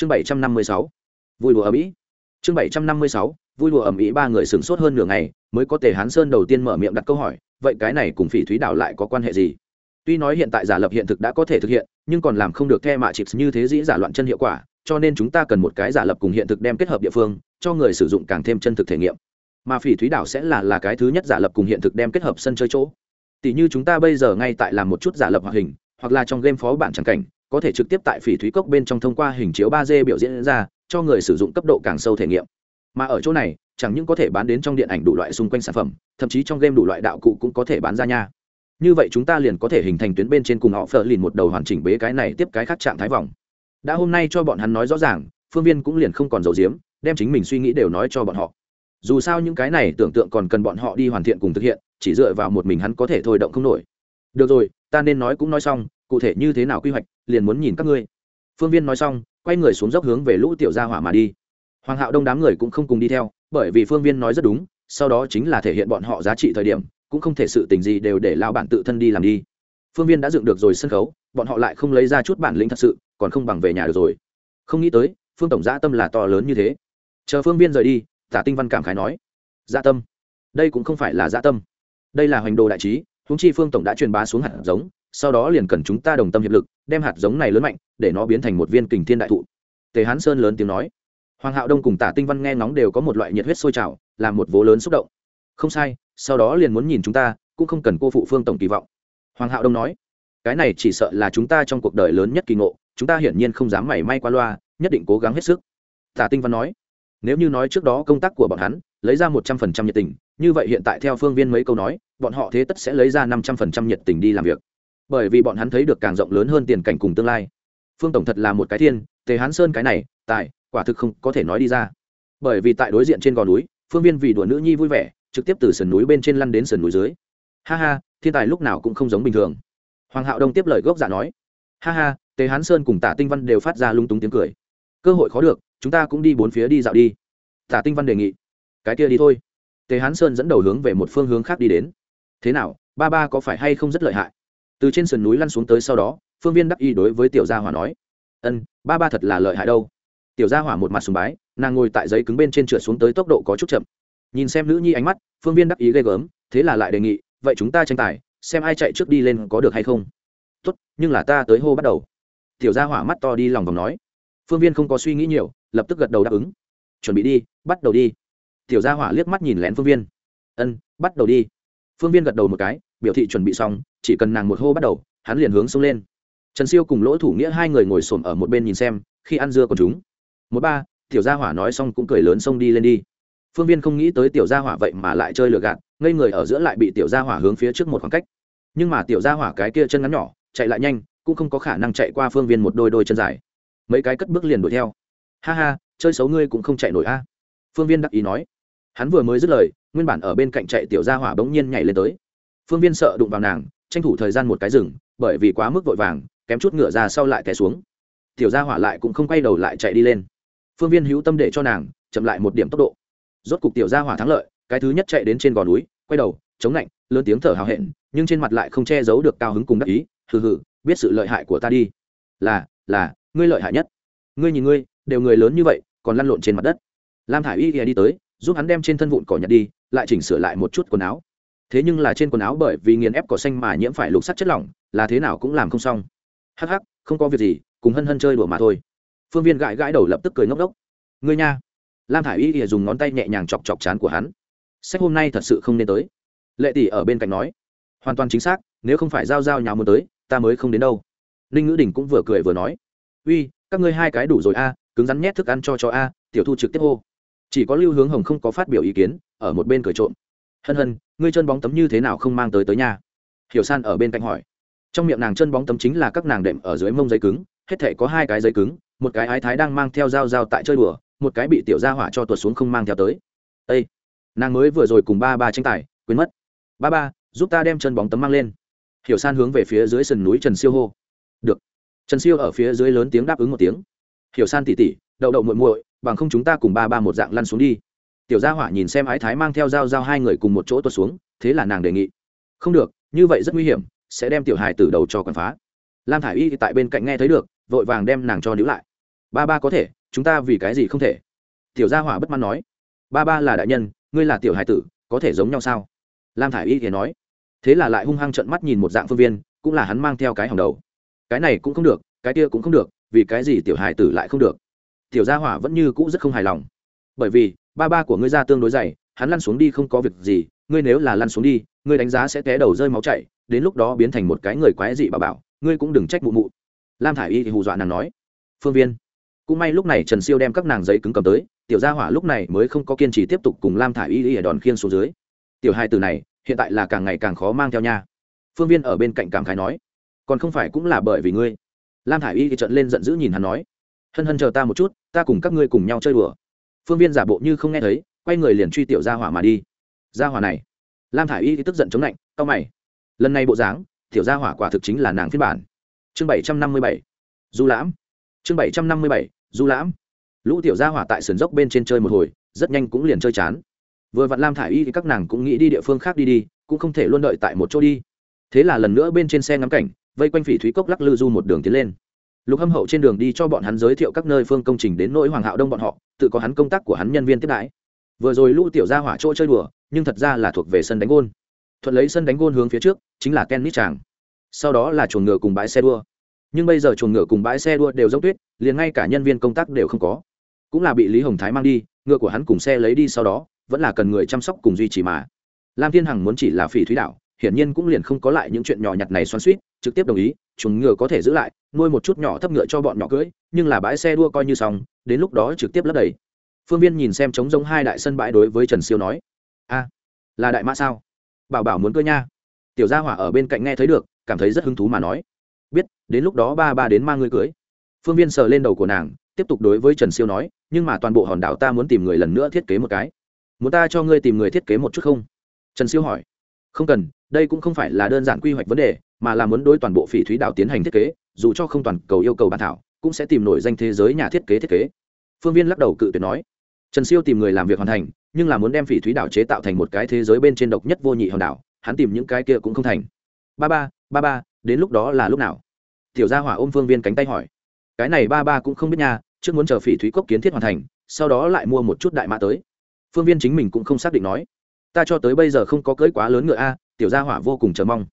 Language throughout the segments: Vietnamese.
chương bảy trăm năm mươi sáu, vui đùa ở mỹ. Chương bảy trăm năm mươi sáu, vui đùa ẩm ý ba người sửng sốt hơn nửa ngày, mới có tề hán sơn đầu tiên mở miệng đặt câu hỏi, vậy cái này cùng phỉ thúy đảo lại có quan hệ gì? Tuy nói hiện tại giả lập hiện thực đã có thể thực hiện, nhưng còn làm không được theo mạ chips như thế dĩ giả loạn chân hiệu quả, cho nên chúng ta cần một cái giả lập cùng hiện thực đem kết hợp địa phương, cho người sử dụng càng thêm chân thực thể nghiệm. Mà phỉ thúy đảo sẽ là là cái thứ nhất giả lập cùng hiện thực đem kết hợp sân chơi chỗ. Tỷ như chúng ta bây giờ ngay tại làm một chút giả lập hoạt hình, hoặc là trong game phó bản trắng cảnh có thể trực tiếp tại phỉ thúy cốc bên trong thông qua hình chiếu ba d biểu diễn ra, cho người sử dụng cấp độ càng sâu thể nghiệm. Mà ở chỗ này, chẳng những có thể bán đến trong điện ảnh đủ loại xung quanh sản phẩm, thậm chí trong game đủ loại đạo cụ cũng có thể bán ra nha. Như vậy chúng ta liền có thể hình thành tuyến bên trên cùng họ phờ lìn một đầu hoàn chỉnh bế cái này tiếp cái khác trạng thái vòng. Đã hôm nay cho bọn hắn nói rõ ràng, phương viên cũng liền không còn dầu diếm đem chính mình suy nghĩ đều nói cho bọn họ. Dù sao những cái này tưởng tượng còn cần bọn họ đi hoàn thiện cùng thực hiện, chỉ dựa vào một mình hắn có thể thôi động không nổi. Được rồi, ta nên nói cũng nói xong cụ thể như thế nào quy hoạch, liền muốn nhìn các ngươi. Phương viên nói xong, quay người xuống dốc hướng về lũ tiểu gia hỏa mà đi. Hoàng hạo đông đám người cũng không cùng đi theo, bởi vì phương viên nói rất đúng, sau đó chính là thể hiện bọn họ giá trị thời điểm, cũng không thể sự tình gì đều để lao bản tự thân đi làm đi. Phương viên đã dựng được rồi sân khấu, bọn họ lại không lấy ra chút bản lĩnh thật sự, còn không bằng về nhà được rồi. Không nghĩ tới, phương tổng gia tâm là to lớn như thế. Chờ phương viên rời đi tả tinh văn cảm khái nói gia tâm, đây cũng không phải là gia tâm. Đây là hoành đồ đại trí húng chi phương tổng đã truyền bá xuống hạt giống sau đó liền cần chúng ta đồng tâm hiệp lực, đem hạt giống này lớn mạnh, để nó biến thành một viên kình thiên đại thụ. Tề hán sơn lớn tiếng nói. Hoàng hạo đông cùng tả tinh văn nghe ngóng đều có một loại nhiệt huyết sôi trào, làm một vố lớn xúc động. Không sai, sau đó liền muốn nhìn chúng ta, cũng không cần cô phụ phương tổng kỳ vọng. Hoàng hạo đông nói. Cái này chỉ sợ là chúng ta trong cuộc đời lớn nhất kỳ ngộ, chúng ta hiển nhiên không dám mảy may qua loa, nhất định cố gắng hết sức. Tả tinh văn nói. Nếu như nói trước đó công tác của bọn hắn, lấy ra một trăm phần trăm nhiệt tình, như vậy hiện tại theo phương viên mấy câu nói, bọn họ thế tất sẽ lấy ra năm trăm phần trăm nhiệt tình đi làm việc bởi vì bọn hắn thấy được càng rộng lớn hơn tiền cảnh cùng tương lai. Phương tổng thật là một cái thiên, tề hán sơn cái này, tài, quả thực không có thể nói đi ra. Bởi vì tại đối diện trên gò núi, phương viên vì đùa nữ nhi vui vẻ, trực tiếp từ sườn núi bên trên lăn đến sườn núi dưới. Ha ha, thiên tài lúc nào cũng không giống bình thường. Hoàng hạo đông tiếp lời gốc giả nói. Ha ha, tề hán sơn cùng tả tinh văn đều phát ra lung túng tiếng cười. Cơ hội khó được, chúng ta cũng đi bốn phía đi dạo đi. Tả tinh văn đề nghị. Cái kia đi thôi. Tề hán sơn dẫn đầu hướng về một phương hướng khác đi đến. Thế nào, ba ba có phải hay không rất lợi hại? Từ trên sườn núi lăn xuống tới sau đó, phương viên đắc y đối với tiểu gia hỏa nói, ân, ba ba thật là lợi hại đâu. Tiểu gia hỏa một mặt sùng bái, nàng ngồi tại giấy cứng bên trên trượt xuống tới tốc độ có chút chậm. Nhìn xem nữ nhi ánh mắt, phương viên đắc ý ghê gớm, thế là lại đề nghị, vậy chúng ta tranh tài, xem ai chạy trước đi lên có được hay không? Tốt, nhưng là ta tới hô bắt đầu. Tiểu gia hỏa mắt to đi lòng vòng nói. Phương viên không có suy nghĩ nhiều, lập tức gật đầu đáp ứng. Chuẩn bị đi, bắt đầu đi. Tiểu gia hỏa liếc mắt nhìn lén phương viên. Ân, bắt đầu đi phương viên gật đầu một cái, biểu thị chuẩn bị xong, chỉ cần nàng một hô bắt đầu, hắn liền hướng xông lên. Trần siêu cùng lỗ thủ nghĩa hai người ngồi xổm ở một bên nhìn xem, khi ăn dưa còn chúng. Một ba, tiểu gia hỏa nói xong cũng cười lớn xông đi lên đi. Phương viên không nghĩ tới tiểu gia hỏa vậy mà lại chơi lừa gạt, ngây người ở giữa lại bị tiểu gia hỏa hướng phía trước một khoảng cách. Nhưng mà tiểu gia hỏa cái kia chân ngắn nhỏ, chạy lại nhanh, cũng không có khả năng chạy qua phương viên một đôi đôi chân dài. Mấy cái cất bước liền đuổi theo. Ha ha, chơi xấu ngươi cũng không chạy nổi a. Phương viên đắc ý nói. Hắn vừa mới dứt lời nguyên bản ở bên cạnh chạy tiểu gia hỏa bỗng nhiên nhảy lên tới. Phương viên sợ đụng vào nàng, tranh thủ thời gian một cái rừng bởi vì quá mức vội vàng, kém chút ngựa ra sau lại té xuống. Tiểu gia hỏa lại cũng không quay đầu lại chạy đi lên. Phương viên hữu tâm để cho nàng chậm lại một điểm tốc độ. Rốt cục tiểu gia hỏa thắng lợi, cái thứ nhất chạy đến trên gò núi, quay đầu, chống lạnh, lớn tiếng thở hào hẹn, nhưng trên mặt lại không che giấu được cao hứng cùng đắc ý, hừ hừ, biết sự lợi hại của ta đi. Là là, ngươi lợi hại nhất. Ngươi nhìn ngươi, đều người lớn như vậy, còn lăn lộn trên mặt đất. Lam thả i y đi tới, giúp hắn đem trên thân vụn cỏ nhặt đi lại chỉnh sửa lại một chút quần áo. Thế nhưng là trên quần áo bởi vì nghiền ép cỏ xanh mà nhiễm phải lục sắt chất lỏng, là thế nào cũng làm không xong. Hắc hắc, không có việc gì, cùng hân hân chơi đùa mà thôi. Phương viên gãi gãi đầu lập tức cười ngốc đốc ngươi nha. Lam thả i y thì dùng ngón tay nhẹ nhàng chọc chọc chán của hắn. Sách hôm nay thật sự không nên tới. Lệ tỷ ở bên cạnh nói. Hoàn toàn chính xác, nếu không phải giao giao nhào muốn tới, ta mới không đến đâu. Ninh ngữ đình cũng vừa cười vừa nói. Uy, các ngươi hai cái đủ rồi a, cứng rắn nhét thức ăn cho cho a, tiểu thu trực tiếp hô chỉ có lưu hướng hồng không có phát biểu ý kiến, ở một bên cười trộm. Hân hân, ngươi chân bóng tấm như thế nào không mang tới tới nhà? Hiểu san ở bên cạnh hỏi. Trong miệng nàng chân bóng tấm chính là các nàng đệm ở dưới mông giấy cứng, hết thể có hai cái giấy cứng, một cái ái thái đang mang theo dao dao tại chơi đùa, một cái bị tiểu gia hỏa cho tuột xuống không mang theo tới. Â nàng mới vừa rồi cùng ba ba tranh tài, quên mất. Ba ba, giúp ta đem chân bóng tấm mang lên. Hiểu san hướng về phía dưới sườn núi trần siêu hô. Được. Trần siêu ở phía dưới lớn tiếng đáp ứng một tiếng. Hiểu san tỉ tỉ, đậu đậu muội muội bằng không chúng ta cùng ba ba một dạng lăn xuống đi. Tiểu gia hỏa nhìn xem ái thái mang theo dao dao hai người cùng một chỗ tuột xuống, thế là nàng đề nghị. Không được, như vậy rất nguy hiểm, sẽ đem tiểu hài từ đầu cho quần phá. Lam thả i y tại bên cạnh nghe thấy được, vội vàng đem nàng cho níu lại. Ba ba có thể, chúng ta vì cái gì không thể? Tiểu gia hỏa bất mãn nói. Ba ba là đại nhân, ngươi là tiểu hải tử, có thể giống nhau sao? Lam thả i y thì nói. Thế là lại hung hăng trận mắt nhìn một dạng phương viên, cũng là hắn mang theo cái hỏng đầu. Cái này cũng không được, cái kia cũng không được, vì cái gì tiểu hải tử lại không được? Tiểu gia hỏa vẫn như cũ rất không hài lòng. Bởi vì, ba ba của ngươi ra tương đối dày, hắn lăn xuống đi không có việc gì, ngươi nếu là lăn xuống đi, ngươi đánh giá sẽ té đầu rơi máu chảy, đến lúc đó biến thành một cái người quái dị bà bảo, ngươi cũng đừng trách mụ mụ. Lam thả i y thì hù dọa nàng nói. Phương viên, cũng may lúc này trần siêu đem các nàng giấy cứng cầm tới, tiểu gia hỏa lúc này mới không có kiên trì tiếp tục cùng lam thả i y y đòn khiên xuống dưới. Tiểu hai từ này, hiện tại là càng ngày càng khó mang theo nha. Phương viên ở bên cạnh cảm khái nói. Còn không phải cũng là bởi vì ngươi. Lam thả i y thì trận lên giận dữ nhìn hắn nói hân hân chờ ta một chút, ta cùng các ngươi cùng nhau chơi đùa. Phương viên giả bộ như không nghe thấy, quay người liền truy tiểu gia hỏa mà đi. Gia hỏa này. Lam thả i y thì tức giận chống lạnh, cau mày. Lần này bộ dáng, tiểu gia hỏa quả thực chính là nàng phiên bản. Chương bảy trăm năm mươi bảy, du lãm. Chương bảy trăm năm mươi bảy, du lãm. Lũ tiểu gia hỏa tại sườn dốc bên trên chơi một hồi, rất nhanh cũng liền chơi chán. Vừa vặn lam thả i y thì các nàng cũng nghĩ đi địa phương khác đi đi, cũng không thể luôn đợi tại một chỗ đi. Thế là lần nữa bên trên xe ngắm cảnh, vây quanh phỉ thúy cốc lắc lư du một đường tiến lên lục hâm hậu trên đường đi cho bọn hắn giới thiệu các nơi phương công trình đến nỗi hoàng hạo đông bọn họ, tự có hắn công tác của hắn nhân viên tiếp đãi. Vừa rồi lũ tiểu gia hỏa chỗ chơi đùa, nhưng thật ra là thuộc về sân đánh gôn. Thuận lấy sân đánh gôn hướng phía trước, chính là tennis tràng. Sau đó là chuồng ngựa cùng bãi xe đua. Nhưng bây giờ chuồng ngựa cùng bãi xe đua đều giống tuyết, liền ngay cả nhân viên công tác đều không có. Cũng là bị lý hồng thái mang đi, ngựa của hắn cùng xe lấy đi sau đó, vẫn là cần người chăm sóc cùng duy trì mà. Lam thiên hằng muốn chỉ là phỉ thúy đạo hiển nhiên cũng liền không có lại những chuyện nhỏ nhặt này xoắn suýt trực tiếp đồng ý, chuồng ngựa có thể giữ lại, nuôi một chút nhỏ thấp ngựa cho bọn nhỏ cưỡi, nhưng là bãi xe đua coi như xong, đến lúc đó trực tiếp lấp đầy. Phương viên nhìn xem trống giống hai đại sân bãi đối với trần siêu nói, a, là đại mã sao? Bảo bảo muốn cưỡi nha. Tiểu gia hỏa ở bên cạnh nghe thấy được, cảm thấy rất hứng thú mà nói, biết, đến lúc đó ba ba đến mang ngươi cưới. Phương viên sờ lên đầu của nàng, tiếp tục đối với trần siêu nói, nhưng mà toàn bộ hòn đảo ta muốn tìm người lần nữa thiết kế một cái. Muốn ta cho ngươi tìm người thiết kế một chút không? Trần siêu hỏi, không cần đây cũng không phải là đơn giản quy hoạch vấn đề, mà là muốn đối toàn bộ phỉ thúy đảo tiến hành thiết kế, dù cho không toàn cầu yêu cầu bản thảo, cũng sẽ tìm nổi danh thế giới nhà thiết kế thiết kế. Phương viên lắc đầu cự tuyệt nói, trần siêu tìm người làm việc hoàn thành, nhưng là muốn đem phỉ thúy đảo chế tạo thành một cái thế giới bên trên độc nhất vô nhị hòn đảo, hắn tìm những cái kia cũng không thành. Ba ba ba ba, đến lúc đó là lúc nào? Tiểu gia hỏa ôm phương viên cánh tay hỏi. Cái này ba ba cũng không biết nha, trước muốn chờ phỉ thúy cốc kiến thiết hoàn thành, sau đó lại mua một chút đại mã tới. Phương viên chính mình cũng không xác định nói, ta cho tới bây giờ không có cưỡi quá lớn ngựa a tiểu gia hỏa vô cùng chờ mong.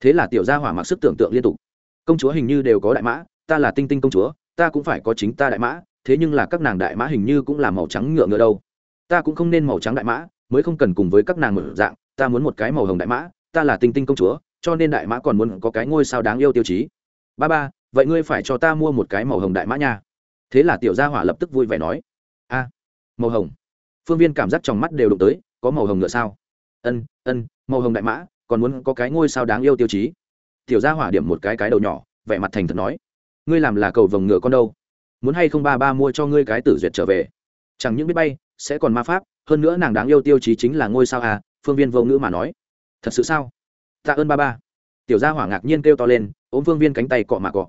Thế là tiểu gia hỏa mặc sức tưởng tượng liên tục. Công chúa hình như đều có đại mã, ta là tinh tinh công chúa, ta cũng phải có chính ta đại mã, thế nhưng là các nàng đại mã hình như cũng là màu trắng ngựa ngựa đâu. Ta cũng không nên màu trắng đại mã, mới không cần cùng với các nàng một dạng, ta muốn một cái màu hồng đại mã, ta là tinh tinh công chúa, cho nên đại mã còn muốn có cái ngôi sao đáng yêu tiêu chí. Ba ba, vậy ngươi phải cho ta mua một cái màu hồng đại mã nha. Thế là tiểu gia hỏa lập tức vui vẻ nói. A, màu hồng. Phương viên cảm giác trong mắt đều đụng tới, có màu hồng ngựa sao? Ân ân, màu hồng đại mã, còn muốn có cái ngôi sao đáng yêu tiêu chí. Tiểu gia hỏa điểm một cái cái đầu nhỏ, vẻ mặt thành thật nói, ngươi làm là cầu vồng ngựa con đâu? Muốn hay không ba ba mua cho ngươi cái tử duyệt trở về? Chẳng những biết bay, sẽ còn ma pháp, hơn nữa nàng đáng yêu tiêu chí chính là ngôi sao à phương viên vô ngữ mà nói. Thật sự sao? Tạ ơn ba ba. Tiểu gia hỏa ngạc nhiên kêu to lên, ôm phương viên cánh tay cọ mà cọ.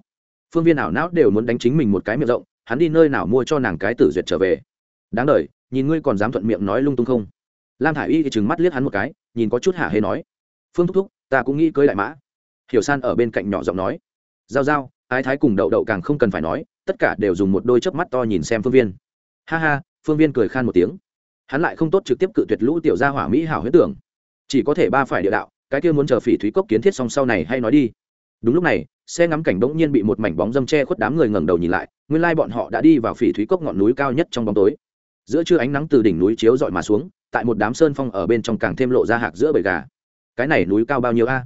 Phương viên ảo não đều muốn đánh chính mình một cái miệng rộng, hắn đi nơi nào mua cho nàng cái tử duyệt trở về? Đáng đ nhìn ngươi còn dám thuận miệng nói lung tung không? Lam thả i y thì chừng mắt liếc hắn một cái, nhìn có chút hả hê nói, phương thúc thúc, ta cũng nghĩ cưới đại mã. Hiểu san ở bên cạnh nhỏ giọng nói, giao giao, ái thái cùng đậu đậu càng không cần phải nói, tất cả đều dùng một đôi chớp mắt to nhìn xem phương viên. Ha ha, phương viên cười khan một tiếng. Hắn lại không tốt trực tiếp cự tuyệt lũ tiểu gia hỏa mỹ hảo huyết tưởng. Chỉ có thể ba phải địa đạo, cái kia muốn chờ phỉ thúy cốc kiến thiết xong sau này hay nói đi. Đúng lúc này, xe ngắm cảnh bỗng nhiên bị một mảnh bóng dâm che khuất đám người ngẩng đầu nhìn lại, nguyên lai bọn họ đã đi vào phỉ thúy cốc ngọn núi cao nhất trong bóng tối. Giữa trưa ánh nắng từ đỉnh núi chiếu dọi mà xuống tại một đám sơn phong ở bên trong càng thêm lộ ra hạc giữa bầy gà. Cái này núi cao bao nhiêu a?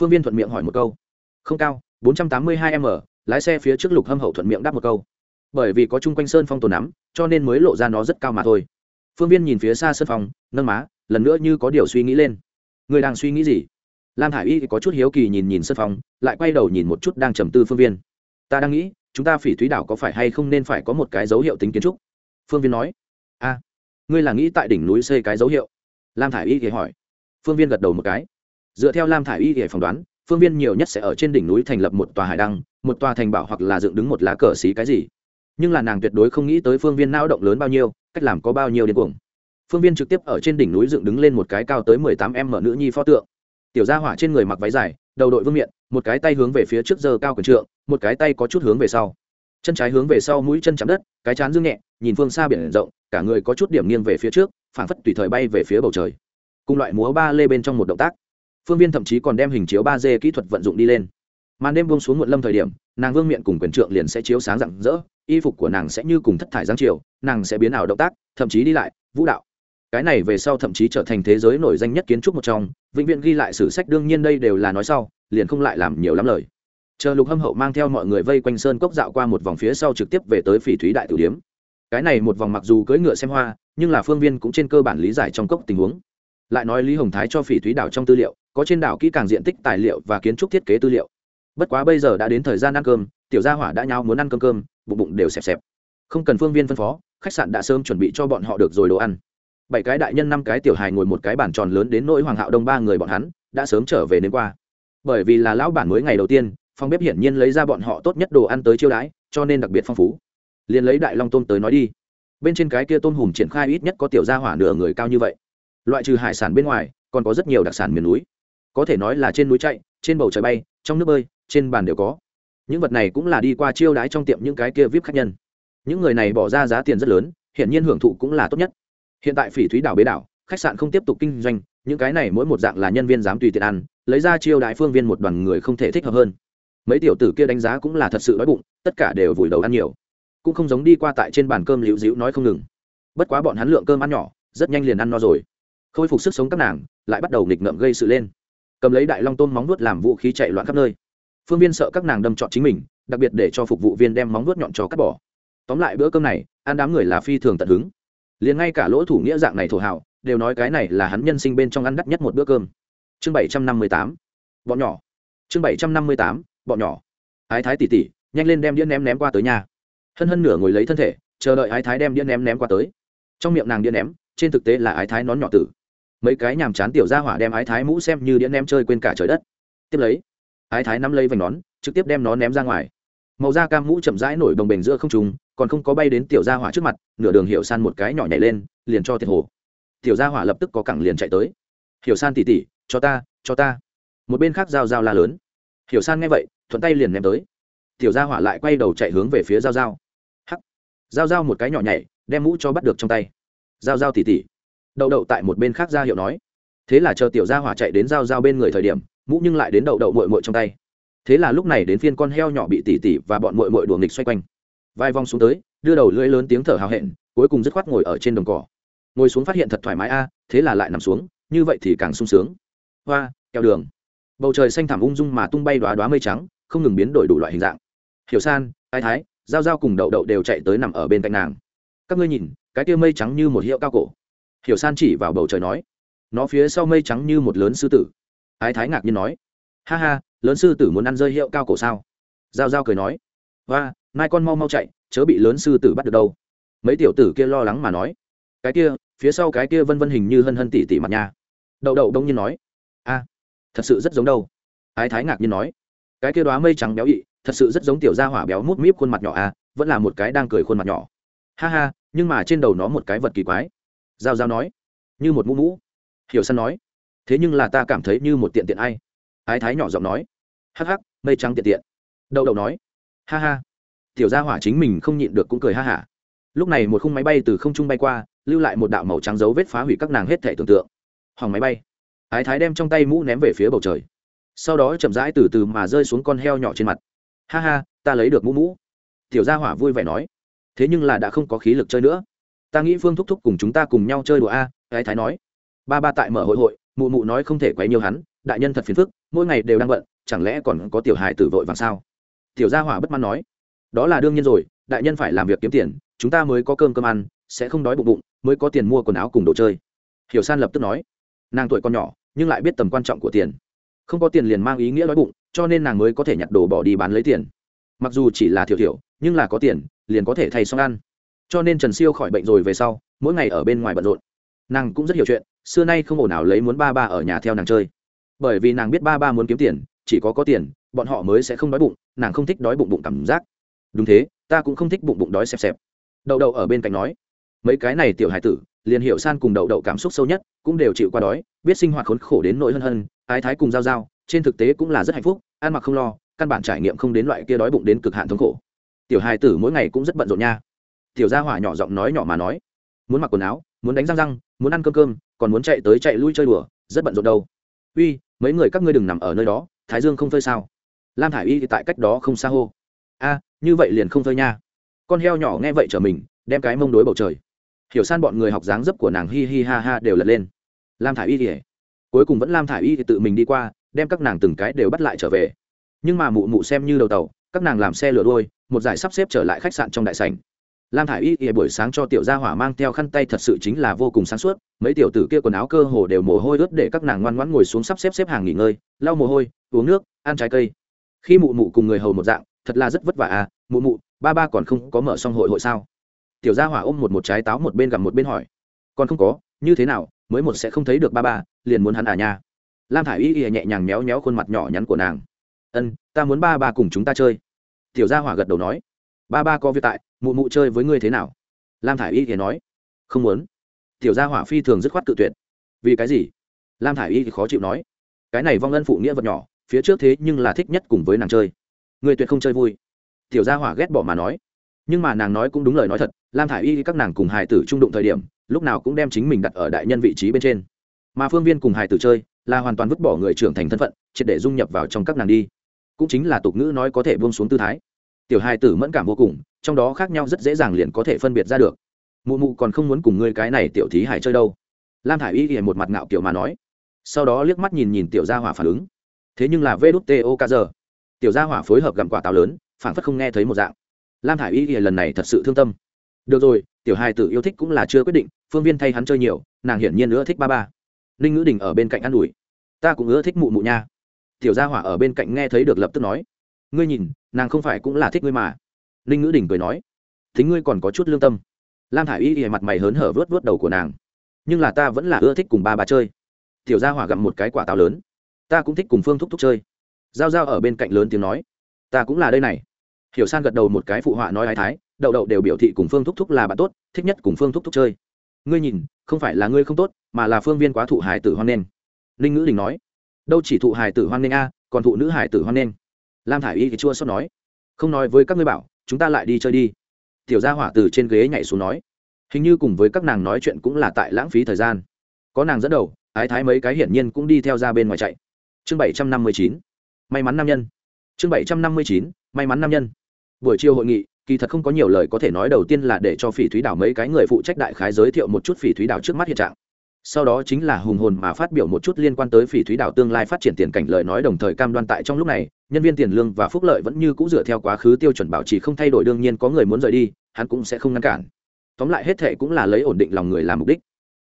Phương viên thuận miệng hỏi một câu. Không cao, bốn trăm tám mươi hai m, lái xe phía trước lục hâm hậu thuận miệng đáp một câu. Bởi vì có chung quanh sơn phong tồn nắm, cho nên mới lộ ra nó rất cao mà thôi. Phương viên nhìn phía xa sơn phong, nâng má, lần nữa như có điều suy nghĩ lên. Người đang suy nghĩ gì? Lam hải y có chút hiếu kỳ nhìn nhìn sơn phong, lại quay đầu nhìn một chút đang trầm tư phương viên. Ta đang nghĩ, chúng ta phỉ thúy đảo có phải hay không nên phải có một cái dấu hiệu tính kiến trúc? Phương viên nói. A ngươi là nghĩ tại đỉnh núi xây cái dấu hiệu? Lam thả i y thì hỏi. Phương viên gật đầu một cái. Dựa theo lam thả i y thì phỏng đoán, phương viên nhiều nhất sẽ ở trên đỉnh núi thành lập một tòa hải đăng, một tòa thành bảo hoặc là dựng đứng một lá cờ xí cái gì. Nhưng là nàng tuyệt đối không nghĩ tới phương viên não động lớn bao nhiêu, cách làm có bao nhiêu điên cuồng. Phương viên trực tiếp ở trên đỉnh núi dựng đứng lên một cái cao tới mười tám em mở nữ nhi pho tượng. Tiểu gia hỏa trên người mặc váy dài, đầu đội vương miện, một cái tay hướng về phía trước giờ cao quần trượng, một cái tay có chút hướng về sau. Chân trái hướng về sau mũi chân chạm đất, cái chán dương nhẹ nhìn phương xa biển rộng, cả người có chút điểm nghiêng về phía trước, phảng phất tùy thời bay về phía bầu trời. Cùng loại múa ba lê bên trong một động tác. Phương viên thậm chí còn đem hình chiếu ba d kỹ thuật vận dụng đi lên. Màn đêm buông xuống muộn lâm thời điểm, nàng vương miện cùng quyền trượng liền sẽ chiếu sáng rạng rỡ, y phục của nàng sẽ như cùng thất thải giáng chiều, nàng sẽ biến ảo động tác, thậm chí đi lại, vũ đạo. Cái này về sau thậm chí trở thành thế giới nổi danh nhất kiến trúc một trong, vĩnh viễn ghi lại sử sách đương nhiên đây đều là nói sau, liền không lại làm nhiều lắm lời. Chờ lục hâm hậu mang theo mọi người vây quanh sơn cốc dạo qua một vòng phía sau trực tiếp về tới phỉ thúy đại tử điếm cái này một vòng mặc dù cưỡi ngựa xem hoa, nhưng là phương viên cũng trên cơ bản lý giải trong cốc tình huống. Lại nói lý hồng thái cho phỉ thúy đảo trong tư liệu, có trên đảo kỹ càng diện tích tài liệu và kiến trúc thiết kế tư liệu. Bất quá bây giờ đã đến thời gian ăn cơm, tiểu gia hỏa đã nhau muốn ăn cơm cơm, bụng bụng đều xẹp xẹp. Không cần phương viên phân phó, khách sạn đã sớm chuẩn bị cho bọn họ được rồi đồ ăn. Bảy cái đại nhân năm cái tiểu hài ngồi một cái bàn tròn lớn đến nỗi hoàng hạo đông ba người bọn hắn đã sớm trở về đến qua. Bởi vì là lão bản mới ngày đầu tiên, phòng bếp hiển nhiên lấy ra bọn họ tốt nhất đồ ăn tới chiêu đãi, cho nên đặc biệt phong phú liền lấy đại long tôm tới nói đi. Bên trên cái kia tôm hùm triển khai ít nhất có tiểu gia hỏa nửa người cao như vậy. Loại trừ hải sản bên ngoài, còn có rất nhiều đặc sản miền núi. Có thể nói là trên núi chạy, trên bầu trời bay, trong nước bơi, trên bàn đều có. Những vật này cũng là đi qua chiêu đãi trong tiệm những cái kia vip khách nhân. Những người này bỏ ra giá tiền rất lớn hiện nhiên hưởng thụ cũng là tốt nhất. Hiện tại phỉ thúy đảo bế đảo, khách sạn không tiếp tục kinh doanh, những cái này mỗi một dạng là nhân viên dám tùy tiện ăn, lấy ra chiêu đại phương viên một đoàn người không thể thích hợp hơn. Mấy tiểu tử kia đánh giá cũng là thật sự đói bụng, tất cả đều vùi đầu ăn nhiều cũng không giống đi qua tại trên bàn cơm liễu dĩu nói không ngừng. Bất quá bọn hắn lượng cơm ăn nhỏ, rất nhanh liền ăn no rồi. Khôi phục sức sống các nàng, lại bắt đầu nghịch ngợm gây sự lên. Cầm lấy đại long tôm móng nuốt làm vũ khí chạy loạn khắp nơi. Phương viên sợ các nàng đâm trọn chính mình, đặc biệt để cho phục vụ viên đem móng nuốt nhọn cho cắt bỏ. Tóm lại bữa cơm này, ăn đám người là phi thường tận hứng. Liền ngay cả lỗ thủ nghĩa dạng này thổ hào, đều nói cái này là hắn nhân sinh bên trong ăn đắt nhất một bữa cơm. Chương bảy trăm năm mươi tám, bọn nhỏ. Chương bảy trăm năm mươi tám, bọn nhỏ. Ái thái tỉ tỉ, nhanh lên đem đĩa ném ném qua tới nhà hân hân nửa ngồi lấy thân thể, chờ đợi ái thái đem đĩa ném ném qua tới. Trong miệng nàng đĩa ném, trên thực tế là ái thái nón nhỏ tử. Mấy cái nhàm chán tiểu ra hỏa đem ái thái mũ xem như đĩa ném chơi quên cả trời đất. Tiếp lấy, ái thái nắm lấy vành nón, trực tiếp đem nó ném ra ngoài. Màu da cam mũ chậm rãi nổi đồng bềnh giữa không trùng còn không có bay đến tiểu gia hỏa trước mặt, nửa đường hiểu san một cái nhỏ nhảy lên, liền cho thiệt hồ. Tiểu gia hỏa lập tức có cẳng liền chạy tới. Hiểu san tỉ tỉ cho ta cho ta. Một bên khác dao dao la lớn. Hiểu san nghe vậy, thuận tay liền ném tới. Tiểu gia hỏa lại quay đầu chạy hướng về phía dao dao dao dao một cái nhỏ nhảy, đem mũ cho bắt được trong tay. Dao dao tỉ tỉ. Đậu đậu tại một bên khác ra hiệu nói. Thế là chờ tiểu gia hỏa chạy đến dao dao bên người thời điểm, mũ nhưng lại đến đậu đậu mội mội trong tay. Thế là lúc này đến phiên con heo nhỏ bị tỉ tỉ và bọn mội mội đùa nghịch xoay quanh. Vai vòng xuống tới, đưa đầu lưỡi lớn tiếng thở hào hẹn, cuối cùng dứt khoát ngồi ở trên đồng cỏ. Ngồi xuống phát hiện thật thoải mái a, thế là lại nằm xuống, như vậy thì càng sung sướng. Hoa, kẹo đường. Bầu trời xanh thảm ung dung mà tung bay đoá đoá mây trắng, không ngừng biến đổi đủ loại hình dạng. Hiểu san, ai thái giao giao cùng đậu đậu đều chạy tới nằm ở bên cạnh nàng. Các ngươi nhìn, cái kia mây trắng như một hiệu cao cổ. Hiểu san chỉ vào bầu trời nói, nó phía sau mây trắng như một lớn sư tử. Ái thái ngạc nhiên nói, ha ha, lớn sư tử muốn ăn rơi hiệu cao cổ sao? Giao giao cười nói và mai con mau mau chạy, chớ bị lớn sư tử bắt được đâu. Mấy tiểu tử kia lo lắng mà nói, cái kia, phía sau cái kia vân vân hình như hân hân tỉ tỉ mặt nhà. đậu đậu đông nhiên nói, a, thật sự rất giống đâu. Ái thái ngạc nhiên nói, cái kia đoá mây trắng béo ị thật sự rất giống tiểu gia hỏa béo mút míp khuôn mặt nhỏ a vẫn là một cái đang cười khuôn mặt nhỏ. Ha ha, nhưng mà trên đầu nó một cái vật kỳ quái. Giao giao nói, như một mũ mũ. Hiểu săn nói, thế nhưng là ta cảm thấy như một tiện tiện ai. Ái thái nhỏ giọng nói, hắc hắc, mây trắng tiện tiện. Đậu đậu nói, ha ha, tiểu gia hỏa chính mình không nhịn được cũng cười ha hả lúc này một khung máy bay từ không trung bay qua, lưu lại một đạo màu trắng dấu vết phá hủy các nàng hết thể tưởng tượng. Hoàng máy bay. Ái thái đem trong tay mũ ném về phía bầu trời. Sau đó chậm rãi từ từ mà rơi xuống con heo nhỏ trên mặt ha ha, ta lấy được mũ mũ. Tiểu gia hỏa vui vẻ nói. Thế nhưng là đã không có khí lực chơi nữa. Ta nghĩ phương thúc thúc cùng chúng ta cùng nhau chơi đùa a gái thái nói. Ba ba tại mở hội hội, mụ mụ nói không thể quấy nhiều hắn, đại nhân thật phiền phức, mỗi ngày đều đang bận, chẳng lẽ còn có tiểu hài tử vội vàng sao? Tiểu gia hỏa bất mãn nói. Đó là đương nhiên rồi, đại nhân phải làm việc kiếm tiền, chúng ta mới có cơm cơm ăn, sẽ không đói bụng bụng, mới có tiền mua quần áo cùng đồ chơi. Hiểu san lập tức nói. Nàng tuổi còn nhỏ, nhưng lại biết tầm quan trọng của tiền không có tiền liền mang ý nghĩa đói bụng, cho nên nàng mới có thể nhặt đồ bỏ đi bán lấy tiền. Mặc dù chỉ là thiểu thiểu, nhưng là có tiền, liền có thể thay xong ăn. Cho nên trần siêu khỏi bệnh rồi về sau, mỗi ngày ở bên ngoài bận rộn. Nàng cũng rất hiểu chuyện, xưa nay không ổn nào lấy muốn ba ba ở nhà theo nàng chơi. Bởi vì nàng biết ba ba muốn kiếm tiền, chỉ có có tiền, bọn họ mới sẽ không đói bụng, nàng không thích đói bụng bụng cảm giác. Đúng thế, ta cũng không thích bụng bụng đói xẹp xẹp. Đậu đậu ở bên cạnh nói, mấy cái này tiểu hải tử, liền hiểu san cùng đậu đậu cảm xúc sâu nhất, cũng đều chịu qua đói, biết sinh hoạt khốn khổ đến nỗi hân hân ái thái cùng giao giao, trên thực tế cũng là rất hạnh phúc, ăn mặc không lo, căn bản trải nghiệm không đến loại kia đói bụng đến cực hạn thống khổ. Tiểu hài tử mỗi ngày cũng rất bận rộn nha. Tiểu gia hỏa nhỏ giọng nói nhỏ mà nói, muốn mặc quần áo, muốn đánh răng răng, muốn ăn cơm cơm, còn muốn chạy tới chạy lui chơi đùa, rất bận rộn đâu. Uy, mấy người các ngươi đừng nằm ở nơi đó, thái dương không phơi sao? Lam thả i y thì tại cách đó không xa hô. A, như vậy liền không phơi nha. Con heo nhỏ nghe vậy trở mình, đem cái mông đối bầu trời. Hiểu san bọn người học dáng dấp của nàng hi hi ha ha đều lật lên. Lam thả i y thì cuối cùng vẫn lam thả i y thì tự mình đi qua, đem các nàng từng cái đều bắt lại trở về. Nhưng mà mụ mụ xem như đầu tàu, các nàng làm xe lửa đôi một giải sắp xếp trở lại khách sạn trong đại sảnh. Lam thả i y thì buổi sáng cho tiểu gia hỏa mang theo khăn tay thật sự chính là vô cùng sáng suốt, mấy tiểu tử kia quần áo cơ hồ đều mồ hôi ướt để các nàng ngoan ngoãn ngồi xuống sắp xếp xếp hàng nghỉ ngơi, lau mồ hôi, uống nước, ăn trái cây. Khi mụ mụ cùng người hầu một dạng, thật là rất vất vả à mụ mụ, ba ba còn không có mở xong hội hội sao? Tiểu gia hỏa ôm một một trái táo một bên gặm một bên hỏi. Còn không có, như thế nào mới một sẽ không thấy được ba ba, liền muốn hắn à nha. Lam thả i y ỉa nhẹ nhàng méo méo khuôn mặt nhỏ nhắn của nàng. Ân, ta muốn ba ba cùng chúng ta chơi. Tiểu gia hỏa gật đầu nói. Ba ba có việc tại, mụ mụ chơi với ngươi thế nào? Lam thả i y thì nói. Không muốn. Tiểu gia hỏa phi thường dứt khoát tự tuyệt. Vì cái gì? Lam thả i y thì khó chịu nói. Cái này vong ân phụ nghĩa vật nhỏ, phía trước thế nhưng là thích nhất cùng với nàng chơi. Người tuyệt không chơi vui. Tiểu gia hỏa ghét bỏ mà nói. Nhưng mà nàng nói cũng đúng lời nói thật, lam thả i y các nàng cùng hài tử trung đụng thời điểm lúc nào cũng đem chính mình đặt ở đại nhân vị trí bên trên. Mà phương viên cùng hài tử chơi là hoàn toàn vứt bỏ người trưởng thành thân phận, triệt để dung nhập vào trong các nàng đi. Cũng chính là tục ngữ nói có thể buông xuống tư thái. Tiểu hài tử mẫn cảm vô cùng, trong đó khác nhau rất dễ dàng liền có thể phân biệt ra được. Mụ mụ còn không muốn cùng ngươi cái này tiểu thí hải chơi đâu. Lam thả i y hiện một mặt ngạo kiểu mà nói. Sau đó liếc mắt nhìn nhìn tiểu gia hỏa phản ứng. Thế nhưng là vê đút ca giờ tiểu gia hỏa phối hợp gặm quả táo lớn phản phất không nghe thấy một dạng. Lam thả i y hiện lần này thật sự thương tâm được rồi, tiểu hài tử yêu thích cũng là chưa quyết định, phương viên thay hắn chơi nhiều, nàng hiển nhiên nữa thích ba ba. Ninh ngữ đình ở bên cạnh ă n ủi. Ta cũng ưa thích mụ mụ nha. Tiểu gia hỏa ở bên cạnh nghe thấy được lập tức nói. Ngươi nhìn, nàng không phải cũng là thích ngươi mà. Ninh ngữ đình cười nói. Thính ngươi còn có chút lương tâm. Lam thả i y thì mặt mày hớn hở vớt vớt đầu của nàng. Nhưng là ta vẫn là ưa thích cùng ba bà chơi. Tiểu gia hỏa gặm một cái quả táo lớn. Ta cũng thích cùng phương thúc thúc chơi. G i a o g i a o ở bên cạnh lớn tiếng nói. Ta cũng là đây này. Hiểu san gật đầu một cái phụ họa nói ái thái đậu đậu đều biểu thị cùng phương thúc thúc là bạn tốt, thích nhất cùng phương thúc thúc chơi. Ngươi nhìn, không phải là ngươi không tốt, mà là phương viên quá thụ hải tử hoan nghênh. Ninh ngữ đình nói. Đâu chỉ thụ hải tử hoan nghênh a, còn thụ nữ hải tử hoan nghênh. Lam thả i y thì chua xót nói. Không nói với các ngươi bảo, chúng ta lại đi chơi đi. Tiểu gia hỏa từ trên ghế nhảy xuống nói. Hình như cùng với các nàng nói chuyện cũng là tại lãng phí thời gian. Có nàng dẫn đầu, ái thái mấy cái hiển nhiên cũng đi theo ra bên ngoài chạy. Chương bảy trăm năm mươi chín. May mắn nam nhân. Chương bảy trăm năm mươi chín. May mắn nam nhân. Buổi chiều hội nghị kỳ thật không có nhiều lời có thể nói đầu tiên là để cho phỉ thúy đảo mấy cái người phụ trách đại khái giới thiệu một chút phỉ thúy đảo trước mắt hiện trạng. Sau đó chính là hùng hồn mà phát biểu một chút liên quan tới phỉ thúy đảo tương lai phát triển tiền cảnh lời nói đồng thời cam đoan tại trong lúc này, nhân viên tiền lương và phúc lợi vẫn như c ũ dựa theo quá khứ tiêu chuẩn bảo trì không thay đổi đương nhiên có người muốn rời đi, hắn cũng sẽ không ngăn cản. Tóm lại hết thệ cũng là lấy ổn định lòng người làm mục đích.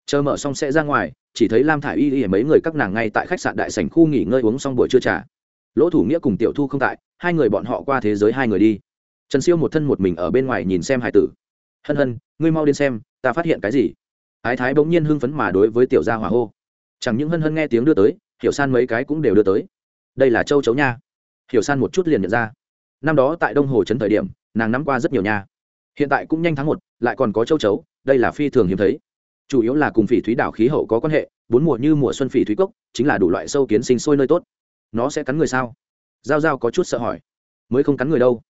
Chờ mở xong sẽ ra ngoài, chỉ thấy lam thả i y y, mấy người các nàng ngay tại khách sạn đại sảnh khu nghỉ ngơi uống xong buổi trưa trà. Lỗ thủ nghĩa cùng tiểu thu không tại, hai người bọn họ qua thế giới hai người đi trần siêu một thân một mình ở bên ngoài nhìn xem hải tử. Hân hân, ngươi mau đến xem, ta phát hiện cái gì? Ái thái bỗng nhiên hưng phấn mà đối với tiểu gia hỏa hô. Chẳng những hân hân nghe tiếng đưa tới, hiểu san mấy cái cũng đều đưa tới. Đây là châu chấu nha. Hiểu san một chút liền nhận ra. Năm đó tại đông hồ trấn thời điểm, nàng nắm qua rất nhiều nha. Hiện tại cũng nhanh tháng một, lại còn có châu chấu, đây là phi thường hiếm thấy. Chủ yếu là cùng phỉ thúy đảo khí hậu có quan hệ, bốn mùa như mùa xuân phỉ thúy cốc, chính là đủ loại sâu kiến sinh sôi nơi tốt. Nó sẽ cắn người sao? G i a o g i a o có chút sợ hỏi. Mới không cắn người đâu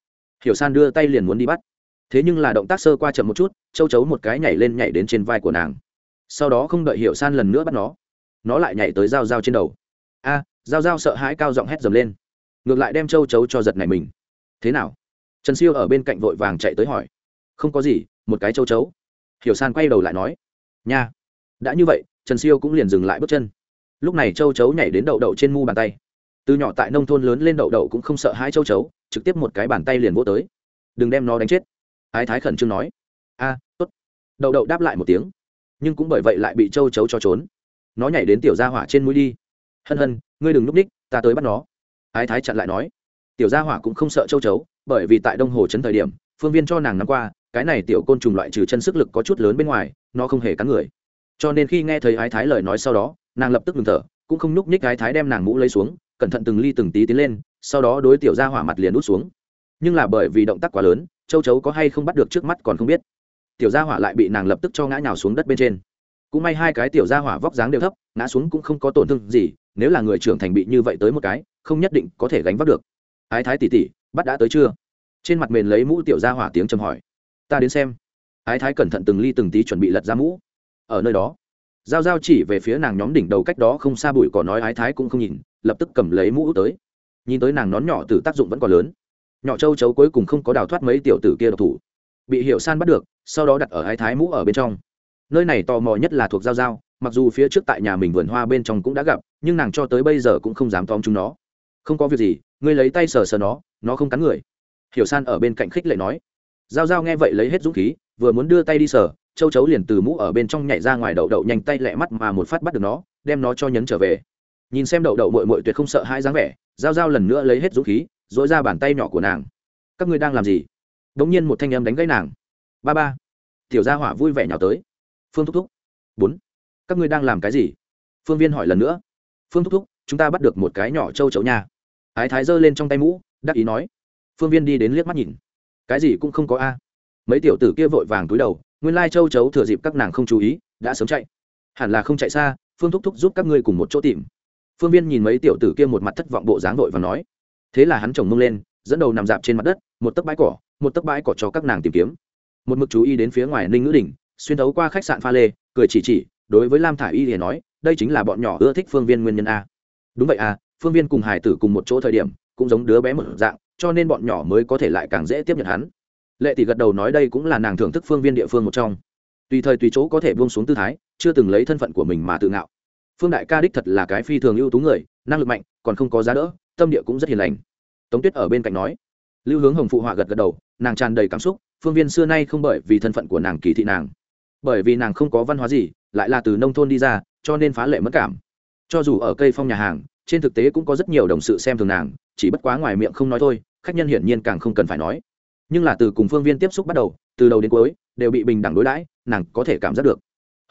hiểu san đưa tay liền muốn đi bắt. Thế nhưng là động tác sơ qua chậm một chút châu chấu một cái nhảy lên nhảy đến trên vai của nàng. Sau đó không đợi hiểu san lần nữa bắt nó nó lại nhảy tới dao dao trên đầu. A à, dao dao sợ hãi cao giọng hét dầm lên. Ngược lại đem châu chấu cho giật này mình. Thế nào? Trần siêu ở bên cạnh vội vàng chạy tới hỏi. Không có gì một cái châu chấu. Hiểu san quay đầu lại nói. Nha. Đã như vậy trần siêu cũng liền dừng lại bước chân. Lúc này châu chấu nhảy đến đậu đậu trên mu bàn tay. Từ nhỏ tại nông thôn lớn lên đậu đậu cũng không sợ hai châu chấu trực tiếp một cái bàn tay liền vỗ tới. Đừng đem nó đánh chết. Ái thái khẩn trương nói. A, tốt. Đậu đậu đáp lại một tiếng. Nhưng cũng bởi vậy lại bị châu chấu cho trốn. Nó nhảy đến tiểu gia hỏa trên mũi đi. Hân hân, ngươi đừng núp ních, ta tới bắt nó. Ái thái chặn lại nói. Tiểu gia hỏa cũng không sợ châu chấu, bởi vì tại đông hồ trấn thời điểm, phương viên cho nàng nắm qua, cái này tiểu côn trùng loại trừ chân sức lực có chút lớn bên ngoài, nó không hề cắn người. Cho nên khi nghe thấy ái thái lời nói sau đó, nàng lập tức ngừng thở, cũng không núp ních ái thái đem nàng mũ lấy xuống cẩn thận từng ly từng tí tiến lên, sau đó đối tiểu gia hỏa mặt liền út xuống. Nhưng là bởi vì động tác quá lớn, châu chấu có hay không bắt được trước mắt còn không biết. Tiểu gia hỏa lại bị nàng lập tức cho ngã nhào xuống đất bên trên. Cũng may hai cái tiểu gia hỏa vóc dáng đều thấp, ngã xuống cũng không có tổn thương gì, nếu là người trưởng thành bị như vậy tới một cái, không nhất định có thể gánh vác được. Ái thái tỉ tỉ bắt đã tới chưa? Trên mặt mền lấy mũ tiểu ra hỏa tiếng trầm hỏi. Ta đến xem. Ái thái cẩn thận từng ly từng tí chuẩn bị lật ra mũ. Ở nơi đó giao giao chỉ về phía nàng nhóm đỉnh đầu cách đó không xa bụi cỏ nói ái thái cũng không nhìn, lập tức cầm lấy mũ tới. Nhìn tới nàng nón nhỏ từ tác dụng vẫn còn lớn. Nhỏ châu chấu cuối cùng không có đào thoát mấy tiểu tử kia độc thủ. Bị hiệu san bắt được, sau đó đặt ở ái thái mũ ở bên trong. Nơi này tò mò nhất là thuộc giao giao, mặc dù phía trước tại nhà mình vườn hoa bên trong cũng đã gặp, nhưng nàng cho tới bây giờ cũng không dám tóm chúng nó. Không có việc gì, ngươi lấy tay sờ sờ nó nó không cắn người. Hiểu san ở bên cạnh khích lệ nói. Giao giao nghe vậy lấy hết dũng khí, vừa muốn đưa tay đi sờ châu chấu liền từ mũ ở bên trong nhảy ra ngoài đậu đậu nhanh tay lẹ mắt mà một phát bắt được nó, đem nó cho nhấn trở về. Nhìn xem đậu đậu mội mội tuyệt không sợ hai dáng vẻ, giao giao lần nữa lấy hết dũng khí, dỗi ra bàn tay nhỏ của nàng. Các ngươi đang làm gì? Đ ỗ n g nhiên một thanh âm đánh gãy nàng. Ba ba. Tiểu gia hỏa vui vẻ nhào tới. Phương thúc thúc. Bốn. Các ngươi đang làm cái gì? Phương viên hỏi lần nữa. Phương thúc thúc, chúng ta bắt được một cái nhỏ châu chấu nha. Ái thái giơ lên trong tay mũ, đắc ý nói. Phương viên đi đến liếc mắt nhìn. Cái gì cũng không có a. Mấy tiểu tử kia vội vàng túi đầu nguyên lai châu chấu thừa dịp các nàng không chú ý, đã sớm chạy. Hẳn là không chạy xa, phương thúc thúc giúp các ngươi cùng một chỗ tìm. Phương viên nhìn mấy tiểu tử kia một mặt thất vọng bộ dáng vội và nói. Thế là hắn chồng mông lên, dẫn đầu nằm dạp trên mặt đất, một tấc bãi cỏ, một tấc bãi cỏ cho các nàng tìm kiếm. Một mực chú ý đến phía ngoài ninh ngữ đình, xuyên thấu qua khách sạn pha lê, cười chỉ chỉ, đối với lam thả i y thì nói, đây chính là bọn nhỏ ưa thích phương viên nguyên nhân a. Đúng vậy à phương viên cùng hải tử cùng một chỗ thời điểm, cũng giống đứa bé một dạng, cho nên bọn nhỏ mới có thể lại càng dễ tiếp nhận hắn lệ tỷ gật đầu nói đây cũng là nàng thưởng thức phương viên địa phương một trong. Tùy thời tùy chỗ có thể buông xuống tư thái, chưa từng lấy thân phận của mình mà tự ngạo. Phương đại ca đích thật là cái phi thường ưu tú người, năng lực mạnh, còn không có giá đỡ, tâm địa cũng rất hiền lành. Tống tuyết ở bên cạnh nói. Lưu hướng hồng phụ họa gật gật đầu, nàng tràn đầy cảm xúc, phương viên xưa nay không bởi vì thân phận của nàng kỳ thị nàng. Bởi vì nàng không có văn hóa gì, lại là từ nông thôn đi ra, cho nên phá lệ mất cảm. Cho dù ở cây phong nhà hàng, trên thực tế cũng có rất nhiều đồng sự xem thường nàng, chỉ bất quá ngoài miệng không nói thôi, khách nhân hiển nhiên càng không cần phải nói nhưng là từ cùng phương viên tiếp xúc bắt đầu, từ đầu đến cuối, đều bị bình đẳng đối đãi, nàng có thể cảm giác được.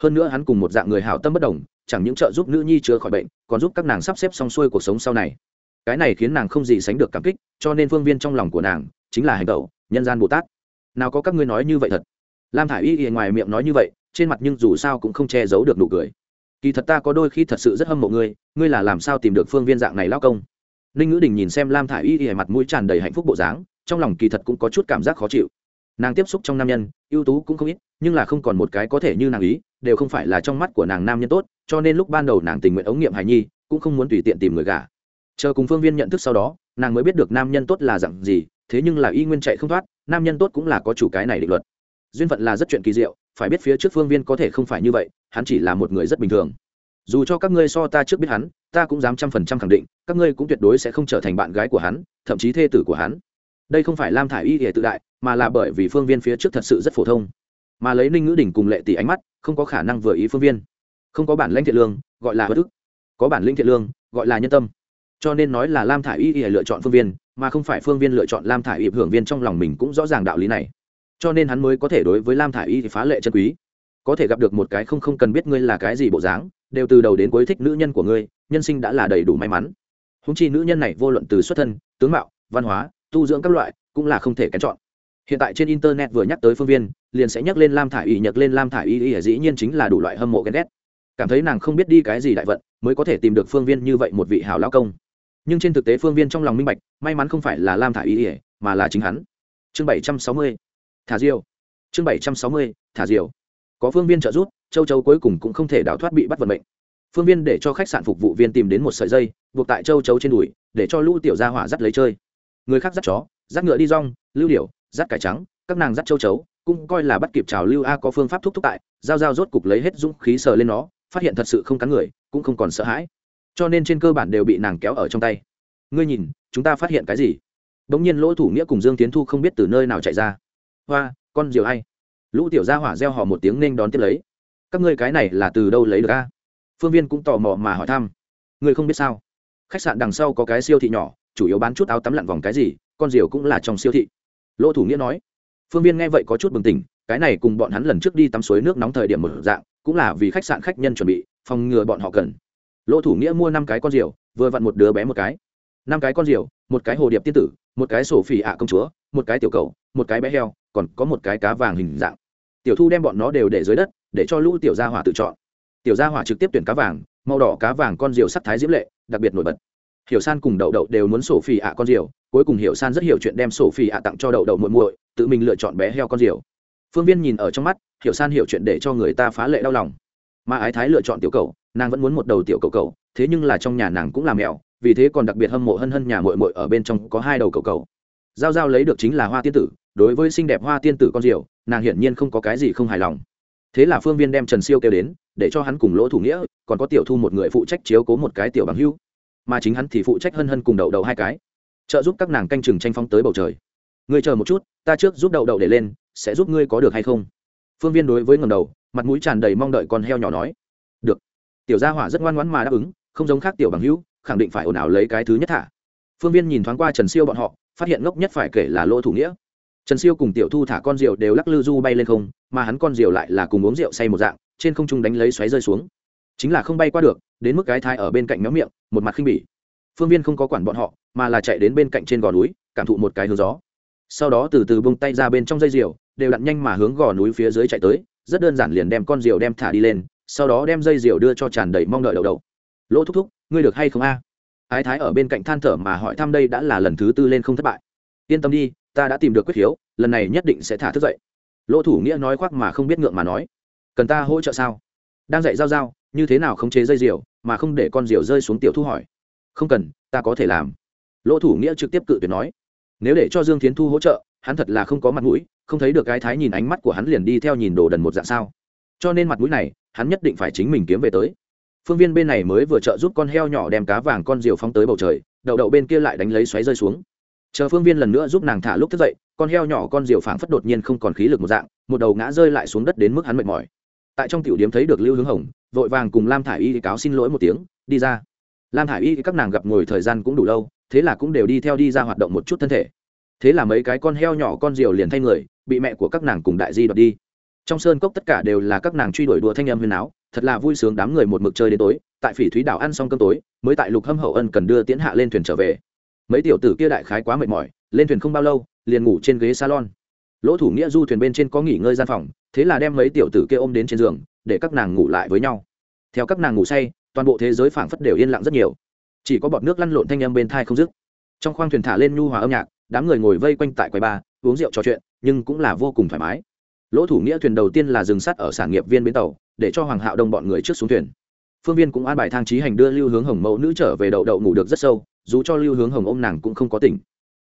Hơn nữa hắn cùng một dạng người hảo tâm bất đồng, chẳng những trợ giúp nữ nhi chữa khỏi bệnh, còn giúp các nàng sắp xếp xong xuôi cuộc sống sau này. Cái này khiến nàng không gì sánh được cảm kích, cho nên phương viên trong lòng của nàng chính là hành tẩu nhân gian bồ tát. Nào có các ngươi nói như vậy thật. Lam thả i y ngoài miệng nói như vậy, trên mặt nhưng dù sao cũng không che giấu được nụ cười. Kỳ thật ta có đôi khi thật sự rất hâm mộ ngươi ngươi là làm sao tìm được phương viên dạng này lao công? Ninh ngữ đình nhìn xem lam thả i y y mặt mũi tràn đầy hạnh phúc bộ dáng trong lòng kỳ thật cũng có chút cảm giác khó chịu. Nàng tiếp xúc trong nam nhân, ưu tú cũng không ít, nhưng là không còn một cái có thể như nàng ý, đều không phải là trong mắt của nàng nam nhân tốt, cho nên lúc ban đầu nàng tình nguyện ống nghiệm hài nhi, cũng không muốn tùy tiện tìm người gả. Chờ cùng phương viên nhận thức sau đó, nàng mới biết được nam nhân tốt là dặn gì, thế nhưng là y nguyên chạy không thoát, nam nhân tốt cũng là có chủ cái này định luật. Duyên phận là rất chuyện kỳ diệu, phải biết phía trước phương viên có thể không phải như vậy, hắn chỉ là một người rất bình thường. Dù cho các ngươi so ta trước biết hắn, ta cũng dám trăm phần trăm khẳng định, các ngươi cũng tuyệt đối sẽ không trở thành bạn gái của hắn, thậm chí thê tử của hắn đây không phải lam thả i y hệ tự đại, mà là bởi vì phương viên phía trước thật sự rất phổ thông. Mà lấy ninh ngữ đỉnh cùng lệ tỷ ánh mắt, không có khả năng vừa ý phương viên. Không có bản lãnh thiện lương, gọi là bất ức. Có bản lĩnh thiện lương, gọi là nhân tâm. Cho nên nói là lam thả i y hệ lựa chọn phương viên, mà không phải phương viên lựa chọn lam thả i y hưởng viên trong lòng mình cũng rõ ràng đạo lý này. Cho nên hắn mới có thể đối với lam thả i y thì phá lệ chân quý. Có thể gặp được một cái không không cần biết ngươi là cái gì bộ dáng, đều từ đầu đến cuối thích nữ nhân của ngươi, nhân sinh đã là đầy đủ may mắn. Húng chi nữ nhân này vô luận từ xuất thân, tướng mạo, văn hóa tu dưỡng các loại, cũng là không thể kén chọn. Hiện tại trên internet vừa nhắc tới phương viên, liền sẽ nhắc lên lam thả i y nhắc lên lam thả i y dĩ nhiên chính là đủ loại hâm mộ ghen ghét. Cảm thấy nàng không biết đi cái gì đại vận, mới có thể tìm được phương viên như vậy một vị hảo lao công. Nhưng trên thực tế phương viên trong lòng minh bạch, may mắn không phải là lam thả i y mà là chính hắn. Chương bảy trăm sáu mươi, thả diều. Chương bảy trăm sáu mươi, thả diều. Có phương viên trợ giúp, châu châu cuối cùng cũng không thể đào thoát bị bắt vận mệnh. Phương viên để cho khách sạn phục vụ viên tìm đến một sợi dây, buộc tại châu chấu trên đùi, để cho lũ tiểu gia hỏa dắt lấy chơi người khác dắt chó, dắt ngựa đi rong, lưu điểu, dắt cải trắng, các nàng dắt châu chấu, cũng coi là bắt kịp trào lưu a có phương pháp thúc thúc tại, giao giao rốt cục lấy hết dũng khí sờ lên nó, phát hiện thật sự không cắn người, cũng không còn sợ hãi. Cho nên trên cơ bản đều bị nàng kéo ở trong tay. Ngươi nhìn, chúng ta phát hiện cái gì? Bỗng nhiên lỗ thủ nghĩa cùng dương tiến thu không biết từ nơi nào chạy ra. Hoa, con diều hay. Lũ tiểu gia hỏa reo hò một tiếng nên đón tiếp lấy. Các ngươi cái này là từ đâu lấy được a? Phương viên cũng tò mò mà hỏi thăm. Ngươi không biết sao? Khách sạn đằng sau có cái siêu thị nhỏ chủ yếu bán chút áo tắm lặn vòng cái gì, con diều cũng là trong siêu thị. Lỗ thủ nghĩa nói, phương viên nghe vậy có chút bừng tỉnh, cái này cùng bọn hắn lần trước đi tắm suối nước nóng thời điểm một dạng, cũng là vì khách sạn khách nhân chuẩn bị, phòng ngừa bọn họ cần. Lỗ thủ nghĩa mua năm cái con diều, vừa vặn một đứa bé một cái. Năm cái con diều, một cái hồ điệp tiên tử, một cái sổ phỉ ạ công chúa, một cái tiểu cầu, một cái bé heo, còn có một cái cá vàng hình dạng. Tiểu thu đem bọn nó đều để dưới đất, để cho lũ tiểu gia hỏa tự chọn. Tiểu gia hỏa trực tiếp tuyển cá vàng, màu đỏ cá vàng con diều sắc thái diễm lệ, đặc biệt nổi bật hiểu san cùng đậu đậu đều muốn sổ phi ạ con diều cuối cùng hiểu san rất hiểu chuyện đem sổ phi ạ tặng cho đậu đậu muội muội, tự mình lựa chọn bé heo con diều phương viên nhìn ở trong mắt, hiểu san hiểu chuyện để cho người ta phá lệ đau lòng. Mà ái thái lựa chọn tiểu cầu, nàng vẫn muốn một đầu tiểu cầu cầu, thế nhưng là trong nhà nàng cũng là mèo, vì thế còn đặc biệt hâm mộ hân hân nhà muội muội ở bên trong có hai đầu cầu cầu. Giao giao lấy được chính là hoa tiên tử, đối với xinh đẹp hoa tiên tử con diều nàng hiển nhiên không có cái gì không hài lòng. Thế là phương viên đem trần siêu kêu đến, để cho hắn cùng lỗ thủ nghĩa, còn có tiểu thu một người phụ trách chiếu cố một cái tiểu bằng hưu mà chính hắn thì phụ trách hân hân cùng đậu đậu hai cái. Trợ giúp các nàng canh chừng tranh phong tới bầu trời. Ngươi chờ một chút, ta trước giúp đậu đậu để lên, sẽ giúp ngươi có được hay không? Phương viên đối với ngầm đầu, mặt mũi tràn đầy mong đợi con heo nhỏ nói. Được. Tiểu gia hỏa rất ngoan ngoãn mà đáp ứng, không giống khác tiểu bằng hữu, khẳng định phải ồn ào lấy cái thứ nhất thả. Phương viên nhìn thoáng qua trần siêu bọn họ, phát hiện ngốc nhất phải kể là lỗ thủ nghĩa. Trần siêu cùng tiểu thu thả con rượu đều lắc lư du bay lên không, mà hắn con rượu lại là cùng uống rượu say một dạng, trên không trung đánh lấy xoáy rơi xuống chính là không bay qua được đến mức cái thai ở bên cạnh nhóm miệng một mặt khinh bỉ. Phương viên không có quản bọn họ mà là chạy đến bên cạnh trên gò núi cảm thụ một cái hướng gió. Sau đó từ từ bông tay ra bên trong dây diều, đều đặn nhanh mà hướng gò núi phía dưới chạy tới rất đơn giản liền đem con diều đem thả đi lên sau đó đem dây diều đưa cho tràn đầy mong đợi đầu đầu. Lỗ thúc thúc ngươi được hay không a? Ái thái ở bên cạnh than thở mà hỏi thăm đây đã là lần thứ tư lên không thất bại. Yên tâm đi ta đã tìm được quyết khiếu lần này nhất định sẽ thả thức dậy. Lỗ thủ nghĩa nói khoác mà không biết ngượng mà nói. Cần ta hỗ trợ sao? Đang dạy giao giao như thế nào khống chế dây diều mà không để con diều rơi xuống tiểu thu hỏi. Không cần, ta có thể làm. Lỗ thủ nghĩa trực tiếp cự tuyệt nói. Nếu để cho dương tiến thu hỗ trợ, hắn thật là không có mặt mũi, không thấy được cái thái nhìn ánh mắt của hắn liền đi theo nhìn đồ đần một dạng sao. Cho nên mặt mũi này, hắn nhất định phải chính mình kiếm về tới. Phương viên bên này mới vừa trợ giúp con heo nhỏ đem cá vàng con diều phóng tới bầu trời, đậu đậu bên kia lại đánh lấy xoáy rơi xuống. Chờ phương viên lần nữa giúp nàng thả lúc thức dậy, con heo nhỏ con diều phảng phất đột nhiên không còn khí lực một dạng, một đầu ngã rơi lại xuống đất đến mức hắn mệt mỏi. Tại trong tiểu điếm thấy được lưu hướng hồng vội vàng cùng lam thả i y cáo xin lỗi một tiếng, đi ra. Lam thả i y các nàng gặp ngồi thời gian cũng đủ lâu, thế là cũng đều đi theo đi ra hoạt động một chút thân thể. Thế là mấy cái con heo nhỏ con diều liền thay người, bị mẹ của các nàng cùng đại di đoạt đi. Trong sơn cốc tất cả đều là các nàng truy đuổi đùa thanh em huyền áo, thật là vui sướng đám người một mực chơi đến tối, tại phỉ thúy đảo ăn xong cơm tối, mới tại lục hâm hậu ân cần đưa tiến hạ lên thuyền trở về. Mấy tiểu tử kia đại khái quá mệt mỏi, lên thuyền không bao lâu, liền ngủ trên ghế salon. Lỗ thủ nghĩa du thuyền bên trên có nghỉ ngơi gian phòng, thế là đem mấy tiểu tử kia ôm đến trên giường để các nàng ngủ lại với nhau. Theo các nàng ngủ say, toàn bộ thế giới phảng phất đều yên lặng rất nhiều. Chỉ có bọt nước lăn lộn thanh âm bên thai không dứt. Trong khoang thuyền thả lên nhu hòa âm nhạc, đám người ngồi vây quanh tại quầy ba uống rượu trò chuyện, nhưng cũng là vô cùng thoải mái. Lỗ thủ nghĩa thuyền đầu tiên là dừng sắt ở sản nghiệp viên bến tàu, để cho hoàng hạo đông bọn người trước xuống thuyền. Phương viên cũng an bài thang trí hành đưa lưu hướng hồng mẫu nữ trở về đậu đậu ngủ được rất sâu, dù cho lưu hướng hồng ôm nàng cũng không có tỉnh.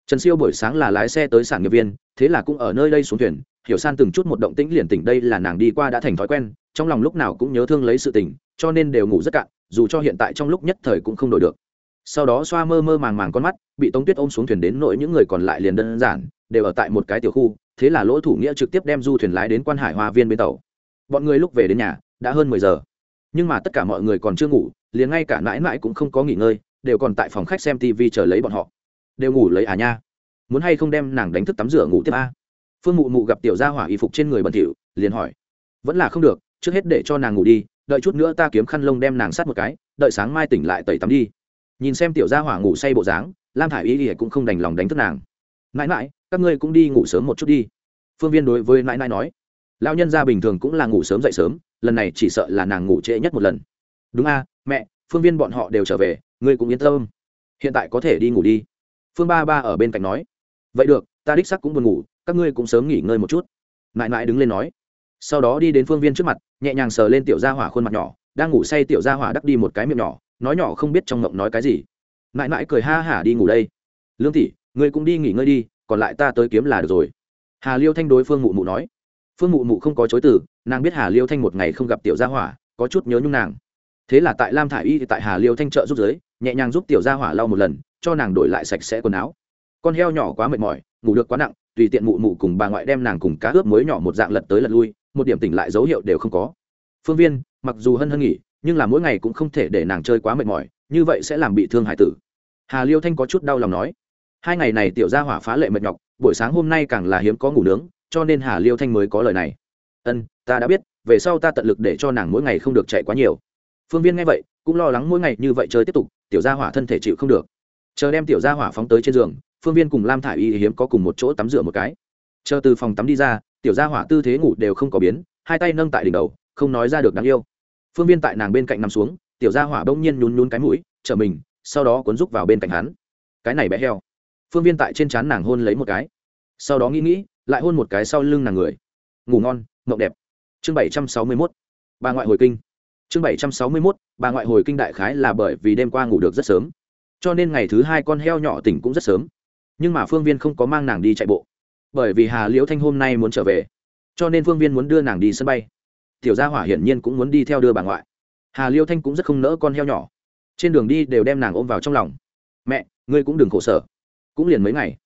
Trần siêu buổi sáng là lái xe tới sản nghiệp viên, thế là cũng ở nơi đây xuống thuyền hiểu san từng chút một động tĩnh liền tỉnh đây là nàng đi qua đã thành thói quen, trong lòng lúc nào cũng nhớ thương lấy sự tỉnh, cho nên đều ngủ rất cạn, dù cho hiện tại trong lúc nhất thời cũng không đổi được. Sau đó xoa mơ mơ màng màng con mắt, bị tống tuyết ôm xuống thuyền đến nội những người còn lại liền đơn giản, đều ở tại một cái tiểu khu, thế là lỗ thủ nghĩa trực tiếp đem du thuyền lái đến quan hải hoa viên bên tàu. Bọn người lúc về đến nhà, đã hơn mười giờ. Nhưng mà tất cả mọi người còn chưa ngủ, liền ngay cả mãi mãi cũng không có nghỉ ngơi, đều còn tại phòng khách xem tv chờ lấy bọn họ. Đều ngủ lấy à nha. Muốn hay không đem nàng đánh thức tắm rửa ngủ tiếp a? Phương mụ mụ gặp tiểu gia hỏa y phục trên người bẩn thỉu, liền hỏi, vẫn là không được, trước hết để cho nàng ngủ đi, đợi chút nữa ta kiếm khăn lông đem nàng sát một cái, đợi sáng mai tỉnh lại tẩy tắm đi. Nhìn xem tiểu gia hỏa ngủ say bộ dáng, lam thả i y ỉa cũng không đành lòng đánh thức nàng. Mãi mãi các ngươi cũng đi ngủ sớm một chút đi. Phương viên đối với mãi mãi nói, lão nhân gia bình thường cũng là ngủ sớm dậy sớm, lần này chỉ sợ là nàng ngủ trễ nhất một lần. Đúng a, mẹ, phương viên bọn họ đều trở về, ngươi cũng yên tâm. Hiện tại có thể đi ngủ đi. Phương ba ba ở bên cạnh nói, vậy được, ta đích sắc cũng buồn ngủ các ngươi cũng sớm nghỉ ngơi một chút. Mãi mãi đứng lên nói. Sau đó đi đến phương viên trước mặt, nhẹ nhàng sờ lên tiểu gia hỏa khuôn mặt nhỏ, đang ngủ say tiểu gia hỏa đắp đi một cái miệng nhỏ, nói nhỏ không biết trong ngộng nói cái gì. Mãi mãi cười ha hả đi ngủ đây. Lương tỷ ngươi cũng đi nghỉ ngơi đi, còn lại ta tới kiếm là được rồi. Hà liêu thanh đối phương mụ mụ nói. Phương mụ mụ không có chối từ, nàng biết hà liêu thanh một ngày không gặp tiểu gia hỏa, có chút nhớ nhung nàng. Thế là tại lam thả i y thì tại hà liêu thanh trợ giúp giới, nhẹ nhàng giúp tiểu gia hỏa lau một lần, cho nàng đổi lại sạch sẽ quần áo. Con heo nhỏ quá mệt mỏi, ngủ được quá nặng tùy tiện mụ mụ cùng bà ngoại đem nàng cùng cá ướp muối nhỏ một dạng lật tới lật lui, một điểm tỉnh lại dấu hiệu đều không có. Phương viên, mặc dù hân hân nghỉ, nhưng là mỗi ngày cũng không thể để nàng chơi quá mệt mỏi, như vậy sẽ làm bị thương hải tử. Hà liêu thanh có chút đau lòng nói, hai ngày này tiểu gia hỏa phá lệ mệt nhọc, buổi sáng hôm nay càng là hiếm có ngủ nướng, cho nên hà liêu thanh mới có lời này. Ân, ta đã biết, về sau ta tận lực để cho nàng mỗi ngày không được chạy quá nhiều. Phương viên nghe vậy, cũng lo lắng mỗi ngày như vậy chơi tiếp tục, tiểu gia hỏa thân thể chịu không được. Chờ đem tiểu gia hỏa phóng tới trên giường phương viên cùng lam thả i y hiếm có cùng một chỗ tắm rửa một cái. Chờ từ phòng tắm đi ra, tiểu gia hỏa tư thế ngủ đều không có biến, hai tay nâng tại đỉnh đầu, không nói ra được đáng yêu. Phương viên tại nàng bên cạnh nằm xuống, tiểu gia hỏa bỗng nhiên nhún nhún cái mũi, chở mình, sau đó cuốn rúc vào bên cạnh hắn. Cái này bé heo. Phương viên tại trên trán nàng hôn lấy một cái. Sau đó nghĩ nghĩ, lại hôn một cái sau lưng nàng người. Ngủ ngon, mộng đẹp. Chương bảy trăm sáu mươi mốt. Bà ngoại hồi kinh. Chương bảy trăm sáu mươi mốt. Bà ngoại hồi kinh đại khái là bởi vì đêm qua ngủ được rất sớm. Cho nên ngày thứ hai con heo nhỏ tỉnh cũng rất sớm nhưng mà phương viên không có mang nàng đi chạy bộ. Bởi vì hà liễu thanh hôm nay muốn trở về, cho nên phương viên muốn đưa nàng đi sân bay. Tiểu gia hỏa hiển nhiên cũng muốn đi theo đưa bà ngoại. Hà liễu thanh cũng rất không nỡ con heo nhỏ. Trên đường đi đều đem nàng ôm vào trong lòng. Mẹ, ngươi cũng đừng khổ sở. Cũng liền mấy ngày,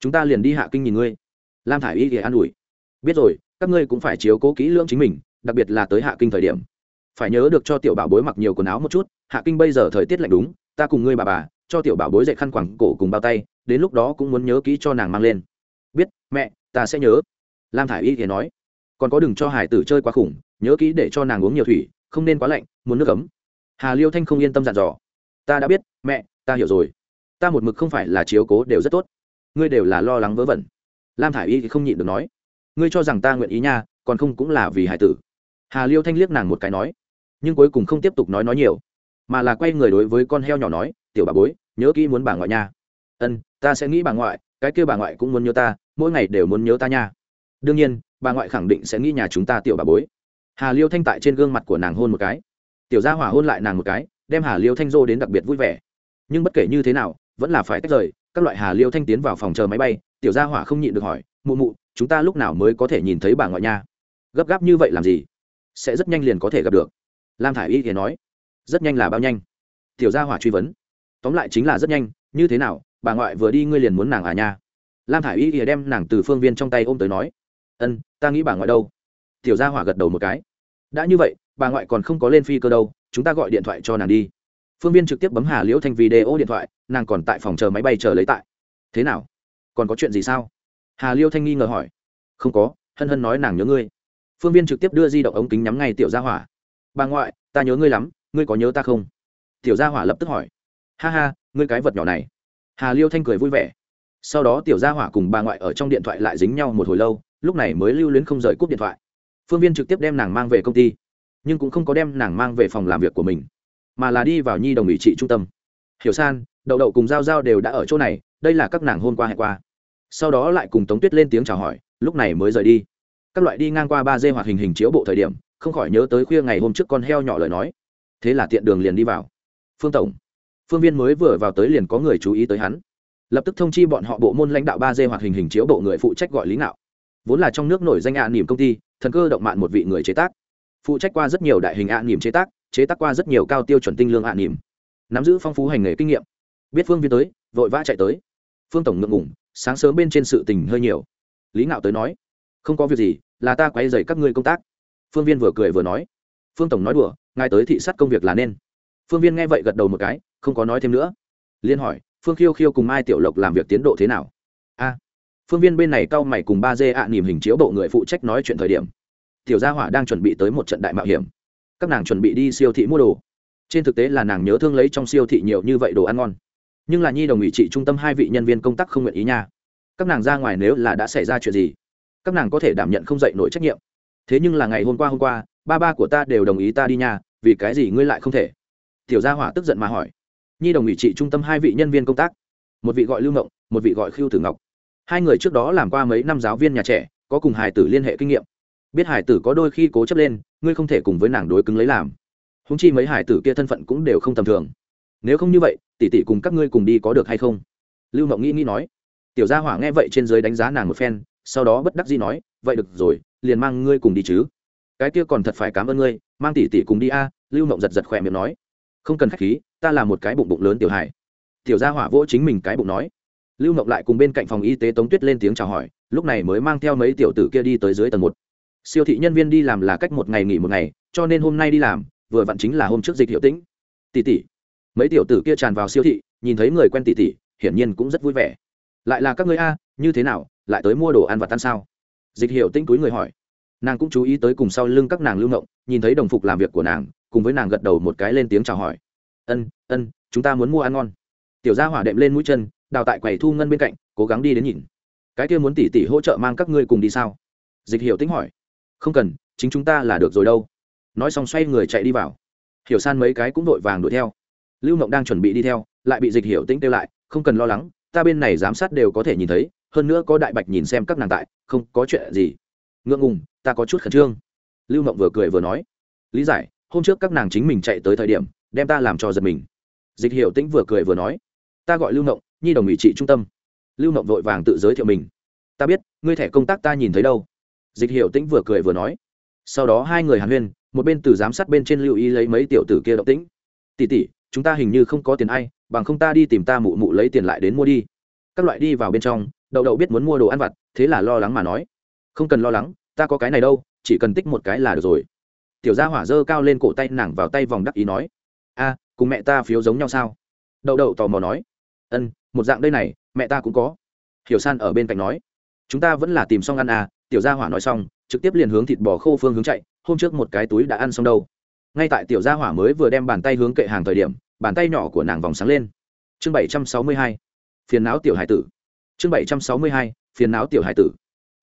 chúng ta liền đi hạ kinh nhìn ngươi. Lam thả i y thì an ủi. Biết rồi, các ngươi cũng phải chiếu cố kỹ lưỡng chính mình, đặc biệt là tới hạ kinh thời điểm. Phải nhớ được cho tiểu bảo bối mặc nhiều quần áo một chút, hạ kinh bây giờ thời tiết lạnh đúng, ta cùng ngươi bà bà, cho tiểu bảo bối dậy khăn quẳng cổ cùng bao tay đến lúc đó cũng muốn nhớ kỹ cho nàng mang lên. Biết, mẹ, ta sẽ nhớ. Lam thả i y thì nói, còn có đừng cho hải tử chơi quá khủng, nhớ kỹ để cho nàng uống nhiều thủy, không nên quá lạnh, muốn nước ấm. Hà liêu thanh không yên tâm dặn dò, ta đã biết, mẹ, ta hiểu rồi. Ta một mực không phải là chiếu cố đều rất tốt. Ngươi đều là lo lắng vớ vẩn. Lam thả i y thì không nhịn được nói, ngươi cho rằng ta nguyện ý nha, còn không cũng là vì hải tử. Hà liêu thanh liếc nàng một cái nói, nhưng cuối cùng không tiếp tục nói nói nhiều, mà là quay người đối với con heo nhỏ nói, tiểu bà bối, nhớ kỹ muốn bà ngoại nha ân, ta sẽ nghĩ bà ngoại, cái kêu bà ngoại cũng muốn nhớ ta, mỗi ngày đều muốn nhớ ta nha. Đương nhiên, bà ngoại khẳng định sẽ nghĩ nhà chúng ta tiểu bà bối. Hà liêu thanh tại trên gương mặt của nàng hôn một cái. Tiểu gia hỏa hôn lại nàng một cái, đem hà liêu thanh dô đến đặc biệt vui vẻ. Nhưng bất kể như thế nào, vẫn là phải tách rời, các loại hà liêu thanh tiến vào phòng chờ máy bay, tiểu gia hỏa không nhịn được hỏi, mụ mụ, chúng ta lúc nào mới có thể nhìn thấy bà ngoại nha? Gấp gáp như vậy làm gì? Sẽ rất nhanh liền có thể gặp được. Lam thả i y thì nói, rất nhanh là bao nhanh? Tiểu gia hỏa truy vấn, tóm lại chính là rất nhanh, như thế nào bà ngoại vừa đi ngươi liền muốn nàng à nha. Lam thả i y ỉa đem nàng từ phương viên trong tay ôm tới nói, ân, ta nghĩ bà ngoại đâu? Tiểu gia hỏa gật đầu một cái, đã như vậy, bà ngoại còn không có lên phi cơ đâu, chúng ta gọi điện thoại cho nàng đi. Phương viên trực tiếp bấm hà liễu thanh video điện thoại, nàng còn tại phòng chờ máy bay chờ lấy tại. Thế nào? Còn có chuyện gì sao? Hà liêu thanh nghi ngờ hỏi. Không có, hân hân nói nàng nhớ ngươi. Phương viên trực tiếp đưa di động ống kính nhắm ngay tiểu gia hỏa. Bà ngoại, ta nhớ ngươi lắm, ngươi có nhớ ta không? Tiểu gia hỏa lập tức hỏi. Ha ha, ngươi cái vật nhỏ này hà liêu thanh cười vui vẻ. Sau đó tiểu gia hỏa cùng bà ngoại ở trong điện thoại lại dính nhau một hồi lâu, lúc này mới lưu luyến không rời cúp điện thoại. Phương viên trực tiếp đem nàng mang về công ty, nhưng cũng không có đem nàng mang về phòng làm việc của mình, mà là đi vào nhi đồng ủy trị trung tâm. Hiểu san, đậu đậu cùng g i a o g i a o đều đã ở chỗ này, đây là các nàng hôn qua hẹn qua. Sau đó lại cùng tống tuyết lên tiếng chào hỏi, lúc này mới rời đi. Các loại đi ngang qua ba d hoạt hình hình chiếu bộ thời điểm, không khỏi nhớ tới khuya ngày hôm trước con heo nhỏ lời nói. Thế là tiện đường liền đi vào. Phương tổng phương viên mới vừa vào tới liền có người chú ý tới hắn. Lập tức thông chi bọn họ bộ môn lãnh đạo ba d hoạt hình hình chiếu bộ người phụ trách gọi lý ngạo. Vốn là trong nước nổi danh ạ à nỉm công ty, thần cơ động mạn một vị người chế tác. Phụ trách qua rất nhiều đại hình ạ à nỉm chế tác chế tác qua rất nhiều cao tiêu chuẩn tinh lương ạ à nỉm nắm giữ phong phú hành nghề kinh nghiệm. Biết phương viên tới, vội vã chạy tới. Phương tổng ngượng ngủng sáng sớm bên trên sự tình hơi nhiều. Lý ngạo tới nói, không có việc gì, là ta quay dày các ngươi công tác. Phương viên vừa cười vừa nói. Phương tổng nói đùa, ngài tới thị sát công việc là nên. Phương viên nghe vậy gật đầu một cái không có nói thêm nữa. Liên hỏi, phương khiêu khiêu cùng mai tiểu lộc làm việc tiến độ thế nào? A. Phương viên bên này cau mày cùng ba dê ạ nỉm hình chiếu bộ người phụ trách nói chuyện thời điểm. Tiểu gia hỏa đang chuẩn bị tới một trận đại mạo hiểm. Các nàng chuẩn bị đi siêu thị mua đồ. Trên thực tế là nàng nhớ thương lấy trong siêu thị nhiều như vậy đồ ăn ngon. Nhưng là nhi đồng ủy trị trung tâm hai vị nhân viên công tác không nguyện ý nha. Các nàng ra ngoài nếu là đã xảy ra chuyện gì, các nàng có thể đảm nhận không dạy nổi trách nhiệm. Thế nhưng là ngày hôm qua hôm qua, ba ba của ta đều đồng ý ta đi nhà vì cái gì ngươi lại không thể? Tiểu gia hỏa tức giận mà hỏi nhi đồng ủy trị trung tâm hai vị nhân viên công tác, một vị gọi lưu ngộng một vị gọi khiêu tử ngọc. Hai người trước đó làm qua mấy năm giáo viên nhà trẻ, có cùng hải tử liên hệ kinh nghiệm. Biết hải tử có đôi khi cố chấp lên, ngươi không thể cùng với nàng đối cứng lấy làm. Húng chi mấy hải tử kia thân phận cũng đều không tầm thường. Nếu không như vậy, tỷ tỷ cùng các ngươi cùng đi có được hay không? Lưu mộng nghĩ nghĩ nói. Tiểu gia hỏa nghe vậy trên dưới đánh giá nàng một phen, sau đó bất đắc dĩ nói, vậy được rồi, liền mang ngươi cùng đi chứ. Cái kia còn thật phải cảm ơn ngươi, mang tỷ tỷ cùng đi a. Lưu mộng giật giật khỏe miệng nói không cần khách khí, ta là một cái bụng bụng lớn tiểu hải tiểu gia hỏa vỗ chính mình cái bụng nói. Lưu mộng lại cùng bên cạnh phòng y tế tống tuyết lên tiếng chào hỏi, lúc này mới mang theo mấy tiểu tử kia đi tới dưới tầng một. Siêu thị nhân viên đi làm là cách một ngày nghỉ một ngày, cho nên hôm nay đi làm, vừa vặn chính là hôm trước dịch hiệu tĩnh. Tỷ tỷ. Mấy tiểu tử kia tràn vào siêu thị, nhìn thấy người quen tỷ tỷ, hiển nhiên cũng rất vui vẻ. Lại là các người a, như thế nào, lại tới mua đồ ăn và tan sao? Dịch hiệu tĩnh túi người hỏi. Nàng cũng chú ý tới cùng sau lưng các nàng lưu ngộng nhìn thấy đồng phục làm việc của nàng cùng với nàng gật đầu một cái lên tiếng chào hỏi. Ân ân, chúng ta muốn mua ăn ngon. Tiểu gia hỏa đệm lên mũi chân, đào tại quầy thu ngân bên cạnh, cố gắng đi đến nhìn. Cái kia muốn tỉ tỉ hỗ trợ mang các ngươi cùng đi sao? Dịch hiệu tính hỏi. Không cần, chính chúng ta là được rồi đâu. Nói xong xoay người chạy đi vào. Hiểu san mấy cái cũng vội vàng đuổi theo. Lưu mộng đang chuẩn bị đi theo, lại bị dịch hiểu tĩnh kêu lại, không cần lo lắng, ta bên này giám sát đều có thể nhìn thấy, hơn nữa có đại bạch nhìn xem các nàng tại, không có chuyện gì. Ngượng ngùng, ta có chút khẩn trương. Lưu mộng vừa cười vừa nói. Lý giải hôm trước các nàng chính mình chạy tới thời điểm, đem ta làm cho giật mình. Dịch hiểu tĩnh vừa cười vừa nói, ta gọi lưu mộng nhi đồng ủy trị trung tâm. Lưu mộng vội vàng tự giới thiệu mình. Ta biết, ngươi thẻ công tác ta nhìn thấy đâu. Dịch hiểu tĩnh vừa cười vừa nói. Sau đó hai người hàn huyên, một bên từ giám sát bên trên lưu ý lấy mấy tiểu tử kia động tĩnh. Tỉ tỉ chúng ta hình như không có tiền ai, bằng không ta đi tìm ta mụ mụ lấy tiền lại đến mua đi. Các loại đi vào bên trong, đậu đậu biết muốn mua đồ ăn vặt, thế là lo lắng mà nói. Không cần lo lắng, ta có cái này đâu, chỉ cần tích một cái là được rồi tiểu gia hỏa dơ cao lên cổ tay nàng vào tay vòng đắc ý nói, a, cùng mẹ ta phiếu giống nhau sao? Đậu đậu tò mò nói, ân, một dạng đây này, mẹ ta cũng có. Hiểu san ở bên cạnh nói, chúng ta vẫn là tìm xong ăn à. Tiểu gia hỏa nói xong, trực tiếp liền hướng thịt bò khô phương hướng chạy, hôm trước một cái túi đã ăn xong đâu. Ngay tại tiểu gia hỏa mới vừa đem bàn tay hướng kệ hàng thời điểm, bàn tay nhỏ của nàng vòng sáng lên. Chương bảy trăm sáu mươi hai, phiền não tiểu hải tử. Chương bảy trăm sáu mươi hai, phiền não tiểu hải tử.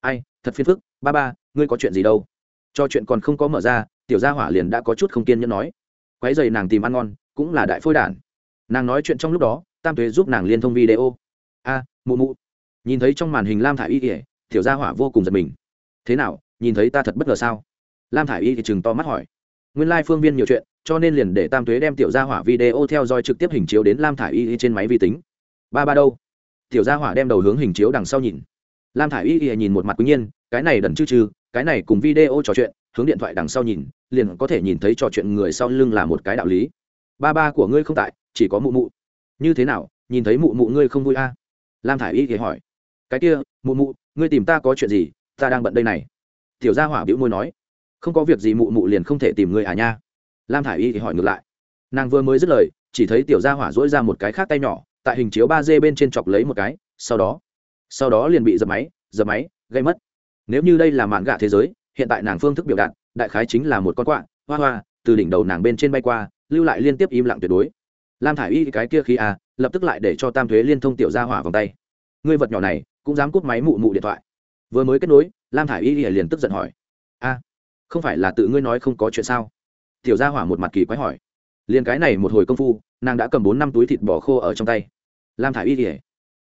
Ai, thật phiền phức, ba ba, ngươi có chuyện gì đâu? Cho chuyện còn không có mở ra tiểu gia hỏa liền đã có chút không kiên nhẫn nói. Quái dày nàng tìm ăn ngon, cũng là đại phôi đản. Nàng nói chuyện trong lúc đó, tam tuế giúp nàng liên thông video. A, mụ mụ. Nhìn thấy trong màn hình lam thả i y kỉa tiểu gia hỏa vô cùng giật mình. Thế nào, nhìn thấy ta thật bất ngờ sao? Lam thả i y thì chừng to mắt hỏi. Nguyên lai、like、phương viên nhiều chuyện, cho nên liền để tam tuế đem tiểu gia hỏa video theo dõi trực tiếp hình chiếu đến lam thả i y trên máy vi tính. Ba ba đâu? Tiểu gia hỏa đem đầu hướng hình chiếu đằng sau nhìn. Lam thả i y nhìn một mặt quý nhiên, cái này đần chư chư cái này cùng video trò chuyện, hướng điện thoại đằng sau nhìn, liền có thể nhìn thấy trò chuyện người sau lưng là một cái đạo lý. Ba ba của ngươi không tại, chỉ có mụ mụ. Như thế nào, nhìn thấy mụ mụ ngươi không vui a? À? lam thả i y thì hỏi. Cái kia, mụ mụ, ngươi tìm ta có chuyện gì? Ta đang bận đây này. Tiểu gia hỏa biểu môi nói. Không có việc gì mụ mụ liền không thể tìm ngươi à nha. Lam thả i y thì hỏi ngược lại. Nàng vừa mới dứt lời, chỉ thấy tiểu gia hỏa dỗi ra một cái khác tay nhỏ, tại hình chiếu ba d bên trên chọc lấy một cái, sau đó sau đó liền bị dập máy dập máy, gây mất nếu như đây là mạn gạ thế giới, hiện tại nàng phương thức biểu đạt, đại khái chính là một con quạ, hoa hoa, từ đỉnh đầu nàng bên trên bay qua, lưu lại liên tiếp im lặng tuyệt đối. Lam thả i y cái kia khi à lập tức lại để cho tam thuế liên thông tiểu ra hỏa vòng tay. Ngươi vật nhỏ này, cũng dám cút máy mụ mụ điện thoại. Vừa mới kết nối, lam thả i y liền tức giận hỏi. A, không phải là tự ngươi nói không có chuyện sao? Tiểu gia hỏa một mặt kỳ quái hỏi. Liền cái này một hồi công phu, nàng đã cầm bốn năm túi thịt bò khô ở trong tay. Lam thả i y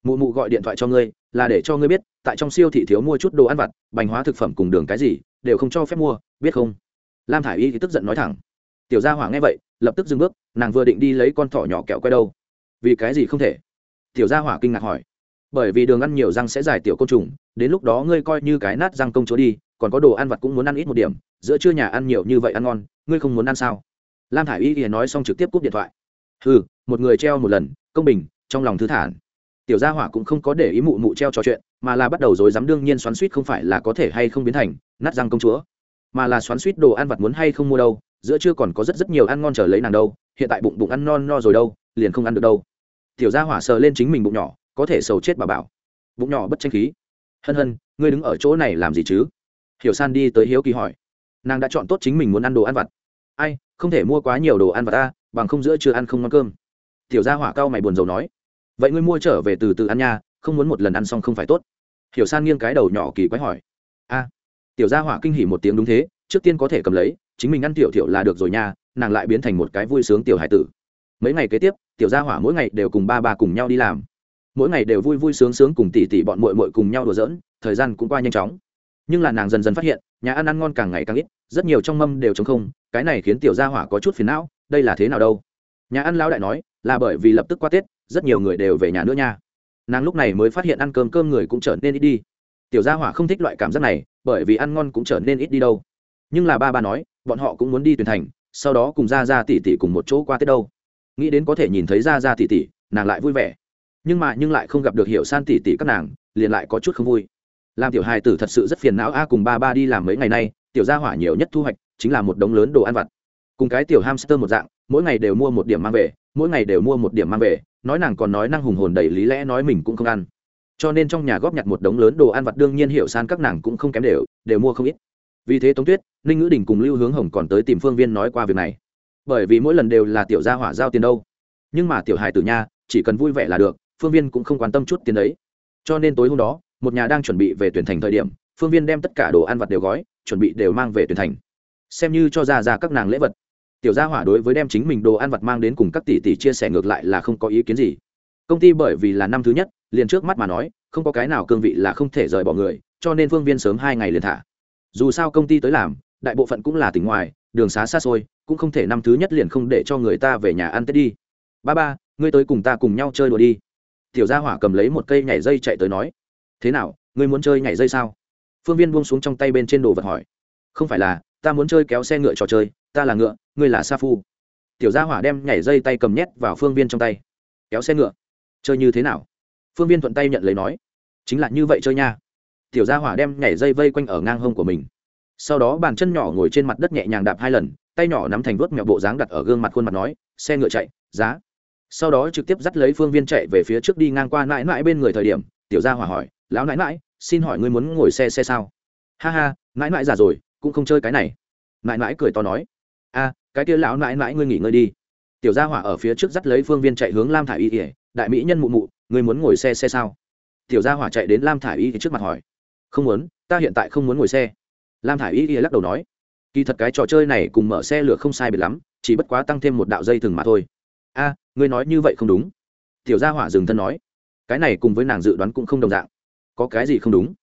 mụ mụ gọi điện thoại cho ngươi là để cho ngươi biết, tại trong siêu thị thiếu mua chút đồ ăn vặt, bành hóa thực phẩm cùng đường cái gì, đều không cho phép mua, biết không? Lam thả i y thì tức giận nói thẳng. Tiểu gia hỏa nghe vậy, lập tức dừng bước, nàng vừa định đi lấy con thỏ nhỏ kẹo quay đâu. Vì cái gì không thể? Tiểu gia hỏa kinh ngạc hỏi. Bởi vì đường ăn nhiều răng sẽ giải tiểu côn trùng, đến lúc đó ngươi coi như cái nát răng công chúa đi, còn có đồ ăn vặt cũng muốn ăn ít một điểm, giữa trưa nhà ăn nhiều như vậy ăn ngon, ngươi không muốn ăn sao? Lam thả i y thì nói xong trực tiếp cúp điện thoại. Ừ một người treo một lần, công bình, trong lòng thư thản tiểu gia hỏa cũng không có để ý mụ mụ treo trò chuyện, mà là bắt đầu rồi dám đương nhiên xoắn suýt không phải là có thể hay không biến thành, nát răng công chúa, mà là xoắn suýt đồ ăn vặt muốn hay không mua đâu, giữa chưa còn có rất rất nhiều ăn ngon chờ lấy nàng đâu, hiện tại bụng bụng ăn non no rồi đâu, liền không ăn được đâu. Tiểu gia hỏa sờ lên chính mình bụng nhỏ, có thể sầu chết bà bảo. Bụng nhỏ bất tranh khí. Hân hân, ngươi đứng ở chỗ này làm gì chứ? Hiểu san đi tới hiếu kỳ hỏi. Nàng đã chọn tốt chính mình muốn ăn đồ ăn vặt. Ai, không thể mua quá nhiều đồ ăn vặt ta, bằng không giữa chưa ăn không ngon cơm. Tiểu gia hỏa cao mày buồn rầu nói vậy ngươi mua trở về từ từ ăn nha, không muốn một lần ăn xong không phải tốt. Hiểu san nghiêng cái đầu nhỏ kỳ quái hỏi. A, tiểu gia hỏa kinh hỉ một tiếng đúng thế, trước tiên có thể cầm lấy, chính mình ăn tiểu tiểu là được rồi nha, nàng lại biến thành một cái vui sướng tiểu hải tử. Mấy ngày kế tiếp, tiểu gia hỏa mỗi ngày đều cùng ba ba cùng nhau đi làm. Mỗi ngày đều vui vui sướng sướng cùng tỉ tỉ bọn mội mội cùng nhau đùa giỡn, thời gian cũng qua nhanh chóng. Nhưng là nàng dần dần phát hiện, nhà ăn ăn ngon càng ngày càng ít, rất nhiều trong mâm đều t không, cái này khiến tiểu gia hỏa có chút phiền não, đây là thế nào đâu? Nhà ăn lão đại nói, là bởi vì lập tức qua tết rất nhiều người đều về nhà nữa nha. Nàng lúc này mới phát hiện ăn cơm cơm người cũng trở nên ít đi. Tiểu gia hỏa không thích loại cảm giác này, bởi vì ăn ngon cũng trở nên ít đi đâu. Nhưng là ba ba nói, bọn họ cũng muốn đi tuyển thành, sau đó cùng ra ra tỉ tỉ cùng một chỗ qua tết đâu. Nghĩ đến có thể nhìn thấy ra ra tỉ tỉ nàng lại vui vẻ. Nhưng mà nhưng lại không gặp được hiểu san tỉ tỉ các nàng, liền lại có chút không vui. Làm tiểu hài tử thật sự rất phiền não a, cùng ba ba đi làm mấy ngày nay, tiểu gia hỏa nhiều nhất thu hoạch chính là một đống lớn đồ ăn vặt. Cùng cái tiểu hamster một dạng, mỗi ngày đều mua một điểm mang về, mỗi ngày đều mua một điểm mang về nói nàng còn nói năng hùng hồn đầy lý lẽ nói mình cũng không ăn. Cho nên trong nhà góp nhặt một đống lớn đồ ăn vặt đương nhiên hiểu san các nàng cũng không kém đều đều mua không ít. Vì thế tống tuyết, ninh ngữ đình cùng lưu hướng hồng còn tới tìm phương viên nói qua việc này. Bởi vì mỗi lần đều là tiểu gia hỏa giao tiền đâu. Nhưng mà tiểu hài tử nha, chỉ cần vui vẻ là được, phương viên cũng không quan tâm chút tiền đấy. Cho nên tối hôm đó, một nhà đang chuẩn bị về tuyển thành thời điểm, phương viên đem tất cả đồ ăn vặt đều gói, chuẩn bị đều mang về tuyển thành. Xem như cho ra ra các nàng lễ vật tiểu gia hỏa đối với đem chính mình đồ ăn vặt mang đến cùng các tỷ tỷ chia sẻ ngược lại là không có ý kiến gì. Công ty bởi vì là năm thứ nhất, liền trước mắt mà nói, không có cái nào cương vị là không thể rời bỏ người, cho nên phương viên sớm hai ngày liền thả. Dù sao công ty tới làm, đại bộ phận cũng là tỉnh ngoài, đường xá xa xôi, cũng không thể năm thứ nhất liền không để cho người ta về nhà ăn tết đi. Ba ba, ngươi tới cùng ta cùng nhau chơi đùa đi. Tiểu gia hỏa cầm lấy một cây nhảy dây chạy tới nói. Thế nào, ngươi muốn chơi nhảy dây sao? Phương viên buông xuống trong tay bên trên đồ vật hỏi. Không phải là, ta muốn chơi kéo xe ngựa trò chơi ta là ngựa, ngươi là sa phu. Tiểu gia hỏa đem nhảy dây tay cầm nhét vào phương viên trong tay. Kéo xe ngựa. Chơi như thế nào? Phương viên thuận tay nhận lấy nói. Chính là như vậy chơi nha. Tiểu gia hỏa đem nhảy dây vây quanh ở ngang hông của mình. Sau đó bàn chân nhỏ ngồi trên mặt đất nhẹ nhàng đạp hai lần, tay nhỏ nắm thành vớt mẹo bộ dáng đặt ở gương mặt khuôn mặt nói, xe ngựa chạy, giá. Sau đó trực tiếp dắt lấy phương viên chạy về phía trước đi ngang qua mãi mãi bên người thời điểm, tiểu gia hỏa hỏi, lão nãi mãi, xin hỏi ngươi muốn ngồi xe xe sao? Ha ha, mãi mãi già rồi, cũng không chơi cái này. Mãi mãi cười to nói cái kia lão mãi mãi ngươi nghỉ ngơi đi. Tiểu gia hỏa ở phía trước dắt lấy phương viên chạy hướng lam thả y ỉa đại mỹ nhân mụ mụ, ngươi muốn ngồi xe xe sao? Tiểu gia hỏa chạy đến lam thả y trước mặt hỏi. Không muốn, ta hiện tại không muốn ngồi xe. Lam thả y ỉa lắc đầu nói. Kỳ thật cái trò chơi này cùng mở xe lửa không sai biệt lắm, chỉ bất quá tăng thêm một đạo dây thừng mà thôi. A, ngươi nói như vậy không đúng. Tiểu gia hỏa dừng thân nói. Cái này cùng với nàng dự đoán cũng không đồng dạng. Có cái gì không đúng?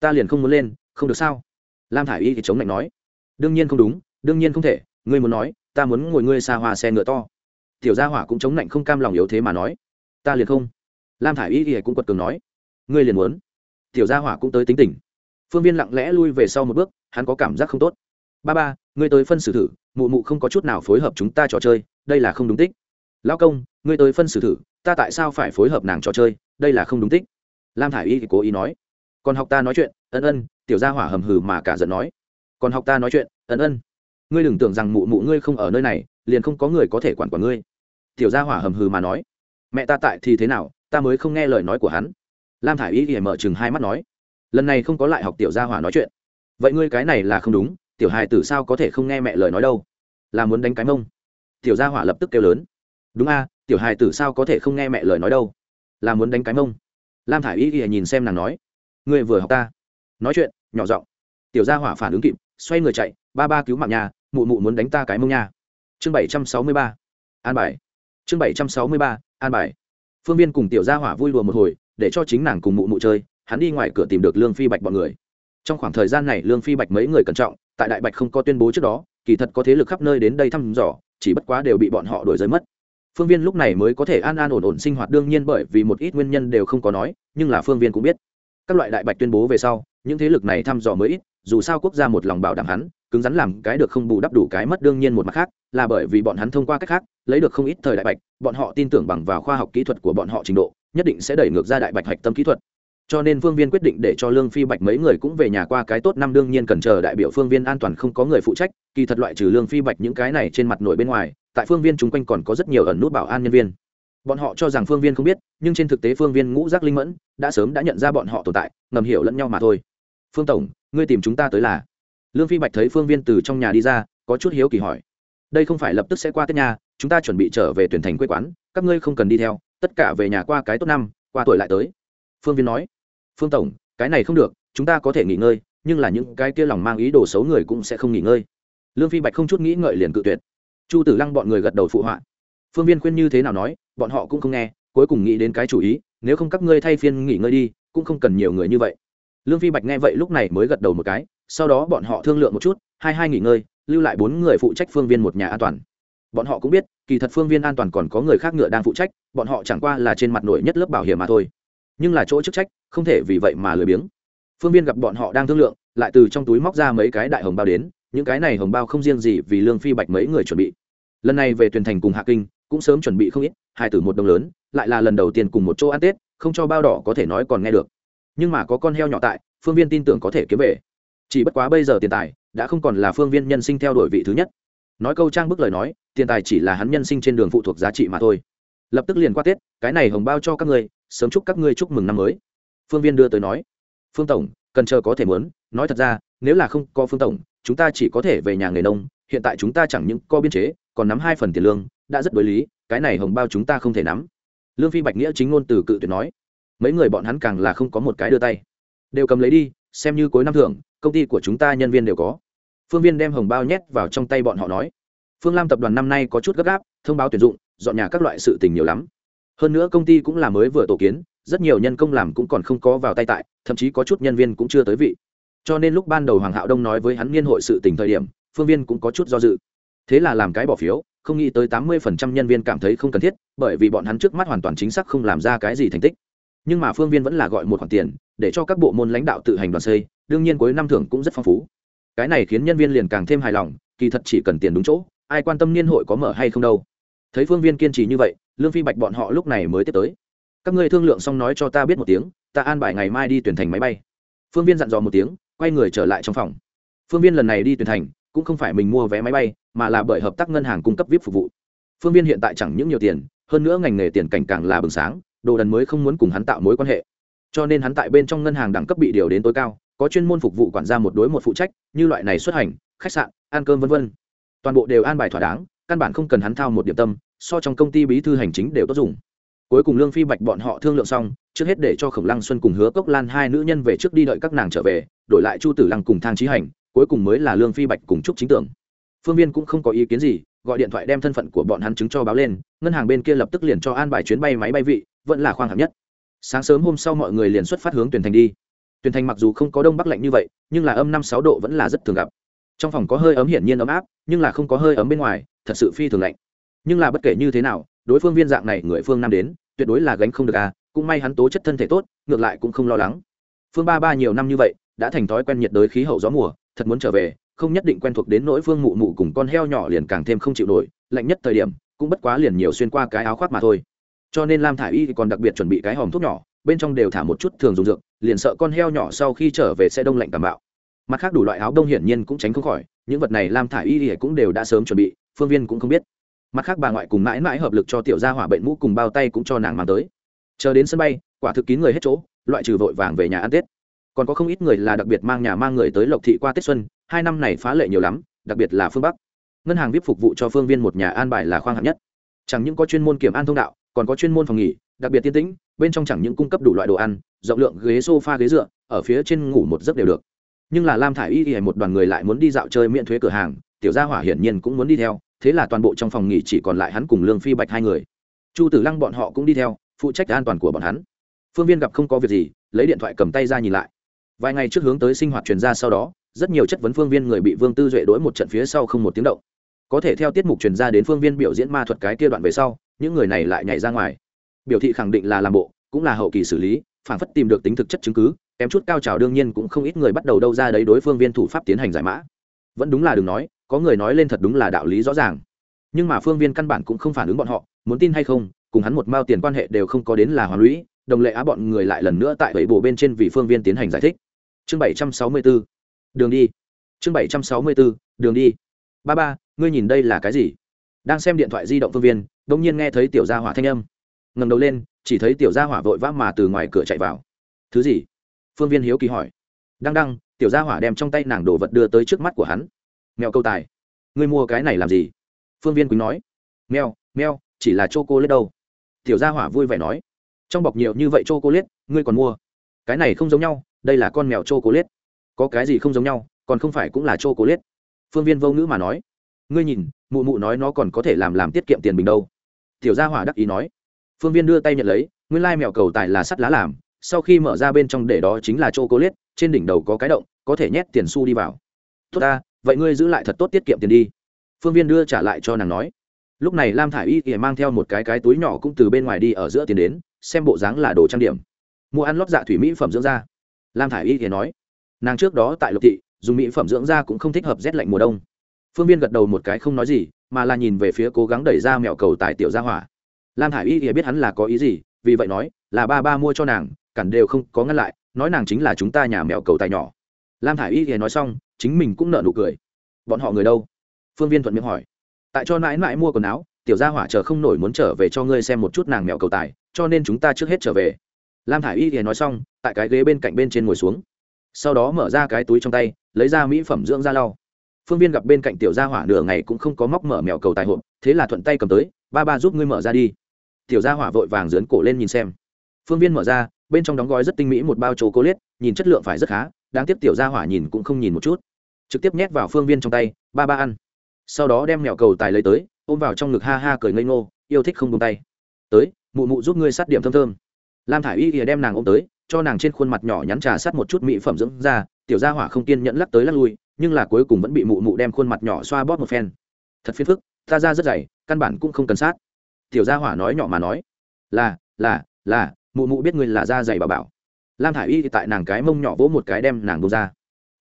Ta liền không muốn lên, không được sao? Lam thả i y thì chống lạnh nói. Đương nhiên không đúng, đương nhiên không thể, ngươi muốn nói ta muốn ngồi ngươi xa hoa xe ngựa to. Tiểu gia hỏa cũng chống lạnh không cam lòng yếu thế mà nói. Ta liền không. Lam thả i y thì cũng quật cường nói. Ngươi liền muốn. Tiểu gia hỏa cũng tới tính tình. Phương viên lặng lẽ lui về sau một bước, hắn có cảm giác không tốt. Ba ba, ngươi tới phân xử thử, mụ mụ không có chút nào phối hợp chúng ta trò chơi, đây là không đúng tích. Lão công, ngươi tới phân xử thử, ta tại sao phải phối hợp nàng trò chơi, đây là không đúng tích. Lam thả i y thì cố ý nói. Còn học ta nói chuyện, ân ân, tiểu gia hỏa hầm hừ mà cả giận nói. Còn học ta nói chuyện, ân ân ngươi đừng tưởng rằng mụ mụ ngươi không ở nơi này, liền không có người có thể quản quản ngươi. Tiểu gia hỏa hầm hừ mà nói. Mẹ ta tại thì thế nào, ta mới không nghe lời nói của hắn. Lam thả i y thì mở chừng hai mắt nói. Lần này không có lại học tiểu gia hỏa nói chuyện. Vậy ngươi cái này là không đúng, tiểu hài tử sao có thể không nghe mẹ lời nói đâu? Là muốn đánh cái mông. Tiểu gia hỏa lập tức kêu lớn. Đúng a, tiểu hài tử sao có thể không nghe mẹ lời nói đâu? Là muốn đánh cái mông. Lam thả i y thì nhìn xem nàng nói. Ngươi vừa học ta. Nói chuyện, nhỏ giọng. Tiểu gia hỏa phản ứng kịp, xoay người chạy, ba ba cứu mạng nhà mụ mụ muốn đánh ta cái mông nha. Chương bảy trăm sáu mươi ba, an bài. Chương bảy trăm sáu mươi ba, an bài. Phương viên cùng tiểu gia hỏa vui đùa một hồi, để cho chính nàng cùng mụ mụ chơi, hắn đi ngoài cửa tìm được lương phi bạch bọn người. Trong khoảng thời gian này, lương phi bạch mấy người cẩn trọng, tại đại bạch không có tuyên bố trước đó, kỳ thật có thế lực khắp nơi đến đây thăm dò, chỉ bất quá đều bị bọn họ đổi giới mất. Phương viên lúc này mới có thể an an ổn ổn sinh hoạt, đương nhiên bởi vì một ít nguyên nhân đều không có nói, nhưng là phương viên cũng biết. Các loại đại bạch tuyên bố về sau, những thế lực này thăm dò mới ít, dù sao quốc gia một lòng bảo đảm hắn cứng rắn làm cái được không bù đắp đủ cái mất đương nhiên một mặt khác, là bởi vì bọn hắn thông qua cách khác, lấy được không ít thời đại bạch, bọn họ tin tưởng bằng vào khoa học kỹ thuật của bọn họ trình độ, nhất định sẽ đẩy ngược ra đại bạch hạch tâm kỹ thuật. Cho nên phương viên quyết định để cho lương phi bạch mấy người cũng về nhà qua cái tốt năm đương nhiên cần chờ đại biểu phương viên an toàn không có người phụ trách, kỳ thật loại trừ lương phi bạch những cái này trên mặt nổi bên ngoài, tại phương viên chung quanh còn có rất nhiều ẩn nút bảo an nhân viên. Bọn họ cho rằng phương viên không biết, nhưng trên thực tế phương viên ngũ giác linh mẫn, đã sớm đã nhận ra bọn họ tồn tại, ngầm hiểu lẫn nhau mà thôi. Phương tổng, ngươi tìm chúng ta tới là lương phi bạch thấy phương viên từ trong nhà đi ra, có chút hiếu kỳ hỏi. Đây không phải lập tức sẽ qua tết nhà, chúng ta chuẩn bị trở về tuyển thành quê quán, các ngươi không cần đi theo, tất cả về nhà qua cái tốt năm, qua tuổi lại tới. Phương viên nói. Phương tổng, cái này không được, chúng ta có thể nghỉ ngơi, nhưng là những cái kia lòng mang ý đồ xấu người cũng sẽ không nghỉ ngơi. Lương phi bạch không chút nghĩ ngợi liền cự tuyệt. Chu tử lăng bọn người gật đầu phụ họa. Phương viên khuyên như thế nào nói, bọn họ cũng không nghe, cuối cùng nghĩ đến cái chủ ý, nếu không các ngươi thay phiên nghỉ ngơi đi, cũng không cần nhiều người như vậy. Lương phi bạch nghe vậy lúc này mới gật đầu một cái sau đó bọn họ thương lượng một chút, hai hai nghỉ ngơi, lưu lại bốn người phụ trách phương viên một nhà an toàn. Bọn họ cũng biết, kỳ thật phương viên an toàn còn có người khác ngựa đang phụ trách, bọn họ chẳng qua là trên mặt nổi nhất lớp bảo hiểm mà thôi. Nhưng là chỗ chức trách, không thể vì vậy mà lười biếng. Phương viên gặp bọn họ đang thương lượng, lại từ trong túi móc ra mấy cái đại hồng bao đến, những cái này hồng bao không riêng gì vì lương phi bạch mấy người chuẩn bị. Lần này về tuyển thành cùng hạ kinh, cũng sớm chuẩn bị không ít, hai từ một đồng lớn, lại là lần đầu tiên cùng một chỗ ăn tết, không cho bao đỏ có thể nói còn nghe được. Nhưng mà có con heo nhỏ tại, phương viên tin tưởng có thể kiếm về chỉ bất quá bây giờ tiền tài đã không còn là phương viên nhân sinh theo đuổi vị thứ nhất. Nói câu trang bức lời nói, tiền tài chỉ là hắn nhân sinh trên đường phụ thuộc giá trị mà thôi. Lập tức liền qua tết, cái này hồng bao cho các ngươi, sớm chúc các ngươi chúc mừng năm mới. Phương viên đưa tới nói, phương tổng, cần chờ có thể muốn. Nói thật ra, nếu là không có phương tổng, chúng ta chỉ có thể về nhà nghề nông. Hiện tại chúng ta chẳng những có biên chế, còn nắm hai phần tiền lương, đã rất đối lý, cái này hồng bao chúng ta không thể nắm. Lương phi bạch nghĩa chính ngôn từ cự tuyệt nói, mấy người bọn hắn càng là không có một cái đưa tay. Đều cầm lấy đi, xem như cuối năm thưởng công ty của chúng ta nhân viên đều có. Phương viên đem hồng bao nhét vào trong tay bọn họ nói. Phương lam tập đoàn năm nay có chút gấp gáp, thông báo tuyển dụng, dọn nhà các loại sự tình nhiều lắm. Hơn nữa công ty cũng là mới vừa tổ kiến, rất nhiều nhân công làm cũng còn không có vào tay tại, thậm chí có chút nhân viên cũng chưa tới vị. Cho nên lúc ban đầu hoàng hạo đông nói với hắn niên hội sự tình thời điểm, phương viên cũng có chút do dự. Thế là làm cái bỏ phiếu, không nghĩ tới tám mươi phần trăm nhân viên cảm thấy không cần thiết, bởi vì bọn hắn trước mắt hoàn toàn chính xác không làm ra cái gì thành tích. Nhưng mà phương viên vẫn là gọi một khoản tiền, để cho các bộ môn lãnh đạo tự hành đoàn xây đương nhiên cuối năm thưởng cũng rất phong phú. Cái này khiến nhân viên liền càng thêm hài lòng, kỳ thật chỉ cần tiền đúng chỗ, ai quan tâm niên hội có mở hay không đâu. Thấy phương viên kiên trì như vậy, lương phi bạch bọn họ lúc này mới tiếp tới. Các ngươi thương lượng xong nói cho ta biết một tiếng, ta an bài ngày mai đi tuyển thành máy bay. Phương viên dặn dò một tiếng, quay người trở lại trong phòng. Phương viên lần này đi tuyển thành, cũng không phải mình mua vé máy bay, mà là bởi hợp tác ngân hàng cung cấp vip phục vụ. Phương viên hiện tại chẳng những nhiều tiền, hơn nữa ngành nghề tiền cảnh càng là bừng sáng, đồ đần mới không muốn cùng hắn tạo mối quan hệ. Cho nên hắn tại bên trong ngân hàng đẳng cấp bị điều đến tối cao có chuyên môn phục vụ quản gia một đối một phụ trách, như loại này xuất hành, khách sạn, ăn cơm v v toàn bộ đều an bài thỏa đáng, căn bản không cần hắn thao một điểm tâm, so trong công ty bí thư hành chính đều tốt dùng. Cuối cùng lương phi bạch bọn họ thương lượng xong, trước hết để cho khổng lăng xuân cùng hứa cốc lan hai nữ nhân về trước đi đợi các nàng trở về, đổi lại chu tử lăng cùng thang trí hành, cuối cùng mới là lương phi bạch cùng chúc chính tưởng. Phương viên cũng không có ý kiến gì, gọi điện thoại đem thân phận của bọn hắn chứng cho báo lên, ngân hàng bên kia lập tức liền cho an bài chuyến bay máy bay vị, vẫn là khoang hạng nhất. Sáng sớm hôm sau mọi người liền xuất phát hướng tuyển thành đi tuyển thành mặc dù không có đông bắc lạnh như vậy, nhưng là âm năm sáu độ vẫn là rất thường gặp. Trong phòng có hơi ấm hiển nhiên ấm áp, nhưng là không có hơi ấm bên ngoài, thật sự phi thường lạnh. Nhưng là bất kể như thế nào, đối phương viên dạng này, người phương nam đến, tuyệt đối là gánh không được à cũng may hắn tố chất thân thể tốt, ngược lại cũng không lo lắng. Phương ba ba nhiều năm như vậy, đã thành thói quen nhiệt đới khí hậu gió mùa, thật muốn trở về, không nhất định quen thuộc đến nỗi phương mụ mụ cùng con heo nhỏ liền càng thêm không chịu nổi, lạnh nhất thời điểm, cũng bất quá liền nhiều xuyên qua cái áo khoác mà thôi. Cho nên lam thả i y còn đặc biệt chuẩn bị cái hòm thuốc nhỏ, bên trong đều thả một chút thường dùng dược liền sợ con heo nhỏ sau khi trở về sẽ đông lạnh cảm bạo. Mặt khác đủ loại áo đông hiển nhiên cũng tránh không khỏi, những vật này lam thả y ỉa cũng đều đã sớm chuẩn bị, phương viên cũng không biết. Mặt khác bà ngoại cùng mãi mãi hợp lực cho tiểu gia hỏa bệnh mũ cùng bao tay cũng cho nàng mang tới. Chờ đến sân bay, quả thực kín người hết chỗ, loại trừ vội vàng về nhà ăn tết. Còn có không ít người là đặc biệt mang nhà mang người tới lộc thị qua tết xuân, hai năm này phá lệ nhiều lắm, đặc biệt là phương bắc. Ngân hàng vip phục vụ cho phương viên một nhà an bài là khoang hạng nhất. Chẳng những có chuyên môn kiểm an thông đạo còn có chuyên môn phòng nghỉ, đặc biệt tiên tĩnh, bên trong chẳng những cung cấp đủ loại đồ ăn, rộng lượng ghế sofa, ghế dựa, ở phía trên ngủ một giấc đều được. Nhưng là lam thả i y y một đoàn người lại muốn đi dạo chơi miễn thuế cửa hàng, tiểu gia hỏa hiển nhiên cũng muốn đi theo, thế là toàn bộ trong phòng nghỉ chỉ còn lại hắn cùng lương phi bạch hai người. Chu tử lăng bọn họ cũng đi theo, phụ trách an toàn của bọn hắn. Phương viên gặp không có việc gì, lấy điện thoại cầm tay ra nhìn lại. Vài ngày trước hướng tới sinh hoạt truyền ra sau đó, rất nhiều chất vấn phương viên người bị vương tư duệ đối một trận phía sau không một tiếng động. Có thể theo tiết mục truyền ra đến phương viên biểu diễn ma thuật cái kia đoạn về sau những người này lại nhảy ra ngoài. Biểu thị khẳng định là làm bộ, cũng là hậu kỳ xử lý phản phất tìm được tính thực chất chứng cứ, kém chút cao trào đương nhiên cũng không ít người bắt đầu đâu ra đấy đối phương viên thủ pháp tiến hành giải mã. Vẫn đúng là đừng nói, có người nói lên thật đúng là đạo lý rõ ràng. Nhưng mà phương viên căn bản cũng không phản ứng bọn họ, muốn tin hay không, cùng hắn một mao tiền quan hệ đều không có đến là hoàn lũy, đồng lệ á bọn người lại lần nữa tại bảy bộ bên trên vì phương viên tiến hành giải thích. Chương bảy trăm sáu mươi 764 đường đi. Chương bảy trăm sáu mươi 764 đường đi. Ba ba, ngươi nhìn đây là cái gì? Đang xem điện thoại di động phương viên đông nhiên nghe thấy tiểu gia hỏa thanh âm. Ngầm đầu lên, chỉ thấy tiểu gia hỏa vội vã mà từ ngoài cửa chạy vào. Thứ gì? Phương viên hiếu kỳ hỏi. Đăng đăng, tiểu gia hỏa đem trong tay nàng đồ vật đưa tới trước mắt của hắn. Mèo câu tài. Ngươi mua cái này làm gì? Phương viên quý nói. Mèo mèo, chỉ là c h o cô lết đâu. Tiểu gia hỏa vui vẻ nói. Trong bọc nhiều như vậy c h o cô lết ngươi còn mua? Cái này không giống nhau, đây là con mèo c h o cô lết có cái gì không giống nhau, còn không phải cũng là c h o cô lết phương viên vô ngữ mà nói ngươi nhìn, mụ mụ nói nó còn có thể làm làm tiết kiệm tiền bình đâu. Tiểu gia hỏa đắc ý nói. Phương viên đưa tay nhận lấy, nguyên lai mèo cầu tài là sắt lá làm, sau khi mở ra bên trong để đó chính là c h o liết trên đỉnh đầu có cái động, có thể nhét tiền xu đi vào. Tốt ta, vậy ngươi giữ lại thật tốt tiết kiệm tiền đi. Phương viên đưa trả lại cho nàng nói. Lúc này lam thả i y ỉa mang theo một cái cái túi nhỏ cũng từ bên ngoài đi ở giữa tiền đến, xem bộ dáng là đồ trang điểm. Mua ăn lót dạ thủy mỹ phẩm dưỡng da. Lam thả i y ỉa nói. Nàng trước đó tại lộc thị, dùng mỹ phẩm dưỡng da cũng không thích hợp rét lạnh mùa đông phương viên gật đầu một cái không nói gì, mà là nhìn về phía cố gắng đẩy ra mẹo cầu tài tiểu gia hỏa. Lam Hải y thì biết hắn là có ý gì, vì vậy nói, là ba ba mua cho nàng, cản đều không có ngăn lại, nói nàng chính là chúng ta nhà mèo cầu tài nhỏ. Lam Hải y thì nói xong, chính mình cũng nợ nụ cười. Bọn họ người đâu? Phương viên thuận miệng hỏi. Tại cho mãi mãi mua quần áo, tiểu gia hỏa chờ không nổi muốn trở về cho ngươi xem một chút nàng mèo cầu tài cho nên chúng ta trước hết trở về. Lam Hải y thì nói xong, tại cái ghế bên cạnh bên trên ngồi xuống. Sau đó mở ra cái túi trong tay, lấy ra mỹ phẩm dưỡng da lau phương viên gặp bên cạnh tiểu gia hỏa nửa ngày cũng không có móc mở mèo cầu tài hộp, thế là thuận tay cầm tới, ba ba giúp ngươi mở ra đi. Tiểu gia hỏa vội vàng dướn cổ lên nhìn xem. Phương viên mở ra, bên trong đóng gói rất tinh mỹ một bao chô cô liết nhìn chất lượng phải rất khá, đáng tiếc tiểu gia hỏa nhìn cũng không nhìn một chút. Trực tiếp nhét vào phương viên trong tay, ba ba ăn. Sau đó đem mèo cầu tài lấy tới, ôm vào trong ngực ha ha cười ngây ngô, yêu thích không buông tay. Tới, mụ mụ giúp ngươi sát điểm thơm thơm. Lam thả i y ỉa đem nàng ôm tới, cho nàng trên khuôn mặt nhỏ nhắn trà sát một chút mỹ phẩm dưỡng ra tiểu gia hỏa không kiên nhẫn lắc tới lắc lui nhưng là cuối cùng vẫn bị mụ mụ đem khuôn mặt nhỏ xoa bóp một phen. Thật phiền phức, ta ra rất dày, căn bản cũng không cần sát. Tiểu gia hỏa nói nhỏ mà nói, là là là, mụ mụ biết ngươi là da dày bà bảo. Lam thả i y thì tại nàng cái mông nhỏ vỗ một cái đem nàng bông ra.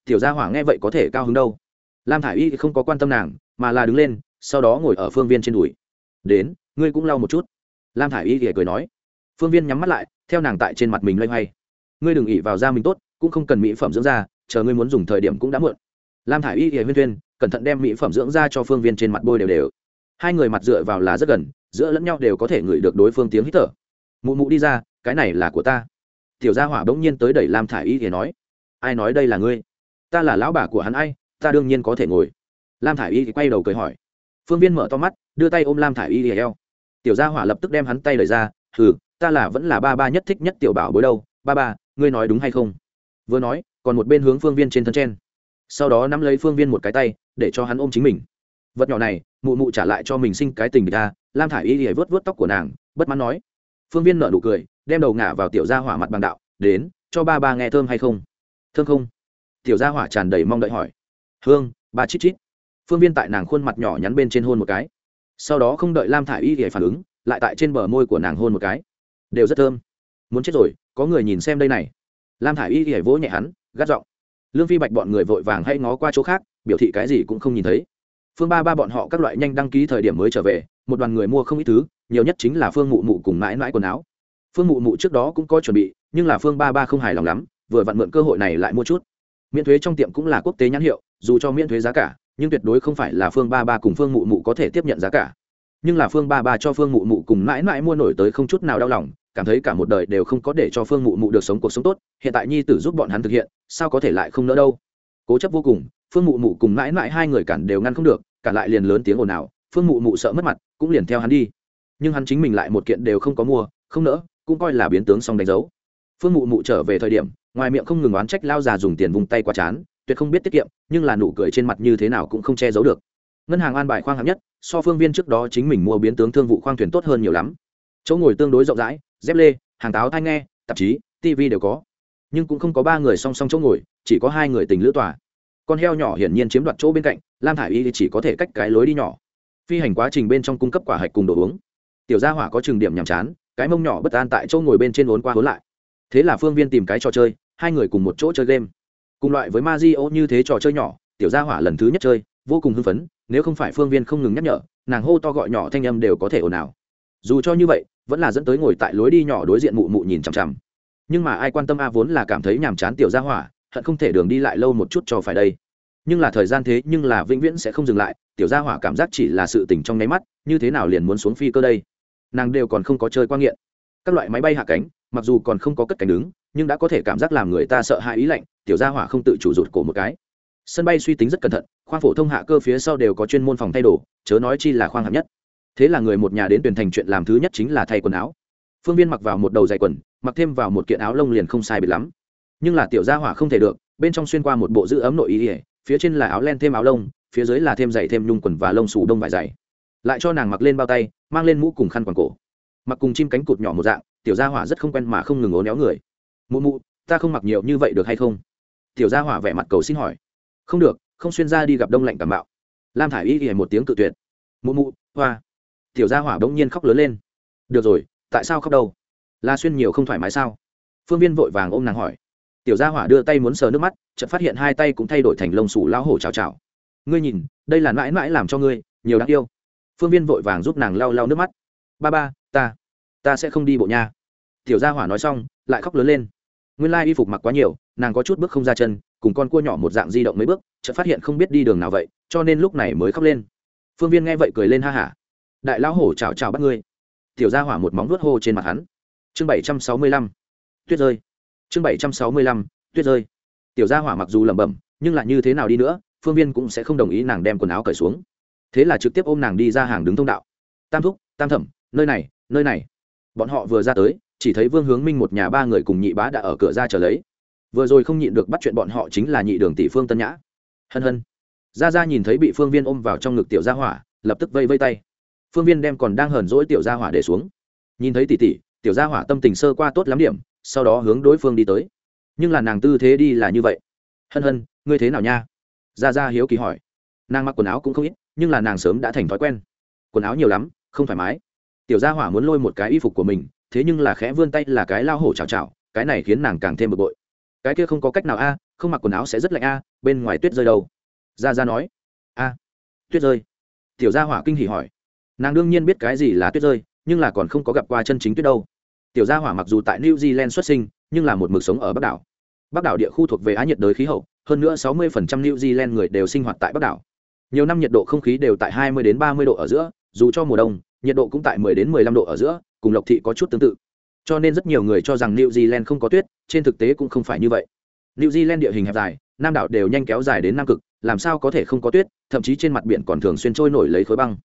Tiểu gia hỏa nghe vậy có thể cao hứng đâu. Lam thả i y thì không có quan tâm nàng, mà là đứng lên, sau đó ngồi ở phương viên trên đùi. Đến, ngươi cũng lau một chút. Lam thả i y thì cười nói. Phương viên nhắm mắt lại, theo nàng tại trên mặt mình loay hoay. Ngươi đừng ỉ vào da mình tốt, cũng không cần mỹ phẩm dưỡng da, chờ ngươi muốn dùng thời điểm cũng đã muộn lam thả i y hiền huyên tuyên cẩn thận đem mỹ phẩm dưỡng da cho phương viên trên mặt bôi đều đều. Hai người mặt dựa vào là rất gần, giữa lẫn nhau đều có thể ngửi được đối phương tiếng hít thở. Mụ mụ đi ra, cái này là của ta. Tiểu gia hỏa bỗng nhiên tới đẩy lam thả i y hiền nói, ai nói đây là ngươi? Ta là lão bà của hắn ai, ta đương nhiên có thể ngồi. Lam thả i y thì quay đầu cười hỏi. Phương viên mở to mắt, đưa tay ôm lam thả i y thì eo. Tiểu gia hỏa lập tức đem hắn tay lời ra ừ ta là vẫn là ba ba nhất thích nhất tiểu bảo bối đâu, ba ba, ngươi nói đúng hay không? Vừa nói, còn một bên hướng phương viên trên thân trên sau đó nắm lấy phương viên một cái tay, để cho hắn ôm chính mình. Vật nhỏ này, mụ mụ trả lại cho mình sinh cái tình ra, lam thả i y hãy vớt vớt tóc của nàng, bất mãn nói. Phương viên nợ nụ cười, đem đầu ngả vào tiểu gia hỏa mặt bằng đạo, đến, cho ba ba nghe thơm hay không? Thơm không? Tiểu gia hỏa tràn đầy mong đợi hỏi. Hương, ba chít chít. Phương viên tại nàng khuôn mặt nhỏ nhắn bên trên hôn một cái. Sau đó không đợi lam thả i y thì phản ứng, lại tại trên bờ môi của nàng hôn một cái. Đều rất thơm. Muốn chết rồi, có người nhìn xem đây này. Lam thả i y thì vỗ nhẹ hắn, gắt giọng lương phi bạch bọn người vội vàng hay ngó qua chỗ khác, biểu thị cái gì cũng không nhìn thấy. Phương ba ba bọn họ các loại nhanh đăng ký thời điểm mới trở về, một đoàn người mua không ít thứ, nhiều nhất chính là phương mụ mụ cùng mãi mãi quần áo. Phương mụ mụ trước đó cũng có chuẩn bị, nhưng là phương ba ba không hài lòng lắm, vừa vặn mượn cơ hội này lại mua chút. Miễn thuế trong tiệm cũng là quốc tế nhãn hiệu, dù cho miễn thuế giá cả, nhưng tuyệt đối không phải là phương ba ba cùng phương mụ mụ có thể tiếp nhận giá cả. Nhưng là phương ba ba cho phương mụ mụ cùng mãi mãi mua nổi tới không chút nào đau lòng cảm thấy cả một đời đều không có để cho phương mụ mụ được sống cuộc sống tốt, hiện tại nhi tử giúp bọn hắn thực hiện, sao có thể lại không nỡ đâu? Cố chấp vô cùng, phương mụ mụ cùng mãi mãi hai người cản đều ngăn không được cản lại liền lớn tiếng ồn ào, phương mụ mụ sợ mất mặt, cũng liền theo hắn đi. Nhưng hắn chính mình lại một kiện đều không có mua, không nỡ, cũng coi là biến tướng xong đánh dấu. Phương mụ mụ trở về thời điểm, ngoài miệng không ngừng oán trách lao già dùng tiền vùng tay qua chán, tuyệt không biết tiết kiệm, nhưng là nụ cười trên mặt như thế nào cũng không che giấu được. Ngân hàng an bài khoang hạng nhất, so phương viên trước đó chính mình mua biến tướng thương vụ khoang thuyền tốt hơn nhiều lắm. Chỗ ngồi tương đối rộng rãi dép lê, hàng táo thai nghe, tạp chí tv đều có. Nhưng cũng không có ba người song song chỗ ngồi, chỉ có hai người tình lữ tòa. Con heo nhỏ hiển nhiên chiếm đoạt chỗ bên cạnh, lam thả i y chỉ có thể cách cái lối đi nhỏ. Phi hành quá trình bên trong cung cấp quả hạch cùng đồ uống. Tiểu gia hỏa có trường điểm nhàm chán, cái mông nhỏ bất an tại chỗ ngồi bên trên vốn qua hốn lại. Thế là phương viên tìm cái trò chơi, hai người cùng một chỗ chơi game. Cùng loại với ma di ô như thế trò chơi nhỏ, tiểu gia hỏa lần thứ nhất chơi, vô cùng hưng phấn, nếu không phải phương viên không ngừng nhắc nhở, nàng hô to gọi nhỏ thanh âm đều có thể ồn ào. Dù cho như vậy vẫn là dẫn tới ngồi tại lối đi nhỏ đối diện mụ mụ nhìn chằm chằm. Nhưng mà ai quan tâm a vốn là cảm thấy nhàm chán tiểu gia hỏa, hận không thể đường đi lại lâu một chút cho phải đây. Nhưng là thời gian thế, nhưng là vĩnh viễn sẽ không dừng lại, tiểu gia hỏa cảm giác chỉ là sự tỉnh trong nháy mắt, như thế nào liền muốn xuống phi cơ đây? Nàng đều còn không có chơi quan nghiện. Các loại máy bay hạ cánh, mặc dù còn không có cất cánh đứng, nhưng đã có thể cảm giác làm người ta sợ hãi ý lạnh, tiểu gia hỏa không tự chủ rụt cổ một cái. Sân bay suy tính rất cẩn thận, khoang phổ thông hạ cơ phía sau đều có chuyên môn phòng thay đồ, chớ nói chi là khoang hạng nhất thế là người một nhà đến tuyển thành chuyện làm thứ nhất chính là thay quần áo. Phương viên mặc vào một đầu dày quần, mặc thêm vào một kiện áo lông liền không sai biệt lắm. Nhưng là tiểu gia hỏa không thể được, bên trong xuyên qua một bộ giữ ấm nội ý ỉa phía trên là áo len thêm áo lông, phía dưới là thêm giày thêm nhung quần và lông xù đông vải dày lại cho nàng mặc lên bao tay, mang lên mũ cùng khăn quàng cổ. Mặc cùng chim cánh cụt nhỏ một dạng, tiểu gia hỏa rất không quen mà không ngừng ố néo người. Mụ mụ, ta không mặc nhiều như vậy được hay không? Tiểu gia hỏa vẻ mặt cầu xin hỏi. Không được, không xuyên ra đi gặp đông lạnh cảm bạo. Lam thả i y ỉa một tiếng cự tuyệt. Mụ mụ, hoa tiểu gia hỏa bỗng nhiên khóc lớn lên. Được rồi, tại sao khóc đâu? La xuyên nhiều không thoải mái sao? Phương viên vội vàng ôm nàng hỏi. Tiểu gia hỏa đưa tay muốn sờ nước mắt, chợt phát hiện hai tay cũng thay đổi thành lông sủ lao hổ chào chào ngươi nhìn, đây là mãi mãi làm cho ngươi, nhiều đáng yêu. Phương viên vội vàng giúp nàng lau lau nước mắt. Ba ba, ta ta sẽ không đi bộ nha. Tiểu gia hỏa nói xong, lại khóc lớn lên. Nguyên lai y phục mặc quá nhiều, nàng có chút bước không ra chân, cùng con cua nhỏ một dạng di động mấy bước, chợt phát hiện không biết đi đường nào vậy, cho nên lúc này mới khóc lên. Phương viên nghe vậy cười lên ha hả đại lão hổ chào chào bắt ngươi. Tiểu gia hỏa một móng vuốt hô trên mặt hắn. Chương bảy trăm sáu mươi lăm, tuyết rơi. Chương bảy trăm sáu mươi lăm, tuyết rơi. Tiểu gia hỏa mặc dù lẩm bẩm, nhưng lại như thế nào đi nữa, phương viên cũng sẽ không đồng ý nàng đem quần áo cởi xuống. Thế là trực tiếp ôm nàng đi ra hàng đứng thông đạo. Tam thúc, tam thẩm, nơi này nơi này. Bọn họ vừa ra tới, chỉ thấy vương hướng minh một nhà ba người cùng nhị bá đã ở cửa ra chờ lấy. Vừa rồi không nhịn được bắt chuyện bọn họ chính là nhị đường tỷ phương tân nhã. Hân hân. Ra ra nhìn thấy bị phương viên ôm vào trong ngực tiểu gia hỏa, lập tức vây vây tay phương viên đem còn đang hờn dỗi tiểu gia hỏa để xuống. Nhìn thấy tỉ tỉ tiểu gia hỏa tâm tình sơ qua tốt lắm điểm, sau đó hướng đối phương đi tới. Nhưng là nàng tư thế đi là như vậy. Hân hân, ngươi thế nào nha? Ra ra hiếu kỳ hỏi. Nàng mặc quần áo cũng không ít, nhưng là nàng sớm đã thành thói quen. Quần áo nhiều lắm, không thoải mái. Tiểu gia hỏa muốn lôi một cái y phục của mình, thế nhưng là khẽ vươn tay là cái lao hổ chào chào cái này khiến nàng càng thêm bực bội. Cái kia không có cách nào a, không mặc quần áo sẽ rất lạnh a, bên ngoài tuyết rơi đâu. Ra ra nói. A, tuyết rơi. Tiểu gia hỏa kinh hỉ hỏi nàng đương nhiên biết cái gì là tuyết rơi, nhưng là còn không có gặp qua chân chính tuyết đâu. Tiểu gia hỏa mặc dù tại new zealand xuất sinh, nhưng là một mực sống ở bắc đảo. Bắc đảo địa khu thuộc về á nhiệt đới khí hậu, hơn nữa 60% new zealand người đều sinh hoạt tại bắc đảo. Nhiều năm nhiệt độ không khí đều tại 20 đến 30 độ ở giữa, dù cho mùa đông, nhiệt độ cũng tại 10 đến 15 độ ở giữa, cùng lộc thị có chút tương tự. Cho nên rất nhiều người cho rằng new zealand không có tuyết, trên thực tế cũng không phải như vậy. New zealand địa hình hẹp dài, nam đảo đều nhanh kéo dài đến nam cực, làm sao có thể không có tuyết, thậm chí trên mặt biển còn thường xuyên trôi nổi lấy khối băng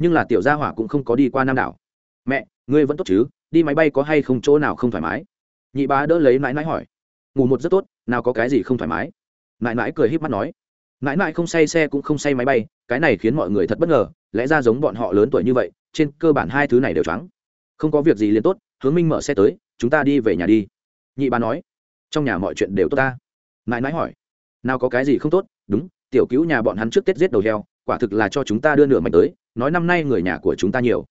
nhưng là tiểu gia hỏa cũng không có đi qua nam đảo. Mẹ, ngươi vẫn tốt chứ? Đi máy bay có hay không chỗ nào không thoải mái? Nhị bá đỡ lấy mãi mãi hỏi. Ngủ một rất tốt, nào có cái gì không thoải mái? Mãi mãi cười híp mắt nói. Mãi mãi không say xe cũng không say máy bay, cái này khiến mọi người thật bất ngờ, lẽ ra giống bọn họ lớn tuổi như vậy, trên cơ bản hai thứ này đều trắng không có việc gì liền tốt, hướng minh mở xe tới, chúng ta đi về nhà đi. Nhị bá nói. Trong nhà mọi chuyện đều tốt ta. Mãi mãi hỏi. Nào có cái gì không tốt? Đúng, tiểu cứu nhà bọn hắn trước tết giết đầu heo, quả thực là cho chúng ta đưa nửa mạch tới nói năm nay người nhà của chúng ta nhiều.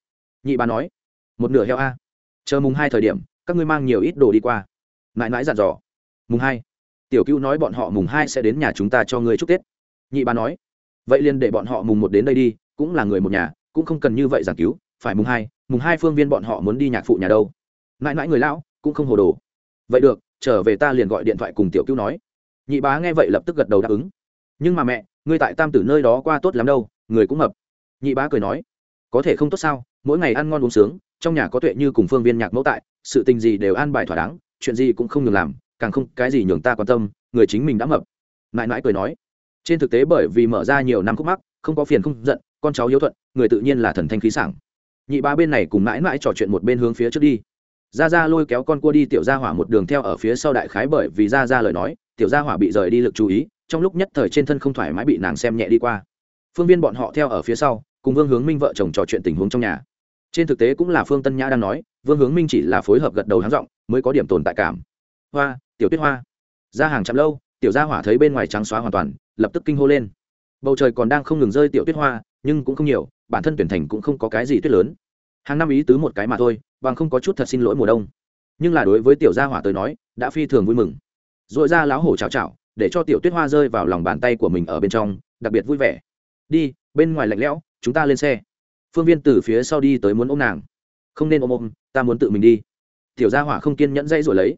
Nhị bà nói, một nửa heo a. Chờ mùng hai thời điểm, các ngươi mang nhiều ít đồ đi qua. Mãi mãi dặn dò. Mùng hai, tiểu cữu nói bọn họ mùng hai sẽ đến nhà chúng ta cho ngươi chúc tết. Nhị bà nói, vậy liền để bọn họ mùng một đến đây đi, cũng là người một nhà, cũng không cần như vậy giảng cứu, phải mùng hai mùng hai phương viên bọn họ muốn đi nhạc phụ nhà đâu. Mãi mãi người lão, cũng không hồ đồ. Vậy được, trở về ta liền gọi điện thoại cùng tiểu cữu nói. Nhị bá nghe vậy lập tức gật đầu đáp ứng. Nhưng mà mẹ, ngươi tại tam tử nơi đó qua tốt lắm đâu, người cũng mập nhị bá cười nói, có thể không tốt sao? Mỗi ngày ăn ngon uống sướng, trong nhà có tuệ như cùng phương viên nhạc mẫu tại, sự tình gì đều an bài thỏa đáng, chuyện gì cũng không nhường làm, càng không cái gì nhường ta quan tâm, người chính mình đã mập. Mãi mãi cười nói, trên thực tế bởi vì mở ra nhiều năm khúc mắc, không có phiền không giận, con cháu hiếu thuận, người tự nhiên là thần thanh khí sảng. Nhị ba bên này cùng mãi mãi trò chuyện một bên hướng phía trước đi. Ra ra lôi kéo con cua đi tiểu gia hỏa một đường theo ở phía sau đại khái bởi vì ra ra lời nói, tiểu gia hỏa bị rời đi lực chú ý, trong lúc nhất thời trên thân không thoải mái bị nàng xem nhẹ đi qua. Phương viên bọn họ theo ở phía sau cùng vương hướng minh vợ chồng trò chuyện tình huống trong nhà. Trên thực tế cũng là phương tân nhã đang nói, vương hướng minh chỉ là phối hợp gật đầu háng r mới có điểm tồn tại cảm. Hoa, tiểu tuyết hoa. Ra hàng chậm lâu, tiểu gia hỏa thấy bên ngoài trắng xóa hoàn toàn, lập tức kinh hô lên. Bầu trời còn đang không ngừng rơi tiểu tuyết hoa, nhưng cũng không nhiều, bản thân tuyển thành cũng không có cái gì tuyết lớn. Hàng năm ý tứ một cái mà thôi, bằng không có chút thật xin lỗi mùa đông. Nhưng là đối với tiểu gia hỏa tới nói, đã phi thường vui mừng. R ồ i ra láo hổ chào chào, để cho tiểu tuyết hoa rơi vào lòng bàn tay của mình ở bên trong, đặc biệt vui vẻ. Đi, bên ngoài lạnh lẽo chúng ta lên xe. Phương viên từ phía sau đi tới muốn ôm nàng. Không nên ôm ôm, ta muốn tự mình đi. Tiểu gia hỏa không kiên nhẫn dây rồi lấy.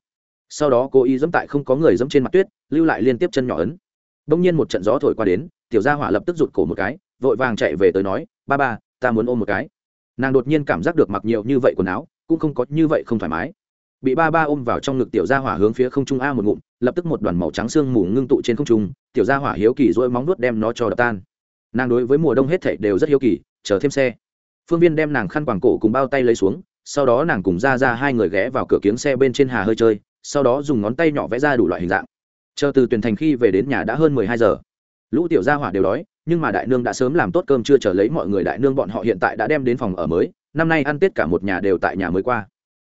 Sau đó cô ý dẫm tại không có người dẫm trên mặt tuyết, lưu lại liên tiếp chân nhỏ ấn. Đông nhiên một trận gió thổi qua đến, tiểu gia hỏa lập tức rụt cổ một cái, vội vàng chạy về tới nói, ba ba, ta muốn ôm một cái. Nàng đột nhiên cảm giác được mặc nhiều như vậy quần áo, cũng không có như vậy không thoải mái. Bị ba ba ôm vào trong ngực tiểu gia hỏa hướng phía không trung a một ngụm, lập tức một đoàn màu trắng sương mù ngưng tụ trên không trung, tiểu gia hỏa hiếu kỳ dỗi móng nuốt đem nó cho đập tan nàng đối với mùa đông hết thảy đều rất hiếu kỳ, chờ thêm xe. Phương viên đem nàng khăn quàng cổ cùng bao tay lấy xuống, sau đó nàng cùng ra ra hai người ghé vào cửa kiếng xe bên trên hà hơi chơi, sau đó dùng ngón tay nhỏ vẽ ra đủ loại hình dạng. Chờ từ tuyển thành khi về đến nhà đã hơn mười hai giờ. Lũ tiểu gia hỏa đều đói, nhưng mà đại nương đã sớm làm tốt cơm chưa chờ lấy mọi người đại nương bọn họ hiện tại đã đem đến phòng ở mới, năm nay ăn tết cả một nhà đều tại nhà mới qua.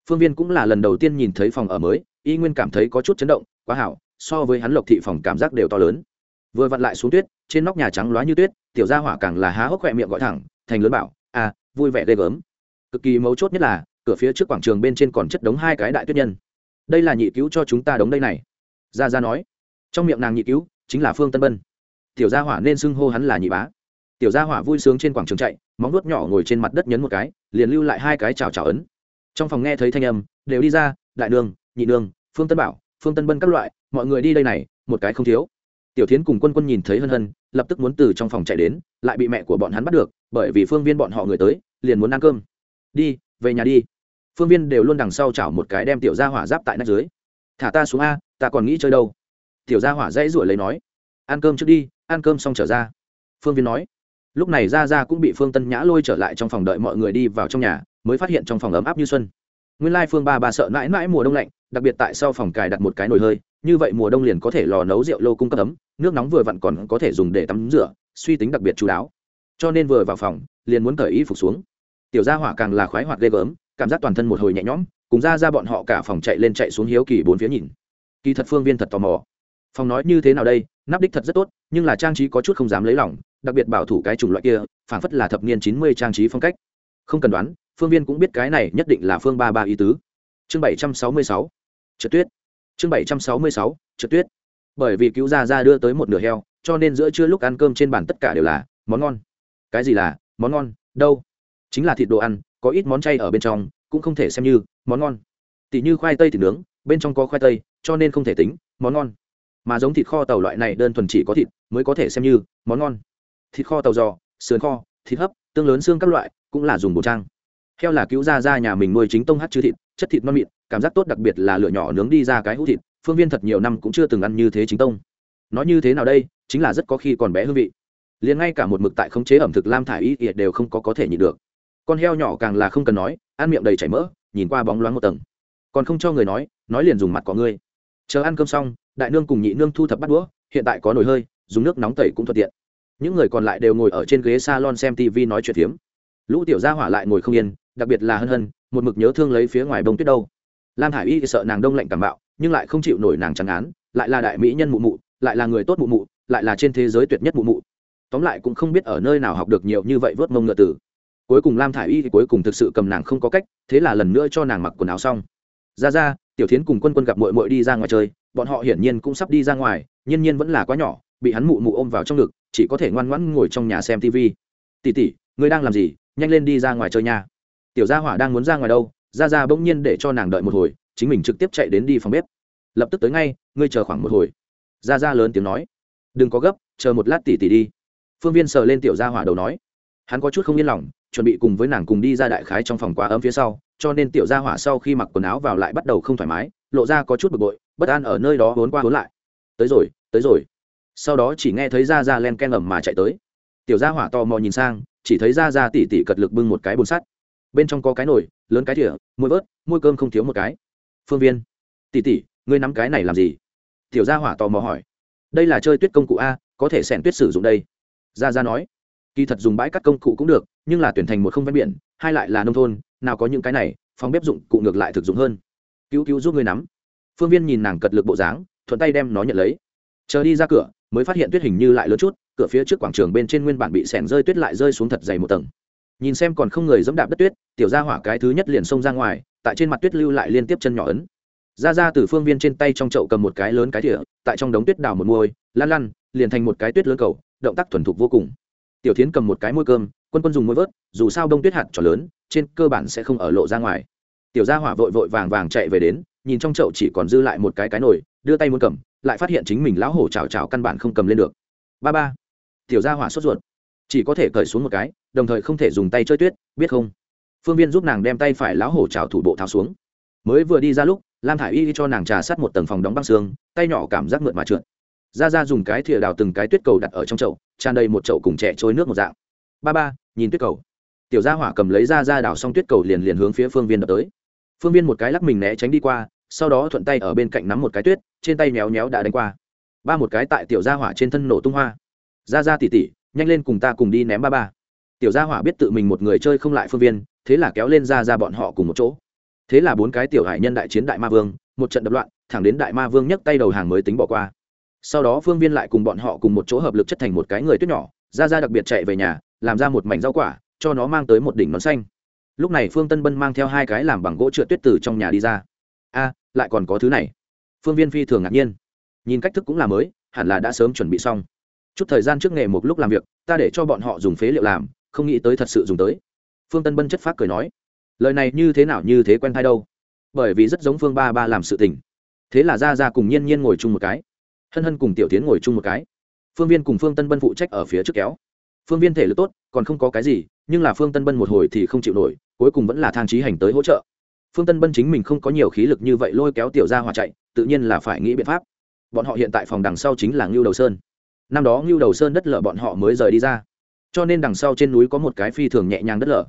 Phương viên cũng là lần đầu tiên nhìn thấy phòng ở mới, y nguyên cảm thấy có chút chấn động, quá hảo, so với hắn lộc thị phòng cảm giác đều to lớn vừa vặn lại xuống tuyết, trên nóc nhà trắng loá như tuyết, tiểu gia hỏa càng là há hốc khỏe miệng gọi thẳng, thành lớn bảo à vui vẻ ghê gớm. Cực kỳ mấu chốt nhất là, cửa phía trước quảng trường bên trên còn chất đống hai cái đại tuyết nhân. Đây là nhị cứu cho chúng ta đống đây này. Gia gia nói. Trong miệng nàng nhị cứu, chính là phương tân bân. Tiểu gia hỏa nên xưng hô hắn là nhị bá. Tiểu gia hỏa vui sướng trên quảng trường chạy, móng nuốt nhỏ ngồi trên mặt đất nhấn một cái, liền lưu lại hai cái chào chào ấn. Trong phòng nghe thấy thanh âm, đều đi ra, đại đường, nhị đường, phương tân bảo, phương tân bân các loại, mọi người đi đây này, một cái không thiếu tiểu tiến h cùng quân quân nhìn thấy hân hân, lập tức muốn từ trong phòng chạy đến, lại bị mẹ của bọn hắn bắt được, bởi vì phương viên bọn họ người tới, liền muốn ăn cơm. Đi, về nhà đi. Phương viên đều luôn đằng sau chảo một cái đem tiểu gia hỏa giáp tại nách dưới. Thả ta xuống a, ta còn nghĩ chơi đâu. Tiểu gia hỏa dãy ruổi lấy nói. Ăn cơm trước đi, ăn cơm xong trở ra. Phương viên nói. Lúc này ra ra cũng bị phương tân nhã lôi trở lại trong phòng đợi mọi người đi vào trong nhà, mới phát hiện trong phòng ấm áp như xuân. Nguyên lai phương ba bà sợ mãi mãi mùa đông lạnh đặc biệt tại sau phòng cài đặt một cái nồi hơi, như vậy mùa đông liền có thể lò nấu rượu lô cung cấp ấm, nước nóng vừa vặn còn có thể dùng để tắm rửa, suy tính đặc biệt chú đáo. Cho nên vừa vào phòng, liền muốn cởi y phục xuống. Tiểu gia hỏa càng là khoái hoạt ghê gớm, cảm giác toàn thân một hồi nhẹ nhõm, cùng ra ra bọn họ cả phòng chạy lên chạy xuống hiếu kỳ bốn phía nhìn. Kỳ thật phương viên thật tò mò. Phòng nói như thế nào đây, nắp đích thật rất tốt, nhưng là trang trí có chút không dám lấy lỏng đặc biệt bảo thủ cái chủng loại kia, phảng phất là thập niên chín mươi trang trí phong cách. Không cần đoán, phương viên cũng biết cái này nhất định là phương ba ba ý tứ. Chương bảy trăm sáu mươi sáu trượt tuyết. Chương bảy trăm sáu mươi sáu, trượt tuyết. Bởi vì cứu gia ra đưa tới một nửa heo, cho nên giữa trưa lúc ăn cơm trên bàn tất cả đều là món ngon. Cái gì là món ngon? Đâu? Chính là thịt đồ ăn, có ít món chay ở bên trong, cũng không thể xem như món ngon. Tỷ như khoai tây thịt nướng, bên trong có khoai tây, cho nên không thể tính món ngon. Mà giống thịt kho tàu loại này đơn thuần chỉ có thịt mới có thể xem như món ngon. Thịt kho tàu giò, sườn kho, thịt hấp, tương lớn xương các loại, cũng là dùng bổ trang. Heo là cứu ra ra nhà mình nuôi chính tông hát chư thịt, chất thịt non mịn cảm giác tốt đặc biệt là lửa nhỏ nướng đi ra cái hũ thịt, phương viên thật nhiều năm cũng chưa từng ăn như thế chính tông. Nói như thế nào đây, chính là rất có khi còn bé hương vị. Liền ngay cả một mực tại khống chế ẩm thực lam thả y ỉa đều không có có thể nhịn được. Con heo nhỏ càng là không cần nói, ăn miệng đầy chảy mỡ, nhìn qua bóng loáng một tầng. Còn không cho người nói nói liền dùng mặt có ngươi. Chờ ăn cơm xong, đại nương cùng nhị nương thu thập bắt đũa, hiện tại có nồi hơi, dùng nước nóng tẩy cũng thuận tiện. Những người còn lại đều ngồi ở trên ghế salon xem tv nói chuyện phiếm. Lũ tiểu gia hỏa lại ngồi không yên, đặc biệt là hân hân, một mực nhớ thương lấy phía ngoài bông tuyết đâu lam hải y sợ nàng đông lạnh cảm bạo, nhưng lại không chịu nổi nàng chẳng án, lại là đại mỹ nhân mụ mụ, lại là người tốt mụ mụ, lại là trên thế giới tuyệt nhất mụ mụ. Tóm lại cũng không biết ở nơi nào học được nhiều như vậy vớt mông ngựa tử cuối cùng lam thả i y thì cuối cùng thực sự cầm nàng không có cách, thế là lần nữa cho nàng mặc quần áo xong. Ra ra, tiểu tiến cùng quân quân gặp mội mội đi ra ngoài chơi, bọn họ hiển nhiên cũng sắp đi ra ngoài, nhiên nhiên vẫn là quá nhỏ, bị hắn mụ mụ ôm vào trong ngực, chỉ có thể ngoan ngoãn ngồi trong nhà xem tv tỉ tỉ ngươi đang làm gì? Nhanh lên đi ra ngoài chơi nha. Tiểu gia hỏa đang muốn ra ngoài đâu? Ra ra bỗng nhiên để cho nàng đợi một hồi, chính mình trực tiếp chạy đến đi phòng bếp. Lập tức tới ngay, ngươi chờ khoảng một hồi. Ra ra lớn tiếng nói. Đừng có gấp, chờ một lát tỉ tỉ đi. Phương viên sờ lên tiểu gia hỏa đầu nói. Hắn có chút không yên lòng, chuẩn bị cùng với nàng cùng đi ra đại khái trong phòng quá ấm phía sau, cho nên tiểu gia hỏa sau khi mặc quần áo vào lại bắt đầu không thoải mái, lộ ra có chút bực bội, bất an ở nơi đó vốn qua vốn lại. Tới rồi tới rồi. Sau đó chỉ nghe thấy ra ra len ken ẩm mà chạy tới. Tiểu gia hỏa to mò nhìn sang, chỉ thấy ra ra tỉ tỉ cật lực bưng một cái bồn sắt bên trong có cái nồi, lớn cái thỉa môi vớt môi cơm không thiếu một cái. Phương viên tỉ tỉ ngươi nắm cái này làm gì? Tiểu gia hỏa tò mò hỏi. Đây là chơi tuyết công cụ a, có thể xẻn tuyết sử dụng đây. Gia gia nói. Kỳ thật dùng bãi cắt công cụ cũng được, nhưng là tuyển thành một không ven biển, hai lại là nông thôn, nào có những cái này, phòng bếp dụng cụ ngược lại thực dụng hơn. Cứu cứu giúp ngươi nắm. Phương viên nhìn nàng cật lực bộ dáng, thuận tay đem nó nhận lấy. Chờ đi ra cửa, mới phát hiện tuyết hình như lại lớn chút, cửa phía trước quảng trường bên trên nguyên bản bị sẻn rơi tuyết lại rơi xuống thật dày một tầng nhìn xem còn không người dẫm đạp đất tuyết, tiểu ra hỏa cái thứ nhất liền xông ra ngoài, tại trên mặt tuyết lưu lại liên tiếp chân nhỏ ấn. Ra ra từ phương viên trên tay trong chậu cầm một cái lớn cái thỉa tại trong đống tuyết đào một môi lan lăn, liền thành một cái tuyết lớn cầu, động tác thuần thục vô cùng. Tiểu tiến cầm một cái môi cơm, quân quân dùng môi vớt, dù sao đông tuyết hạt trò lớn, trên cơ bản sẽ không ở lộ ra ngoài. Tiểu gia hỏa vội vội vàng vàng chạy về đến, nhìn trong chậu chỉ còn dư lại một cái cái nồi, đưa tay muốn cầm, lại phát hiện chính mình lão hổ chào chào căn bản không cầm lên được. Ba ba, tiểu gia hỏa sốt ruột, chỉ có thể cởi xuống một cái đồng thời không thể dùng tay chơi tuyết, biết không? Phương viên giúp nàng đem tay phải lão hổ chào thủ bộ tháo xuống. Mới vừa đi ra lúc, lam thả i y cho nàng trà sát một tầng phòng đóng băng xương, tay nhỏ cảm giác mượt mà trượt. Ra ra dùng cái thìa đào từng cái tuyết cầu đặt ở trong chậu, tràn đầy một chậu cùng trẻ trôi nước một dạng. Ba ba, nhìn tuyết cầu. Tiểu gia hỏa cầm lấy ra ra đào xong tuyết cầu liền liền hướng phía phương viên đập tới. Phương viên một cái lắc mình né tránh đi qua, sau đó thuận tay ở bên cạnh nắm một cái tuyết, trên tay méo méo đã đánh qua. Ba một cái tại tiểu gia hỏa trên thân nổ tung hoa. Ra ra tỉ tỉ, nhanh lên cùng ta cùng đi ném ba ba tiểu gia hỏa biết tự mình một người chơi không lại phương viên, thế là kéo lên ra ra bọn họ cùng một chỗ. Thế là bốn cái tiểu hải nhân đại chiến đại ma vương, một trận đập loạn, thẳng đến đại ma vương nhấc tay đầu hàng mới tính bỏ qua. Sau đó phương viên lại cùng bọn họ cùng một chỗ hợp lực chất thành một cái người tuyết nhỏ, ra ra đặc biệt chạy về nhà, làm ra một mảnh rau quả, cho nó mang tới một đỉnh nón xanh. Lúc này phương tân bân mang theo hai cái làm bằng gỗ trượt tuyết từ trong nhà đi ra. A, lại còn có thứ này. Phương viên phi thường ngạc nhiên. Nhìn cách thức cũng là mới, hẳn là đã sớm chuẩn bị xong. Chút thời gian trước nghề một lúc làm việc, ta để cho bọn họ dùng phế liệu làm không nghĩ tới thật sự dùng tới. Phương tân bân chất phát cười nói, lời này như thế nào như thế quen thai đâu. Bởi vì rất giống phương ba ba làm sự tình. Thế là ra ra cùng nhiên nhiên ngồi chung một cái. Hân hân cùng tiểu tiến ngồi chung một cái. Phương viên cùng phương tân bân phụ trách ở phía trước kéo. Phương viên thể lực tốt, còn không có cái gì, nhưng là phương tân bân một hồi thì không chịu nổi, cuối cùng vẫn là thang trí hành tới hỗ trợ. Phương tân bân chính mình không có nhiều khí lực như vậy lôi kéo tiểu ra hòa chạy, tự nhiên là phải nghĩ biện pháp. Bọn họ hiện tại phòng đằng sau chính là ngưu đầu sơn. Năm đó ngưu đầu sơn đất lở bọn họ mới rời đi ra cho nên đằng sau trên núi có một cái phi thường nhẹ nhàng đất lở.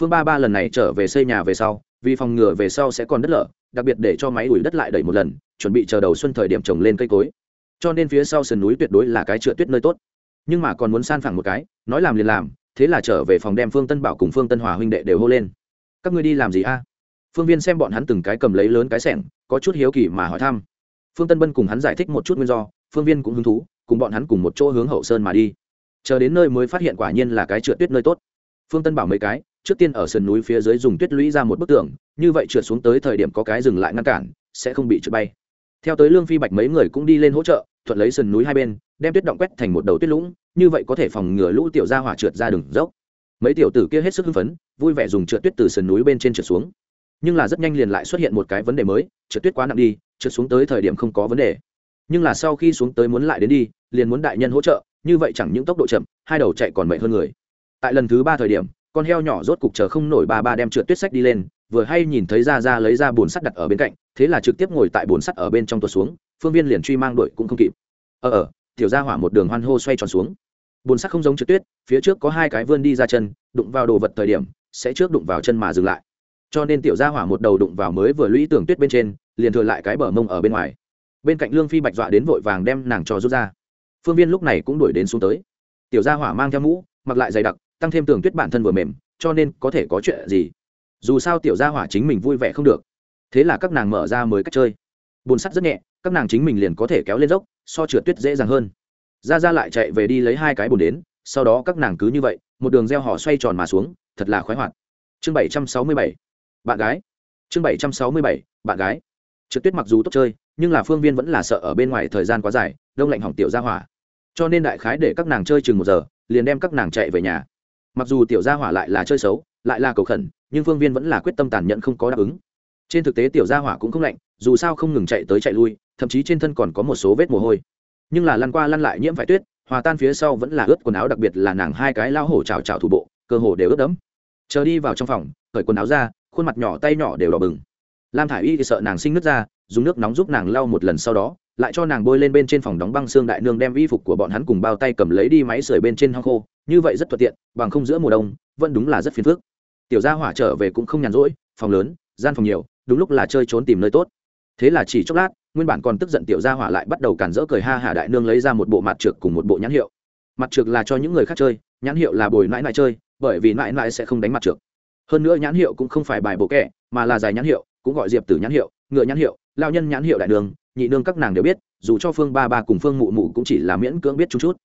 Phương ba ba lần này trở về xây nhà về sau, vì phòng ngừa về sau sẽ còn đất lở, đặc biệt để cho máy ủi đất lại đẩy một lần, chuẩn bị chờ đầu xuân thời điểm trồng lên cây cối. Cho nên phía sau sườn núi tuyệt đối là cái trượt tuyết nơi tốt. Nhưng mà còn muốn san phẳng một cái, nói làm liền làm, thế là trở về phòng đem phương tân bảo cùng phương tân hòa huynh đệ đều hô lên. Các ngươi đi làm gì a? Phương viên xem bọn hắn từng cái cầm lấy lớn cái sẻng, có chút hiếu kỳ mà hỏi thăm. Phương tân bân cùng hắn giải thích một chút nguyên do, phương viên cũng hứng thú, cùng bọn hắn cùng một chỗ hướng hậu sơn mà đi chờ đến nơi mới phát hiện quả nhiên là cái trượt tuyết nơi tốt. Phương tân bảo mấy cái, trước tiên ở sườn núi phía dưới dùng tuyết lũy ra một bức tường, như vậy trượt xuống tới thời điểm có cái dừng lại ngăn cản, sẽ không bị trượt bay. Theo tới lương phi bạch mấy người cũng đi lên hỗ trợ, thuận lấy sườn núi hai bên, đem tuyết động quét thành một đầu tuyết lũng, như vậy có thể phòng ngừa lũ tiểu ra hỏa trượt ra đường dốc. Mấy tiểu tử kia hết sức hưng phấn, vui vẻ dùng trượt tuyết từ sườn núi bên trên trượt xuống. Nhưng là rất nhanh liền lại xuất hiện một cái vấn đề mới, trượt tuyết quá nặng đi, trượt xuống tới thời điểm không có vấn đề. Nhưng là sau khi xuống tới muốn lại đến đi, liền muốn đại nhân hỗ trợ như vậy chẳng những tốc độ chậm, hai đầu chạy còn mệt hơn người. Tại lần thứ ba thời điểm, con heo nhỏ rốt cục chờ không nổi ba ba đem trượt tuyết sách đi lên, vừa hay nhìn thấy ra ra lấy ra bồn sắt đặt ở bên cạnh, thế là trực tiếp ngồi tại bồn sắt ở bên trong tuột xuống, phương viên liền truy mang đội cũng không kịp. Ờ ờ tiểu ra hỏa một đường hoan hô xoay tròn xuống. Bồn sắt không giống trượt tuyết, phía trước có hai cái vươn đi ra chân, đụng vào đồ vật thời điểm, sẽ trước đụng vào chân mà dừng lại. Cho nên tiểu gia hỏa một đầu đụng vào mới vừa lũy tường tuyết bên trên, liền thừa lại cái bờ mông ở bên ngoài. Bên cạnh lương phi bạch dọa đến vội vàng đem nàng cho rút ra phương viên lúc này cũng đuổi đến xuống tới. Tiểu gia hỏa mang theo mũ, mặc lại dày đặc, tăng thêm tường tuyết bản thân vừa mềm, cho nên có thể có chuyện gì. Dù sao tiểu gia hỏa chính mình vui vẻ không được. Thế là các nàng mở ra mới cách chơi. Bùn sắt rất nhẹ, các nàng chính mình liền có thể kéo lên dốc, so trượt tuyết dễ dàng hơn. Ra ra lại chạy về đi lấy hai cái bùn đến, sau đó các nàng cứ như vậy, một đường gieo họ xoay tròn mà xuống, thật là khoái hoạt. Chương bảy trăm sáu mươi bảy, bạn gái. Chương bảy trăm sáu mươi bảy, bạn gái. Trượt tuyết mặc dù tốt chơi, nhưng là phương viên vẫn là sợ ở bên ngoài thời gian quá dài, đông lạnh hỏng tiểu gia hỏa cho nên đại khái để các nàng chơi chừng một giờ, liền đem các nàng chạy về nhà. Mặc dù tiểu gia hỏa lại là chơi xấu, lại là cầu khẩn, nhưng phương viên vẫn là quyết tâm tàn nhẫn không có đáp ứng. Trên thực tế tiểu gia hỏa cũng không lạnh, dù sao không ngừng chạy tới chạy lui, thậm chí trên thân còn có một số vết mồ hôi. Nhưng là lăn qua lăn lại nhiễm phải tuyết, hòa tan phía sau vẫn là ướt quần áo, đặc biệt là nàng hai cái lao hổ trào trào thủ bộ, cơ hồ đều ướt đẫm. Chờ đi vào trong phòng, cởi quần áo ra, khuôn mặt nhỏ tay nhỏ đều đỏ bừng. Lam thả i y thì sợ nàng sinh nước ra, dùng nước nóng giúp nàng lau một lần sau đó lại cho nàng bôi lên bên trên phòng đóng băng xương đại nương đem y phục của bọn hắn cùng bao tay cầm lấy đi máy sưởi bên trên hong khô. Như vậy rất thuận tiện, bằng không giữa mùa đông, vẫn đúng là rất phiền phức. Tiểu gia hỏa trở về cũng không nhàn rỗi, phòng lớn, gian phòng nhiều, đúng lúc là chơi trốn tìm nơi tốt. Thế là chỉ chốc lát, nguyên bản còn tức giận tiểu gia hỏa lại bắt đầu cản rỡ cười ha hả đại nương lấy ra một bộ mặt trượt cùng một bộ nhãn hiệu. Mặt trượt là cho những người khác chơi, nhãn hiệu là bồi mãi mãi chơi, bởi vì mãi mãi sẽ không đánh mặt trượt hơn nữa nhãn hiệu cũng không phải bài bộ kẻ, mà là dài nhãn hiệu, cũng gọi diệp tử nhãn hiệu, ngựa nhãn hiệu lao nhân nhãn hiệu đại đường nhị nương các nàng đều biết, dù cho phương ba ba cùng phương mụ mụ cũng chỉ là miễn cưỡng biết chút chút.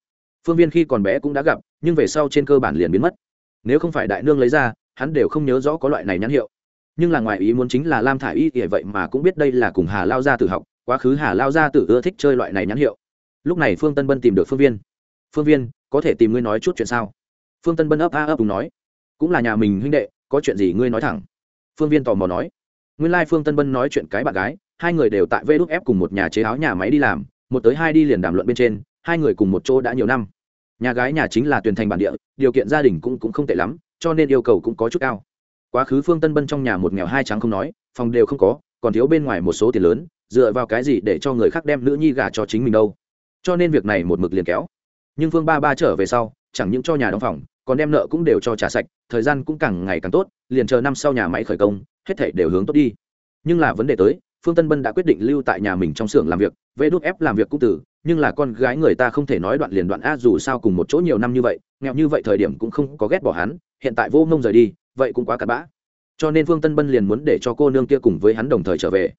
Phương viên khi còn bé cũng đã gặp, nhưng về sau trên cơ bản liền biến mất. Nếu không phải đại nương lấy ra, hắn đều không nhớ rõ có loại này nhãn hiệu. Nhưng là ngoài ý muốn chính là lam thả i y ỉa vậy mà cũng biết đây là cùng hà lao gia tử học, quá khứ hà lao gia tử ưa thích chơi loại này nhãn hiệu. Lúc này phương tân bân tìm được phương viên. Phương viên, có thể tìm ngươi nói chút chuyện sao? Phương tân bân ấp a ấp cùng nói. Cũng là nhà mình huynh đệ, có chuyện gì ngươi nói thẳng. Phương viên tò mò nói. Nguyên lai phương tân bân nói chuyện cái bạn gái hai người đều tại vê đúc ép cùng một nhà chế áo nhà máy đi làm một tới hai đi liền đàm luận bên trên hai người cùng một chỗ đã nhiều năm. Nhà gái nhà chính là tuyển thành bản địa điều kiện gia đình cũng, cũng không tệ lắm cho nên yêu cầu cũng có chút cao. Quá khứ phương tân bân trong nhà một nghèo hai trắng không nói phòng đều không có còn thiếu bên ngoài một số tiền lớn dựa vào cái gì để cho người khác đem nữ nhi gả cho chính mình đâu. Cho nên việc này một mực liền kéo. Nhưng phương ba ba trở về sau chẳng những cho nhà đóng phòng còn đem nợ cũng đều cho trả sạch thời gian cũng càng ngày càng tốt liền chờ năm sau nhà máy khởi công hết thảy đều hướng tốt đi. Nhưng là vấn đề tới phương tân bân đã quyết định lưu tại nhà mình trong xưởng làm việc, vê đốt ép làm việc cũng tử nhưng là con gái người ta không thể nói đoạn liền đoạn a, dù sao cùng một chỗ nhiều năm như vậy, nghèo như vậy thời điểm cũng không có ghét bỏ hắn, hiện tại vô ngông rời đi, vậy cũng quá cặn bã. Cho nên phương tân bân liền muốn để cho cô nương kia cùng với hắn đồng thời trở về.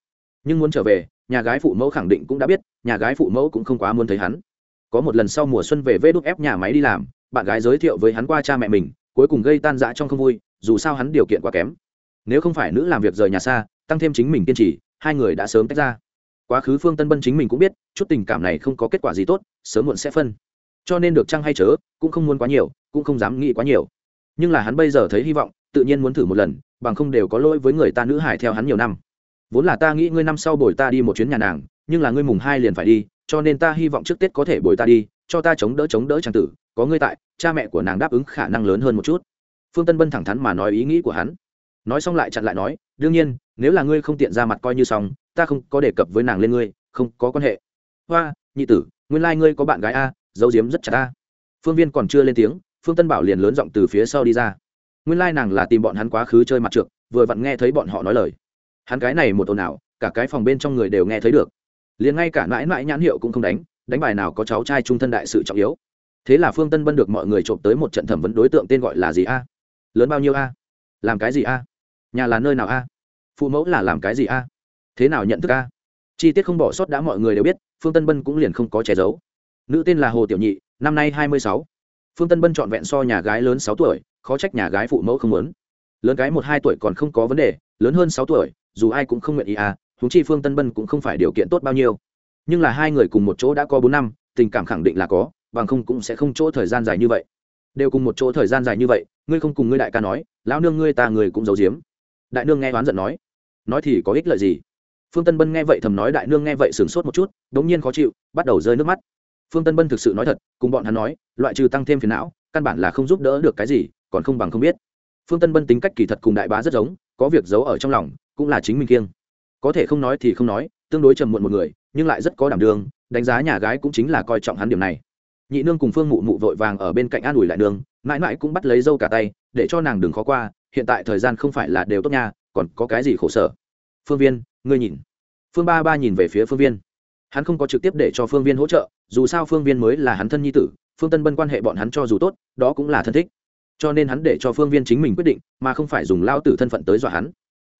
Nhưng muốn trở về, nhà gái phụ mẫu khẳng định cũng đã biết, nhà gái phụ mẫu cũng không quá muốn thấy hắn. Có một lần sau mùa xuân về vê đốt ép nhà máy đi làm, bạn gái giới thiệu với hắn qua cha mẹ mình, cuối cùng gây tan rã trong không vui, dù sao hắn điều kiện quá kém. Nếu không phải nữ làm việc rời nhà xa, tăng thêm chính mình kiên trì hai người đã sớm tách ra. Quá khứ phương tân bân chính mình cũng biết, chút tình cảm này không có kết quả gì tốt, sớm muộn sẽ phân. Cho nên được chăng hay chớ, cũng không muốn quá nhiều, cũng không dám nghĩ quá nhiều. Nhưng là hắn bây giờ thấy hy vọng, tự nhiên muốn thử một lần, bằng không đều có lỗi với người ta nữ hải theo hắn nhiều năm. Vốn là ta nghĩ ngươi năm sau bồi ta đi một chuyến nhà nàng, nhưng là ngươi mùng hai liền phải đi, cho nên ta hy vọng trước tết có thể bồi ta đi, cho ta chống đỡ chống đỡ trang tử, có ngươi tại, cha mẹ của nàng đáp ứng khả năng lớn hơn một chút. Phương tân bân thẳng thắn mà nói ý nghĩ của hắn nói xong lại chặn lại nói, đương nhiên, nếu là ngươi không tiện ra mặt coi như xong, ta không có đề cập với nàng lên ngươi, không có quan hệ. Hoa, nhị tử, nguyên lai、like、ngươi có bạn gái a, giấu diếm rất chặt ta. Phương viên còn chưa lên tiếng, phương tân bảo liền lớn giọng từ phía sau đi ra. Nguyên lai、like、nàng là tìm bọn hắn quá khứ chơi mặt trượt vừa vặn nghe thấy bọn họ nói lời. Hắn cái này một ồn ào, cả cái phòng bên trong người đều nghe thấy được. Liền ngay cả mãi mãi nhãn hiệu cũng không đánh đánh bài nào có cháu trai trung thân đại sự trọng yếu. Thế là phương tân bân được mọi người trộm tới một trận thẩm vấn đối tượng tên gọi là gì a? Lớn bao nhiêu a? Làm cái gì a? Nhà là nơi nào a? Phụ mẫu là làm cái gì a? Thế nào nhận thức a? Chi tiết không bỏ sót đã mọi người đều biết, phương tân bân cũng liền không có che giấu. Nữ tên là hồ tiểu nhị, năm nay hai mươi sáu. Phương tân bân trọn vẹn so nhà gái lớn sáu tuổi, khó trách nhà gái phụ mẫu không muốn. Lớn gái một hai tuổi còn không có vấn đề, lớn hơn sáu tuổi, dù ai cũng không nguyện ý à húng chi phương tân bân cũng không phải điều kiện tốt bao nhiêu. Nhưng là hai người cùng một chỗ đã có bốn năm, tình cảm khẳng định là có, bằng không cũng sẽ không chỗ thời gian dài như vậy. Đều cùng một chỗ thời gian dài như vậy, ngươi không cùng ngươi đại ca nói, lão nương ngươi ta người cũng giấu giếm đại nương nghe oán giận nói. Nói thì có ích lợi gì? Phương tân bân nghe vậy thầm nói đại nương nghe vậy sửng sốt một chút đ ố n g nhiên khó chịu, bắt đầu rơi nước mắt. Phương tân bân thực sự nói thật, cùng bọn hắn nói, loại trừ tăng thêm phiền não, căn bản là không giúp đỡ được cái gì, còn không bằng không biết. Phương tân bân tính cách kỳ thật cùng đại bá rất giống, có việc giấu ở trong lòng, cũng là chính mình kiêng. Có thể không nói thì không nói, tương đối trầm muộn một người, nhưng lại rất có đảm đường đánh giá nhà gái cũng chính là coi trọng hắn điểm này. Nhị nương cùng phương mụ mụ vội vàng ở bên cạnh an ủi lại nương, mãi mãi cũng bắt lấy dâu cả tay, để cho nàng đừng khó qua hiện tại thời gian không phải là đều tốt nha, còn có cái gì khổ sở? Phương viên, ngươi nhìn. Phương ba ba nhìn về phía phương viên. Hắn không có trực tiếp để cho phương viên hỗ trợ, dù sao phương viên mới là hắn thân nhi tử, phương tân bân quan hệ bọn hắn cho dù tốt, đó cũng là thân thích. Cho nên hắn để cho phương viên chính mình quyết định, mà không phải dùng lao tử thân phận tới dọa hắn.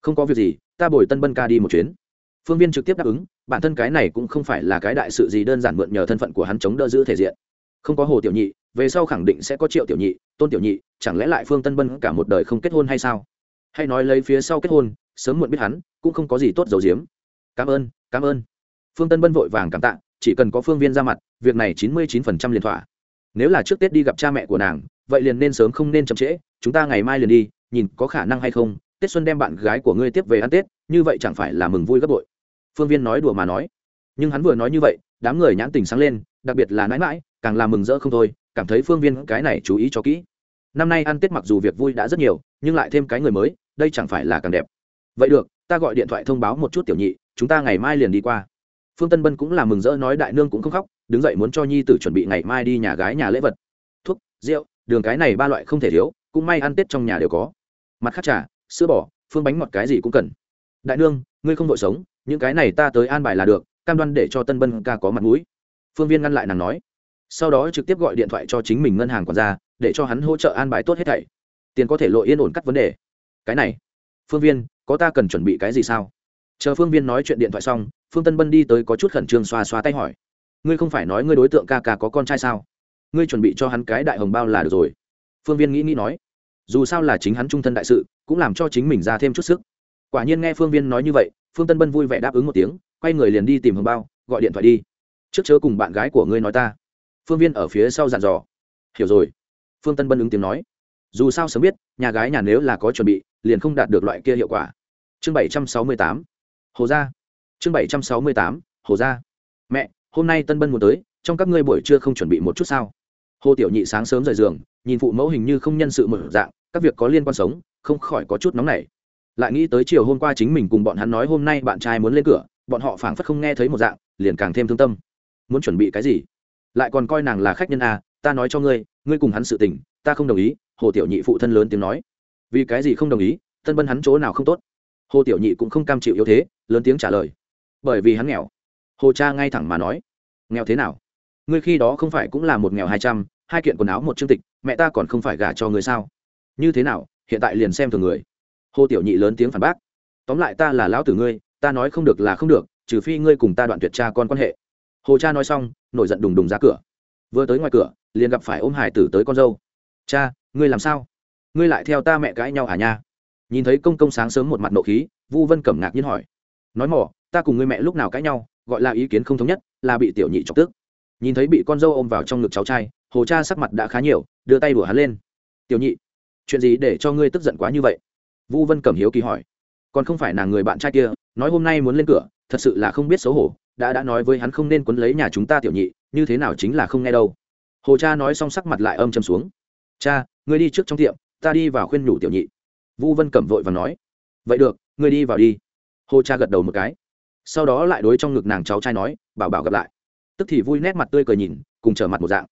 Không có việc gì, ta bồi tân bân ca đi một chuyến. Phương viên trực tiếp đáp ứng, bản thân cái này cũng không phải là cái đại sự gì đơn giản mượn nhờ thân phận của hắn chống đỡ giữ thể diện. Không có hồ tiểu nhị về sau khẳng định sẽ có triệu tiểu nhị, tôn tiểu nhị, chẳng lẽ lại phương tân bân cả một đời không kết hôn hay sao? Hay nói lấy phía sau kết hôn, sớm muộn biết hắn, cũng không có gì tốt dầu diếm cảm ơn cảm ơn. Phương tân bân vội vàng cảm tạ, chỉ cần có phương viên ra mặt, việc này chín mươi chín phần trăm liền thỏa. Nếu là trước tết đi gặp cha mẹ của nàng, vậy liền nên sớm không nên chậm trễ, chúng ta ngày mai liền đi, nhìn có khả năng hay không, tết xuân đem bạn gái của ngươi tiếp về ăn tết, như vậy chẳng phải là mừng vui gấp bội. Phương viên nói đùa mà nói. Nhưng hắn vừa nói như vậy, đám người nhãn tình sáng lên, đặc biệt là mãi mãi càng làm mừng rỡ không thôi cảm thấy phương viên cái này chú ý cho kỹ. Năm nay ăn tết mặc dù việc vui đã rất nhiều, nhưng lại thêm cái người mới, đây chẳng phải là càng đẹp. Vậy được, ta gọi điện thoại thông báo một chút tiểu nhị, chúng ta ngày mai liền đi qua. Phương tân bân cũng là mừng rỡ nói đại nương cũng không khóc, đứng dậy muốn cho nhi tử chuẩn bị ngày mai đi nhà gái nhà lễ vật. Thuốc, rượu, đường cái này ba loại không thể thiếu, cũng may ăn tết trong nhà đều có. Mặt khát trà, sữa bò, phương bánh ngọt cái gì cũng cần. Đại nương, ngươi không vội sống, những cái này ta tới an bài là được, cam đoan để cho tân bân ca có mặt mũi. Phương viên ngăn lại nàng nói sau đó trực tiếp gọi điện thoại cho chính mình ngân hàng quản gia, để cho hắn hỗ trợ an bài tốt hết thảy. Tiền có thể lộ yên ổn cắt vấn đề. Cái này, phương viên, có ta cần chuẩn bị cái gì sao? Chờ phương viên nói chuyện điện thoại xong, phương tân bân đi tới có chút khẩn trương xoa xoa tay hỏi. Ngươi không phải nói ngươi đối tượng ca ca có con trai sao? Ngươi chuẩn bị cho hắn cái đại hồng bao là được rồi. Phương viên nghĩ nghĩ nói. Dù sao là chính hắn trung thân đại sự, cũng làm cho chính mình ra thêm chút sức. Quả nhiên nghe phương viên nói như vậy, phương tân bân vui vẻ đáp ứng một tiếng, quay người liền đi tìm hồng bao, gọi điện thoại đi. Trước chớ cùng bạn gái của ngươi nói ta phương viên ở phía sau dặn dò. Hiểu rồi. Phương tân bân ứng tiếng nói. Dù sao sớm biết, nhà gái nhà nếu là có chuẩn bị, liền không đạt được loại kia hiệu quả. Chương bảy trăm sáu mươi tám. Hồ gia. Chương bảy trăm sáu mươi tám. Hồ gia. Mẹ, hôm nay tân bân muốn tới, trong các ngươi buổi trưa không chuẩn bị một chút sao? Hồ tiểu nhị sáng sớm rời giường, nhìn phụ mẫu hình như không nhân sự mở dạng, các việc có liên quan sống, không khỏi có chút nóng nảy. Lại nghĩ tới chiều hôm qua chính mình cùng bọn hắn nói hôm nay bạn trai muốn lên cửa, bọn họ phảng phất không nghe thấy một dạng, liền càng thêm thương tâm. Muốn chuẩn bị cái gì? Lại còn coi nàng là khách nhân à, ta nói cho ngươi ngươi cùng hắn sự tình ta không đồng ý hồ tiểu nhị phụ thân lớn tiếng nói. Vì cái gì không đồng ý tân bân hắn chỗ nào không tốt? Hồ tiểu nhị cũng không cam chịu yếu thế lớn tiếng trả lời. Bởi vì hắn nghèo. Hồ cha ngay thẳng mà nói. Nghèo thế nào? Ngươi khi đó không phải cũng là một nghèo hai trăm hai kiện quần áo một chương tịch mẹ ta còn không phải gả cho ngươi sao? Như thế nào hiện tại liền xem thường người. Hồ tiểu nhị lớn tiếng phản bác. Tóm lại ta là lão tử ngươi ta nói không được là không được trừ phi ngươi cùng ta đoạn tuyệt cha con quan hệ hồ cha nói xong, nổi giận đùng đùng ra cửa. Vừa tới ngoài cửa, liền gặp phải ôm hải tử tới con dâu. Cha, ngươi làm sao? Ngươi lại theo ta mẹ cãi nhau hả nha? Nhìn thấy công công sáng sớm một mặt nộ khí, vu vân cẩm ngạc nhiên hỏi. Nói mỏ, ta cùng ngươi mẹ lúc nào cãi nhau, gọi là ý kiến không thống nhất, là bị tiểu nhị chọc tức. Nhìn thấy bị con dâu ôm vào trong ngực cháu trai, hồ cha sắc mặt đã khá nhiều, đưa tay đùa hắn lên. Tiểu nhị, chuyện gì để cho ngươi tức giận quá như vậy? Vu vân cẩm hiếu kỳ hỏi. Còn không phải là người bạn trai kia, nói hôm nay muốn lên cửa thật sự là không biết xấu hổ, đã đã nói với hắn không nên quấn lấy nhà chúng ta tiểu nhị, như thế nào chính là không nghe đâu. Hồ cha nói xong sắc mặt lại âm châm xuống. Cha, ngươi đi trước trong tiệm, ta đi vào khuyên nhủ tiểu nhị. Vu vân cẩm vội và nói. Vậy được, ngươi đi vào đi. Hồ cha gật đầu một cái. Sau đó lại đối trong ngực nàng cháu trai nói, bảo bảo gặp lại. Tức thì vui nét mặt tươi cười nhìn, cùng trở mặt một dạng.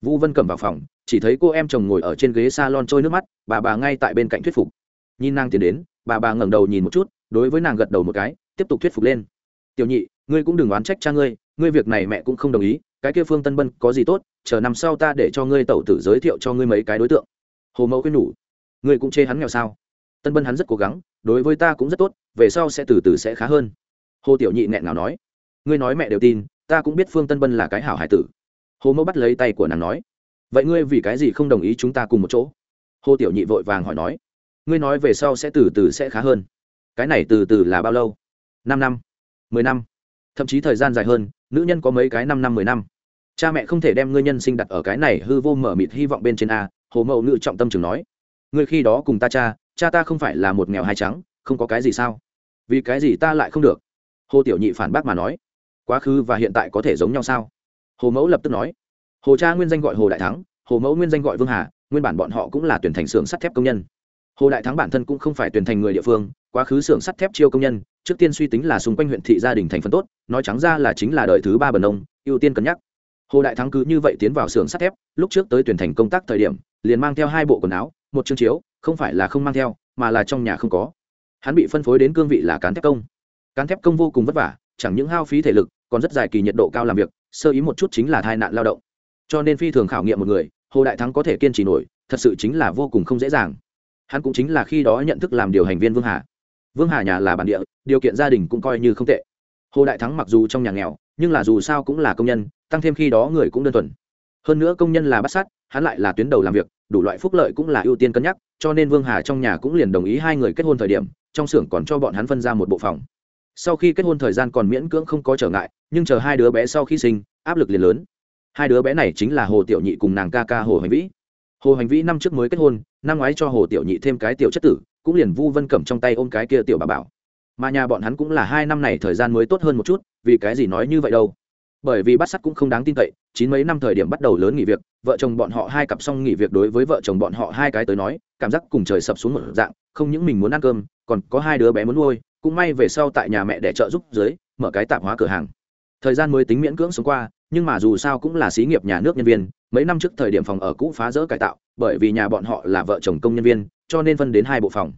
Vu vân cẩm vào phòng, chỉ thấy cô em chồng ngồi ở trên ghế s a lon trôi nước mắt, bà bà ngay tại bên cạnh thuyết phục. Nhìn nàng tiến đến, bà bà ngẩng đầu nhìn một chút, đối với nàng gật đầu một cái, tiếp tục thuyết phục lên tiểu nhị, ngươi cũng đừng oán trách cha ngươi ngươi việc này mẹ cũng không đồng ý, cái kia phương tân bân có gì tốt, chờ năm sau ta để cho ngươi tẩu tử giới thiệu cho ngươi mấy cái đối tượng. Hồ mẫu khuyên nhủ, ngươi cũng chê hắn nghèo sao? Tân bân hắn rất cố gắng, đối với ta cũng rất tốt, về sau sẽ từ từ sẽ khá hơn. Hồ tiểu nhị nghẹn ngào nói, ngươi nói mẹ đều tin, ta cũng biết phương tân bân là cái hảo hải tử. Hồ mẫu bắt lấy tay của nàng nói, vậy ngươi vì cái gì không đồng ý chúng ta cùng một chỗ? Hồ tiểu nhị vội vàng hỏi nói, ngươi nói về sau sẽ từ từ sẽ khá hơn. Cái này từ từ là bao lâu? Năm năm mười năm. Thậm chí thời gian dài hơn, nữ nhân có mấy cái năm năm mười năm. Cha mẹ không thể đem ngươi nhân sinh đặt ở cái này hư vô mở mịt hy vọng bên trên a, hồ mẫu nữ trọng tâm trường nói. Ngươi khi đó cùng ta cha cha ta không phải là một nghèo hai trắng, không có cái gì sao? Vì cái gì ta lại không được? Hồ tiểu nhị phản bác mà nói. Quá khứ và hiện tại có thể giống nhau sao? Hồ mẫu lập tức nói. Hồ cha nguyên danh gọi hồ đại thắng, hồ mẫu nguyên danh gọi vương hà, nguyên bản bọn họ cũng là tuyển thành xưởng sắt thép công nhân. Hồ đại thắng bản thân cũng không phải tuyển thành người địa phương quá khứ xưởng sắt thép chiêu công nhân, trước tiên suy tính là xung quanh huyện thị gia đình thành phần tốt, nói trắng ra là chính là đời thứ ba bần ông, ưu tiên cân nhắc. Hồ đại thắng cứ như vậy tiến vào xưởng sắt thép, lúc trước tới tuyển thành công tác thời điểm, liền mang theo hai bộ quần áo, một chương chiếu, không phải là không mang theo, mà là trong nhà không có. Hắn bị phân phối đến cương vị là cán thép công. Cán thép công vô cùng vất vả, chẳng những hao phí thể lực, còn rất dài kỳ nhiệt độ cao làm việc, sơ ý một chút chính là tai nạn lao động. Cho nên phi thường khảo nghiệm một người, hồ đại thắng có thể kiên trì nổi, thật sự chính là vô cùng không dễ dàng. Hắn cũng chính là khi đó nhận thức làm điều hành viên vương hà vương hà nhà là bản địa, điều kiện gia đình cũng coi như không tệ. Hồ đại thắng mặc dù trong nhà nghèo, nhưng là dù sao cũng là công nhân, tăng thêm khi đó người cũng đơn thuần. Hơn nữa công nhân là bắt sát, hắn lại là tuyến đầu làm việc, đủ loại phúc lợi cũng là ưu tiên cân nhắc, cho nên vương hà trong nhà cũng liền đồng ý hai người kết hôn thời điểm, trong xưởng còn cho bọn hắn phân ra một bộ phòng. Sau khi kết hôn thời gian còn miễn cưỡng không có trở ngại, nhưng chờ hai đứa bé sau khi sinh, áp lực liền lớn. Hai đứa bé này chính là hồ tiểu nhị cùng nàng ca ca hồ hành vĩ. Hồ hành vĩ năm trước mới kết hôn, năm ngoái cho hồ tiểu nhị thêm cái tiểu chất tử cũng liền vu vân cầm trong tay ôm cái kia tiểu bà bảo. Mà nhà bọn hắn cũng là hai năm này thời gian mới tốt hơn một chút, vì cái gì nói như vậy đâu? Bởi vì bắt sắt cũng không đáng tin cậy, chín mấy năm thời điểm bắt đầu lớn nghỉ việc, vợ chồng bọn họ hai cặp xong nghỉ việc đối với vợ chồng bọn họ hai cái tới nói, cảm giác cùng trời sập xuống một dạng, không những mình muốn ăn cơm, còn có hai đứa bé muốn nuôi, cũng may về sau tại nhà mẹ để trợ giúp dưới, mở cái tạp hóa cửa hàng. Thời gian mới tính miễn cưỡng sống qua, nhưng mà dù sao cũng là xí nghiệp nhà nước nhân viên, mấy năm trước thời điểm phòng ở cũ phá rỡ cải tạo bởi vì nhà bọn họ là vợ chồng công nhân viên, cho nên phân đến hai bộ phòng.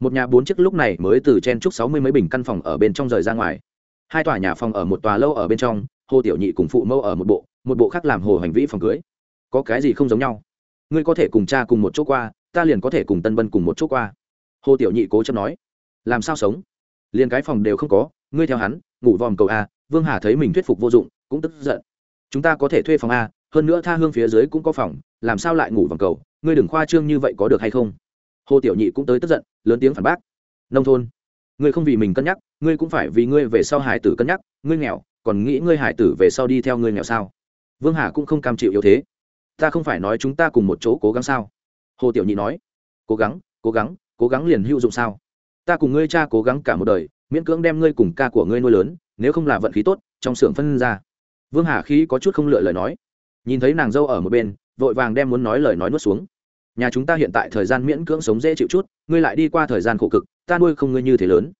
Một nhà bốn chiếc lúc này mới từ chen trúc sáu mươi mấy bình căn phòng ở bên trong rời ra ngoài. Hai tòa nhà phòng ở một tòa lâu ở bên trong, hồ tiểu nhị cùng phụ mẫu ở một bộ một bộ khác làm hồ hành vĩ phòng cưới. Có cái gì không giống nhau? Ngươi có thể cùng cha cùng một chỗ qua, ta liền có thể cùng tân bân cùng một chỗ qua. Hồ tiểu nhị cố chấp nói. Làm sao sống? Liền cái phòng đều không có, ngươi theo hắn, ngủ vòm cầu a, vương hà thấy mình thuyết phục vô dụng, cũng tức giận. Chúng ta có thể thuê phòng a hơn nữa tha hương phía dưới cũng có phòng, làm sao lại ngủ vòng cầu? Ngươi đừng khoa trương như vậy có được hay không? Hồ tiểu nhị cũng tới tức giận, lớn tiếng phản bác. Nông thôn, ngươi không vì mình cân nhắc, ngươi cũng phải vì ngươi về sau hải tử cân nhắc, ngươi nghèo, còn nghĩ ngươi hải tử về sau đi theo ngươi nghèo sao? Vương hà cũng không cam chịu yếu thế. Ta không phải nói chúng ta cùng một chỗ cố gắng sao? Hồ tiểu nhị nói. Cố gắng cố gắng cố gắng liền hữu dụng sao? Ta cùng ngươi cha cố gắng cả một đời, miễn cưỡng đem ngươi cùng ca của ngươi nuôi lớn, nếu không là vận khí tốt, trong xưởng phân ra. Vương hà khí có chút không lựa lời nói nhìn thấy nàng dâu ở một bên, vội vàng đem muốn nói lời nói nuốt xuống. Nhà chúng ta hiện tại thời gian miễn cưỡng sống dễ chịu chút, ngươi lại đi qua thời gian khổ cực, ta nuôi không ngươi như thế lớn.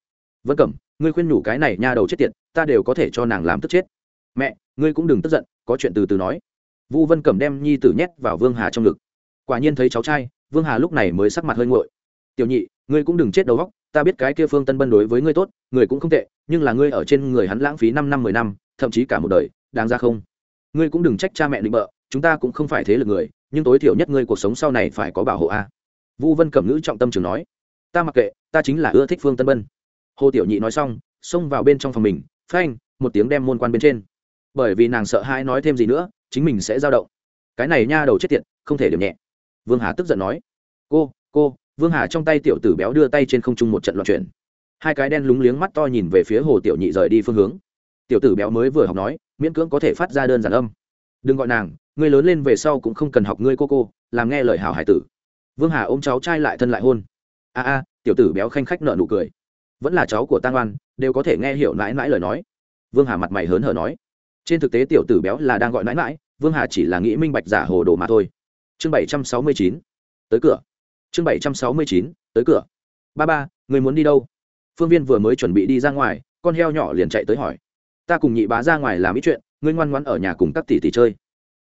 Vân cẩm, ngươi khuyên nhủ cái này nha đầu chết tiệt, ta đều có thể cho nàng làm tức chết. Mẹ, ngươi cũng đừng tức giận, có chuyện từ từ nói. Vu vân cẩm đem nhi tử nhét vào vương hà trong ngực. Quả nhiên thấy cháu trai, vương hà lúc này mới sắc mặt hơi nguội. Tiểu nhị, ngươi cũng đừng chết đầu góc ta biết cái kia phương tân bân đối với ngươi tốt, người cũng không tệ, nhưng là ngươi ở trên người hắn lãng phí năm năm mười năm, thậm chí cả một đời, đáng ra không? Ngươi cũng đừng trách cha mẹ định bợ, chúng ta cũng không phải thế lực người, nhưng tối thiểu nhất ngươi cuộc sống sau này phải có bảo hộ a. Vu vân cẩm ngữ trọng tâm trường nói, ta mặc kệ, ta chính là ưa thích phương tân bân. Hồ tiểu nhị nói xong, xông vào bên trong phòng mình, phanh, một tiếng đem môn quan bên trên. Bởi vì nàng sợ hãi nói thêm gì nữa, chính mình sẽ dao động. Cái này nha đầu chết tiệt, không thể điểm nhẹ. Vương hà tức giận nói, cô cô. Vương hà trong tay tiểu tử béo đưa tay trên không trung một trận loạn chuyển. Hai cái đen lúng liếng mắt to nhìn về phía hồ tiểu nhị rời đi phương hướng. Tiểu tử béo mới vừa học nói miễn cưỡng có thể phát ra đơn giản âm. Đừng gọi nàng người lớn lên về sau cũng không cần học ngươi cô cô, làm nghe lời hảo hải tử. Vương hà ôm cháu trai lại thân lại hôn. A a, tiểu tử béo khanh khách nợ nụ cười. Vẫn là cháu của tang oan, đều có thể nghe hiểu mãi mãi lời nói. Vương hà mặt mày hớn hở nói. Trên thực tế tiểu tử béo là đang gọi mãi mãi vương hà chỉ là nghĩ minh bạch giả hồ đồ mà thôi. Chương bảy trăm sáu mươi chín. Tới cửa. Chương bảy trăm sáu mươi chín, tới cửa. Ba ba, người muốn đi đâu? Phương viên vừa mới chuẩn bị đi ra ngoài, con heo nhỏ liền chạy tới hỏi ta cùng nhị bá ra ngoài làm ít chuyện ngươi ngoan ngoãn ở nhà cùng các tỷ tỷ chơi.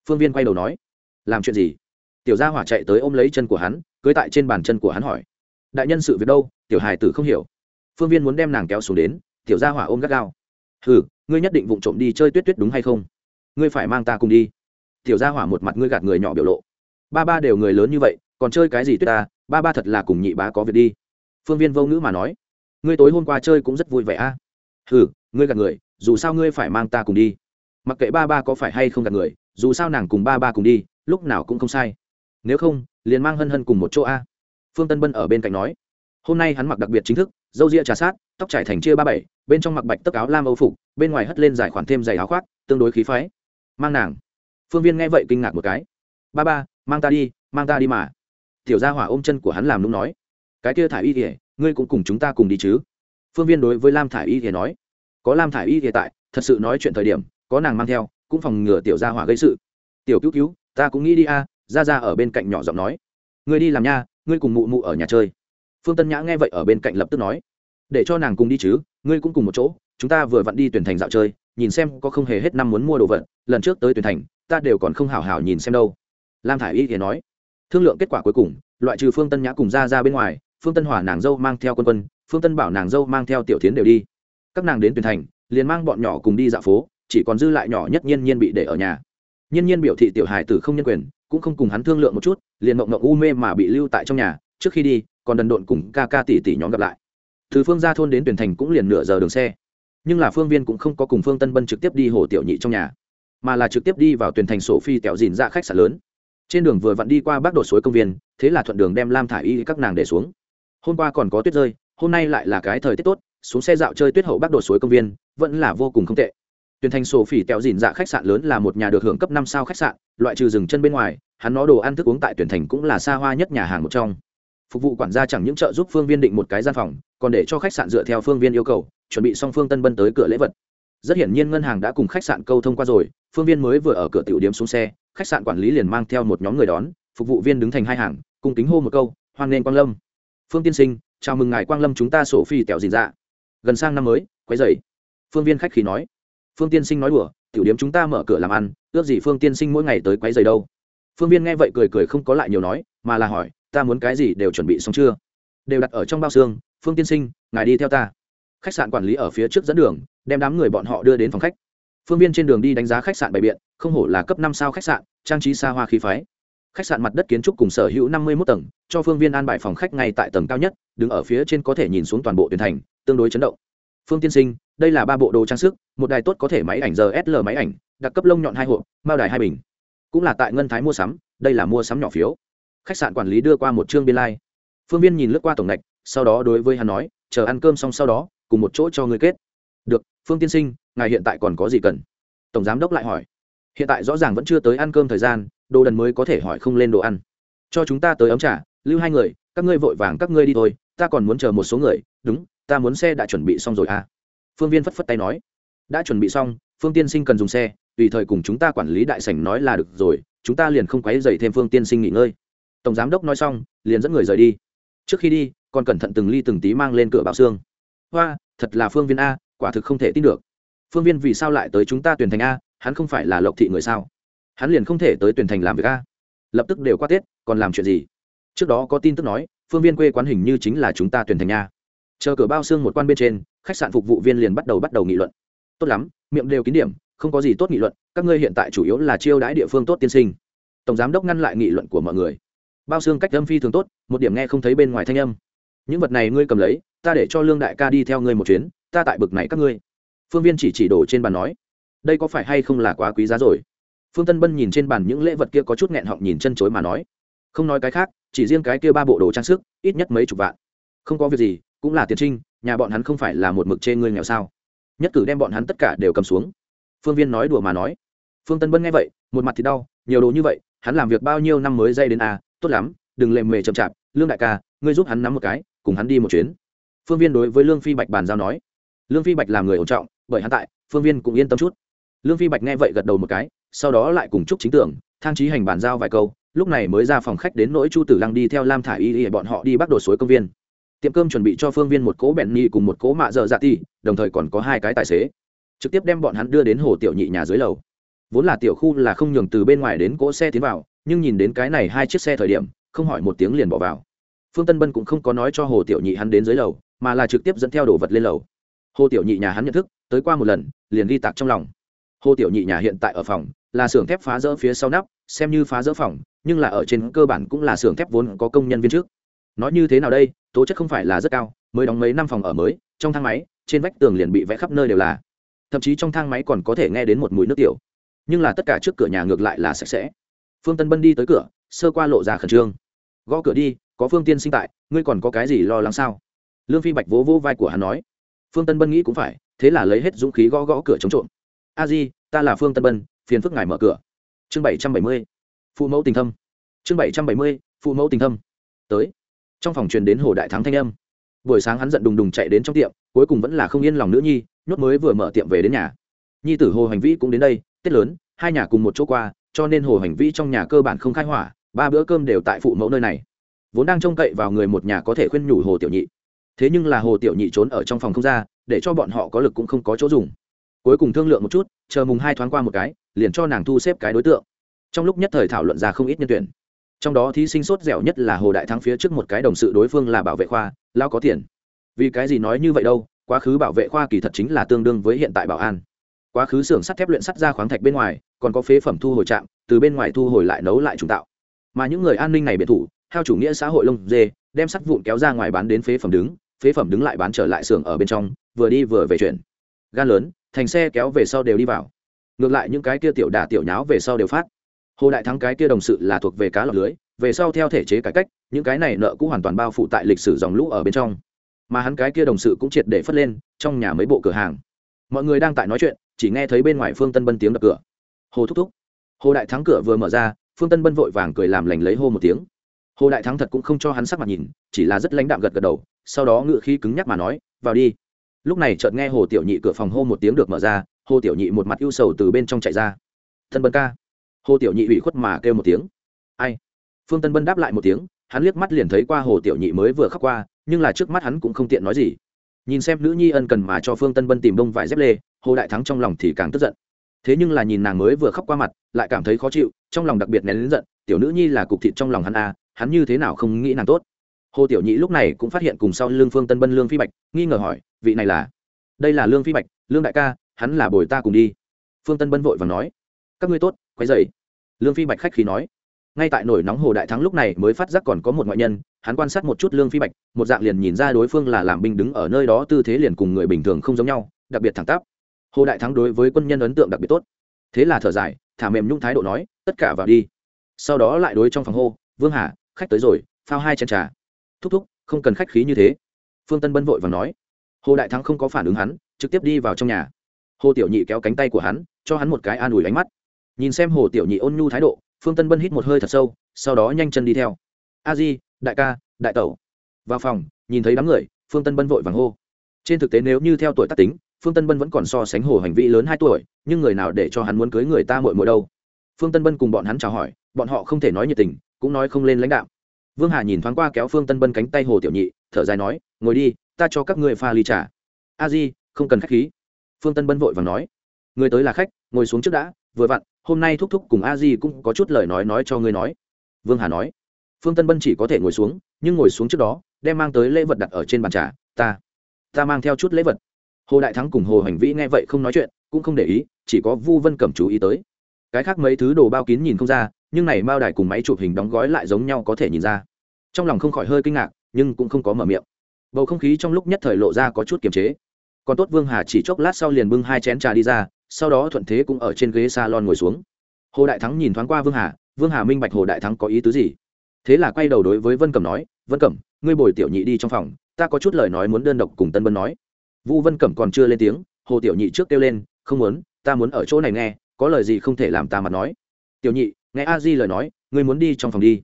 Phương viên quay đầu nói làm chuyện gì? Tiểu gia hỏa chạy tới ôm lấy chân của hắn cưới tại trên bàn chân của hắn hỏi đại nhân sự việc đâu? Tiểu hài tử không hiểu. Phương viên muốn đem nàng kéo xuống đến tiểu gia hỏa ôm gắt gao. Hừ ngươi nhất định vụng trộm đi chơi tuyết tuyết đúng hay không? Ngươi phải mang ta cùng đi. Tiểu gia hỏa một mặt ngươi gạt người nhỏ biểu lộ. Ba ba đều người lớn như vậy còn chơi cái gì tuyết ta? Ba ba thật là cùng nhị bá có việc đi. Phương viên vô ngữ mà nói ngươi tối hôm qua chơi cũng rất vui vẻ a. À? hừ, ngươi gạt người dù sao ngươi phải mang ta cùng đi. Mặc kệ ba ba có phải hay không gặp người, dù sao nàng cùng ba ba cùng đi, lúc nào cũng không sai. Nếu không, liền mang hân hân cùng một chỗ a. Phương tân bân ở bên cạnh nói. Hôm nay hắn mặc đặc biệt chính thức dâu ria trà sát, tóc trải thành chia ba bảy, bên trong mặc bạch tấc áo lam âu phục, bên ngoài hất lên giải khoản thêm giày áo khoác, tương đối khí phái. Mang nàng. Phương viên nghe vậy kinh ngạc một cái. Ba ba, mang ta đi, mang ta đi mà. Tiểu gia hỏa ôm chân của hắn làm nung nói. Cái kia thả y kỉa ngươi cũng cùng chúng ta cùng đi chứ? Phương viên đối với lam thả y kỉa nói có lam thả y hiện tại, thật sự nói chuyện thời điểm, có nàng mang theo, cũng phòng ngừa tiểu gia hỏa gây sự. Tiểu cứu cứu, ta cũng nghĩ đi a. Ra ra ở bên cạnh nhỏ giọng nói. Ngươi đi làm nha, ngươi cùng mụ mụ ở nhà chơi. Phương tân nhã nghe vậy ở bên cạnh lập tức nói. Để cho nàng cùng đi chứ, ngươi cũng cùng một chỗ, chúng ta vừa vặn đi tuyển thành dạo chơi, nhìn xem có không hề hết năm muốn mua đồ vật, lần trước tới tuyển thành, ta đều còn không hào hào nhìn xem đâu. Lam thả i y thì nói. Thương lượng kết quả cuối cùng, loại trừ phương tân nhã cùng ra ra bên ngoài, phương tân hỏa nàng dâu mang theo quân quân, phương tân bảo nàng dâu mang theo tiểu tiến đều đi các nàng đến tuyển thành, liền mang bọn nhỏ cùng đi dạo phố, chỉ còn dư lại nhỏ nhất nhiên nhiên bị để ở nhà. Nhiên nhiên biểu thị tiểu hải tử không nhân quyền, cũng không cùng hắn thương lượng một chút, liền mộng mộng u mê mà bị lưu tại trong nhà, trước khi đi, còn đần độn cùng ca ca tỷ tỷ nhóm gặp lại. Từ phương ra thôn đến tuyển thành cũng liền nửa giờ đường xe. Nhưng là phương viên cũng không có cùng phương tân bân trực tiếp đi hồ tiểu nhị trong nhà, mà là trực tiếp đi vào tuyển thành sổ phi tẹo dìn ra khách sạn lớn. Trên đường vừa vặn đi qua bác đột suối công viên, thế là thuận đường đem lam thả y các nàng để xuống. Hôm qua còn có tuyết rơi, hôm nay lại là cái thời tiết tốt xuống xe dạo chơi tuyết hậu bắc đột suối công viên, vẫn là vô cùng không tệ. Tuyển thành sổ phỉ kẹo dìn dạ khách sạn lớn là một nhà được hưởng cấp năm sao khách sạn, loại trừ rừng chân bên ngoài, hắn nó đồ ăn thức uống tại tuyển thành cũng là xa hoa nhất nhà hàng một trong. Phục vụ quản gia chẳng những trợ giúp phương viên định một cái gian phòng, còn để cho khách sạn dựa theo phương viên yêu cầu, chuẩn bị xong phương tân bân tới cửa lễ vật. Rất hiển nhiên ngân hàng đã cùng khách sạn câu thông qua rồi, phương viên mới vừa ở cửa tiểu điếm xuống xe, khách sạn quản lý liền mang theo một nhóm người đón, phục vụ viên đứng thành hai hàng cùng kính hô một câu, hoan nghênh quang lâm. Phương tiên sinh, chào mừng ngài quang lâm chúng ta sổ phi tẹo dìn dạ gần sang năm mới, quấy dày phương viên khách khí nói. Phương tiên sinh nói đùa, tiểu điếm chúng ta mở cửa làm ăn, ước gì phương tiên sinh mỗi ngày tới quấy dày đâu. Phương viên nghe vậy cười cười không có lại nhiều nói, mà là hỏi, ta muốn cái gì đều chuẩn bị xong chưa? Đều đặt ở trong bao xương, phương tiên sinh, ngài đi theo ta. Khách sạn quản lý ở phía trước dẫn đường, đem đám người bọn họ đưa đến phòng khách. Phương viên trên đường đi đánh giá khách sạn bày biện, không hổ là cấp năm sao khách sạn, trang trí xa hoa khí phái khách sạn mặt đất kiến trúc cùng sở hữu năm mươi một tầng, cho phương viên an bài phòng khách ngay tại tầng cao nhất, đứng ở phía trên có thể nhìn xuống toàn bộ tuyển thành, tương đối chấn động. Phương tiên sinh, đây là ba bộ đồ trang sức, một đài tốt có thể máy ảnh giờ sl máy ảnh, đặc cấp lông nhọn hai hộp, mao đài hai bình. Cũng là tại ngân thái mua sắm, đây là mua sắm nhỏ phiếu. Khách sạn quản lý đưa qua một chương biên lai、like. phương viên nhìn lướt qua tổng ngạch sau đó đối với hắn nói, chờ ăn cơm xong sau đó, cùng một chỗ cho người kết. Được, phương tiên sinh, ngài hiện tại còn có gì cần? Tổng giám đốc lại hỏi. Hiện tại rõ ràng vẫn chưa tới ăn cơm thời gian đồ đần mới có thể hỏi không lên đồ ăn. Cho chúng ta tới ấm trà, lưu hai người, các ngươi vội vàng các ngươi đi thôi, ta còn muốn chờ một số người, đúng, ta muốn xe đã chuẩn bị xong rồi à. Phương viên phất phất tay nói. Đã chuẩn bị xong, phương tiên sinh cần dùng xe, tùy thời cùng chúng ta quản lý đại sảnh nói là được rồi, chúng ta liền không quấy dậy thêm phương tiên sinh nghỉ ngơi. Tổng giám đốc nói xong, liền dẫn người rời đi. Trước khi đi, còn cẩn thận từng ly từng tí mang lên cửa bảo xương. Hoa, thật là phương viên a, quả thực không thể tin được. Phương viên vì sao lại tới chúng ta tuyển thành a, hắn không phải là lộc thị người sao? Hắn liền không thể tới tuyển thành làm việc a. Lập tức đều qua tết, còn làm chuyện gì? Trước đó có tin tức nói, phương viên quê quán hình như chính là chúng ta tuyển thành nha chờ cửa bao xương một quan bên trên, khách sạn phục vụ viên liền bắt đầu bắt đầu nghị luận. Tốt lắm, miệng đều kín điểm, không có gì tốt nghị luận, các ngươi hiện tại chủ yếu là chiêu đãi địa phương tốt tiên sinh. Tổng giám đốc ngăn lại nghị luận của mọi người. Bao xương cách âm phi thường tốt, một điểm nghe không thấy bên ngoài thanh âm. Những vật này ngươi cầm lấy, ta để cho lương đại ca đi theo ngươi một chuyến, ta tại bực này các ngươi. Phương viên chỉ chỉ đổ trên bàn nói, đây có phải hay không là quá quý giá rồi? Phương tân bân nhìn trên bàn những lễ vật kia có chút nghẹn họng nhìn chân chối mà nói. Không nói cái khác chỉ riêng cái kia ba bộ đồ trang sức ít nhất mấy chục vạn. Không có việc gì cũng là tiền trinh nhà bọn hắn không phải là một mực chê ngươi nghèo sao. Nhất cử đem bọn hắn tất cả đều cầm xuống. Phương viên nói đùa mà nói. Phương tân bân nghe vậy một mặt thì đau nhiều đồ như vậy hắn làm việc bao nhiêu năm mới dây đến a à, tốt lắm đừng lề mề chậm chạp lương đại ca ngươi giúp hắn nắm một cái cùng hắn đi một chuyến. Phương viên đối với lương phi bạch bàn giao nói. Lương phi bạch là người ổn trọng bởi hắn tại phương viên cũng yên tâm chút. Lương phi bạch nghe vậy gật đầu một cái sau đó lại cùng chúc chính tưởng, thang trí hành bàn giao vài câu, lúc này mới ra phòng khách đến nỗi chu tử lăng đi theo lam thả y y bọn họ đi bắt đổ suối công viên. Tiệm cơm chuẩn bị cho phương viên một cố bẹn nhị cùng một cố mạ dợ dạ ti đồng thời còn có hai cái tài xế. Trực tiếp đem bọn hắn đưa đến hồ tiểu nhị nhà dưới lầu. Vốn là tiểu khu là không nhường từ bên ngoài đến cỗ xe tiến vào, nhưng nhìn đến cái này hai chiếc xe thời điểm, không hỏi một tiếng liền bỏ vào. Phương tân bân cũng không có nói cho hồ tiểu nhị hắn đến dưới lầu, mà là trực tiếp dẫn theo đồ vật lên lầu. Hồ tiểu nhị nhà hắn nhận thức, tới qua một lần, liền ghi tạc trong lòng hồ tiểu nhị nhà hiện tại ở phòng, là xưởng thép phá rỡ phía sau nắp, xem như phá rỡ phòng, nhưng là ở trên cơ bản cũng là xưởng thép vốn có công nhân viên trước. Nói như thế nào đây, tố chất không phải là rất cao, mới đóng mấy năm phòng ở mới, trong thang máy, trên vách tường liền bị vẽ khắp nơi đều là. Thậm chí trong thang máy còn có thể nghe đến một mùi nước tiểu. Nhưng là tất cả trước cửa nhà ngược lại là sạch sẽ. Phương tân bân đi tới cửa, sơ qua lộ ra khẩn trương. Gõ cửa đi, có phương tiên sinh tại, ngươi còn có cái gì lo lắng sao? Lương phi bạch vỗ vỗ vai của hắn nói. Phương tân bân nghĩ cũng phải, thế là lấy hết dũng khí gõ gõ cửa chống trộm a di, ta là phương tân bân, phiền phức ngài mở cửa. Chương bảy trăm bảy mươi, phụ mẫu tình thâm. Chương bảy trăm bảy mươi, phụ mẫu tình thâm. Tới. Trong phòng truyền đến hồ đại thắng thanh âm. Buổi sáng hắn giận đùng đùng chạy đến trong tiệm, cuối cùng vẫn là không yên lòng nữ nhi, nhốt mới vừa mở tiệm về đến nhà. Nhi tử hồ hành vĩ cũng đến đây, tết lớn, hai nhà cùng một chỗ qua, cho nên hồ hành vĩ trong nhà cơ bản không khai hỏa, ba bữa cơm đều tại phụ mẫu nơi này. Vốn đang trông cậy vào người một nhà có thể khuyên nhủ hồ tiểu nhị. Thế nhưng là hồ tiểu nhị trốn ở trong phòng không ra, để cho bọn họ có lực cũng không có chỗ dùng cuối cùng thương lượng một chút, chờ mùng hai thoáng qua một cái, liền cho nàng thu xếp cái đối tượng. Trong lúc nhất thời thảo luận ra không ít nhân tuyển. Trong đó thí sinh sốt dẻo nhất là hồ đại thắng phía trước một cái đồng sự đối phương là bảo vệ khoa lao có tiền. Vì cái gì nói như vậy đâu, quá khứ bảo vệ khoa kỳ thật chính là tương đương với hiện tại bảo an. Quá khứ xưởng sắt thép luyện sắt ra khoáng thạch bên ngoài, còn có phế phẩm thu hồi trạm, từ bên ngoài thu hồi lại nấu lại trùng tạo. Mà những người an ninh này biệt thủ theo chủ nghĩa xã hội lông dê, đem sắt vụn kéo ra ngoài bán đến phế phẩm đứng, phế phẩm đứng lại bán trở lại xưởng ở bên trong, vừa đi vừa về chuyển. Gan lớn thành xe kéo về sau đều đi vào. Ngược lại những cái kia tiểu đả tiểu nháo về sau đều phát. Hồ đại thắng cái kia đồng sự là thuộc về cá lọc lưới, về sau theo thể chế cải cách, những cái này nợ cũng hoàn toàn bao phủ tại lịch sử dòng lũ ở bên trong. Mà hắn cái kia đồng sự cũng triệt để phất lên, trong nhà mấy bộ cửa hàng. Mọi người đang tại nói chuyện, chỉ nghe thấy bên ngoài phương tân bân tiếng đập cửa. Hồ thúc thúc. Hồ đại thắng cửa vừa mở ra, phương tân bân vội vàng cười làm lành lấy hô một tiếng. Hồ đại thắng thật cũng không cho hắn sắc mặt nhìn, chỉ là rất lãnh đạm gật gật đầu, sau đó ngựa khí cứng nhắc mà nói, vào đi lúc này chợt nghe hồ tiểu nhị cửa phòng hô một tiếng được mở ra hồ tiểu nhị một mặt ưu sầu từ bên trong chạy ra. Thân bân ca. Hồ tiểu nhị ủy khuất mà kêu một tiếng. Ai? Phương tân bân đáp lại một tiếng hắn liếc mắt liền thấy qua hồ tiểu nhị mới vừa khắc qua nhưng là trước mắt hắn cũng không tiện nói gì. Nhìn xem nữ nhi ân cần mà cho phương tân bân tìm bông vải dép lê hồ đại thắng trong lòng thì càng tức giận. Thế nhưng là nhìn nàng mới vừa khóc qua mặt lại cảm thấy khó chịu trong lòng đặc biệt nén lính giận tiểu nữ nhi là cục thịt trong lòng hắn à, hắn như thế nào không nghĩ nàng tốt? Hồ tiểu nhị lúc này cũng phát hiện cùng sau lương phương tân bân lương phi bạch, nghi ngờ hỏi, vị này là? Đây là lương phi bạch, lương đại ca, hắn là bồi ta cùng đi. Phương tân bân vội và nói, các ngươi tốt quay dậy lương phi bạch khách khí nói, ngay tại nổi nóng hồ đại thắng lúc này mới phát giác còn có một ngoại nhân, hắn quan sát một chút lương phi bạch, một dạng liền nhìn ra đối phương là làm binh đứng ở nơi đó tư thế liền cùng người bình thường không giống nhau, đặc biệt thẳng tắp. Hồ đại thắng đối với quân nhân ấn tượng đặc biệt tốt. Thế là thở dài, thả mềm nhung thái độ nói, tất cả vào đi. Sau đó lại đối trong phòng hô, vương hà, khách tới rồi, phao hai chén trà thúc thúc, không cần khách khí như thế. Phương tân bân vội và nói. Hồ đại thắng không có phản ứng hắn, trực tiếp đi vào trong nhà. Hồ tiểu nhị kéo cánh tay của hắn, cho hắn một cái an ủi ánh mắt. Nhìn xem hồ tiểu nhị ôn nhu thái độ, phương tân bân hít một hơi thật sâu, sau đó nhanh chân đi theo. A di, đại ca, đại tẩu. Vào phòng, nhìn thấy đám người, phương tân bân vội vàng hô. Trên thực tế nếu như theo tuổi tác tính, phương tân bân vẫn còn so sánh hồ hành vi lớn hai tuổi, nhưng người nào để cho hắn muốn cưới người ta mội mội đâu? Phương tân bân cùng bọn hắn chào hỏi, bọn họ không thể nói nhiệt tình, cũng nói không lên lãnh đạo vương hà nhìn thoáng qua kéo phương tân bân cánh tay hồ tiểu nhị, thở dài nói, ngồi đi, ta cho các người pha ly trà. A di, không cần khách khí. Phương tân bân vội vàng nói người tới là khách, ngồi xuống trước đã, vừa vặn, hôm nay thúc thúc cùng a di cũng có chút lời nói nói cho ngươi nói. Vương hà nói, phương tân bân chỉ có thể ngồi xuống, nhưng ngồi xuống trước đó, đem mang tới lễ vật đặt ở trên bàn trà, ta ta mang theo chút lễ vật. Hồ đại thắng cùng hồ hành vĩ nghe vậy không nói chuyện, cũng không để ý, chỉ có vu vân cẩm chú ý tới. Cái khác mấy thứ đồ bao kín nhìn không ra, nhưng này bao đài cùng máy chụp hình đóng gói lại giống nhau có thể nhìn ra trong lòng không khỏi hơi kinh ngạc, nhưng cũng không có mở miệng. Bầu không khí trong lúc nhất thời lộ ra có chút kiềm chế. Còn tốt vương hà chỉ chốc lát sau liền bưng hai chén trà đi ra, sau đó thuận thế cũng ở trên ghế s a lon ngồi xuống. Hồ đại thắng nhìn thoáng qua vương hà vương hà minh bạch hồ đại thắng có ý tứ gì. Thế là quay đầu đối với vân cẩm nói, vân cẩm, ngươi bồi tiểu nhị đi trong phòng, ta có chút lời nói muốn đơn độc cùng tân bân nói. Vu vân cẩm còn chưa lên tiếng, hồ tiểu nhị trước kêu lên, không muốn, ta muốn ở chỗ này nghe, có lời gì không thể làm ta mặt nói. Tiểu nhị, nghe a di lời nói, ngươi muốn đi trong phòng đi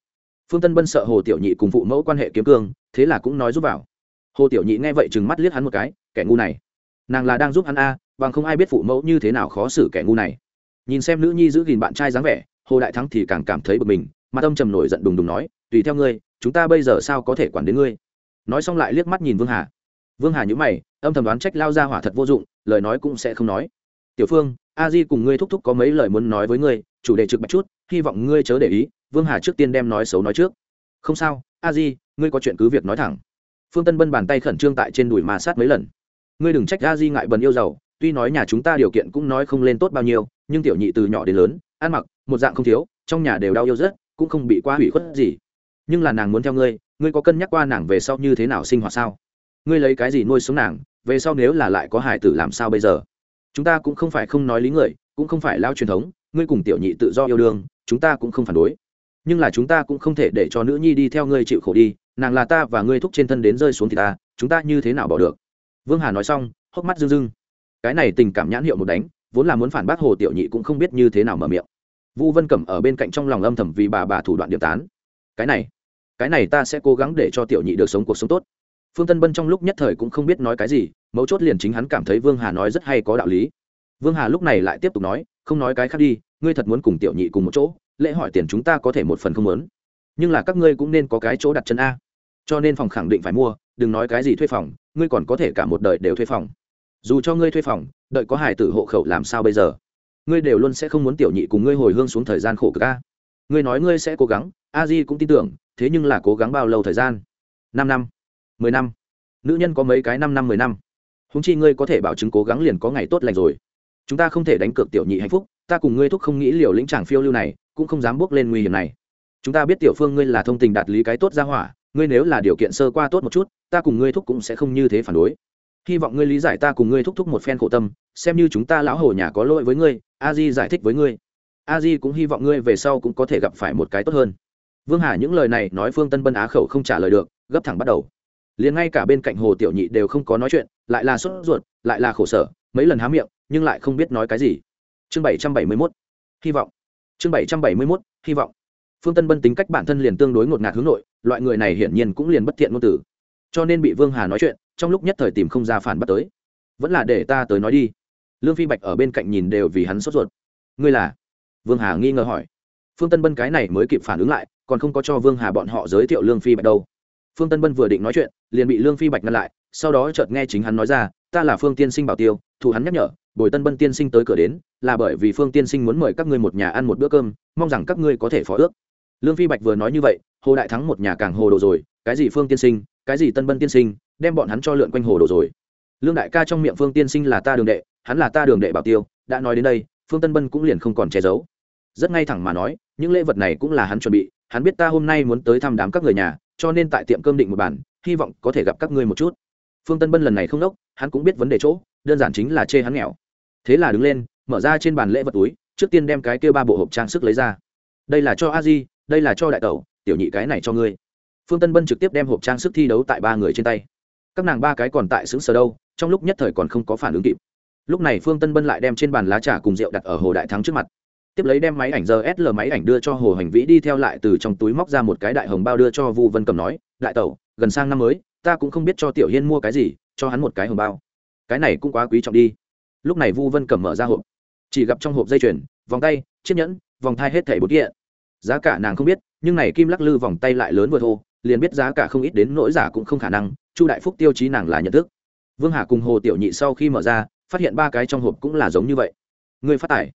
phương tân bân sợ hồ tiểu nhị cùng phụ mẫu quan hệ kiếm cương, thế là cũng nói giúp vào. Hồ tiểu nhị nghe vậy chừng mắt liếc hắn một cái, kẻ ngu này, nàng là đang giúp hắn a, bằng không ai biết phụ mẫu như thế nào khó xử kẻ ngu này. Nhìn xem nữ nhi giữ gìn bạn trai dáng vẻ, hồ đại thắng thì càng cảm thấy bực mình, mặt âm trầm nổi giận đùng đùng nói, tùy theo ngươi, chúng ta bây giờ sao có thể quản đến ngươi? Nói xong lại liếc mắt nhìn vương hà. Vương hà nhữ mày, âm thầm đoán trách lao ra hỏa thật vô dụng, lời nói cũng sẽ không nói. Tiểu phương, a di cùng ngươi thúc thúc có mấy lời muốn nói với ngươi, chủ đề trực bạch chút, hy vọng ngươi chớ để ý vương hà trước tiên đem nói xấu nói trước. Không sao, a di, ngươi có chuyện cứ việc nói thẳng. Phương tân bân bàn tay khẩn trương tại trên đùi mà sát mấy lần. Ngươi đừng trách a di ngại bần yêu giàu, tuy nói nhà chúng ta điều kiện cũng nói không lên tốt bao nhiêu, nhưng tiểu nhị từ nhỏ đến lớn, ăn mặc, một dạng không thiếu, trong nhà đều đau yêu rất, cũng không bị quá hủy khuất gì. Nhưng là nàng muốn theo ngươi ngươi có cân nhắc qua nàng về sau như thế nào sinh hoạt sao? Ngươi lấy cái gì nuôi sống nàng, về sau nếu là lại có hải tử làm sao bây giờ? Chúng ta cũng không phải không nói lý người, cũng không phải lao truyền thống, ngươi cùng tiểu nhị tự do yêu đương, chúng ta cũng không phản đối nhưng là chúng ta cũng không thể để cho nữ nhi đi theo ngươi chịu khổ đi, nàng là ta và ngươi thúc trên thân đến rơi xuống thì ta, chúng ta như thế nào bỏ được? Vương hà nói xong, hốc mắt rưng rưng. Cái này tình cảm nhãn hiệu một đánh, vốn là muốn phản bác hồ tiểu nhị cũng không biết như thế nào mở miệng. Vu vân cẩm ở bên cạnh trong lòng âm thầm vì bà bà thủ đoạn điểm tán. Cái này cái này ta sẽ cố gắng để cho tiểu nhị được sống cuộc sống tốt. Phương tân bân trong lúc nhất thời cũng không biết nói cái gì, mấu chốt liền chính hắn cảm thấy vương hà nói rất hay có đạo lý. Vương hà lúc này lại tiếp tục nói, không nói cái khác đi, ngươi thật muốn cùng tiểu nhị cùng một chỗ lễ hỏi tiền chúng ta có thể một phần không lớn. Nhưng là các ngươi cũng nên có cái chỗ đặt chân a. Cho nên phòng khẳng định phải mua, đừng nói cái gì thuê phòng, ngươi còn có thể cả một đời đều thuê phòng. Dù cho ngươi thuê phòng, đợi có hải tử hộ khẩu làm sao bây giờ? Ngươi đều luôn sẽ không muốn tiểu nhị cùng ngươi hồi hương xuống thời gian khổ cực a. Ngươi nói ngươi sẽ cố gắng, a di cũng tin tưởng, thế nhưng là cố gắng bao lâu thời gian? Năm năm, mười năm. Nữ nhân có mấy cái năm năm, mười năm. Húng chi ngươi có thể bảo chứng cố gắng liền có ngày tốt lành rồi. Chúng ta không thể đánh cược tiểu nhị hạnh phúc ta cùng ngươi thúc không nghĩ liều lĩnh chàng phiêu lưu này, cũng không dám bước lên nguy hiểm này. Chúng ta biết tiểu phương ngươi là thông tình đạt lý cái tốt ra hỏa, ngươi nếu là điều kiện sơ qua tốt một chút, ta cùng ngươi thúc cũng sẽ không như thế phản đối. Hy vọng ngươi lý giải ta cùng ngươi thúc thúc một phen khổ tâm, xem như chúng ta lão hồ nhà có lỗi với ngươi, a di giải thích với ngươi. A di cũng hy vọng ngươi về sau cũng có thể gặp phải một cái tốt hơn. Vương hà những lời này nói phương tân bân á khẩu không trả lời được, gấp thẳng bắt đầu. Liền ngay cả bên cạnh hồ tiểu nhị đều không có nói chuyện, lại là sốt ruột, lại là khổ sở, mấy lần há miệng, nhưng lại không biết nói cái gì chương bảy trăm bảy mươi mốt, hy vọng. Chương bảy trăm bảy mươi mốt, hy vọng. Phương tân bân tính cách bản thân liền tương đối ngột ngạt hướng nội, loại người này hiển nhiên cũng liền bất thiện ngôn từ. Cho nên bị vương hà nói chuyện, trong lúc nhất thời tìm không ra phản bắt tới. Vẫn là để ta tới nói đi. Lương phi bạch ở bên cạnh nhìn đều vì hắn sốt ruột. Ngươi là? Vương hà nghi ngờ hỏi. Phương tân bân cái này mới kịp phản ứng lại, còn không có cho vương hà bọn họ giới thiệu lương phi bạch đâu. Phương tân bân vừa định nói chuyện, liền bị lương phi bạch ngăn lại, sau đó chợt nghe chính hắn nói ra, ta là phương tiên sinh bảo tiêu, thù hắn nhắc nhở bồi tân bân tiên sinh tới cửa đến, là bởi vì phương tiên sinh muốn mời các ngươi một nhà ăn một bữa cơm, mong rằng các ngươi có thể phó ước. Lương phi bạch vừa nói như vậy, hồ đại thắng một nhà càng hồ đồ rồi, cái gì phương tiên sinh, cái gì tân bân tiên sinh, đem bọn hắn cho lượn quanh hồ đồ rồi. Lương đại ca trong miệng phương tiên sinh là ta đường đệ, hắn là ta đường đệ bảo tiêu, đã nói đến đây, phương tân bân cũng liền không còn che giấu. Rất ngay thẳng mà nói, những lễ vật này cũng là hắn chuẩn bị, hắn biết ta hôm nay muốn tới thăm đám các người nhà, cho nên tại tiệm cơm định một bản, hy vọng có thể gặp các ngươi một chút. Phương tân bân lần này không đốc, hắn cũng biết vấn đề chỗ, đơn giản chính là chê hắn nghèo thế là đứng lên, mở ra trên bàn lễ vật túi, trước tiên đem cái kia ba bộ hộp trang sức lấy ra. Đây là cho a di, đây là cho đại tẩu, tiểu nhị cái này cho ngươi. Phương tân bân trực tiếp đem hộp trang sức thi đấu tại ba người trên tay. Các nàng ba cái còn tại xứng sở đâu, trong lúc nhất thời còn không có phản ứng kịp. Lúc này phương tân bân lại đem trên bàn lá trà cùng rượu đặt ở hồ đại thắng trước mặt. Tiếp lấy đem máy ảnh SL máy ảnh đưa cho hồ hành vĩ đi theo lại từ trong túi móc ra một cái đại hồng bao đưa cho vu vân cầm nói, đại tẩu, gần sang năm mới, ta cũng không biết cho tiểu hiên mua cái gì, cho hắn một cái hồng bao. Cái này cũng quá quý trọng đi lúc này vu vân cầm mở ra hộp. Chỉ gặp trong hộp dây chuyền, vòng tay, chiếc nhẫn, vòng thai hết thẻ bột kia giá cả nàng không biết, nhưng này kim lắc lư vòng tay lại lớn vừa thô, liền biết giá cả không ít đến nỗi giả cũng không khả năng, chu đại phúc tiêu chí nàng là nhận thức. Vương hà cùng hồ tiểu nhị sau khi mở ra, phát hiện ba cái trong hộp cũng là giống như vậy. Người phát tải.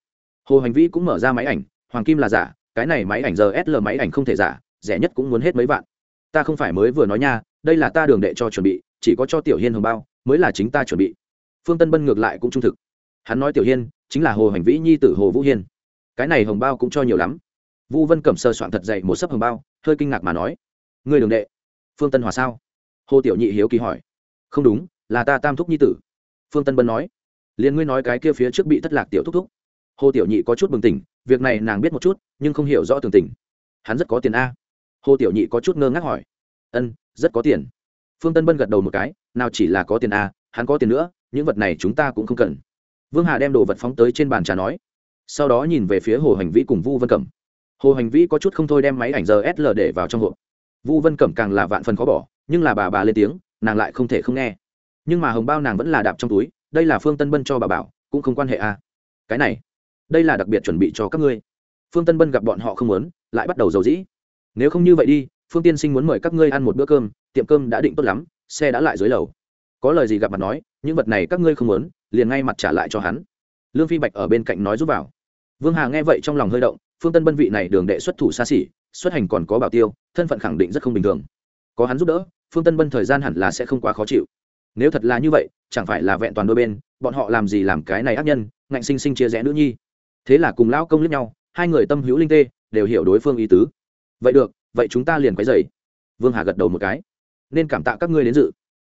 Hồ hành vĩ cũng mở ra máy ảnh, hoàng kim là giả, cái này máy ảnh giờ sl máy ảnh không thể giả, rẻ nhất cũng muốn hết mấy vạn. Ta không phải mới vừa nói nha, đây là ta đường đệ cho chuẩn bị, chỉ có cho tiểu hiên hồng bao, mới là chính ta chuẩn bị. Phương tân bân ngược lại cũng trung thực hắn nói tiểu hiên, chính là hồ hành vĩ nhi tử hồ vũ hiên. Cái này hồng bao cũng cho nhiều lắm. Vũ vân cẩm sơ soạn thật dậy một sấp hồng bao, hơi kinh ngạc mà nói người đường đệ, phương tân hòa sao? Hồ tiểu nhị hiếu kỳ hỏi. Không đúng, là ta tam thúc nhi tử. Phương tân bân nói. Liền ngươi nói cái kia phía trước bị thất lạc tiểu thúc thúc. Hồ tiểu nhị có chút bừng tỉnh, việc này nàng biết một chút, nhưng không hiểu rõ tường tình. Hắn rất có tiền a. Hồ tiểu nhị có chút ngơ ngác hỏi. Ân, rất có tiền. Phương tân bân gật đầu một cái, nào chỉ là có tiền a, hắn có tiền nữa, những vật này chúng ta cũng không cần vương hà đem đồ vật phóng tới trên bàn trà nói. Sau đó nhìn về phía hồ hành vĩ cùng vu vân cẩm. Hồ hành vĩ có chút không thôi đem máy ảnh giờ sl để vào trong hộp. Vu vân cẩm càng là vạn phần khó bỏ, nhưng là bà bà lên tiếng, nàng lại không thể không nghe. Nhưng mà hồng bao nàng vẫn là đạp trong túi, đây là phương tân bân cho bà bảo, cũng không quan hệ a cái này, đây là đặc biệt chuẩn bị cho các ngươi. Phương tân bân gặp bọn họ không muốn, lại bắt đầu giàu dĩ. Nếu không như vậy đi, phương tiên sinh muốn mời các ngươi ăn một bữa cơm, tiệm cơm đã định tốt lắm, xe đã lại dưới lầu. Có lời gì gặp mặt nói, những vật này các ngươi không muốn liền ngay mặt trả lại cho hắn. Lương phi bạch ở bên cạnh nói giúp vào. Vương hà nghe vậy trong lòng hơi động, phương tân bân vị này đường đệ xuất thủ xa xỉ, xuất hành còn có bảo tiêu, thân phận khẳng định rất không bình thường. Có hắn giúp đỡ, phương tân bân thời gian hẳn là sẽ không quá khó chịu. Nếu thật là như vậy, chẳng phải là vẹn toàn đôi bên, bọn họ làm gì làm cái này ác nhân, ngạnh sinh sinh chia rẽ nữ nhi. Thế là cùng lão công lẫn nhau, hai người tâm hữu linh tê, đều hiểu đối phương ý tứ. Vậy được, vậy chúng ta liền quấy dày vương hà gật đầu một cái. Nên cảm tạ các ngươi đến dự.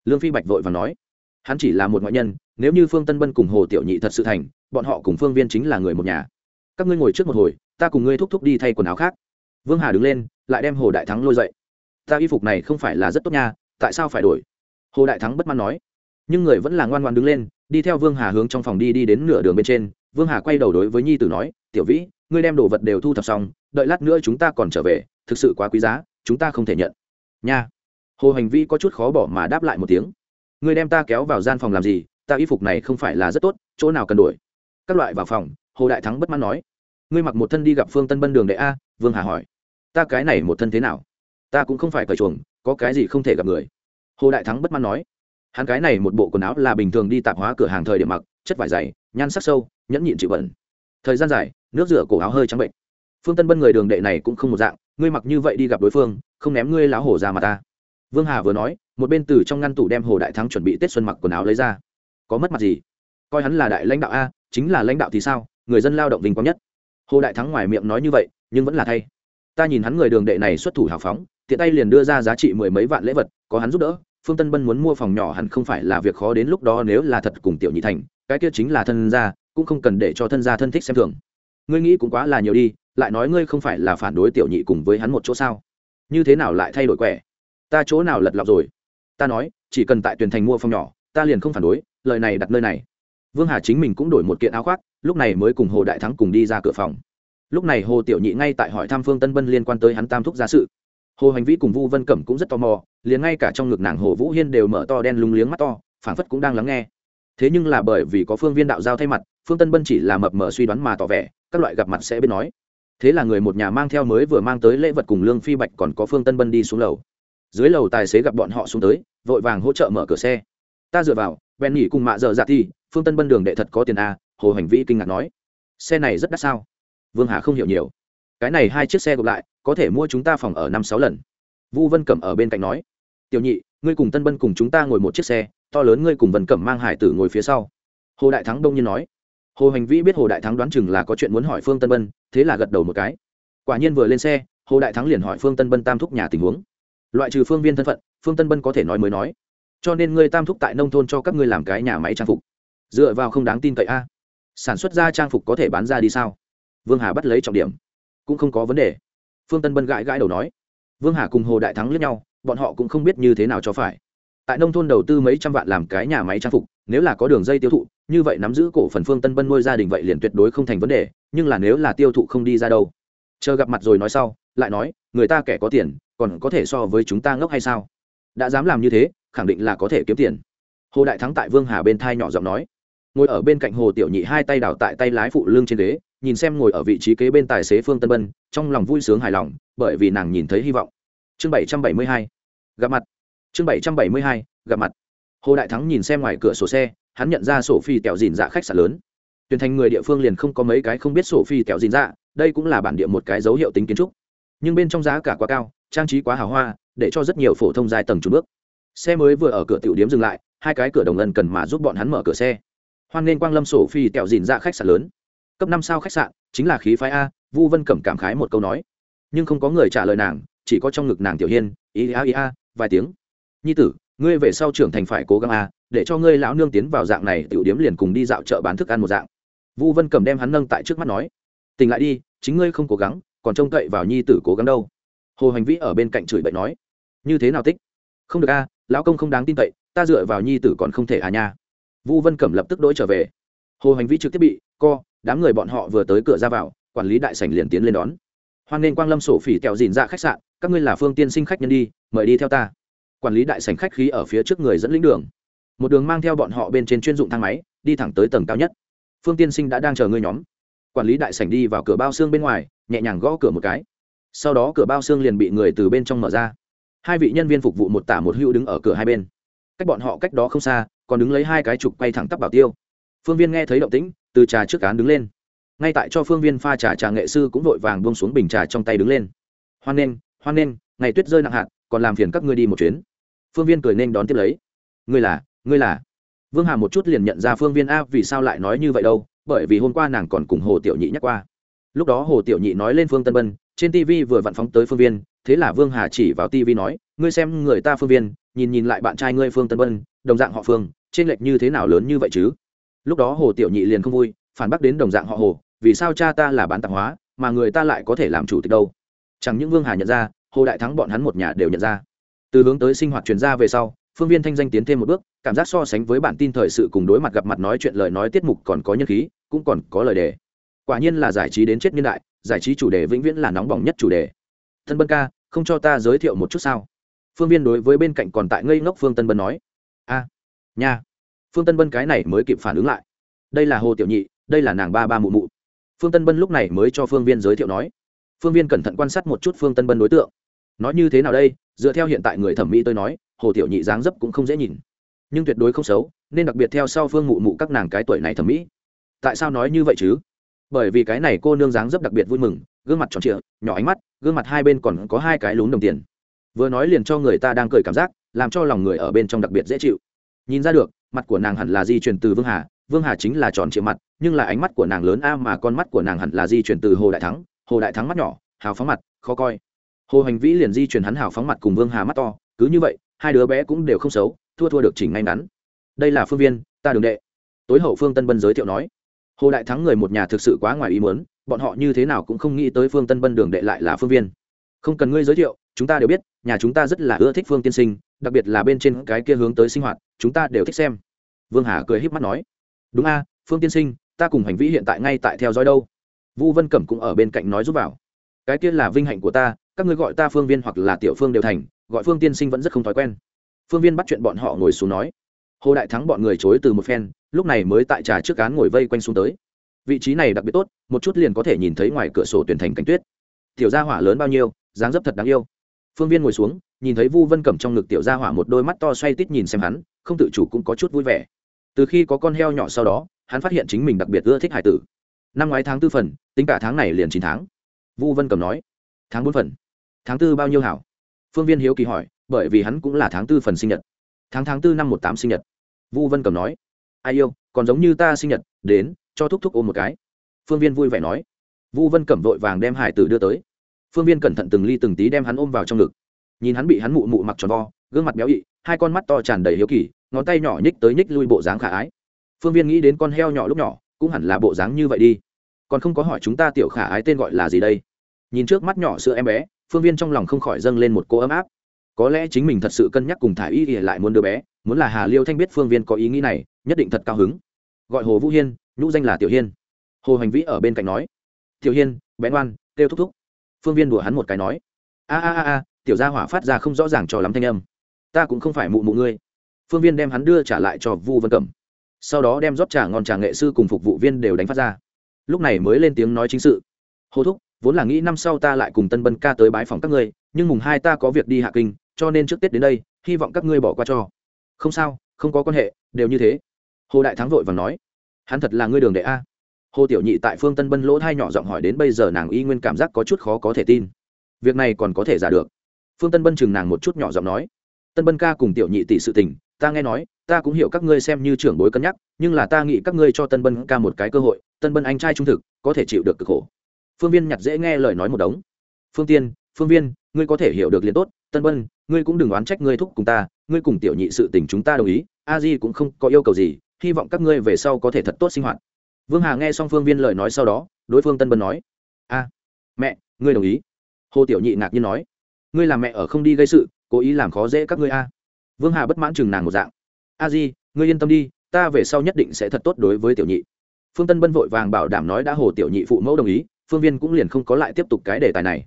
Lương phi bạch vội và nói. Hắn chỉ là một ngoại nhân nếu như phương tân bân cùng hồ tiểu nhị thật sự thành, bọn họ cùng phương viên chính là người một nhà. Các ngươi ngồi trước một hồi, ta cùng ngươi thúc thúc đi thay quần áo khác. Vương hà đứng lên, lại đem hồ đại thắng lôi dậy. Ta y phục này không phải là rất tốt nha, tại sao phải đổi? Hồ đại thắng bất mãn nói. Nhưng người vẫn là ngoan ngoan đứng lên, đi theo vương hà hướng trong phòng đi đi đến nửa đường bên trên. Vương hà quay đầu đối với nhi tử nói, tiểu vĩ, ngươi đem đồ vật đều thu thập xong, đợi lát nữa chúng ta còn trở về, thực sự quá quý giá, chúng ta không thể nhận. Nha. Hồ hành vi có chút khó bỏ mà đáp lại một tiếng. Ngươi đem ta kéo vào gian phòng làm gì ta y phục này không phải là rất tốt, chỗ nào cần đổi. Các loại vào phòng, hồ đại thắng bất mãn nói. Ngươi mặc một thân đi gặp phương tân bân đường đệ a, vương hà hỏi. Ta cái này một thân thế nào? Ta cũng không phải cởi chuồng, có cái gì không thể gặp người. Hồ đại thắng bất mãn nói. Hắn cái này một bộ quần áo là bình thường đi tạp hóa cửa hàng thời điểm mặc, chất vải dày, nhan sắc sâu, nhẫn nhịn chịu bẩn. Thời gian dài, nước rửa cổ áo hơi trắng bệnh. Phương tân bân người đường đệ này cũng không một dạng, ngươi mặc như vậy đi gặp đối phương, không ném ngươi láo hổ ra mà ta. Vương hà vừa nói, một bên từ trong ngăn tủ đem hồ đại thắng chuẩn bị tết xuân mặc quần áo lấy ra có mất mặt gì? Coi hắn là đại lãnh đạo a, chính là lãnh đạo thì sao? Người dân lao động vinh quang nhất. Hồ đại thắng ngoài miệng nói như vậy, nhưng vẫn là thay. Ta nhìn hắn người đường đệ này xuất thủ hào phóng, tiện tay liền đưa ra giá trị mười mấy vạn lễ vật, có hắn giúp đỡ, phương tân bân muốn mua phòng nhỏ hẳn không phải là việc khó đến lúc đó nếu là thật cùng tiểu nhị thành, cái kia chính là thân gia, cũng không cần để cho thân gia thân thích xem thường. Ngươi nghĩ cũng quá là nhiều đi, lại nói ngươi không phải là phản đối tiểu nhị cùng với hắn một chỗ sao? Như thế nào lại thay đổi quẻ? Ta chỗ nào lật lọc rồi? Ta nói, chỉ cần tại tuyển thành mua phòng nhỏ ta liền không phản đối, lời này đặt nơi này. Vương hà chính mình cũng đổi một kiện áo khoác, lúc này mới cùng hồ đại thắng cùng đi ra cửa phòng. Lúc này hồ tiểu nhị ngay tại hỏi thăm phương tân bân liên quan tới hắn tam thúc gia sự. Hồ hành vĩ cùng vu vân cẩm cũng rất tò mò, liền ngay cả trong ngực nàng hồ vũ hiên đều mở to đen lúng liếng mắt to, phảng phất cũng đang lắng nghe. Thế nhưng là bởi vì có phương viên đạo giao thay mặt, phương tân bân chỉ là mập mờ suy đoán mà tỏ vẻ, các loại gặp mặt sẽ biết nói. Thế là người một nhà mang theo mới vừa mang tới lễ vật cùng lương phi bạch còn có phương tân bân đi xuống lầu. Dưới lầu tài xế gặp bọn họ xuống tới, vội vàng hỗ trợ mở cửa xe ta dựa vào ven nghỉ cùng mạ dợ dạ thi phương tân bân đường đệ thật có tiền a hồ hành vĩ kinh ngạc nói. Xe này rất đắt sao? Vương hà không hiểu nhiều. Cái này hai chiếc xe gộp lại, có thể mua chúng ta phòng ở năm sáu lần. Vu vân cẩm ở bên cạnh nói. Tiểu nhị, ngươi cùng tân bân cùng chúng ta ngồi một chiếc xe, to lớn ngươi cùng vân cẩm mang hải tử ngồi phía sau. Hồ đại thắng đông nhiên nói. Hồ hành vĩ biết hồ đại thắng đoán chừng là có chuyện muốn hỏi phương tân bân, thế là gật đầu một cái. Quả nhiên vừa lên xe, hồ đại thắng liền hỏi phương tân bân tam thúc nhà tình huống. Loại trừ phương viên thân phận, phương tân bân có thể nói mới nói cho nên ngươi tam thúc tại nông thôn cho các ngươi làm cái nhà máy trang phục. Dựa vào không đáng tin cậy a. Sản xuất ra trang phục có thể bán ra đi sao? Vương hà bắt lấy trọng điểm. Cũng không có vấn đề. Phương tân bân gãi gãi đầu nói. Vương hà cùng hồ đại thắng lẫn nhau, bọn họ cũng không biết như thế nào cho phải. Tại nông thôn đầu tư mấy trăm vạn làm cái nhà máy trang phục, nếu là có đường dây tiêu thụ, như vậy nắm giữ cổ phần phương tân bân nuôi gia đình vậy liền tuyệt đối không thành vấn đề, nhưng là nếu là tiêu thụ không đi ra đâu. Chờ gặp mặt rồi nói sau, lại nói, người ta kẻ có tiền, còn có thể so với chúng ta ngốc hay sao? Đã dám làm như thế, khẳng định là có thể kiếm tiền. Hồ đại thắng tại vương hà bên thai nhỏ giọng nói. Ngồi ở bên cạnh hồ tiểu nhị hai tay đào tại tay lái phụ lưng trên ghế, nhìn xem ngồi ở vị trí kế bên tài xế phương tân bân, trong lòng vui sướng hài lòng, bởi vì nàng nhìn thấy hy vọng. Chương bảy trăm bảy mươi hai, gặp mặt. Chương bảy trăm bảy mươi hai, gặp mặt. Hồ đại thắng nhìn xem ngoài cửa sổ xe, hắn nhận ra sổ phi kẹo dìn dạ khách sạn lớn. Tuyển thành người địa phương liền không có mấy cái không biết sổ phi kẹo dìn dạ đây cũng là bản địa một cái dấu hiệu tính kiến trúc. Nhưng bên trong giá cả quá cao, trang trí quá hào hoa để cho rất nhiều phổ thông giai tầng trùn bước. Xe mới vừa ở cửa tiểu điếm dừng lại, hai cái cửa đồng ngân cần mà giúp bọn hắn mở cửa xe. Hoan nên quang lâm sổ phi tẹo dìn ra khách sạn lớn. Cấp năm sao khách sạn, chính là khí phái a, vu vân cẩm cảm khái một câu nói. Nhưng không có người trả lời nàng, chỉ có trong ngực nàng tiểu hiên, ý a ý a vài tiếng. Nhi tử, ngươi về sau trưởng thành phải cố gắng a, để cho ngươi lão nương tiến vào dạng này, tiểu điếm liền cùng đi dạo chợ bán thức ăn một dạng. Vu vân cẩm đem hắn nâng tại trước mắt nói, tỉnh lại đi, chính ngươi không cố gắng, còn trông cậy vào nhi tử cố gắng đâu. Hồ hành vĩ ở bên cạnh chửi bậy nói như thế nào tích? Không được a, lão công không đáng tin cậy, ta dựa vào nhi tử còn không thể à nha. Vu vân cẩm lập tức đ i trở về. Hồ hành vĩ trực tiếp bị co, đám người bọn họ vừa tới cửa ra vào, quản lý đại sảnh liền tiến lên đón. Hoan nghênh quang lâm sổ phỉ kẹo dìn ra khách sạn, các ngươi là phương tiên sinh khách nhân đi, mời đi theo ta. Quản lý đại sảnh khách khí ở phía trước người dẫn lĩnh đường. Một đường mang theo bọn họ bên trên chuyên dụng thang máy, đi thẳng tới tầng cao nhất. Phương tiên sinh đã đang chờ ngươi nhóm. Quản lý đại sảnh đi vào cửa bao xương bên ngoài, nhẹ nhàng gõ cửa một cái. Sau đó cửa bao xương liền bị người từ bên trong mở ra hai vị nhân viên phục vụ một tả một hữu đứng ở cửa hai bên. Cách bọn họ cách đó không xa, còn đứng lấy hai cái trục quay thẳng tắp bảo tiêu. Phương viên nghe thấy động tĩnh, từ trà trước cán đứng lên. Ngay tại cho phương viên pha trà trà nghệ sư cũng vội vàng buông xuống bình trà trong tay đứng lên. Hoan nghênh hoan nghênh, ngày tuyết rơi nặng hạt, còn làm phiền các ngươi đi một chuyến. Phương viên cười nên đón tiếp lấy. Ngươi là ngươi là. Vương hà một chút liền nhận ra phương viên, a, vì sao lại nói như vậy đâu? Bởi vì hôm qua nàng còn cùng hồ tiểu nhị nhắc qua. Lúc đó hồ tiểu nhị nói lên phương tân bân, trên tv vừa vặn phóng tới phương viên thế là vương hà chỉ vào tivi nói, ngươi xem người ta phương viên, nhìn nhìn lại bạn trai ngươi phương tân bân, đồng dạng họ phương, trên lệch như thế nào lớn như vậy chứ? Lúc đó hồ tiểu nhị liền không vui, phản bác đến đồng dạng họ hồ, vì sao cha ta là bán tạp hóa, mà người ta lại có thể làm chủ tịch đâu? Chẳng những vương hà nhận ra, hồ đại thắng bọn hắn một nhà đều nhận ra. Từ hướng tới sinh hoạt truyền ra về sau, phương viên thanh danh tiến thêm một bước, cảm giác so sánh với bản tin thời sự cùng đối mặt gặp mặt nói chuyện lời nói tiết mục còn có nhân khí, cũng còn có lời đề. Quả nhiên là giải trí đến chết niên đại, giải trí chủ đề vĩnh viễn là nóng bỏng nhất chủ đề. Thân bân ca không cho ta giới thiệu một chút sao? Phương viên đối với bên cạnh còn tại ngây ngốc phương tân bân nói. A, nha. Phương tân bân cái này mới kịp phản ứng lại. Đây là hồ tiểu nhị, đây là nàng ba ba mụ mụ. Phương tân bân lúc này mới cho phương viên giới thiệu nói. Phương viên cẩn thận quan sát một chút phương tân bân đối tượng. Nói như thế nào đây? Dựa theo hiện tại người thẩm mỹ tôi nói, hồ tiểu nhị dáng dấp cũng không dễ nhìn. Nhưng tuyệt đối không xấu, nên đặc biệt theo sau phương mụ mụ các nàng cái tuổi này thẩm mỹ. Tại sao nói như vậy chứ? Bởi vì cái này cô nương dáng dấp đặc biệt vui mừng gương mặt tròn trịa, nhỏ ánh mắt, gương mặt hai bên còn có hai cái lún đồng tiền. Vừa nói liền cho người ta đang cười cảm giác, làm cho lòng người ở bên trong đặc biệt dễ chịu. Nhìn ra được, mặt của nàng hẳn là di truyền từ vương hà vương hà chính là tròn trịa mặt, nhưng là ánh mắt của nàng lớn a mà con mắt của nàng hẳn là di truyền từ hồ đại thắng, hồ đại thắng mắt nhỏ, hào phóng mặt, khó coi. Hồ hành vĩ liền di truyền hắn hào phóng mặt cùng vương hà mắt to, cứ như vậy, hai đứa bé cũng đều không xấu, thua thua được chỉnh ngay ngắn. Đây là phương viên, ta đường đệ. Tối hậu phương tân bân giới thiệu nói. Hồ đại thắng người một nhà thực sự quá ngoài ý muốn bọn họ như thế nào cũng không nghĩ tới phương tân bân đường đệ lại là phương viên. Không cần ngươi giới thiệu, chúng ta đều biết, nhà chúng ta rất là ưa thích phương tiên sinh, đặc biệt là bên trên cái kia hướng tới sinh hoạt, chúng ta đều thích xem. Vương hà cười híp mắt nói. Đúng a, phương tiên sinh, ta cùng hành vi hiện tại ngay tại theo dõi đâu. Vũ vân cẩm cũng ở bên cạnh nói giúp vào. Cái kia là vinh hạnh của ta, các ngươi gọi ta phương viên hoặc là tiểu phương đều thành, gọi phương tiên sinh vẫn rất không thói quen. Phương viên bắt chuyện bọn họ ngồi xuống nói. Hồ đại thắng bọn người chối từ một phen, lúc này mới tại trà trước cán ngồi vây quanh xuống tới vị trí này đặc biệt tốt, một chút liền có thể nhìn thấy ngoài cửa sổ tuyển thành cánh tuyết. Tiểu gia hỏa lớn bao nhiêu, dáng dấp thật đáng yêu. Phương viên ngồi xuống, nhìn thấy vu vân cầm trong ngực tiểu gia hỏa một đôi mắt to xoay tít nhìn xem hắn, không tự chủ cũng có chút vui vẻ. Từ khi có con heo nhỏ sau đó, hắn phát hiện chính mình đặc biệt ưa thích hải tử. Năm ngoái tháng tư phần, tính cả tháng này liền chín tháng. Vu vân cầm nói, tháng bốn phần. Tháng tư bao nhiêu hảo? Phương viên hiếu kỳ hỏi, bởi vì hắn cũng là tháng tư phần sinh nhật. Tháng tháng tư năm một tám sinh nhật. Vu vân cầm nói, ai yêu, còn giống như ta sinh nhật, đến cho thúc thúc ôm một cái. Phương viên vui vẻ nói. Vu vân cẩm vội vàng đem hải tử đưa tới. Phương viên cẩn thận từng ly từng tí đem hắn ôm vào trong ngực. Nhìn hắn bị hắn mụ mụ mặc tròn vo, gương mặt béo ị, hai con mắt to tràn đầy hiếu kỳ, ngón tay nhỏ nhích tới nhích lui bộ dáng khả ái. Phương viên nghĩ đến con heo nhỏ lúc nhỏ, cũng hẳn là bộ dáng như vậy đi. Còn không có hỏi chúng ta tiểu khả ái tên gọi là gì đây. Nhìn trước mắt nhỏ sữa em bé, phương viên trong lòng không khỏi dâng lên một cô ấm áp. Có lẽ chính mình thật sự cân nhắc cùng thả y ỉa lại muốn đứa bé, muốn là hà liêu thanh biết phương viên có ý nghĩ này, nhất định thật cao hứng. Gọi hồ vũ hiên nhũ danh là tiểu hiên. Hồ hành vĩ ở bên cạnh nói, tiểu hiên bé ngoan kêu thúc thúc. Phương viên đùa hắn một cái nói, a a a a, tiểu gia hỏa phát ra không rõ ràng cho lắm thanh âm. Ta cũng không phải mụ mụ ngươi. Phương viên đem hắn đưa trả lại cho vu vân cẩm. Sau đó đem rót trà ngon trà nghệ sư cùng phục vụ viên đều đánh phát ra. Lúc này mới lên tiếng nói chính sự. Hồ thúc, vốn là nghĩ năm sau ta lại cùng tân bân ca tới bái phòng các ngươi, nhưng mùng hai ta có việc đi hạ kinh, cho nên trước tết đến đây, hy vọng các ngươi bỏ qua cho. Không sao, không có quan hệ, đều như thế. Hồ đại thắng vội và nói hắn thật là ngươi đường đệ a. Hồ tiểu nhị tại phương tân bân lỗ thai nhỏ giọng hỏi đến bây giờ nàng y nguyên cảm giác có chút khó có thể tin. Việc này còn có thể giả được. Phương tân bân chừng nàng một chút nhỏ giọng nói. Tân bân ca cùng tiểu nhị tỷ sự tình, ta nghe nói, ta cũng hiểu các ngươi xem như trưởng bối cân nhắc, nhưng là ta nghĩ các ngươi cho tân bân ca một cái cơ hội, tân bân anh trai trung thực, có thể chịu được cực khổ. Phương viên nhặt dễ nghe lời nói một đống. Phương tiên, phương viên, ngươi có thể hiểu được liền tốt, tân bân, ngươi cũng đừng oán trách ngươi thúc cùng ta, ngươi cùng tiểu nhị sự tình chúng ta đồng ý, a di cũng không có yêu cầu gì hy vọng các ngươi về sau có thể thật tốt sinh hoạt. Vương hà nghe xong phương viên lời nói sau đó, đối phương tân bân nói, a, mẹ, ngươi đồng ý. Hồ tiểu nhị ngạc nhiên nói, ngươi làm mẹ ở không đi gây sự, cố ý làm khó dễ các ngươi a. Vương hà bất mãn chừng nàng một dạng, a di, ngươi yên tâm đi, ta về sau nhất định sẽ thật tốt đối với tiểu nhị. Phương tân bân vội vàng bảo đảm nói đã hồ tiểu nhị phụ mẫu đồng ý, phương viên cũng liền không có lại tiếp tục cái đề tài này,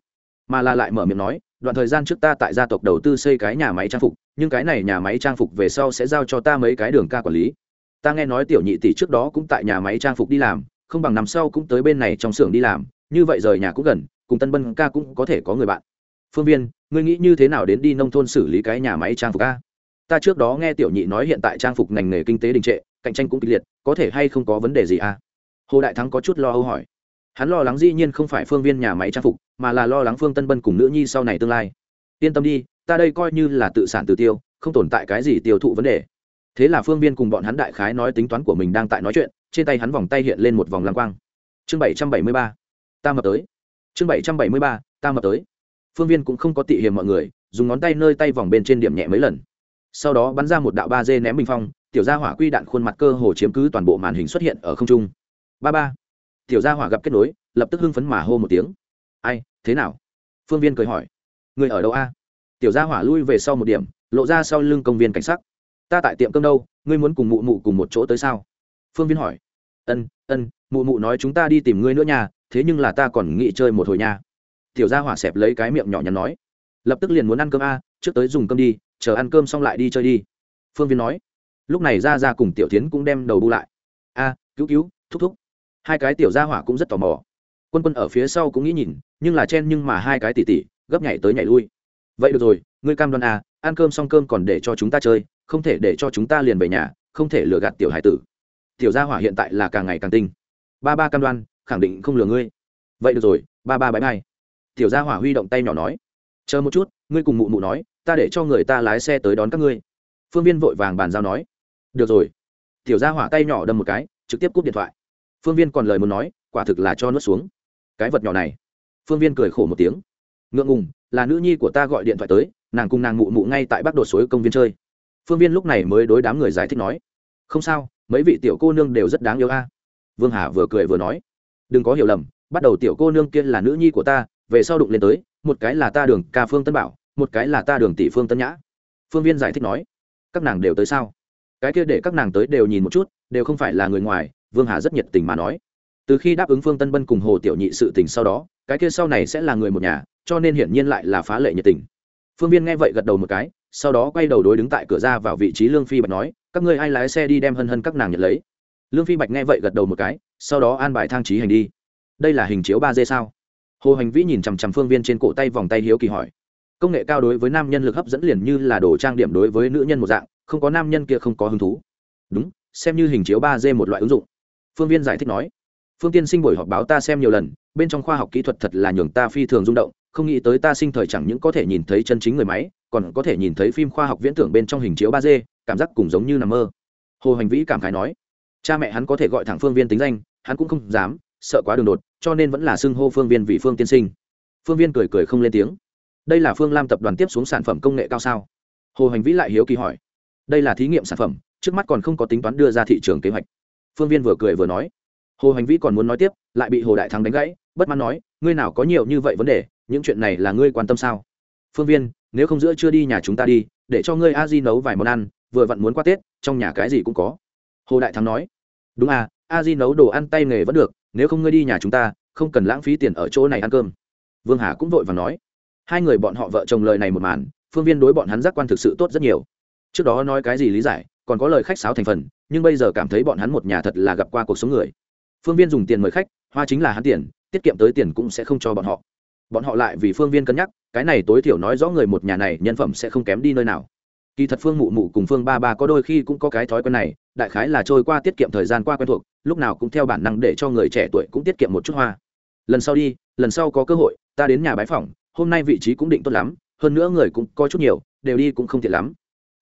mà là lại mở miệng nói, đoạn thời gian trước ta tại gia tộc đầu tư xây cái nhà máy trang phục, nhưng cái này nhà máy trang phục về sau sẽ giao cho ta mấy cái đường ca quản lý ta nghe nói tiểu nhị tỷ trước đó cũng tại nhà máy trang phục đi làm, không bằng năm sau cũng tới bên này trong xưởng đi làm, như vậy rời nhà cũng gần, cùng tân bân ca cũng có thể có người bạn. Phương viên, ngươi nghĩ như thế nào đến đi nông thôn xử lý cái nhà máy trang phục ca ta trước đó nghe tiểu nhị nói hiện tại trang phục ngành nghề kinh tế đình trệ, cạnh tranh cũng kịch liệt, có thể hay không có vấn đề gì à hồ đại thắng có chút lo âu hỏi. Hắn lo lắng dĩ nhiên không phải phương viên nhà máy trang phục, mà là lo lắng phương tân bân cùng nữ nhi sau này tương lai. Yên tâm đi, ta đây coi như là tự sản tự tiêu, không tồn tại cái gì tiêu thụ vấn đề thế là phương viên cùng bọn hắn đại khái nói tính toán của mình đang tại nói chuyện, trên tay hắn vòng tay hiện lên một vòng lam quang. Chương bảy trăm bảy mươi ba, ta mập tới. Chương bảy trăm bảy mươi ba, ta mập tới. Phương viên cũng không có tị hiềm mọi người, dùng ngón tay nơi tay vòng bên trên điểm nhẹ mấy lần. Sau đó bắn ra một đạo ba dê ném bình phong, tiểu gia hỏa quy đạn khuôn mặt cơ hồ chiếm cứ toàn bộ màn hình xuất hiện ở không trung. Ba ba. Tiểu gia hỏa gặp kết nối, lập tức hưng phấn mà hô một tiếng. Ai, thế nào? Phương viên cười hỏi. Người ở đâu a? Tiểu gia hỏa lui về sau một điểm, lộ ra sau lưng công viên cảnh sát ta tại tiệm cơm đâu, ngươi muốn cùng mụ mụ cùng một chỗ tới sao? Phương viên hỏi. Ân ân, mụ mụ nói chúng ta đi tìm ngươi nữa nhà thế nhưng là ta còn nghĩ chơi một hồi nhà tiểu gia hỏa xẹp lấy cái miệng nhỏ nhắn nói. Lập tức liền muốn ăn cơm a, trước tới dùng cơm đi, chờ ăn cơm xong lại đi chơi đi. Phương viên nói. Lúc này ra ra cùng tiểu tiến cũng đem đầu bu lại. A, cứu cứu, thúc thúc. Hai cái tiểu gia hỏa cũng rất tò mò. Quân quân ở phía sau cũng nghĩ nhìn, nhưng là chen nhưng mà hai cái tỉ tỉ, gấp nhảy tới nhảy lui. Vậy được rồi, ngươi cam đoan à ăn cơm xong cơm còn để cho chúng ta chơi không thể để cho chúng ta liền về nhà, không thể lừa gạt tiểu hải tử. Tiểu gia hỏa hiện tại là càng ngày càng tinh. Ba ba cam đoan, khẳng định không lừa ngươi. Vậy được rồi, ba ba bãi mai tiểu gia hỏa huy động tay nhỏ nói. Chờ một chút, ngươi cùng mụ mụ nói, ta để cho người ta lái xe tới đón các ngươi. Phương viên vội vàng bàn giao nói. Được rồi. Tiểu gia hỏa tay nhỏ đâm một cái, trực tiếp cúp điện thoại. Phương viên còn lời muốn nói, quả thực là cho nuốt xuống. Cái vật nhỏ này. Phương viên cười khổ một tiếng. Ngượng ngùng, là nữ nhi của ta gọi điện thoại tới, nàng cùng nàng mụ mụ ngay tại bắc đột suối công viên chơi phương viên lúc này mới đối đám người giải thích nói, không sao, mấy vị tiểu cô nương đều rất đáng yêu a. Vương hà vừa cười vừa nói, đừng có hiểu lầm, bắt đầu tiểu cô nương kia là nữ nhi của ta, về sau đụng lên tới, một cái là ta đường ca phương tân bảo, một cái là ta đường tỷ phương tân nhã. Phương viên giải thích nói, các nàng đều tới sao? Cái kia để các nàng tới đều nhìn một chút, đều không phải là người ngoài, vương hà rất nhiệt tình mà nói. Từ khi đáp ứng phương tân bân cùng hồ tiểu nhị sự tình sau đó, cái kia sau này sẽ là người một nhà, cho nên hiển nhiên lại là phá lệ nhiệt tình. Phương viên nghe vậy gật đầu một cái sau đó quay đầu đối đứng tại cửa ra vào vị trí lương phi bạch nói, các ngươi ai lái xe đi đem hân hân các nàng nhận lấy? Lương phi bạch nghe vậy gật đầu một cái, sau đó an bài thang trí hành đi. Đây là hình chiếu ba d sao? Hồ hành vĩ nhìn chằm chằm phương viên trên cổ tay vòng tay hiếu kỳ hỏi. Công nghệ cao đối với nam nhân lực hấp dẫn liền như là đồ trang điểm đối với nữ nhân một dạng, không có nam nhân kia không có hứng thú. Đúng, xem như hình chiếu ba d một loại ứng dụng. Phương viên giải thích nói. Phương tiên sinh buổi họp báo ta xem nhiều lần, bên trong khoa học kỹ thuật thật là nhường ta phi thường rung động, không nghĩ tới ta sinh thời chẳng những có thể nhìn thấy chân chính người máy còn có thể nhìn thấy phim khoa học viễn tưởng bên trong hình chiếu ba d, cảm giác cùng giống như nằm mơ. Hồ hành vĩ cảm khái nói, cha mẹ hắn có thể gọi thẳng phương viên tính danh, hắn cũng không dám, sợ quá đường đột, cho nên vẫn là xưng hô phương viên vì phương tiên sinh. Phương viên cười cười không lên tiếng. Đây là phương lam tập đoàn tiếp xuống sản phẩm công nghệ cao sao? Hồ hành vĩ lại hiếu kỳ hỏi. Đây là thí nghiệm sản phẩm, trước mắt còn không có tính toán đưa ra thị trường kế hoạch. Phương viên vừa cười vừa nói. Hồ hành vĩ còn muốn nói tiếp, lại bị hồ đại thắng đánh gãy, bất mãn nói, ngươi nào có nhiều như vậy vấn đề, những chuyện này là ngươi quan tâm sao? Phương viên, nếu không giữa chưa đi nhà chúng ta đi, để cho ngươi a di nấu vài món ăn, vừa vặn muốn qua tết, trong nhà cái gì cũng có. Hồ đại thắng nói. Đúng à a di nấu đồ ăn tay nghề vẫn được, nếu không ngươi đi nhà chúng ta, không cần lãng phí tiền ở chỗ này ăn cơm. Vương hà cũng vội và nói. Hai người bọn họ vợ chồng lời này một màn, phương viên đối bọn hắn giác quan thực sự tốt rất nhiều. Trước đó nói cái gì lý giải, còn có lời khách sáo thành phần, nhưng bây giờ cảm thấy bọn hắn một nhà thật là gặp qua cuộc sống người. Phương viên dùng tiền mời khách, hoa chính là hắn tiền, tiết kiệm tới tiền cũng sẽ không cho bọn họ. Bọn họ lại vì phương viên cân nhắc cái này tối thiểu nói rõ người một nhà này nhân phẩm sẽ không kém đi nơi nào. Kỳ thật phương mụ mụ cùng phương ba ba có đôi khi cũng có cái thói quen này, đại khái là trôi qua tiết kiệm thời gian qua quen thuộc, lúc nào cũng theo bản năng để cho người trẻ tuổi cũng tiết kiệm một chút hoa. Lần sau đi, lần sau có cơ hội, ta đến nhà bái phòng hôm nay vị trí cũng định tốt lắm, hơn nữa người cũng có chút nhiều, đều đi cũng không tiện lắm.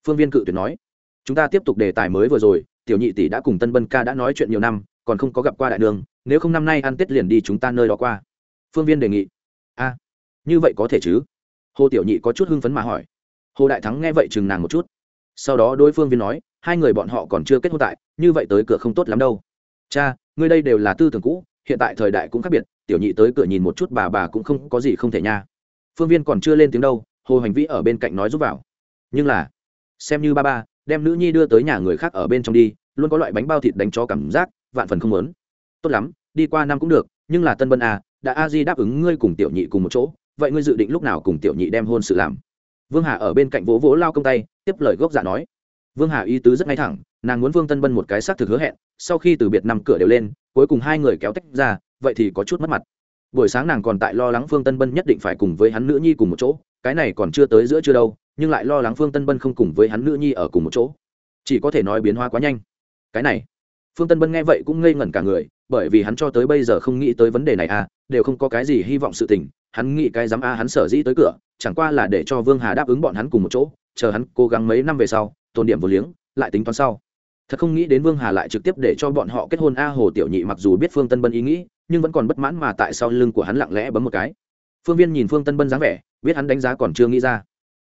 Phương viên cự tuyệt nói, chúng ta tiếp tục đề tài mới vừa rồi, tiểu nhị tỷ đã cùng tân bân ca đã nói chuyện nhiều năm, còn không có gặp qua đại đường, nếu không năm nay ăn tết liền đi chúng ta nơi đó qua. Phương viên đề nghị như vậy có thể chứ? Hồ tiểu nhị có chút hưng phấn mà hỏi. Hồ đại thắng nghe vậy chừng nàng một chút. Sau đó đối phương viên nói, hai người bọn họ còn chưa kết hôn tại, như vậy tới cửa không tốt lắm đâu. Cha, ngươi đây đều là tư tưởng cũ, hiện tại thời đại cũng khác biệt, tiểu nhị tới cửa nhìn một chút bà bà cũng không có gì không thể nha. Phương viên còn chưa lên tiếng đâu, hồ hành vĩ ở bên cạnh nói giúp vào. Nhưng là, xem như ba ba, đem nữ nhi đưa tới nhà người khác ở bên trong đi, luôn có loại bánh bao thịt đánh cho cảm giác, vạn phần không lớn tốt lắm, đi qua năm cũng được, nhưng là tân bân à đã a di đáp ứng ngươi cùng tiểu nhị cùng một chỗ vậy ngươi dự định lúc nào cùng tiểu nhị đem hôn sự làm? Vương hà ở bên cạnh vỗ vỗ lao công tay, tiếp lời gốc dạ nói. Vương hà ý tứ rất ngay thẳng, nàng muốn vương tân bân một cái xác thực hứa hẹn, sau khi từ biệt năm cửa đều lên, cuối cùng hai người kéo tách ra, vậy thì có chút mất mặt. Buổi sáng nàng còn tại lo lắng phương tân bân nhất định phải cùng với hắn nữ nhi cùng một chỗ, cái này còn chưa tới giữa chưa đâu, nhưng lại lo lắng phương tân bân không cùng với hắn nữ nhi ở cùng một chỗ. Chỉ có thể nói biến hóa quá nhanh. Cái này phương tân bân nghe vậy cũng ngây ngẩn cả người, bởi vì hắn cho tới bây giờ không nghĩ tới vấn đề này à đều không có cái gì hy vọng sự tình, hắn nghĩ cái dám a, hắn sở dĩ tới cửa, chẳng qua là để cho vương hà đáp ứng bọn hắn cùng một chỗ, chờ hắn cố gắng mấy năm về sau tồn điểm vô liếng, lại tính toán sau. Thật không nghĩ đến vương hà lại trực tiếp để cho bọn họ kết hôn a hồ tiểu nhị mặc dù biết phương tân bân ý nghĩ, nhưng vẫn còn bất mãn mà tại sau lưng của hắn lặng lẽ bấm một cái. Phương viên nhìn phương tân bân dáng vẻ, biết hắn đánh giá còn chưa nghĩ ra.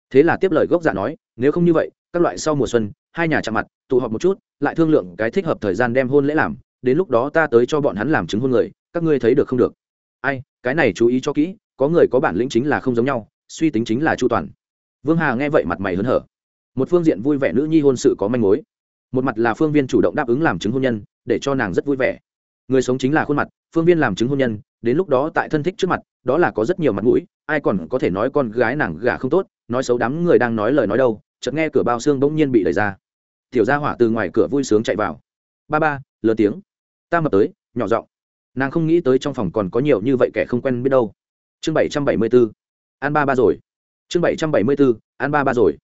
Thế là tiếp lời gốc dạ nói nếu không như vậy, các loại sau mùa xuân, hai nhà chạm mặt, tụ họp một chút, lại thương lượng cái thích hợp thời gian đem hôn lễ làm, đến lúc đó ta tới cho bọn hắn làm chứng hôn người, các ngươi thấy được không được. Ai, cái này chú ý cho kỹ, có người có bản lĩnh chính là không giống nhau, suy tính chính là chu toàn. Vương hà nghe vậy mặt mày hớn hở. Một phương diện vui vẻ nữ nhi hôn sự có manh mối, một mặt là phương viên chủ động đáp ứng làm chứng hôn nhân, để cho nàng rất vui vẻ. Người sống chính là khuôn mặt, phương viên làm chứng hôn nhân, đến lúc đó tại thân thích trước mặt, đó là có rất nhiều mặt mũi, ai còn có thể nói con gái nàng gả không tốt nói xấu đám người đang nói lời nói đâu, chợt nghe cửa bao xương bỗng nhiên bị đẩy ra. Tiểu gia hỏa từ ngoài cửa vui sướng chạy vào. Ba ba, lớn tiếng. Ta mập tới, nhỏ giọng. Nàng không nghĩ tới trong phòng còn có nhiều như vậy kẻ không quen biết đâu. Chương bảy trăm bảy mươi bốn an ba ba rồi. Chương bảy trăm bảy mươi bốn an ba ba rồi.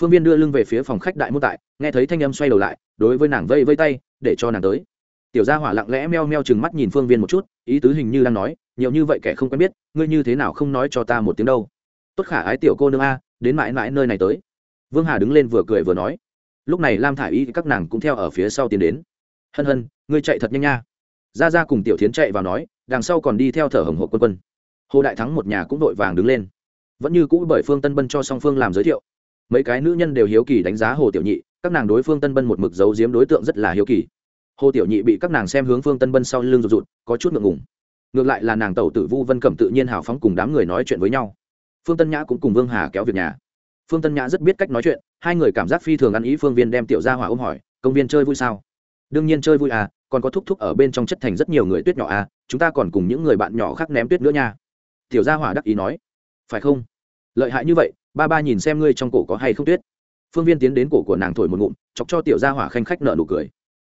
Phương viên đưa lưng về phía phòng khách đại mô tại, nghe thấy thanh âm xoay đầu lại, đối với nàng vây vây tay, để cho nàng tới. Tiểu gia hỏa lặng lẽ meo meo chừng mắt nhìn phương viên một chút, ý tứ hình như đang nói, nhiều như vậy kẻ không quen biết, ngươi như thế nào không nói cho ta một tiếng đâu tốt khả ái tiểu cô nương a, đến mãi mãi nơi này tới. Vương hà đứng lên vừa cười vừa nói. Lúc này lam thả i y các nàng cũng theo ở phía sau tiến đến. Hân hân, ngươi chạy thật nhanh nha. Ra ra cùng tiểu tiến chạy vào nói, đằng sau còn đi theo thở hồng hộ quân quân. Hồ đại thắng một nhà cũng vội vàng đứng lên. Vẫn như cũ bởi phương tân bân cho song phương làm giới thiệu. Mấy cái nữ nhân đều hiếu kỳ đánh giá hồ tiểu nhị, các nàng đối phương tân bân một mực giấu giếm đối tượng rất là hiếu kỳ. Hồ tiểu nhị bị các nàng xem hướng phương tân bân sau lưng rụt rụt, có chút ngượng ngùng. Ngược lại là nàng tẩu tử vu vân cẩm tự nhiên hào phóng cùng đám người nói chuyện với nhau phương tân nhã cũng cùng vương hà kéo việc nhà. Phương tân nhã rất biết cách nói chuyện, hai người cảm giác phi thường ăn ý, phương viên đem tiểu gia hỏa ôm hỏi, công viên chơi vui sao? Đương nhiên chơi vui à còn có thúc thúc ở bên trong chất thành rất nhiều người tuyết nhỏ à chúng ta còn cùng những người bạn nhỏ khác ném tuyết nữa nha. Tiểu gia hỏa đắc ý nói, phải không? Lợi hại như vậy, ba ba nhìn xem ngươi trong cổ có hay không tuyết. Phương viên tiến đến cổ của nàng thổi một ngụm, chọc cho tiểu gia hỏa khanh khách nợ nụ cười.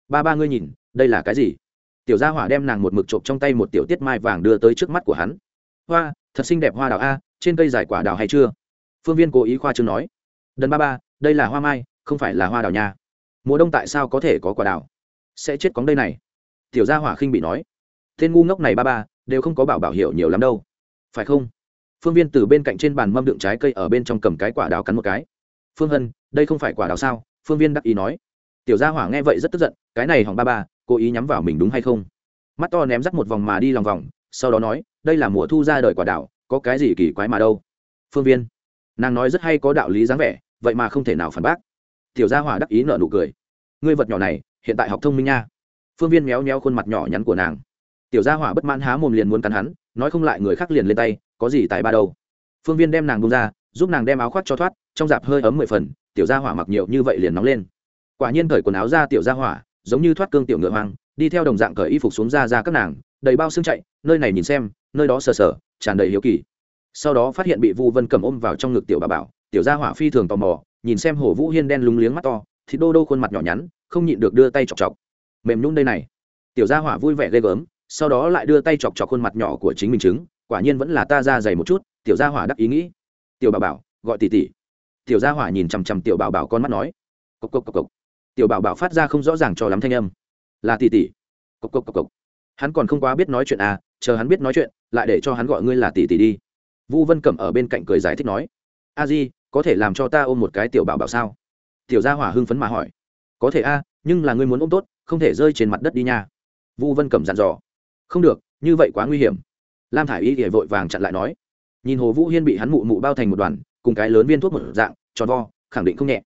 Ba ba ngươi nhìn, đây là cái gì? Tiểu gia hỏa đem nàng một mực chộp trong tay một tiểu tiết mai vàng đưa tới trước mắt của hắn. Hoa, thật xinh đẹp hoa đào a trên cây giải quả đào hay chưa? Phương viên cố ý khoa trương nói. Đần ba ba, đây là hoa mai, không phải là hoa đào nha. Mùa đông tại sao có thể có quả đào? Sẽ chết cóng đây này. Tiểu gia hỏa khinh bị nói. Tên ngu ngốc này ba ba, đều không có bảo bảo hiểu nhiều lắm đâu. Phải không? Phương viên từ bên cạnh trên bàn mâm đựng trái cây ở bên trong cầm cái quả đào cắn một cái. Phương hân, đây không phải quả đào sao? Phương viên đắc ý nói. Tiểu gia hỏa nghe vậy rất tức giận, cái này hỏng ba ba, cố ý nhắm vào mình đúng hay không? Mắt to ném rắc một vòng mà đi lòng vòng, sau đó nói, đây là mùa thu ra đời quả đào có cái gì kỳ quái mà đâu. Phương viên, nàng nói rất hay có đạo lý dáng vẻ, vậy mà không thể nào phản bác. Tiểu gia hỏa đắc ý nợ nụ cười. Ngươi vật nhỏ này, hiện tại học thông minh nha. Phương viên méo méo khuôn mặt nhỏ nhắn của nàng. Tiểu gia hỏa bất mãn há mồm liền muốn cắn hắn, nói không lại người khác liền lên tay, có gì tại ba đâu. Phương viên đem nàng bung ra, giúp nàng đem áo khoác cho thoát, trong dạp hơi ấm mười phần, tiểu gia hỏa mặc nhiều như vậy liền nóng lên. Quả nhiên cởi quần áo ra tiểu gia hỏa, giống như thoát cương tiểu ngựa hoang, đi theo đồng dạng cởi y phục xuống ra ra các nàng, đầy bao xương chạy, nơi này nhìn xem nơi đó sờ sờ, tràn đầy hiếu kỳ. Sau đó phát hiện bị vu vân cầm ôm vào trong ngực tiểu bà bảo, tiểu gia hỏa phi thường tò mò, nhìn xem Hồ vũ hiên đen lúng liếng mắt to thì đô đô khuôn mặt nhỏ nhắn, không nhịn được đưa tay chọc chọc. Mềm nhún đây này. Tiểu gia hỏa vui vẻ ghê gớm, sau đó lại đưa tay chọc chọc khuôn mặt nhỏ của chính mình chứng quả nhiên vẫn là ta ra dày một chút, tiểu gia hỏa đắc ý nghĩ. Tiểu bà bảo, gọi tỷ tỷ. Tiểu gia hỏa nhìn chằm chằm tiểu bảo bảo con mắt nói. Cộc cộc cộc cộc. Tiểu bảo bảo phát ra không rõ ràng cho lắm thanh âm. Là tỷ tỷ. Cộc cộc cộc cộc. Hắn còn không quá biết nói chuyện à chờ hắn biết nói chuyện, lại để cho hắn gọi ngươi là tỷ tỷ đi. Vu vân cẩm ở bên cạnh cười giải thích nói, a di, có thể làm cho ta ôm một cái tiểu bảo bảo sao? Tiểu gia hỏa hưng phấn mà hỏi, có thể a, nhưng là ngươi muốn ôm tốt, không thể rơi trên mặt đất đi nha. Vu vân cẩm dặn dò, không được, như vậy quá nguy hiểm. Lam thả i y thì vội vàng chặn lại nói, nhìn hồ vũ hiên bị hắn mụ mụ bao thành một đoàn, cùng cái lớn viên thuốc một dạng, tròn vo, khẳng định không nhẹ.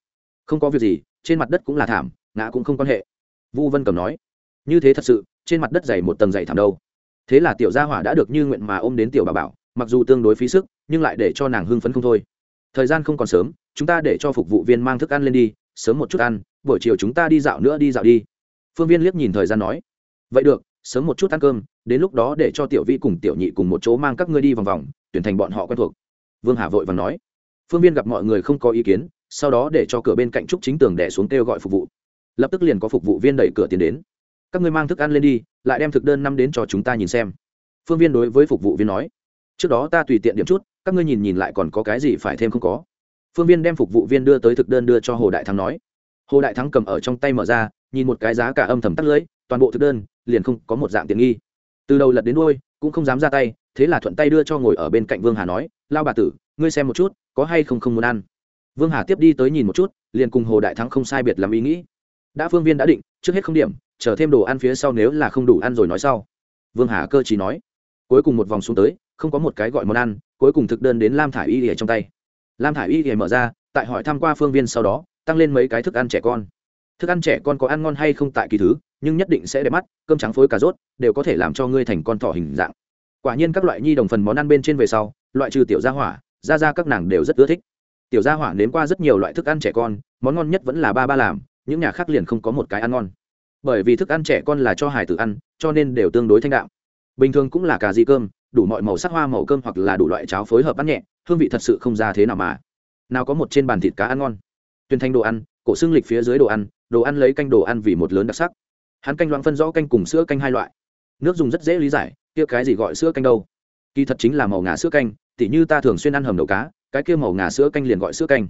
Không có việc gì, trên mặt đất cũng là thảm, ngã cũng không quan hệ. Vu vân Cẩm nói, như thế thật sự, trên mặt đất dày một tầng dày thảm đâu thế là tiểu gia hỏa đã được như nguyện mà ôm đến tiểu bà bảo, mặc dù tương đối phí sức, nhưng lại để cho nàng hưng phấn không thôi. Thời gian không còn sớm, chúng ta để cho phục vụ viên mang thức ăn lên đi, sớm một chút ăn, buổi chiều chúng ta đi dạo nữa đi dạo đi. Phương viên liếc nhìn thời gian nói. Vậy được, sớm một chút ăn cơm, đến lúc đó để cho tiểu vi cùng tiểu nhị cùng một chỗ mang các ngươi đi vòng vòng, tuyển thành bọn họ quen thuộc. Vương hà vội và nói. Phương viên gặp mọi người không có ý kiến, sau đó để cho cửa bên cạnh trúc chính tường đẻ xuống kêu gọi phục vụ. Lập tức liền có phục vụ viên đẩy cửa tiến đến các ngươi mang thức ăn lên đi, lại đem thực đơn năm đến cho chúng ta nhìn xem. Phương viên đối với phục vụ viên nói. Trước đó ta tùy tiện điểm chút, các ngươi nhìn nhìn lại còn có cái gì phải thêm không có. Phương viên đem phục vụ viên đưa tới thực đơn đưa cho hồ đại thắng nói. Hồ đại thắng cầm ở trong tay mở ra, nhìn một cái giá cả âm thầm tắt lưỡi toàn bộ thực đơn liền không có một dạng tiện nghi. Từ đầu lật đến đuôi, cũng không dám ra tay, thế là thuận tay đưa cho ngồi ở bên cạnh vương hà nói, lao bà tử, ngươi xem một chút, có hay không không muốn ăn? Vương hà tiếp đi tới nhìn một chút, liền cùng hồ đại thắng không sai biệt làm ý nghĩ. Đã phương viên đã định, trước hết không điểm chờ thêm đồ ăn phía sau nếu là không đủ ăn rồi nói sau. Vương hà cơ chỉ nói. Cuối cùng một vòng xuống tới, không có một cái gọi món ăn, cuối cùng thực đơn đến lam thả i y ỉa trong tay. Lam thả i y ỉa mở ra, tại hỏi tham q u a phương viên sau đó, tăng lên mấy cái thức ăn trẻ con. Thức ăn trẻ con có ăn ngon hay không tại kỳ thứ, nhưng nhất định sẽ đẹp mắt, cơm trắng phối cà rốt, đều có thể làm cho ngươi thành con thỏ hình dạng. Quả nhiên các loại nhi đồng phần món ăn bên trên về sau, loại trừ tiểu gia hỏa, ra ra các nàng đều rất ưa thích. Tiểu gia hỏa nếm qua rất nhiều loại thức ăn trẻ con, món ngon nhất vẫn là ba ba làm, những nhà khác liền không có một cái ăn ngon bởi vì thức ăn trẻ con là cho hải tử ăn, cho nên đều tương đối thanh đạm. Bình thường cũng là cà di cơm, đủ mọi màu sắc hoa màu cơm hoặc là đủ loại cháo phối hợp ăn nhẹ, hương vị thật sự không ra thế nào mà. Nào có một trên bàn thịt cá ăn ngon. Tuyên thanh đồ ăn, cổ xương lịch phía dưới đồ ăn đồ ăn lấy canh đồ ăn vì một lớn đặc sắc. Hắn canh loãng phân rõ canh cùng sữa canh hai loại. Nước dùng rất dễ lý giải, kia cái gì gọi sữa canh đâu? Kỳ thật chính là màu ngà sữa canh, tỉ như ta thường xuyên ăn hầm đầu cá, cái kia màu ngà sữa canh liền gọi sữa canh.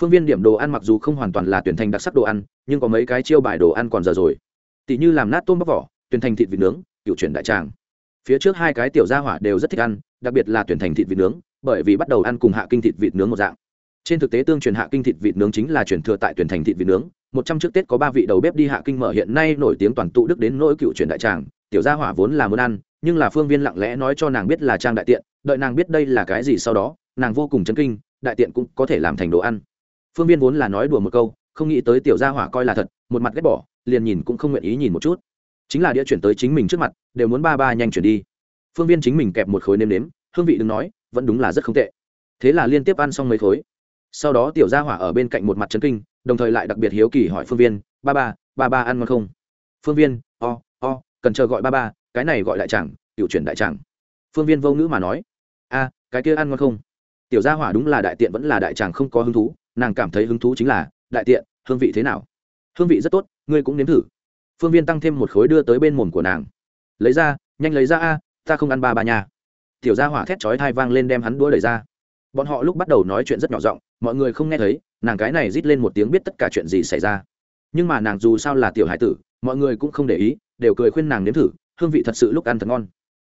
Phương viên điểm đồ ăn mặc dù không hoàn toàn là tuyển thành đặc sắc đồ ăn, nhưng có mấy cái chiêu bài đồ ăn còn giờ rồi tỉ như làm nát tôm bóc vỏ, tuyển thành thịt vịt nướng, cựu chuyển đại tràng. Phía trước hai cái tiểu gia hỏa đều rất thích ăn, đặc biệt là tuyển thành thịt vịt nướng, bởi vì bắt đầu ăn cùng hạ kinh thịt vịt nướng một dạng. Trên thực tế tương truyền hạ kinh thịt vịt nướng chính là truyền thừa tại tuyển thành thịt vịt nướng, một trăm trước tết có ba vị đầu bếp đi hạ kinh mở hiện nay nổi tiếng toàn tụ đức đến nỗi cựu truyền đại tràng, tiểu gia hỏa vốn là muốn ăn, nhưng là phương viên lặng lẽ nói cho nàng biết là trang đại tiện, đợi nàng biết đây là cái gì sau đó, nàng vô cùng chấn kinh, đại tiện cũng có thể làm thành đồ ăn. Phương viên vốn là nói đùa một câu, không nghĩ tới tiểu gia hỏa coi là thật, một mặt ghét bỏ liền nhìn cũng không nguyện ý nhìn một chút. Chính là đĩa chuyển tới chính mình trước mặt đều muốn ba ba nhanh chuyển đi. Phương viên chính mình kẹp một khối nêm nếm hương vị đừng nói vẫn đúng là rất không tệ. Thế là liên tiếp ăn xong mấy khối. Sau đó tiểu gia hỏa ở bên cạnh một mặt chấn kinh đồng thời lại đặc biệt hiếu kỳ hỏi phương viên ba ba ba ba ăn ngon không? Phương viên o、oh, o、oh, cần chờ gọi ba ba cái này gọi đại chẳng, tiểu chuyển đại chẳng. phương viên vô ngữ mà nói a cái kia ăn ngon không? Tiểu gia hỏa đúng là đại tiện vẫn là đại tràng không có hứng thú nàng cảm thấy hứng thú chính là đại tiện hương vị thế nào? Hương vị rất tốt, ngươi cũng nếm thử. Phương viên tăng thêm một khối đưa tới bên mồm của nàng. Lấy ra, nhanh lấy ra a, ta không ăn ba ba nhà tiểu gia hỏa thét chói thai vang lên đem hắn đuôi lời ra. Bọn họ lúc bắt đầu nói chuyện rất nhỏ giọng, mọi người không nghe thấy, nàng cái này rít lên một tiếng biết tất cả chuyện gì xảy ra. Nhưng mà nàng dù sao là tiểu hải tử, mọi người cũng không để ý, đều cười khuyên nàng nếm thử, hương vị thật sự lúc ăn thật ngon.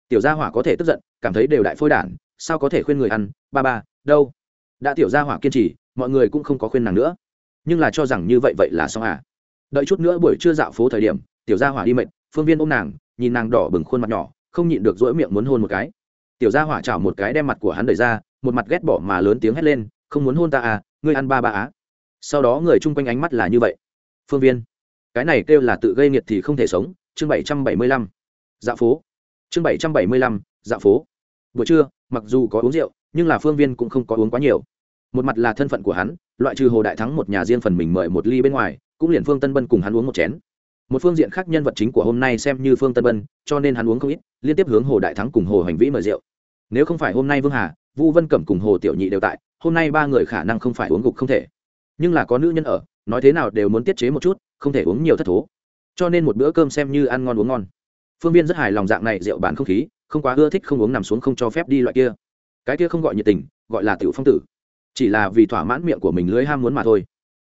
Tiểu gia hỏa có thể tức giận, cảm thấy đều đại phôi đản, sao có thể khuyên người ăn, ba ba, đâu? Đã tiểu gia hỏa kiên trì, mọi người cũng không có khuyên nàng nữa. Nhưng là cho rằng như vậy vậy là xong à? Đợi chút nữa buổi trưa dạo phố thời điểm, tiểu gia hỏa đi mệt, phương viên ôm nàng, nhìn nàng đỏ bừng khuôn mặt nhỏ, không nhịn được rỗi miệng muốn hôn một cái. Tiểu gia hỏa chảo một cái đem mặt của hắn đẩy ra, một mặt ghét bỏ mà lớn tiếng hét lên, không muốn hôn ta à ngươi ăn ba ba á. Sau đó người chung quanh ánh mắt là như vậy. Phương viên, cái này kêu là tự gây nghiệt thì không thể sống, chương bảy trăm bảy mươi lăm. Dạ phố. Chương bảy trăm bảy mươi lăm dạ phố. Buổi trưa, mặc dù có uống rượu, nhưng là phương viên cũng không có uống quá nhiều. Một mặt là thân phận của hắn, loại trừ hồ đại thắng một nhà riêng phần mình mời một ly bên ngoài cũng liền phương tân bân cùng hắn uống một chén. Một phương diện khác nhân vật chính của hôm nay xem như phương tân bân, cho nên hắn uống không ít, liên tiếp hướng hồ đại thắng cùng hồ hành vĩ mời rượu. Nếu không phải hôm nay vương hà, vu vân cẩm cùng hồ tiểu nhị đều tại, hôm nay ba người khả năng không phải uống gục không thể. Nhưng là có nữ nhân ở, nói thế nào đều muốn tiết chế một chút, không thể uống nhiều thất thố. Cho nên một bữa cơm xem như ăn ngon uống ngon. Phương viên rất hài lòng dạng này rượu bản không khí, không quá ưa thích không uống nằm xuống không cho phép đi loại kia. Cái kia không gọi nhiệt tình, gọi là tiểu phong tử. Chỉ là vì thỏa mãn miệng của mình lưới ham muốn mà thôi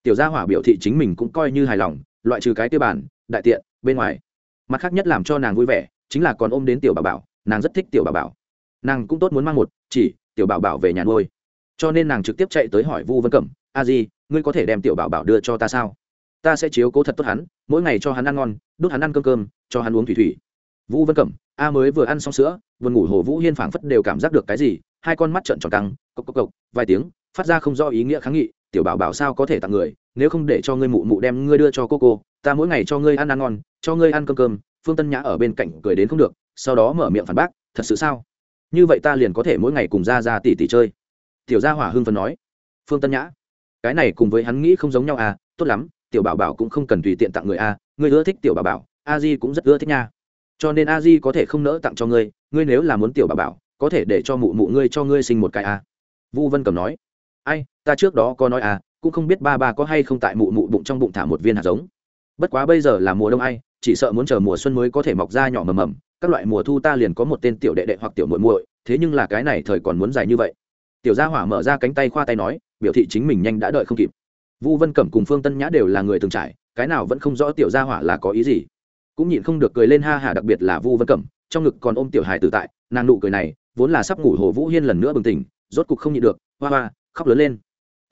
tiểu gia hỏa biểu thị chính mình cũng coi như hài lòng, loại trừ cái tiêu bản đại tiện, bên ngoài. Mặt khác nhất làm cho nàng vui vẻ, chính là còn ôm đến tiểu bà bảo, nàng rất thích tiểu bà bảo. Nàng cũng tốt muốn mang một, chỉ, tiểu bảo bảo về nhà nuôi. Cho nên nàng trực tiếp chạy tới hỏi vu vân cẩm, a di, ngươi có thể đem tiểu bảo bảo đưa cho ta sao? Ta sẽ chiếu cố thật tốt hắn, mỗi ngày cho hắn ăn ngon, đút hắn ăn cơm cơm, cho hắn uống thủy thủy. Vũ vân cẩm, a mới vừa ăn xong sữa vừa ngủ hồ vũ hiên phảng phất đều cảm giác được cái gì, hai con mắt trợn tròn căng, cộc cộc cộc, vài tiếng, phát ra không do ý nghĩa kháng nghị tiểu bảo bảo sao có thể tặng người, nếu không để cho ngươi mụ mụ đem ngươi đưa cho cô cô, ta mỗi ngày cho ngươi ăn ăn ngon, cho ngươi ăn cơm cơm, phương tân nhã ở bên cạnh cười đến không được, sau đó mở miệng phản bác, thật sự sao như vậy ta liền có thể mỗi ngày cùng ra ra tỉ tỉ chơi tiểu gia hỏa hưng phấn nói phương tân nhã, cái này cùng với hắn nghĩ không giống nhau à tốt lắm, tiểu bảo bảo cũng không cần tùy tiện tặng người a à. ngươi ưa thích tiểu bảo bảo, a di cũng rất ưa thích nha cho nên a di có thể không nỡ tặng cho ngươi ngươi nếu là muốn tiểu bảo bảo, có thể để cho mụ mụ ngươi cho ngươi sinh một cái a à. vu vân cầm nói ai, ta trước đó có nói à cũng không biết ba ba có hay không tại mụ mụ bụng trong bụng thả một viên hạt giống. Bất quá bây giờ là mùa đông ai, chỉ sợ muốn chờ mùa xuân mới có thể mọc ra nhỏ mầm mầm, các loại mùa thu ta liền có một tên tiểu đệ đệ hoặc tiểu muội muội, thế nhưng là cái này thời còn muốn dài như vậy. Tiểu gia hỏa mở ra cánh tay khoa tay nói, biểu thị chính mình nhanh đã đợi không kịp. Vu vân cẩm cùng phương tân nhã đều là người từng trải, cái nào vẫn không rõ tiểu gia hỏa là có ý gì. Cũng nhịn không được cười lên ha hả đặc biệt là vu vân cẩm, trong ngực còn ôm tiểu hài tử tại, nàng nụ cười này, vốn là sắp ngủ hồ vũ hiên lần nữa bừng tỉnh, rốt cục không nhịn được, hoa hoa khóc lớn lên.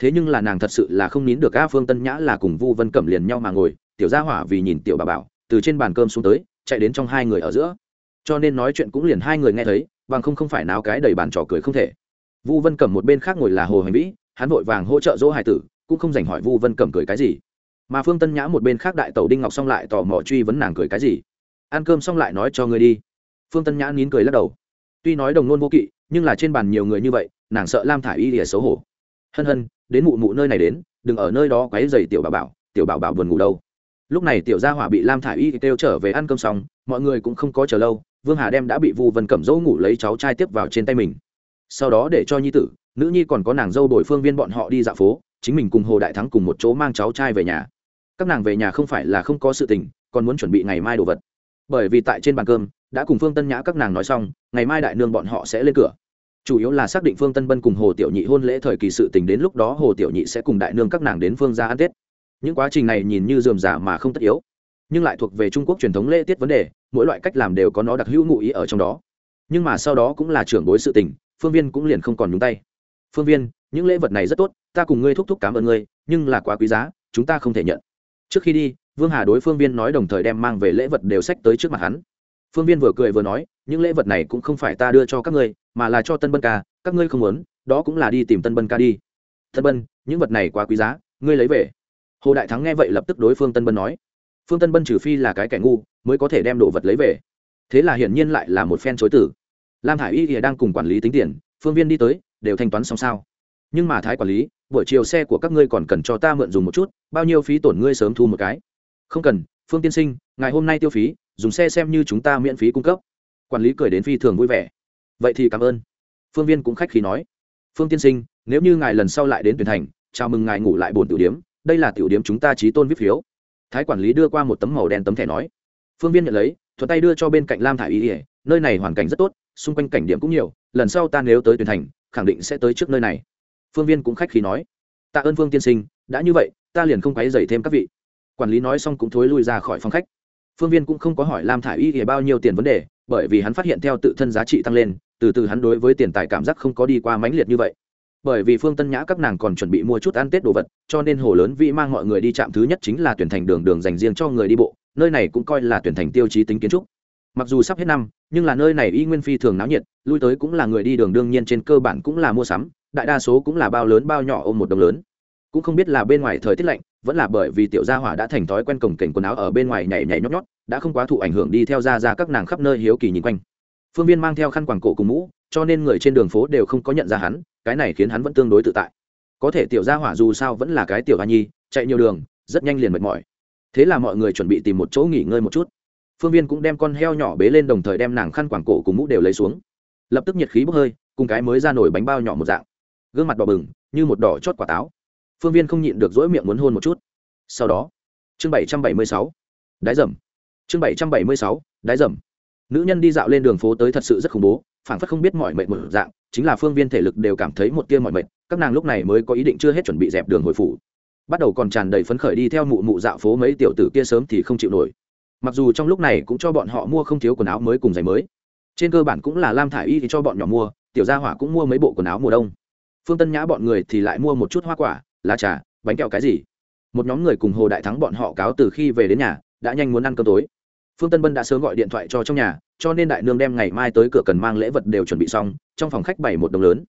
Thế nhưng là nàng thật sự là không nín được a phương tân nhã là cùng vu vân cẩm liền nhau mà ngồi, tiểu gia hỏa vì nhìn tiểu bà bảo, từ trên bàn cơm xuống tới, chạy đến trong hai người ở giữa. Cho nên nói chuyện cũng liền hai người nghe thấy, bằng không không phải náo cái đầy bàn trò cười không thể. Vu vân Cẩm một bên khác ngồi là hồ hành vĩ, hắn vội vàng hỗ trợ dỗ hải tử, cũng không dành hỏi vu vân Cẩm cười cái gì. Mà phương tân nhã một bên khác đại tẩu đinh ngọc xong lại tò mò truy vấn nàng cười cái gì. Ăn cơm xong lại nói cho ngươi đi. Phương tân nhã nín cười lắc đầu. Tuy nói đồng nôn vô kỵ, nhưng là trên bàn nhiều người như vậy nàng sợ lam thả y lìa xấu hổ. Hân hân, đến mụ mụ nơi này đến, đừng ở nơi đó quáy dày tiểu bảo bảo, tiểu bảo bảo buồn ngủ đâu. Lúc này tiểu gia hỏa bị lam thả y kêu trở về ăn cơm xong, mọi người cũng không có chờ lâu, vương hà đem đã bị vu vân cẩm dỗ ngủ lấy cháu trai tiếp vào trên tay mình. Sau đó để cho nhi tử, nữ nhi còn có nàng dâu đổi phương viên bọn họ đi dạo phố, chính mình cùng hồ đại thắng cùng một chỗ mang cháu trai về nhà. Các nàng về nhà không phải là không có sự tình, còn muốn chuẩn bị ngày mai đồ vật. Bởi vì tại trên bàn cơm, đã cùng phương tân nhã các nàng nói xong, ngày mai đại nương bọn họ sẽ lên cửa chủ yếu là xác định phương tân bân cùng hồ tiểu nhị hôn lễ thời kỳ sự tình đến lúc đó hồ tiểu nhị sẽ cùng đại nương các nàng đến phương ra ăn tết. Những quá trình này nhìn như dườm giả mà không tất yếu, nhưng lại thuộc về trung quốc truyền thống lễ tiết vấn đề, mỗi loại cách làm đều có nó đặc hữu ngụ ý ở trong đó. Nhưng mà sau đó cũng là trưởng bối sự tình, phương viên cũng liền không còn nhúng tay. Phương viên, những lễ vật này rất tốt, ta cùng ngươi thúc thúc cảm ơn ngươi, nhưng là quá quý giá, chúng ta không thể nhận. Trước khi đi, vương hà đối phương viên nói đồng thời đem mang về lễ vật đều sách tới trước mặt hắn. Phương viên vừa cười vừa nói những lễ vật này cũng không phải ta đưa cho các ngươi, mà là cho tân bân ca, các ngươi không muốn, đó cũng là đi tìm tân bân ca đi. Tân bân, những vật này quá quý giá, ngươi lấy về. Hồ đại thắng nghe vậy lập tức đối phương tân bân nói. Phương tân bân trừ phi là cái kẻ ngu, mới có thể đem đồ vật lấy về. Thế là hiển nhiên lại là một phen chối tử. Lam hải y ỉa đang cùng quản lý tính tiền, phương viên đi tới, đều thanh toán xong sao. Nhưng mà thái quản lý, buổi chiều xe của các ngươi còn cần cho ta mượn dùng một chút, bao nhiêu phí tổn ngươi sớm thu một cái. Không cần, phương tiên sinh, ngày hôm nay tiêu phí, dùng xe xem như chúng ta miễn phí cung cấp quản lý cười đến phi thường vui vẻ. Vậy thì cảm ơn. Phương viên cũng khách khí nói. Phương tiên sinh, nếu như ngài lần sau lại đến tuyển thành, chào mừng ngài ngủ lại bồn tiểu điếm đây là tiểu điếm chúng ta trí tôn viết phiếu. Thái quản lý đưa qua một tấm màu đen tấm thẻ nói. Phương viên nhận lấy, thuận tay đưa cho bên cạnh lam thả ý ỉa nơi này hoàn cảnh rất tốt, xung quanh cảnh điểm cũng nhiều, lần sau ta nếu tới tuyển thành, khẳng định sẽ tới trước nơi này. Phương viên cũng khách khí nói. Tạ ơn phương tiên sinh, đã như vậy, ta liền không quấy dày thêm các vị. Quản lý nói xong cũng thối lui ra khỏi phòng khách. Phương viên cũng không có hỏi lam thả i y thì bao nhiêu tiền vấn đề bởi vì hắn phát hiện theo tự thân giá trị tăng lên, từ từ hắn đối với tiền tài cảm giác không có đi qua mãnh liệt như vậy. Bởi vì phương tân nhã các nàng còn chuẩn bị mua chút ăn tết đồ vật, cho nên hồ lớn vĩ mang mọi người đi chạm thứ nhất chính là tuyển thành đường đường dành riêng cho người đi bộ, nơi này cũng coi là tuyển thành tiêu chí tính kiến trúc. Mặc dù sắp hết năm, nhưng là nơi này y nguyên phi thường náo nhiệt, lui tới cũng là người đi đường đương nhiên trên cơ bản cũng là mua sắm, đại đa số cũng là bao lớn bao nhỏ ôm một đồng lớn. Cũng không biết là bên ngoài thời tiết lạnh vẫn là bởi vì tiểu gia hỏa đã thành thói quen cổng kềnh quần áo ở bên ngoài nhảy nhảy nhót nhót, đã không quá thụ ảnh hưởng đi theo ra ra các nàng khắp nơi hiếu kỳ nhìn quanh. Phương viên mang theo khăn quàng cổ cùng mũ, cho nên người trên đường phố đều không có nhận ra hắn, cái này khiến hắn vẫn tương đối tự tại. Có thể tiểu gia hỏa dù sao vẫn là cái tiểu hoa nhi, chạy nhiều đường, rất nhanh liền mệt mỏi. Thế là mọi người chuẩn bị tìm một chỗ nghỉ ngơi một chút. Phương viên cũng đem con heo nhỏ bế lên đồng thời đem nàng khăn quàng cổ cùng mũ đều lấy xuống. Lập tức nhiệt khí bốc hơi, cùng cái mới ra nổi bánh bao nhỏ một dạng. Gương mặt đỏ bừng, như một đỏ chót quả táo phương viên không nhịn được dỗi miệng muốn hôn một chút. Sau đó, chương bảy trăm bảy mươi sáu, đái dầm. Chương bảy trăm bảy mươi sáu, đái dầm. Nữ nhân đi dạo lên đường phố tới thật sự rất khủng bố, phảng phất không biết mọi mệnh một dạng, chính là phương viên thể lực đều cảm thấy một tia mọi mệnh các nàng lúc này mới có ý định chưa hết chuẩn bị dẹp đường hồi phủ. Bắt đầu còn tràn đầy phấn khởi đi theo mụ mụ dạo phố mấy tiểu tử kia sớm thì không chịu nổi. Mặc dù trong lúc này cũng cho bọn họ mua không thiếu quần áo mới cùng giày mới, trên cơ bản cũng là lam thả y thì cho bọn nhỏ mua, tiểu gia hỏa cũng mua mấy bộ quần áo mùa đông. Phương tân nhã bọn người thì lại mua một chút hoa quả lá trà, bánh kẹo cái gì? Một nhóm người cùng hồ đại thắng bọn họ cáo từ khi về đến nhà, đã nhanh muốn ăn cơm tối. Phương tân bân đã sớm gọi điện thoại cho trong nhà, cho nên đại nương đem ngày mai tới cửa cần mang lễ vật đều chuẩn bị xong, trong phòng khách bảy một đồng lớn.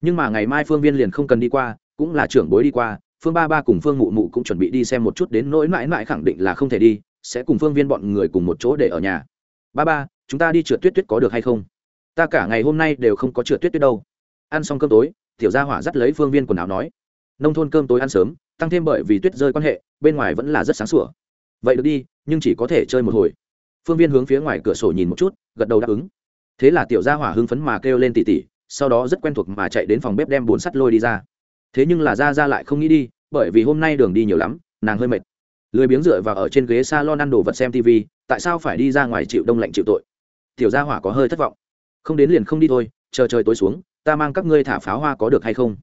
Nhưng mà ngày mai phương viên liền không cần đi qua, cũng là trưởng bối đi qua, phương ba ba cùng phương mụ mụ cũng chuẩn bị đi xem một chút đến nỗi mãi mãi khẳng định là không thể đi, sẽ cùng phương viên bọn người cùng một chỗ để ở nhà. Ba ba, chúng ta đi trượt tuyết tuyết có được hay không? Ta cả ngày hôm nay đều không có trượt tuyết tuyết đâu. Ăn xong cơm tối, tiểu gia hỏa dắt lấy phương viên quần áo nói nông thôn cơm tối ăn sớm, tăng thêm bởi vì tuyết rơi quan hệ, bên ngoài vẫn là rất sáng sủa. Vậy được đi, nhưng chỉ có thể chơi một hồi. Phương viên hướng phía ngoài cửa sổ nhìn một chút, gật đầu đáp ứng. Thế là tiểu gia hỏa hưng phấn mà kêu lên tỉ tỉ, sau đó rất quen thuộc mà chạy đến phòng bếp đem bồn sắt lôi đi ra. Thế nhưng là ra ra lại không nghĩ đi, bởi vì hôm nay đường đi nhiều lắm, nàng hơi mệt. Lười biếng dựa vào ở trên ghế s a lon ăn đồ vật xem tv tại sao phải đi ra ngoài chịu đông lạnh chịu tội? Tiểu gia hỏa có hơi thất vọng. Không đến liền không đi thôi, chờ trời tối xuống, ta mang các ngươi thả pháo hoa có được hay không?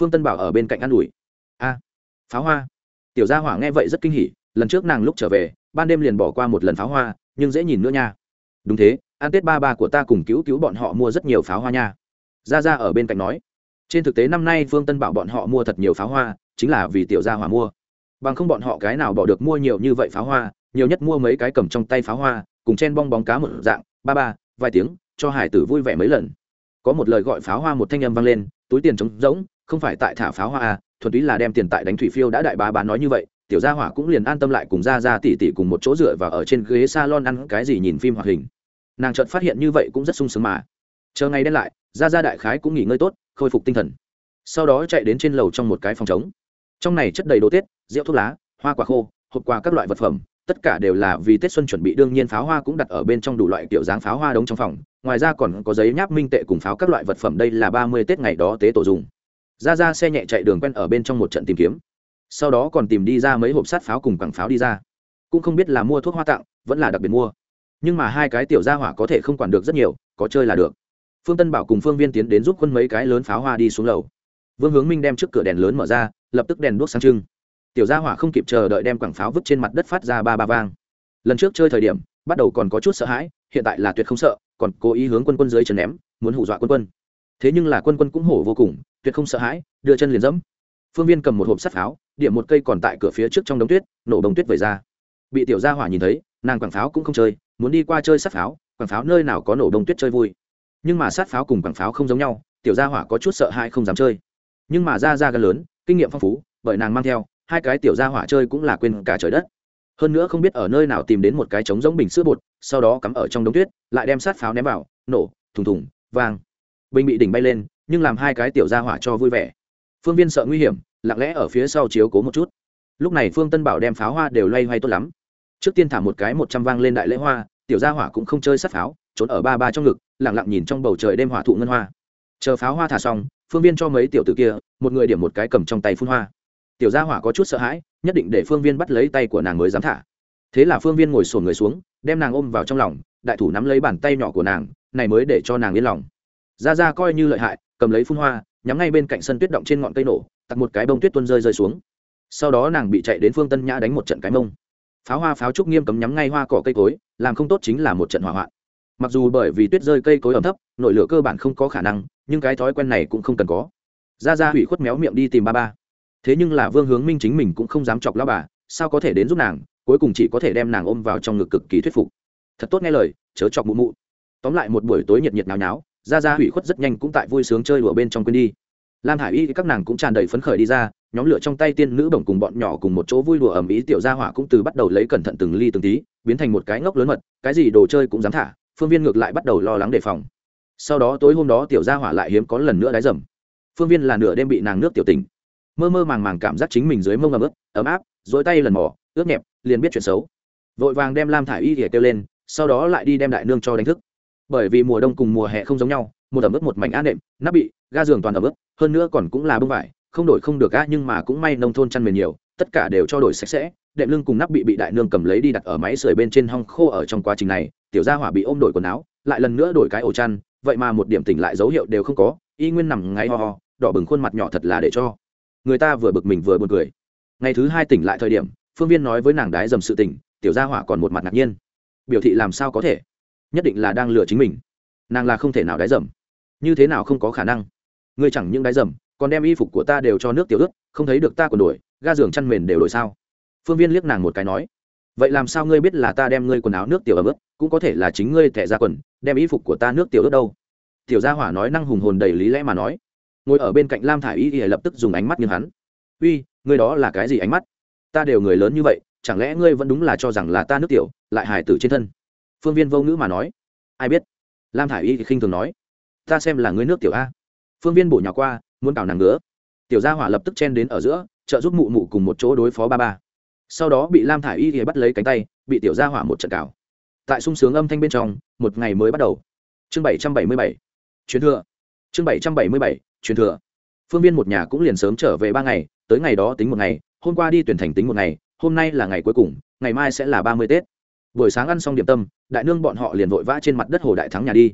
Phương tân bảo ở bên cạnh ă n ủi. A, pháo hoa. Tiểu gia hỏa nghe vậy rất kinh hỉ, lần trước nàng lúc trở về, ban đêm liền bỏ qua một lần pháo hoa, nhưng dễ nhìn nữa nha. Đúng thế, ăn tết ba ba của ta cùng cứu cứu bọn họ mua rất nhiều pháo hoa nha. Ra ra ở bên cạnh nói. Trên thực tế năm nay phương tân bảo bọn họ mua thật nhiều pháo hoa, chính là vì tiểu gia hỏa mua. Bằng không bọn họ cái nào bỏ được mua nhiều như vậy pháo hoa, nhiều nhất mua mấy cái cầm trong tay pháo hoa, cùng chen bong bóng cá một dạng, ba ba, vài tiếng, cho hải tử vui vẻ mấy lần. Có một lời gọi pháo hoa một thanh âm vang lên túi tiền trống rỗng, không phải tại thả pháo hoa à thuần túy là đem tiền tại đánh thủy phiêu đã đại bá bán nói như vậy, tiểu gia hỏa cũng liền an tâm lại cùng ra ra tỉ tỉ cùng một chỗ dựa và ở trên ghế salon ăn cái gì nhìn phim hoạt hình. Nàng chợt phát hiện như vậy cũng rất sung sướng mà. Chờ ngày đen lại, ra ra đại khái cũng nghỉ ngơi tốt, khôi phục tinh thần. Sau đó chạy đến trên lầu trong một cái phòng trống. Trong này chất đầy đồ tết, rượu thuốc lá, hoa quả khô, hộp quà các loại vật phẩm tất cả đều là vì tết xuân chuẩn bị, đương nhiên pháo hoa cũng đặt ở bên trong đủ loại kiểu dáng pháo hoa đống trong phòng. Ngoài ra còn có giấy nháp minh tệ cùng pháo các loại vật phẩm, đây là ba mươi tết ngày đó tế tổ dùng. Ra ra xe nhẹ chạy đường quen ở bên trong một trận tìm kiếm. Sau đó còn tìm đi ra mấy hộp sát pháo cùng quảng pháo đi ra. Cũng không biết là mua thuốc hoa tặng, vẫn là đặc biệt mua. Nhưng mà hai cái tiểu gia hỏa có thể không quản được rất nhiều, có chơi là được. Phương tân bảo cùng phương viên tiến đến giúp quân mấy cái lớn pháo hoa đi xuống lầu. Vương hướng minh đem trước cửa đèn lớn mở ra, lập tức đèn đuốc sáng trưng tiểu gia hỏa không kịp chờ đợi đem quảng pháo vứt trên mặt đất phát ra ba ba vang. Lần trước chơi thời điểm, bắt đầu còn có chút sợ hãi, hiện tại là tuyệt không sợ, còn cố ý hướng quân quân dưới chân ném, muốn hù dọa quân quân. Thế nhưng là quân quân cũng hổ vô cùng, tuyệt không sợ hãi, đưa chân liền dẫm. Phương viên cầm một hộp sắt pháo, điểm một cây còn tại cửa phía trước trong đống tuyết, nổ bông tuyết về ra. Bị tiểu gia hỏa nhìn thấy, nàng quảng pháo cũng không chơi, muốn đi qua chơi sắt pháo, quảng pháo nơi nào có nổ bông tuyết chơi vui. Nhưng mà sát pháo cùng quảng pháo không giống nhau, tiểu gia hỏa có chút sợ hãi không dám chơi. Nhưng mà ra ra gần lớn, kinh nghiệm phong phú, bởi nàng mang theo hai cái tiểu gia hỏa chơi cũng là quên cả trời đất. Hơn nữa không biết ở nơi nào tìm đến một cái trống giống bình sữa bột, sau đó cắm ở trong đống tuyết, lại đem sát pháo ném vào, nổ, thùng thùng, vang. Bình bị đỉnh bay lên, nhưng làm hai cái tiểu gia hỏa cho vui vẻ. Phương viên sợ nguy hiểm, lặng lẽ ở phía sau chiếu cố một chút. Lúc này phương tân bảo đem pháo hoa đều loay hoay tốt lắm. Trước tiên thả một cái một trăm vang lên đại lễ hoa, tiểu gia hỏa cũng không chơi sát pháo, trốn ở ba ba trong ngực, lặng lặng nhìn trong bầu trời đêm hỏa thụ ngân hoa. Chờ pháo hoa thả xong, phương viên cho mấy tiểu tử kia, một người điểm một cái cầm trong tay phun hoa tiểu gia hỏa có chút sợ hãi, nhất định để phương viên bắt lấy tay của nàng mới dám thả. Thế là phương viên ngồi sổn người xuống, đem nàng ôm vào trong lòng, đại thủ nắm lấy bàn tay nhỏ của nàng, này mới để cho nàng yên lòng. Ra ra coi như lợi hại, cầm lấy phun hoa, nhắm ngay bên cạnh sân tuyết động trên ngọn cây nổ, tặc một cái bông tuyết tuôn rơi rơi xuống. Sau đó nàng bị chạy đến phương tân nhã đánh một trận cái mông. Pháo hoa pháo trúc nghiêm cấm nhắm ngay hoa cỏ cây cối, làm không tốt chính là một trận hỏa hoạn. Mặc dù bởi vì tuyết rơi cây cối ẩm thấp, nội lửa cơ bản không có khả năng, nhưng cái thói quen này cũng không cần có. Ra ra hủy khuất méo miệng đi tìm ba ba thế nhưng là vương hướng minh chính mình cũng không dám chọc lao bà, sao có thể đến giúp nàng, cuối cùng chỉ có thể đem nàng ôm vào trong ngực cực kỳ thuyết phục. Thật tốt nghe lời, chớ chọc mụ mụ. Tóm lại một buổi tối nhiệt nhiệt náo náo ra ra hủy khuất rất nhanh cũng tại vui sướng chơi đùa bên trong quên đi. Lam hải y các nàng cũng tràn đầy phấn khởi đi ra, nhóm lửa trong tay tiên nữ bổng cùng bọn nhỏ cùng một chỗ vui đùa ẩm ý tiểu gia hỏa cũng từ bắt đầu lấy cẩn thận từng ly từng tí, biến thành một cái ngốc lớn mật, cái gì đồ chơi cũng dám thả, phương viên ngược lại bắt đầu lo lắng đề phòng. Sau đó tối hôm đó tiểu gia hỏa lại hiếm có lần nữa đáy dầm. Phương viên là nửa đêm bị nàng nước tiểu tình mơ mơ màng màng cảm giác chính mình dưới mông ấm ướp ấm áp, dỗi tay lần mỏ ướt nhẹp, liền biết chuyện xấu. Vội vàng đem lam thả y thìa kêu lên, sau đó lại đi đem đại nương cho đánh thức. Bởi vì mùa đông cùng mùa hè không giống nhau, một ẩm ướt một mảnh an nệm, nắp bị, ga giường toàn ẩm ướt, hơn nữa còn cũng là bông vải, không đổi không được ga nhưng mà cũng may nông thôn chăn mền nhiều, tất cả đều cho đổi sạch sẽ, đệm lưng cùng nắp bị bị đại nương cầm lấy đi đặt ở máy sưởi bên trên hong khô ở trong quá trình này, tiểu gia hỏa bị ôm đổi quần áo, lại lần nữa đổi cái ổ chăn, vậy mà một điểm tỉnh lại dấu hiệu đều không có, y nguyên nằm ngay ho ho, đỏ bừng khuôn mặt nhỏ thật là để cho người ta vừa bực mình vừa buồn cười. Ngày thứ hai tỉnh lại thời điểm, phương viên nói với nàng đái dầm sự tỉnh tiểu gia hỏa còn một mặt ngạc nhiên. Biểu thị làm sao có thể? Nhất định là đang lừa chính mình. Nàng là không thể nào đái dầm. Như thế nào không có khả năng? Ngươi chẳng những đái dầm, còn đem y phục của ta đều cho nước tiểu ướt không thấy được ta còn đổi ga giường chăn mền đều đổi sao? Phương viên liếc nàng một cái nói. Vậy làm sao ngươi biết là ta đem ngươi quần áo nước tiểu ấm ướt cũng có thể là chính ngươi thẻ ra quần, đem y phục của ta nước tiểu ướt đâu? Tiểu gia hỏa nói năng hùng hồn đầy lý lẽ mà nói ngồi ở bên cạnh lam thả i y thì lập tức dùng ánh mắt như hắn. Uy, ngươi đó là cái gì ánh mắt? Ta đều người lớn như vậy, chẳng lẽ ngươi vẫn đúng là cho rằng là ta nước tiểu, lại hài tử trên thân? Phương viên vô ngữ mà nói. Ai biết? Lam thả i y thì khinh thường nói. Ta xem là ngươi nước tiểu a. Phương viên bổ nhỏ qua, muốn cào nàng nữa tiểu gia hỏa lập tức chen đến ở giữa, trợ giúp mụ mụ cùng một chỗ đối phó ba ba. Sau đó bị lam thả i y thì bắt lấy cánh tay, bị tiểu gia hỏa một trận cào. Tại sung sướng âm thanh bên trong, một ngày mới bắt đầu. Chương bảy trăm bảy mươi bảy. Chuyến thừa. Chương bảy trăm bảy mươi bảy truyền thừa. Phương viên một nhà cũng liền sớm trở về ba ngày, tới ngày đó tính một ngày, hôm qua đi tuyển thành tính một ngày, hôm nay là ngày cuối cùng, ngày mai sẽ là ba mươi tết. Buổi sáng ăn xong điểm tâm, đại nương bọn họ liền vội vã trên mặt đất hồ đại thắng nhà đi.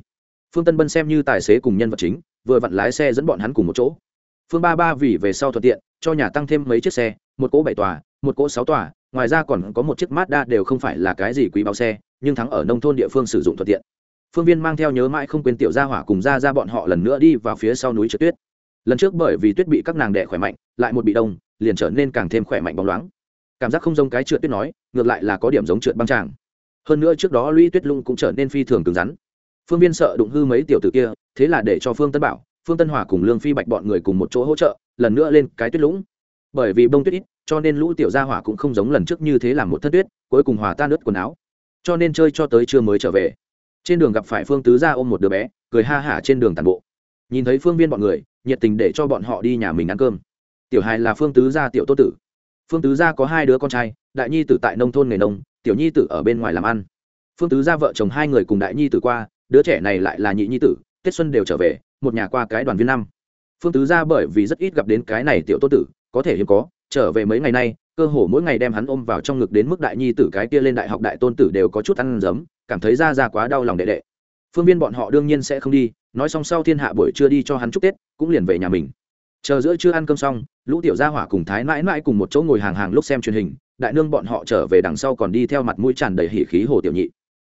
Phương tân bân xem như tài xế cùng nhân vật chính, vừa vặn lái xe dẫn bọn hắn cùng một chỗ. Phương ba ba vì về sau thuận tiện, cho nhà tăng thêm mấy chiếc xe, một cỗ bảy tòa, một cỗ sáu tòa, ngoài ra còn có một chiếc mazda đều không phải là cái gì quý báo xe, nhưng thắng ở nông thôn địa phương sử dụng thuận tiện phương viên mang theo nhớ mãi không quên tiểu gia hỏa cùng ra ra bọn họ lần nữa đi vào phía sau núi trượt tuyết. Lần trước bởi vì tuyết bị các nàng đẻ khỏe mạnh, lại một bị đông, liền trở nên càng thêm khỏe mạnh bóng loáng. Cảm giác không giống cái trượt tuyết nói, ngược lại là có điểm giống trượt băng tràng. Hơn nữa trước đó lũy tuyết lung cũng trở nên phi thường cứng rắn. Phương viên sợ đụng hư mấy tiểu tử kia, thế là để cho phương tân bảo, phương tân hòa cùng lương phi bạch bọn người cùng một chỗ hỗ trợ, lần nữa lên cái tuyết lũng. Bởi vì bông tuyết ít, cho nên lũ tiểu gia hỏa cũng không giống lần trước như thế làm một thất tuyết, cuối cùng hòa tan ướt quần áo. Cho nên chơi cho tới trưa mới trở về trên đường gặp phải phương tứ gia ôm một đứa bé, cười ha hả trên đường tàn bộ. Nhìn thấy phương viên bọn người, nhiệt tình để cho bọn họ đi nhà mình ăn cơm. Tiểu hài là phương tứ gia tiểu tô tử. Phương tứ gia có hai đứa con trai, đại nhi tử tại nông thôn nghề nông, tiểu nhi tử ở bên ngoài làm ăn. Phương tứ gia vợ chồng hai người cùng đại nhi tử qua, đứa trẻ này lại là nhị nhi tử, tết xuân đều trở về, một nhà qua cái đoàn viên năm. Phương tứ gia bởi vì rất ít gặp đến cái này tiểu tô tử, có thể hiếm có, trở về mấy ngày nay, cơ hồ mỗi ngày đem hắn ôm vào trong ngực đến mức đại nhi tử cái kia lên đại học đại tôn tử đều có chút ăn giấm cảm thấy ra ra quá đau lòng đệ đệ. Phương viên bọn họ đương nhiên sẽ không đi, nói xong sau thiên hạ buổi trưa đi cho hắn chúc tết, cũng liền về nhà mình. Chờ giữa chưa ăn cơm xong, lũ tiểu gia hỏa cùng thái mãi mãi cùng một chỗ ngồi hàng hàng lúc xem truyền hình, đại nương bọn họ trở về đằng sau còn đi theo mặt mũi tràn đầy hỉ khí hồ tiểu nhị.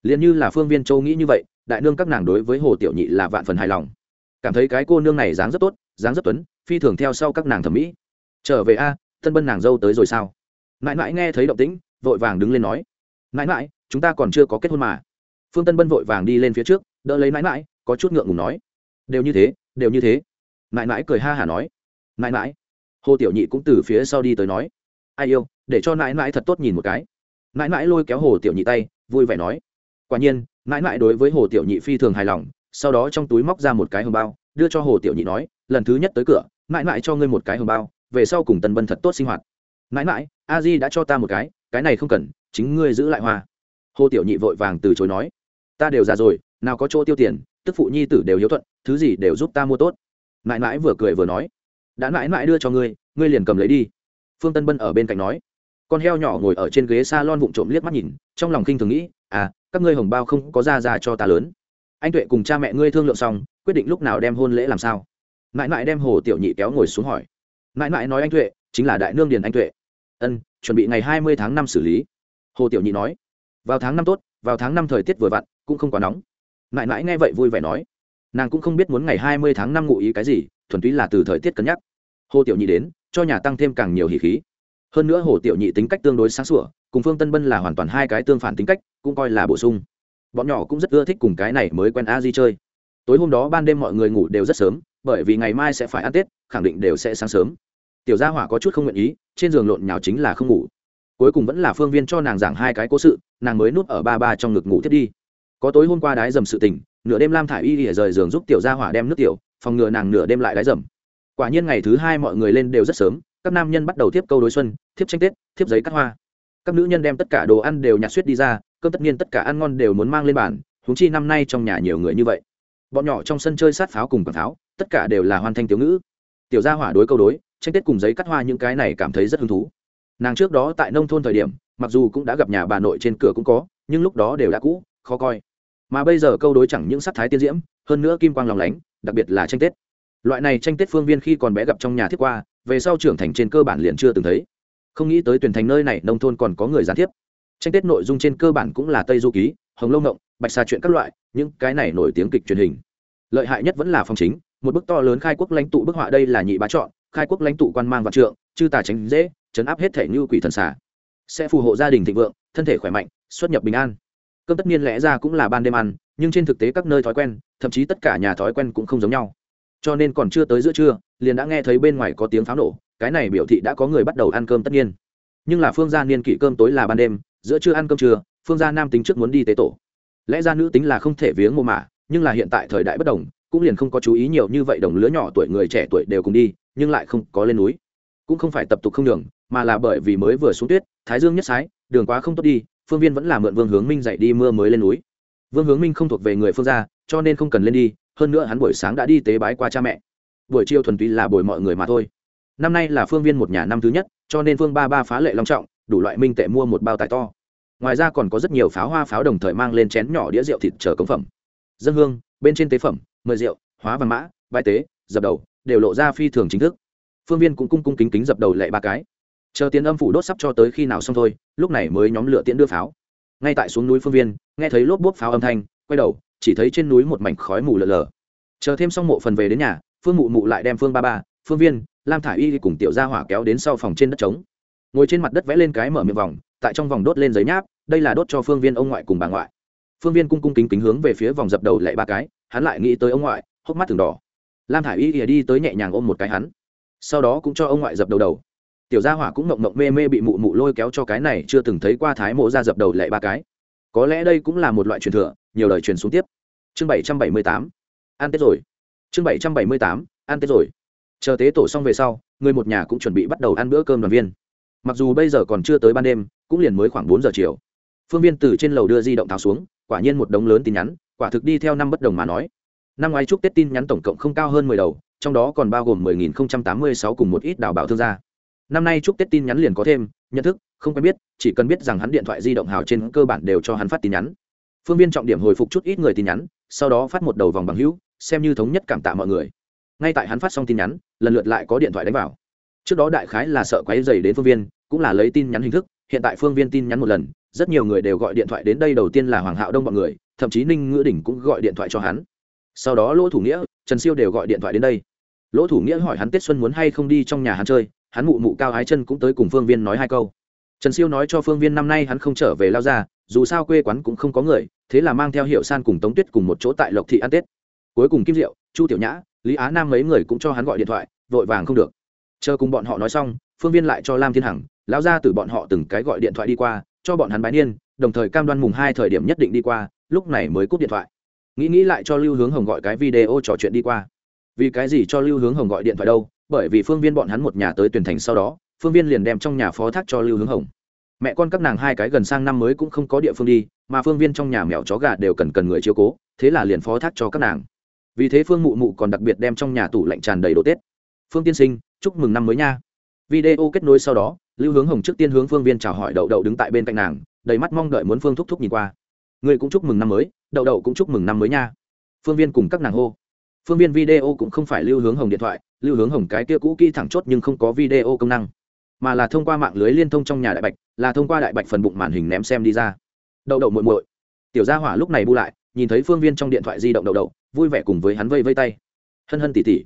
Liền như là phương viên châu nghĩ như vậy, đại nương các nàng đối với hồ tiểu nhị là vạn phần hài lòng. Cảm thấy cái cô nương này dáng rất tốt, dáng rất tuấn, phi thường theo sau các nàng thẩm mỹ. Trở về a thân bân nàng dâu tới rồi sao? Mãi mãi nghe thấy động tĩnh, vội vàng đứng lên nói. Mãi mãi chúng ta còn chưa có kết hôn mà. Phương tân bân vội vàng đi lên phía trước, đỡ lấy mãi mãi, có chút ngượng ngùng nói. Đều như thế, đều như thế. Mãi mãi cười ha hả nói. Mãi mãi. Hồ tiểu nhị cũng từ phía sau đi tới nói. Ai yêu, để cho mãi mãi thật tốt nhìn một cái. Mãi mãi lôi kéo hồ tiểu nhị tay, vui vẻ nói. Quả nhiên, mãi mãi đối với hồ tiểu nhị phi thường hài lòng, sau đó trong túi móc ra một cái hồng bao, đưa cho hồ tiểu nhị nói, lần thứ nhất tới cửa, mãi mãi cho ngươi một cái hồng bao, về sau cùng tân bân thật tốt sinh hoạt. Mãi mãi, a di đã cho ta một cái cái này không cần, chính ngươi giữ lại hoa hồ tiểu nhị vội vàng từ chối nói, ta đều già rồi, nào có chỗ tiêu tiền, tức phụ nhi tử đều hiếu thuận, thứ gì đều giúp ta mua tốt. Mãi mãi vừa cười vừa nói, đã mãi mãi đưa cho ngươi ngươi liền cầm lấy đi. Phương tân bân ở bên cạnh nói, con heo nhỏ ngồi ở trên ghế s a lon vụng trộm liếc mắt nhìn, trong lòng khinh thường nghĩ à các ngươi hồng bao không có ra ra cho ta lớn. Anh tuệ cùng cha mẹ ngươi thương lượng xong, quyết định lúc nào đem hôn lễ làm sao? Mãi mãi đem hồ tiểu nhị kéo ngồi xuống hỏi mãi mãi nói anh tuệ, chính là đại nương điền anh tuệ. Ân, chuẩn bị ngày hai mươi tháng năm xử lý. Hồ tiểu nhị nói vào tháng năm tốt, vào tháng năm thời tiết vừa vặn, cũng không quá nóng. Mãi mãi nghe vậy vui vẻ nói, nàng cũng không biết muốn ngày hai mươi tháng năm ngụ ý cái gì, thuần túy là từ thời tiết cân nhắc. Hồ tiểu nhị đến, cho nhà tăng thêm càng nhiều hỉ khí. Hơn nữa hồ tiểu nhị tính cách tương đối sáng sủa, cùng phương tân bân là hoàn toàn hai cái tương phản tính cách, cũng coi là bổ sung. Bọn nhỏ cũng rất ưa thích cùng cái này mới quen a di chơi. Tối hôm đó ban đêm mọi người ngủ đều rất sớm, bởi vì ngày mai sẽ phải ăn tết, khẳng định đều sẽ sáng sớm. Tiểu gia hỏa có chút không nguyện ý, trên giường lộn nhào chính là không ngủ cuối cùng vẫn là phương viên cho nàng giảng hai cái cố sự, nàng mới núp ở ba ba trong ngực ngủ thiết đi. Có tối hôm qua đái dầm sự tình, nửa đêm lam thả i y ỉa rời giường giúp tiểu gia hỏa đem nước tiểu, phòng ngừa nàng nửa đêm lại đái dầm. Quả nhiên ngày thứ hai mọi người lên đều rất sớm, các nam nhân bắt đầu tiếp câu đối xuân, thiếp tranh tết, thiếp giấy cắt hoa. Các nữ nhân đem tất cả đồ ăn đều nhặt suýt đi ra, cơm tất nhiên tất cả ăn ngon đều muốn mang lên bàn húng chi năm nay trong nhà nhiều người như vậy. Bọn nhỏ trong sân chơi sát pháo cùng quảng pháo, tất cả đều là hoàn thành tiểu ngữ. Tiểu gia hỏa đối câu đối, tranh tết cùng giấy cắt hoa những cái này cảm thấy rất hứng thú nàng trước đó tại nông thôn thời điểm, mặc dù cũng đã gặp nhà bà nội trên cửa cũng có, nhưng lúc đó đều đã cũ, khó coi. Mà bây giờ câu đối chẳng những sắc thái tiên diễm, hơn nữa kim quang lòng lánh, đặc biệt là tranh tết. Loại này tranh tết phương viên khi còn bé gặp trong nhà thiết qua, về sau trưởng thành trên cơ bản liền chưa từng thấy. Không nghĩ tới tuyển thành nơi này nông thôn còn có người gián tiếp. Tranh tết nội dung trên cơ bản cũng là tây du ký, hồng lâu ngộng, bạch xa chuyện các loại, những cái này nổi tiếng kịch truyền hình. Lợi hại nhất vẫn là phong chính, một bức to lớn khai quốc lãnh tụ bức họa đây là nhị bá chọn, khai quốc lãnh tụ quan mang vạn trượng chư tà tránh dễ, chấn áp hết thể như quỷ thần xà. Sẽ phù hộ gia đình thịnh vượng, thân thể khỏe mạnh, xuất nhập bình an. Cơm tất nhiên lẽ ra cũng là ban đêm ăn, nhưng trên thực tế các nơi thói quen, thậm chí tất cả nhà thói quen cũng không giống nhau. Cho nên còn chưa tới giữa trưa, liền đã nghe thấy bên ngoài có tiếng pháo nổ, cái này biểu thị đã có người bắt đầu ăn cơm tất nhiên nhưng là phương gia niên kỷ cơm tối là ban đêm, giữa trưa ăn cơm trưa, phương gia nam tính trước muốn đi tế tổ. Lẽ ra nữ tính là không thể viếng mô mả, nhưng là hiện tại thời đại bất đồng, cũng liền không có chú ý nhiều như vậy đồng lứa nhỏ tuổi người trẻ tuổi đều cùng đi, nhưng lại không có lên núi cũng không phải tập tục không đường mà là bởi vì mới vừa xuống tuyết, thái dương nhất sái, đường quá không tốt đi, phương viên vẫn là mượn vương hướng minh dậy đi mưa mới lên núi. Vương hướng minh không thuộc về người phương gia, cho nên không cần lên đi, hơn nữa hắn buổi sáng đã đi tế bái qua cha mẹ. Buổi chiều thuần túy là bồi mọi người mà thôi. Năm nay là phương viên một nhà năm thứ nhất, cho nên phương ba ba phá lệ long trọng, đủ loại minh tệ mua một bao tài to. Ngoài ra còn có rất nhiều pháo hoa pháo đồng thời mang lên chén nhỏ đĩa rượu thịt chờ cống phẩm. Dân hương, bên trên tế phẩm, mời rượu, hóa văn mã bài tế, dập đầu, đều lộ ra phi thường chính thức phương viên cũng cung cung kính kính dập đầu lệ ba cái. Chờ tiến âm phủ đốt sắp cho tới khi nào xong thôi, lúc này mới nhóm lửa tiễn đưa pháo. Ngay tại xuống núi phương viên, nghe thấy lốp bốp pháo âm thanh, quay đầu, chỉ thấy trên núi một mảnh khói mù lờ lờ chờ thêm xong mộ phần về đến nhà, phương mụ mụ lại đem phương ba ba, phương viên, lam thả i y cùng tiểu gia hỏa kéo đến sau phòng trên đất trống. Ngồi trên mặt đất vẽ lên cái mở miệng vòng, tại trong vòng đốt lên giấy nháp, đây là đốt cho phương viên ông ngoại cùng bà ngoại. Phương viên cung cung kính kính hướng về phía vòng dập đầu lệ ba cái, hắn lại nghĩ tới ông ngoại, hốc mắt thường đỏ. Lam thả i y ỉa đi tới nhẹ nhàng ôm một cái hắn sau đó cũng cho ông ngoại dập đầu đầu. Tiểu gia hỏa cũng mộng mộng mê mê bị mụ mụ lôi kéo cho cái này chưa từng thấy qua thái mộ ra dập đầu lệ ba cái. Có lẽ đây cũng là một loại truyền thừa, nhiều lời truyền xuống tiếp. Chương bảy trăm bảy mươi tám. Ăn tết rồi. Chương bảy trăm bảy mươi tám. Ăn tết rồi. Chờ tế tổ xong về sau, người một nhà cũng chuẩn bị bắt đầu ăn bữa cơm đoàn viên. Mặc dù bây giờ còn chưa tới ban đêm, cũng liền mới khoảng bốn giờ chiều. Phương viên từ trên lầu đưa di động tháo xuống, quả nhiên một đống lớn tin nhắn, quả thực đi theo năm bất đồng mà nói. Năm ngoái chúc tết tin nhắn tổng cộng không cao hơn mười đầu trong đó còn bao gồm mười nghìn không trăm tám mươi sáu cùng một ít đào bảo thương gia. Năm nay chúc tết tin nhắn liền có thêm, nhận thức, không quen biết, chỉ cần biết rằng hắn điện thoại di động hào trên cơ bản đều cho hắn phát tin nhắn. Phương viên trọng điểm hồi phục chút ít người tin nhắn, sau đó phát một đầu vòng bằng hữu, xem như thống nhất cảm tạ mọi người. Ngay tại hắn phát xong tin nhắn, lần lượt lại có điện thoại đánh vào. Trước đó đại khái là sợ quáy dày đến phương viên, cũng là lấy tin nhắn hình thức, hiện tại phương viên tin nhắn một lần, rất nhiều người đều gọi điện thoại đến đây đầu tiên là hoàng hạo đông bọn người, thậm chí ninh ngữ đỉnh cũng gọi điện thoại cho hắn. Sau đó lỗ thủ nghĩa, trần siêu đều gọi điện thoại đến đây lỗ thủ nghĩa hỏi hắn tết xuân muốn hay không đi trong nhà hắn chơi, hắn mụ mụ cao ái chân cũng tới cùng phương viên nói hai câu. Trần siêu nói cho phương viên năm nay hắn không trở về lao ra dù sao quê quán cũng không có người, thế là mang theo hiệu san cùng tống tuyết cùng một chỗ tại lộc thị ăn tết. Cuối cùng kim diệu, chu tiểu nhã, lý á nam mấy người cũng cho hắn gọi điện thoại, vội vàng không được. Chờ cùng bọn họ nói xong, phương viên lại cho lam thiên hằng lão ra từ bọn họ từng cái gọi điện thoại đi qua, cho bọn hắn bái niên, đồng thời cam đoan mùng hai thời điểm nhất định đi qua, lúc này mới cúp điện thoại. Nghĩ nghĩ lại cho lưu hướng hồng gọi cái video trò chuyện đi qua vì cái gì cho lưu hướng hồng gọi điện thoại đâu? Bởi vì phương viên bọn hắn một nhà tới tuyển thành sau đó, phương viên liền đem trong nhà phó thác cho lưu hướng hồng. Mẹ con các nàng hai cái gần sang năm mới cũng không có địa phương đi, mà phương viên trong nhà mèo chó gà đều cần cần người chiếu cố, thế là liền phó thác cho các nàng. Vì thế phương mụ mụ còn đặc biệt đem trong nhà tủ lạnh tràn đầy đồ tết. Phương tiên sinh, chúc mừng năm mới nha. Video kết nối sau đó, lưu hướng hồng trước tiên hướng phương viên chào hỏi đậu đậu đứng tại bên cạnh nàng, đầy mắt mong đợi muốn phương thúc thúc nhìn qua. Người cũng chúc mừng năm mới, đậu đậu cũng chúc mừng năm mới nha. Phương viên cùng các nàng hô phương viên video cũng không phải lưu hướng hồng điện thoại, lưu hướng hồng cái kia cũ kỹ thẳng chốt nhưng không có video công năng, mà là thông qua mạng lưới liên thông trong nhà đại bạch, là thông qua đại bạch phần bụng màn hình ném xem đi ra. Đậu đậu muội muội. Tiểu gia hỏa lúc này bu lại, nhìn thấy phương viên trong điện thoại di động đậu đậu, vui vẻ cùng với hắn vây vây tay. Hân hân tỉ tỉ.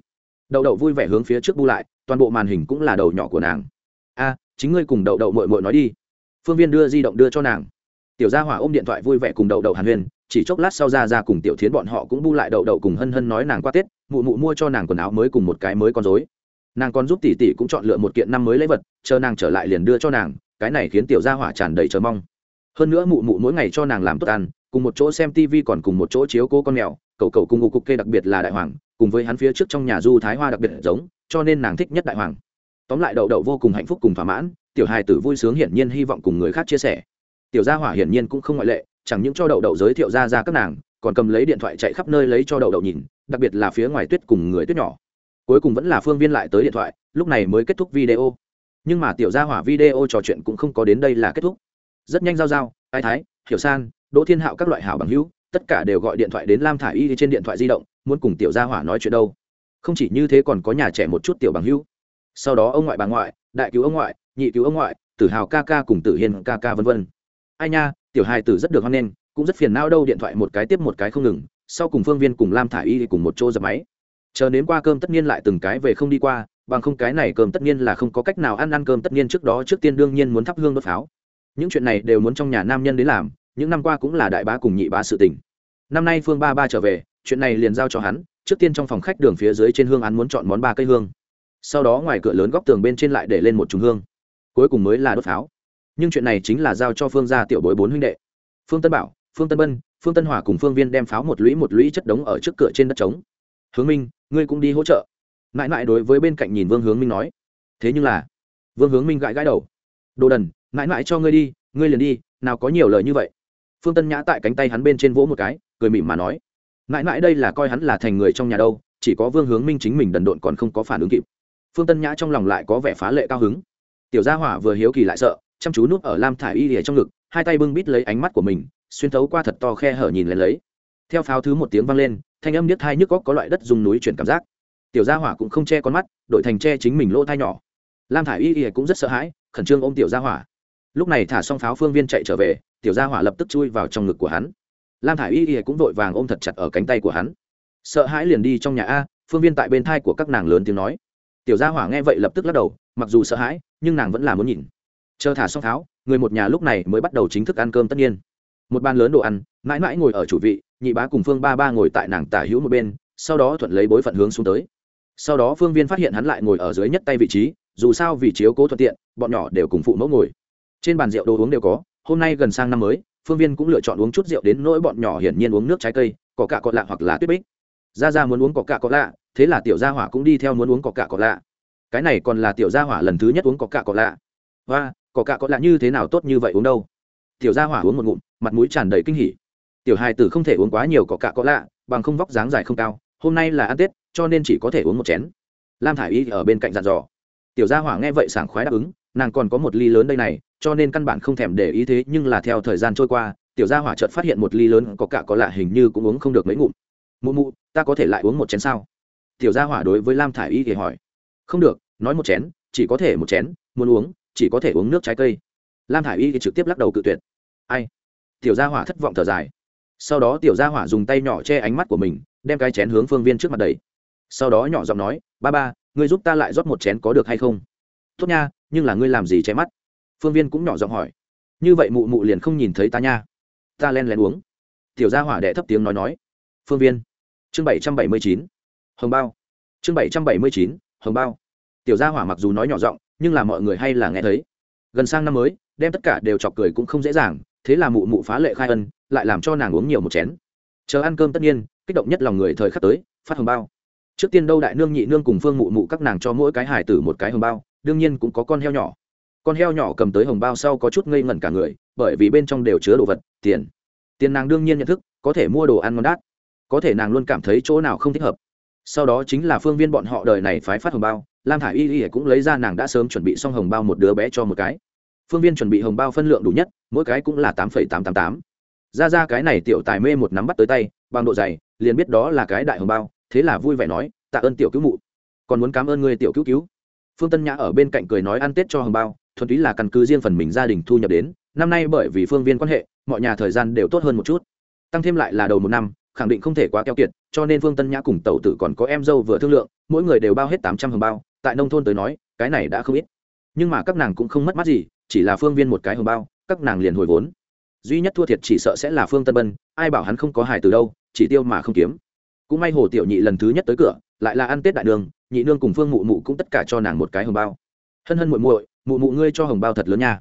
Đậu đậu vui vẻ hướng phía trước bu lại, toàn bộ màn hình cũng là đầu nhỏ của nàng. A, chính ngươi cùng đậu đậu muội muội nói đi. Phương viên đưa di động đưa cho nàng. Tiểu gia hỏa ôm điện thoại vui vẻ cùng đậu đậu hàn huyền chỉ chốc lát sau ra ra cùng tiểu thiến bọn họ cũng bu lại đậu đậu cùng hân hân nói nàng qua tết, mụ mụ mua cho nàng quần áo mới cùng một cái mới con dối nàng còn giúp tỷ tỷ cũng chọn lựa một kiện năm mới lấy vật, chờ nàng trở lại liền đưa cho nàng, cái này khiến tiểu gia hỏa tràn đầy chờ mong. Hơn nữa mụ mụ mỗi ngày cho nàng làm tốt ăn, cùng một chỗ xem tv còn cùng một chỗ chiếu cố con mèo, cậu cậu cùng ngụ cục kê đặc biệt là đại hoàng, cùng với hắn phía trước trong nhà du thái hoa đặc biệt giống, cho nên nàng thích nhất đại hoàng. Tóm lại đậu đậu vô cùng hạnh phúc cùng thỏa mãn, tiểu hài tử vui sướng hiển nhiên hy vọng cùng người khác chia sẻ. Tiểu gia hỏa hiển nhiên cũng không ngoại lệ chẳng những cho đậu đậu giới thiệu ra ra các nàng, còn cầm lấy điện thoại chạy khắp nơi lấy cho đậu đậu nhìn, đặc biệt là phía ngoài tuyết cùng người tuyết nhỏ. Cuối cùng vẫn là phương viên lại tới điện thoại, lúc này mới kết thúc video. Nhưng mà tiểu gia hỏa video trò chuyện cũng không có đến đây là kết thúc. Rất nhanh giao giao ai thái, hiểu san, đỗ thiên hạo các loại hảo bằng hữu, tất cả đều gọi điện thoại đến lam thả i y trên điện thoại di động, muốn cùng tiểu gia hỏa nói chuyện đâu. Không chỉ như thế còn có nhà trẻ một chút tiểu bằng hữu. Sau đó ông ngoại bà ngoại, đại cứu ông ngoại, nhị cứu ông ngoại, tử hào ca ca cùng tử hiền ca ca v v ai nha tiểu hài tử rất được hoan nghênh, cũng rất phiền não đâu điện thoại một cái tiếp một cái không ngừng, sau cùng phương viên cùng lam thả y cùng một chỗ dập máy. Chờ đến qua cơm tất nhiên lại từng cái về không đi qua, bằng không cái này cơm tất nhiên là không có cách nào ăn ăn cơm tất nhiên trước đó trước tiên đương nhiên muốn thắp hương đốt pháo. Những chuyện này đều muốn trong nhà nam nhân đến làm, những năm qua cũng là đại bá cùng nhị bá sự tình. Năm nay phương ba ba trở về, chuyện này liền giao cho hắn, trước tiên trong phòng khách đường phía dưới trên hương án muốn chọn món ba cây hương. Sau đó ngoài cửa lớn góc tường bên trên lại để lên một trùng hương. Cuối cùng mới là đốt pháo nhưng chuyện này chính là giao cho phương gia tiểu bối bốn huynh đệ. Phương tân bảo, phương tân bân, phương tân hòa cùng phương viên đem pháo một lũy một lũy chất đống ở trước cửa trên đất trống. Hướng minh, ngươi cũng đi hỗ trợ. Mãi mãi đối với bên cạnh nhìn vương hướng minh nói. Thế nhưng là, vương hướng minh gãi gãi đầu. Đồ đần, mãi mãi cho ngươi đi, ngươi liền đi, nào có nhiều lời như vậy. Phương tân nhã tại cánh tay hắn bên trên vỗ một cái, cười mỉm mà nói. Mãi mãi đây là coi hắn là thành người trong nhà đâu, chỉ có vương hướng minh chính mình đần độn còn không có phản ứng kịp. Phương tân nhã trong lòng lại có vẻ phá lệ cao hứng. Tiểu gia hỏa vừa hiếu kỳ lại sợ chăm chú núp ở lam thả i y lìa trong ngực, hai tay bưng bít lấy ánh mắt của mình, xuyên thấu qua thật to khe hở nhìn lên lấy. Theo pháo thứ một tiếng vang lên, thanh âm niết thai nhức góc có loại đất dùng núi chuyển cảm giác. Tiểu gia hỏa cũng không che con mắt đội thành che chính mình lỗ thai nhỏ. Lam thả i y y cũng rất sợ hãi, khẩn trương ôm tiểu gia hỏa. Lúc này thả xong pháo phương viên chạy trở về, tiểu gia hỏa lập tức chui vào trong ngực của hắn. Lam thả i y y cũng vội vàng ôm thật chặt ở cánh tay của hắn. Sợ hãi liền đi trong nhà a, phương viên tại bên thai của các nàng lớn tiếng nói. Tiểu gia hỏa nghe vậy lập tức lắc đầu, mặc dù sợ hãi, nhưng nàng vẫn là muốn nhìn chờ thả xong tháo, người một nhà lúc này mới bắt đầu chính thức ăn cơm tất nhiên. Một bàn lớn đồ ăn, mãi mãi ngồi ở chủ vị, nhị bá cùng phương ba ba ngồi tại nàng tả hữu một bên, sau đó thuận lấy bối phận hướng xuống tới. Sau đó phương viên phát hiện hắn lại ngồi ở dưới nhất tay vị trí, dù sao vì chiếu cố thuận tiện, bọn nhỏ đều cùng phụ mẫu ngồi. Trên bàn rượu đồ uống đều có, hôm nay gần sang năm mới, phương viên cũng lựa chọn uống chút rượu đến nỗi bọn nhỏ hiển nhiên uống nước trái cây có cả cọt lạ hoặc là tuyết bích. Ra ra muốn uống có cả cọt lạ, thế là tiểu gia hỏa cũng đi theo muốn uống có cả cọt lạ. Cái này còn là tiểu gia hỏa lần thứ nhất uống có cả cọt lạ. Và cỏ cạ có lạ như thế nào tốt như vậy uống đâu. Tiểu gia hỏa uống một ngụm, mặt mũi tràn đầy kinh hỉ. Tiểu hài tử không thể uống quá nhiều cỏ cạ có lạ, bằng không vóc dáng dài không cao, hôm nay là ăn tết, cho nên chỉ có thể uống một chén. Lam thả i y ở bên cạnh dặn dò. Tiểu gia hỏa nghe vậy sảng khoái đáp ứng, nàng còn có một ly lớn đây này, cho nên căn bản không thèm để ý thế, nhưng là theo thời gian trôi qua, tiểu gia hỏa chợt phát hiện một ly lớn có cả có lạ hình như cũng uống không được mấy ngụm. Mụ mụ, ta có thể lại uống một chén sao? Tiểu gia hỏa đối với lam thả i y thì hỏi. Không được, nói một chén, chỉ có thể một chén, muốn uống chỉ có thể uống nước trái cây. Lam thả i y thì trực tiếp lắc đầu cự tuyệt. Ai? Tiểu gia hỏa thất vọng thở dài. Sau đó tiểu gia hỏa dùng tay nhỏ che ánh mắt của mình, đem cái chén hướng phương viên trước mặt đầy sau đó nhỏ giọng nói, ba ba, ngươi giúp ta lại rót một chén có được hay không? Tốt nha, nhưng là ngươi làm gì che mắt? Phương viên cũng nhỏ giọng hỏi. Như vậy mụ mụ liền không nhìn thấy ta nha. Ta len lén uống. Tiểu gia hỏa đệ thấp tiếng nói nói. Phương viên. Chương bảy trăm bảy mươi chín. Hồng bao. Chương bảy trăm bảy mươi chín, hồng bao. Tiểu gia hỏa mặc dù nói nhỏ giọng nhưng là mọi người hay là nghe thấy. Gần sang năm mới, đem tất cả đều chọc cười cũng không dễ dàng, thế là mụ mụ phá lệ khai ân, lại làm cho nàng uống nhiều một chén. Chờ ăn cơm tất nhiên, kích động nhất lòng người thời khắc tới, phát hồng bao. Trước tiên đâu đại nương nhị nương cùng phương mụ mụ các nàng cho mỗi cái hải tử một cái hồng bao, đương nhiên cũng có con heo nhỏ. Con heo nhỏ cầm tới hồng bao sau có chút ngây ngẩn cả người, bởi vì bên trong đều chứa đồ vật, tiền. Tiền nàng đương nhiên nhận thức, có thể mua đồ ăn ngon đắt có thể nàng luôn cảm thấy chỗ nào không thích hợp. Sau đó chính là phương viên bọn họ đời này phái phát hồng bao lam thả i y y cũng lấy ra nàng đã sớm chuẩn bị xong hồng bao một đứa bé cho một cái. Phương viên chuẩn bị hồng bao phân lượng đủ nhất, mỗi cái cũng là tám phẩy tám tám tám. Ra ra cái này tiểu tài mê một nắm bắt tới tay, bằng độ dày, liền biết đó là cái đại hồng bao, thế là vui vẻ nói, tạ ơn tiểu cứu mụ. Còn muốn cảm ơn người tiểu cứu cứu. Phương tân nhã ở bên cạnh cười nói ăn tết cho hồng bao, thuần túy là căn cứ riêng phần mình gia đình thu nhập đến, năm nay bởi vì phương viên quan hệ, mọi nhà thời gian đều tốt hơn một chút. Tăng thêm lại là đầu một năm, khẳng định không thể quá keo kiệt, cho nên phương tân nhã cùng tẩu tử còn có em dâu vừa thương lượng, mỗi người đều bao hết tám trăm hồng bao tại nông thôn tới nói, cái này đã không ít. Nhưng mà các nàng cũng không mất mát gì, chỉ là phương viên một cái hồng bao, các nàng liền hồi vốn. Duy nhất thua thiệt chỉ sợ sẽ là phương tân bân, ai bảo hắn không có hài từ đâu, chỉ tiêu mà không kiếm. Cũng may hồ tiểu nhị lần thứ nhất tới cửa, lại là ăn tết đại đường nhị nương cùng phương mụ mụ cũng tất cả cho nàng một cái hồng bao. Hân hân muội muội, mụ mụ ngươi cho hồng bao thật lớn nha.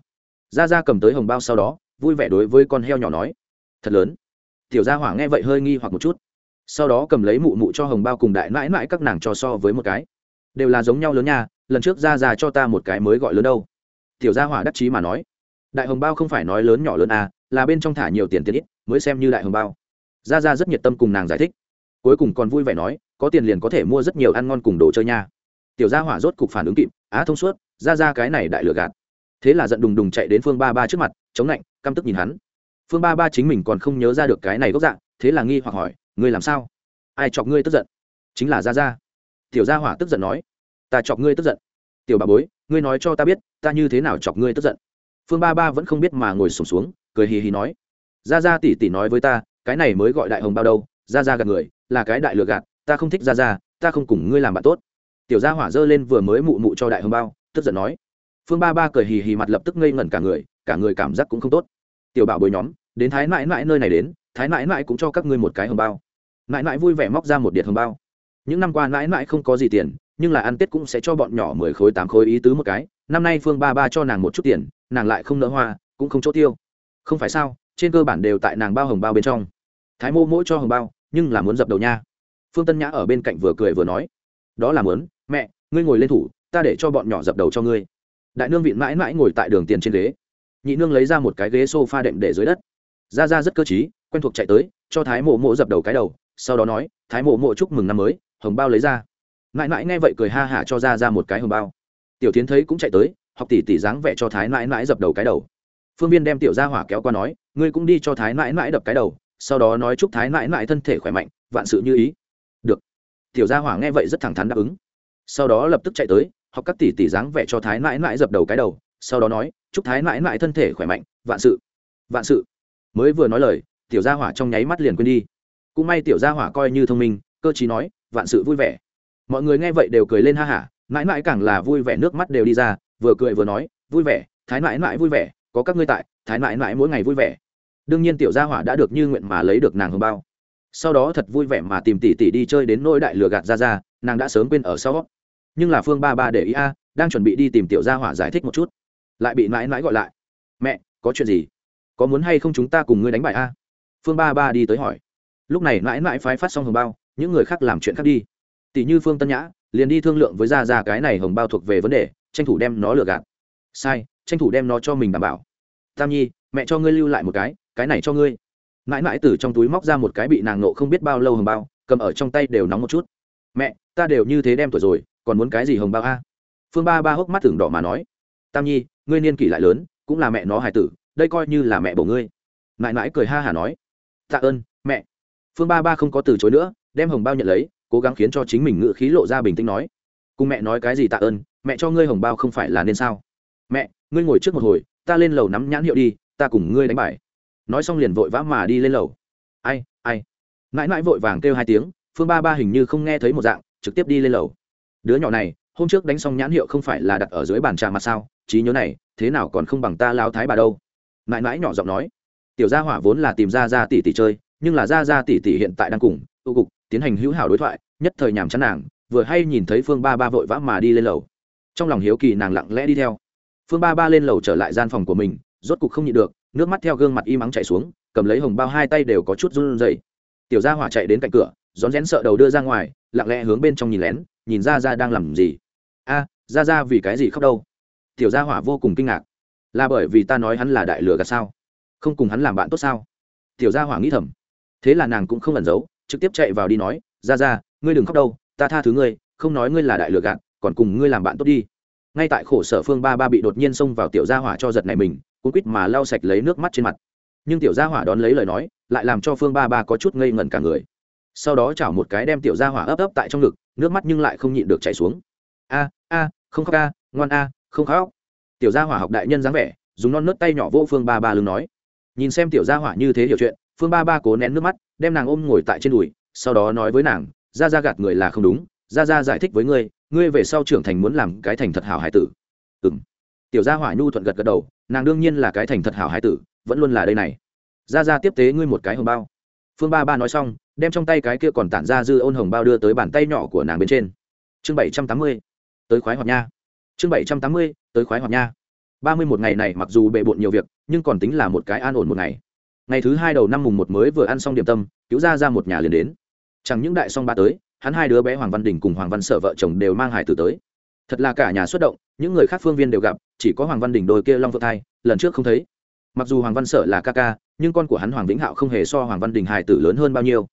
Ra ra cầm tới hồng bao sau đó, vui vẻ đối với con heo nhỏ nói, thật lớn. Tiểu gia hỏa nghe vậy hơi nghi hoặc một chút. Sau đó cầm lấy mụ mụ cho hồng bao cùng đại mãi mãi các nàng cho so với một cái đều là giống nhau lớn nha, lần trước ra ra cho ta một cái mới gọi lớn đâu. Tiểu gia hỏa đắc chí mà nói, đại hồng bao không phải nói lớn nhỏ lớn à là bên trong thả nhiều tiền tiền ít, mới xem như đại hồng bao. Ra ra rất nhiệt tâm cùng nàng giải thích. Cuối cùng còn vui vẻ nói, có tiền liền có thể mua rất nhiều ăn ngon cùng đồ chơi nha. Tiểu gia hỏa rốt cục phản ứng kịp, á thông suốt, ra ra cái này đại lừa gạt. Thế là giận đùng đùng chạy đến phương ba ba trước mặt, chống lạnh, căm tức nhìn hắn. Phương ba ba chính mình còn không nhớ ra được cái này gốc dạng, thế là nghi hoặc hỏi, ngươi làm sao? Ai chọc ngươi tức giận? Chính là ra ra tiểu gia hỏa tức giận nói ta chọc ngươi tức giận. Tiểu bà bối ngươi nói cho ta biết ta như thế nào chọc ngươi tức giận? Phương ba ba vẫn không biết mà ngồi sùng xuống, xuống cười hì hì nói ra ra tỉ tỉ nói với ta cái này mới gọi đại hồng bao đâu ra ra gạt người là cái đại lừa gạt ta không thích ra ra ta không cùng ngươi làm bạn tốt. Tiểu gia hỏa dơ lên vừa mới mụ mụ cho đại hồng bao tức giận nói. Phương ba ba cười hì hì mặt lập tức ngây ngẩn cả người cả người cảm giác cũng không tốt. Tiểu bảo bồi nhóm đến thái mãi mãi nơi này đến thái mãi mãi cũng cho các ngươi một cái hồng bao. Mãi mãi vui vẻ móc ra một điện hồng bao những năm qua mãi mãi không có gì tiền, nhưng là ăn tết cũng sẽ cho bọn nhỏ mười khối tám khối ý tứ một cái. Năm nay phương ba ba cho nàng một chút tiền, nàng lại không nỡ hoa, cũng không chỗ tiêu. Không phải sao, trên cơ bản đều tại nàng bao hồng bao bên trong. Thái mô mỗi cho hồng bao, nhưng là muốn dập đầu nha. Phương tân nhã ở bên cạnh vừa cười vừa nói, đó là muốn, mẹ, ngươi ngồi lên thủ, ta để cho bọn nhỏ dập đầu cho ngươi. Đại nương vịn mãi mãi ngồi tại đường tiền trên ghế. Nhị nương lấy ra một cái ghế s o f a đệm để dưới đất. Ra ra rất cơ t quen thuộc chạy tới, cho thái mộ mộ dập đầu cái đầu, sau đó nói, thái mộ mộ chúc mừng năm mới hồng bao lấy ra. Mãi mãi nghe vậy cười ha hả cho ra ra một cái hồng bao. Tiểu tiến thấy cũng chạy tới, học tỷ tỷ dáng vẻ cho thái mãi mãi dập đầu cái đầu. Phương viên đem tiểu gia hỏa kéo qua nói, ngươi cũng đi cho thái mãi mãi đập cái đầu, sau đó nói chúc thái mãi mãi thân thể khỏe mạnh, vạn sự như ý. Được. Tiểu gia hỏa nghe vậy rất thẳng thắn đáp ứng. Sau đó lập tức chạy tới, học các tỷ tỷ dáng vẻ cho thái mãi mãi dập đầu cái đầu, sau đó nói, chúc thái mãi mãi thân thể khỏe mạnh, vạn sự. Vạn sự. Mới vừa nói lời, tiểu gia hỏa trong nháy mắt liền quên đi. Cũng may tiểu gia hỏa coi như thông minh, cơ chí nói vạn sự vui vẻ. Mọi người nghe vậy đều cười lên ha hả, mãi mãi càng là vui vẻ, nước mắt đều đi ra, vừa cười vừa nói, vui vẻ, thái mãi mãi vui vẻ, có các ngươi tại, thái mãi mãi mỗi ngày vui vẻ. Đương nhiên tiểu gia hỏa đã được như nguyện mà lấy được nàng hồng bao. Sau đó thật vui vẻ mà tìm tỷ tỷ đi chơi đến nỗi đại lừa gạt ra ra, nàng đã sớm quên ở sau. Nhưng là phương ba ba để ý a, đang chuẩn bị đi tìm tiểu gia hỏa giải thích một chút. Lại bị mãi mãi gọi lại. Mẹ, có chuyện gì? Có muốn hay không chúng ta cùng ngươi đánh bại a? Phương ba ba đi tới hỏi. Lúc này mãi mãi phái phát xong hồng bao những người khác làm chuyện khác đi. Tỷ như phương tân nhã, liền đi thương lượng với gia gia cái này hồng bao thuộc về vấn đề, tranh thủ đem nó lừa gạt. Sai, tranh thủ đem nó cho mình đảm bảo. Tam nhi, mẹ cho ngươi lưu lại một cái cái này cho ngươi. Mãi mãi từ trong túi móc ra một cái bị nàng nộ không biết bao lâu hồng bao, cầm ở trong tay đều nóng một chút. Mẹ, ta đều như thế đem tuổi rồi, còn muốn cái gì hồng bao a? Phương ba ba hốc mắt tưởng đỏ mà nói. Tam nhi, ngươi niên kỷ lại lớn, cũng là mẹ nó hài tử, đây coi như là mẹ bổ ngươi. Mãi mãi cười ha hả nói. Tạ ơn, mẹ. Phương ba ba không có từ chối nữa đem hồng bao nhận lấy, cố gắng khiến cho chính mình ngự khí lộ ra bình tĩnh nói, cùng mẹ nói cái gì tạ ơn, mẹ cho ngươi hồng bao không phải là nên sao? Mẹ, ngươi ngồi trước một hồi, ta lên lầu nắm nhãn hiệu đi, ta cùng ngươi đánh bài. Nói xong liền vội vã mà đi lên lầu. Ai ai? Mãi mãi vội vàng kêu hai tiếng, phương ba ba hình như không nghe thấy một dạng, trực tiếp đi lên lầu. Đứa nhỏ này, hôm trước đánh xong nhãn hiệu không phải là đặt ở dưới bàn trà mặt sao? Trí nhớ này, thế nào còn không bằng ta lao thái bà đâu? Mãi mãi nhỏ giọng nói. Tiểu gia hỏa vốn là tìm ra ra tỷ tỷ chơi, nhưng là ra ra tỷ tỷ hiện tại đang cùng tu cục tiến hành hữu hảo đối thoại, nhất thời nhàm chán nàng, vừa hay nhìn thấy phương ba ba vội vã mà đi lên lầu. Trong lòng hiếu kỳ nàng lặng lẽ đi theo. Phương ba ba lên lầu trở lại gian phòng của mình, rốt cục không nhịn được, nước mắt theo gương mặt y mắng chạy xuống, cầm lấy hồng bao hai tay đều có chút run rẩy. Tiểu gia hỏa chạy đến cạnh cửa, rón rén sợ đầu đưa ra ngoài, lặng lẽ hướng bên trong nhìn lén, nhìn ra ra đang làm gì. A ra ra vì cái gì khóc đâu? Tiểu gia hỏa vô cùng kinh ngạc. Là bởi vì ta nói hắn là đại lừa gạt sao? Không cùng hắn làm bạn tốt sao? Tiểu gia hỏa nghĩ thầm. Thế là nàng cũng không ẩn giấu trực tiếp chạy vào đi nói, ra ra, ngươi đừng khóc đâu, ta tha thứ ngươi, không nói ngươi là đại lừa gạt, còn cùng ngươi làm bạn tốt đi. Ngay tại khổ sở phương ba ba bị đột nhiên xông vào tiểu gia hỏa cho giật này mình, cuốn quýt mà lau sạch lấy nước mắt trên mặt. Nhưng tiểu gia hỏa đón lấy lời nói, lại làm cho phương ba ba có chút ngây ngẩn cả người. Sau đó chảo một cái đem tiểu gia hỏa ấp ấp tại trong ngực, nước mắt nhưng lại không nhịn được chảy xuống. A a, không khóc a, ngoan a, không khóc. Tiểu gia hỏa học đại nhân dáng vẻ, dùng non nớt tay nhỏ vô phương ba ba lưng nói. Nhìn xem tiểu gia hỏa như thế hiểu chuyện phương ba ba cố nén nước mắt, đem nàng ôm ngồi tại trên đùi, sau đó nói với nàng ra ra gạt người là không đúng ra ra giải thích với ngươi ngươi về sau trưởng thành muốn làm cái thành thật hảo hải tử. Ừ m tiểu gia hỏa nhu thuận gật gật đầu, nàng đương nhiên là cái thành thật hảo hải tử, vẫn luôn là đây này. Ra ra tiếp tế ngươi một cái hồng bao. Phương ba ba nói xong, đem trong tay cái kia còn tản ra dư ôn hồng bao đưa tới bàn tay nhỏ của nàng bên trên. Chương bảy trăm tám mươi, tới khoái hoạt nha. Chương bảy trăm tám mươi, tới khoái hoạt nha. Ba mươi một ngày này mặc dù bề bộn nhiều việc, nhưng còn tính là một cái an ổn một ngày ngày thứ hai đầu năm mùng một mới vừa ăn xong điểm tâm, cứu ra ra một nhà liền đến. Chẳng những đại song ba tới, hắn hai đứa bé hoàng văn đình cùng hoàng văn sợ vợ chồng đều mang hải tử tới. Thật là cả nhà xuất động, những người khác phương viên đều gặp, chỉ có hoàng văn đình đôi kia long vợ thai, lần trước không thấy. Mặc dù hoàng văn sợ là ca ca, nhưng con của hắn hoàng vĩnh hạo không hề so hoàng văn đình hải tử lớn hơn bao nhiêu.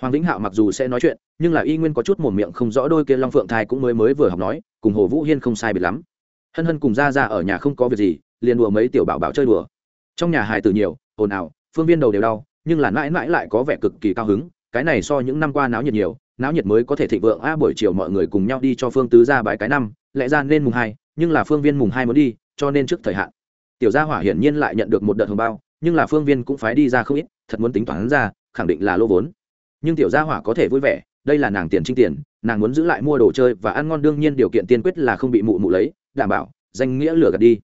Hoàng vĩnh hạo mặc dù sẽ nói chuyện, nhưng là y nguyên có chút mồm miệng không rõ đôi kia long phượng thai cũng mới mới vừa học nói, cùng hồ vũ hiên không sai biệt lắm. Hân hân cùng ra ra ở nhà không có việc gì, liền đùa mấy tiểu bảo bảo chơi đùa. Trong nhà hải tử nhiều, ồn ào phương viên đầu đều đau, nhưng là mãi mãi lại có vẻ cực kỳ cao hứng, cái này so những năm qua náo nhiệt nhiều, náo nhiệt mới có thể thịnh vượng. A, buổi chiều mọi người cùng nhau đi cho phương tứ ra bãi cái năm, lẽ ra nên mùng hai, nhưng là phương viên mùng hai muốn đi, cho nên trước thời hạn. Tiểu gia hỏa hiển nhiên lại nhận được một đợt hồng bao, nhưng là phương viên cũng phải đi ra không ít, thật muốn tính toán ra, khẳng định là lô vốn. Nhưng tiểu gia hỏa có thể vui vẻ, đây là nàng tiền trinh tiền, nàng muốn giữ lại mua đồ chơi và ăn ngon, đương nhiên điều kiện tiên quyết là không bị mụ mụ lấy, đảm bảo, danh nghĩa lừa gạt đi.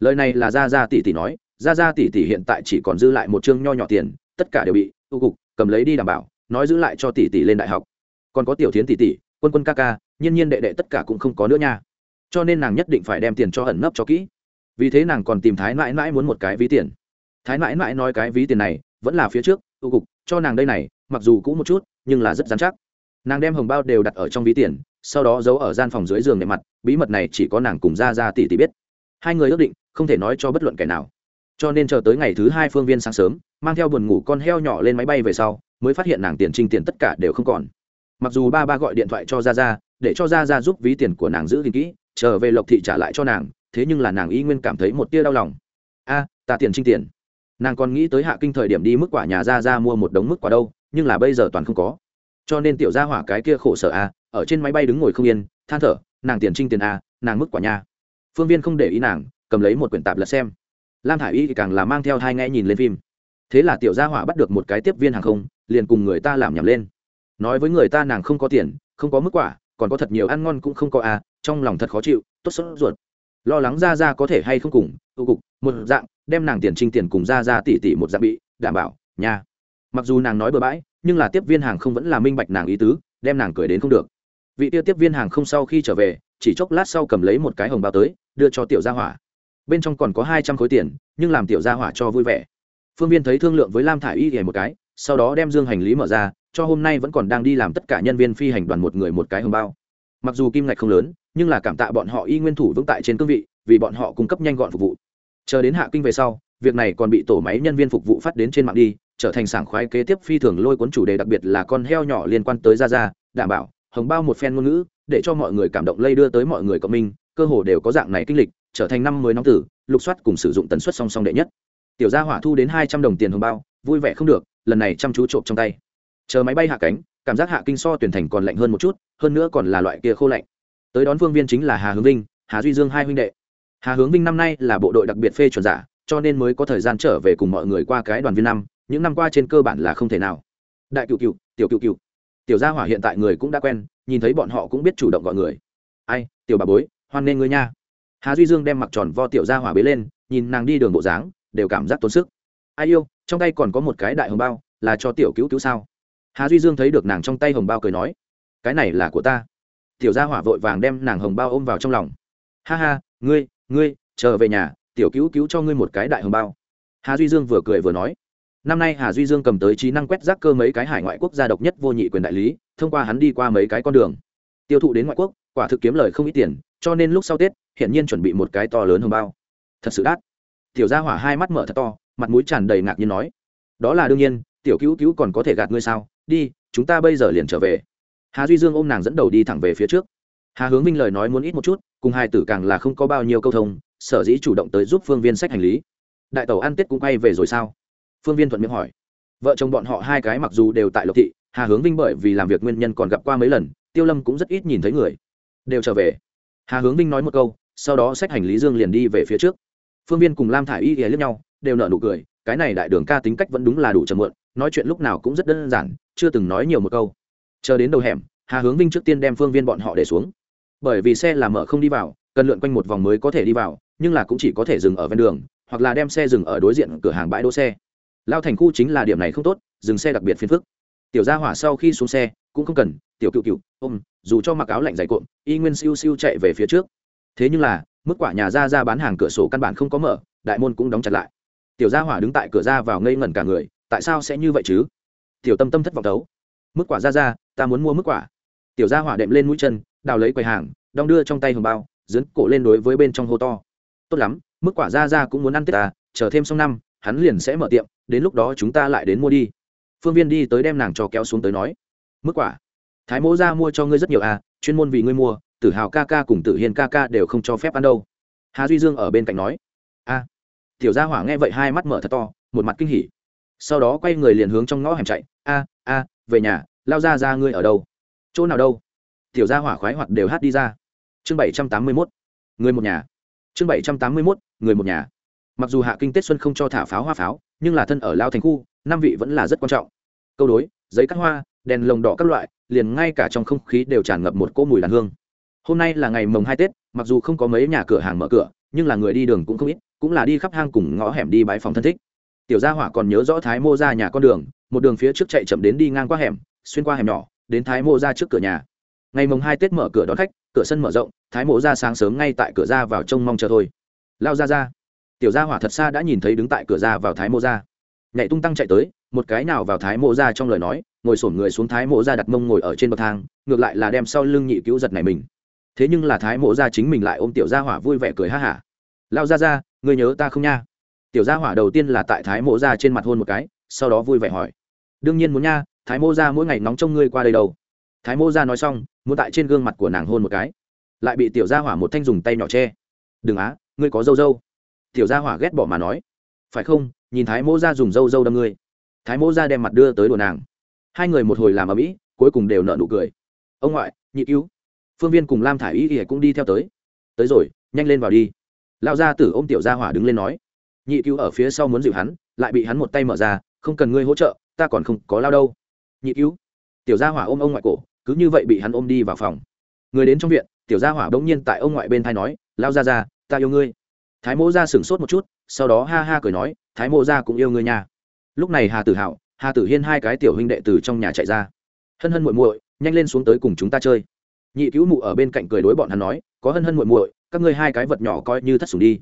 Lời này là ra ra tỷ tỷ nói ra ra tỷ tỷ hiện tại chỉ còn giữ lại một chương nho nhỏ tiền, tất cả đều bị tu cục, cầm lấy đi đảm bảo, nói giữ lại cho tỷ tỷ lên đại học. Còn có tiểu thiến tỷ tỷ, quân quân ca ca, nhiên nhiên đệ đệ tất cả cũng không có nữa nha. Cho nên nàng nhất định phải đem tiền cho ẩn nấp cho kỹ. Vì thế nàng còn tìm thái mãi mãi muốn một cái ví tiền. Thái mãi mãi nói cái ví tiền này, vẫn là phía trước tu cục, cho nàng đây này, mặc dù cũ một chút, nhưng là rất dán chắc. Nàng đem hồng bao đều đặt ở trong ví tiền, sau đó giấu ở gian phòng dưới giường nệm mặt, bí mật này chỉ có nàng cùng ra ra tỷ tỷ biết. Hai người ước định, không thể nói cho bất luận kẻ nào cho nên chờ tới ngày thứ hai phương viên sáng sớm, mang theo buồn ngủ con heo nhỏ lên máy bay về sau, mới phát hiện nàng tiền trinh tiền tất cả đều không còn. Mặc dù ba ba gọi điện thoại cho ra ra để cho ra ra giúp ví tiền của nàng giữ gìn kỹ, trở về lộc thị trả lại cho nàng, thế nhưng là nàng y nguyên cảm thấy một tia đau lòng. A, ta tiền trinh tiền. Nàng còn nghĩ tới hạ kinh thời điểm đi mức quả nhà ra ra mua một đống mức quả đâu, nhưng là bây giờ toàn không có. Cho nên tiểu gia hỏa cái kia khổ sở a, ở trên máy bay đứng ngồi không yên, than thở, nàng tiền trinh tiền a, nàng mức quả nha phương viên không để ý nàng, cầm lấy một quyển tạp lật xem lam thả i y thì càng là mang theo hai nghe nhìn lên phim. Thế là tiểu gia hỏa bắt được một cái tiếp viên hàng không, liền cùng người ta làm nhầm lên. Nói với người ta nàng không có tiền, không có mức quả, còn có thật nhiều ăn ngon cũng không có à trong lòng thật khó chịu, tốt sốt ruột. Lo lắng ra ra có thể hay không cùng, tụ cục, một dạng, đem nàng tiền trinh tiền cùng ra ra tỷ tỷ một dạng bị, đảm bảo nhà. mặc dù nàng nói bừa bãi, nhưng là tiếp viên hàng không vẫn là minh bạch nàng ý tứ, đem nàng cười đến không được. Vị tiêu tiếp viên hàng không sau khi trở về, chỉ chốc lát sau cầm lấy một cái hồng bao tới, đưa cho tiểu gia hỏa bên trong còn có hai trăm khối tiền, nhưng làm tiểu gia hỏa cho vui vẻ. Phương viên thấy thương lượng với lam thả i y thì một cái, sau đó đem dương hành lý mở ra, cho hôm nay vẫn còn đang đi làm tất cả nhân viên phi hành đoàn một người một cái hồng bao. Mặc dù kim ngạch không lớn, nhưng là cảm tạ bọn họ y nguyên thủ vững tại trên cương vị, vì bọn họ cung cấp nhanh gọn phục vụ. Chờ đến hạ kinh về sau, việc này còn bị tổ máy nhân viên phục vụ phát đến trên mạng đi, trở thành sảng khoái kế tiếp phi thường lôi cuốn chủ đề đặc biệt là con heo nhỏ liên quan tới ra ra đảm bảo, hồng bao một phen ngôn ngữ, để cho mọi người cảm động lây đưa tới mọi người cộng minh, cơ hồ đều có dạng này kinh lịch trở thành năm mới nóng tử, lục soát cùng sử dụng tần suất song song đệ nhất. Tiểu gia hỏa thu đến hai trăm đồng tiền hồng bao, vui vẻ không được, lần này chăm chú trộm trong tay. Chờ máy bay hạ cánh, cảm giác hạ kinh so tuyển thành còn lạnh hơn một chút, hơn nữa còn là loại kia khô lạnh. Tới đón phương viên chính là hà hướng vinh, hà duy dương hai huynh đệ. Hà hướng vinh năm nay là bộ đội đặc biệt phê chuẩn giả, cho nên mới có thời gian trở về cùng mọi người qua cái đoàn viên năm, những năm qua trên cơ bản là không thể nào. Đại cựu cựu tiểu cựu cựu tiểu gia hỏa hiện tại người cũng đã quen, nhìn thấy bọn họ cũng biết chủ động gọi người. Ai, tiểu bà bối, hoan nghênh ngươi nha hà duy dương đem mặc tròn vo tiểu gia hỏa bế lên, nhìn nàng đi đường bộ dáng, đều cảm giác tốn sức. Ai yêu, trong tay còn có một cái đại hồng bao, là cho tiểu cứu cứu sao? Hà duy dương thấy được nàng trong tay hồng bao cười nói, cái này là của ta. Tiểu gia hỏa vội vàng đem nàng hồng bao ôm vào trong lòng. Ha ha, ngươi ngươi chờ về nhà, tiểu cứu cứu cho ngươi một cái đại hồng bao. Hà duy dương vừa cười vừa nói, năm nay hà duy dương cầm tới trí năng quét rác cơ mấy cái hải ngoại quốc gia độc nhất vô nhị quyền đại lý, thông qua hắn đi qua mấy cái con đường. Tiêu thụ đến ngoại quốc, quả thực kiếm lời không ít tiền, cho nên lúc sau tết hiện nhiên chuẩn bị một cái to lớn hơn bao. Thật sự đắt. Tiểu gia hỏa hai mắt mở thật to, mặt mũi tràn đầy ngạc nhiên nói. Đó là đương nhiên, tiểu cứu cứu còn có thể gạt ngươi sao? Đi, chúng ta bây giờ liền trở về. Hà duy dương ôm nàng dẫn đầu đi thẳng về phía trước. Hà hướng minh lời nói muốn ít một chút, cùng hai tử càng là không có bao nhiêu câu thông, sở dĩ chủ động tới giúp phương viên sách hành lý. Đại tàu ăn tết cũng quay về rồi sao? Phương viên thuận miệng hỏi. Vợ chồng bọn họ hai cái mặc dù đều tại lộc thị, hà hướng vinh bởi vì làm việc nguyên nhân còn gặp qua mấy lần, tiêu lâm cũng rất ít nhìn thấy người. Đều trở về. Hà hướng vinh nói một câu sau đó xách hành lý dương liền đi về phía trước. Phương viên cùng lam thả i y ghé lướt nhau đều nở nụ cười cái này đại đường ca tính cách vẫn đúng là đủ trầm mượn nói chuyện lúc nào cũng rất đơn giản chưa từng nói nhiều một câu. Chờ đến đầu hẻm hà hướng vinh trước tiên đem phương viên bọn họ để xuống. Bởi vì xe là mở không đi vào cần lượn quanh một vòng mới có thể đi vào nhưng là cũng chỉ có thể dừng ở ven đường hoặc là đem xe dừng ở đối diện cửa hàng bãi đỗ xe. Lao thành khu chính là điểm này không tốt dừng xe đặc biệt phiền phức. Tiểu gia hỏa sau khi xuống xe cũng không cần tiểu cựu cựu ôm dù cho mặc áo lạnh dày cuộn, y nguyên siêu siêu chạy về phía trước thế nhưng là, mức quả nhà ra ra bán hàng cửa sổ căn bản không có mở, đại môn cũng đóng chặt lại. Tiểu gia hỏa đứng tại cửa ra vào ngây ngẩn cả người, tại sao sẽ như vậy chứ? Tiểu tâm tâm thất vọng tấu mức quả ra ra, ta muốn mua mức quả. Tiểu gia hỏa đệm lên mũi chân, đào lấy quầy hàng, đong đưa trong tay hồng bao, dấn cổ lên đối với bên trong hô to. Tốt lắm, mức quả ra ra cũng muốn ăn tết ta, chờ thêm xong năm, hắn liền sẽ mở tiệm, đến lúc đó chúng ta lại đến mua đi. Phương viên đi tới đem nàng cho kéo xuống tới nói. Mức quả. Thái mỗ ra mua cho ngươi rất nhiều à chuyên môn vì ngươi mua tử hào ca ca cùng tử hiền ca ca đều không cho phép ăn đâu. Hà duy dương ở bên cạnh nói, a, tiểu gia hỏa nghe vậy hai mắt mở thật to, một mặt kinh hỉ. Sau đó quay người liền hướng trong ngõ hẻm chạy, a a, về nhà, lao ra ra ngươi ở đâu? Chỗ nào đâu? Tiểu gia hỏa khoái hoạt đều hát đi ra. Chương bảy trăm tám mươi mốt, người một nhà. Chương bảy trăm tám mươi mốt, người một nhà. Mặc dù hạ kinh tết xuân không cho thả pháo hoa pháo, nhưng là thân ở lao thành khu, năm vị vẫn là rất quan trọng. Câu đối, giấy cắt hoa, đèn lồng đỏ các loại, liền ngay cả trong không khí đều tràn ngập một cỗ mùi đàn hương hôm nay là ngày mồng hai tết, mặc dù không có mấy nhà cửa hàng mở cửa, nhưng là người đi đường cũng không ít, cũng là đi khắp hang cùng ngõ hẻm đi bãi phòng thân thích. Tiểu gia hỏa còn nhớ rõ thái mô ra nhà con đường, một đường phía trước chạy chậm đến đi ngang qua hẻm, xuyên qua hẻm nhỏ, đến thái mô ra trước cửa nhà. Ngày mồng hai tết mở cửa đón khách, cửa sân mở rộng, thái mộ ra sáng sớm ngay tại cửa ra vào trông mong chờ thôi. Lao ra ra tiểu gia hỏa thật xa đã nhìn thấy đứng tại cửa ra vào thái mộ ra. Nhảy tung tăng chạy tới, một cái nào vào thái mộ ra trong lời nói, ngồi sổn người xuống thái mộ ra đặt mông ngồi ở trên bậc thang, ngược lại là đem sau lưng nhị cứu giật này mình thế nhưng là thái mộ ra chính mình lại ôm tiểu gia hỏa vui vẻ cười ha hả. Lao ra ra người nhớ ta không nha? Tiểu gia hỏa đầu tiên là tại thái mộ ra trên mặt hôn một cái, sau đó vui vẻ hỏi. Đương nhiên muốn nha, thái mộ ra mỗi ngày nóng trong ngươi qua đây đâu. Thái mộ ra nói xong, muốn tại trên gương mặt của nàng hôn một cái. Lại bị tiểu gia hỏa một thanh dùng tay nhỏ che. Đừng á, ngươi có dâu dâu. Tiểu gia hỏa ghét bỏ mà nói. Phải không, nhìn thái mô ra dùng dâu dâu đâm ngươi. Thái mô ra đem mặt đưa tới đồ nàng. Hai người một hồi làm ở mỹ cuối cùng đều nợ nụ cười. Ông ngoại, nhị cứu phương viên cùng lam thả i y ỉa cũng đi theo tới. Tới rồi, nhanh lên vào đi. Lão gia tử ô m tiểu gia hỏa đứng lên nói. Nhị cứu ở phía sau muốn dịu hắn, lại bị hắn một tay mở ra, không cần ngươi hỗ trợ, ta còn không có lao đâu. Nhị cứu. Tiểu gia hỏa ôm ông ngoại cổ, cứ như vậy bị hắn ôm đi vào phòng. Người đến trong viện, tiểu gia hỏa bỗng nhiên tại ông ngoại bên thai nói lao ra ra ta yêu ngươi. Thái mô ra sửng sốt một chút, sau đó ha ha cười nói, thái mô ra cũng yêu ngươi nha. Lúc này hà tử hạo, hà tử hiên hai cái tiểu huynh đệ từ trong nhà chạy ra. Hân hân muội muội, nhanh lên xuống tới cùng chúng ta chơi nhị cứu mụ ở bên cạnh cười đối bọn hắn nói, có hân hân muội muội, các ngươi hai cái vật nhỏ coi như thất sủng đi.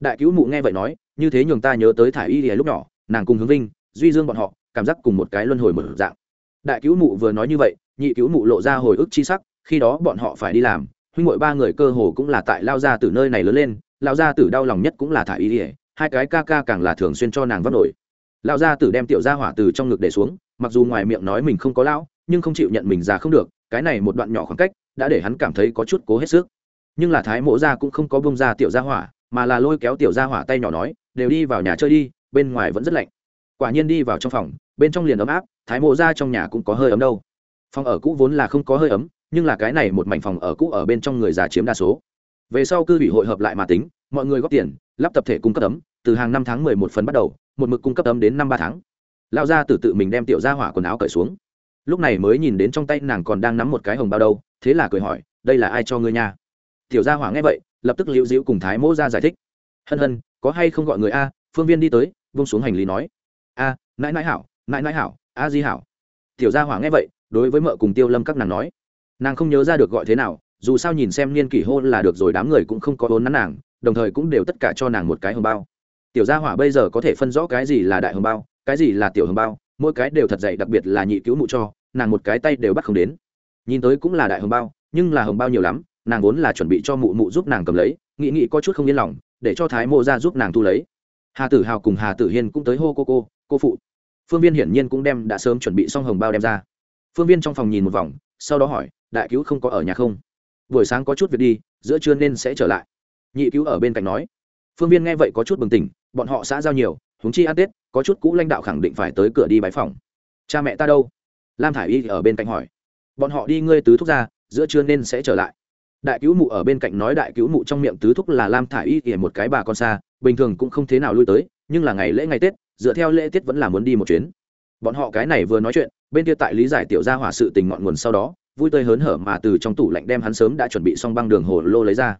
Đại cứu mụ nghe vậy nói, như thế nhường ta nhớ tới thả y lúc nhỏ, nàng cùng hướng vinh, duy dương bọn họ, cảm giác cùng một cái luân hồi một dạng. Đại cứu mụ vừa nói như vậy, nhị cứu mụ lộ ra hồi ức chi sắc, khi đó bọn họ phải đi làm, huynh ngội ba người cơ hồ cũng là tại lao ra từ nơi này lớn lên, lao ra từ đau lòng nhất cũng là thả y hai cái ca ca càng là thường xuyên cho nàng vấp nổi. Lao ra từ đem tiểu gia hỏa từ trong ngực để xuống, mặc dù ngoài miệng nói mình không có lão, nhưng không chịu nhận mình già không được, cái này một đoạn nhỏ khoảng cách đã để hắn cảm thấy có chút cố hết sức. Nhưng là thái mộ gia cũng không có bông ra tiểu gia hỏa, mà là lôi kéo tiểu gia hỏa tay nhỏ nói, đều đi vào nhà chơi đi, bên ngoài vẫn rất lạnh. Quả nhiên đi vào trong phòng, bên trong liền ấm áp, thái mộ gia trong nhà cũng có hơi ấm đâu. Phòng ở cũ vốn là không có hơi ấm, nhưng là cái này một mảnh phòng ở cũ ở bên trong người già chiếm đa số. Về sau cư ủy hội hợp lại mà tính, mọi người góp tiền, lắp tập thể cung cấp ấm, từ hàng năm tháng mười một phần bắt đầu, một mực cung cấp ấm đến năm ba tháng. Lao ra từ tự mình đem tiểu gia hỏa quần áo cởi xuống lúc này mới nhìn đến trong tay nàng còn đang nắm một cái hồng bao đâu, thế là cười hỏi, đây là ai cho ngươi nha? Tiểu gia hỏa nghe vậy, lập tức liễu diễu cùng thái mỗ ra giải thích. Hân hân, có hay không gọi người a, phương viên đi tới, vung xuống hành lý nói. A, nãi nãi hảo, nãi nãi hảo, a di hảo. Tiểu gia hỏa nghe vậy, đối với mợ cùng tiêu lâm các nàng nói. Nàng không nhớ ra được gọi thế nào, dù sao nhìn xem niên kỷ hôn là được rồi đám người cũng không có vốn nắn nàng, đồng thời cũng đều tất cả cho nàng một cái hồng bao. Tiểu gia hỏa bây giờ có thể phân rõ cái gì là đại hồng bao, cái gì là tiểu hồng bao? Mỗi cái đều thật dày, đặc biệt là nhị cứu mụ cho, nàng một cái tay đều bắt không đến. Nhìn tới cũng là đại hồng bao, nhưng là hồng bao nhiều lắm, nàng vốn là chuẩn bị cho mụ mụ giúp nàng cầm lấy, nghĩ nghĩ có chút không yên lòng, để cho thái mộ ra giúp nàng thu lấy. Hà tử hào cùng hà tử hiên cũng tới hô cô cô cô phụ. Phương viên hiển nhiên cũng đem đã sớm chuẩn bị xong hồng bao đem ra. Phương viên trong phòng nhìn một vòng, sau đó hỏi, đại cứu không có ở nhà không? Buổi sáng có chút việc đi, giữa trưa nên sẽ trở lại. Nhị cứu ở bên cạnh nói. Phương viên nghe vậy có chút bừng tỉnh, bọn họ xã giao nhiều huống chi ăn tết, có chút cũ lãnh đạo khẳng định phải tới cửa đi bãi phòng. Cha mẹ ta đâu? Lam thả i y ở bên cạnh hỏi. Bọn họ đi ngươi tứ thúc ra, giữa trưa nên sẽ trở lại. Đại cứu mụ ở bên cạnh nói đại cứu mụ trong miệng tứ thúc là lam thả i y ỉa một cái bà con xa, bình thường cũng không thế nào lui tới, nhưng là ngày lễ ngày tết, dựa theo lễ tiết vẫn là muốn đi một chuyến. Bọn họ cái này vừa nói chuyện, bên kia tại lý giải tiểu gia hỏa sự tình ngọn nguồn sau đó, vui tươi hớn hở mà từ trong tủ lạnh đem hắn sớm đã chuẩn bị xong băng đường hồ lô lấy ra.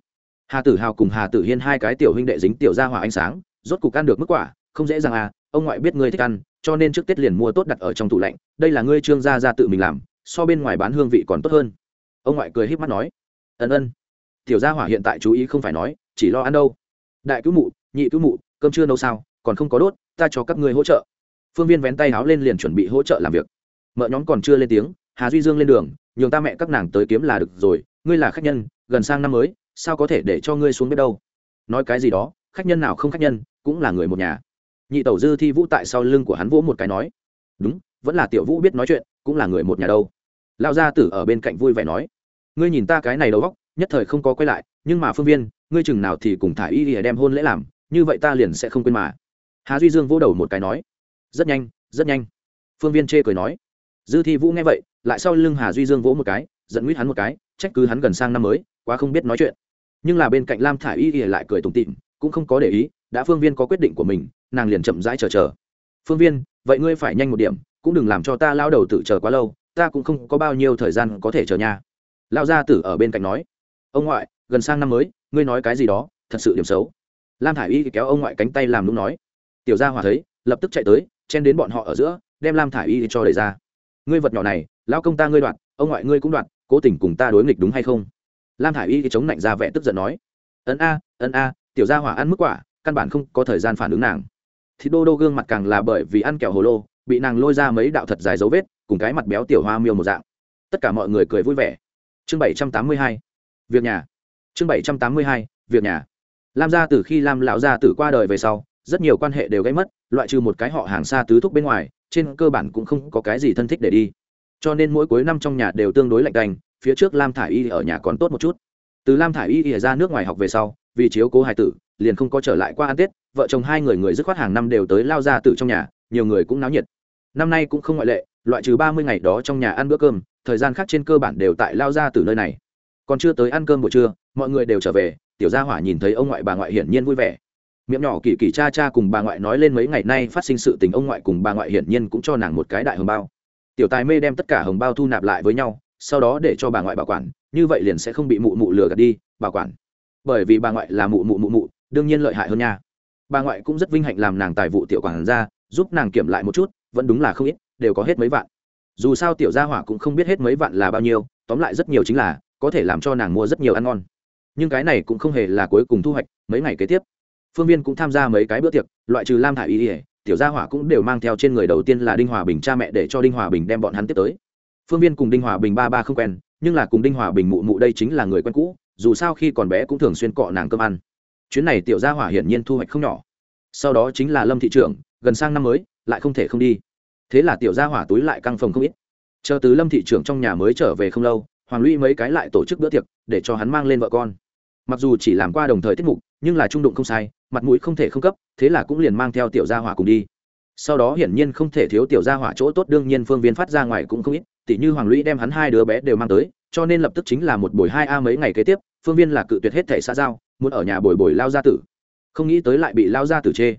Hà tử hào cùng hà tử hiên hai cái tiểu huynh đệ dính tiểu gia hỏa ánh sáng, rốt cục ăn được mức quả không dễ dàng à ông ngoại biết ngươi thích ăn, cho nên trước tết liền mua tốt đặt ở trong tủ lạnh, đây là ngươi trương gia ra tự mình làm, so bên ngoài bán hương vị còn tốt hơn. Ông ngoại cười híp mắt nói, ân ân, tiểu gia hỏa hiện tại chú ý không phải nói, chỉ lo ăn đâu. Đại cứu mụ, nhị cứu mụ, cơm chưa nấu sao, còn không có đốt, ta cho các ngươi hỗ trợ. Phương viên vén tay háo lên liền chuẩn bị hỗ trợ làm việc. Mợ nhóm còn chưa lên tiếng, hà duy dương lên đường, nhường ta mẹ các nàng tới kiếm là được rồi, ngươi là khách nhân, gần sang năm mới, sao có thể để cho ngươi xuống biết đâu? Nói cái gì đó, khách nhân nào không khách nhân, cũng là người một nhà nhị tẩu dư thi vũ tại sau lưng của hắn vỗ một cái nói, đúng, vẫn là tiểu vũ biết nói chuyện, cũng là người một nhà đâu. Lao gia tử ở bên cạnh vui vẻ nói, ngươi nhìn ta cái này đầu góc nhất thời không có quay lại, nhưng mà phương viên, ngươi chừng nào thì cùng thả y ỉa đem hôn lễ làm, như vậy ta liền sẽ không quên mà. Hà duy dương vỗ đầu một cái nói, rất nhanh rất nhanh. Phương viên chê cười nói, dư thi vũ nghe vậy, lại sau lưng hà duy dương vỗ một cái, giận nguyết hắn một cái, trách cứ hắn gần sang năm mới, quá không biết nói chuyện. Nhưng là bên cạnh lam thả y ỉa lại cười tủm tịm cũng không có để ý, đã phương viên có quyết định của mình nàng liền chậm rãi chờ chờ. Phương viên, vậy ngươi phải nhanh một điểm, cũng đừng làm cho ta lao đầu tự chờ quá lâu, ta cũng không có bao nhiêu thời gian có thể chờ nha. Lao gia tử ở bên cạnh nói. Ông ngoại, gần sang năm mới, ngươi nói cái gì đó, thật sự điểm xấu. Lam thả i y kéo ông ngoại cánh tay làm nũng nói. Tiểu gia hòa thấy, lập tức chạy tới, chen đến bọn họ ở giữa, đem lam thả i y cho đẩy ra. Ngươi vật nhỏ này lao công ta ngươi đoạt, ông ngoại ngươi cũng đoạt, cố tình cùng ta đối nghịch đúng hay không? Lam thả i y chống lạnh ra vẻ tức giận nói. Ấn a ấn a, tiểu gia hỏa ăn mức quả, căn bản không có thời gian phản ứng nàng thì đô đô gương mặt càng là bởi vì ăn kẹo hồ lô, bị nàng lôi ra mấy đạo thật dài dấu vết, cùng cái mặt béo tiểu hoa miêu một dạng. Tất cả mọi người cười vui vẻ. Chương bảy trăm tám mươi hai, việc nhà. Chương bảy trăm tám mươi hai, việc nhà. Lam gia từ khi lam lão gia tử qua đời về sau, rất nhiều quan hệ đều gây mất, loại trừ một cái họ hàng xa tứ thúc bên ngoài, trên cơ bản cũng không có cái gì thân thích để đi. Cho nên mỗi cuối năm trong nhà đều tương đối lạnh đành phía trước lam thả i y ở nhà còn tốt một chút. Từ lam thả i y ỉa ra nước ngoài học về sau, vì chiếu cố Hải tử, liền không có trở lại qua ăn tết vợ chồng hai người người dứt khoát hàng năm đều tới lao ra tử trong nhà, nhiều người cũng náo nhiệt. Năm nay cũng không ngoại lệ, loại trừ ba mươi ngày đó trong nhà ăn bữa cơm, thời gian khác trên cơ bản đều tại lao ra từ nơi này. Còn chưa tới ăn cơm buổi trưa, mọi người đều trở về, tiểu gia hỏa nhìn thấy ông ngoại bà ngoại hiển nhiên vui vẻ. Miệng nhỏ kỳ kỳ cha cha cùng bà ngoại nói lên mấy ngày nay phát sinh sự tình, ông ngoại cùng bà ngoại hiển nhiên cũng cho nàng một cái đại hồng bao. Tiểu tài mê đem tất cả hồng bao thu nạp lại với nhau, sau đó để cho bà ngoại bảo quản, như vậy liền sẽ không bị mụ mụ lừa gạt đi, bảo quản. Bởi vì bà ngoại là mụ mụ mụ mụ, đương nhiên lợi hại hơn nha bà ngoại cũng rất vinh hạnh làm nàng tài vụ tiểu quản gia, giúp nàng kiểm lại một chút, vẫn đúng là không ít, đều có hết mấy vạn. Dù sao tiểu gia hỏa cũng không biết hết mấy vạn là bao nhiêu, tóm lại rất nhiều chính là, có thể làm cho nàng mua rất nhiều ăn ngon. Nhưng cái này cũng không hề là cuối cùng thu hoạch, mấy ngày kế tiếp, phương viên cũng tham gia mấy cái bữa tiệc, loại trừ lam thả y ỉa tiểu gia hỏa cũng đều mang theo trên người đầu tiên là đinh hòa bình cha mẹ để cho đinh hòa bình đem bọn hắn tiếp tới. Phương viên cùng đinh hòa bình ba ba không quen, nhưng là cùng đinh hòa bình mụ mụ đây chính là người quen cũ, dù sao khi còn bé cũng thường xuyên cọ nàng cơm ăn chuyến này tiểu gia hỏa hiển nhiên thu hoạch không nhỏ. Sau đó chính là lâm thị trưởng, gần sang năm mới, lại không thể không đi. Thế là tiểu gia hỏa túi lại căng phòng không ít. Chờ từ lâm thị trưởng trong nhà mới trở về không lâu, hoàng lũy mấy cái lại tổ chức bữa tiệc, để cho hắn mang lên vợ con. Mặc dù chỉ làm qua đồng thời tiết mục, nhưng là trung đụng không sai, mặt mũi không thể không cấp, thế là cũng liền mang theo tiểu gia hỏa cùng đi. Sau đó hiển nhiên không thể thiếu tiểu gia hỏa chỗ tốt, đương nhiên phương viên phát ra ngoài cũng không ít, tỉ như hoàng lũy đem hắn hai đứa bé đều mang tới, cho nên lập tức chính là một buổi hai a mấy ngày kế tiếp, phương viên là cự tuyệt hết thể xã giao muốn ở nhà bồi bồi lao gia tử. Không nghĩ tới lại bị lao gia tử chê.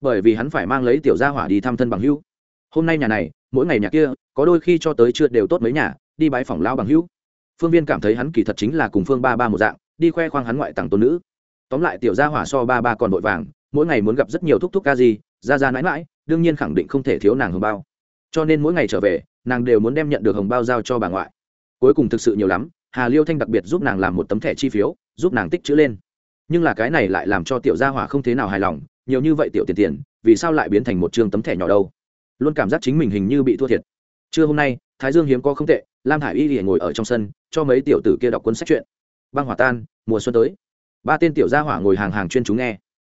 Bởi vì hắn phải mang lấy tiểu gia hỏa đi thăm thân bằng hữu. Hôm nay nhà này, mỗi ngày nhà kia, có đôi khi cho tới chưa đều tốt mấy nhà, đi bãi phòng lao bằng hữu. Phương viên cảm thấy hắn kỳ thật chính là cùng phương ba ba một dạng, đi khoe khoang hắn ngoại tặng tôn nữ. Tóm lại tiểu gia hỏa so ba ba còn vội vàng, mỗi ngày muốn gặp rất nhiều thúc thúc ca gì, ra ra mãi mãi, đương nhiên khẳng định không thể thiếu nàng hồng bao. Cho nên mỗi ngày trở về, nàng đều muốn đem nhận được hồng bao giao cho bà ngoại. Cuối cùng thực sự nhiều lắm, hà liêu thanh đặc biệt giúp nàng làm một tấm thẻ chi phiếu, giúp nàng tích chữ lên nhưng là cái này lại làm cho tiểu gia hỏa không thế nào hài lòng, nhiều như vậy tiểu tiền tiền, vì sao lại biến thành một chương tấm thẻ nhỏ đâu? Luôn cảm giác chính mình hình như bị thua thiệt. Trưa hôm nay, thái dương hiếm có không tệ, lam hải y lìa ngồi ở trong sân, cho mấy tiểu tử kia đọc cuốn sách chuyện băng hỏa tan, mùa xuân tới. Ba tên tiểu gia hỏa ngồi hàng hàng chuyên chúng nghe.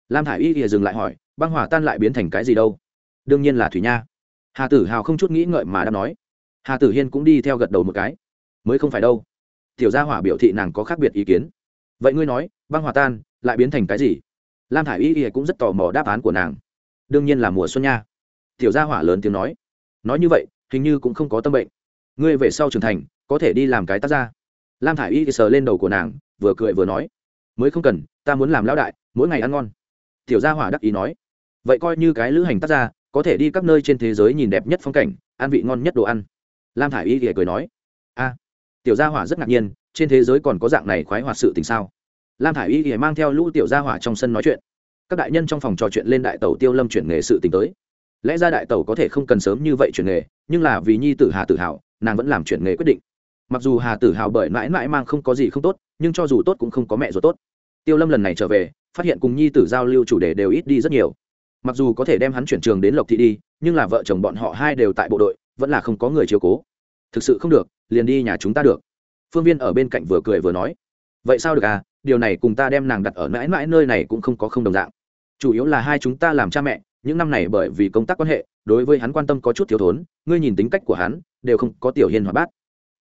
Lam hải y thì dừng lại hỏi, băng hỏa tan lại biến thành cái gì đâu? Đương nhiên là thủy nha. Hà tử hào không chút nghĩ ngợi mà đã nói. Hà tử hiên cũng đi theo gật đầu một cái. Mới không phải đâu. Tiểu gia hỏa biểu thị nàng có khác biệt ý kiến. Vậy ngươi nói băng hòa tan, lại biến thành cái gì? Lam thả i y y cũng rất tò mò đáp án của nàng. Đương nhiên là mùa xuân nha. Tiểu gia hỏa lớn tiếng nói. Nói như vậy, hình như cũng không có tâm bệnh. Ngươi về sau trưởng thành, có thể đi làm cái tác ra lam thả i y thì sờ lên đầu của nàng, vừa cười vừa nói. Mới không cần, ta muốn làm lão đại, mỗi ngày ăn ngon. Tiểu gia hỏa đắc ý nói. Vậy coi như cái lữ hành tác ra có thể đi các nơi trên thế giới nhìn đẹp nhất phong cảnh, ăn vị ngon nhất đồ ăn. Lam thả i y thì cười nói. A, tiểu gia hỏa rất ngạc nhiên, trên thế giới còn có dạng này khoái hoạt sự tình sao? Lam thả i y thì mang theo lũ tiểu gia hỏa trong sân nói chuyện. Các đại nhân trong phòng trò chuyện lên đại tàu tiêu lâm chuyển nghề sự tình tới. Lẽ ra đại tàu có thể không cần sớm như vậy chuyển nghề, nhưng là vì nhi tử hà tự hào nàng vẫn làm chuyển nghề quyết định. Mặc dù hà tử hào bởi mãi mãi mang không có gì không tốt, nhưng cho dù tốt cũng không có mẹ rồi tốt. Tiêu lâm lần này trở về, phát hiện cùng nhi tử giao lưu chủ đề đều ít đi rất nhiều. Mặc dù có thể đem hắn chuyển trường đến lộc thị đi, nhưng là vợ chồng bọn họ hai đều tại bộ đội, vẫn là không có người chiếu cố. Thực sự không được, liền đi nhà chúng ta được. Phương viên ở bên cạnh vừa cười vừa nói vậy sao được à? Điều này cùng ta đem nàng đặt ở mãi mãi nơi này cũng không có không đồng dạng. Chủ yếu là hai chúng ta làm cha mẹ, những năm này bởi vì công tác quan hệ, đối với hắn quan tâm có chút thiếu thốn, ngươi nhìn tính cách của hắn, đều không có tiểu hiền hoạt bát.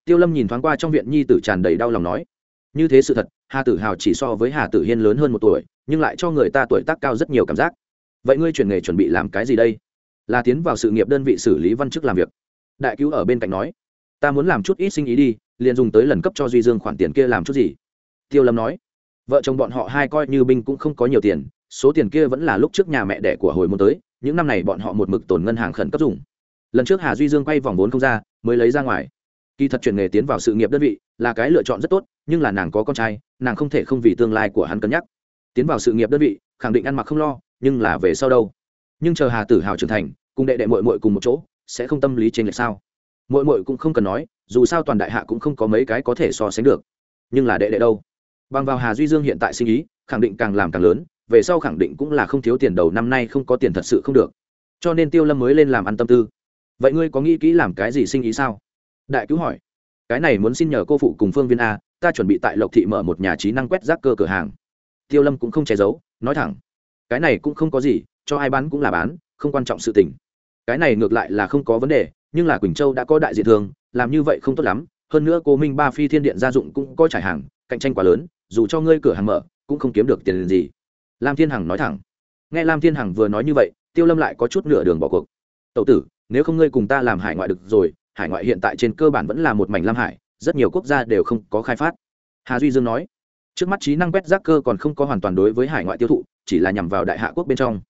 Tiêu lâm nhìn thoáng qua trong viện nhi tử tràn đầy đau lòng nói, như thế sự thật, hà tử hào chỉ so với hà tử hiên lớn hơn một tuổi, nhưng lại cho người ta tuổi tác cao rất nhiều cảm giác. Vậy ngươi chuyển nghề chuẩn bị làm cái gì đây? Là tiến vào sự nghiệp đơn vị xử lý văn chức làm việc. Đại cứu ở bên cạnh nói, ta muốn làm chút ít sinh ý đi, liền dùng tới lần cấp cho duy dương khoản tiền kia làm chút gì? Tiêu lâm nói. Vợ chồng bọn họ hai coi như binh cũng không có nhiều tiền, số tiền kia vẫn là lúc trước nhà mẹ đẻ của hồi môn tới, những năm này bọn họ một mực tồn ngân hàng khẩn cấp dùng. Lần trước hà duy dương quay vòng vốn không ra, mới lấy ra ngoài. Kỳ thật chuyển nghề tiến vào sự nghiệp đơn vị, là cái lựa chọn rất tốt, nhưng là nàng có con trai, nàng không thể không vì tương lai của hắn cân nhắc. Tiến vào sự nghiệp đơn vị, khẳng định ăn mặc không lo, nhưng là về sau đâu? Nhưng chờ hà tử hào trưởng thành, cùng đệ đệ mội mội cùng một chỗ, sẽ không tâm lý trên lệch sao? Mội mội cũng không cần nói, dù sao toàn đại hạ cũng không có mấy cái có thể so sánh được. Nhưng là đệ đệ đâu? Bằng vào hà duy dương hiện tại sinh ý, khẳng định càng làm càng lớn, về sau khẳng định cũng là không thiếu tiền đầu năm nay không có tiền thật sự không được. Cho nên tiêu lâm mới lên làm ăn tâm tư. Vậy ngươi có nghĩ kỹ làm cái gì sinh ý sao? Đại cứu hỏi. Cái này muốn xin nhờ cô phụ cùng phương viên a, ta chuẩn bị tại lộc thị mở một nhà trí năng quét rác cơ cửa hàng. Tiêu lâm cũng không che giấu, nói thẳng. Cái này cũng không có gì, cho ai bán cũng là bán, không quan trọng sự tình. Cái này ngược lại là không có vấn đề, nhưng là quỳnh châu đã có đại diện thường làm như vậy không tốt lắm. Hơn nữa cô minh ba phi thiên điện gia dụng cũng có trải hàng, cạnh tranh quá lớn dù cho ngươi cửa hàng mở, cũng không kiếm được tiền gì. Lam thiên hằng nói thẳng. Nghe lam thiên hằng vừa nói như vậy, tiêu lâm lại có chút nửa đường bỏ cuộc. Tậu tử, nếu không ngươi cùng ta làm hải ngoại được rồi, hải ngoại hiện tại trên cơ bản vẫn là một mảnh lam hải, rất nhiều quốc gia đều không có khai phát. Hà duy dương nói. Trước mắt trí năng quét rác cơ còn không có hoàn toàn đối với hải ngoại tiêu thụ, chỉ là nhằm vào đại hạ quốc bên trong.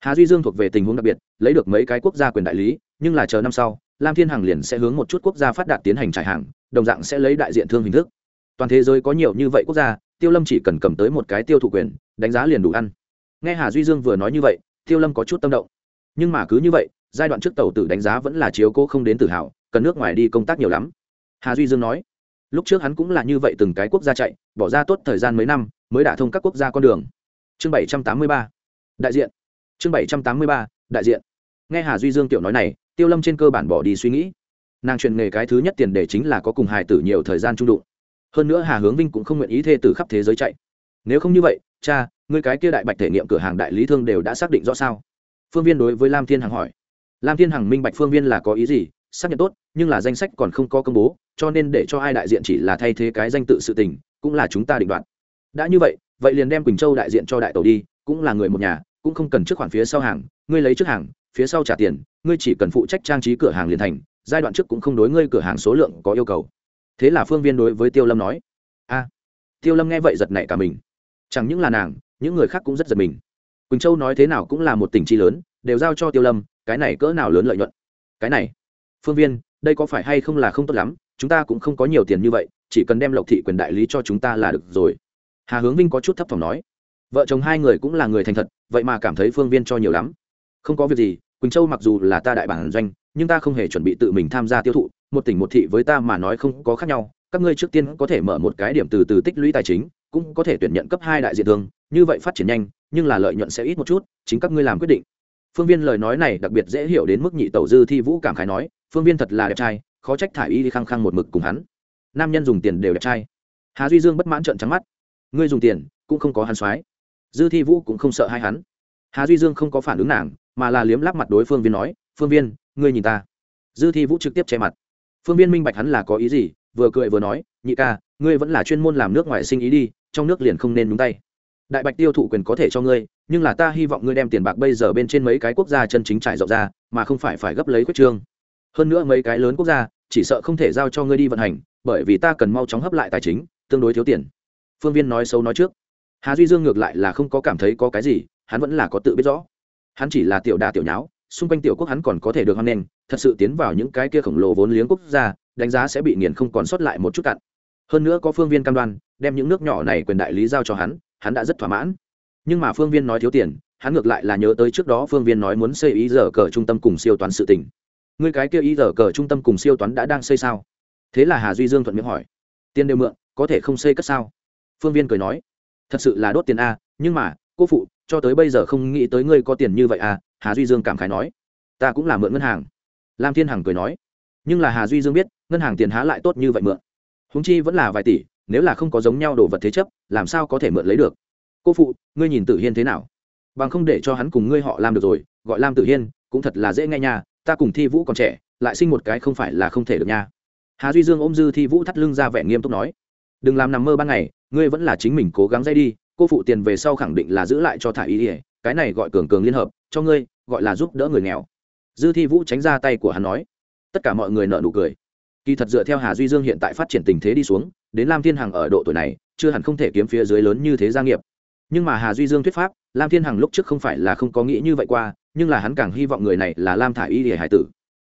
Hà duy dương thuộc về tình huống đặc biệt, lấy được mấy cái quốc gia quyền đại lý, nhưng là chờ năm sau, lam thiên hằng liền sẽ hướng một chút quốc gia phát đạt tiến hành trải hàng, đồng dạng sẽ lấy đại diện thương hình thức. Toàn thế giới có nhiều như vậy quốc gia tiêu lâm chỉ cần cầm tới một cái tiêu thụ quyền, đánh giá liền đủ ăn. Nghe hà duy dương vừa nói như vậy, tiêu lâm có chút tâm động. Nhưng mà cứ như vậy, giai đoạn trước tàu tử đánh giá vẫn là chiếu cố không đến tự hào, cần nước ngoài đi công tác nhiều lắm. Hà duy dương nói, lúc trước hắn cũng là như vậy từng cái quốc gia chạy, bỏ ra tốt thời gian mấy năm, mới đả thông các quốc gia con đường. Chương bảy trăm tám mươi ba, đại diện. Chương bảy trăm tám mươi ba, đại diện. Nghe hà duy dương tiểu nói này, tiêu lâm trên cơ bản bỏ đi suy nghĩ. Nàng truyền nghề cái thứ nhất tiền đề chính là có cùng hài tử nhiều thời gian trung đụng hơn nữa hà hướng vinh cũng không nguyện ý thê từ khắp thế giới chạy. Nếu không như vậy, cha người cái kia đại bạch thể nghiệm cửa hàng đại lý thương đều đã xác định rõ sao? Phương viên đối với lam thiên hằng hỏi. Lam thiên hằng minh bạch phương viên là có ý gì, xác nhận tốt, nhưng là danh sách còn không có công bố, cho nên để cho ai đại diện chỉ là thay thế cái danh tự sự tình, cũng là chúng ta định đoạt. Đã như vậy vậy liền đem quỳnh châu đại diện cho đại tổ đi, cũng là người một nhà, cũng không cần trước khoản phía sau hàng, ngươi lấy trước hàng, phía sau trả tiền, ngươi chỉ cần phụ trách trang trí cửa hàng liền thành, giai đoạn trước cũng không đối ngươi cửa hàng số lượng có yêu cầu thế là phương viên đối với tiêu lâm nói, a, tiêu lâm nghe vậy giật nảy cả mình. Chẳng những là nàng, những người khác cũng rất giật mình. Quỳnh châu nói thế nào cũng là một tỉnh chi lớn, đều giao cho tiêu lâm, cái này cỡ nào lớn lợi nhuận? Cái này, phương viên, đây có phải hay không là không tốt lắm, chúng ta cũng không có nhiều tiền như vậy, chỉ cần đem lộc thị quyền đại lý cho chúng ta là được rồi. Hà hướng vinh có chút thấp thỏm nói, vợ chồng hai người cũng là người thành thật, vậy mà cảm thấy phương viên cho nhiều lắm. Không có việc gì, quỳnh châu mặc dù là ta đại bản doanh, nhưng ta không hề chuẩn bị tự mình tham gia tiêu thụ một tỉnh một thị với ta mà nói không có khác nhau, các ngươi trước tiên có thể mở một cái điểm từ từ tích lũy tài chính, cũng có thể tuyển nhận cấp hai đại diện thương, như vậy phát triển nhanh, nhưng là lợi nhuận sẽ ít một chút, chính các ngươi làm quyết định. Phương viên lời nói này đặc biệt dễ hiểu đến mức nhị tẩu dư thi vũ cảm khái nói, phương viên thật là đẹp trai, khó trách thả y đi khăng khăng một mực cùng hắn. Nam nhân dùng tiền đều đẹp trai. Hà duy dương bất mãn trợn trắng mắt. Ngươi dùng tiền, cũng không có hắn soái. Dư thi vũ cũng không sợ hai hắn. Hà duy dương không có phản ứng nàng, mà là liếm lắp mặt đối phương viên nói, phương viên, ngươi nhìn ta. Dư thi vũ trực tiếp che mặt phương viên minh bạch hắn là có ý gì, vừa cười vừa nói, nhị ca, ngươi vẫn là chuyên môn làm nước ngoài sinh ý đi, trong nước liền không nên nhúng tay. Đại bạch tiêu thụ quyền có thể cho ngươi, nhưng là ta hy vọng ngươi đem tiền bạc bây giờ bên trên mấy cái quốc gia chân chính trải rộng ra, mà không phải phải gấp lấy quyết trương. Hơn nữa mấy cái lớn quốc gia, chỉ sợ không thể giao cho ngươi đi vận hành, bởi vì ta cần mau chóng hấp lại tài chính, tương đối thiếu tiền. Phương viên nói xấu nói trước. Hà duy dương ngược lại là không có cảm thấy có cái gì, hắn vẫn là có tự biết rõ. Hắn chỉ là tiểu đà tiểu nháo xung quanh tiểu quốc hắn còn có thể được hoan nghênh, thật sự tiến vào những cái kia khổng lồ vốn liếng quốc gia, đánh giá sẽ bị nghiền không còn sót lại một chút cặn. Hơn nữa có phương viên cam đoan, đem những nước nhỏ này quyền đại lý giao cho hắn hắn đã rất thỏa mãn. Nhưng mà phương viên nói thiếu tiền, hắn ngược lại là nhớ tới trước đó phương viên nói muốn xây ý giờ cờ trung tâm cùng siêu toán sự tỉnh người cái kia ý giờ cờ trung tâm cùng siêu toán đã đang xây sao? Thế là hà duy dương thuận miệng hỏi. Tiền đều mượn, có thể không xây cất sao? Phương viên cười nói. Thật sự là đốt tiền a, nhưng mà, cô phụ, cho tới bây giờ không nghĩ tới ngươi có tiền như vậy à hà duy dương cảm khái nói, ta cũng là mượn ngân hàng. Lam thiên hằng cười nói, nhưng là hà duy dương biết, ngân hàng tiền há lại tốt như vậy mượn. Húng chi vẫn là vài tỷ, nếu là không có giống nhau đồ vật thế chấp, làm sao có thể mượn lấy được? Cô phụ, ngươi nhìn tử hiên thế nào? Bằng không để cho hắn cùng ngươi họ làm được rồi, gọi lam tử hiên, cũng thật là dễ nghe nha, ta cùng thi vũ còn trẻ, lại sinh một cái không phải là không thể được nha. Hà duy dương ôm dư thi vũ thắt lưng ra vẻ nghiêm túc nói, đừng làm nằm mơ ban ngày, ngươi vẫn là chính mình cố gắng dây đi, cô phụ tiền về sau khẳng định là giữ lại cho thả ý ỉa cái này gọi cường cường liên hợp, cho ngươi gọi là giúp đỡ người nghèo. Dư thi vũ tránh ra tay của hắn nói. Tất cả mọi người nợ nụ cười. Kỳ thật dựa theo hà duy dương hiện tại phát triển tình thế đi xuống, đến lam thiên hằng ở độ tuổi này, chưa hẳn không thể kiếm phía dưới lớn như thế gia nghiệp. Nhưng mà hà duy dương thuyết pháp, lam thiên hằng lúc trước không phải là không có nghĩ như vậy qua, nhưng là hắn càng hy vọng người này là lam thả y để hải tử.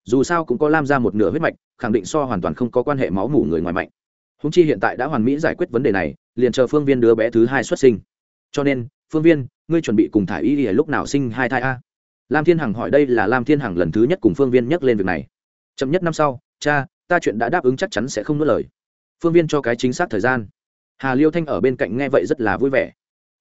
Dù sao cũng có lam ra một nửa huyết mạch, khẳng định so hoàn toàn không có quan hệ máu mủ người ngoài mạnh. Húng chi hiện tại đã hoàn mỹ giải quyết vấn đề này, liền chờ phương viên đứa bé thứ hai xuất sinh. Cho nên, phương viên, ngươi chuẩn bị cùng thả y để lúc nào sinh hai thai a? Lam thiên hằng hỏi đây là lam thiên hằng lần thứ nhất cùng phương viên nhắc lên việc này. Chậm nhất năm sau, cha, ta chuyện đã đáp ứng chắc chắn sẽ không nuốt lời. Phương viên cho cái chính xác thời gian. Hà liêu thanh ở bên cạnh nghe vậy rất là vui vẻ.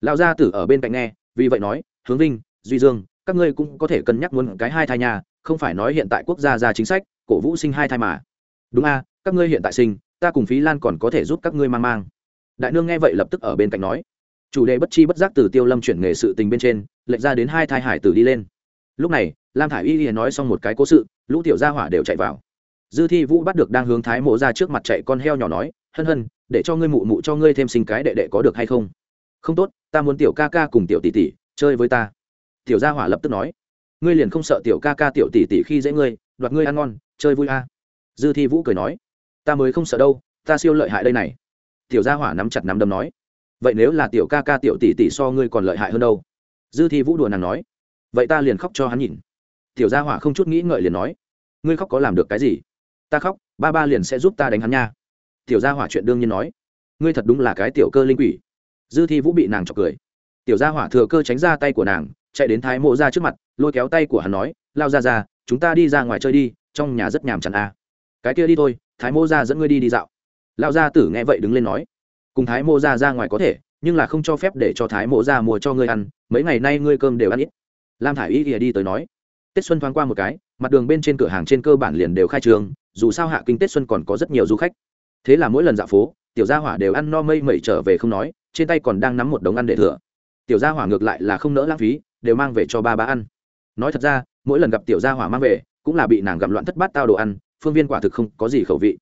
Lão gia tử ở bên cạnh nghe, vì vậy nói, hướng vinh, duy dương, các ngươi cũng có thể cân nhắc muốn cái hai thai nhà, không phải nói hiện tại quốc gia ra chính sách, cổ vũ sinh hai thai mà. Đúng a, các ngươi hiện tại sinh, ta cùng phí lan còn có thể giúp các ngươi mang mang. Đại nương nghe vậy lập tức ở bên cạnh nói. Chủ đề bất chi bất giác từ tiêu lâm chuyển nghề sự tình bên trên, lệch ra đến hai thai hải tử đi lên lúc này, lam thả i y y nói xong một cái cố sự, lũ tiểu gia hỏa đều chạy vào. Dư thi vũ bắt được đang hướng thái mộ ra trước mặt chạy con heo nhỏ nói, hân hân, để cho ngươi mụ mụ cho ngươi thêm sinh cái đệ đệ có được hay không? Không tốt, ta muốn tiểu ca ca cùng tiểu tỷ tỷ chơi với ta. Tiểu gia hỏa lập tức nói, ngươi liền không sợ tiểu ca ca tiểu tỷ tỷ khi dễ ngươi, đoạt ngươi ăn ngon, chơi vui a? Dư thi vũ cười nói, ta mới không sợ đâu, ta siêu lợi hại đây này. Tiểu gia hỏa nắm chặt nắm đấm nói, vậy nếu là tiểu ca ca tiểu tỷ tỷ so ngươi còn lợi hại hơn đâu? Dư thi vũ đùa nàng nói vậy ta liền khóc cho hắn nhìn. Tiểu gia hỏa không chút nghĩ ngợi liền nói, ngươi khóc có làm được cái gì? Ta khóc, ba ba liền sẽ giúp ta đánh hắn nha. Tiểu gia hỏa chuyện đương nhiên nói, ngươi thật đúng là cái tiểu cơ linh quỷ. Dư thi vũ bị nàng chọc cười. Tiểu gia hỏa thừa cơ tránh ra tay của nàng, chạy đến thái mộ ra trước mặt, lôi kéo tay của hắn nói, lao ra ra chúng ta đi ra ngoài chơi đi, trong nhà rất nhàm chán a cái kia đi thôi, thái mô ra dẫn ngươi đi đi dạo. Lao gia tử nghe vậy đứng lên nói, cùng thái mô ra ra ngoài có thể, nhưng là không cho phép để cho thái mô ra mua cho ngươi ăn, mấy ngày nay ngươi cơm đều ăn ít lam thả i y ỉa đi tới nói, tết xuân thoáng qua một cái, mặt đường bên trên cửa hàng trên cơ bản liền đều khai trường, dù sao hạ kinh tết xuân còn có rất nhiều du khách. Thế là mỗi lần dạo phố, tiểu gia hỏa đều ăn no mây mẩy trở về không nói, trên tay còn đang nắm một đống ăn để thừa. Tiểu gia hỏa ngược lại là không nỡ lãng phí, đều mang về cho ba ba ăn. Nói thật ra, mỗi lần gặp tiểu gia hỏa mang về, cũng là bị nàng gặm loạn thất bát tao đồ ăn, phương viên quả thực không có gì khẩu vị.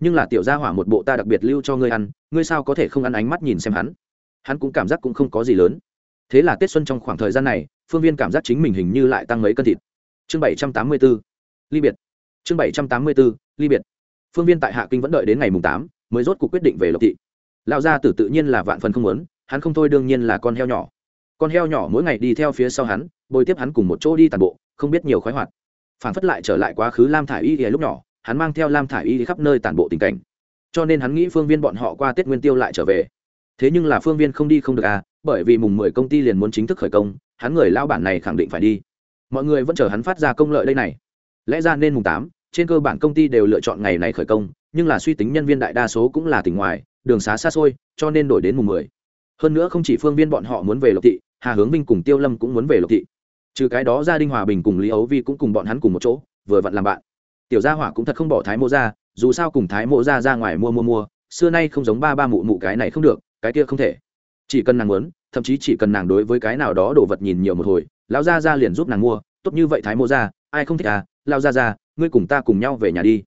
Nhưng là tiểu gia hỏa một bộ ta đặc biệt lưu cho ngươi ăn, ngươi sao có thể không ăn ánh mắt nhìn xem hắn? Hắn cũng cảm giác cũng không có gì lớn. Thế là tết xuân trong khoảng thời gian này phương viên cảm giác chính mình hình như lại tăng mấy cân thịt. Chương bảy trăm tám mươi b ố ly biệt. Chương bảy trăm tám mươi b ố ly biệt. Phương viên tại hạ kinh vẫn đợi đến ngày mùng tám mới rốt cuộc quyết định về lộc thị. Lão gia tử tự nhiên là vạn phần không muốn, hắn không thôi đương nhiên là con heo nhỏ. Con heo nhỏ mỗi ngày đi theo phía sau hắn, bồi tiếp hắn cùng một chỗ đi tàn bộ, không biết nhiều khoái hoạt. Phản phất lại trở lại quá khứ lam thả i y thì lúc nhỏ, hắn mang theo lam thả i y khắp nơi tàn bộ tình cảnh. Cho nên hắn nghĩ phương viên bọn họ qua tết nguyên tiêu lại trở về. Thế nhưng là phương viên không đi không được à bởi vì mùng mười công ty liền muốn chính thức khởi công, hắn người lao bản này khẳng định phải đi. Mọi người vẫn chờ hắn phát ra công lợi đây này. Lẽ ra nên mùng tám, trên cơ bản công ty đều lựa chọn ngày này khởi công, nhưng là suy tính nhân viên đại đa số cũng là tỉnh ngoài, đường xá xa xôi, cho nên đổi đến mùng mười. Hơn nữa không chỉ phương viên bọn họ muốn về lộc thị, hà hướng vinh cùng tiêu lâm cũng muốn về lộc thị. Trừ cái đó gia đình hòa bình cùng lý ấu vi cũng cùng bọn hắn cùng một chỗ, vừa vặn làm bạn. Tiểu gia hỏa cũng thật không bỏ thái mô ra, dù sao cùng thái mô ra ra ngoài mua mua mua, xưa nay không giống ba ba mụ mụ cái này không được, cái kia không thể chỉ cần nàng muốn thậm chí chỉ cần nàng đối với cái nào đó đồ vật nhìn nhiều một hồi lão gia gia liền giúp nàng mua tốt như vậy thái mô ra ai không thích à? Lao gia gia, ngươi cùng ta cùng nhau về nhà đi.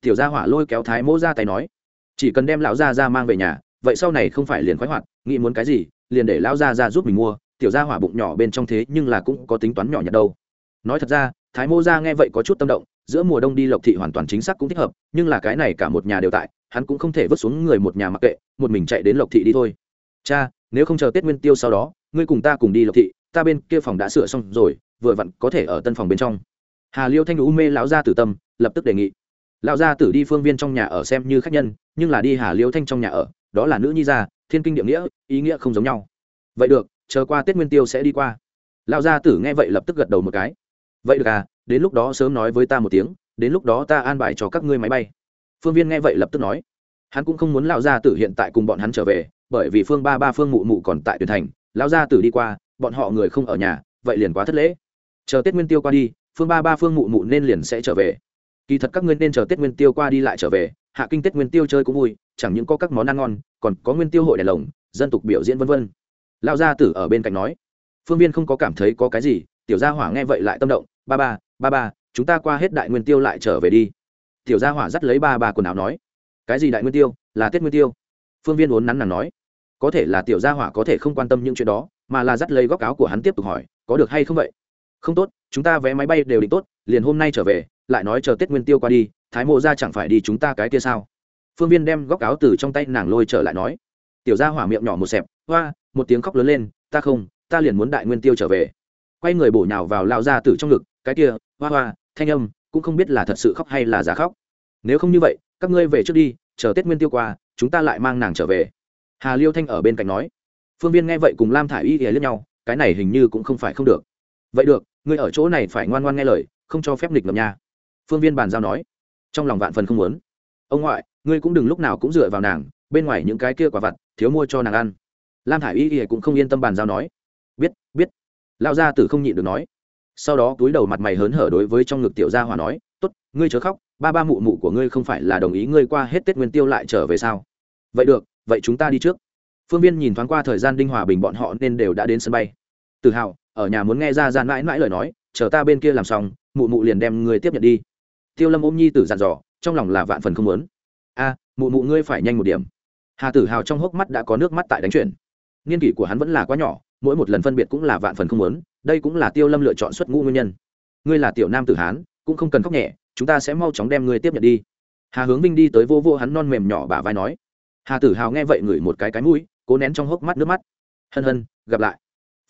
Tiểu gia hỏa lôi kéo thái mô ra tay nói chỉ cần đem lão gia gia mang về nhà vậy sau này không phải liền khoái hoạt nghĩ muốn cái gì liền để lão gia gia giúp mình mua tiểu gia hỏa bụng nhỏ bên trong thế nhưng là cũng có tính toán nhỏ nhặt đâu. Nói thật ra thái mô ra nghe vậy có chút tâm động giữa mùa đông đi lộc thị hoàn toàn chính xác cũng thích hợp nhưng là cái này cả một nhà đều tại hắn cũng không thể vứt xuống người một nhà mặc kệ một mình chạy đến lộc thị đi thôi. Cha nếu không chờ tết nguyên tiêu sau đó, ngươi cùng ta cùng đi lộc thị, ta bên kia phòng đã sửa xong rồi, vừa vặn có thể ở tân phòng bên trong. Hà liêu thanh u mê lão gia tử tâm, lập tức đề nghị. Lão gia tử đi phương viên trong nhà ở xem như khách nhân, nhưng là đi hà liêu thanh trong nhà ở, đó là nữ nhi gia, thiên kinh địa nghĩa, ý nghĩa không giống nhau. Vậy được, chờ qua tết nguyên tiêu sẽ đi qua. Lão gia tử nghe vậy lập tức gật đầu một cái. Vậy được à đến lúc đó sớm nói với ta một tiếng, đến lúc đó ta an bài cho các ngươi máy bay. Phương viên nghe vậy lập tức nói. Hắn cũng không muốn lão gia tử hiện tại cùng bọn hắn trở về bởi vì phương ba ba phương mụ mụ còn tại tuyển thành, lão gia tử đi qua, bọn họ người không ở nhà, vậy liền quá thất lễ. Chờ tết nguyên tiêu qua đi, phương ba ba phương mụ mụ nên liền sẽ trở về. Kỳ thật các ngươi nên chờ tết nguyên tiêu qua đi lại trở về, hạ kinh tết nguyên tiêu chơi cũng vui, chẳng những có các món ăn ngon, còn có nguyên tiêu hội đèn lồng, dân tục biểu diễn vân vân. Lão gia tử ở bên cạnh nói, phương viên không có cảm thấy có cái gì, tiểu gia hỏa nghe vậy lại tâm động, ba ba ba ba, chúng ta qua hết đại nguyên tiêu lại trở về đi. Tiểu gia hỏa dắt lấy ba ba quần áo nói, cái gì đại nguyên tiêu? Là tết nguyên tiêu phương viên uốn nắn nắn nói, có thể là tiểu gia hỏa có thể không quan tâm những chuyện đó, mà là dắt lấy góc áo của hắn tiếp tục hỏi, có được hay không vậy? Không tốt, chúng ta vé máy bay đều định tốt, liền hôm nay trở về, lại nói chờ tết nguyên tiêu qua đi, thái mộ ra chẳng phải đi chúng ta cái kia sao? Phương viên đem góc áo từ trong tay nàng lôi trở lại nói, tiểu gia hỏa miệng nhỏ một xẹp, hoa, một tiếng khóc lớn lên, ta không, ta liền muốn đại nguyên tiêu trở về. Quay người bổ nhào vào lao ra từ trong ngực, cái kia, hoa hoa, thanh âm, cũng không biết là thật sự khóc hay là giả khóc. Nếu không như vậy, các ngươi về trước đi chờ tết nguyên tiêu qua, chúng ta lại mang nàng trở về. Hà liêu thanh ở bên cạnh nói. Phương viên nghe vậy cùng lam thả i y ỉa lướt nhau, cái này hình như cũng không phải không được. Vậy được, ngươi ở chỗ này phải ngoan ngoan nghe lời, không cho phép nghịch ngầm nha. Phương viên bàn giao nói. Trong lòng vạn phần không muốn. Ông ngoại, ngươi cũng đừng lúc nào cũng dựa vào nàng, bên ngoài những cái kia quả vặt, thiếu mua cho nàng ăn. Lam thả i y ỉa cũng không yên tâm bàn giao nói. Biết biết. Lao gia tử không nhịn được nói. Sau đó túi đầu mặt mày hớn hở đối với trong ngực tiểu gia hòa nói, tốt, ngươi chớ khóc ba ba mụ mụ của ngươi không phải là đồng ý ngươi qua hết tết nguyên tiêu lại trở về sao? Vậy được, vậy chúng ta đi trước. Phương viên nhìn thoáng qua thời gian đinh hòa bình bọn họ nên đều đã đến sân bay. Tự hào, ở nhà muốn nghe ra gian mãi mãi lời nói, chờ ta bên kia làm xong, mụ mụ liền đem ngươi tiếp nhận đi. Tiêu lâm ôm nhi tử dặn dò, trong lòng là vạn phần không muốn. A, mụ mụ ngươi phải nhanh một điểm. Hà tử hào trong hốc mắt đã có nước mắt tại đánh chuyển. Niên kỷ của hắn vẫn là quá nhỏ, mỗi một lần phân biệt cũng là vạn phần không muốn, đây cũng là tiêu lâm lựa chọn xuất ngũ nguyên nhân. Ngươi là tiểu nam tử hán, cũng không cần khóc nhẹ chúng ta sẽ mau chóng đem ngươi tiếp nhận đi. Hà hướng vinh đi tới vô vô hắn non mềm nhỏ bả vai nói. Hà tử hào nghe vậy ngửi một cái cái mũi, cố nén trong hốc mắt nước mắt. Hân hân, gặp lại.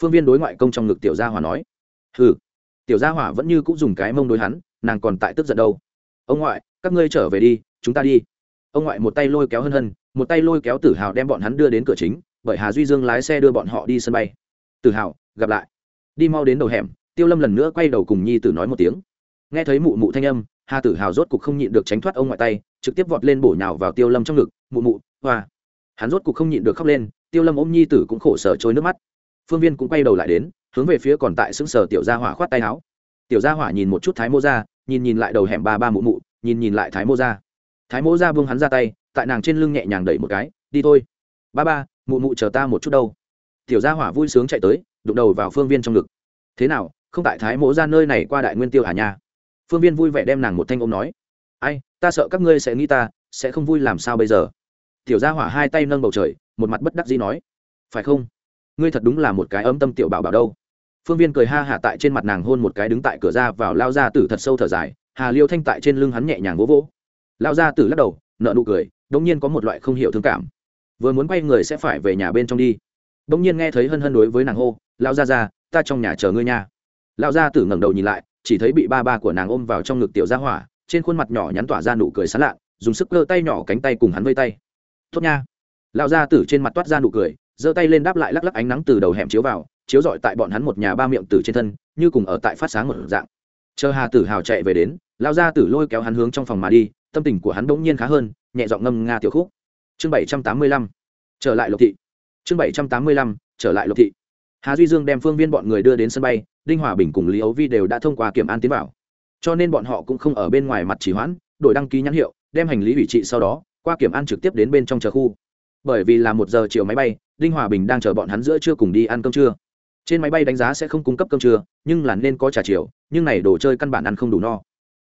Phương viên đối ngoại công trong ngực tiểu gia hỏa nói. Hừ, tiểu gia hỏa vẫn như cũng dùng cái mông đối hắn, nàng còn tại tức giận đâu. Ông ngoại, các ngươi trở về đi, chúng ta đi. Ông ngoại một tay lôi kéo hân hân, một tay lôi kéo tử hào đem bọn hắn đưa đến cửa chính, bởi hà duy dương lái xe đưa bọn họ đi sân bay. Tử hào, gặp lại. Đi mau đến đầu hẻm, tiêu lâm lần nữa quay đầu cùng nhi tử nói một tiếng. Nghe thấy mụ mụ thanh âm hà tử hào rốt cục không nhịn được tránh thoát ông ngoại tay, trực tiếp vọt lên bổ nhào vào tiêu lâm trong ngực, mụ mụ, hoa. Hắn rốt cục không nhịn được khóc lên, tiêu lâm ôm nhi tử cũng khổ sở trôi nước mắt. Phương viên cũng quay đầu lại đến, hướng về phía còn tại xứng sở tiểu gia hỏa khoát tay áo. Tiểu gia hỏa nhìn một chút thái mô ra nhìn nhìn lại đầu hẻm ba ba mụ mụ, nhìn nhìn lại thái mô ra thái mô ra buông hắn ra tay, tại nàng trên lưng nhẹ nhàng đẩy một cái, đi thôi. Ba ba, mụ mụ chờ ta một chút đâu. Tiểu gia hỏa vui sướng chạy tới, đụng đầu vào phương viên trong ngực. Thế nào, không tại thái mỗ ra nơi này qua đại nguyên tiêu hà nha? Phương viên vui vẻ đem nàng một thanh ôm nói, ai, ta sợ các ngươi sẽ nghĩ ta, sẽ không vui làm sao bây giờ? Tiểu gia hỏa hai tay nâng bầu trời, một mặt bất đắc dĩ nói, phải không? Ngươi thật đúng là một cái ấm tâm tiểu bảo bảo đâu. Phương viên cười ha hạ tại trên mặt nàng hôn một cái đứng tại cửa ra vào lao ra tử thật sâu thở dài, hà liêu thanh tại trên lưng hắn nhẹ nhàng vỗ vỗ. Lao ra tử lắc đầu nợ nụ cười đ ỗ n g nhiên có một loại không hiểu thương cảm. Vừa muốn quay người sẽ phải về nhà bên trong đi. Đ ỗ n g nhiên nghe thấy hân hân đối với nàng hô, lao ra ra ta trong nhà chờ ngươi nha. Lao ra tử ngẩng đầu nhìn lại chỉ thấy bị ba ba của nàng ôm vào trong ngực tiểu gia hỏa, trên khuôn mặt nhỏ nhắn tỏa ra nụ cười sán lạ, dùng sức cơ tay nhỏ cánh tay cùng hắn vây tay. Tốt nha. Lão gia tử trên mặt toát ra nụ cười, giơ tay lên đáp lại lắc lắc ánh nắng từ đầu hẻm chiếu vào, chiếu rọi tại bọn hắn một nhà ba miệng tử trên thân, như cùng ở tại phát sáng một dạng. Chờ hà tử hào chạy về đến, lão gia tử lôi kéo hắn hướng trong phòng mà đi, tâm tình của hắn bỗng nhiên khá hơn, nhẹ giọng ngâm nga tiểu khúc. Chương bảy trăm tám mươi lăm, trở lại lộc thị. Chương bảy trăm tám mươi lăm, trở lại lộc thị hà duy dương đem phương viên bọn người đưa đến sân bay, đinh hòa bình cùng lý ấu vi đều đã thông qua kiểm an tiến vào. Cho nên bọn họ cũng không ở bên ngoài mặt chỉ hoãn, đổi đăng ký nhãn hiệu, đem hành lý ủy trị sau đó, qua kiểm an trực tiếp đến bên trong chờ khu. Bởi vì là một giờ chiều máy bay, đinh hòa bình đang chờ bọn hắn giữa trưa cùng đi ăn cơm trưa. Trên máy bay đánh giá sẽ không cung cấp cơm trưa, nhưng là nên có trà chiều, nhưng này đồ chơi căn bản ăn không đủ no.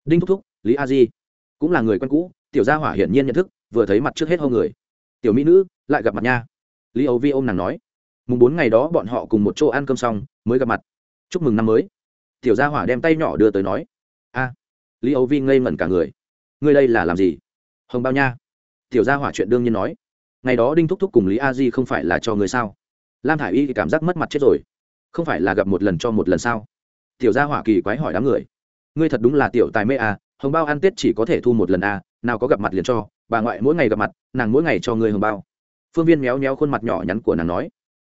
Đinh thúc thúc, lý a di, cũng là người quen cũ, tiểu gia hỏa hiển nhiên nhận thức, vừa thấy mặt trước hết hô người. Tiểu mỹ nữ, lại gặp mặt nha. Lý âu vi ôm nàng nói mùng bốn ngày đó bọn họ cùng một chỗ ăn cơm xong, mới gặp mặt. Chúc mừng năm mới. Tiểu gia hỏa đem tay nhỏ đưa tới nói, a, lý âu vi ngây ngẩn cả người. Ngươi đây là làm gì? Hồng bao nha. Tiểu gia hỏa chuyện đương nhiên nói, ngày đó đinh thúc thúc cùng lý a di không phải là cho người sao? Lam thả i y cảm giác mất mặt chết rồi. Không phải là gặp một lần cho một lần sao? Tiểu gia hỏa kỳ quái hỏi đám người, ngươi thật đúng là tiểu tài mê à hồng bao ăn tết chỉ có thể thu một lần à nào có gặp mặt liền cho, bà ngoại mỗi ngày gặp mặt, nàng mỗi ngày cho ngươi hồng bao. Phương viên méo méo khuôn mặt nhỏ nhắn của nàng nói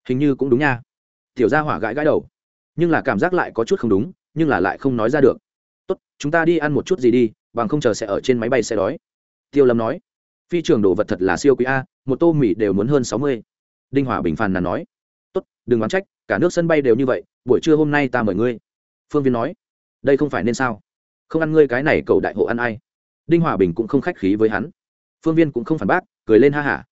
hình như cũng đúng nha. Tiểu gia hỏa gãi gãi đầu. Nhưng là cảm giác lại có chút không đúng, nhưng là lại không nói ra được. Tốt, chúng ta đi ăn một chút gì đi, bằng không chờ sẽ ở trên máy bay sẽ đói. Tiêu lâm nói. Phi trường đồ vật thật là siêu quý a, một tô mì đều muốn hơn sáu mươi. Đinh hỏa bình phàn nàn nói. Tốt, đừng oán trách, cả nước sân bay đều như vậy, buổi trưa hôm nay ta mời ngươi. Phương viên nói. Đây không phải nên sao? Không ăn ngươi cái này cầu đại hộ ăn ai? Đinh hòa bình cũng không khách khí với hắn. Phương viên cũng không phản bác, cười lên ha hả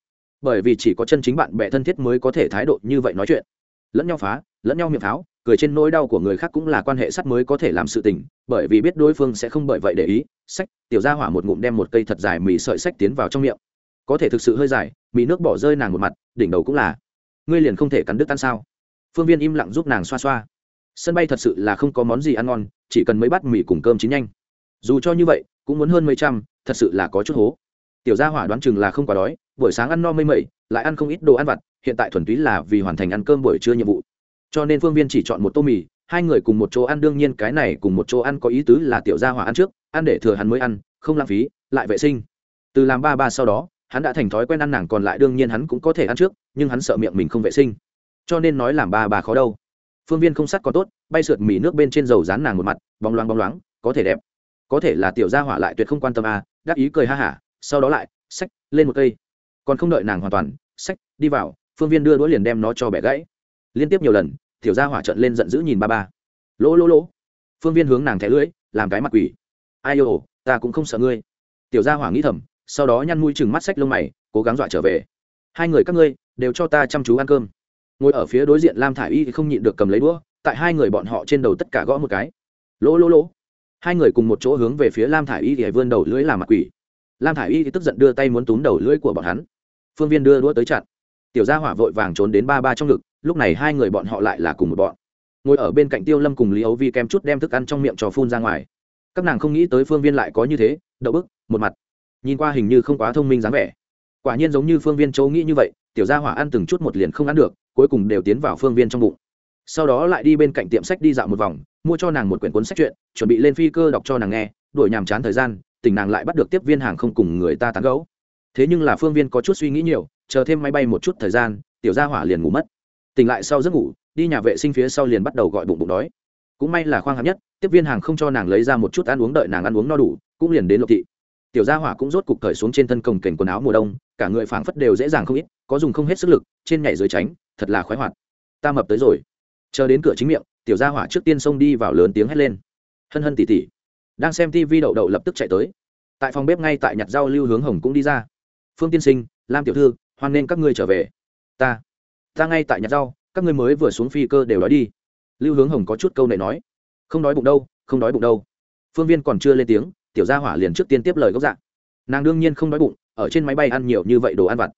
bởi vì chỉ có chân chính bạn bè thân thiết mới có thể thái độ như vậy nói chuyện. Lẫn nhau phá, lẫn nhau miệng pháo cười trên nỗi đau của người khác cũng là quan hệ sắt mới có thể làm sự tình, bởi vì biết đối phương sẽ không bởi vậy để ý. Sách, tiểu ra hỏa một ngụm đem một cây thật dài mì sợi sách tiến vào trong miệng. Có thể thực sự hơi dài, mì nước bỏ rơi nàng một mặt, đỉnh đầu cũng là. Ngươi liền không thể cắn đứt tan sao? Phương viên im lặng giúp nàng xoa xoa. Sân bay thật sự là không có món gì ăn ngon, chỉ cần mấy bát mì cùng cơm chín nhanh. Dù cho như vậy, cũng muốn hơn mấy trăm, thật sự là có chút hố. Tiểu gia hỏa đoán chừng là không quá đói buổi sáng ăn no mây mẩy, lại ăn không ít đồ ăn vặt, hiện tại thuần túy là vì hoàn thành ăn cơm buổi trưa nhiệm vụ. Cho nên phương viên chỉ chọn một tô mì, hai người cùng một chỗ ăn, đương nhiên cái này cùng một chỗ ăn có ý tứ là tiểu gia hỏa ăn trước, ăn để thừa hắn mới ăn, không lãng phí, lại vệ sinh. Từ làm ba ba sau đó, hắn đã thành thói quen ăn nàng còn lại, đương nhiên hắn cũng có thể ăn trước, nhưng hắn sợ miệng mình không vệ sinh. Cho nên nói làm ba bà khó đâu. Phương viên không sắt còn tốt, bay sượt mì nước bên trên dầu dán nàng một mặt, bóng loáng bóng loáng, có thể đẹp. Có thể là tiểu gia hỏa lại tuyệt không quan tâm à đáp ý cười ha hả, sau đó lại, xách, lên một cây còn không đợi nàng hoàn toàn sách đi vào, phương viên đưa đũa liền đem nó cho bẻ gãy. Liên tiếp nhiều lần, tiểu gia hỏa trợn lên giận dữ nhìn ba ba. Lỗ lỗ lỗ. Phương viên hướng nàng thẻ lưỡi, làm cái mặt quỷ. Ai ô, ta cũng không sợ ngươi. Tiểu gia hỏa nghĩ thầm, sau đó nhăn mũi chừng mắt sách lông mày, cố gắng dọa trở về. Hai người các ngươi, đều cho ta chăm chú ăn cơm. Ngồi ở phía đối diện lam thả i y thì không nhịn được cầm lấy đũa, tại hai người bọn họ trên đầu tất cả gõ một cái. Lỗ lỗ lỗ. Hai người cùng một chỗ hướng về phía lam thả i y thì vươn đầu lưỡi làm mặt quỷ. Lam thả i y thì tức giận đưa tay muốn túm đầu lưỡi của bọn hắn phương viên đưa đũa tới chặn. Tiểu gia hỏa vội vàng trốn đến ba ba trong ngực, lúc này hai người bọn họ lại là cùng một bọn. Ngồi ở bên cạnh tiêu lâm cùng lý ấu vi kem chút đem thức ăn trong miệng cho phun ra ngoài. Các nàng không nghĩ tới phương viên lại có như thế, đậu bức, một mặt. Nhìn qua hình như không quá thông minh dáng vẻ. Quả nhiên giống như phương viên châu nghĩ như vậy, tiểu gia hỏa ăn từng chút một liền không ăn được, cuối cùng đều tiến vào phương viên trong bụng. Sau đó lại đi bên cạnh tiệm sách đi dạo một vòng, mua cho nàng một quyển cuốn sách truyện, chuẩn bị lên phi cơ đọc cho nàng nghe, đuổi nhàm chán thời gian, tình nàng lại bắt được tiếp viên hàng không cùng người ta tán gấu thế nhưng là phương viên có chút suy nghĩ nhiều, chờ thêm máy bay một chút thời gian, tiểu gia hỏa liền ngủ mất. Tỉnh lại sau giấc ngủ, đi nhà vệ sinh phía sau liền bắt đầu gọi bụng bụng đói. Cũng may là khoang hạng nhất, tiếp viên hàng không cho nàng lấy ra một chút ăn uống đợi nàng ăn uống no đủ, cũng liền đến lộc thị. Tiểu gia hỏa cũng rốt cục cởi xuống trên thân cồng kềnh quần áo mùa đông, cả người phảng phất đều dễ dàng không ít, có dùng không hết sức lực, trên nhảy dưới tránh, thật là khoái hoạt. Ta mập tới rồi. Chờ đến cửa chính miệng, tiểu gia hỏa trước tiên xông đi vào lớn tiếng hét lên. Hân hân tỉ tỉ. Đang xem tv đậu đậu lập tức chạy tới. Tại phòng bếp ngay tại nhặt rau lưu hướng hồng cũng đi ra phương tiên sinh, lam tiểu thư, hoan nên các ngươi trở về. Ta ta ngay tại nhà rau, các ngươi mới vừa xuống phi cơ đều đói đi. Lưu hướng hồng có chút câu này nói. Không đói bụng đâu, không đói bụng đâu. Phương viên còn chưa lên tiếng, tiểu gia hỏa liền trước tiên tiếp lời gốc dạng. Nàng đương nhiên không đói bụng, ở trên máy bay ăn nhiều như vậy đồ ăn vặt.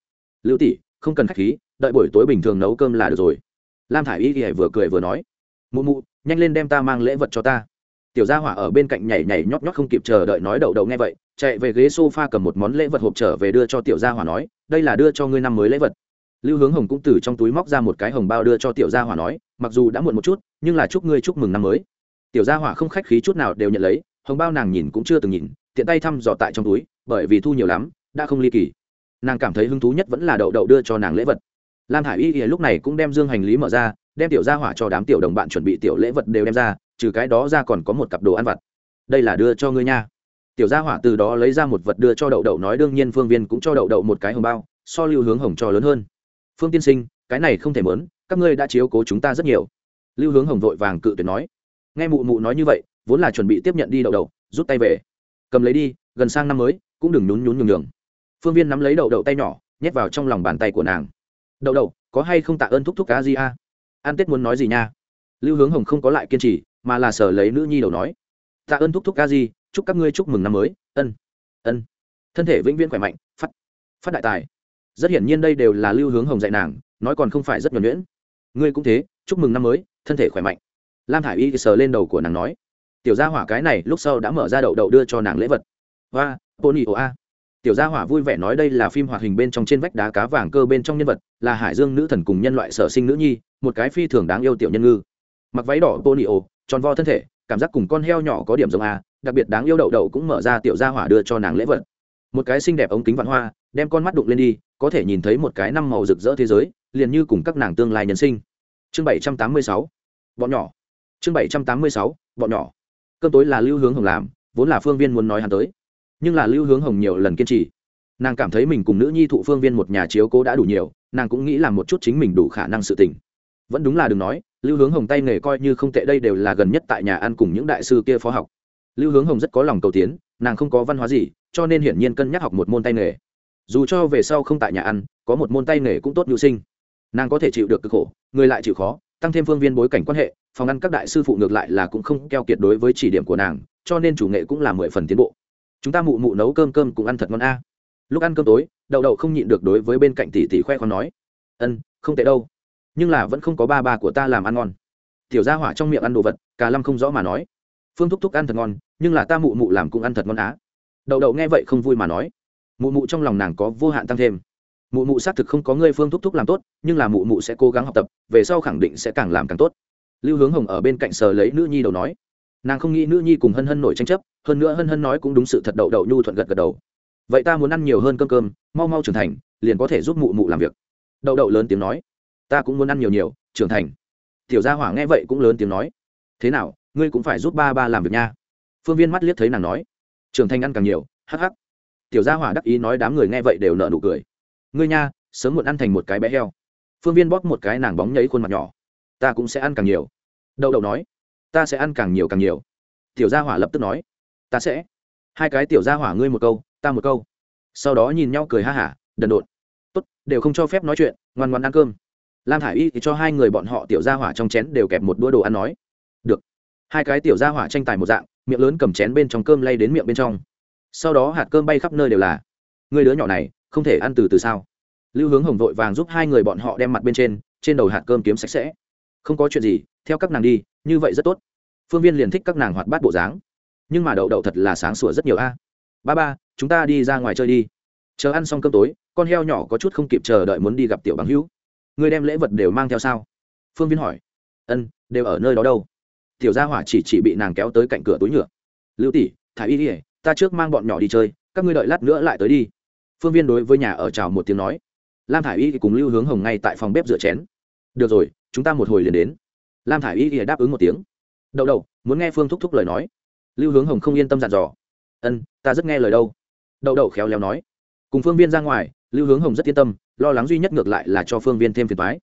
Lưu tỷ, không cần khách khí, đợi buổi tối bình thường nấu cơm là được rồi. Lam thả i y thì vừa cười vừa nói. Mụ mụ, nhanh lên đem ta mang lễ vật cho ta tiểu gia hỏa ở bên cạnh nhảy nhảy nhót nhót không kịp chờ đợi nói đậu đậu nghe vậy, chạy về ghế s o f a cầm một món lễ vật hộp trở về đưa cho tiểu gia hỏa nói, đây là đưa cho ngươi năm mới lễ vật. Lưu hướng hồng cũng từ trong túi móc ra một cái hồng bao đưa cho tiểu gia hỏa nói, mặc dù đã muộn một chút, nhưng là chúc ngươi chúc mừng năm mới. Tiểu gia hỏa không khách khí chút nào đều nhận lấy, hồng bao nàng nhìn cũng chưa từng nhìn, tiện tay thăm dò tại trong túi, bởi vì thu nhiều lắm, đã không ly kỳ. Nàng cảm thấy hứng thú nhất vẫn là đậu đậu đưa cho nàng lễ vật. Lam hải y lúc này cũng đem dương hành lý mở ra, đem tiểu gia hỏa cho đám tiểu đồng bạn chuẩn bị tiểu lễ vật đều đem ra trừ cái đó ra còn có một cặp đồ ăn vặt. Đây là đưa cho ngươi nha. Tiểu gia hỏa từ đó lấy ra một vật đưa cho đậu đậu nói đương nhiên phương viên cũng cho đậu đậu một cái hồng bao, so lưu hướng hồng cho lớn hơn. Phương tiên sinh, cái này không thể mớn, các ngươi đã chiếu cố chúng ta rất nhiều. Lưu hướng hồng vội vàng cự tuyệt nói. Nghe mụ mụ nói như vậy, vốn là chuẩn bị tiếp nhận đi đậu đậu, rút tay về. Cầm lấy đi, gần sang năm mới, cũng đừng nhún nhún nhường nhường. Phương viên nắm lấy đậu đậu tay nhỏ, nhét vào trong lòng bàn tay của nàng. Đậu đậu, có hay không tạ ơn thúc thúc cá gì a? An tết muốn nói gì nha? Lưu hướng hồng không có lại kiên trì mà là sở lấy nữ nhi đầu nói. Tạ ơn thúc thúc ca di, chúc các ngươi chúc mừng năm mới. Ân ân. Thân thể vĩnh viễn khỏe mạnh, phát phát đại tài. Rất hiển nhiên đây đều là lưu hướng hồng dạy nàng, nói còn không phải rất nhuẩn nhuyễn. Ngươi cũng thế, chúc mừng năm mới, thân thể khỏe mạnh. Lam thả i y sờ lên đầu của nàng nói. Tiểu gia hỏa cái này lúc sau đã mở ra đậu đậu đưa cho nàng lễ vật. Hoa, pony ồ a tiểu gia hỏa vui vẻ nói đây là phim hoạt hình bên trong trên vách đá cá vàng cơ bên trong nhân vật, là hải dương nữ thần cùng nhân loại sở sinh nữ nhi, một cái phi thường đáng yêu tiểu nhân ngư. Mặc váy đỏ pony ồ tròn vo thân thể, cảm giác cùng con heo nhỏ có điểm giống a, đặc biệt đáng yêu đậu đậu cũng mở ra tiểu gia hỏa đưa cho nàng lễ vật. Một cái xinh đẹp ống kính vạn hoa, đem con mắt đụng lên đi, có thể nhìn thấy một cái năm màu rực rỡ thế giới, liền như cùng các nàng tương lai nhân sinh. Chương bảy trăm tám mươi sáu, bọn nhỏ. Chương bảy trăm tám mươi sáu, bọn nhỏ. Cơm tối là lưu hướng hồng làm, vốn là phương viên muốn nói hắn tới. Nhưng là lưu hướng hồng nhiều lần kiên trì. Nàng cảm thấy mình cùng nữ nhi thụ phương viên một nhà chiếu cố đã đủ nhiều, nàng cũng nghĩ là một chút chính mình đủ khả năng sự tình. Vẫn đúng là đừng nói lưu hướng hồng tay nghề coi như không tệ, đây đều là gần nhất tại nhà ăn cùng những đại sư kia phó học. Lưu hướng hồng rất có lòng cầu tiến, nàng không có văn hóa gì, cho nên hiển nhiên cân nhắc học một môn tay nghề. Dù cho về sau không tại nhà ăn, có một môn tay nghề cũng tốt nhu sinh. Nàng có thể chịu được cực khổ, người lại chịu khó, tăng thêm phương viên bối cảnh quan hệ, phòng ăn các đại sư phụ ngược lại là cũng không keo kiệt đối với chỉ điểm của nàng, cho nên chủ nghệ cũng là mười phần tiến bộ. Chúng ta mụ mụ nấu cơm cơm cũng ăn thật ngon a. Lúc ăn cơm tối, đậu đậu không nhịn được đối với bên cạnh tỷ tỷ khoe khoan nói, ân, không tệ đâu nhưng là vẫn không có ba ba của ta làm ăn ngon. Tiểu gia hỏa trong miệng ăn đồ vật cả lâm không rõ mà nói. Phương thúc thúc ăn thật ngon, nhưng là ta mụ mụ làm cũng ăn thật ngon á. Đậu đậu nghe vậy không vui mà nói. Mụ mụ trong lòng nàng có vô hạn tăng thêm. Mụ mụ xác thực không có người phương thúc thúc làm tốt, nhưng là mụ mụ sẽ cố gắng học tập, về sau khẳng định sẽ càng làm càng tốt. Lưu hướng hồng ở bên cạnh sờ lấy nữ nhi đầu nói. Nàng không nghĩ nữ nhi cùng hân hân nổi tranh chấp, hơn nữa hân hân nói cũng đúng sự thật đậu đậu nhu thuận gật gật đầu. Vậy ta muốn ăn nhiều hơn cơm cơm, mau mau trưởng thành, liền có thể giúp mụ mụ làm việc. Đậu đậu lớn tiếng nói ta cũng muốn ăn nhiều nhiều, trưởng thành. Tiểu gia hỏa nghe vậy cũng lớn tiếng nói. Thế nào, ngươi cũng phải giúp ba ba làm việc nha. Phương viên mắt liếc thấy nàng nói. Trưởng thành ăn càng nhiều, hắc hắc. Tiểu gia hỏa đắc ý nói đám người nghe vậy đều nợ nụ cười. Ngươi nha, sớm muộn ăn thành một cái bé heo. Phương viên bóp một cái nàng bóng nhấy khuôn mặt nhỏ. Ta cũng sẽ ăn càng nhiều. Đậu đậu nói. Ta sẽ ăn càng nhiều càng nhiều. Tiểu gia hỏa lập tức nói. Ta sẽ. Hai cái tiểu gia hỏa ngươi một câu, ta một câu. Sau đó nhìn nhau cười ha hả, đần độn. Tốt, đều không cho phép nói chuyện, ngoan ngoan ăn cơm lam thả i y thì cho hai người bọn họ tiểu ra hỏa trong chén đều kẹp một đũa đồ ăn nói, được. Hai cái tiểu ra hỏa tranh tài một dạng, miệng lớn cầm chén bên trong cơm lay đến miệng bên trong. Sau đó hạt cơm bay khắp nơi đều là người đứa nhỏ này, không thể ăn từ từ sao? Lưu hướng hồng vội vàng giúp hai người bọn họ đem mặt bên trên trên đầu hạt cơm kiếm sạch sẽ. Không có chuyện gì, theo các nàng đi, như vậy rất tốt. Phương viên liền thích các nàng hoạt bát bộ dáng. Nhưng mà đậu đậu thật là sáng sủa rất nhiều a. Ba ba, chúng ta đi ra ngoài chơi đi. Chờ ăn xong cơm tối, con heo nhỏ có chút không kịp chờ đợi muốn đi gặp tiểu bằng hữu. Ngươi đem lễ vật đều mang theo sao? Phương viên hỏi. Ân, đều ở nơi đó đâu? Tiểu gia hỏa chỉ chỉ bị nàng kéo tới cạnh cửa túi nhựa. Lưu tỷ thả y ỉa ta trước mang bọn nhỏ đi chơi, các ngươi đợi lát nữa lại tới đi. Phương viên đối với nhà ở chào một tiếng nói. Lam thả i y cùng lưu hướng hồng ngay tại phòng bếp rửa chén. Được rồi, chúng ta một hồi liền đến. Lam thả i y đáp ứng một tiếng. Đậu đậu, muốn nghe phương thúc thúc lời nói. Lưu hướng hồng không yên tâm dặn dò. Ân, ta rất nghe lời đâu. Đậu đậu khéo léo nói. Cùng phương viên ra ngoài, lưu hướng hồng rất yên tâm lo lắng duy nhất ngược lại là cho phương viên thêm phiền thoái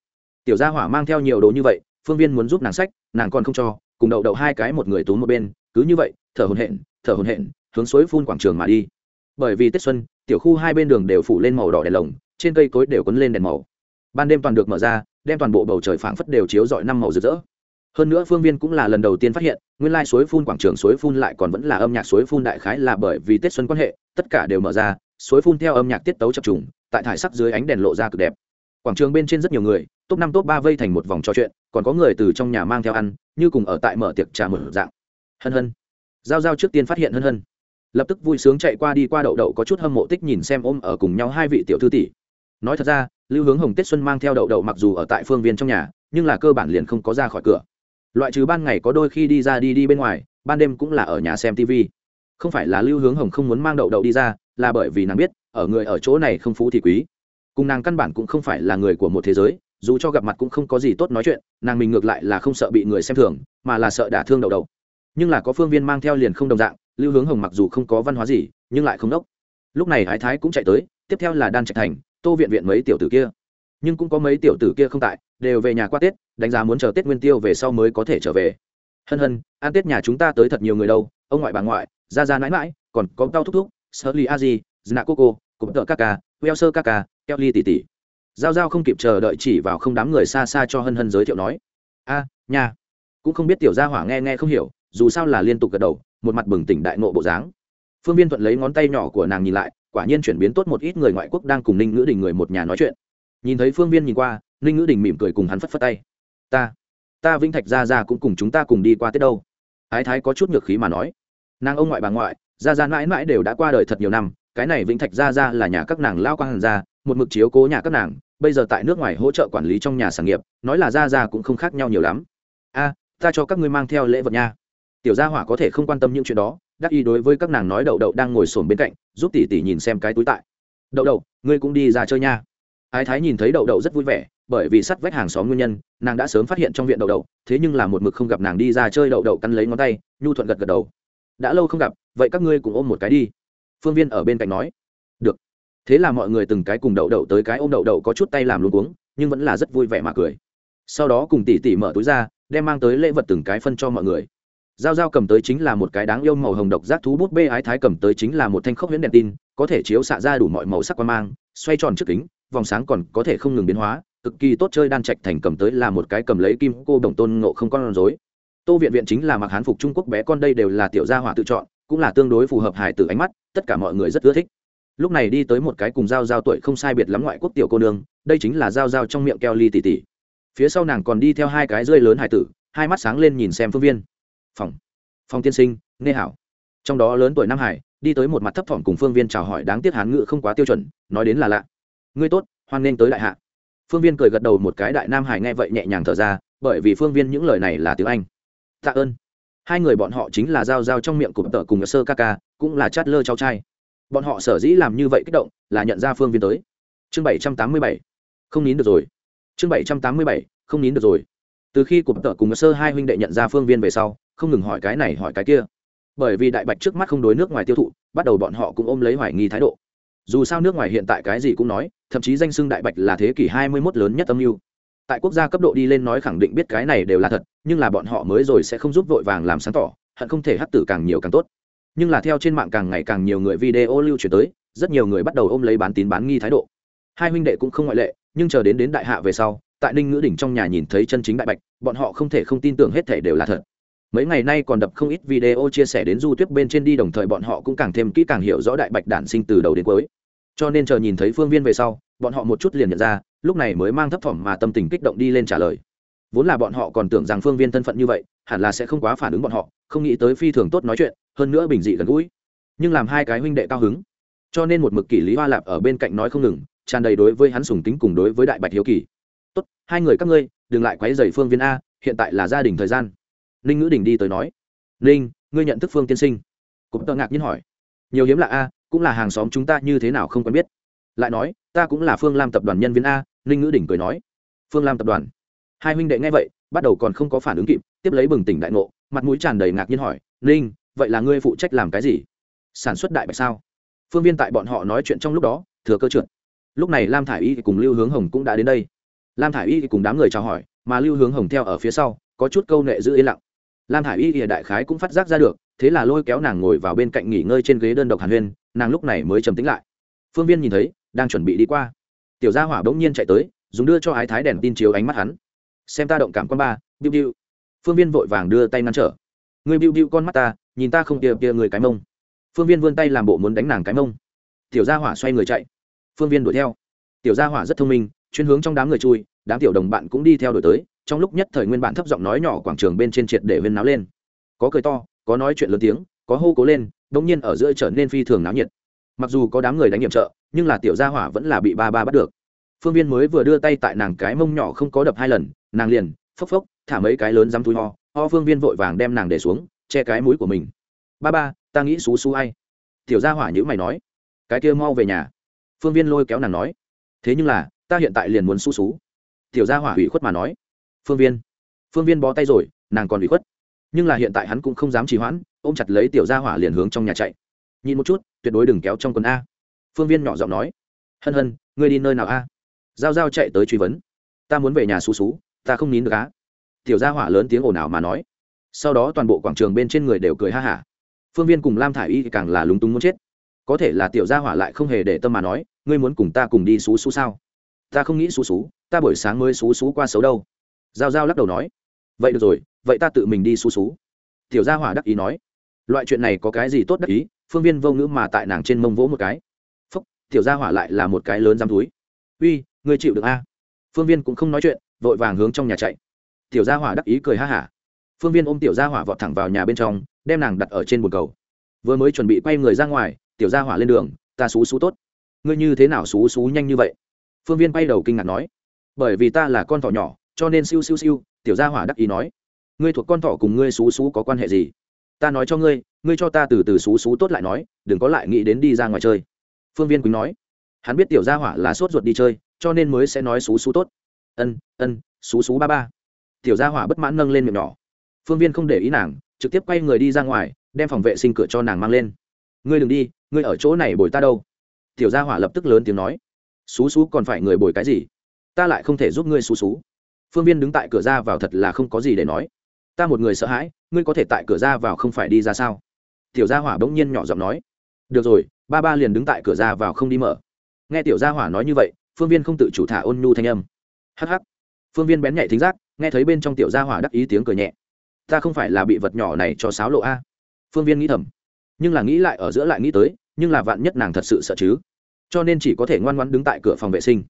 tiểu gia hỏa mang theo nhiều đồ như vậy, phương viên muốn giúp nàng sách, nàng còn không cho, cùng đậu đậu hai cái một người túm một bên, cứ như vậy, thở hồn hện thở hồn hện hướng suối phun quảng trường mà đi. Bởi vì tết xuân, tiểu khu hai bên đường đều phủ lên màu đỏ đèn lồng, trên cây cối đều quấn lên đèn màu. Ban đêm toàn được mở ra, đem toàn bộ bầu trời phảng phất đều chiếu rọi năm màu rực rỡ hơn nữa phương viên cũng là lần đầu tiên phát hiện, nguyên lai suối phun quảng trường suối phun lại còn vẫn là âm nhạc suối phun đại khái là bởi vì tết xuân quan hệ, tất cả đều mở ra, suối phun theo âm nhạc tiết tấu chập trùng, tại thải sắc dưới ánh đèn lộ ra cực đẹp. Quảng trường bên trên rất nhiều người, top năm, top ba vây thành một vòng trò chuyện, còn có người từ trong nhà mang theo ăn, như cùng ở tại mở tiệc trà mở dạng. Hân hân. Giao giao trước tiên phát hiện hân hân. Lập tức vui sướng chạy qua đi qua đậu đậu có chút hâm mộ tích nhìn xem ôm ở cùng nhau hai vị tiểu thư tỷ. Nói thật ra, lưu hướng hồng tết xuân mang theo đậu đậu mặc dù ở tại phương viên trong nhà, nhưng là cơ bản liền không có ra khỏi cửa loại trừ ban ngày có đôi khi đi ra đi đi bên ngoài, ban đêm cũng là ở nhà xem tv không phải là lưu hướng hồng không muốn mang đậu đậu đi ra, là bởi vì nàng biết, ở người ở chỗ này không phú thì quý. Cùng nàng căn bản cũng không phải là người của một thế giới, dù cho gặp mặt cũng không có gì tốt nói chuyện, nàng mình ngược lại là không sợ bị người xem thường, mà là sợ đả thương đậu đậu. Nhưng là có phương viên mang theo liền không đồng dạng, lưu hướng hồng mặc dù không có văn hóa gì, nhưng lại không đốc. Lúc này hải thái cũng chạy tới, tiếp theo là đan trạch thành, tô viện viện mấy tiểu tử kia nhưng cũng có mấy tiểu tử kia không tại, đều về nhà qua tết, đánh giá muốn chờ tết nguyên tiêu về sau mới có thể trở về. Hân hân, ăn tết nhà chúng ta tới thật nhiều người đâu, ông ngoại bà ngoại ra ra mãi mãi còn có tao thúc thúc, sơ li a di, zna coco cụm tợ kaka weo sơ kaka keo li tỉ tỉ giao giao không kịp chờ đợi chỉ vào không đám người xa xa cho hân hân giới thiệu nói, a, nhà. Cũng không biết tiểu gia hỏa nghe nghe không hiểu, dù sao là liên tục gật đầu, một mặt bừng tỉnh đại nộ bộ dáng. Phương viên thuận lấy ngón tay nhỏ của nàng nhìn lại, quả nhiên chuyển biến tốt một ít, người ngoại quốc đang cùng ninh ngữ đình người một nhà nói chuyện nhìn thấy phương viên nhìn qua, ninh ngữ đình mỉm cười cùng hắn phất phất tay. Ta ta vĩnh thạch ra ra cũng cùng chúng ta cùng đi qua tết đâu. Ái thái có chút nhược khí mà nói. Nàng ông ngoại bà ngoại ra ra mãi mãi đều đã qua đời thật nhiều năm, cái này vĩnh thạch ra ra là nhà các nàng lao quang hàn ra một mực chiếu cố nhà các nàng, bây giờ tại nước ngoài hỗ trợ quản lý trong nhà sản nghiệp, nói là ra ra cũng không khác nhau nhiều lắm. A, ta cho các ngươi mang theo lễ vật nha. Tiểu gia hỏa có thể không quan tâm những chuyện đó, đắc ý đối với các nàng nói đậu đậu đang ngồi sồn bên cạnh, giúp tỷ tỷ nhìn xem cái túi tại. Đậu đậu, ngươi cũng đi ra chơi nha ái thái nhìn thấy đậu đậu rất vui vẻ bởi vì sắt vách hàng xóm nguyên nhân nàng đã sớm phát hiện trong viện đậu đậu thế nhưng là một mực không gặp nàng đi ra chơi đậu đậu cắn lấy ngón tay nhu thuận gật gật đầu. Đã lâu không gặp vậy các ngươi cùng ôm một cái đi. Phương viên ở bên cạnh nói. Được. Thế là mọi người từng cái cùng đậu đậu tới cái ôm đậu đậu có chút tay làm luôn cuống nhưng vẫn là rất vui vẻ mà cười. Sau đó cùng tỉ tỉ mở túi ra đem mang tới lễ vật từng cái phân cho mọi người. Giao Giao cầm tới chính là một cái đáng yêu màu hồng độc giác thú bút bê ái thái cầm tới chính là một thanh khốc huyễn đèn tin, có thể chiếu xạ ra đủ mọi màu sắc quan mang, xoay tròn trước kính, vòng sáng còn có thể không ngừng biến hóa, cực kỳ tốt chơi đan trạch thành cầm tới là một cái cầm lấy kim cô đồng tôn ngộ không con rối. Tô viện viện chính là mặc hán phục Trung Quốc bé con đây đều là tiểu gia hỏa tự chọn, cũng là tương đối phù hợp hài tử ánh mắt, tất cả mọi người rất ưa thích. Lúc này đi tới một cái cùng giao giao tuổi không sai biệt lắm ngoại quốc tiểu cô nương, đây chính là giao giao trong miệng keo ly tỉ tỉ Phía sau nàng còn đi theo hai cái rơi lớn hài tử, hai mắt sáng lên nhìn xem phương viên. Phòng phong tiên sinh nghe hảo trong đó lớn tuổi nam hải đi tới một mặt thấp thỏm cùng phương viên chào hỏi đáng tiếc hán ngữ không quá tiêu chuẩn nói đến là lạ ngươi tốt, hoan nghênh tới đại hạ. Phương viên cười gật đầu một cái, đại nam hải nghe vậy nhẹ nhàng thở ra, bởi vì phương viên những lời này là tiếng anh. Tạ ơn. Hai người bọn họ chính là giao giao trong miệng của tờ cùng sơ ca ca, cũng là chát lơ cháu trai. Bọn họ sở dĩ làm như vậy kích động, là nhận ra phương viên tới. Chương bảy trăm tám mươi bảy. Không nín được rồi. Chương bảy trăm tám mươi bảy. Không nín được rồi. Từ khi cụm tợ cùng sơ hai huynh đệ nhận ra phương viên về sau, không ngừng hỏi cái này, hỏi cái kia. Bởi vì đại bạch trước mắt không đối nước ngoài tiêu thụ, bắt đầu bọn họ cũng ôm lấy hoài nghi thái độ. Dù sao nước ngoài hiện tại cái gì cũng nói thậm chí danh xưng đại bạch là thế kỷ hai mươi 21 lớn nhất âm mưu. Tại quốc gia cấp độ đi lên nói khẳng định biết cái này đều là thật, nhưng là bọn họ mới rồi sẽ không giúp vội vàng làm sáng tỏ, hận không thể hắt tử càng nhiều càng tốt. Nhưng là theo trên mạng càng ngày càng nhiều người video lưu truyền tới, rất nhiều người bắt đầu ôm lấy bán tín bán nghi thái độ. Hai huynh đệ cũng không ngoại lệ, nhưng chờ đến đến đại hạ về sau, tại ninh ngữ đỉnh trong nhà nhìn thấy chân chính đại bạch, bọn họ không thể không tin tưởng hết thể đều là thật. Mấy ngày nay còn đập không ít video chia sẻ đến du tuyết bên trên đi, đồng thời bọn họ cũng càng thêm kỹ càng hiểu rõ đại bạch đản sinh từ đầu đến cuối. Cho nên chờ nhìn thấy phương viên về sau bọn họ một chút liền nhận ra, lúc này mới mang thấp thỏm mà tâm tình kích động đi lên trả lời. Vốn là bọn họ còn tưởng rằng phương viên thân phận như vậy, hẳn là sẽ không quá phản ứng bọn họ, không nghĩ tới phi thường tốt nói chuyện, hơn nữa bình dị gần gũi. Nhưng làm hai cái huynh đệ cao hứng. Cho nên một mực kỷ lý hoa lạp ở bên cạnh nói không ngừng, tràn đầy đối với hắn sùng tính cùng đối với đại bạch hiếu kỳ. Tốt, hai người các ngươi, đừng lại quấy dày phương viên a, hiện tại là gia đình thời gian. Ninh ngữ đình đi tới nói. Ninh, ngươi nhận thức phương tiên sinh. Cũng tờ ngạc nhiên hỏi. Nhiều hiếm lạ a, cũng là hàng xóm chúng ta như thế nào không quen biết? Lại nói, ta cũng là phương lam tập đoàn nhân viên a, ninh ngữ đỉnh cười nói. Phương lam tập đoàn. Hai huynh đệ nghe vậy, bắt đầu còn không có phản ứng kịp, tiếp lấy bừng tỉnh đại ngộ, mặt mũi tràn đầy ngạc nhiên hỏi, ninh, vậy là ngươi phụ trách làm cái gì? Sản xuất đại bạch sao? Phương viên tại bọn họ nói chuyện trong lúc đó, thừa cơ trượt. Lúc này lam thả i y cùng lưu hướng hồng cũng đã đến đây. Lam thả i y cùng đám người chào hỏi, mà lưu hướng hồng theo ở phía sau, có chút câu nệ giữ yên lặng. Lam thả i y đại khái cũng phát giác ra được, thế là lôi kéo nàng ngồi vào bên cạnh nghỉ ngơi trên ghế đơn độc hàn huyên, nàng lúc này mới trầm tính lại. Phương viên nhìn thấy đang chuẩn bị đi qua. Tiểu gia hỏa bỗng nhiên chạy tới, dùng đưa cho ái thái đèn tin chiếu ánh mắt hắn. Xem ta động cảm quan ba, biu biu. Phương viên vội vàng đưa tay ngăn trở. Người biu biu con mắt ta, nhìn ta không kia kia người cái mông. Phương viên vươn tay làm bộ muốn đánh nàng cái mông. Tiểu gia hỏa xoay người chạy. Phương viên đuổi theo. Tiểu gia hỏa rất thông minh, chuyên hướng trong đám người chui, đám tiểu đồng bạn cũng đi theo đuổi tới, trong lúc nhất thời nguyên bạn thấp giọng nói nhỏ quảng trường bên trên triệt để viên náo lên. Có cười to, có nói chuyện lớn tiếng, có hô cố lên đống nhiên ở giữa trở nên phi thường náo nhiệt mặc dù có đám người đánh nhiệm trợ, nhưng là tiểu gia hỏa vẫn là bị ba ba bắt được. Phương viên mới vừa đưa tay tại nàng cái mông nhỏ không có đập hai lần, nàng liền, phốc phốc, thả mấy cái lớn dám túi ho ho phương viên vội vàng đem nàng để xuống, che cái mũi của mình. Ba ba, ta nghĩ xú xú ai? Tiểu gia hỏa nhữ mày nói. Cái kia mau về nhà. Phương viên lôi kéo nàng nói. Thế nhưng là, ta hiện tại liền muốn xú xú. Tiểu gia hỏa ủy khuất mà nói. Phương viên phương viên bó tay rồi, nàng còn ủy khuất. Nhưng là hiện tại hắn cũng không dám trì hoãn, ôm chặt lấy tiểu gia hỏa liền hướng trong nhà chạy nhìn một chút, tuyệt đối đừng kéo trong quần a. Phương viên nhỏ giọng nói. Hân hân, ngươi đi nơi nào a? Giao giao chạy tới truy vấn. Ta muốn về nhà xú xú, ta không nín được á tiểu gia hỏa lớn tiếng ồn ào mà nói. Sau đó toàn bộ quảng trường bên trên người đều cười ha hả. Phương viên cùng lam thả i y càng là lúng túng muốn chết. Có thể là tiểu gia hỏa lại không hề để tâm mà nói, ngươi muốn cùng ta cùng đi xú xú sao? Ta không nghĩ xú xú, ta buổi sáng mới xú xú qua xấu đâu. Giao giao lắc đầu nói. Vậy được rồi, vậy ta tự mình đi xú xú. Tiểu gia hỏa đắc ý nói. Loại chuyện này có cái gì tốt đắc ý phương viên vô ngữ mà tại nàng trên mông vỗ một cái. Phúc, tiểu gia hỏa lại là một cái lớn dám túi. Uy, ngươi chịu được a. Phương viên cũng không nói chuyện, vội vàng hướng trong nhà chạy. Tiểu gia hỏa đắc ý cười ha hả. Phương viên ôm tiểu gia hỏa vọt thẳng vào nhà bên trong, đem nàng đặt ở trên bồn cầu. Vừa mới chuẩn bị quay người ra ngoài, tiểu gia hỏa lên đường, ta xú xú tốt. Ngươi như thế nào xú xú nhanh như vậy? Phương viên bay đầu kinh ngạc nói, bởi vì ta là con thỏ nhỏ, cho nên siêu siêu siêu, tiểu gia hỏa đắc ý nói, ngươi thuộc con thỏ cùng ngươi xú xú có quan hệ gì? Ta nói cho ngươi ngươi cho ta từ từ xú xú tốt lại nói, đừng có lại nghĩ đến đi ra ngoài chơi. Phương viên quýnh nói. Hắn biết tiểu gia hỏa là sốt ruột đi chơi, cho nên mới sẽ nói xú xú tốt. Ân ân, xú xú ba ba. Tiểu gia hỏa bất mãn nâng lên miệng nhỏ. Phương viên không để ý nàng, trực tiếp quay người đi ra ngoài, đem phòng vệ sinh cửa cho nàng mang lên. Ngươi đừng đi, ngươi ở chỗ này bồi ta đâu. Tiểu gia hỏa lập tức lớn tiếng nói. Xú xú còn phải người bồi cái gì? Ta lại không thể giúp ngươi xú xú. Phương viên đứng tại cửa ra vào thật là không có gì để nói. Ta một người sợ hãi ngươi có thể tại cửa ra vào không phải đi ra sao? Tiểu gia hỏa bỗng nhiên nhỏ giọng nói. Được rồi, ba ba liền đứng tại cửa ra vào không đi mở. Nghe tiểu gia hỏa nói như vậy, phương viên không tự chủ thả ôn nhu thanh âm. Hh phương viên bén nhạy thính giác, nghe thấy bên trong tiểu gia hỏa đắc ý tiếng cười nhẹ. Ta không phải là bị vật nhỏ này cho sáo lộ a. Phương viên nghĩ thầm. Nhưng là nghĩ lại ở giữa lại nghĩ tới, nhưng là vạn nhất nàng thật sự sợ chứ? Cho nên chỉ có thể ngoan ngoan đứng tại cửa phòng vệ sinh.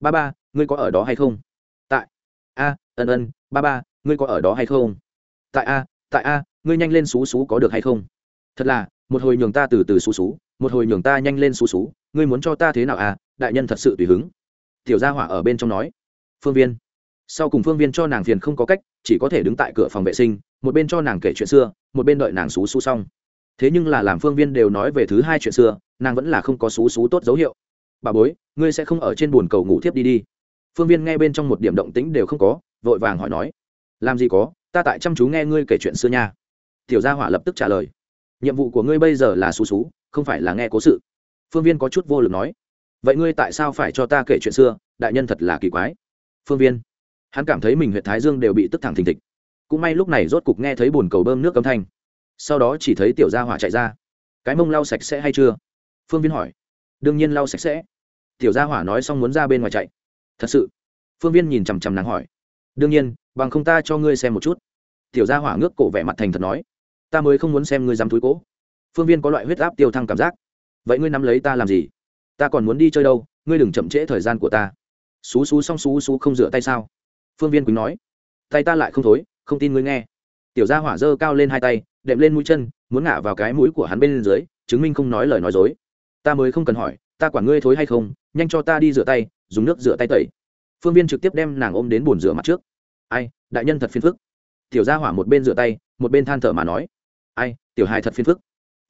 Ba ba, ngươi có ở đó hay không? Tại. A, ân ân, ba ba, ngươi có ở đó hay không? Tại a tại a, ngươi nhanh lên xú xú có được hay không? Thật là, một hồi nhường ta từ từ xú xú, một hồi nhường ta nhanh lên xú xú, ngươi muốn cho ta thế nào à đại nhân thật sự tùy hứng. Tiểu gia hỏa ở bên trong nói. Phương viên. Sau cùng phương viên cho nàng phiền không có cách, chỉ có thể đứng tại cửa phòng vệ sinh, một bên cho nàng kể chuyện xưa, một bên đợi nàng xú xú xong. Thế nhưng là làm phương viên đều nói về thứ hai chuyện xưa, nàng vẫn là không có xú xú tốt dấu hiệu. Bà bối, ngươi sẽ không ở trên bồn cầu ngủ thiếp đi đi. Phương viên nghe bên trong một điểm động tĩnh đều không có, vội vàng hỏi nói. Làm gì có? Ta tại chăm chú nghe ngươi kể chuyện xưa nha. Tiểu gia hỏa lập tức trả lời. Nhiệm vụ của ngươi bây giờ là xú xú, không phải là nghe cố sự. Phương viên có chút vô lực nói. Vậy ngươi tại sao phải cho ta kể chuyện xưa? Đại nhân thật là kỳ quái. Phương viên. Hắn cảm thấy mình huyện thái dương đều bị tức thẳng thình thịch. Cũng may lúc này rốt cục nghe thấy bồn cầu bơm nước âm thanh. Sau đó chỉ thấy tiểu gia hỏa chạy ra. Cái mông lau sạch sẽ hay chưa? Phương viên hỏi. Đương nhiên lau sạch sẽ. Tiểu gia hỏa nói xong muốn ra bên ngoài chạy. Thật sự. Phương viên nhìn chằm chằm nàng hỏi. Đương nhiên bằng không ta cho ngươi xem một chút. Tiểu gia hỏa ngước cổ vẻ mặt thành thật nói, ta mới không muốn xem ngươi dám túi cố. Phương viên có loại huyết áp tiêu thăng cảm giác. Vậy ngươi nắm lấy ta làm gì? Ta còn muốn đi chơi đâu? Ngươi đừng chậm trễ thời gian của ta. Xú xú xong xú xú không rửa tay sao? Phương viên quỳnh nói, tay ta lại không thối, không tin ngươi nghe. Tiểu gia hỏa dơ cao lên hai tay, đệm lên mũi chân, muốn ngả vào cái mũi của hắn bên dưới, chứng minh không nói lời nói dối. Ta mới không cần hỏi, ta quản ngươi thối hay không, nhanh cho ta đi rửa tay, dùng nước rửa tay tẩy. Phương viên trực tiếp đem nàng ôm đến bồn rửa mặt trước ai, đại nhân thật phiền phức. Tiểu gia hỏa một bên rửa tay, một bên than thở mà nói, ai, tiểu hài thật phiền phức.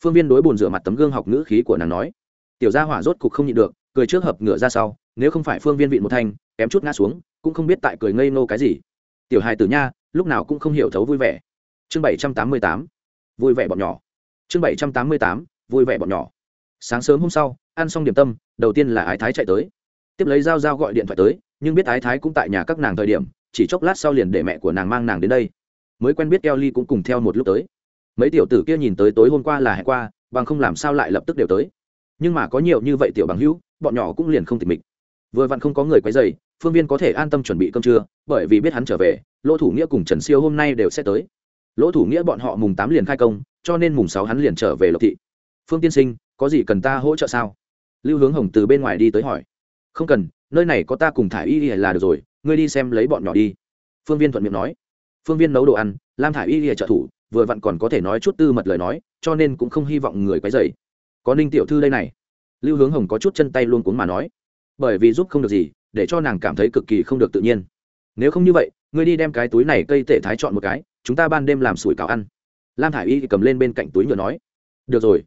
Phương viên đối bồn rửa mặt tấm gương học ngữ khí của nàng nói. Tiểu gia hỏa rốt cục không nhịn được, cười trước hợp ngựa ra sau, nếu không phải phương viên vịn một thanh, kém chút ngã xuống, cũng không biết tại cười ngây nô cái gì. Tiểu hài tử nha, lúc nào cũng không hiểu thấu vui vẻ. Chương bảy trăm tám mươi tám, vui vẻ bọn nhỏ. Chương bảy trăm tám mươi tám, vui vẻ bọn nhỏ. Sáng sớm hôm sau, ăn xong điểm tâm, đầu tiên là ái thái chạy tới. Tiếp lấy g i a o g i a o gọi điện thoại tới, nhưng biết ái thái cũng tại nhà các nàng thời điểm chỉ chốc lát sau liền để mẹ của nàng mang nàng đến đây. Mới quen biết kelly cũng cùng theo một lúc tới. Mấy tiểu tử kia nhìn tới tối hôm qua là hẹn qua, bằng không làm sao lại lập tức đều tới. Nhưng mà có nhiều như vậy tiểu bằng hữu, bọn nhỏ cũng liền không tịch mịch. Vừa vặn không có người quấy dày phương viên có thể an tâm chuẩn bị cơm trưa, bởi vì biết hắn trở về, lỗ thủ nghĩa cùng trần siêu hôm nay đều sẽ tới. Lỗ thủ nghĩa bọn họ mùng tám liền khai công, cho nên mùng sáu hắn liền trở về lộc thị. Phương tiên sinh, có gì cần ta hỗ trợ sao? Lưu hướng hồng từ bên ngoài đi tới hỏi. Không cần, nơi này có ta cùng thả y là được rồi ngươi đi xem lấy bọn nhỏ đi. Phương viên thuận miệng nói. Phương viên nấu đồ ăn, lam thả y trợ thủ, vừa vặn còn có thể nói chút tư mật lời nói, cho nên cũng không hy vọng người quấy dày có ninh tiểu thư đây này. Lưu hướng hồng có chút chân tay luôn cuốn mà nói. Bởi vì giúp không được gì, để cho nàng cảm thấy cực kỳ không được tự nhiên. Nếu không như vậy, ngươi đi đem cái túi này cây tể thái chọn một cái, chúng ta ban đêm làm sủi cảo ăn. Lam thả i y cầm lên bên cạnh túi nhựa nói. Được rồi.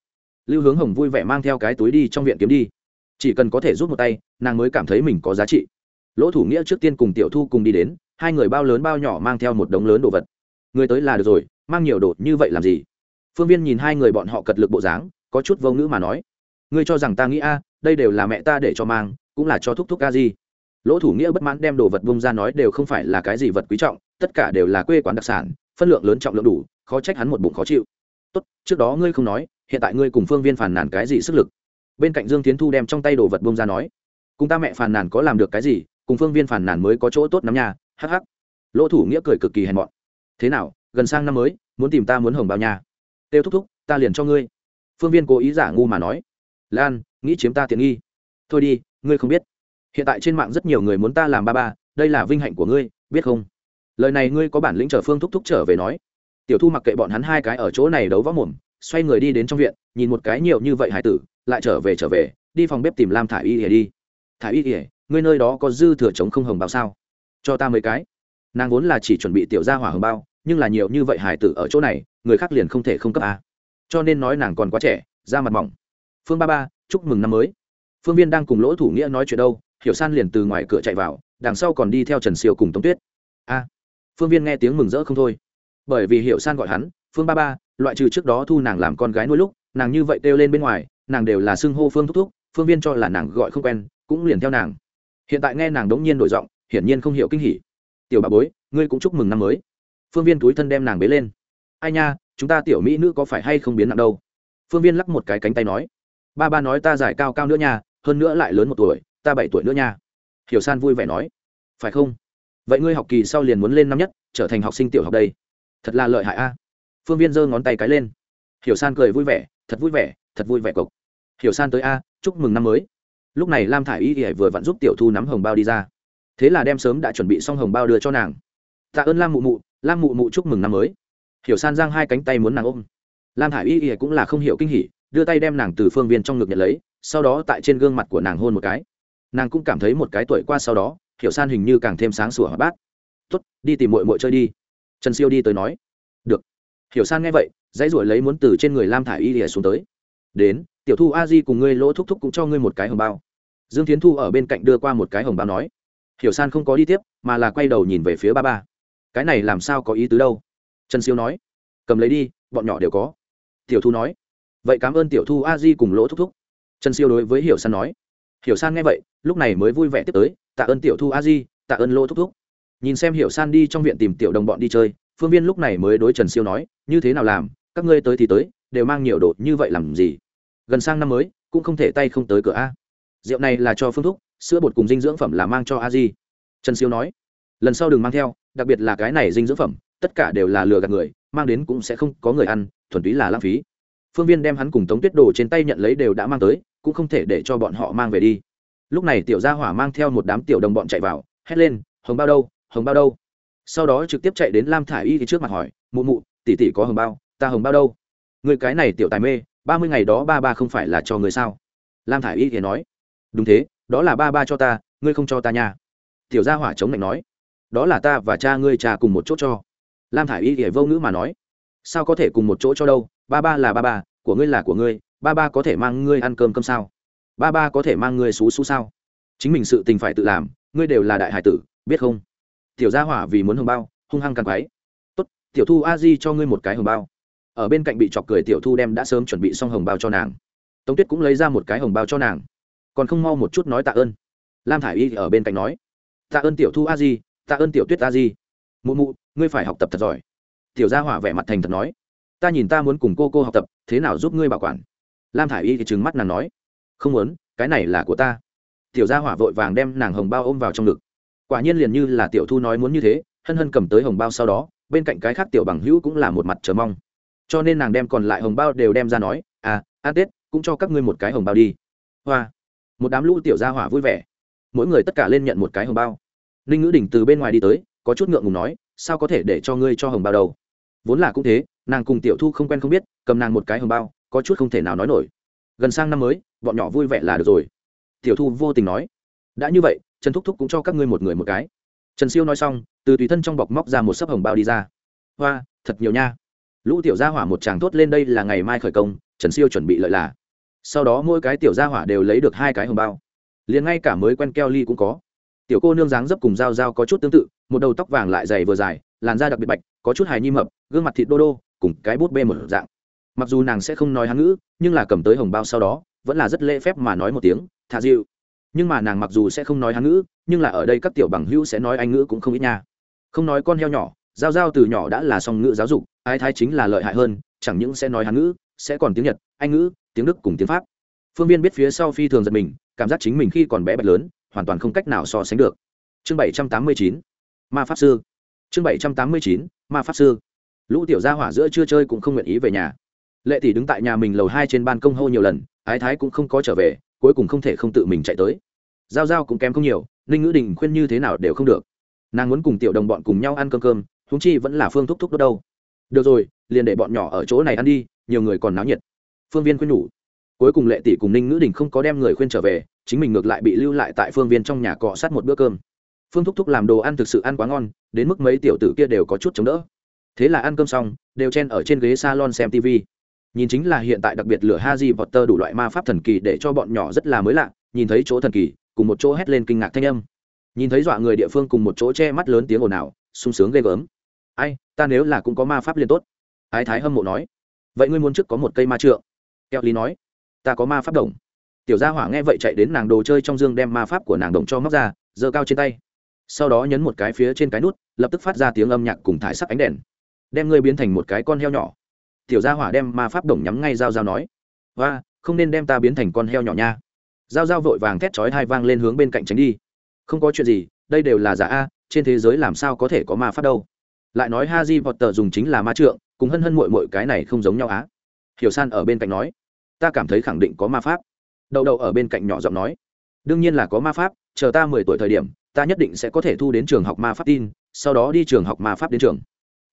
Lưu hướng hồng vui vẻ mang theo cái túi đi trong viện kiếm đi. Chỉ cần có thể giúp một tay, nàng mới cảm thấy mình có giá trị lỗ thủ nghĩa trước tiên cùng tiểu thu cùng đi đến, hai người bao lớn bao nhỏ mang theo một đống lớn đồ vật. Người tới là được rồi, mang nhiều đồ như vậy làm gì? Phương viên nhìn hai người bọn họ cật lực bộ dáng, có chút vô ngữ mà nói. Ngươi cho rằng ta nghĩ a à, đây đều là mẹ ta để cho mang, cũng là cho thúc thúc a gì? lỗ thủ nghĩa bất mãn đem đồ vật bông ra nói đều không phải là cái gì vật quý trọng, tất cả đều là quê quán đặc sản, phân lượng lớn trọng lượng đủ, khó trách hắn một bụng khó chịu. Tốt, trước đó ngươi không nói, hiện tại ngươi cùng phương viên phàn nàn cái gì sức lực? Bên cạnh dương tiến thu đem trong tay đồ vật bông ra nói. Cùng ta mẹ phàn nàn có làm được cái gì cùng phương viên phản nàn mới có chỗ tốt lắm nha hh lỗ thủ nghĩa cười cực kỳ hèn mọn. Thế nào, gần sang năm mới, muốn tìm ta muốn hồng bao nhà têu thúc thúc, ta liền cho ngươi. Phương viên cố ý giả ngu mà nói. Lan, nghĩ chiếm ta tiện nghi. Thôi đi, ngươi không biết. Hiện tại trên mạng rất nhiều người muốn ta làm ba ba, đây là vinh hạnh của ngươi, biết không? Lời này ngươi có bản lĩnh chở phương thúc thúc trở về nói. Tiểu thu mặc kệ bọn hắn hai cái ở chỗ này đấu võ mồm, xoay người đi đến trong viện, nhìn một cái nhiều như vậy hải tử, lại trở về trở về, đi phòng bếp tìm lam thả y ỉa đi. Thả y ỉa ngươi nơi đó có dư thừa chống không hồng bao sao? Cho ta mấy cái. Nàng vốn là chỉ chuẩn bị tiểu ra hỏa hồng bao, nhưng là nhiều như vậy hải tử ở chỗ này, người khác liền không thể không cấp a. Cho nên nói nàng còn quá trẻ, da mặt mỏng. Phương ba ba, chúc mừng năm mới. Phương viên đang cùng lỗ thủ nghĩa nói chuyện đâu, hiểu san liền từ ngoài cửa chạy vào, đằng sau còn đi theo trần siêu cùng tống tuyết. A. Phương viên nghe tiếng mừng rỡ không thôi. Bởi vì hiểu san gọi hắn, phương ba ba, loại trừ trước đó thu nàng làm con gái nuôi lúc, nàng như vậy kêu lên bên ngoài, nàng đều là xưng hô phương thúc thúc, phương viên cho là nàng gọi không quen, cũng liền theo nàng hiện tại nghe nàng đống nhiên đổi giọng, hiển nhiên không hiểu kinh hỉ. Tiểu bà bối, ngươi cũng chúc mừng năm mới. Phương viên túi thân đem nàng bế lên. Ai nha, chúng ta tiểu mỹ nữ có phải hay không biến nặng đâu? Phương viên lắc một cái cánh tay nói. Ba ba nói ta giải cao cao nữa nha, hơn nữa lại lớn một tuổi, ta bảy tuổi nữa nha. Hiểu san vui vẻ nói. Phải không? Vậy ngươi học kỳ sau liền muốn lên năm nhất, trở thành học sinh tiểu học đây. Thật là lợi hại a. Phương viên giơ ngón tay cái lên. Hiểu san cười vui vẻ, thật vui vẻ, thật vui vẻ cộc. Hiểu san tới a, chúc mừng năm mới lúc này lam thả i y thì vừa vặn giúp tiểu thu nắm hồng bao đi ra. Thế là đem sớm đã chuẩn bị xong hồng bao đưa cho nàng. Tạ ơn lam mụ mụ, lam mụ mụ chúc mừng năm mới. Hiểu san giang hai cánh tay muốn nàng ôm. Lam thả i y thì cũng là không hiểu kinh hỉ, đưa tay đem nàng từ phương viên trong ngực nhận lấy, sau đó tại trên gương mặt của nàng hôn một cái. Nàng cũng cảm thấy một cái tuổi qua sau đó, hiểu san hình như càng thêm sáng sủa hoạt bát. Tuất đi tìm mội mội chơi đi. Trần siêu đi tới nói. Được. Hiểu san nghe vậy, dãy ruổi lấy muốn từ trên người lam thả i y lìa xuống tới. Đến tiểu thu a di cùng ngươi lỗ thúc thúc cũng cho ngươi một cái hồng bao. Dương tiến thu ở bên cạnh đưa qua một cái hồng bao nói, hiểu san không có đi tiếp, mà là quay đầu nhìn về phía ba ba. Cái này làm sao có ý tứ đâu? Trần siêu nói, cầm lấy đi, bọn nhỏ đều có. Tiểu thu nói, vậy cảm ơn tiểu thu a di cùng lỗ thúc thúc. Trần siêu đối với hiểu san nói, hiểu san nghe vậy, lúc này mới vui vẻ tiếp tới, tạ ơn tiểu thu a di, tạ ơn lỗ thúc thúc. Nhìn xem hiểu san đi trong viện tìm tiểu đồng bọn đi chơi, phương viên lúc này mới đối trần siêu nói, như thế nào làm, các ngươi tới thì tới, đều mang nhiều đồ như vậy làm gì? Gần sang năm mới, cũng không thể tay không tới cửa a. Rượu này là cho phương thúc, sữa bột cùng dinh dưỡng phẩm là mang cho a di. Trần siêu nói, lần sau đừng mang theo, đặc biệt là cái này dinh dưỡng phẩm, tất cả đều là lừa gạt người, mang đến cũng sẽ không có người ăn, thuần túy là lãng phí. Phương viên đem hắn cùng tống tuyết đồ trên tay nhận lấy đều đã mang tới, cũng không thể để cho bọn họ mang về đi. Lúc này tiểu gia hỏa mang theo một đám tiểu đồng bọn chạy vào, hét lên, hồng bao đâu, hồng bao đâu? Sau đó trực tiếp chạy đến lam thả i y thì trước mặt hỏi, mụ mụ, tỷ tỷ có hồng bao, ta hồng bao đâu? Người cái này tiểu tài mê ba mươi ngày đó ba ba không phải là cho người sao? Lam thả i y thì nói. Đúng thế, đó là ba ba cho ta, ngươi không cho ta nha. Tiểu gia hỏa chống lạnh nói. Đó là ta và cha ngươi cha cùng một chỗ cho. Lam thả i y thì vô ngữ mà nói. Sao có thể cùng một chỗ cho đâu? Ba ba là ba ba, của ngươi là của ngươi, ba ba có thể mang ngươi ăn cơm cơm sao? Ba ba có thể mang ngươi xú xú sao? Chính mình sự tình phải tự làm, ngươi đều là đại hải tử, biết không? Tiểu gia hỏa vì muốn hồng bao, hung hăng càng quái. Tốt, tiểu thu a di cho ngươi một cái hồng bao ở bên cạnh bị chọc cười tiểu thu đem đã sớm chuẩn bị xong hồng bao cho nàng. Tống tuyết cũng lấy ra một cái hồng bao cho nàng. Còn không mau một chút nói tạ ơn. Lam thả i y ở bên cạnh nói, tạ ơn tiểu thu a di, tạ ơn tiểu tuyết a di. Mụ mụ, ngươi phải học tập thật giỏi. Tiểu gia hỏa vẻ mặt thành thật nói, ta nhìn ta muốn cùng cô cô học tập, thế nào giúp ngươi bảo quản? Lam thả i y thì trừng mắt nàng nói, không muốn, cái này là của ta. Tiểu gia hỏa vội vàng đem nàng hồng bao ôm vào trong ngực. Quả nhiên liền như là tiểu thu nói muốn như thế, hân hân cầm tới hồng bao sau đó, bên cạnh cái khác tiểu bằng hữu cũng là một mặt chờ mong cho nên nàng đem còn lại hồng bao đều đem ra nói à ăn tết, cũng cho các ngươi một cái hồng bao đi. Hoa. Một đám lũ tiểu gia hỏa vui vẻ. Mỗi người tất cả lên nhận một cái hồng bao. Ninh ngữ đình từ bên ngoài đi tới, có chút ngượng ngùng nói, sao có thể để cho ngươi cho hồng bao đầu vốn là cũng thế, nàng cùng tiểu thu không quen không biết, cầm nàng một cái hồng bao, có chút không thể nào nói nổi. Gần sang năm mới, bọn nhỏ vui vẻ là được rồi. Tiểu thu vô tình nói, đã như vậy, trần thúc thúc cũng cho các ngươi một người một cái. Trần siêu nói xong, từ tùy thân trong bọc móc ra một sấp hồng bao đi ra. Hoa, thật nhiều nha lũ tiểu gia hỏa một chàng thốt lên đây là ngày mai khởi công, trần siêu chuẩn bị lợi là. Sau đó mỗi cái tiểu gia hỏa đều lấy được hai cái hồng bao. Liền ngay cả mới quen keo ly cũng có. Tiểu cô nương dáng dấp cùng dao dao có chút tương tự, một đầu tóc vàng lại dày vừa dài, làn da đặc biệt bạch, có chút hài nhi mập, gương mặt thịt đô đô, cùng cái bút bê một dạng. Mặc dù nàng sẽ không nói hán ngữ, nhưng là cầm tới hồng bao sau đó, vẫn là rất lễ phép mà nói một tiếng thà dịu. Nhưng mà nàng mặc dù sẽ không nói hán ngữ, nhưng là ở đây các tiểu bằng hữu sẽ nói anh ngữ cũng không ít nha. Không nói con heo nhỏ giao giao từ nhỏ đã là song ngữ giáo dục, Ái thái chính là lợi hại hơn, chẳng những sẽ nói hán ngữ, sẽ còn tiếng nhật, anh ngữ, tiếng đức cùng tiếng pháp. Phương viên biết phía sau phi thường giật mình, cảm giác chính mình khi còn bé bạch lớn, hoàn toàn không cách nào so sánh được. Chương bảy trăm tám mươi chín, ma pháp sư. Chương bảy trăm tám mươi chín, ma pháp sư. Lũ tiểu gia hỏa giữa chưa chơi cũng không nguyện ý về nhà. Lệ tỷ đứng tại nhà mình lầu hai trên ban công hô nhiều lần, ái thái cũng không có trở về, cuối cùng không thể không tự mình chạy tới. Giao giao cũng kém không nhiều, ninh ngữ đình khuyên như thế nào đều không được. Nàng muốn cùng tiểu đồng bọn cùng nhau ăn cơm cơm húng chi vẫn là phương thúc thúc đốt đâu. Được rồi liền để bọn nhỏ ở chỗ này ăn đi nhiều người còn náo nhiệt. Phương viên khuyên nhủ. Cuối cùng lệ tỷ cùng ninh ngữ đình không có đem người khuyên trở về chính mình ngược lại bị lưu lại tại phương viên trong nhà cọ sát một bữa cơm. Phương thúc thúc làm đồ ăn thực sự ăn quá ngon đến mức mấy tiểu tử kia đều có chút chống đỡ. Thế là ăn cơm xong đều chen ở trên ghế salon xem tv nhìn chính là hiện tại đặc biệt lửa Harry Potter đủ loại ma pháp thần kỳ để cho bọn nhỏ rất là mới lạ, nhìn thấy chỗ thần kỳ, cùng một chỗ hét lên kinh ngạc thanh âm. Nhìn thấy dọa người địa phương cùng một chỗ che mắt lớn tiếng ồn ào, sung sướng ghê gớm. Ai, ta nếu là cũng có ma pháp liền tốt. Ái Thái hâm mộ nói. Vậy ngươi muốn trước có một cây ma trượng? Kelly nói. Ta có ma pháp đồng. Tiểu Gia Hỏa nghe vậy chạy đến nàng đồ chơi trong dương đem ma pháp của nàng đồng cho móc ra, giơ cao trên tay. Sau đó nhấn một cái phía trên cái nút, lập tức phát ra tiếng âm nhạc cùng thải sắc ánh đèn. Đem ngươi biến thành một cái con heo nhỏ tiểu gia hỏa đem ma pháp đồng nhắm ngay dao dao nói và không nên đem ta biến thành con heo nhỏ nha dao dao vội vàng thét chói hai vang lên hướng bên cạnh tránh đi không có chuyện gì đây đều là giả a trên thế giới làm sao có thể có ma pháp đâu lại nói ha di vọt tờ dùng chính là ma trượng, cùng hân hân mội mội cái này không giống nhau á. Hiểu san ở bên cạnh nói, ta cảm thấy khẳng định có ma pháp. Đậu đậu ở bên cạnh nhỏ giọng nói, đương nhiên là có ma pháp, chờ ta mười tuổi thời điểm, ta nhất định sẽ có thể thu đến trường học ma pháp tin, sau đó đi trường học ma pháp đến trường.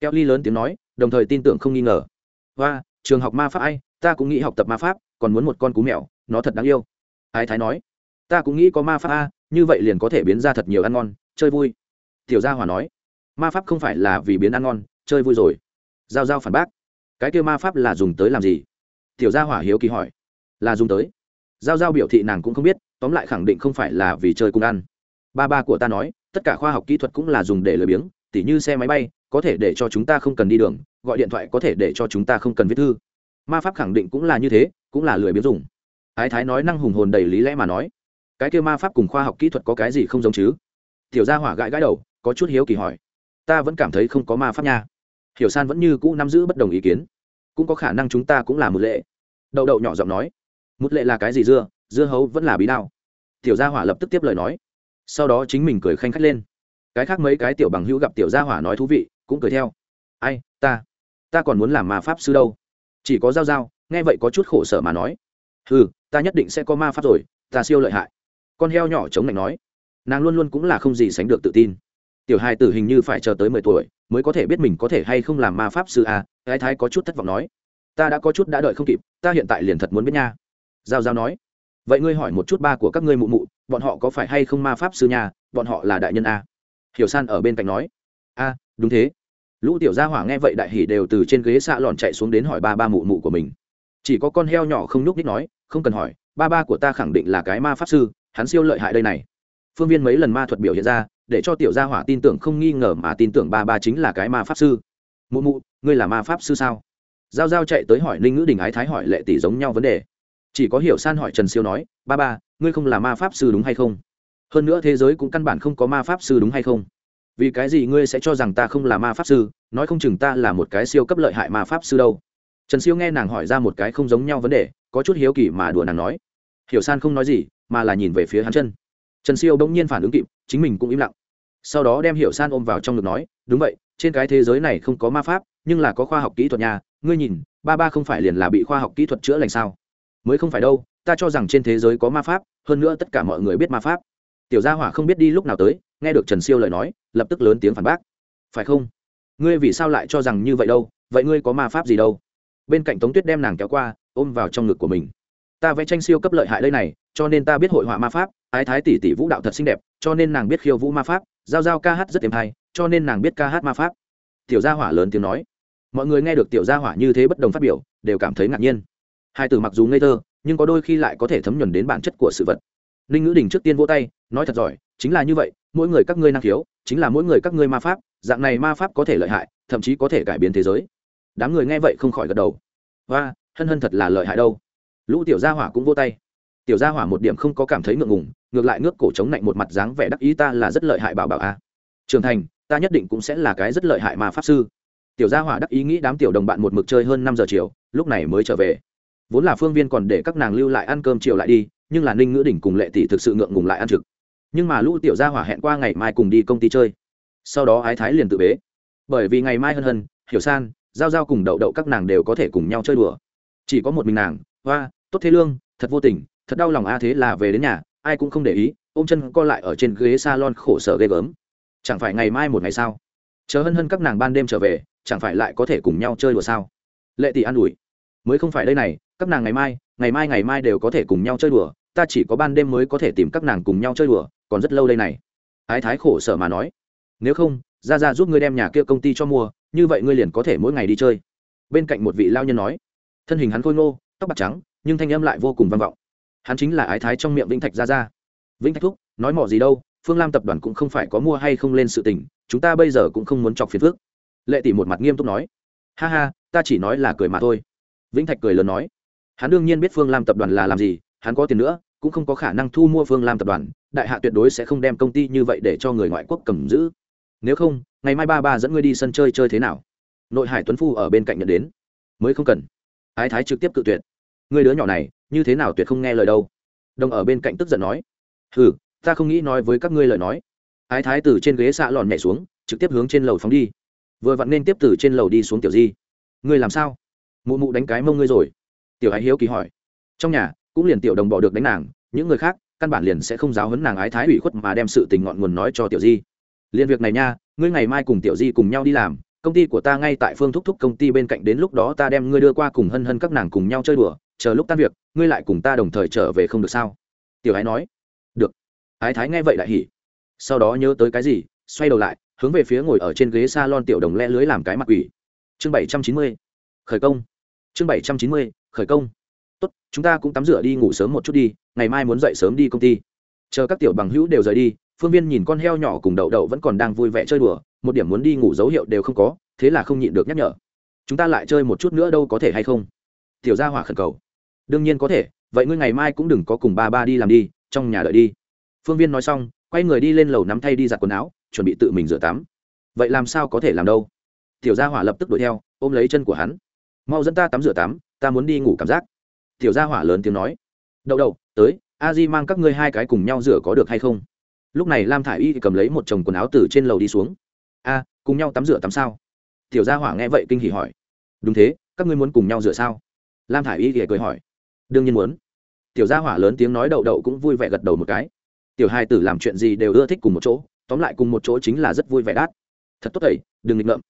Kelly lớn tiếng nói, đồng thời tin tưởng không nghi ngờ. Và trường học ma pháp ai, ta cũng nghĩ học tập ma pháp, còn muốn một con cú mèo, nó thật đáng yêu. Ai thái nói, ta cũng nghĩ có ma pháp a, như vậy liền có thể biến ra thật nhiều ăn ngon, chơi vui. Tiểu gia hòa nói ma pháp không phải là vì biến ăn ngon, chơi vui rồi. Giao giao phản bác, cái kêu ma pháp là dùng tới làm gì? Tiểu gia hỏa hiếu kỳ hỏi. Là dùng tới. Giao giao biểu thị nàng cũng không biết, tóm lại khẳng định không phải là vì chơi cùng ăn. Ba ba của ta nói, tất cả khoa học kỹ thuật cũng là dùng để lười biếng, tỉ như xe máy bay, có thể để cho chúng ta không cần đi đường, gọi điện thoại có thể để cho chúng ta không cần viết thư. Ma pháp khẳng định cũng là như thế, cũng là lười biếng dùng. Ái thái nói năng hùng hồn đầy lý lẽ mà nói. Cái kêu ma pháp cùng khoa học kỹ thuật có cái gì không giống chứ? Tiểu gia hỏa gãi gãi đầu, có chút hiếu kỳ hỏi ta vẫn cảm thấy không có ma pháp nha. Hiểu san vẫn như cũ nắm giữ bất đồng ý kiến. Cũng có khả năng chúng ta cũng là một lệ. Đậu đậu nhỏ giọng nói. Một lệ là cái gì dưa? Dưa hấu vẫn là bí đao. Tiểu gia hỏa lập tức tiếp lời nói. Sau đó chính mình cười khanh khách lên. Cái khác mấy cái tiểu bằng hữu gặp tiểu gia hỏa nói thú vị, cũng cười theo. Ai, ta? Ta còn muốn làm ma pháp sư đâu. Chỉ có giao giao, nghe vậy có chút khổ sở mà nói. Ừ ta nhất định sẽ có ma pháp rồi, ta siêu lợi hại. Con heo nhỏ chống lạnh nói. Nàng luôn luôn cũng là không gì sánh được tự tin tiểu hai tử hình như phải chờ tới mười tuổi, mới có thể biết mình có thể hay không làm ma pháp sư à cái thái có chút thất vọng nói. Ta đã có chút đã đợi không kịp, ta hiện tại liền thật muốn biết nha. Giao giao nói. Vậy ngươi hỏi một chút ba của các ngươi mụ mụ, bọn họ có phải hay không ma pháp sư nhà bọn họ là đại nhân à? hiểu san ở bên cạnh nói. A, đúng thế. Lũ tiểu gia hỏa nghe vậy đại hỉ đều từ trên ghế xạ lòn chạy xuống đến hỏi ba ba mụ mụ của mình. Chỉ có con heo nhỏ không nhúc ních nói, không cần hỏi, ba ba của ta khẳng định là cái ma pháp sư, hắn siêu lợi hại đây này. Phương viên mấy lần ma thuật biểu hiện ra để cho tiểu gia hỏa tin tưởng không nghi ngờ mà tin tưởng ba ba chính là cái ma pháp sư. Mụ mụ, ngươi là ma pháp sư sao? Giao giao chạy tới hỏi ninh ngữ đình ái thái hỏi lệ tỷ giống nhau vấn đề. Chỉ có hiểu san hỏi trần siêu nói, ba ba, ngươi không là ma pháp sư đúng hay không? Hơn nữa thế giới cũng căn bản không có ma pháp sư đúng hay không? Vì cái gì ngươi sẽ cho rằng ta không là ma pháp sư? Nói không chừng ta là một cái siêu cấp lợi hại ma pháp sư đâu. Trần siêu nghe nàng hỏi ra một cái không giống nhau vấn đề, có chút hiếu kỳ mà đùa nàng nói. Hiểu san không nói gì, mà là nhìn về phía hắn chân. Trần siêu bỗng nhiên phản ứng kịp, chính mình cũng im lặng sau đó đem hiểu san ôm vào trong ngực nói, đúng vậy, trên cái thế giới này không có ma pháp, nhưng là có khoa học kỹ thuật nhà ngươi nhìn, ba ba không phải liền là bị khoa học kỹ thuật chữa lành sao? Mới không phải đâu, ta cho rằng trên thế giới có ma pháp, hơn nữa tất cả mọi người biết ma pháp. Tiểu gia hỏa không biết đi lúc nào tới, nghe được trần siêu lời nói, lập tức lớn tiếng phản bác. Phải không? Ngươi vì sao lại cho rằng như vậy đâu? Vậy ngươi có ma pháp gì đâu? Bên cạnh tống tuyết đem nàng kéo qua, ôm vào trong ngực của mình. Ta vẽ tranh siêu cấp lợi hại đây này, cho nên ta biết hội họa ma pháp ái thái tỷ tỷ vũ đạo thật xinh đẹp, cho nên nàng biết khiêu vũ ma pháp, giao giao ca hát rất tiềm hay, cho nên nàng biết ca hát ma pháp. Tiểu gia hỏa lớn tiếng nói. Mọi người nghe được tiểu gia hỏa như thế bất đồng phát biểu, đều cảm thấy ngạc nhiên. Hai từ mặc dù ngây thơ, nhưng có đôi khi lại có thể thấm nhuần đến bản chất của sự vật. Ninh ngữ đình trước tiên vỗ tay, nói thật giỏi, chính là như vậy, mỗi người các ngươi năng khiếu, chính là mỗi người các ngươi ma pháp, dạng này ma pháp có thể lợi hại, thậm chí có thể cải biến thế giới. Đám người nghe vậy không khỏi gật đầu. Và hân hân thật là lợi hại đâu. Lũ tiểu gia hỏa cũng vô tay tiểu gia hỏa một điểm không có cảm thấy ngượng ngùng, ngược lại ngước cổ chống lạnh một mặt dáng vẻ đắc ý ta là rất lợi hại bảo bảo a. Trưởng thành, ta nhất định cũng sẽ là cái rất lợi hại mà pháp sư. Tiểu gia hỏa đắc ý nghĩ đám tiểu đồng bạn một mực chơi hơn năm giờ chiều, lúc này mới trở về. Vốn là phương viên còn để các nàng lưu lại ăn cơm chiều lại đi, nhưng là ninh ngữ đỉnh cùng lệ tỷ thực sự ngượng ngùng lại ăn trực. Nhưng mà lũ tiểu gia hỏa hẹn qua ngày mai cùng đi công ty chơi. Sau đó ái thái liền tự bế. Bởi vì ngày mai hân hân, hiểu san, giao giao cùng đậu đậu các nàng đều có thể cùng nhau chơi đùa. Chỉ có một mình nàng, hoa, tốt thế lương, thật vô tình thật đau lòng a, thế là về đến nhà, ai cũng không để ý, ôm chân co lại ở trên ghế salon khổ sở ghê gớm. Chẳng phải ngày mai một ngày sao? Chờ hân hân các nàng ban đêm trở về, chẳng phải lại có thể cùng nhau chơi đùa sao? Lệ tỷ an ủi. Mới không phải đây này, các nàng ngày mai ngày mai ngày mai đều có thể cùng nhau chơi đùa, ta chỉ có ban đêm mới có thể tìm các nàng cùng nhau chơi đùa, còn rất lâu đây này. Ái thái khổ sở mà nói. Nếu không, ra ra giúp ngươi đem nhà kia công ty cho mua, như vậy ngươi liền có thể mỗi ngày đi chơi. Bên cạnh một vị lao nhân nói. Thân hình hắn khôi ngô, tóc bạc trắng, nhưng thanh âm lại vô cùng vang vọng hắn chính là ái thái trong miệng vĩnh thạch ra ra vĩnh thạch thúc, nói mỏ gì đâu, phương lam tập đoàn cũng không phải có mua hay không lên sự tình, chúng ta bây giờ cũng không muốn chọc phiền phước lệ tỷ một mặt nghiêm túc nói. Ha ha, ta chỉ nói là cười mà thôi. Vĩnh thạch cười lớn nói. Hắn đương nhiên biết phương lam tập đoàn là làm gì, hắn có tiền nữa, cũng không có khả năng thu mua phương lam tập đoàn, đại hạ tuyệt đối sẽ không đem công ty như vậy để cho người ngoại quốc cầm giữ. Nếu không, ngày mai ba ba dẫn ngươi đi sân chơi chơi thế nào? Nội hải tuấn phu ở bên cạnh nhận đến. Mới không cần. Ái thái trực tiếp cự tuyệt. Người đứa nhỏ này như thế nào tuyệt không nghe lời đâu. Đồng ở bên cạnh tức giận nói ừ ta không nghĩ nói với các ngươi lời nói. Ái thái từ trên ghế xạ lòn nhảy xuống, trực tiếp hướng trên lầu phóng đi. Vừa vặn nên tiếp từ trên lầu đi xuống tiểu di. Ngươi làm sao? Mụ mụ đánh cái mông ngươi rồi. Tiểu ái hiếu kỳ hỏi. Trong nhà, cũng liền tiểu đồng bỏ được đánh nàng, những người khác, căn bản liền sẽ không giáo hấn nàng ái thái ủy khuất mà đem sự tình ngọn nguồn nói cho tiểu di. Liền việc này nha, ngươi ngày mai cùng tiểu di cùng nhau đi làm, công ty của ta ngay tại phương thúc thúc công ty bên cạnh đến lúc đó ta đem ngươi đưa qua cùng hân hân các nàng cùng nhau chơi đùa chờ lúc tan việc, ngươi lại cùng ta đồng thời trở về không được sao? Tiểu ái nói. Được. Ái thái nghe vậy lại hỉ. Sau đó nhớ tới cái gì, xoay đầu lại, hướng về phía ngồi ở trên ghế s a lon tiểu đồng le lưới làm cái mặt ủy chương bảy trăm chín mươi. Khởi công. Chương bảy trăm chín mươi. Khởi công. Tốt, chúng ta cũng tắm rửa đi, ngủ sớm một chút đi, ngày mai muốn dậy sớm đi công ty. Chờ các tiểu bằng hữu đều rời đi, phương viên nhìn con heo nhỏ cùng đậu đậu vẫn còn đang vui vẻ chơi đùa, một điểm muốn đi ngủ dấu hiệu đều không có, thế là không nhịn được nhắc nhở. Chúng ta lại chơi một chút nữa đâu có thể hay không? Tiểu gia hỏa khẩn cầu đương nhiên có thể, vậy ngươi ngày mai cũng đừng có cùng ba ba đi làm đi, trong nhà đợi đi. Phương viên nói xong, quay người đi lên lầu nắm thay đi giặt quần áo, chuẩn bị tự mình rửa tắm. Vậy làm sao có thể làm đâu? Tiểu gia hỏa lập tức đuổi theo, ôm lấy chân của hắn. Mau dẫn ta tắm rửa tắm, ta muốn đi ngủ cảm giác. Tiểu gia hỏa lớn tiếng nói. Đậu đậu, tới, a di mang các ngươi hai cái cùng nhau rửa có được hay không? Lúc này lam thả i y cầm lấy một chồng quần áo từ trên lầu đi xuống. A, cùng nhau tắm rửa tắm sao? Tiểu gia hỏa nghe vậy kinh hỉ hỏi. Đúng thế, các ngươi muốn cùng nhau rửa sao? Lam thả i y thì cười hỏi đương nhiên muốn. Tiểu gia hỏa lớn tiếng nói đậu đậu cũng vui vẻ gật đầu một cái. Tiểu hai tử làm chuyện gì đều ưa thích cùng một chỗ, tóm lại cùng một chỗ chính là rất vui vẻ đát. Thật tốt tẩy, đừng nghịch ngợm.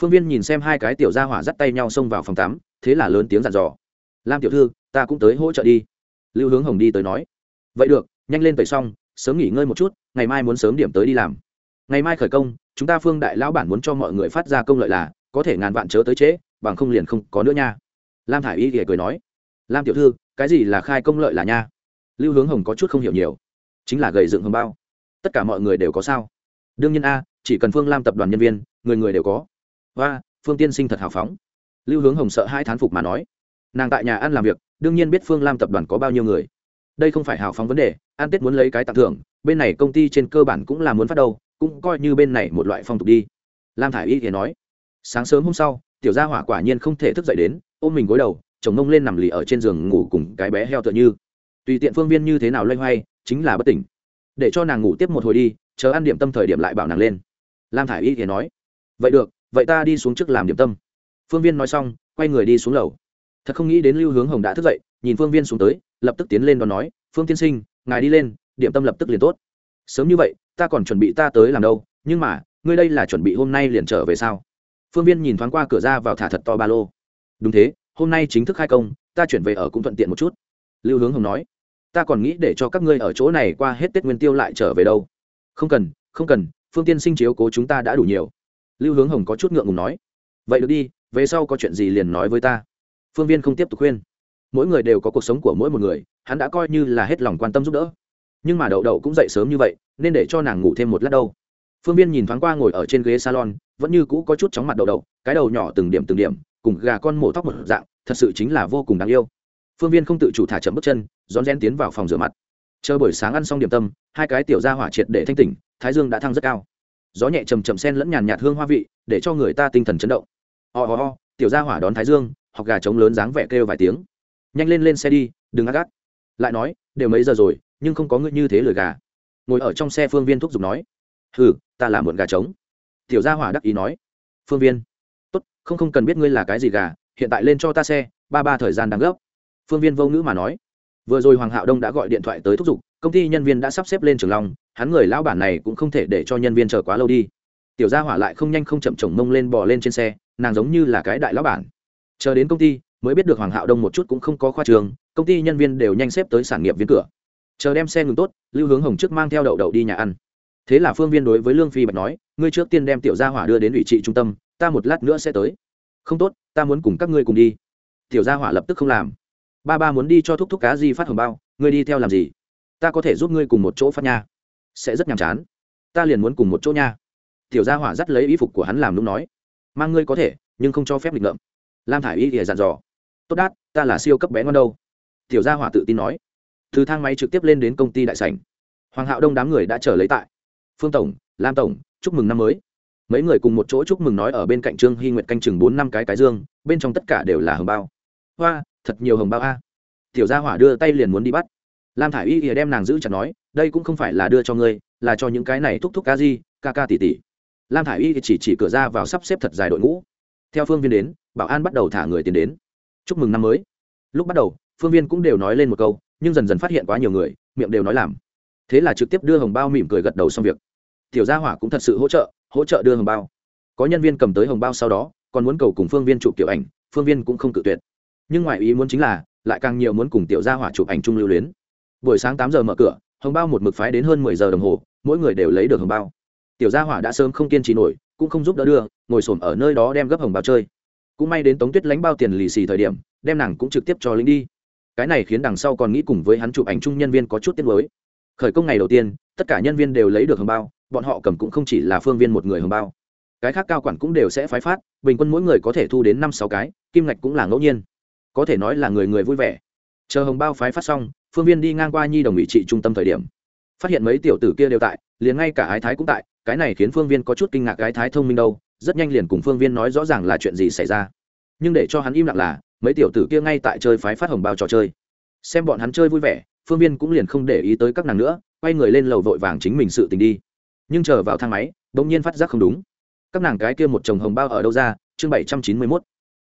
Phương viên nhìn xem hai cái tiểu gia hỏa dắt tay nhau xông vào phòng tắm, thế là lớn tiếng dặn dò. Lam tiểu thư, ta cũng tới hỗ trợ đi. Lưu hướng hồng đi tới nói. Vậy được, nhanh lên tẩy xong, sớm nghỉ ngơi một chút, ngày mai muốn sớm điểm tới đi làm. Ngày mai khởi công, chúng ta phương đại lão bản muốn cho mọi người phát ra công lợi là, có thể ngàn vạn chớ tới trễ, bằng không liền không có nữa nha. Lam thả i y thì cười nói. Lam tiểu thư cái gì là khai công lợi là nha? Lưu hướng hồng có chút không hiểu nhiều. Chính là gầy dựng hồng bao. Tất cả mọi người đều có sao? Đương nhiên a, chỉ cần phương lam tập đoàn nhân viên, người người đều có. Và phương tiên sinh thật hào phóng. Lưu hướng hồng sợ hai thán phục mà nói. Nàng tại nhà ăn làm việc, đương nhiên biết phương lam tập đoàn có bao nhiêu người. Đây không phải hào phóng vấn đề an tết muốn lấy cái tặng thưởng, bên này công ty trên cơ bản cũng là muốn phát đâu cũng coi như bên này một loại phong tục đi. Lam thả i y thì nói, sáng sớm hôm sau, tiểu gia hỏa quả nhiên không thể thức dậy đến, ôm mình gối đầu chồng ngông lên nằm lì ở trên giường ngủ cùng cái bé heo tựa như. Tùy tiện phương viên như thế nào loay hoay, chính là bất tỉnh. Để cho nàng ngủ tiếp một hồi đi, chờ ăn điểm tâm thời điểm lại bảo nàng lên. Lam thả i y thì nói, vậy được, vậy ta đi xuống trước làm điểm tâm. Phương viên nói xong, quay người đi xuống lầu. Thật không nghĩ đến lưu hướng hồng đã thức dậy, nhìn phương viên xuống tới, lập tức tiến lên đón nói, phương tiên sinh, ngài đi lên, điểm tâm lập tức liền tốt. Sớm như vậy, ta còn chuẩn bị ta tới làm đâu, nhưng mà, ngươi đây là chuẩn bị hôm nay liền trở về sao? Phương viên nhìn thoáng qua cửa ra vào thả thật to ba lô. Đúng thế hôm nay chính thức khai công, ta chuyển về ở cũng thuận tiện một chút. Lưu hướng hồng nói, ta còn nghĩ để cho các ngươi ở chỗ này qua hết tết nguyên tiêu lại trở về đâu. Không cần không cần, phương tiên sinh chiếu cố chúng ta đã đủ nhiều. Lưu hướng hồng có chút ngượng ngùng nói, vậy được đi, về sau có chuyện gì liền nói với ta. Phương viên không tiếp tục khuyên. Mỗi người đều có cuộc sống của mỗi một người, hắn đã coi như là hết lòng quan tâm giúp đỡ. Nhưng mà đậu đậu cũng dậy sớm như vậy, nên để cho nàng ngủ thêm một lát đâu. Phương viên nhìn thoáng qua ngồi ở trên ghế salon, vẫn như cũ có chút chóng mặt đậu đậu, cái đầu nhỏ từng điểm từng điểm cùng gà con mổ tóc một dạng thật sự chính là vô cùng đáng yêu. Phương viên không tự chủ thả chậm bước chân rón rén tiến vào phòng rửa mặt. Chờ buổi sáng ăn xong điểm tâm hai cái tiểu ra hỏa triệt để thanh tỉnh thái dương đã thăng rất cao. Gió nhẹ chầm chậm sen lẫn nhàn nhạt hương hoa vị để cho người ta tinh thần chấn động. Ho、oh, ho、oh, tiểu gia hỏa đón thái dương hoặc gà trống lớn dáng vẻ kêu vài tiếng. Nhanh lên lên xe đi đừng ác gắt. Lại nói đều mấy giờ rồi nhưng không có ngươi như thế lời gà. Ngồi ở trong xe phương viên thúc giục nói hừ ta là muộn gà trống. Tiểu gia hỏa đắc ý nói phương viên không không cần biết ngươi là cái gì gà, hiện tại lên cho ta xe, ba ba thời gian đang gấp. Phương viên vô ngữ mà nói. Vừa rồi hoàng hạo đông đã gọi điện thoại tới thúc giục, công ty nhân viên đã sắp xếp lên trường long, hắn người lão bản này cũng không thể để cho nhân viên chờ quá lâu đi. Tiểu gia hỏa lại không nhanh không chậm chồng mông lên bò lên trên xe, nàng giống như là cái đại lão bản. Chờ đến công ty, mới biết được hoàng hạo đông một chút cũng không có khoa trường, công ty nhân viên đều nhanh xếp tới sản nghiệp viên cửa. Chờ đem xe ngừng tốt, lưu hướng hồng trước mang theo đậu đậu đi nhà ăn. Thế là phương viên đối với lương phi bạch nói, ngươi trước tiên đem tiểu gia hỏa đưa đến ủy trị trung tâm ta một lát nữa sẽ tới. Không tốt, ta muốn cùng các ngươi cùng đi. Tiểu gia hỏa lập tức không làm. Ba ba muốn đi cho thúc thúc cá gì phát hồng bao, ngươi đi theo làm gì? Ta có thể giúp ngươi cùng một chỗ phát nha. Sẽ rất nhàm chán. Ta liền muốn cùng một chỗ nha. Tiểu gia hỏa dắt lấy y phục của hắn làm lúc nói. Mang ngươi có thể, nhưng không cho phép lịch ngợm. Lam thả i y thì dặn dò. Tốt đát, ta là siêu cấp bé ngon đâu. Tiểu gia hỏa tự tin nói. Từ thang máy trực tiếp lên đến công ty đại sảnh. Hoàng hạo đông đám người đã chờ lấy tại. Phương tổng, lam tổng, chúc mừng năm mới mấy người cùng một chỗ chúc mừng nói ở bên cạnh trương hy nguyệt canh chừng bốn năm cái cái dương, bên trong tất cả đều là hồng bao. Hoa, thật nhiều hồng bao a. Tiểu gia hỏa đưa tay liền muốn đi bắt. Lam thả i y ỉa đem nàng giữ chặt nói, đây cũng không phải là đưa cho ngươi, là cho những cái này thúc thúc ca di, ca ca tỉ tỉ lam thả i y chỉ chỉ cửa ra vào sắp xếp thật dài đội ngũ. Theo phương viên đến, bảo an bắt đầu thả người tiến đến. Chúc mừng năm mới. Lúc bắt đầu, phương viên cũng đều nói lên một câu, nhưng dần dần phát hiện quá nhiều người, miệng đều nói làm. Thế là trực tiếp đưa hồng bao mỉm cười gật đầu xong việc. Tiểu gia hỏa cũng thật sự hỗ trợ hỗ trợ đưa hồng bao. Có nhân viên cầm tới hồng bao sau đó, còn muốn cầu cùng phương viên chụp kiểu ảnh, phương viên cũng không cự tuyệt. Nhưng ngoài ý muốn chính là, lại càng nhiều muốn cùng tiểu gia hỏa chụp ảnh chung lưu luyến. Buổi sáng tám giờ mở cửa, hồng bao một mực phái đến hơn mười giờ đồng hồ, mỗi người đều lấy được hồng bao. Tiểu gia hỏa đã sớm không kiên trì nổi, cũng không giúp đỡ đưa, ngồi s ở nơi đó đem gấp hồng bao chơi. Cũng may đến tống tuyết lánh bao tiền lì xì thời điểm, đem nàng cũng trực tiếp cho lính đi. Cái này khiến đằng sau còn nghĩ cùng với hắn chụp ảnh chung nhân viên có chút tiết mới khởi công ngày đầu tiên, tất cả nhân viên đều lấy được hồng bao bọn họ cầm cũng không chỉ là phương viên một người hồng bao. Cái khác cao quản cũng đều sẽ phái phát, bình quân mỗi người có thể thu đến năm sáu cái, kim ngạch cũng là ngẫu nhiên. Có thể nói là người người vui vẻ. Chờ hồng bao phái phát xong, phương viên đi ngang qua nhi đồng ủy trị trung tâm thời điểm. Phát hiện mấy tiểu tử kia đều tại, liền ngay cả ái thái cũng tại, cái này khiến phương viên có chút kinh ngạc ái thái thông minh đâu, rất nhanh liền cùng phương viên nói rõ ràng là chuyện gì xảy ra. Nhưng để cho hắn im lặng là, mấy tiểu tử kia ngay tại chơi phái phát hồng bao trò chơi. Xem bọn hắn chơi vui vẻ, phương viên cũng liền không để ý tới các nàng nữa, quay người lên lầu vội vàng chính mình sự tình đi nhưng chờ vào thang máy bỗng nhiên phát giác không đúng. Các nàng cái kia một chồng hồng bao ở đâu ra? Chương bảy trăm chín mươi mốt.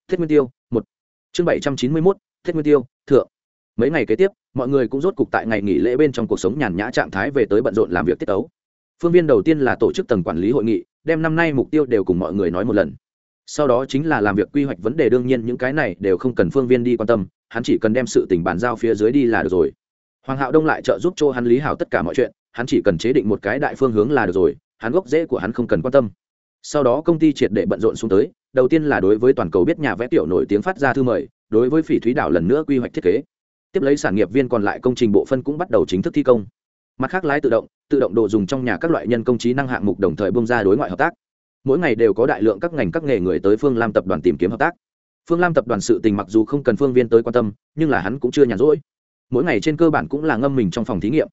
Thiết nguyên tiêu, một. Chương bảy trăm chín mươi mốt, thiết nguyên tiêu, thượng. Mấy ngày kế tiếp, mọi người cũng rốt cục tại ngày nghỉ lễ bên trong cuộc sống nhàn nhã trạng thái về tới bận rộn làm việc tiết tấu. Phương viên đầu tiên là tổ chức tầng quản lý hội nghị, đem năm nay mục tiêu đều cùng mọi người nói một lần. Sau đó chính là làm việc quy hoạch vấn đề đương nhiên những cái này đều không cần phương viên đi quan tâm, hắn chỉ cần đem sự tình bàn giao phía dưới đi là được rồi. Hoàng hạo đông lại trợ giúp cho hắn lý hảo tất cả mọi chuyện hắn chỉ cần chế định một cái đại phương hướng là được rồi, hắn gốc rễ của hắn không cần quan tâm. Sau đó công ty triệt để bận rộn xuống tới, đầu tiên là đối với toàn cầu biết nhà vẽ tiểu nổi tiếng phát ra thư mời, đối với phỉ thúy đảo lần nữa quy hoạch thiết kế. Tiếp lấy sản nghiệp viên còn lại công trình bộ phân cũng bắt đầu chính thức thi công. Mặt khác lái tự động tự động đồ dùng trong nhà các loại nhân công trí năng hạng mục đồng thời bung ra đối ngoại hợp tác. Mỗi ngày đều có đại lượng các ngành các nghề người tới phương lam tập đoàn tìm kiếm hợp tác. Phương lam tập đoàn sự tình mặc dù không cần phương viên tới quan tâm, nhưng là hắn cũng chưa nhàn rỗi. Mỗi ngày trên cơ bản cũng là ngâm mình trong phòng thí nghiệm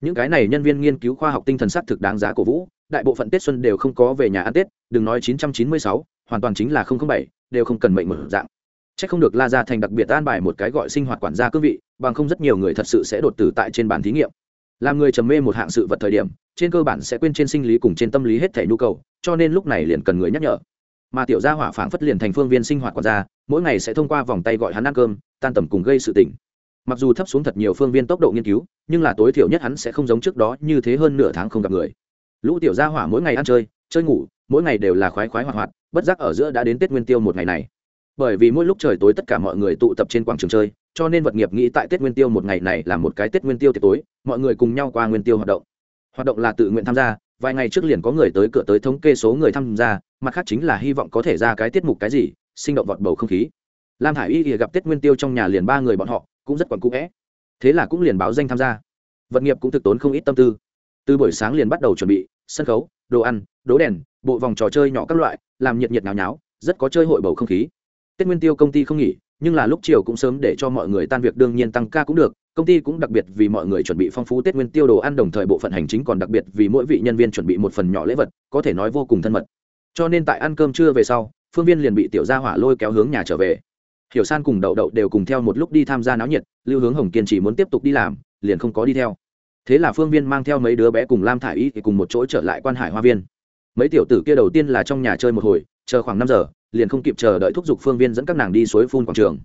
những cái này nhân viên nghiên cứu khoa học tinh thần sắc thực đáng giá cổ vũ đại bộ phận tết xuân đều không có về nhà ăn tết đừng nói 996, hoàn toàn chính là 007, đều không cần mệnh mở dạng Chắc không được La Gia thành đặc biệt an bài một cái gọi sinh hoạt quản gia cương vị, bằng không rất nhiều người thật sự sẽ đột tử tại trên bàn thí nghiệm. Làm người trầm mê một hạng sự vật thời điểm, trên cơ bản sẽ quên trên sinh lý cùng trên tâm lý hết thể nhu cầu, cho nên lúc này liền cần người nhắc nhở. Mà tiểu gia hỏa phảng phất liền thành phương viên sinh hoạt quản gia, mỗi ngày sẽ thông qua vòng tay gọi hắn ăn cơm, tan tầm cùng gây sự tỉnh. Mặc dù thấp xuống thật nhiều phương viên tốc độ nghiên cứu, nhưng là tối thiểu nhất hắn sẽ không giống trước đó như thế hơn nửa tháng không gặp người. Lũ tiểu gia hỏa mỗi ngày ăn chơi, chơi ngủ, mỗi ngày đều là khoái khoái hoạt hoạt, bất giác ở giữa đã đến Tết Nguyên Tiêu một ngày này. Bởi vì mỗi lúc trời tối tất cả mọi người tụ tập trên quảng trường chơi cho nên vật nghiệp nghĩ tại tết nguyên tiêu một ngày này là một cái tết nguyên tiêu tiệc tối mọi người cùng nhau qua nguyên tiêu hoạt động. Hoạt động là tự nguyện tham gia vài ngày trước liền có người tới cửa tới thống kê số người tham gia mặt khác chính là hy vọng có thể ra cái tiết mục cái gì sinh động vọt bầu không khí. Lam thả i y thì gặp tết nguyên tiêu trong nhà liền ba người bọn họ cũng rất quẩn cũ vẽ. Thế là cũng liền báo danh tham gia. Vật nghiệp cũng thực tốn không ít tâm tư. Từ buổi sáng liền bắt đầu chuẩn bị, sân khấu, đồ ăn, đố đèn, bộ vòng trò chơi nhỏ các loại, làm nhiệt nhiệt nháo nháo, rất có chơi hội bầu không khí. Tết nguyên tiêu công ty không nghỉ, nhưng là lúc chiều cũng sớm để cho mọi người tan việc đương nhiên tăng ca cũng được, công ty cũng đặc biệt vì mọi người chuẩn bị phong phú tết nguyên tiêu đồ ăn, đồng thời bộ phận hành chính còn đặc biệt vì mỗi vị nhân viên chuẩn bị một phần nhỏ lễ vật, có thể nói vô cùng thân mật. Cho nên tại ăn cơm trưa về sau, phương viên liền bị tiểu gia hỏa lôi kéo hướng nhà trở về hiểu san cùng đậu đậu đều cùng theo một lúc đi tham gia náo nhiệt, lưu hướng hồng kiên chỉ muốn tiếp tục đi làm, liền không có đi theo. Thế là phương viên mang theo mấy đứa bé cùng lam thả i y thì cùng một chỗ trở lại quan hải hoa viên. Mấy tiểu tử kia đầu tiên là trong nhà chơi một hồi, chờ khoảng năm giờ, liền không kịp chờ đợi thúc giục phương viên dẫn các nàng đi suối phun quảng trường.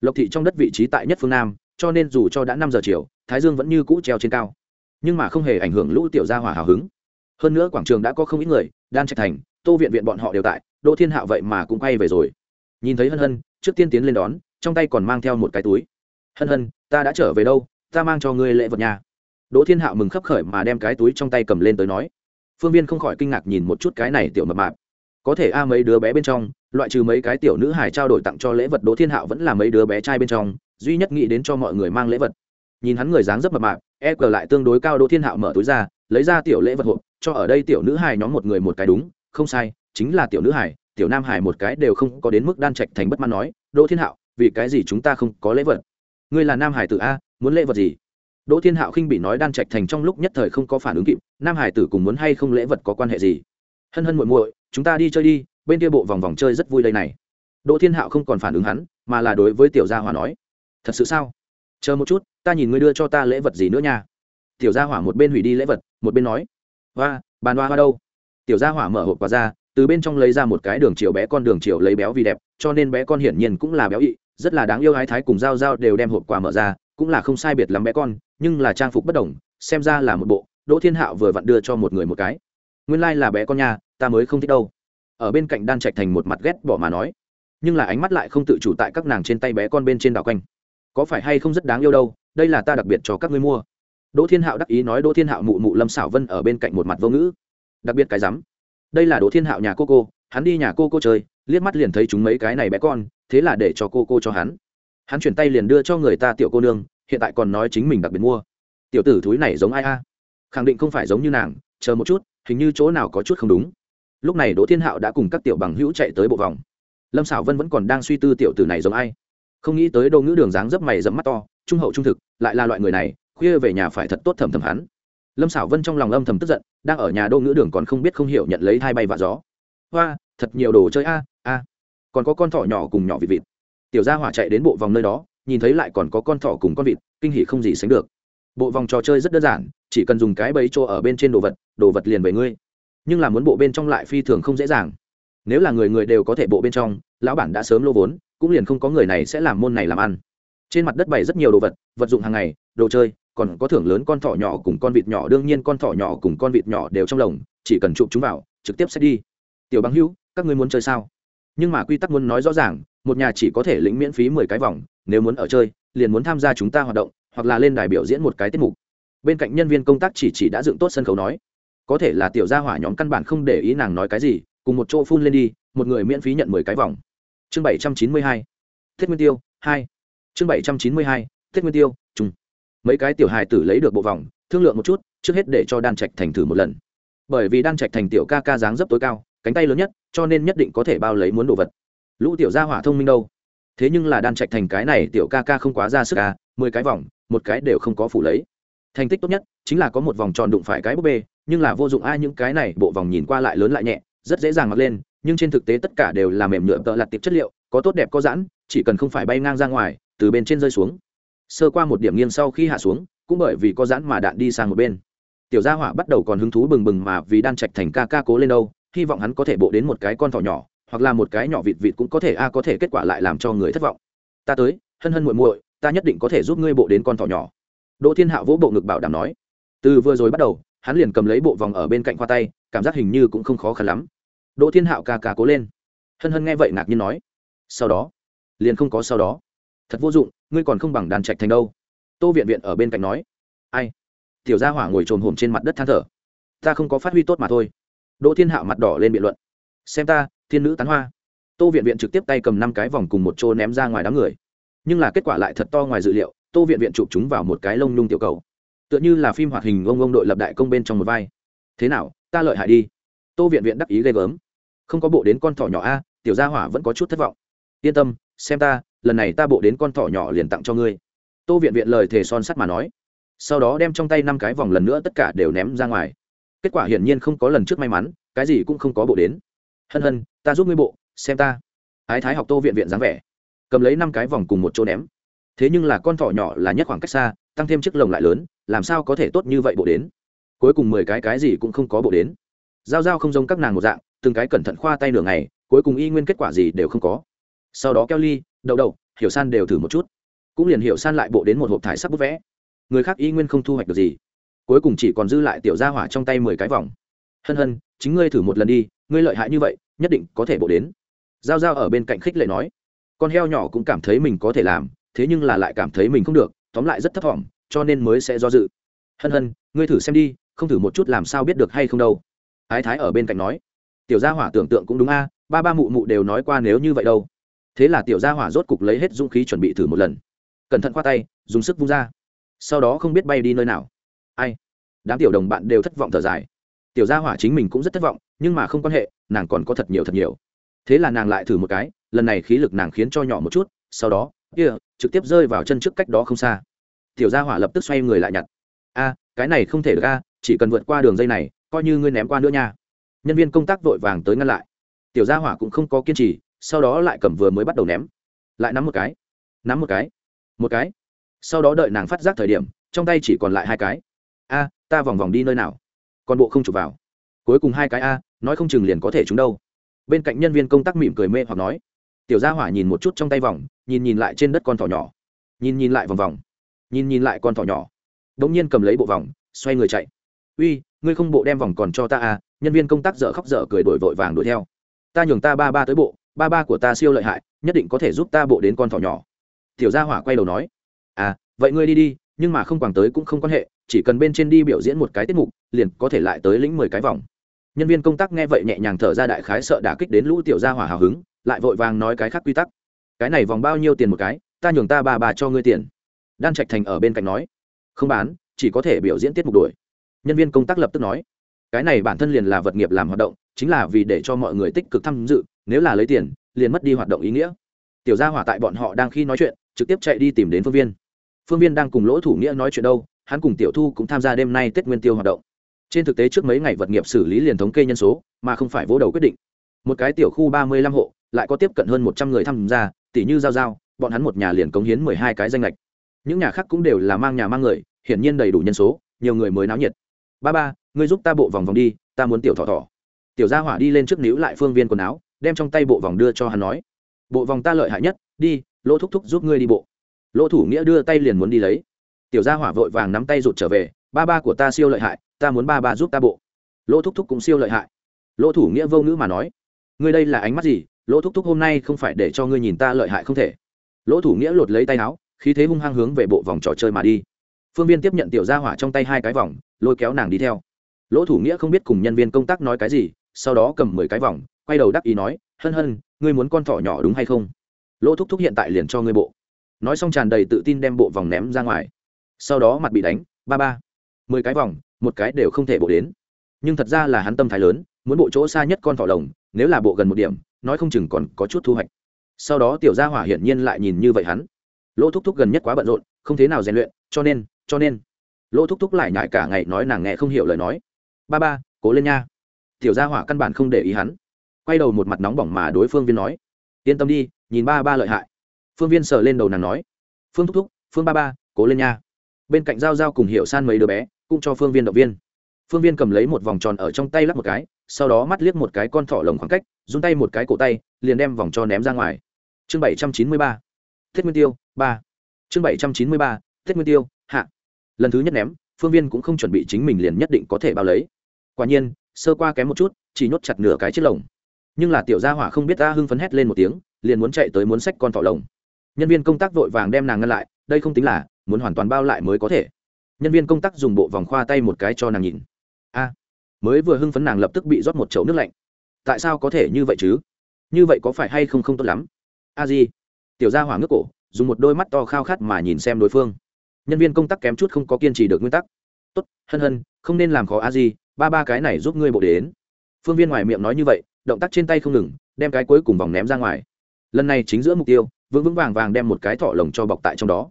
Lộc thị trong đất vị trí tại nhất phương nam, cho nên dù cho đã năm giờ chiều, thái dương vẫn như cũ treo trên cao. Nhưng mà không hề ảnh hưởng lũ tiểu gia hỏa hào hứng. Hơn nữa quảng trường đã có không ít người, đan trạch thành, tô viện viện bọn họ đều tại, đỗ thiên hạo vậy mà cũng quay về rồi. Nhìn thấy hân hân trước tiên tiến lên đón, trong tay còn mang theo một cái túi. Hân hân, ta đã trở về đâu, ta mang cho ngươi lễ vật nhà. Đỗ thiên hạo mừng khấp khởi mà đem cái túi trong tay cầm lên tới nói. Phương viên không khỏi kinh ngạc nhìn một chút cái này tiểu mập mạp. Có thể a, mấy đứa bé bên trong, loại trừ mấy cái tiểu nữ hài trao đổi tặng cho lễ vật, đỗ thiên hạo vẫn là mấy đứa bé trai bên trong, duy nhất nghĩ đến cho mọi người mang lễ vật. Nhìn hắn người dáng rất mập mạp e cờ lại tương đối cao, đỗ thiên hạo mở túi ra, lấy ra tiểu lễ vật hộp, cho ở đây tiểu nữ hài nhóm một người một cái đúng, không sai, chính là tiểu nữ hài tiểu nam Hải một cái đều không có đến mức đan trạch thành bất mãn nói, đỗ thiên hạo, vì cái gì chúng ta không có lễ vật? Ngươi là nam hải tử a, muốn lễ vật gì? Đỗ thiên hạo khinh bị nói đan trạch thành trong lúc nhất thời không có phản ứng kịp, nam hải tử cùng muốn hay không lễ vật có quan hệ gì? Hân hân muội muội, chúng ta đi chơi đi, bên kia bộ vòng vòng chơi rất vui đây này. Đỗ thiên hạo không còn phản ứng hắn, mà là đối với tiểu gia hỏa nói, thật sự sao? Chờ một chút, ta nhìn ngươi đưa cho ta lễ vật gì nữa nha. Tiểu gia hỏa một bên hủy đi lễ vật, một bên nói hoa bàn hoa hoa đâu? Tiểu gia hỏa mở hộp quà ra từ bên trong lấy ra một cái đường chiều bé con đường chiều lấy béo vì đẹp, cho nên bé con hiển nhiên cũng là béo ị, rất là đáng yêu hái thái cùng g i a o g i a o đều đem hộp quà mở ra, cũng là không sai biệt lắm bé con, nhưng là trang phục bất đồng, xem ra là một bộ, đỗ thiên hạo vừa vặn đưa cho một người một cái. Nguyên lai、like、là bé con nha, ta mới không thích đâu. Ở bên cạnh đan trạch thành một mặt ghét bỏ mà nói, nhưng là ánh mắt lại không tự chủ tại các nàng trên tay bé con bên trên đảo quanh. Có phải hay không rất đáng yêu đâu, đây là ta đặc biệt cho các ngươi mua. Đỗ thiên hạo đắc ý nói đỗ thiên hạo mụ mụ lâm xảo vân ở bên cạnh một mặt vô ngữ. Đặc biệt cái rắm đây là đỗ thiên hạo nhà cô cô, hắn đi nhà cô cô chơi, liếc mắt liền thấy chúng mấy cái này bé con, thế là để cho cô cô cho hắn. Hắn chuyển tay liền đưa cho người ta tiểu cô nương, hiện tại còn nói chính mình đặc biệt mua. Tiểu tử thúi này giống ai a? Khẳng định không phải giống như nàng, chờ một chút, hình như chỗ nào có chút không đúng. Lúc này đỗ thiên hạo đã cùng các tiểu bằng hữu chạy tới bộ vòng. Lâm xảo vân vẫn còn đang suy tư tiểu tử này giống ai. Không nghĩ tới đô ngữ đường dáng dấp mày dẫm mắt to, trung hậu trung thực, lại là loại người này, khuya về nhà phải thật tốt thầm thầm hắn lâm xảo vân trong lòng âm thầm tức giận, đang ở nhà đô ngữ đường còn không biết không hiểu nhận lấy hai bay vạ gió. Hoa, thật nhiều đồ chơi a a. Còn có con thỏ nhỏ cùng nhỏ vịt vịt. Tiểu gia hỏa chạy đến bộ vòng nơi đó, nhìn thấy lại còn có con thỏ cùng con vịt, kinh hỉ không gì sánh được. Bộ vòng trò chơi rất đơn giản, chỉ cần dùng cái bẫy chỗ ở bên trên đồ vật đồ vật liền về ngươi. Nhưng là muốn bộ bên trong lại phi thường không dễ dàng. Nếu là người người đều có thể bộ bên trong, lão bản đã sớm lô vốn, cũng liền không có người này sẽ làm môn này làm ăn. Trên mặt đất bày rất nhiều đồ vật vật dụng hàng ngày, đồ chơi còn có thưởng lớn con thỏ nhỏ cùng con vịt nhỏ, đương nhiên con thỏ nhỏ cùng con vịt nhỏ đều trong lồng, chỉ cần chụp chúng vào, trực tiếp sẽ đi. Tiểu bằng hữu, các ngươi muốn chơi sao? Nhưng mà quy tắc muốn nói rõ ràng, một nhà chỉ có thể lĩnh miễn phí mười cái vòng, nếu muốn ở chơi, liền muốn tham gia chúng ta hoạt động, hoặc là lên đài biểu diễn một cái tiết mục. Bên cạnh nhân viên công tác chỉ chỉ đã dựng tốt sân khấu nói, có thể là tiểu gia hỏa nhóm căn bản không để ý nàng nói cái gì, cùng một chỗ phun lên đi, một người miễn phí nhận mười cái vòng. Chương bảy trăm chín mươi hai thiết nguyên tiêu hai. Chương bảy trăm chín mươi hai thiết nguyên tiêu mấy cái tiểu hài tử lấy được bộ vòng, thương lượng một chút, trước hết để cho đan trạch thành thử một lần. Bởi vì đan trạch thành tiểu ca ca dáng dấp tối cao, cánh tay lớn nhất, cho nên nhất định có thể bao lấy muốn đồ vật. Lũ tiểu gia hỏa thông minh đâu? Thế nhưng là đan trạch thành cái này tiểu ca ca không quá ra sức à mười cái vòng, một cái đều không có phủ lấy. Thành tích tốt nhất chính là có một vòng tròn đụng phải cái búp bê, nhưng là vô dụng ai những cái này, bộ vòng nhìn qua lại lớn lại nhẹ, rất dễ dàng mặc lên, nhưng trên thực tế tất cả đều là mềm nhựa tợ lặt tiệp chất liệu, có tốt đẹp có giãn, chỉ cần không phải bay ngang ra ngoài, từ bên trên rơi xuống sơ qua một điểm nghiêng sau khi hạ xuống, cũng bởi vì có giãn mà đạn đi sang một bên. Tiểu gia hỏa bắt đầu còn hứng thú bừng bừng mà vì đan trạch thành ca ca cố lên đâu, hy vọng hắn có thể bộ đến một cái con thỏ nhỏ, hoặc là một cái nhỏ vịt vịt cũng có thể a, có thể kết quả lại làm cho người thất vọng. Ta tới, hân hân muội muội, ta nhất định có thể giúp ngươi bộ đến con thỏ nhỏ. Đỗ thiên hạ vỗ bộ ngực bảo đảm nói. Từ vừa rồi bắt đầu, hắn liền cầm lấy bộ vòng ở bên cạnh khoa tay, cảm giác hình như cũng không khó khăn lắm. Đỗ thiên hạo ca ca cố lên. Hân hân nghe vậy ngạc nhiên nói. Sau đó, liền không có sau đó thật vô dụng, ngươi còn không bằng đàn trạch thành đâu. Tô viện viện ở bên cạnh nói. Ai? Tiểu gia hỏa ngồi trồm hổm trên mặt đất than thở. Ta không có phát huy tốt mà thôi. Đỗ thiên hạo mặt đỏ lên biện luận. Xem ta, thiên nữ tán hoa. Tô viện viện trực tiếp tay cầm năm cái vòng cùng một chỗ ném ra ngoài đám người. Nhưng là kết quả lại thật to ngoài dự liệu, tô viện viện chụp chúng vào một cái lông nhung tiểu cầu. Tựa như là phim hoạt hình ông ông đội lập đại công bên trong một vai. Thế nào, ta lợi hại đi. Tô viện viện đắc ý ghê gớm. Không có bộ đến con thỏ nhỏ a, tiểu gia hỏa vẫn có chút thất vọng. Yên tâm, xem ta lần này ta bộ đến con thỏ nhỏ liền tặng cho ngươi. Tô viện viện lời thề son sắt mà nói. Sau đó đem trong tay năm cái vòng lần nữa tất cả đều ném ra ngoài. Kết quả hiển nhiên không có lần trước may mắn, cái gì cũng không có bộ đến. Hân hân, ta giúp ngươi bộ, xem ta. Ái thái học tô viện viện dáng vẻ. Cầm lấy năm cái vòng cùng một chỗ ném. Thế nhưng là con thỏ nhỏ là nhất khoảng cách xa, tăng thêm chiếc lồng lại lớn, làm sao có thể tốt như vậy bộ đến? Cuối cùng mười cái cái gì cũng không có bộ đến. Giao giao không giống các nàng một dạng, từng cái cẩn thận khoa tay nửa ngày, cuối cùng y nguyên kết quả gì đều không có. Sau đó keo ly đậu đậu, hiểu san đều thử một chút. Cũng liền hiểu san lại bộ đến một hộp thải sắc bút vẽ. Người khác y nguyên không thu hoạch được gì. Cuối cùng chỉ còn dư lại tiểu gia hỏa trong tay mười cái vòng. Hân hân, chính ngươi thử một lần đi, ngươi lợi hại như vậy, nhất định có thể bộ đến. Giao giao ở bên cạnh khích lệ nói. Con heo nhỏ cũng cảm thấy mình có thể làm, thế nhưng là lại cảm thấy mình không được, tóm lại rất thấp thỏm, cho nên mới sẽ do dự. Hân hân, ngươi thử xem đi, không thử một chút làm sao biết được hay không đâu. Ái thái ở bên cạnh nói. Tiểu gia hỏa tưởng tượng cũng đúng a, ba ba mụ mụ đều nói qua nếu như vậy đâu thế là tiểu gia hỏa rốt cục lấy hết dũng khí chuẩn bị thử một lần. Cẩn thận khoa tay dùng sức vung ra. Sau đó không biết bay đi nơi nào. Ai? Đám tiểu đồng bạn đều thất vọng thở dài. Tiểu gia hỏa chính mình cũng rất thất vọng nhưng mà không quan hệ nàng còn có thật nhiều thật nhiều. Thế là nàng lại thử một cái lần này khí lực nàng khiến cho nhỏ một chút sau đó kia、yeah, trực tiếp rơi vào chân trước cách đó không xa. Tiểu gia hỏa lập tức xoay người lại nhặt. A cái này không thể được a chỉ cần vượt qua đường dây này coi như ngươi ném qua nữa nha. Nhân viên công tác vội vàng tới ngăn lại. Tiểu gia hỏa cũng không có kiên trì sau đó lại cầm vừa mới bắt đầu ném. Lại nắm một cái, nắm một cái một cái. Sau đó đợi nàng phát giác thời điểm, trong tay chỉ còn lại hai cái. A, ta vòng vòng đi nơi nào? Còn bộ không chụp vào. Cuối cùng hai cái a, nói không chừng liền có thể chúng đâu. Bên cạnh nhân viên công tác mỉm cười mê hoặc nói. Tiểu gia hỏa nhìn một chút trong tay vòng, nhìn nhìn lại trên đất con thỏ nhỏ. Nhìn nhìn lại vòng vòng. Nhìn nhìn lại con thỏ nhỏ. Đ ỗ n g nhiên cầm lấy bộ vòng, xoay người chạy. Uy, ngươi không bộ đem vòng còn cho ta à? Nhân viên công tác dở khóc dở cười đổi vội vàng đuổi theo. Ta nhường ta ba ba tới bộ ba ba của ta siêu lợi hại, nhất định có thể giúp ta bộ đến con thỏ nhỏ. Tiểu gia hỏa quay đầu nói à vậy ngươi đi đi, nhưng mà không quàng tới cũng không quan hệ, chỉ cần bên trên đi biểu diễn một cái tiết mục, liền có thể lại tới lĩnh mười cái vòng. Nhân viên công tác nghe vậy nhẹ nhàng thở ra đại khái sợ đả kích đến lũ tiểu gia hỏa hào hứng, lại vội vàng nói cái khác quy tắc. Cái này vòng bao nhiêu tiền một cái, ta nhường ta bà bà cho ngươi tiền. Đan trạch thành ở bên cạnh nói, không bán, chỉ có thể biểu diễn tiết mục đuổi. Nhân viên công tác lập tức nói, cái này bản thân liền là vật nghiệp làm hoạt động, chính là vì để cho mọi người tích cực tham dự nếu là lấy tiền, liền mất đi hoạt động ý nghĩa. Tiểu gia hỏa tại bọn họ đang khi nói chuyện, trực tiếp chạy đi tìm đến phương viên. Phương viên đang cùng lỗ thủ nghĩa nói chuyện đâu, hắn cùng tiểu thu cũng tham gia đêm nay tết nguyên tiêu hoạt động. Trên thực tế trước mấy ngày vật nghiệp xử lý liền thống kê nhân số, mà không phải vỗ đầu quyết định. Một cái tiểu khu ba mươi lăm hộ, lại có tiếp cận hơn một trăm người tham gia tỷ như giao giao, bọn hắn một nhà liền cống hiến mười hai cái danh lệch những nhà khác cũng đều là mang nhà mang người, hiển nhiên đầy đủ nhân số, nhiều người mới náo nhiệt. Ba ba, ngươi giúp ta bộ vòng vòng đi, ta muốn tiểu thỏ thỏ tiểu gia hỏa đi lên trước níu lại phương viên quần áo đem trong tay bộ vòng đưa cho hắn nói. Bộ vòng ta lợi hại nhất, đi lỗ thúc thúc giúp ngươi đi bộ. Lỗ thủ nghĩa đưa tay liền muốn đi lấy. Tiểu gia hỏa vội vàng nắm tay rụt trở về, ba ba của ta siêu lợi hại, ta muốn ba ba giúp ta bộ. Lỗ thúc thúc cũng siêu lợi hại. Lỗ thủ nghĩa vô ngữ mà nói, ngươi đây là ánh mắt gì? Lỗ thúc thúc hôm nay không phải để cho ngươi nhìn ta lợi hại không thể. Lỗ thủ nghĩa lột lấy tay áo, khí thế hung hăng hướng về bộ vòng trò chơi mà đi. Phương viên tiếp nhận tiểu gia hỏa trong tay hai cái vòng, lôi kéo nàng đi theo. Lỗ thủ nghĩa không biết cùng nhân viên công tác nói cái gì, sau đó cầm mười cái vòng quay đầu đắc ý nói, hân hân, ngươi muốn con thỏ nhỏ đúng hay không? Lỗ thúc thúc hiện tại liền cho ngươi bộ. Nói xong tràn đầy tự tin đem bộ vòng ném ra ngoài. Sau đó mặt bị đánh, ba ba. Mười cái vòng, một cái đều không thể bộ đến. Nhưng thật ra là hắn tâm thái lớn, muốn bộ chỗ xa nhất con thỏ lồng, nếu là bộ gần một điểm, nói không chừng còn có chút thu hoạch. Sau đó tiểu gia hỏa hiển nhiên lại nhìn như vậy hắn. Lỗ thúc thúc gần nhất quá bận rộn, không thế nào rèn luyện, cho nên cho nên. Lỗ thúc thúc lại nhại cả ngày nói nàng nghe không hiểu lời nói. Ba ba, cố lên nha. Tiểu gia hỏa căn bản không để ý hắn quay đầu một mặt nóng bỏng mà đối phương viên nói, yên tâm đi, nhìn ba ba lợi hại. Phương viên sờ lên đầu nàng nói, phương thúc thúc, phương ba ba, cố lên nha. Bên cạnh g i a o g i a o cùng hiệu san mấy đứa bé cũng cho phương viên động viên. Phương viên cầm lấy một vòng tròn ở trong tay lắp một cái, sau đó mắt liếc một cái con thỏ lồng khoảng cách, run tay một cái cổ tay, liền đem vòng cho ném ra ngoài. Chương bảy trăm chín mươi ba thiết nguyên tiêu, ba. Chương bảy trăm chín mươi ba thiết nguyên tiêu, hạ. Lần thứ nhất ném, phương viên cũng không chuẩn bị chính mình liền nhất định có thể bao lấy. Quả nhiên, sơ qua kém một chút, chỉ nhốt chặt nửa cái chiếc lồng nhưng là tiểu gia hỏa không biết ta hưng phấn hét lên một tiếng, liền muốn chạy tới muốn xách con thỏ lồng. Nhân viên công tác vội vàng đem nàng ngăn lại, đây không tính là, muốn hoàn toàn bao lại mới có thể. Nhân viên công tác dùng bộ vòng khoa tay một cái cho nàng nhìn. A, mới vừa hưng phấn nàng lập tức bị rót một chậu nước lạnh. Tại sao có thể như vậy chứ? Như vậy có phải hay không không tốt lắm? A di, tiểu gia hỏa ngước cổ, dùng một đôi mắt to khao khát mà nhìn xem đối phương. Nhân viên công tác kém chút không có kiên trì được nguyên tắc. Tốt, hân hân, không nên làm khó a di, ba ba cái này giúp ngươi bộ đến. Phương viên ngoài miệng nói như vậy động tác trên tay không ngừng, đem cái cuối cùng vòng ném ra ngoài. Lần này chính giữa mục tiêu, vững vững vàng vàng đem một cái thỏ lồng cho bọc tại trong đó.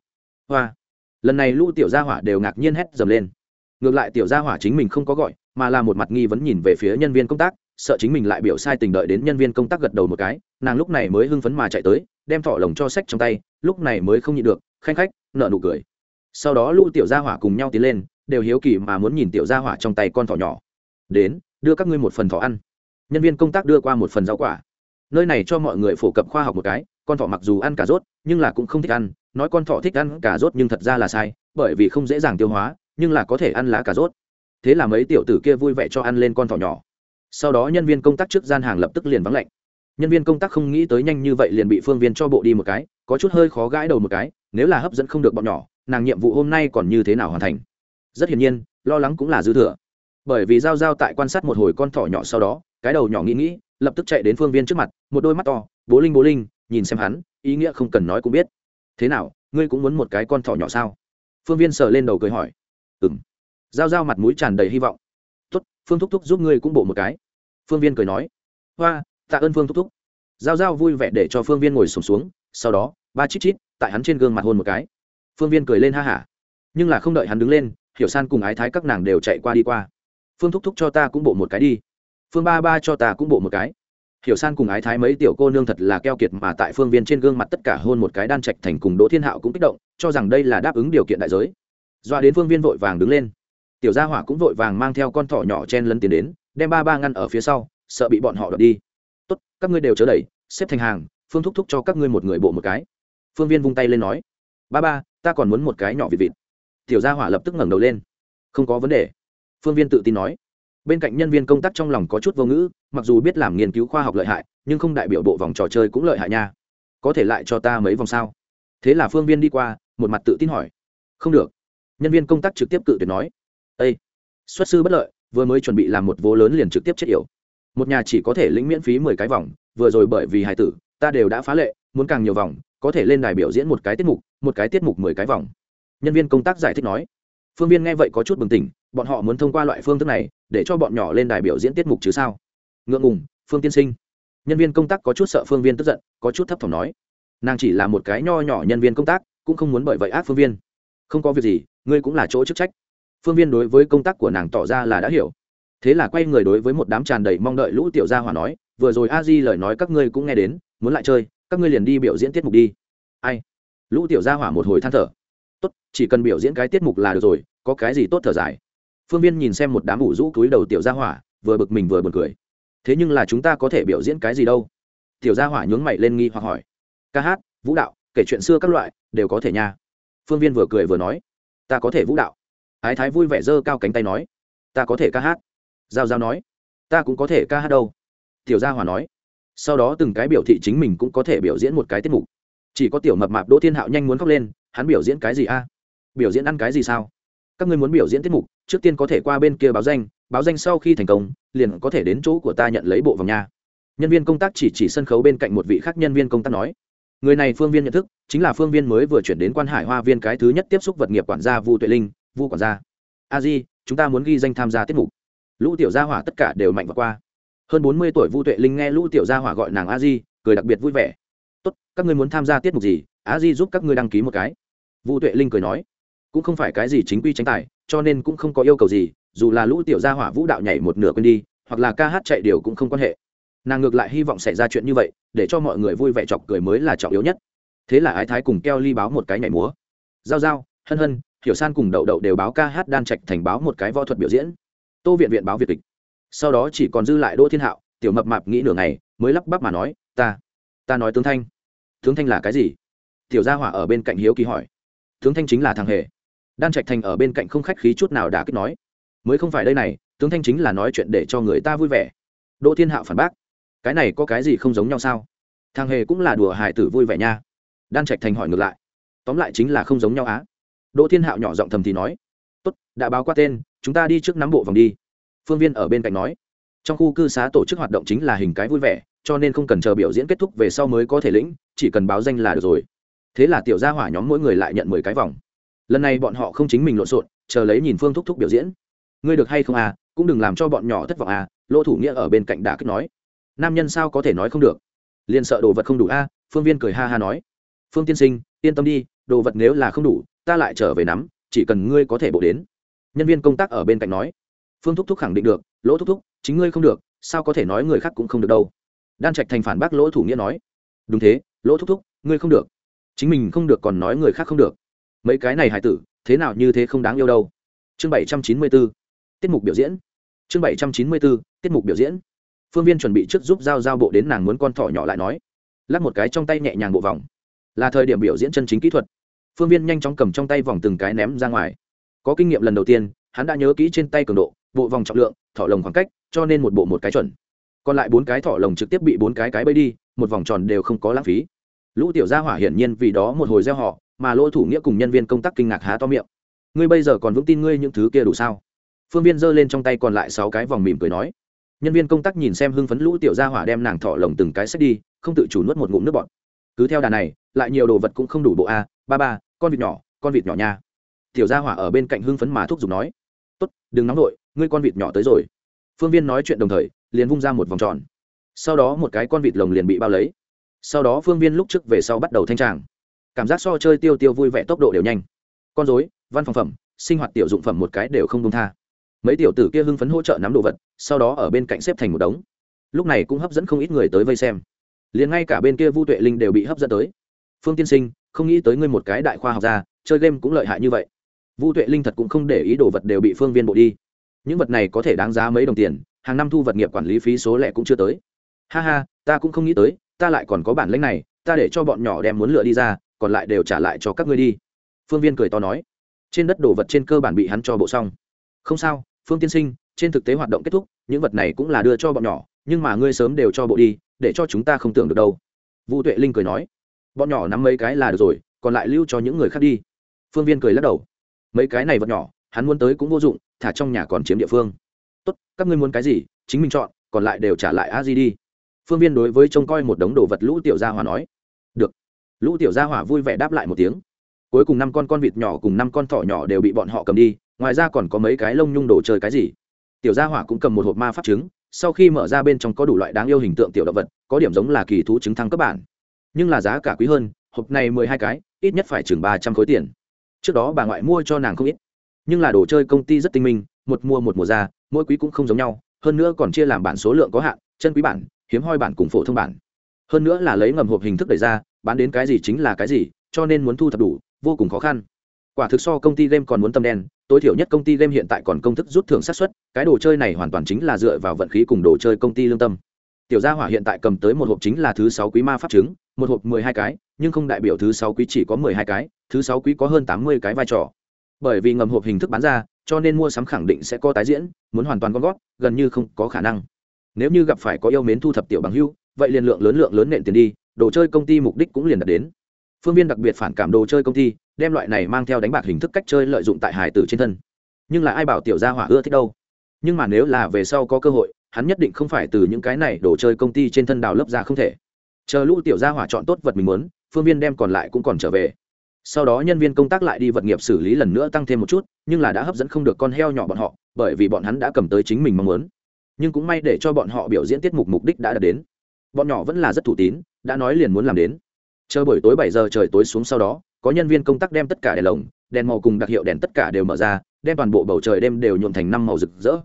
Hoa! Lần này lũ tiểu gia hỏa đều ngạc nhiên hét dầm lên. Ngược lại tiểu gia hỏa chính mình không có gọi, mà là một mặt nghi vấn nhìn về phía nhân viên công tác, sợ chính mình lại biểu sai tình đợi đến nhân viên công tác gật đầu một cái, nàng lúc này mới hưng phấn mà chạy tới, đem thỏ lồng cho sách trong tay, lúc này mới không nhịn được, khanh khách nợ nụ cười. Sau đó lũ tiểu gia hỏa cùng nhau tiến lên, đều hiếu kỳ mà muốn nhìn tiểu gia hỏa trong tay con thỏ nhỏ. Đến, đưa các ngươi một phần thỏ ăn nhân viên công tác đưa qua một phần rau quả. Nơi này cho mọi người phổ cập khoa học một cái, con thỏ mặc dù ăn cà rốt, nhưng là cũng không thích ăn. Nói con thỏ thích ăn cà rốt nhưng thật ra là sai, bởi vì không dễ dàng tiêu hóa, nhưng là có thể ăn lá cà rốt. Thế là mấy tiểu tử kia vui vẻ cho ăn lên con thỏ nhỏ. Sau đó nhân viên công tác trước gian hàng lập tức liền vắng lạnh. Nhân viên công tác không nghĩ tới nhanh như vậy liền bị phương viên cho bộ đi một cái, có chút hơi khó gãi đầu một cái, nếu là hấp dẫn không được bọn nhỏ, nàng nhiệm vụ hôm nay còn như thế nào hoàn thành? Rất hiển nhiên, lo lắng cũng là dư thừa. Bởi vì giao giao tại quan sát một hồi con thỏ nhỏ sau đó cái đầu nhỏ nghĩ nghĩ lập tức chạy đến phương viên trước mặt một đôi mắt to bố linh bố linh nhìn xem hắn ý nghĩa không cần nói cũng biết. Thế nào ngươi cũng muốn một cái con thỏ nhỏ sao? Phương viên sờ lên đầu cười hỏi. Ừ m giao giao mặt mũi tràn đầy hy vọng. Tuất phương thúc thúc giúp ngươi cũng bộ một cái. Phương viên cười nói. Hoa tạ ơn phương thúc thúc. Giao giao vui vẻ để cho phương viên ngồi sùng xuống, xuống sau đó ba chít chít tại hắn trên gương mặt hôn một cái. Phương viên cười lên ha hả. Nhưng là không đợi hắn đứng lên hiểu san cùng ái thái các nàng đều chạy qua đi qua. Phương thúc thúc cho ta cũng bộ một cái đi phương ba ba cho ta cũng bộ một cái. Hiểu san cùng ái thái mấy tiểu cô nương thật là keo kiệt mà tại phương viên trên gương mặt tất cả hôn một cái đan trạch thành cùng đỗ thiên hạo cũng kích động, cho rằng đây là đáp ứng điều kiện đại giới. Doa đến phương viên vội vàng đứng lên. Tiểu gia hỏa cũng vội vàng mang theo con thỏ nhỏ chen lấn tiến đến, đem ba ba ngăn ở phía sau, sợ bị bọn họ đập đi. Tốt, các ngươi đều chớ đẩy, xếp thành hàng, phương thúc thúc cho các ngươi một người bộ một cái. Phương viên vung tay lên nói. Ba ba, ta còn muốn một cái nhỏ vịt vịt. Tiểu gia hỏa lập tức ngẩng đầu lên. Không có vấn đề. Phương viên tự tin nói bên cạnh nhân viên công tác trong lòng có chút vô ngữ, mặc dù biết làm nghiên cứu khoa học lợi hại, nhưng không đại biểu bộ vòng trò chơi cũng lợi hại nha. Có thể lại cho ta mấy vòng sao? Thế là phương viên đi qua, một mặt tự tin hỏi. Không được. Nhân viên công tác trực tiếp cự tuyệt nói. Ây xuất sư bất lợi, vừa mới chuẩn bị làm một vố lớn liền trực tiếp chết yểu. Một nhà chỉ có thể lĩnh miễn phí mười cái vòng, vừa rồi bởi vì hài tử, ta đều đã phá lệ, muốn càng nhiều vòng, có thể lên đài biểu diễn một cái tiết mục, một cái tiết mục mười cái vòng. Nhân viên công tác giải thích nói phương viên nghe vậy có chút bừng tỉnh, bọn họ muốn thông qua loại phương thức này để cho bọn nhỏ lên đài biểu diễn tiết mục chứ sao? Ngượng ngùng, phương tiên sinh. Nhân viên công tác có chút sợ phương viên tức giận, có chút thấp thỏm nói. Nàng chỉ là một cái nho nhỏ nhân viên công tác, cũng không muốn bởi vậy ác phương viên. Không có việc gì, ngươi cũng là chỗ chức trách. Phương viên đối với công tác của nàng tỏ ra là đã hiểu. Thế là quay người đối với một đám tràn đầy mong đợi lũ tiểu gia hỏa nói, vừa rồi a di lời nói các ngươi cũng nghe đến, muốn lại chơi, các ngươi liền đi biểu diễn tiết mục đi. Ai? Lũ tiểu gia hỏa một hồi than thở tốt, chỉ cần biểu diễn cái tiết mục là được rồi, có cái gì tốt thở dài. Phương viên nhìn xem một đám ủ rũ túi đầu tiểu gia hỏa, vừa bực mình vừa b u ồ n cười. Thế nhưng là chúng ta có thể biểu diễn cái gì đâu? Tiểu gia hỏa nhướng mày lên nghi hoặc hỏi. Ca hát, vũ đạo, kể chuyện xưa các loại, đều có thể nha. Phương viên vừa cười vừa nói. Ta có thể vũ đạo. Ái thái vui vẻ dơ cao cánh tay nói. Ta có thể ca hát. Giao giao nói. Ta cũng có thể ca hát đâu. Tiểu gia hỏa nói. Sau đó từng cái biểu thị chính mình cũng có thể biểu diễn một cái tiết mục. Chỉ có tiểu mập mạp đỗ thiên hạo nhanh muốn khóc lên hắn biểu diễn cái gì a? Biểu diễn ăn cái gì sao? Các ngươi muốn biểu diễn tiết mục, trước tiên có thể qua bên kia báo danh báo danh sau khi thành công, liền có thể đến chỗ của ta nhận lấy bộ vòng nha. Nhân viên công tác chỉ chỉ sân khấu bên cạnh một vị khác nhân viên công tác nói. Người này phương viên nhận thức, chính là phương viên mới vừa chuyển đến quan hải hoa viên cái thứ nhất tiếp xúc vật nghiệp quản gia vu tuệ linh, vu quản gia. A di, chúng ta muốn ghi danh tham gia tiết mục. Lũ tiểu gia hỏa tất cả đều mạnh và qua. Hơn bốn mươi tuổi vu tuệ linh nghe lũ tiểu gia hỏa gọi nàng a di, cười đặc biệt vui vẻ. Tốt, các ngươi muốn tham gia tiết mục gì? A di giúp các ngươi đăng ký một cái vu tuệ linh cười nói, cũng không phải cái gì chính quy tranh tài, cho nên cũng không có yêu cầu gì, dù là lũ tiểu gia hỏa vũ đạo nhảy một nửa quên đi, hoặc là ca hát chạy điều cũng không quan hệ. Nàng ngược lại hy vọng xảy ra chuyện như vậy, để cho mọi người vui vẻ chọc cười mới là trọng yếu nhất. Thế là ái thái cùng keo ly báo một cái nhảy múa. Giao giao, hân hân, hiểu san cùng đậu đậu đều báo ca hát đan trạch thành báo một cái võ thuật biểu diễn. Tô viện viện báo việt kịch. Sau đó chỉ còn dư lại đỗ thiên hạo, tiểu mập mạp nghĩ nửa ngày, mới lắp bắp mà nói, ta ta nói tướng thanh. Tướng thanh là cái gì? Tiểu gia hỏa ở bên cạnh hiếu kỳ hỏi tướng thanh chính là thằng hề. Đan trạch thành ở bên cạnh không khách khí chút nào đã kích nói, mới không phải đây này, tướng thanh chính là nói chuyện để cho người ta vui vẻ. Đỗ thiên hạo phản bác, cái này có cái gì không giống nhau sao? Thằng hề cũng là đùa hài tử vui vẻ nha. Đan trạch thành hỏi ngược lại, tóm lại chính là không giống nhau á. Đỗ thiên hạo nhỏ giọng thầm thì nói, tốt, đã báo qua tên, chúng ta đi trước nắm bộ vòng đi. Phương viên ở bên cạnh nói, trong khu cư xá tổ chức hoạt động chính là hình cái vui vẻ, cho nên không cần chờ biểu diễn kết thúc về sau mới có thể lĩnh, chỉ cần báo danh là được rồi thế là tiểu gia hỏa nhóm mỗi người lại nhận mười cái vòng. Lần này bọn họ không chính mình lộn xộn chờ lấy nhìn phương thúc thúc biểu diễn. Ngươi được hay không à cũng đừng làm cho bọn nhỏ thất vọng à lỗ thủ nghĩa ở bên cạnh đã kích nói. Nam nhân sao có thể nói không được? Liền sợ đồ vật không đủ a à, phương viên cười ha ha nói. Phương tiên sinh yên tâm đi đồ vật nếu là không đủ ta lại trở về nắm chỉ cần ngươi có thể bộ đến. Nhân viên công tác ở bên cạnh nói. Phương thúc thúc khẳng định được lỗ thúc thúc chính ngươi không được sao có thể nói người khác cũng không được đâu? Đan trạch thành phản bác lỗ thủ nghĩa nói. Đúng thế lỗ thúc thúc ngươi không được chính mình không được còn nói người khác không được. Mấy cái này hài tử, thế nào như thế không đáng yêu đâu. Chương bảy trăm chín mươi b ố tiết mục biểu diễn. Chương bảy trăm chín mươi b ố tiết mục biểu diễn. Phương viên chuẩn bị trước giúp giao giao bộ đến nàng muốn con thỏ nhỏ lại nói. Lắc một cái trong tay nhẹ nhàng bộ vòng. Là thời điểm biểu diễn chân chính kỹ thuật. Phương viên nhanh chóng cầm trong tay vòng từng cái ném ra ngoài. Có kinh nghiệm lần đầu tiên, hắn đã nhớ kỹ trên tay cường độ, bộ vòng trọng lượng, thỏ lồng khoảng cách, cho nên một bộ một cái chuẩn. Còn lại bốn cái thỏ lồng trực tiếp bị bốn cái cái bay đi, một vòng tròn đều không có lãng phí lũ tiểu gia hỏa hiển nhiên vì đó một hồi gieo họ, mà lỗ thủ nghĩa cùng nhân viên công tác kinh ngạc há to miệng. Ngươi bây giờ còn vững tin ngươi những thứ kia đủ sao? Phương viên giơ lên trong tay còn lại sáu cái vòng mỉm cười nói. Nhân viên công tác nhìn xem hưng phấn lũ tiểu gia hỏa đem nàng thọ lồng từng cái xách đi, không tự chủ nuốt một ngụm nước bọt. Cứ theo đà này, lại nhiều đồ vật cũng không đủ bộ a, ba ba, con vịt nhỏ, con vịt nhỏ nha. Tiểu gia hỏa ở bên cạnh hưng phấn mà thúc giục nói. Tốt, đừng nóng nổi ngươi con vịt nhỏ tới rồi. Phương viên nói chuyện đồng thời, liền vung ra một vòng tròn. Sau đó một cái con vịt lồng liền bị bao lấy sau đó phương viên lúc trước về sau bắt đầu thanh tràng. Cảm giác so chơi tiêu tiêu vui vẻ tốc độ đều nhanh. Con dối văn phòng phẩm, sinh hoạt tiểu dụng phẩm một cái đều không công tha. Mấy tiểu tử kia hưng phấn hỗ trợ nắm đồ vật, sau đó ở bên cạnh xếp thành một đống. Lúc này cũng hấp dẫn không ít người tới vây xem. Liền ngay cả bên kia vu tuệ linh đều bị hấp dẫn tới. Phương tiên sinh, không nghĩ tới ngươi một cái đại khoa học gia, chơi game cũng lợi hại như vậy. Vu tuệ linh thật cũng không để ý đồ vật đều bị phương viên bộ đi. Những vật này có thể đáng giá mấy đồng tiền, hàng năm thu vật nghiệp quản lý phí số lẻ cũng chưa tới. Ha ha, ta cũng không nghĩ tới ta lại còn có bản lĩnh này, ta để cho bọn nhỏ đem muốn lựa đi ra, còn lại đều trả lại cho các ngươi đi. Phương viên cười to nói. Trên đất đồ vật trên cơ bản bị hắn cho bộ xong. Không sao, phương tiên sinh, trên thực tế hoạt động kết thúc, những vật này cũng là đưa cho bọn nhỏ, nhưng mà ngươi sớm đều cho bộ đi, để cho chúng ta không tưởng được đâu. Vu tuệ linh cười nói. Bọn nhỏ nắm mấy cái là được rồi, còn lại lưu cho những người khác đi. Phương viên cười lắc đầu. Mấy cái này vật nhỏ, hắn muốn tới cũng vô dụng, thả trong nhà còn chiếm địa phương. Tốt, các ngươi muốn cái gì, chính mình chọn, còn lại đều trả lại a di đi phương viên đối với trông coi một đống đồ vật lũ tiểu gia hỏa nói. Được. Lũ tiểu gia hỏa vui vẻ đáp lại một tiếng. Cuối cùng năm con con vịt nhỏ cùng năm con thỏ nhỏ đều bị bọn họ cầm đi, ngoài ra còn có mấy cái lông nhung đồ chơi cái gì. Tiểu gia hỏa cũng cầm một hộp ma pháp trứng, sau khi mở ra bên trong có đủ loại đáng yêu hình tượng tiểu động vật, có điểm giống là kỳ thú trứng thăng cấp bản. Nhưng là giá cả quý hơn, hộp này mười hai cái, ít nhất phải chừng ba trăm khối tiền. Trước đó bà ngoại mua cho nàng không ít. Nhưng là đồ chơi công ty rất tinh minh, một mua một mùa ra, mỗi quý cũng không giống nhau, hơn nữa còn chia làm bản số lượng có hạn, chân quý bản hiếm hoi bản cùng phổ thông bản. Hơn nữa là lấy ngầm hộp hình thức đẩy ra, bán đến cái gì chính là cái gì, cho nên muốn thu thập đủ, vô cùng khó khăn. Quả thực so công ty game còn muốn tâm đen, tối thiểu nhất công ty game hiện tại còn công thức rút thưởng sát xuất cái đồ chơi này hoàn toàn chính là dựa vào vận khí cùng đồ chơi công ty lương tâm. Tiểu gia hỏa hiện tại cầm tới một hộp chính là thứ sáu quý ma pháp trứng, một hộp mười hai cái, nhưng không đại biểu thứ sáu quý chỉ có mười hai cái, thứ sáu quý có hơn tám mươi cái vai trò. Bởi vì ngầm hộp hình thức bán ra, cho nên mua sắm khẳng định sẽ có tái diễn, muốn hoàn toàn con gót gần như không có khả năng nếu như gặp phải có yêu mến thu thập tiểu bằng hưu, vậy liền lượng lớn lượng lớn nện tiền đi, đồ chơi công ty mục đích cũng liền đạt đến. Phương viên đặc biệt phản cảm đồ chơi công ty, đem loại này mang theo đánh bạc hình thức cách chơi lợi dụng tại hải tử trên thân. Nhưng là ai bảo tiểu gia hỏa ưa thích đâu? Nhưng mà nếu là về sau có cơ hội, hắn nhất định không phải từ những cái này đồ chơi công ty trên thân đào lớp ra không thể. Chờ lũ tiểu gia hỏa chọn tốt vật mình muốn, phương viên đem còn lại cũng còn trở về. Sau đó nhân viên công tác lại đi vật nghiệp xử lý lần nữa tăng thêm một chút, nhưng là đã hấp dẫn không được con heo nhỏ bọn họ, bởi vì bọn hắn đã cầm tới chính mình mong muốn nhưng cũng may để cho bọn họ biểu diễn tiết mục mục đích đã đạt đến. Bọn nhỏ vẫn là rất thủ tín, đã nói liền muốn làm đến. Chờ buổi tối bảy giờ trời tối xuống sau đó, có nhân viên công tác đem tất cả đèn lồng, đèn màu cùng đặc hiệu đèn tất cả đều mở ra, đem toàn bộ bầu trời đêm đều nhuộm thành năm màu rực rỡ.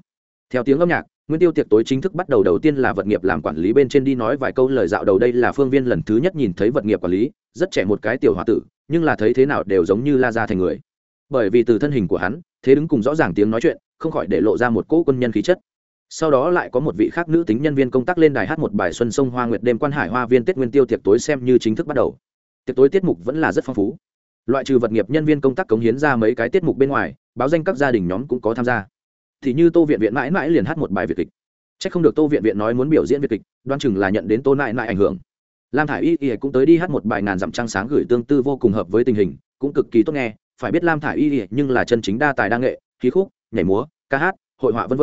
Theo tiếng âm nhạc, nguyên tiêu tiệc tối chính thức bắt đầu đầu tiên là vật nghiệp làm quản lý bên trên đi nói vài câu lời dạo đầu đây là phương viên lần thứ nhất nhìn thấy vật nghiệp quản lý, rất trẻ một cái tiểu h o a tử, nhưng là thấy thế nào đều giống như la ra thành người. Bởi vì từ thân hình của hắn, thế đứng cùng rõ ràng tiếng nói chuyện, không khỏi để lộ ra một cỗ quân nhân khí chất sau đó lại có một vị khác nữ tính nhân viên công tác lên đài hát một bài xuân sông hoa nguyệt đêm quan hải hoa viên tết nguyên tiêu tiệc tối xem như chính thức bắt đầu. Tiệc tối tiết mục vẫn là rất phong phú. Loại trừ vật nghiệp nhân viên công tác cống hiến ra mấy cái tiết mục bên ngoài, báo danh các gia đình nhóm cũng có tham gia. Thì như tô viện viện mãi mãi liền hát một bài việt kịch. C h ắ c không được tô viện viện nói muốn biểu diễn việt kịch, đoan chừng là nhận đến tô nại nại ảnh hưởng. Lam thả i y y cũng tới đi hát một bài ngàn dặm trăng sáng gửi tương tư vô cùng hợp với tình hình, cũng cực kỳ tốt nghe, phải biết lam thả i y y nhưng là chân chính đa tài đa nghệ, khí khúc, nhảy múa, ca hát, hội họa v v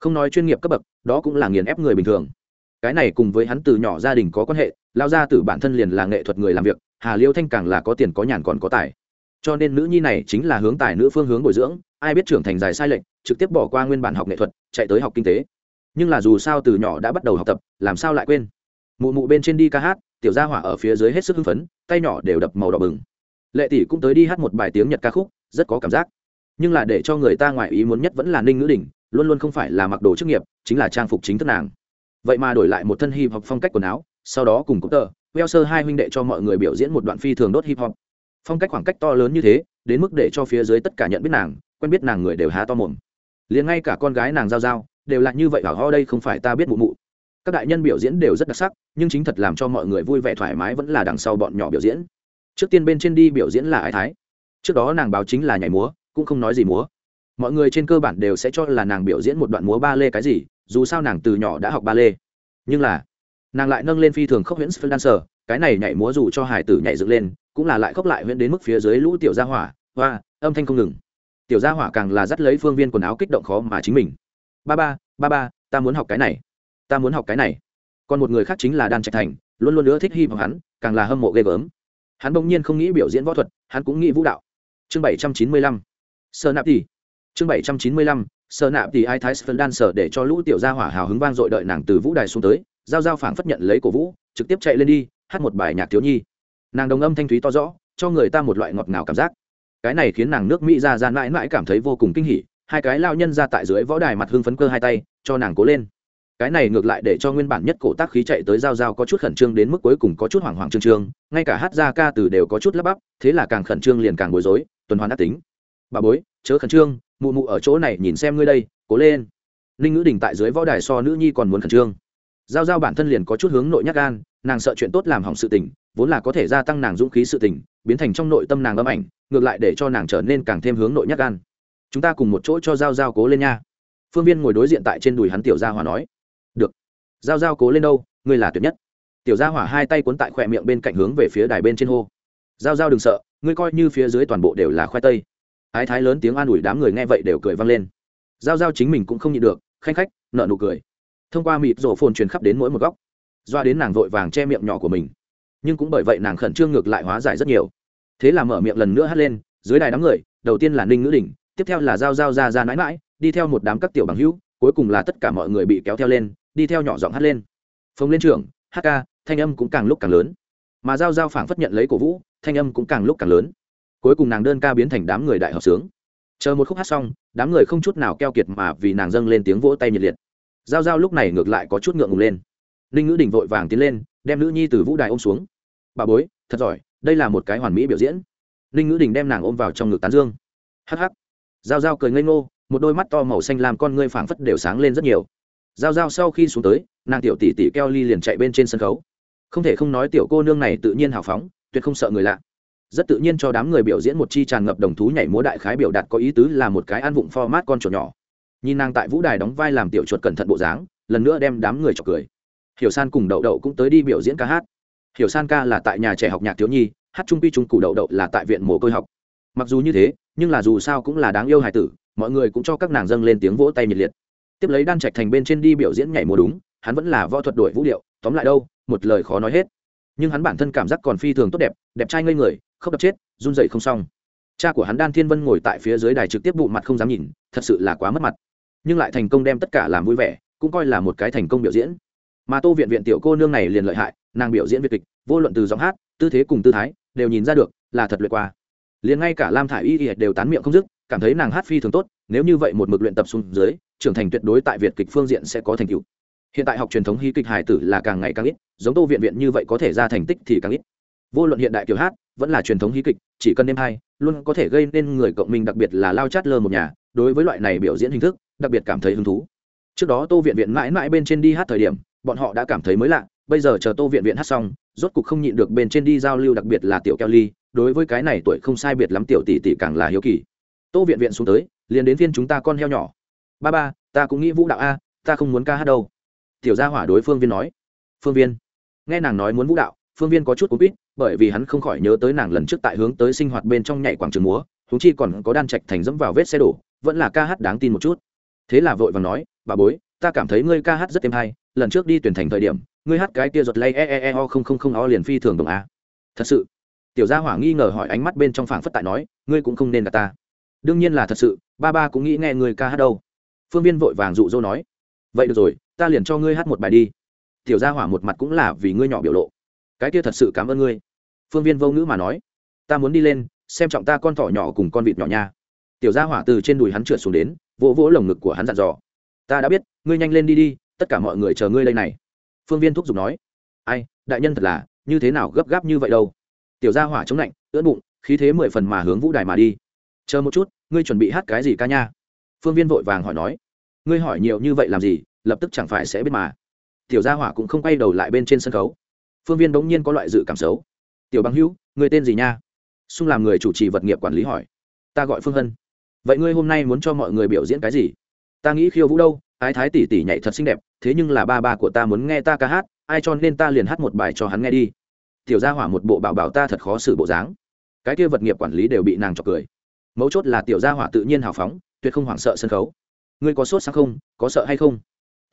không nói chuyên nghiệp cấp bậc, đó cũng là nghiền ép người bình thường. Cái này cùng với hắn từ nhỏ gia đình có quan hệ, lao ra từ bản thân liền là nghệ thuật người làm việc, hà liêu thanh càng là có tiền có nhàn còn có tài. Cho nên nữ nhi này chính là hướng tài nữ phương hướng bồi dưỡng, ai biết trưởng thành dài sai lệch, trực tiếp bỏ qua nguyên bản học nghệ thuật, chạy tới học kinh tế. Nhưng là dù sao từ nhỏ đã bắt đầu học tập, làm sao lại quên? Mụ mụ bên trên đi ca hát, tiểu gia hỏa ở phía dưới hết sức hưng phấn, tay nhỏ đều đập màu đỏ bừng. Lệ tỷ cũng tới đi hát một bài tiếng nhật ca khúc, rất có cảm giác. Nhưng là để cho người ta ngoại ý muốn nhất vẫn là ninh ngữ đình luôn luôn không phải là mặc đồ chức nghiệp, chính là trang phục chính thức nàng. Vậy mà đổi lại một thân hip hop phong cách quần áo, sau đó cùng cúp tờ weo hai huynh đệ cho mọi người biểu diễn một đoạn phi thường đốt hip hop. Phong cách khoảng cách to lớn như thế, đến mức để cho phía dưới tất cả nhận biết nàng, quen biết nàng người đều há to mồm. Liền ngay cả con gái nàng giao giao, đều là như vậy và ho, đây không phải ta biết mụ mụ. Các đại nhân biểu diễn đều rất đặc sắc, nhưng chính thật làm cho mọi người vui vẻ thoải mái vẫn là đằng sau bọn nhỏ biểu diễn. Trước tiên bên trên đi biểu diễn là ái thái. Trước đó nàng báo chính là nhảy múa, cũng không nói gì múa mọi người trên cơ bản đều sẽ cho là nàng biểu diễn một đoạn múa ba lê cái gì, dù sao nàng từ nhỏ đã học ba lê. Nhưng là, nàng lại nâng lên phi thường khốc huyễn sphil dancer, cái này nhảy múa dù cho hải tử nhảy dựng lên, cũng là lại khốc lại huyễn đến mức phía dưới lũ tiểu gia hỏa, hoa, âm thanh không ngừng. Tiểu gia hỏa càng là dắt lấy phương viên quần áo kích động khó mà chính mình. Ba ba ba ba, ta muốn học cái này. Ta muốn học cái này. Còn một người khác chính là đan trạch thành, luôn luôn nữa thích hy vọng hắn, càng là hâm mộ ghê gớm. Hắn bỗng nhiên không nghĩ biểu diễn võ thuật, hắn cũng nghĩ vũ đạo. Chương bảy trăm chín mươi lăm. Sơ nạp tỷ chương bảy trăm chín mươi lăm sơ nạp thì ai thái sơn đan sở để cho lũ tiểu gia hỏa hào hứng vang dội đợi nàng từ vũ đài xuống tới, giao giao phảng phất nhận lấy cổ vũ, trực tiếp chạy lên đi, hát một bài nhạc thiếu nhi. Nàng đồng âm thanh thúy to rõ, cho người ta một loại ngọt ngào cảm giác. Cái này khiến nàng nước mỹ ra ra mãi mãi cảm thấy vô cùng kinh hỉ, hai cái lao nhân ra tại dưới võ đài mặt hưng phấn cơ hai tay, cho nàng cố lên. Cái này ngược lại để cho nguyên bản nhất cổ tác khí chạy tới giao giao có chút khẩn trương đến mức cuối cùng có chút hoảng hoảng trương trương, ngay cả hát ra ca từ đều có chút lắp bắp, thế là càng khẩn trương liền càng bối rối, tuần hoàn ác tính. Bà bối, chớ khẩn trương mụ mụ ở chỗ này nhìn xem ngươi đây, cố lên. Ninh ngữ đình tại dưới võ đài so nữ nhi còn muốn khẩn trương. Giao giao bản thân liền có chút hướng nội nhắc gan, nàng sợ chuyện tốt làm hỏng sự tình, vốn là có thể gia tăng nàng dũng khí sự tình, biến thành trong nội tâm nàng âm ảnh, ngược lại để cho nàng trở nên càng thêm hướng nội nhắc gan. Chúng ta cùng một chỗ cho giao giao cố lên nha. Phương viên ngồi đối diện tại trên đùi hắn tiểu gia hỏa nói. Được. Giao giao cố lên đâu, ngươi là tuyệt nhất. Tiểu gia hỏa hai tay cuốn tại khỏe miệng bên cạnh hướng về phía đài bên trên hô. Giao giao đừng sợ, ngươi coi như phía dưới toàn bộ đều là khoai tây ái thái lớn tiếng an ủi đám người nghe vậy đều cười vang lên. Giao giao chính mình cũng không nhịn được, khanh khách, nợ nụ cười. Thông qua mịp rổ phồn truyền khắp đến mỗi một góc, doa đến nàng vội vàng che miệng nhỏ của mình. Nhưng cũng bởi vậy nàng khẩn trương ngược lại hóa giải rất nhiều. Thế là mở miệng lần nữa hắt lên, dưới đài đám người, đầu tiên là ninh ngữ đình, tiếp theo là giao giao ra ra mãi mãi đi theo một đám các tiểu bằng hữu, cuối cùng là tất cả mọi người bị kéo theo lên, đi theo nhỏ giọng hát lên. Phông lên trường, hát ca, thanh âm cũng càng lúc càng lớn. Mà giao giao phảng phất nhận lấy cổ vũ, thanh âm cũng càng lúc càng lớn cuối cùng nàng đơn ca biến thành đám người đại hợp sướng. Chờ một khúc hát xong, đám người không chút nào keo kiệt mà vì nàng dâng lên tiếng vỗ tay nhiệt liệt. Giao giao lúc này ngược lại có chút ngượng ngùng lên. Ninh ngữ đình vội vàng tiến lên, đem nữ nhi từ vũ đài ôm xuống. Bà bối, thật giỏi, đây là một cái hoàn mỹ biểu diễn. Ninh ngữ đình đem nàng ôm vào trong ngực tán dương. Hh giao giao cười ngây ngô, một đôi mắt to màu xanh làm con ngươi phảng phất đều sáng lên rất nhiều. Giao giao sau khi xuống tới, nàng tiểu tỷ tỷ keo ly liền chạy bên trên sân khấu. Không thể không nói tiểu cô nương này tự nhiên hào phóng, tuyệt không sợ người lạ rất tự nhiên cho đám người biểu diễn một chi tràn ngập đồng thú nhảy múa đại khái biểu đạt có ý tứ là một cái ăn vụng format con chuột nhỏ. Nhìn nàng tại vũ đài đóng vai làm tiểu chuột cẩn thận bộ dáng, lần nữa đem đám người chọc cười. Hiểu san cùng đậu đậu cũng tới đi biểu diễn ca hát. Hiểu san ca là tại nhà trẻ học nhạc thiếu nhi, hát trung pi trung cụ đậu đậu là tại viện mồ côi học. Mặc dù như thế, nhưng là dù sao cũng là đáng yêu hài tử, mọi người cũng cho các nàng dâng lên tiếng vỗ tay nhiệt liệt. Tiếp lấy đan trạch thành bên trên đi biểu diễn nhảy múa đúng, hắn vẫn là võ thuật đổi vũ điệu, tóm lại đâu, một lời khó nói hết nhưng hắn bản thân cảm giác còn phi thường tốt đẹp đẹp trai ngây người không đập chết, run dậy không xong. Cha của hắn đan thiên vân ngồi tại phía dưới đài trực tiếp bụ mặt không dám nhìn, thật sự là quá mất mặt. Nhưng lại thành công đem tất cả làm vui vẻ, cũng coi là một cái thành công biểu diễn. Mà tô viện viện tiểu cô nương này liền lợi hại, nàng biểu diễn việt kịch, vô luận từ giọng hát, tư thế cùng tư thái, đều nhìn ra được là thật luyện qua. Liền ngay cả lam thả i y đều tán miệng không dứt, cảm thấy nàng hát phi thường tốt, nếu như vậy một mực luyện tập xuống dưới, trưởng thành tuyệt đối tại việt kịch phương diện sẽ có thành tựu hiện tại học truyền thống hí kịch hài tử là càng ngày càng ít, giống tô viện viện như vậy có thể ra thành tích thì càng ít. Vô luận hiện đại kiểu hát, vẫn là truyền thống hí kịch, chỉ cần đêm hai, luôn có thể gây nên người cộng minh đặc biệt là lao chát lơ một nhà, đối với loại này biểu diễn hình thức, đặc biệt cảm thấy hứng thú. Trước đó tô viện viện mãi mãi bên trên đi hát thời điểm, bọn họ đã cảm thấy mới lạ, bây giờ chờ tô viện viện hát xong, rốt cục không nhịn được bên trên đi giao lưu đặc biệt là tiểu keo ly, đối với cái này tuổi không sai biệt lắm tiểu tỷ tỷ càng là hiếu kỳ. Tô viện viện xuống tới, liền đến phiên chúng ta con heo nhỏ. Ba ba, ta cũng nghĩ vũ đạo a, ta không muốn ca hát đâu tiểu gia hỏa đối phương viên nói, phương viên. Nghe nàng nói muốn vũ đạo, phương viên có chút cúp ít bởi vì hắn không khỏi nhớ tới nàng lần trước tại hướng tới sinh hoạt bên trong nhảy quảng trường múa húng chi còn có đan trạch thành dẫm vào vết xe đổ, vẫn là ca hát đáng tin một chút. Thế là vội vàng nói, bà bối, ta cảm thấy ngươi ca hát rất êm hay, lần trước đi tuyển thành thời điểm, ngươi hát cái kia giật lay e e e o không không không o liền phi thường đồng a. Thật sự? Tiểu gia hỏa nghi ngờ hỏi ánh mắt bên trong phảng phất tại nói, ngươi cũng không nên gặp ta. Đương nhiên là thật sự, ba ba cũng nghĩ nghe người ca hát đâu. Phương viên vội vàng dụ dỗ nói, vậy được rồi ta liền cho ngươi hát một bài đi. Tiểu gia hỏa một mặt cũng là vì ngươi nhỏ biểu lộ. Cái kia thật sự cảm ơn ngươi. Phương viên vô ngữ mà nói. Ta muốn đi lên, xem trọng ta con thỏ nhỏ cùng con vịt nhỏ nha. Tiểu gia hỏa từ trên đùi hắn trượt xuống đến, vỗ vỗ lồng ngực của hắn dặn dò. Ta đã biết, ngươi nhanh lên đi đi, tất cả mọi người chờ ngươi đây này. Phương viên thúc giục nói. Ai, đại nhân thật là, như thế nào gấp gáp như vậy đâu? Tiểu gia hỏa chống lạnh, ưỡn bụng, khí thế mười phần mà hướng vũ đài mà đi. Chờ một chút, ngươi chuẩn bị hát cái gì ca nha? Phương viên vội vàng hỏi nói. Ngươi hỏi nhiều như vậy làm gì? Lập tức chẳng phải sẽ biết mà. Tiểu gia hỏa cũng không quay đầu lại bên trên sân khấu. Phương viên bỗng nhiên có loại dự cảm xấu. Tiểu bằng hữu, người tên gì nha? Xung làm người chủ trì vật nghiệp quản lý hỏi. Ta gọi phương hân. Vậy ngươi hôm nay muốn cho mọi người biểu diễn cái gì? Ta nghĩ khiêu vũ đâu, ái thái tỷ tỷ nhảy thật xinh đẹp, thế nhưng là ba ba của ta muốn nghe ta ca hát, ai cho nên ta liền hát một bài cho hắn nghe đi. Tiểu gia hỏa một bộ bảo bảo ta thật khó xử bộ dáng. Cái kia vật nghiệp quản lý đều bị nàng chọc cười. Mấu chốt là tiểu gia hỏa tự nhiên hào phóng, tuyệt không hoảng sợ sân khấu. Ngươi có sốt sáng không? Có sợ hay không?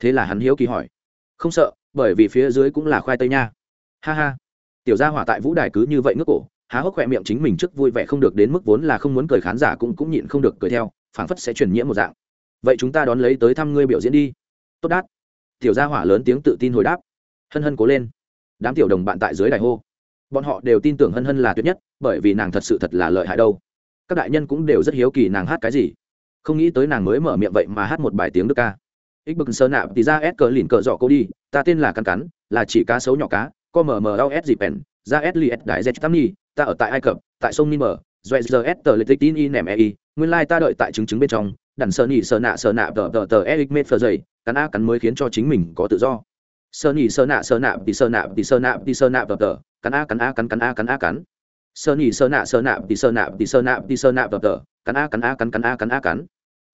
Thế là hắn hiếu kỳ hỏi. Không sợ, bởi vì phía dưới cũng là khoai tây nha. Ha ha. Tiểu gia hỏa tại vũ đài cứ như vậy ngước cổ, há hốc khoe miệng chính mình trước vui vẻ không được đến mức vốn là không muốn cười khán giả cũng cũng nhịn không được cười theo, phảng phất sẽ truyền nhiễm một dạng. Vậy chúng ta đón lấy tới thăm ngươi biểu diễn đi. Tốt đát. Tiểu gia hỏa lớn tiếng tự tin hồi đáp. Hân hân cố lên. Đám tiểu đồng bạn tại dưới đài hô. Bọn họ đều tin tưởng hân hân là tuyệt nhất, bởi vì nàng thật sự thật là lợi hại đâu. Các đại nhân cũng đều rất hiếu kỳ nàng hát cái gì. Không nghĩ tới nàng mới mở miệng vậy mà hát một bài tiếng đức ca ích bực sơ nạp thì ra s cờ lìn cờ dọ cô đi, ta tên là cắn cắn, là chỉ cá sấu nhỏ cá co mờ mờ đau s dịp bèn ra s li s đại z tam ni ta ở tại ai cập, tại sông ni mờ doẹ giờ s tờ lịch tin y nèm e y nguyên lai ta đợi tại chứng chứng bên trong, đàn sơ nhị sơ nạ sơ nạ tờ tờ tờ e mệt phờ dày, cắn a cắn mới khiến cho chính mình có tự do. Sơ nhị sơ nạ sơ nạ, thì sơ nạ, thì sơ nạ, thì sơ nạ tờ tờ, cắn a cắn a cắn cắn a cắn a cắn. Sơ nhị sơ nạ sơ nạ, thì sơ nạ, thì sơ nạ, thì sơ nạ tờ tờ, cắn a cắn a cắn cắn a cắn a cắn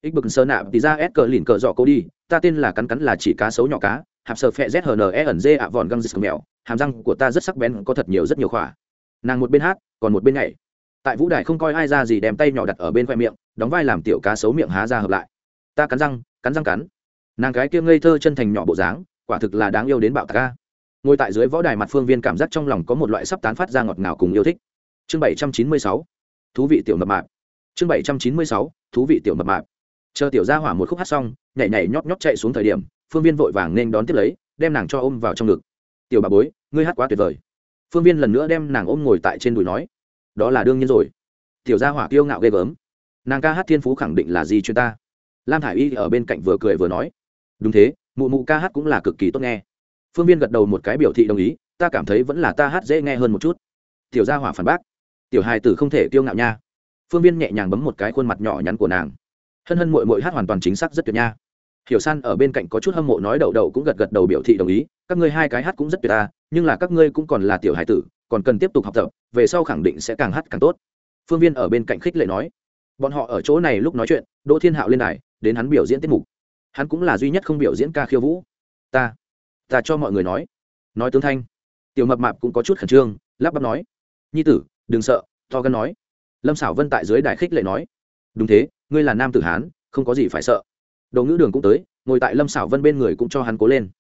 ích bực sơ nạ, thì ra s cờ lìn cờ dọ cô đi. Ta tên là cắn cắn là chỉ cá sấu nhỏ cá. Hạp sờ phẹ z hn e ẩn dê ạ vòn găng dịch mèo. Hàm răng của ta rất sắc bén, có thật nhiều rất nhiều khỏa. Nàng một bên hát, còn một bên nhảy. Tại vũ đài không coi ai ra gì đem tay nhỏ đặt ở bên khoe miệng, đóng vai làm tiểu cá sấu miệng há ra hợp lại. Ta cắn răng cắn răng cắn. Nàng cái kia ngây thơ chân thành nhỏ bộ dáng, quả thực là đáng yêu đến bạo tạc ca ngồi tại dưới võ đài mặt phương viên cảm giác trong lòng có một loại sắp tán phát ra ngọt ngào cùng yêu thích. Chương bảy trăm chín mươi sáu. Thú vị tiểu mập mạp. Chương bảy trăm chín mươi sáu. Thú vị tiểu mập mạp chờ tiểu Gia hỏa một khúc hát xong, nhảy nhảy nhót nhót chạy xuống thời điểm, phương viên vội vàng nên đón tiếp lấy, đem nàng cho ôm vào trong ngực. Tiểu bà bối, ngươi hát quá tuyệt vời. Phương viên lần nữa đem nàng ôm ngồi tại trên đùi nói, đó là đương nhiên rồi. Tiểu gia hỏa kiêu ngạo ghê gớm. Nàng ca hát thiên phú khẳng định là gì chuyên ta. Lam thả i y ở bên cạnh vừa cười vừa nói, đúng thế, mụ mụ ca hát cũng là cực kỳ tốt nghe. Phương viên gật đầu một cái biểu thị đồng ý, ta cảm thấy vẫn là ta hát dễ nghe hơn một chút. Tiểu gia hỏa phản bác, tiểu hài tử không thể kiêu ngạo nha. Phương viên nhẹ nhàng bấm một cái khuôn mặt nhỏ nhắn của nàng hân hân mội mội hát hoàn toàn chính xác rất tuyệt nha. Hiểu san ở bên cạnh có chút hâm mộ nói đậu đậu cũng gật gật đầu biểu thị đồng ý, các ngươi hai cái hát cũng rất tuyệt ta, nhưng là các ngươi cũng còn là tiểu hải tử, còn cần tiếp tục học tập, về sau khẳng định sẽ càng hát càng tốt. Phương viên ở bên cạnh khích lệ nói. Bọn họ ở chỗ này lúc nói chuyện, đỗ thiên hạo lên đài, đến hắn biểu diễn tiết mục. Hắn cũng là duy nhất không biểu diễn ca khiêu vũ. Ta ta cho mọi người nói. Nói tướng thanh. Tiểu mập mạp cũng có chút khẩn trương, lắp bắp nói. Nhi tử, đừng sợ, to gân nói. Lâm xảo vân tại dưới đài khích lệ nói. Đúng thế ngươi là nam tử hán, không có gì phải sợ. Đồ ngữ đường cũng tới, ngồi tại lâm xảo vân bên người cũng cho hắn cố lên.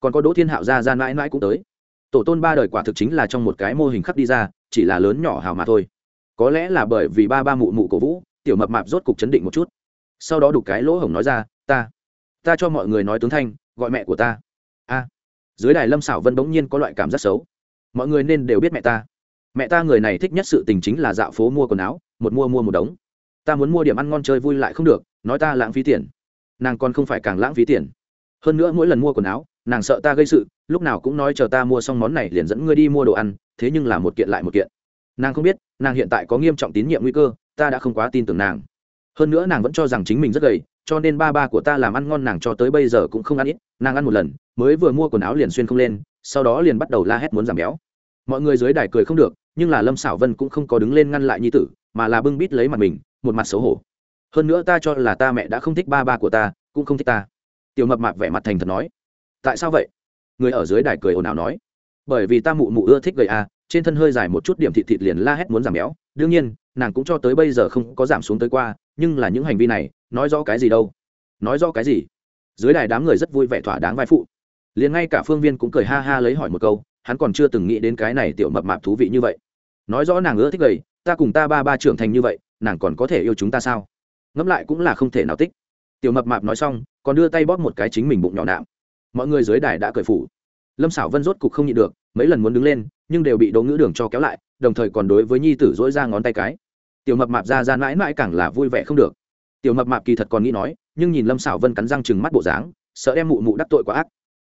Còn có đỗ thiên hạo ra ra mãi mãi cũng tới. Tổ tôn ba đời quả thực chính là trong một cái mô hình khắc đi ra, chỉ là lớn nhỏ hào mà thôi. Có lẽ là bởi vì ba ba mụ mụ cổ vũ, tiểu mập mạp rốt cục chấn định một chút. Sau đó đục cái lỗ hổng nói ra, ta ta cho mọi người nói tướng thanh, gọi mẹ của ta. A. Dưới đài lâm xảo vân bỗng nhiên có loại cảm giác xấu. Mọi người nên đều biết mẹ ta. Mẹ ta người này thích nhất sự tình chính là dạo phố mua quần áo, một mua mua một đống ta muốn mua điểm ăn ngon chơi vui lại không được, nói ta lãng phí tiền. Nàng còn không phải càng lãng phí tiền. Hơn nữa mỗi lần mua quần áo, nàng sợ ta gây sự, lúc nào cũng nói chờ ta mua xong món này liền dẫn ngươi đi mua đồ ăn, thế nhưng là một kiện lại một kiện. Nàng không biết, nàng hiện tại có nghiêm trọng tín nhiệm nguy cơ, ta đã không quá tin tưởng nàng. Hơn nữa nàng vẫn cho rằng chính mình rất gầy, cho nên ba ba của ta làm ăn ngon nàng cho tới bây giờ cũng không ăn ít, nàng ăn một lần, mới vừa mua quần áo liền xuyên không lên, sau đó liền bắt đầu la hét muốn giảm béo. Mọi người dưới đài cười không được, nhưng là lâm xảo vân cũng không có đứng lên ngăn lại nhi tử, mà là bưng bít lấy mặt mình một mặt xấu hổ. Hơn nữa ta cho là ta mẹ đã không thích ba ba của ta, cũng không thích ta. Tiểu mập mạp vẻ mặt thành thật nói. Tại sao vậy? Người ở dưới đài cười ồn ào nói. Bởi vì ta mụ mụ ưa thích gầy a trên thân hơi dài một chút điểm thịt thịt liền la hét muốn giảm béo. Đương nhiên, nàng cũng cho tới bây giờ không có giảm xuống tới qua, nhưng là những hành vi này, nói rõ cái gì đâu? Nói rõ cái gì? Dưới đài đám người rất vui vẻ thỏa đáng vai phụ. Liền ngay cả phương viên cũng cười ha ha lấy hỏi một câu, hắn còn chưa từng nghĩ đến cái này tiểu mập mạp thú vị như vậy. Nói rõ nàng ưa thích gầy, ta cùng ta ba ba trưởng thành như vậy nàng còn có thể yêu chúng ta sao? Ngẫm lại cũng là không thể nào tích. Tiểu mập mạp nói xong, còn đưa tay bóp một cái chính mình bụng nhỏ nạm. Mọi người dưới đài đã cười phủ. Lâm xảo vân rốt cục không nhịn được, mấy lần muốn đứng lên, nhưng đều bị đỗ ngữ đường cho kéo lại, đồng thời còn đối với nhi tử dỗi ra ngón tay cái. Tiểu mập mạp ra ra mãi mãi càng là vui vẻ không được. Tiểu mập mạp kỳ thật còn nghĩ nói, nhưng nhìn lâm xảo vân cắn răng chừng mắt bộ dáng, sợ đem mụ mụ đắc tội quá ác.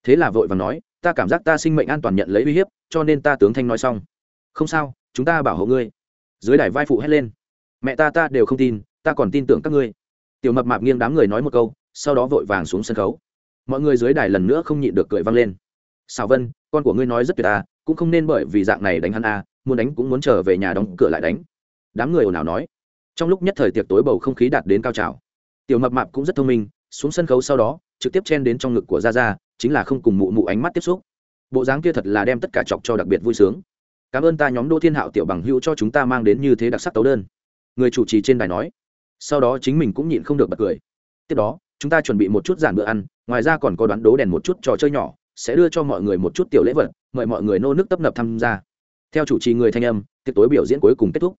Thế là vội và nói, ta cảm giác ta sinh mệnh an toàn nhận lấy uy hiếp, cho nên ta tướng thanh nói xong. Không sao, chúng ta bảo hộ ngươi. Dưới đài vai phụ hét lên mẹ ta ta đều không tin ta còn tin tưởng các ngươi. Tiểu mập mạp nghiêng đám người nói một câu sau đó vội vàng xuống sân khấu. Mọi người dưới đài lần nữa không nhịn được cười vang lên. Xào vân con của ngươi nói rất tuyệt à, cũng không nên bởi vì dạng này đánh hắn à, muốn đánh cũng muốn trở về nhà đóng cửa lại đánh. Đám người ồn ào nói. Trong lúc nhất thời tiệc tối bầu không khí đạt đến cao trào. Tiểu mập mạp cũng rất thông minh xuống sân khấu sau đó trực tiếp chen đến trong ngực của gia gia chính là không cùng mụ mụ ánh mắt tiếp xúc. Bộ dáng kia thật là đem tất cả chọc cho đặc biệt vui sướng. Cảm ơn ta nhóm đô thiên hạo tiểu bằng hữu cho chúng ta mang đến như thế đặc sắc tấu đơn người chủ trì trên đài nói. Sau đó chính mình cũng nhịn không được bật cười. Tiếp đó, chúng ta chuẩn bị một chút giản bữa ăn, ngoài ra còn có đoán đố đèn một chút trò chơi nhỏ, sẽ đưa cho mọi người một chút tiểu lễ vật, mời mọi người nô nước tấp nập tham gia. Theo chủ trì người thanh âm, tiệc tối biểu diễn cuối cùng kết thúc.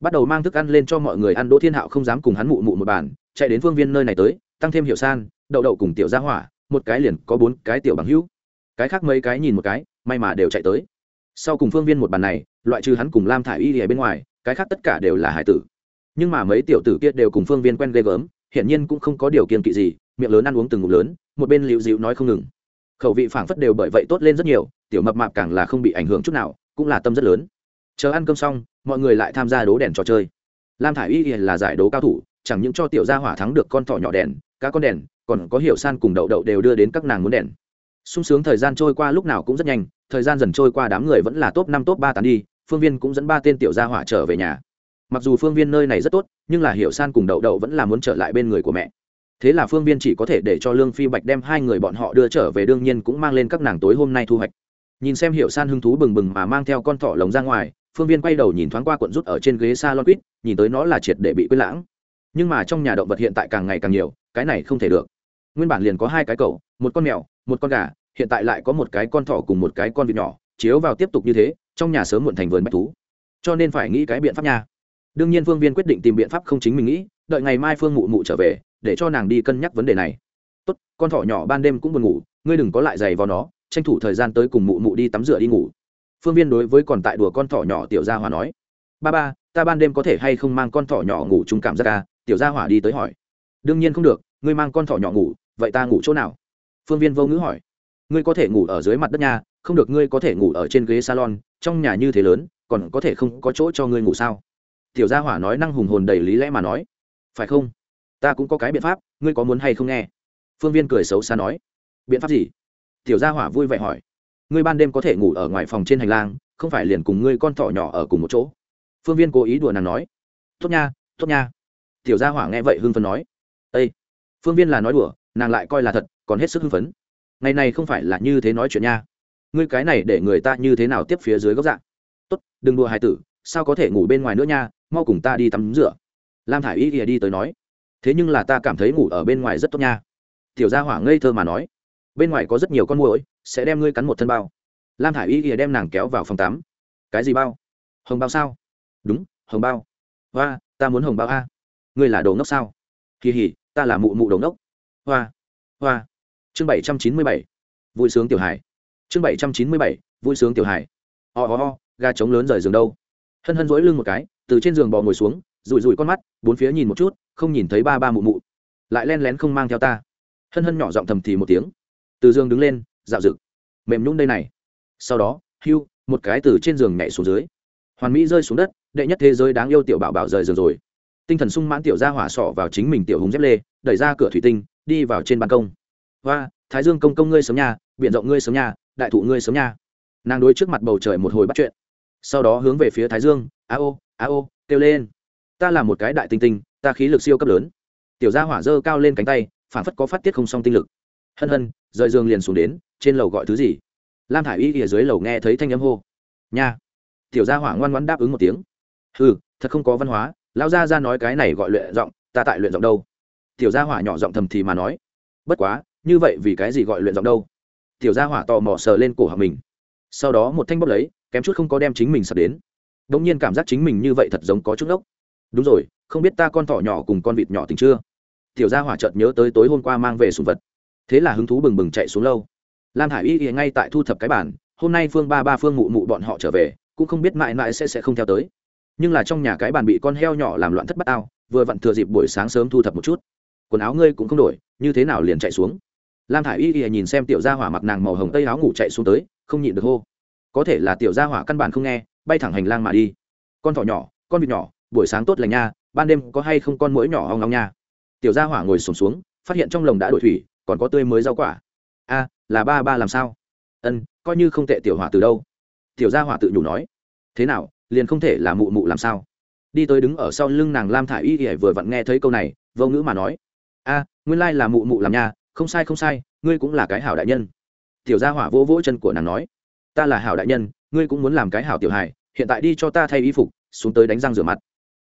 Bắt đầu mang thức ăn lên cho mọi người ăn, đỗ thiên hạo không dám cùng hắn mụ mụ một bàn, chạy đến phương viên nơi này tới, tăng thêm hiệu san, đậu đậu cùng tiểu gia hỏa, một cái liền có bốn cái tiểu bằng hữu. Cái khác mấy cái nhìn một cái, may mà đều chạy tới. Sau cùng phương viên một bàn này, loại trừ hắn cùng lam thả i y ở bên ngoài, cái khác tất cả đều là hải tử nhưng mà mấy tiểu tử kia đều cùng phương viên quen ghê gớm, hiển nhiên cũng không có điều kiện kỵ gì, miệng lớn ăn uống từng ngụm lớn, một bên liễu dịu nói không ngừng. Khẩu vị phảng phất đều bởi vậy tốt lên rất nhiều, tiểu mập mạp càng là không bị ảnh hưởng chút nào, cũng là tâm rất lớn. Chờ ăn cơm xong, mọi người lại tham gia đố đèn trò chơi. Lam thả i y là giải đấu cao thủ, chẳng những cho tiểu gia hỏa thắng được con thỏ nhỏ đèn các con đèn, còn có hiểu san cùng đậu đậu đều đưa đến các nàng muốn đèn. Sung sướng thời gian trôi qua lúc nào cũng rất nhanh, thời gian dần trôi qua đám người vẫn là top năm, top ba tàn đi, phương viên cũng dẫn ba tên tiểu gia hỏa trở về nhà mặc dù phương viên nơi này rất tốt, nhưng là hiểu san cùng đậu đậu vẫn là muốn trở lại bên người của mẹ. Thế là phương viên chỉ có thể để cho lương phi bạch đem hai người bọn họ đưa trở về, đương nhiên cũng mang lên các nàng tối hôm nay thu hoạch. Nhìn xem hiểu san hứng thú bừng bừng mà mang theo con thỏ lồng ra ngoài, phương viên quay đầu nhìn thoáng qua cuộn rút ở trên ghế s a lon quýt, nhìn tới nó là triệt để bị quên lãng. Nhưng mà trong nhà động vật hiện tại càng ngày càng nhiều, cái này không thể được. Nguyên bản liền có hai cái cậu, một con mèo, một con gà, hiện tại lại có một cái con thỏ cùng một cái con vịt nhỏ, chiếu vào tiếp tục như thế, trong nhà sớm muộn thành vườn bách thú. Cho nên phải nghĩ cái biện pháp nha đương nhiên phương viên quyết định tìm biện pháp không chính mình nghĩ, đợi ngày mai phương mụ mụ trở về, để cho nàng đi cân nhắc vấn đề này. Tốt, con thỏ nhỏ ban đêm cũng buồn ngủ, ngươi đừng có lại giày vào nó, tranh thủ thời gian tới cùng mụ mụ đi tắm rửa đi ngủ. Phương viên đối với còn tại đùa con thỏ nhỏ tiểu gia hỏa nói. Ba ba, ta ban đêm có thể hay không mang con thỏ nhỏ ngủ chung cảm giác ca tiểu gia hỏa đi tới hỏi. Đương nhiên không được, ngươi mang con thỏ nhỏ ngủ, vậy ta ngủ chỗ nào? Phương viên vô ngữ hỏi. Ngươi có thể ngủ ở dưới mặt đất nhà không được ngươi có thể ngủ ở trên ghế salon, trong nhà như thế lớn, còn có thể không có chỗ cho ngươi ngủ sao? Tiểu gia hỏa nói năng hùng hồn đầy lý lẽ mà nói. Phải không? Ta cũng có cái biện pháp, ngươi có muốn hay không nghe? Phương viên cười xấu xa nói. Biện pháp gì? Tiểu gia hỏa vui vẻ hỏi. Ngươi ban đêm có thể ngủ ở ngoài phòng trên hành lang, không phải liền cùng ngươi con thỏ nhỏ ở cùng một chỗ. Phương viên cố ý đùa nàng nói. Tốt nha tốt nha. Tiểu gia hỏa nghe vậy hưng phấn nói. Â phương viên là nói đùa, nàng lại coi là thật, còn hết sức hưng phấn. Ngày này không phải là như thế nói chuyện nha. Ngươi cái này để người ta như thế nào tiếp phía dưới góc dạng? Tốt, đừng đùa hài tử, sao có thể ngủ bên ngoài nữa nha? Mau cùng ta đi tắm rửa. Lam thả i y ghìa đi tới nói, thế nhưng là ta cảm thấy ngủ ở bên ngoài rất tốt nha. Tiểu gia hỏa ngây thơ mà nói, bên ngoài có rất nhiều con muỗi sẽ đem ngươi cắn một thân bao. Lam thả i y ghìa đem nàng kéo vào phòng tắm. Cái gì bao? Hồng bao sao? Đúng, hồng bao. Hoa, ta muốn hồng bao a. Ngươi là đồ ngốc sao? Kỳ hỉ, ta là mụ mụ đồ ngốc. Hoa hoa. Chương bảy trăm chín mươi bảy, vui sướng tiểu hải chương bảy trăm chín mươi bảy, vui sướng tiểu hải ho ho ho ga trống lớn rời giường đâu? Hân hân dỗi lưng một cái từ trên giường bò ngồi xuống, rủi rủi con mắt, bốn phía nhìn một chút, không nhìn thấy ba ba mụ mụ. Lại len lén không mang theo ta. Hân hân nhỏ giọng thầm thì một tiếng. Từ giường đứng lên, dạo rực mềm nhún đây này. Sau đó, hưu, một cái từ trên giường nhảy xuống dưới. Hoàn mỹ rơi xuống đất, đệ nhất thế giới đáng yêu tiểu bảo bảo rời giường rồi. Tinh thần sung mãn tiểu ra hỏa sọ vào chính mình tiểu hùng dép lê, đẩy ra cửa thủy tinh, đi vào trên ban công. Và thái dương công công ngươi sớm nhà biện rộng ngươi sớm nhà, đại thụ ngươi sớm nhà. Nàng đối trước mặt bầu trời một hồi bắt chuyện. Sau đó hướng về phía thái dương a ô a ô, kêu lên. Ta là một cái đại tinh tinh, ta khí lực siêu cấp lớn. Tiểu gia hỏa dơ cao lên cánh tay phản phất có phát tiết không song tinh lực. Hân hân, rời giường liền xuống đến, trên lầu gọi thứ gì? Lam thả i y ở dưới lầu nghe thấy thanh âm hô. Nha. Tiểu gia hỏa ngoan ngoan đáp ứng một tiếng. Ừ thật không có văn hóa, lão gia ra nói cái này gọi luyện giọng, ta tại luyện giọng đâu? Tiểu gia hỏa nhỏ giọng thầm thì mà nói. Bất quá, như vậy vì cái gì gọi luyện giọng đâu? Tiểu gia hỏa tò mò sờ lên cổ họng mình. Sau đó một thanh bốc lấy, kém chút không có đem chính mình sập đến đ ỗ n g nhiên cảm giác chính mình như vậy thật giống có chút ốc đúng rồi, không biết ta con thỏ nhỏ cùng con vịt nhỏ tình chưa? Tiểu gia hỏa chợt nhớ tới tối hôm qua mang về sùng vật. Thế là hứng thú bừng bừng chạy xuống lâu. Lam hải y y ngay tại thu thập cái bản hôm nay phương ba ba phương mụ mụ bọn họ trở về, cũng không biết mãi mãi sẽ sẽ không theo tới. Nhưng là trong nhà cái bàn bị con heo nhỏ làm loạn thất bát ao, vừa vặn thừa dịp buổi sáng sớm thu thập một chút. Quần áo ngươi cũng không đổi, như thế nào liền chạy xuống? Lam thả i y y nhìn xem tiểu gia hỏa mặc nàng màu hồng tây áo ngủ chạy xuống tới, không nhịn được hô. Có thể là tiểu gia hỏa căn bản không nghe bay thẳng hành lang mà đi. Con thỏ nhỏ con vịt nhỏ buổi sáng tốt lành nha ban đêm có hay không con mũi nhỏ hoang long nha. Tiểu gia hỏa ngồi sùng xuống, xuống phát hiện trong lồng đã đổi thủy còn có tươi mới rau quả. A là ba ba làm sao? Ân coi như không tệ tiểu hỏa từ đâu. Tiểu gia hỏa tự nhủ nói. Thế nào liền không thể là mụ mụ làm sao? Đi tới đứng ở sau lưng nàng lam thả i y y vừa vặn nghe thấy câu này vô ngữ mà nói. A nguyên lai là mụ mụ làm nha không sai không sai ngươi cũng là cái hảo đại nhân. Tiểu gia hỏa vỗ vỗ chân của nàng nói. Ta là hảo đại nhân ngươi cũng muốn làm cái hảo tiểu hài, hiện tại đi cho ta thay y phục, xuống tới đánh răng rửa mặt.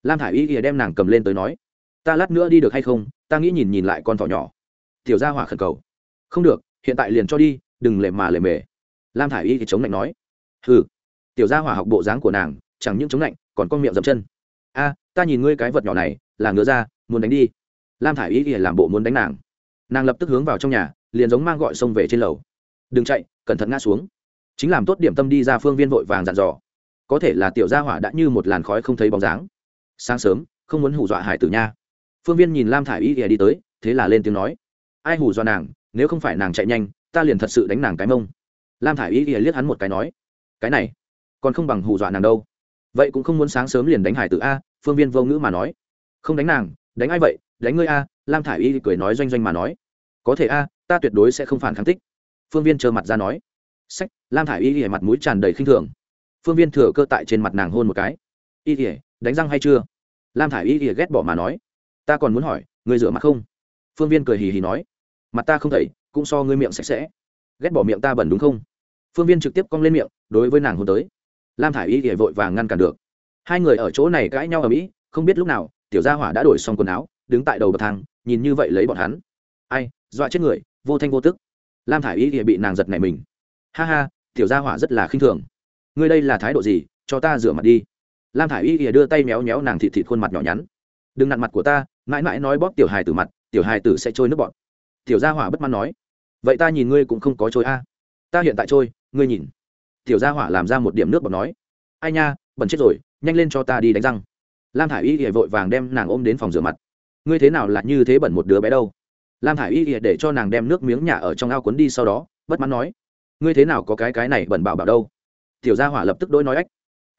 Lam thả i y ỉa đem nàng cầm lên tới nói, ta lát nữa đi được hay không, ta nghĩ nhìn nhìn lại con thỏ nhỏ. Tiểu gia hỏa khẩn cầu. Không được, hiện tại liền cho đi, đừng lề mà lề mề. Lam thả i y thì chống lạnh nói ừ tiểu gia hỏa học bộ dáng của nàng, chẳng những chống lạnh, còn con miệng dậm chân. A, ta nhìn ngươi cái vật nhỏ này, là ngứa ra, muốn đánh đi. Lam thả i y thì làm bộ muốn đánh nàng. Nàng lập tức hướng vào trong nhà, liền giống mang gọi xông về trên lầu. Đừng chạy, cẩn thận ngã xuống chính làm tốt điểm tâm đi ra phương viên vội vàng dặn dò. Có thể là tiểu gia hỏa đã như một làn khói không thấy bóng dáng. Sáng sớm, không muốn hù dọa hải tử nha. Phương viên nhìn lam thả i y ghè đi tới, thế là lên tiếng nói, ai hù dọa nàng, nếu không phải nàng chạy nhanh, ta liền thật sự đánh nàng cái mông. Lam thả i y ghè liếc hắn một cái nói, cái này, còn không bằng hù dọa nàng đâu. Vậy cũng không muốn sáng sớm liền đánh hải tử a, phương viên vô ngữ mà nói. Không đánh nàng, đánh ai vậy, đánh ngươi a. Lam thả i y cười nói doanh doanh mà nói, có thể a, ta tuyệt đối sẽ không phản kháng tích phương viên trơ mặt ra nói sách, lam thả i y ỉa mặt mũi tràn đầy khinh thường. Phương viên thừa cơ tại trên mặt nàng hôn một cái. Y ỉa đánh răng hay chưa? Lam thả i y ỉa ghét bỏ mà nói. Ta còn muốn hỏi người rửa mặt không? Phương viên cười hì hì nói. Mặt ta không thấy cũng so ngươi miệng sạch sẽ. Ghét bỏ miệng ta bẩn đúng không? Phương viên trực tiếp cong lên miệng, đối với nàng hôn tới. Lam thả i y ỉa vội vàng ngăn cản được. Hai người ở chỗ này cãi nhau ở mỹ không biết lúc nào, tiểu gia hỏa đã đổi xong quần áo, đứng tại đầu bậc thang, nhìn như vậy lấy bọn hắn. Ai, dọa chết người, vô thanh vô tức. Lam thả i y ỉa bị nàng giật này mình ha ha, tiểu gia hỏa rất là khinh thường. Ngươi đây là thái độ gì? Cho ta rửa mặt đi. Lam thả i y ỉa đưa tay méo méo nàng thịt thịt khuôn mặt nhỏ nhắn. Đừng nặn mặt của ta, mãi mãi nói bóp tiểu hài tử mặt, tiểu hài tử sẽ trôi nước bọt. Tiểu gia hỏa bất mãn nói. Vậy ta nhìn ngươi cũng không có trôi a. Ta hiện tại trôi, ngươi nhìn. Tiểu gia hỏa làm ra một điểm nước bọt nói. Ai nha, bẩn chết rồi, nhanh lên cho ta đi đánh răng. Lam thả i y ỉa vội vàng đem nàng ôm đến phòng rửa mặt. Ngươi thế nào là như thế bẩn một đứa bé đâu? Lam thả i y ỉa để cho nàng đem nước miếng nhả ở trong ao cuốn đi sau đó, bất mãn nói ngươi thế nào có cái cái này bẩn bảo bảo đâu? Tiểu gia hỏa lập tức đôi nói ách.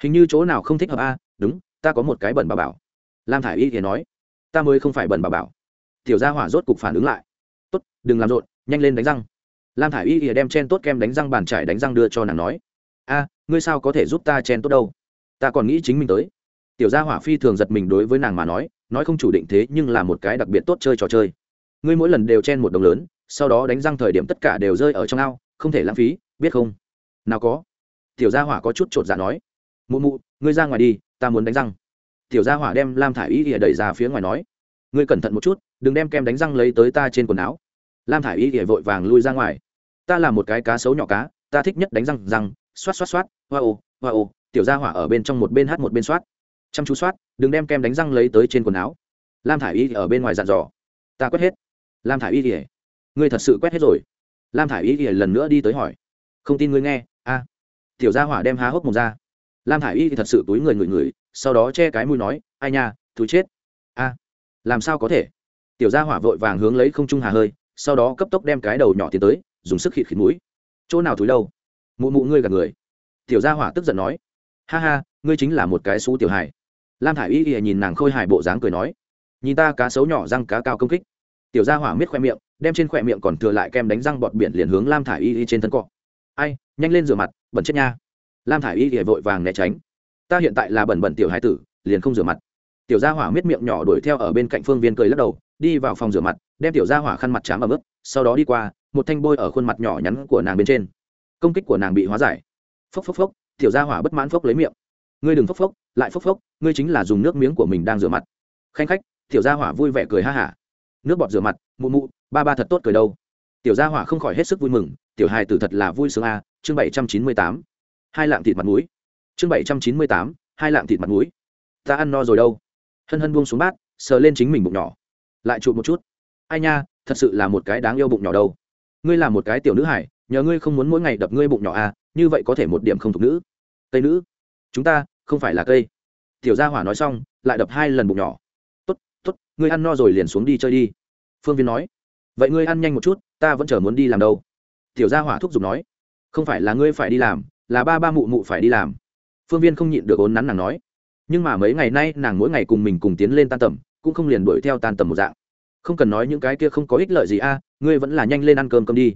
Hình như chỗ nào không thích hợp a? Đúng, ta có một cái bẩn bảo bảo. Lam thả i y thì nói, ta mới không phải bẩn bảo bảo. Tiểu gia hỏa rốt cục phản ứng lại. Tốt, đừng làm rộn, nhanh lên đánh răng. Lam thả i y thì đem chen tốt kem đánh răng bàn trải đánh răng đưa cho nàng nói, a, ngươi sao có thể giúp ta chen tốt đâu? Ta còn nghĩ chính mình tới. Tiểu gia hỏa phi thường giật mình đối với nàng mà nói nói không chủ định thế nhưng là một cái đặc biệt tốt chơi trò chơi. Ngươi mỗi lần đều chen một đồng lớn, sau đó đánh răng thời điểm tất cả đều rơi ở trong ao không thể lãng phí, biết không? Nào có. Tiểu gia hỏa có chút chột dạ nói. Mụ mụ, ngươi ra ngoài đi, ta muốn đánh răng. Tiểu gia hỏa đem lam thả i y ỉa đẩy ra phía ngoài nói. Ngươi cẩn thận một chút, đừng đem kem đánh răng lấy tới ta trên quần áo. Lam thả i y ỉa vội vàng lui ra ngoài. Ta là một cái cá sấu nhỏ cá, ta thích nhất đánh răng răng, xoát xoát xoát, hoa ô hoa ô. Tiểu gia hỏa ở bên trong một bên hát một bên xoát. Chăm chú xoát, đừng đem kem đánh răng lấy tới trên quần áo. Lam thả i y ở bên ngoài dặn dò. Ta quét hết. Lam thả i y kỉa ngươi thật sự quét hết rồi lam thả i y thì lần nữa đi tới hỏi. Không tin ngươi nghe, a. Tiểu gia hỏa đem há hốc mồm ra. Lam thả i y thì thật sự túi người người người sau đó che cái mũi nói, ai nha, thú chết. A, làm sao có thể? Tiểu gia hỏa vội vàng hướng lấy không trung hà hơi, sau đó cấp tốc đem cái đầu nhỏ tiến tới, dùng sức khịt khịt mũi. Chỗ nào thúi đâu? Mụ mụ ngươi gạt người. Tiểu gia hỏa tức giận nói. Ha ha, ngươi chính là một cái xú tiểu hài. Lam thả i y thì nhìn nàng khôi hài bộ dáng cười nói. Nhìn ta cá sấu nhỏ răng cá cao công kích tiểu gia hỏa miết khoe miệng đem trên khoe miệng còn thừa lại kem đánh răng bọt biển liền hướng lam thả i y y trên thân cọ. Ai nhanh lên rửa mặt bẩn chết nha. Lam thả i y y vội vàng né tránh. Ta hiện tại là bẩn bẩn tiểu hải tử liền không rửa mặt. Tiểu gia hỏa miết miệng nhỏ đuổi theo ở bên cạnh phương viên cười lắc đầu đi vào phòng rửa mặt đem tiểu gia hỏa khăn mặt chám ở bước, sau đó đi qua một thanh bôi ở khuôn mặt nhỏ nhắn của nàng bên trên. Công kích của nàng bị hóa giải. Phốc phốc phốc tiểu gia hỏa bất mãn phốc lấy miệng. Ngươi đừng phốc phốc lại phốc phốc ngươi chính là dùng nước miếng của mình đang rửa mặt. Khanh khách tiểu gia hỏa vui vẻ cười ha hả nước bọt rửa mặt, mụ mụ, ba ba thật tốt cười đâu. Tiểu gia hỏa không khỏi hết sức vui mừng, tiểu hài tử thật là vui sướng a, chương bảy trăm chín mươi tám. Hai lạng thịt mặt mũi. Chương bảy trăm chín mươi tám, hai lạng thịt mặt mũi. Ta ăn no rồi đâu. Hân hân buông xuống bát, sờ lên chính mình bụng nhỏ. Lại chụp một chút. Ai nha, thật sự là một cái đáng yêu bụng nhỏ đâu. Ngươi là một cái tiểu nữ hải nhờ ngươi không muốn mỗi ngày đập ngươi bụng nhỏ à như vậy có thể một điểm không thuộc nữ. Tây nữ, chúng ta không phải là cây. Tiểu gia hỏa nói xong, lại đập hai lần bụng nhỏ ngươi ăn no rồi liền xuống đi chơi đi. Phương viên nói. Vậy ngươi ăn nhanh một chút, ta vẫn chờ muốn đi làm đâu. Tiểu gia hỏa thúc giục nói. Không phải là ngươi phải đi làm, là ba ba mụ mụ phải đi làm. Phương viên không nhịn được ốn nắn nàng nói. Nhưng mà mấy ngày nay, nàng mỗi ngày cùng mình cùng tiến lên tan tầm, cũng không liền đuổi theo tan tầm một dạng. Không cần nói những cái kia không có ích lợi gì a, ngươi vẫn là nhanh lên ăn cơm cơm đi.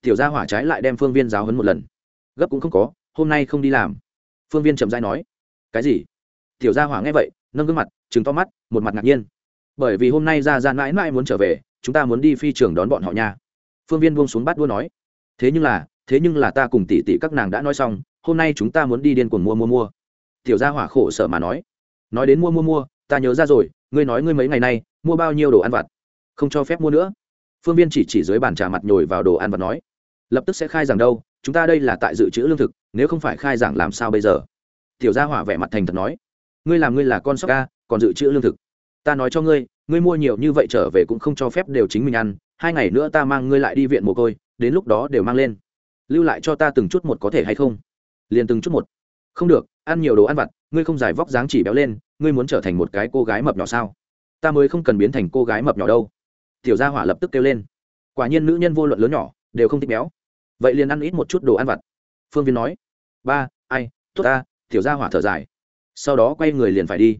Tiểu gia hỏa trái lại đem phương viên giáo hấn một lần. Gấp cũng không có, hôm nay không đi làm. Phương viên chậm dai nói. Cái gì? Tiểu gia hỏa nghe vậy, nâng gương mặt, trừng to mắt, một mặt ngạc nhiên bởi vì hôm nay ra ra mãi mãi muốn trở về, chúng ta muốn đi phi trường đón bọn họ nha. Phương viên buông xuống bắt đua nói. Thế nhưng là, thế nhưng là ta cùng tỷ tỷ các nàng đã nói xong, hôm nay chúng ta muốn đi điên cuồng mua mua mua. Tiểu gia hỏa khổ sở mà nói. Nói đến mua mua mua, ta nhớ ra rồi, ngươi nói ngươi mấy ngày nay, mua bao nhiêu đồ ăn vặt? Không cho phép mua nữa. Phương viên chỉ chỉ dưới bàn trà mặt nhồi vào đồ ăn vặt nói. Lập tức sẽ khai giảng đâu, chúng ta đây là tại dự trữ lương thực, nếu không phải khai giảng làm sao bây giờ? Tiểu gia hỏa vẻ mặt thành thật nói. Ngươi làm ngươi là con sóc ca, còn dự trữ lương thực ta nói cho ngươi ngươi mua nhiều như vậy trở về cũng không cho phép đều chính mình ăn, hai ngày nữa ta mang ngươi lại đi viện mồ côi, đến lúc đó đều mang lên. Lưu lại cho ta từng chút một có thể hay không? Liền từng chút một. Không được, ăn nhiều đồ ăn vặt, ngươi không giải vóc dáng chỉ béo lên, ngươi muốn trở thành một cái cô gái mập nhỏ sao? Ta mới không cần biến thành cô gái mập nhỏ đâu. Tiểu gia hỏa lập tức kêu lên. Quả nhiên nữ nhân vô luận lớn nhỏ, đều không thích béo. Vậy liền ăn ít một chút đồ ăn vặt. Phương viên nói. Ba, ai, tốt ta, tiểu gia hỏa thở dài. Sau đó quay người liền phải đi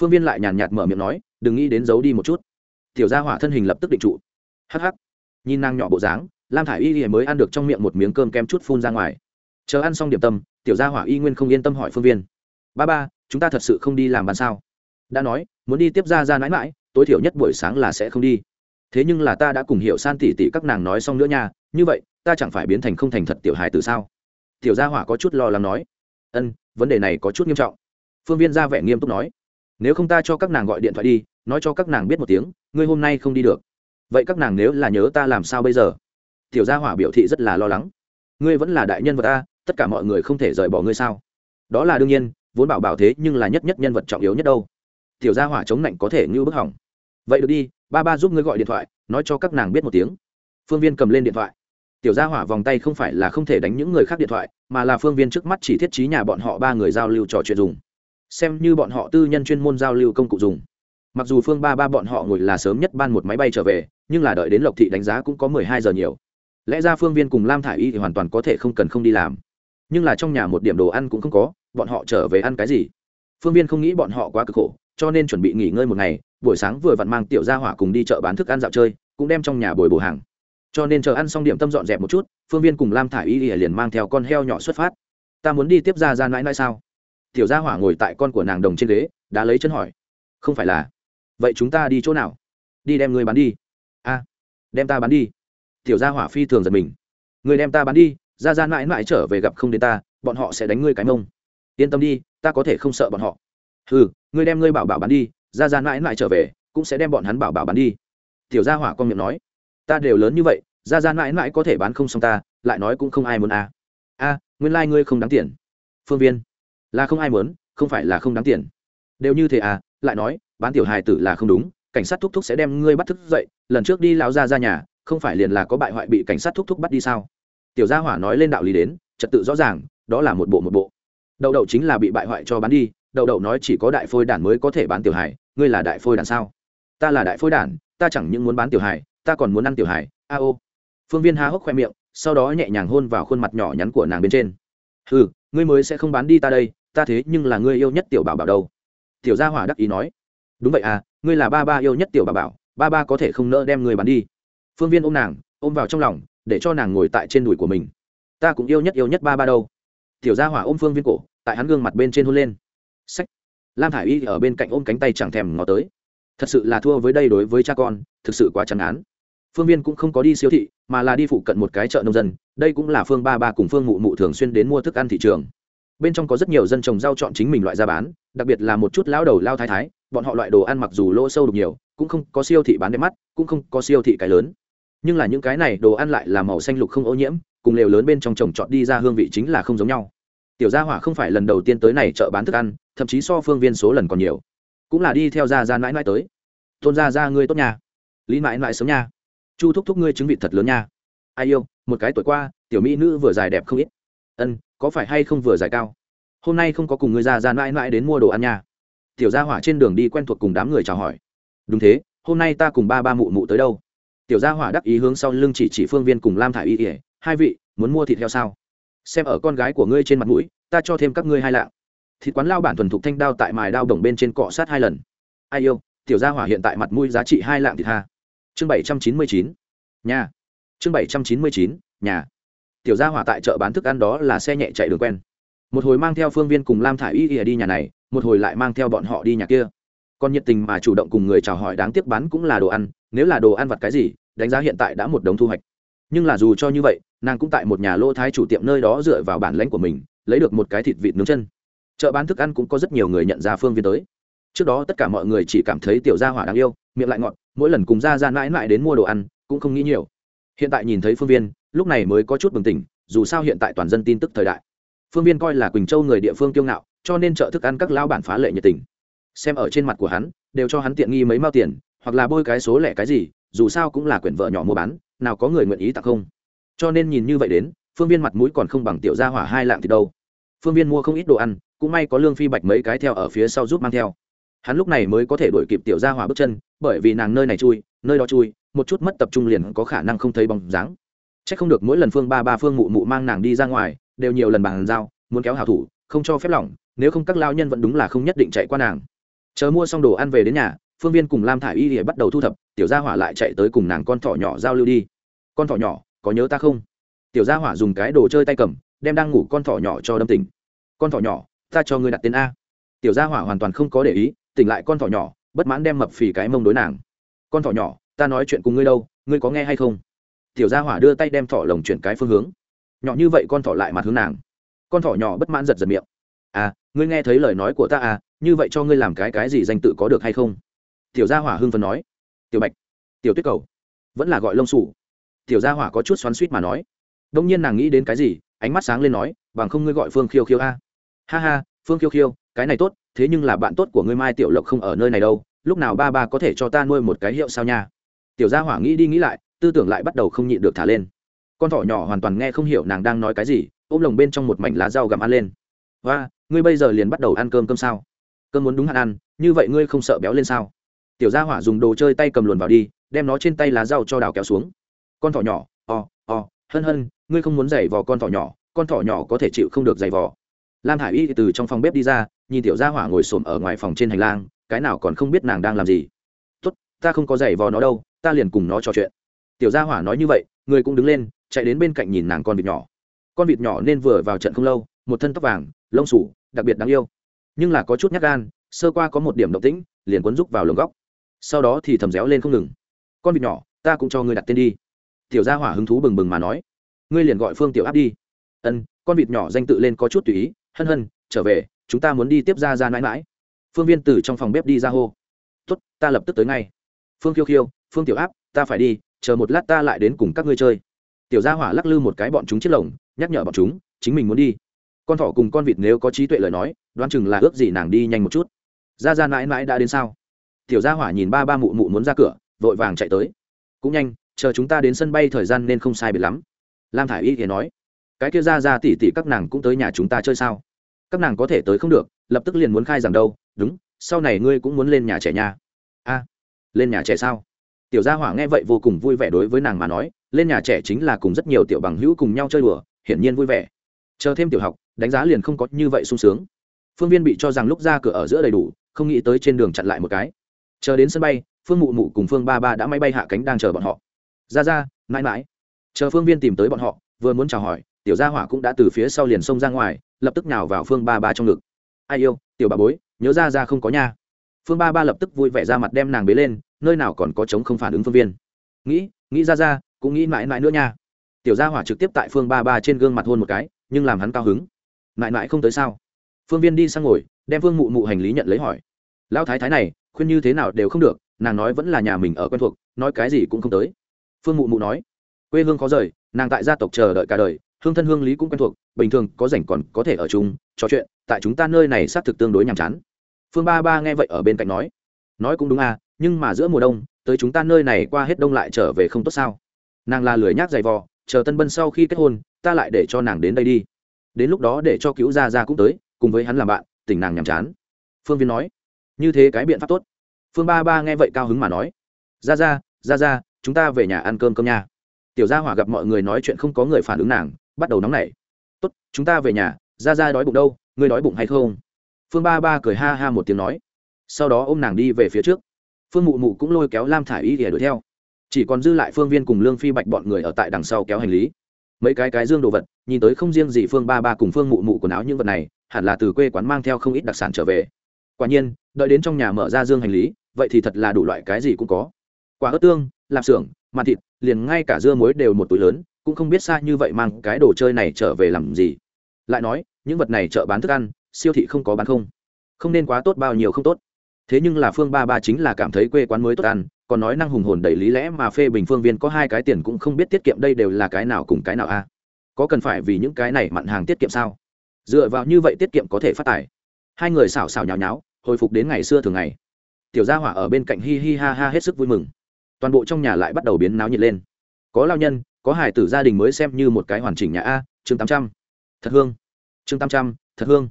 phương viên lại nhàn nhạt mở miệng nói, đừng nghĩ đến giấu đi một chút. Tiểu gia hỏa thân hình lập tức định trụ. Hh nhìn nàng nhỏ bộ dáng, lam thả i y thì mới ăn được trong miệng một miếng cơm kem chút phun ra ngoài. Chờ ăn xong điểm tâm, tiểu gia hỏa y nguyên không yên tâm hỏi phương viên, ba ba, chúng ta thật sự không đi làm bàn sao? Đã nói, muốn đi tiếp ra ra mãi mãi, tối thiểu nhất buổi sáng là sẽ không đi. Thế nhưng là ta đã cùng hiểu san tỉ tỉ các nàng nói xong nữa nha, như vậy, ta chẳng phải biến thành không thành thật tiểu hài từ sao? Tiểu gia hỏa có chút lo lắng nói, ân, vấn đề này có chút nghiêm trọng. Phương viên ra vẻ nghiêm túc nói nếu không ta cho các nàng gọi điện thoại đi, nói cho các nàng biết một tiếng, ngươi hôm nay không đi được. Vậy các nàng nếu là nhớ ta làm sao bây giờ? Tiểu gia hỏa biểu thị rất là lo lắng. Ngươi vẫn là đại nhân vật ta, tất cả mọi người không thể rời bỏ ngươi sao? Đó là đương nhiên, vốn bảo bảo thế nhưng là nhất nhất nhân vật trọng yếu nhất đâu. Tiểu gia hỏa chống lạnh có thể như bức hỏng. Vậy được đi, ba ba giúp ngươi gọi điện thoại, nói cho các nàng biết một tiếng. Phương viên cầm lên điện thoại. Tiểu gia hỏa vòng tay không phải là không thể đánh những người khác điện thoại, mà là phương viên trước mắt chỉ thiết trí nhà bọn họ ba người giao lưu trò chuyện dùng xem như bọn họ tư nhân chuyên môn giao lưu công cụ dùng. Mặc dù phương ba ba bọn họ ngồi là sớm nhất ban một máy bay trở về, nhưng là đợi đến lộc thị đánh giá cũng có mười hai giờ nhiều. Lẽ ra phương viên cùng lam thả i y thì hoàn toàn có thể không cần không đi làm. Nhưng là trong nhà một điểm đồ ăn cũng không có, bọn họ trở về ăn cái gì? Phương viên không nghĩ bọn họ quá cực khổ, cho nên chuẩn bị nghỉ ngơi một ngày, buổi sáng vừa vặn mang tiểu gia hỏa cùng đi chợ bán thức ăn dạo chơi, cũng đem trong nhà bồi bổ hàng. Cho nên chờ ăn xong điểm tâm dọn dẹp một chút, phương viên cùng lam thả i y liền mang theo con heo nhỏ xuất phát. Ta muốn đi tiếp ra ra mãi mãi sao? Tiểu gia hỏa ngồi tại con của nàng đồng trên ghế, đã lấy chân hỏi. Không phải là, vậy chúng ta đi chỗ nào? Đi đem người bán đi. A, đem ta bán đi. Tiểu gia hỏa phi thường giật mình. Người đem ta bán đi, ra ra mãi mãi trở về gặp không đến ta, bọn họ sẽ đánh ngươi cái mông. Yên tâm đi, ta có thể không sợ bọn họ. Ừ ngươi đem ngươi bảo bảo bán đi, ra ra mãi mãi trở về, cũng sẽ đem bọn hắn bảo bảo bán đi. Tiểu gia hỏa con miệng nói. Ta đều lớn như vậy, ra ra mãi mãi có thể bán không xong ta, lại nói cũng không ai muốn à. a, nguyên lai、like、ngươi không đáng tiền. Phương viên là không ai muốn, không phải là không đáng tiền. Đều như thế à lại nói, bán tiểu hài tử là không đúng, cảnh sát thúc thúc sẽ đem ngươi bắt thức dậy, lần trước đi lão ra ra nhà, không phải liền là có bại hoại bị cảnh sát thúc thúc bắt đi sao? Tiểu gia hỏa nói lên đạo lý đến, trật tự rõ ràng, đó là một bộ một bộ. Đậu đậu chính là bị bại hoại cho bán đi, đậu đậu nói chỉ có đại phôi đản mới có thể bán tiểu hài, ngươi là đại phôi đản sao? Ta là đại phôi đản, ta chẳng những muốn bán tiểu hài, ta còn muốn ăn tiểu hài, a ô. Phương viên há hốc khoe miệng, sau đó nhẹ nhàng hôn vào khuôn mặt nhỏ nhắn của nàng bên trên. Ừ ngươi mới sẽ không bán đi ta đây ta thế nhưng là ngươi yêu nhất tiểu bảo bảo đâu. Tiểu gia hỏa đắc ý nói. Đúng vậy à ngươi là ba ba yêu nhất tiểu bảo bảo, ba ba có thể không nỡ đem ngươi bán đi. Phương viên ôm nàng, ôm vào trong lòng, để cho nàng ngồi tại trên đùi của mình. Ta cũng yêu nhất yêu nhất ba ba đâu. Tiểu gia hỏa ôm phương viên cổ, tại hắn gương mặt bên trên hôn lên. Sách lam thả i y ở bên cạnh ôm cánh tay chẳng thèm ngó tới. Thật sự là thua với đây đối với cha con, thực sự quá chán án phương viên cũng không có đi siêu thị, mà là đi phụ cận một cái chợ nông dân. Đây cũng là phương ba ba cùng phương mụ mụ thường xuyên đến mua thức ăn thị trường bên trong có rất nhiều dân trồng rau chọn chính mình loại ra bán, đặc biệt là một chút lao đầu lao thái thái, bọn họ loại đồ ăn mặc dù lỗ sâu đục nhiều, cũng không có siêu thị bán đẹp mắt, cũng không có siêu thị cái lớn. Nhưng là những cái này đồ ăn lại là màu xanh lục không ô nhiễm, cùng lều lớn bên trong trồng chọn đi ra hương vị chính là không giống nhau. Tiểu gia hỏa không phải lần đầu tiên tới này chợ bán thức ăn, thậm chí so phương viên số lần còn nhiều. Cũng là đi theo gia gia mãi mãi tới. Tôn gia gia ngươi tốt nhà lý mãi mãi sớm nha. Chu thúc thúc ngươi chứng vị thật lớn nha. Ai yêu, một cái tuổi qua, tiểu mỹ nữ vừa dài đẹp không ít. Ân có phải hay không vừa giải cao? Hôm nay không có cùng ngươi ra ra mãi mãi đến mua đồ ăn nha. Tiểu gia hỏa trên đường đi quen thuộc cùng đám người chào hỏi. Đúng thế, hôm nay ta cùng ba ba mụ mụ tới đâu? Tiểu gia hỏa đắc ý hướng sau lưng chỉ chỉ phương viên cùng lam thả y ỉa hai vị, muốn mua thịt heo sao? Xem ở con gái của ngươi trên mặt mũi, ta cho thêm các ngươi hai lạng. Thịt quán lao bản thuần thục thanh đao tại mài đao đồng bên trên cọ sát hai lần. Ai yêu, tiểu gia hỏa hiện tại mặt mũi giá trị hai lạng thịt ha chương bảy trăm chín mươi chín, nhà. Chương bảy trăm chín mươi chín, nhà tiểu gia hỏa tại chợ bán thức ăn đó là xe nhẹ chạy đường quen. Một hồi mang theo phương viên cùng lam thả i y ỉa đi nhà này, một hồi lại mang theo bọn họ đi nhà kia. Còn nhiệt tình mà chủ động cùng người chào hỏi đáng tiếc bán cũng là đồ ăn, nếu là đồ ăn vặt cái gì, đánh giá hiện tại đã một đống thu hoạch. Nhưng là dù cho như vậy, nàng cũng tại một nhà lô thái chủ tiệm nơi đó dựa vào bản lãnh của mình, lấy được một cái thịt vịt nướng chân. Chợ bán thức ăn cũng có rất nhiều người nhận ra phương viên tới. Trước đó tất cả mọi người chỉ cảm thấy tiểu gia hỏa đáng yêu, miệng lại ngọt, mỗi lần cùng ra ra mãi mãi đến mua đồ ăn, cũng không nghĩ nhiều. Hiện tại nhìn thấy phương viên lúc này mới có chút bừng tỉnh, dù sao hiện tại toàn dân tin tức thời đại. Phương viên coi là quỳnh châu người địa phương kiêu ngạo, cho nên chợ thức ăn các lao bản phá lệ nhiệt tình. Xem ở trên mặt của hắn, đều cho hắn tiện nghi mấy mao tiền, hoặc là bôi cái số lẻ cái gì, dù sao cũng là quyển vợ nhỏ mua bán, nào có người nguyện ý tặng không. Cho nên nhìn như vậy đến, phương viên mặt mũi còn không bằng tiểu gia hỏa hai lạng thì đâu. Phương viên mua không ít đồ ăn, cũng may có lương phi bạch mấy cái theo ở phía sau giúp mang theo. Hắn lúc này mới có thể đuổi kịp tiểu gia hỏa bước chân, bởi vì nàng nơi này chui, nơi đó chui, một chút mất tập trung liền có khả năng không thấy bóng dáng c h ắ c không được mỗi lần phương ba ba phương mụ mụ mang nàng đi ra ngoài, đều nhiều lần bàn giao, muốn kéo hào thủ, không cho phép lỏng, nếu không các lao nhân vẫn đúng là không nhất định chạy qua nàng. Chờ mua xong đồ ăn về đến nhà, phương viên cùng lam thả i y thì bắt đầu thu thập, tiểu gia hỏa lại chạy tới cùng nàng con thỏ nhỏ giao lưu đi. Con thỏ nhỏ, có nhớ ta không? Tiểu gia hỏa dùng cái đồ chơi tay cầm, đem đang ngủ con thỏ nhỏ cho đâm tỉnh. Con thỏ nhỏ, ta cho ngươi đặt tên a. Tiểu gia hỏa hoàn toàn không có để ý, tỉnh lại con thỏ nhỏ, bất mãn đem mập phì cái mông đối nàng. Con thỏ nhỏ, ta nói chuyện cùng ngươi đâu, ngươi có nghe hay không? Tiểu gia hỏa đưa tay đem thỏ lồng chuyển cái phương hướng. Nhỏ như vậy con thỏ lại mặt hướng nàng. Con thỏ nhỏ bất mãn giật giật miệng. À ngươi nghe thấy lời nói của ta à như vậy cho ngươi làm cái cái gì danh tự có được hay không? Tiểu gia hỏa hưng phần nói. Tiểu bạch, tiểu tuyết cầu, vẫn là gọi lông sủ tiểu gia hỏa có chút xoắn suýt mà nói. Đông nhiên nàng nghĩ đến cái gì, ánh mắt sáng lên nói, bằng không ngươi gọi phương khiêu khiêu a. Ha ha, phương khiêu khiêu, cái này tốt, thế nhưng là bạn tốt của ngươi mai tiểu lộc không ở nơi này đâu, lúc nào ba ba có thể cho ta nuôi một cái hiệu sao nha? Tiểu gia hỏa nghĩ đi nghĩ lại tư tưởng lại bắt đầu không nhịn được thả lên. Con thỏ nhỏ hoàn toàn nghe không hiểu nàng đang nói cái gì ôm lồng bên trong một mảnh lá rau gặm ăn lên. Và ngươi bây giờ liền bắt đầu ăn cơm cơm sao? Cơm muốn đúng hạn ăn như vậy ngươi không sợ béo lên sao? Tiểu gia hỏa dùng đồ chơi tay cầm luồn vào đi đem nó trên tay lá rau cho đào kéo xuống. Con thỏ nhỏ o, o, hân hân ngươi không muốn giày vò con thỏ nhỏ con thỏ nhỏ có thể chịu không được giày vò. Lam hải y từ trong phòng bếp đi ra nhìn tiểu gia hỏa ngồi xổm ở ngoài phòng trên hành lang cái nào còn không biết nàng đang làm gì. Tốt ta không có giày vò nó đâu ta liền cùng nó trò chuyện tiểu gia hỏa nói như vậy, người cũng đứng lên, chạy đến bên cạnh nhìn nàng con vịt nhỏ. Con vịt nhỏ nên vừa vào trận không lâu, một thân tóc vàng, lông sủ đặc biệt đáng yêu. Nhưng là có chút nhát gan, sơ qua có một điểm động tĩnh, liền quấn rúc vào lồng góc. Sau đó thì thầm réo lên không ngừng. Con vịt nhỏ, ta cũng cho ngươi đặt tên đi. Tiểu gia hỏa hứng thú bừng bừng mà nói. Ngươi liền gọi phương tiểu áp đi. Ân, con vịt nhỏ danh tự lên có chút tùy ý, hân hân, trở về, chúng ta muốn đi tiếp ra ra mãi mãi. Phương viên từ trong phòng bếp đi ra hô. Tốt, ta lập tức tới ngay. Phương khiêu khiêu, phương tiểu áp, ta phải đi chờ một lát ta lại đến cùng các ngươi chơi. Tiểu gia hỏa lắc lư một cái bọn chúng chiếc lồng, nhắc nhở bọn chúng, chính mình muốn đi. Con thỏ cùng con vịt nếu có trí tuệ lời nói, đoán chừng là ước gì nàng đi nhanh một chút. Ra ra mãi mãi đã đến sao? Tiểu gia hỏa nhìn ba ba mụ mụ muốn ra cửa, vội vàng chạy tới. Cũng nhanh, chờ chúng ta đến sân bay thời gian nên không sai biệt lắm. Lam thả i y thì nói, cái kia ra ra tỉ tỉ các nàng cũng tới nhà chúng ta chơi sao? Các nàng có thể tới không được, lập tức liền muốn khai rằng đâu. Đúng, sau này ngươi cũng muốn lên nhà trẻ nha. A, lên nhà trẻ sao? Tiểu gia hỏa nghe vậy vô cùng vui vẻ đối với nàng mà nói, lên nhà trẻ chính là cùng rất nhiều tiểu bằng hữu cùng nhau chơi đùa, hiển nhiên vui vẻ. Chờ thêm tiểu học, đánh giá liền không có như vậy sung sướng. Phương viên bị cho rằng lúc ra cửa ở giữa đầy đủ, không nghĩ tới trên đường chặn lại một cái. Chờ đến sân bay, phương mụ mụ cùng phương ba ba đã máy bay hạ cánh đang chờ bọn họ. Ra ra, mãi mãi. Chờ phương viên tìm tới bọn họ, vừa muốn chào hỏi, tiểu gia hỏa cũng đã từ phía sau liền xông ra ngoài, lập tức nào vào phương ba ba trong ngực. Ai yêu, tiểu bà bối, nhớ ra ra không có nhà phương ba ba lập tức vui vẻ ra mặt đem nàng bế lên, nơi nào còn có chống không phản ứng phương viên. Nghĩ nghĩ ra ra, cũng nghĩ mãi mãi nữa nha. Tiểu gia hỏa trực tiếp tại phương ba ba trên gương mặt hôn một cái, nhưng làm hắn cao hứng. Mãi mãi không tới sao? Phương viên đi sang ngồi, đem phương mụ mụ hành lý nhận lấy hỏi. Lão thái thái này, khuyên như thế nào đều không được, nàng nói vẫn là nhà mình ở quen thuộc, nói cái gì cũng không tới. Phương mụ mụ nói. Quê hương khó rời, nàng tại gia tộc chờ đợi cả đời, hương thân hương lý cũng quen thuộc, bình thường có rảnh còn có thể ở chung, trò chuyện, tại chúng ta nơi này xác thực tương đối nhàm chán phương ba ba nghe vậy ở bên cạnh nói nói cũng đúng à nhưng mà giữa mùa đông, tới chúng ta nơi này qua hết đông lại trở về không tốt sao? Nàng là lười nhác giày vò, chờ tân bân sau khi kết hôn, ta lại để cho nàng đến đây đi. Đến lúc đó để cho cứu gia gia cũng tới, cùng với hắn làm bạn tình nàng nhàm chán. Phương viên nói, như thế cái biện pháp tốt. Phương ba ba nghe vậy cao hứng mà nói ra ra ra ra chúng ta về nhà ăn cơm cơm nha. Tiểu gia hỏa gặp mọi người nói chuyện không có người phản ứng nàng, bắt đầu nóng nảy. Tốt, chúng ta về nhà ra ra đói bụng đâu, ngươi đói bụng hay không? Phương ba ba cười ha ha một tiếng nói. Sau đó ô m nàng đi về phía trước. Phương mụ mụ cũng lôi kéo lam thả i y để đuổi theo. Chỉ còn dư lại phương viên cùng lương phi bạch bọn người ở tại đằng sau kéo hành lý. Mấy cái cái dương đồ vật, nhìn tới không riêng gì phương ba ba cùng phương mụ mụ quần áo những vật này, hẳn là từ quê quán mang theo không ít đặc sản trở về. Quả nhiên, đợi đến trong nhà mở ra dương hành lý, vậy thì thật là đủ loại cái gì cũng có. Quả ớt tương, lạp xưởng mặt thịt, liền ngay cả dưa muối đều một túi lớn, cũng không biết xa như vậy mang cái đồ chơi này trở về làm gì. Lại nói, những vật này chợ bán thức ăn siêu thị không có bán không. Không nên quá tốt bao nhiêu không tốt. Thế nhưng là phương ba ba chính là cảm thấy quê quán mới tốt ăn, còn nói năng hùng hồn đầy lý lẽ mà phê bình phương viên có hai cái tiền cũng không biết tiết kiệm đây đều là cái nào cùng cái nào a có cần phải vì những cái này mặn hàng tiết kiệm sao? Dựa vào như vậy tiết kiệm có thể phát tài. Hai người xảo xảo nhào nháo, hồi phục đến ngày xưa thường ngày. Tiểu gia hỏa ở bên cạnh hi hi ha ha hết sức vui mừng. Toàn bộ trong nhà lại bắt đầu biến náo nhiệt lên. Có lao nhân, có hải tử gia đình mới xem như một cái hoàn chỉnh nhà a, chương tám trăm. Thật hương. Chương tám trăm, thật hương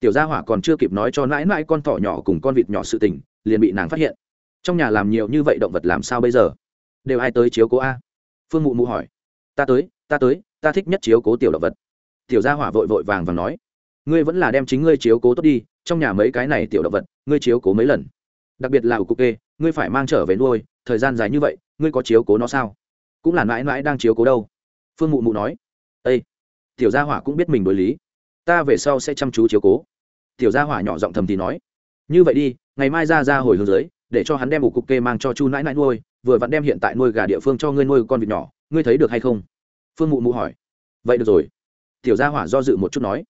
tiểu gia hỏa còn chưa kịp nói cho mãi mãi con thỏ nhỏ cùng con vịt nhỏ sự tình, liền bị nàng phát hiện. Trong nhà làm nhiều như vậy động vật làm sao bây giờ? Đều ai tới chiếu cố a? Phương mụ mụ hỏi. Ta tới ta tới, ta thích nhất chiếu cố tiểu động vật. Tiểu gia hỏa vội vội vàng và nói. Ngươi vẫn là đem chính ngươi chiếu cố tốt đi, trong nhà mấy cái này tiểu động vật, ngươi chiếu cố mấy lần? Đặc biệt là ủ cục kê, ngươi phải mang trở về nuôi, thời gian dài như vậy, ngươi có chiếu cố nó sao? Cũng là mãi mãi đang chiếu cố đâu. Phương mụ mụ nói. Ây tiểu gia hỏa cũng biết mình đối lý ta về sau sẽ chăm chú chiếu cố. Tiểu gia hỏa nhỏ giọng thầm thì nói. Như vậy đi, ngày mai ra ra hồi hướng dưới, để cho hắn đem ủ cục kê mang cho chu nãi nãi nuôi, vừa vặn đem hiện tại nuôi gà địa phương cho ngươi nuôi con vịt nhỏ, ngươi thấy được hay không? Phương mụ mụ hỏi. Vậy được rồi. Tiểu gia hỏa do dự một chút nói.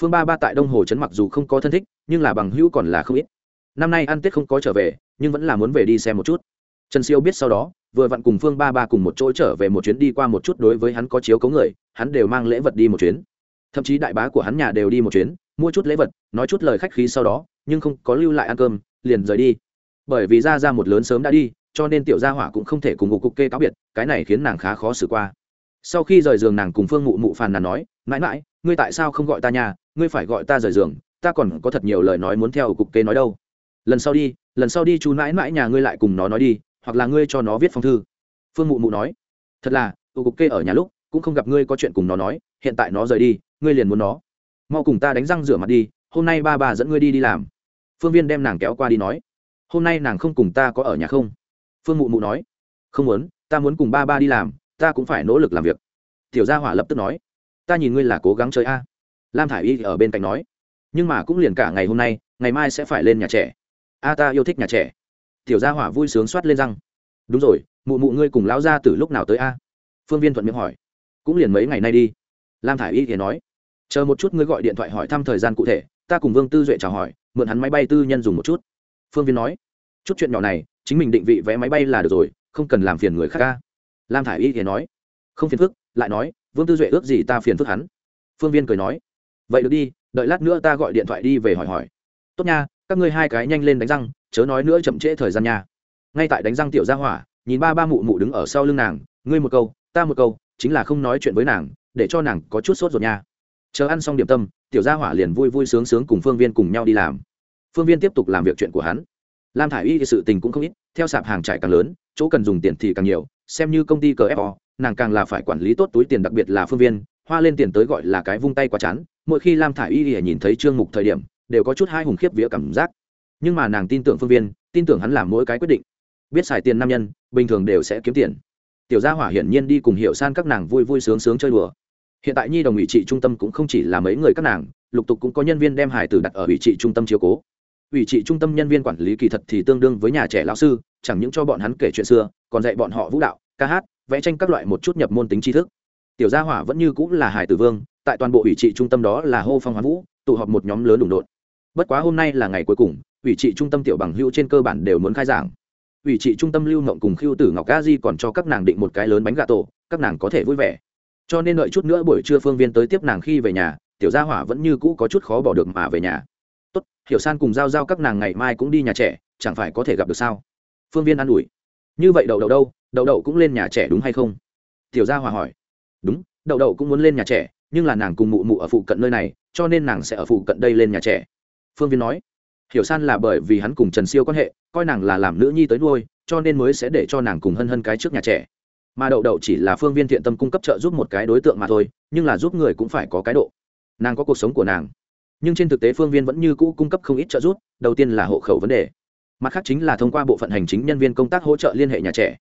Phương ba ba tại đông hồ trấn mặc dù không có thân thích, nhưng là bằng hữu còn là không ít. Năm nay ăn tết không có trở về, nhưng vẫn là muốn về đi xem một chút. Trần siêu biết sau đó, vừa vặn cùng phương ba ba cùng một chỗ trở về một chuyến đi qua một chút đối với hắn có chiếu cấu người, hắn đều mang lễ vật đi một chuyến thậm chí đại bá của hắn nhà đều đi một chuyến, mua chút lễ vật, nói chút lời khách khí sau đó, nhưng không có lưu lại ăn cơm, liền rời đi. Bởi vì ra ra một lớn sớm đã đi, cho nên tiểu gia hỏa cũng không thể cùng ngục cục kê cáo biệt, cái này khiến nàng khá khó xử qua. Sau khi rời giường nàng cùng phương mụ mụ phàn nàn nói, mãi mãi, ngươi tại sao không gọi ta nhà? Ngươi phải gọi ta rời giường, ta còn có thật nhiều lời nói muốn theo cục kê nói đâu. Lần sau đi, lần sau đi chú mãi mãi nhà ngươi lại cùng nó nói đi, hoặc là ngươi cho nó viết phong thư. Phương mụ mụ nói, thật là tụ cục kê ở nhà lúc cũng không gặp ngươi có chuyện cùng nó nói, hiện tại nó rời đi, ngươi liền muốn nó. Mau cùng ta đánh răng rửa mặt đi, hôm nay ba bà dẫn ngươi đi đi làm. Phương viên đem nàng kéo qua đi nói. Hôm nay nàng không cùng ta có ở nhà không? Phương mụ mụ nói. Không muốn, ta muốn cùng ba ba đi làm, ta cũng phải nỗ lực làm việc. Tiểu gia hỏa lập tức nói. Ta nhìn ngươi là cố gắng chơi a. Lam thả i y ở bên cạnh nói. Nhưng mà cũng liền cả ngày hôm nay, ngày mai sẽ phải lên nhà trẻ. A, ta yêu thích nhà trẻ. Tiểu gia hỏa vui sướng soát lên răng. Đúng rồi, mụ mụ ngươi cùng lão gia từ lúc nào tới a? Phương viên thuận miệng hỏi cũng liền mấy ngày nay đi. Lam thả i y thì nói, chờ một chút ngươi gọi điện thoại hỏi thăm thời gian cụ thể, ta cùng vương tư duệ chào hỏi, mượn hắn máy bay tư nhân dùng một chút. Phương viên nói, chút chuyện nhỏ này, chính mình định vị vé máy bay là được rồi, không cần làm phiền người khác ca lam thả i y thì nói, không phiền phức, lại nói, vương tư duệ ước gì ta phiền phức hắn. Phương viên cười nói, vậy được đi, đợi lát nữa ta gọi điện thoại đi về hỏi hỏi. Tốt nha, các ngươi hai cái nhanh lên đánh răng, chớ nói nữa chậm trễ thời gian nha. Ngay tại đánh răng tiểu gia hỏa, nhìn ba ba mụ mụ đứng ở sau lưng nàng, ngươi một câu, ta một câu chính là không nói chuyện với nàng, để cho nàng có chút sốt ruột nha. Chờ ăn xong điểm tâm, tiểu gia hỏa liền vui vui sướng sướng cùng phương viên cùng nhau đi làm. Phương viên tiếp tục làm việc chuyện của hắn. Lam thả i y thì sự tình cũng không ít, theo sạp hàng trải càng lớn, chỗ cần dùng tiền thì càng nhiều, xem như công ty cờ fo nàng càng là phải quản lý tốt túi tiền đặc biệt là phương viên, hoa lên tiền tới gọi là cái vung tay quá chán, mỗi khi lam thả i y nhìn thấy trương mục thời điểm, đều có chút hai hùng khiếp vía cảm giác. Nhưng mà nàng tin tưởng phương viên, tin tưởng hắn làm mỗi cái quyết định. Biết xài tiền nam nhân, bình thường đều sẽ kiếm tiền tiểu gia hỏa hiển nhiên đi cùng hiệu san các nàng vui vui sướng sướng chơi đùa. Hiện tại nhi đồng ủy trị trung tâm cũng không chỉ là mấy người các nàng, lục tục cũng có nhân viên đem hải tử đặt ở ủy trị trung tâm chiếu cố. Ủy trị trung tâm nhân viên quản lý kỳ thật thì tương đương với nhà trẻ lão sư, chẳng những cho bọn hắn kể chuyện xưa, còn dạy bọn họ vũ đạo, ca hát, vẽ tranh các loại một chút nhập môn tính tri thức. Tiểu gia hỏa vẫn như cũng là hải tử vương, tại toàn bộ ủy trị trung tâm đó là hô phong hoán vũ, tụ họp một nhóm lớn đụng đột bất quá hôm nay là ngày cuối cùng, ủy trị trung tâm tiểu bằng hữu trên cơ bản đều muốn khai giảng ủy trị trung tâm lưu mộng cùng khiêu tử ngọc ca di còn cho các nàng định một cái lớn bánh gà tổ, các nàng có thể vui vẻ. Cho nên đợi chút nữa buổi trưa phương viên tới tiếp nàng khi về nhà, tiểu gia hỏa vẫn như cũ có chút khó bỏ được mà về nhà. Tốt, hiểu san cùng giao giao các nàng ngày mai cũng đi nhà trẻ, chẳng phải có thể gặp được sao? Phương viên an ủi. Như vậy đậu đậu đâu? Đậu đậu cũng lên nhà trẻ đúng hay không? Tiểu gia hỏa hỏi. Đúng, đậu đậu cũng muốn lên nhà trẻ, nhưng là nàng cùng mụ mụ ở phụ cận nơi này, cho nên nàng sẽ ở phụ cận đây lên nhà trẻ. Phương viên nói hiểu san là bởi vì hắn cùng trần siêu quan hệ, coi nàng là làm nữ nhi tới nuôi, cho nên mới sẽ để cho nàng cùng hân hân cái trước nhà trẻ. Mà đậu đậu chỉ là phương viên thiện tâm cung cấp trợ giúp một cái đối tượng mà thôi, nhưng là giúp người cũng phải có cái độ. Nàng có cuộc sống của nàng. Nhưng trên thực tế phương viên vẫn như cũ cung cấp không ít trợ giúp, đầu tiên là hộ khẩu vấn đề. Mặt khác chính là thông qua bộ phận hành chính nhân viên công tác hỗ trợ liên hệ nhà trẻ.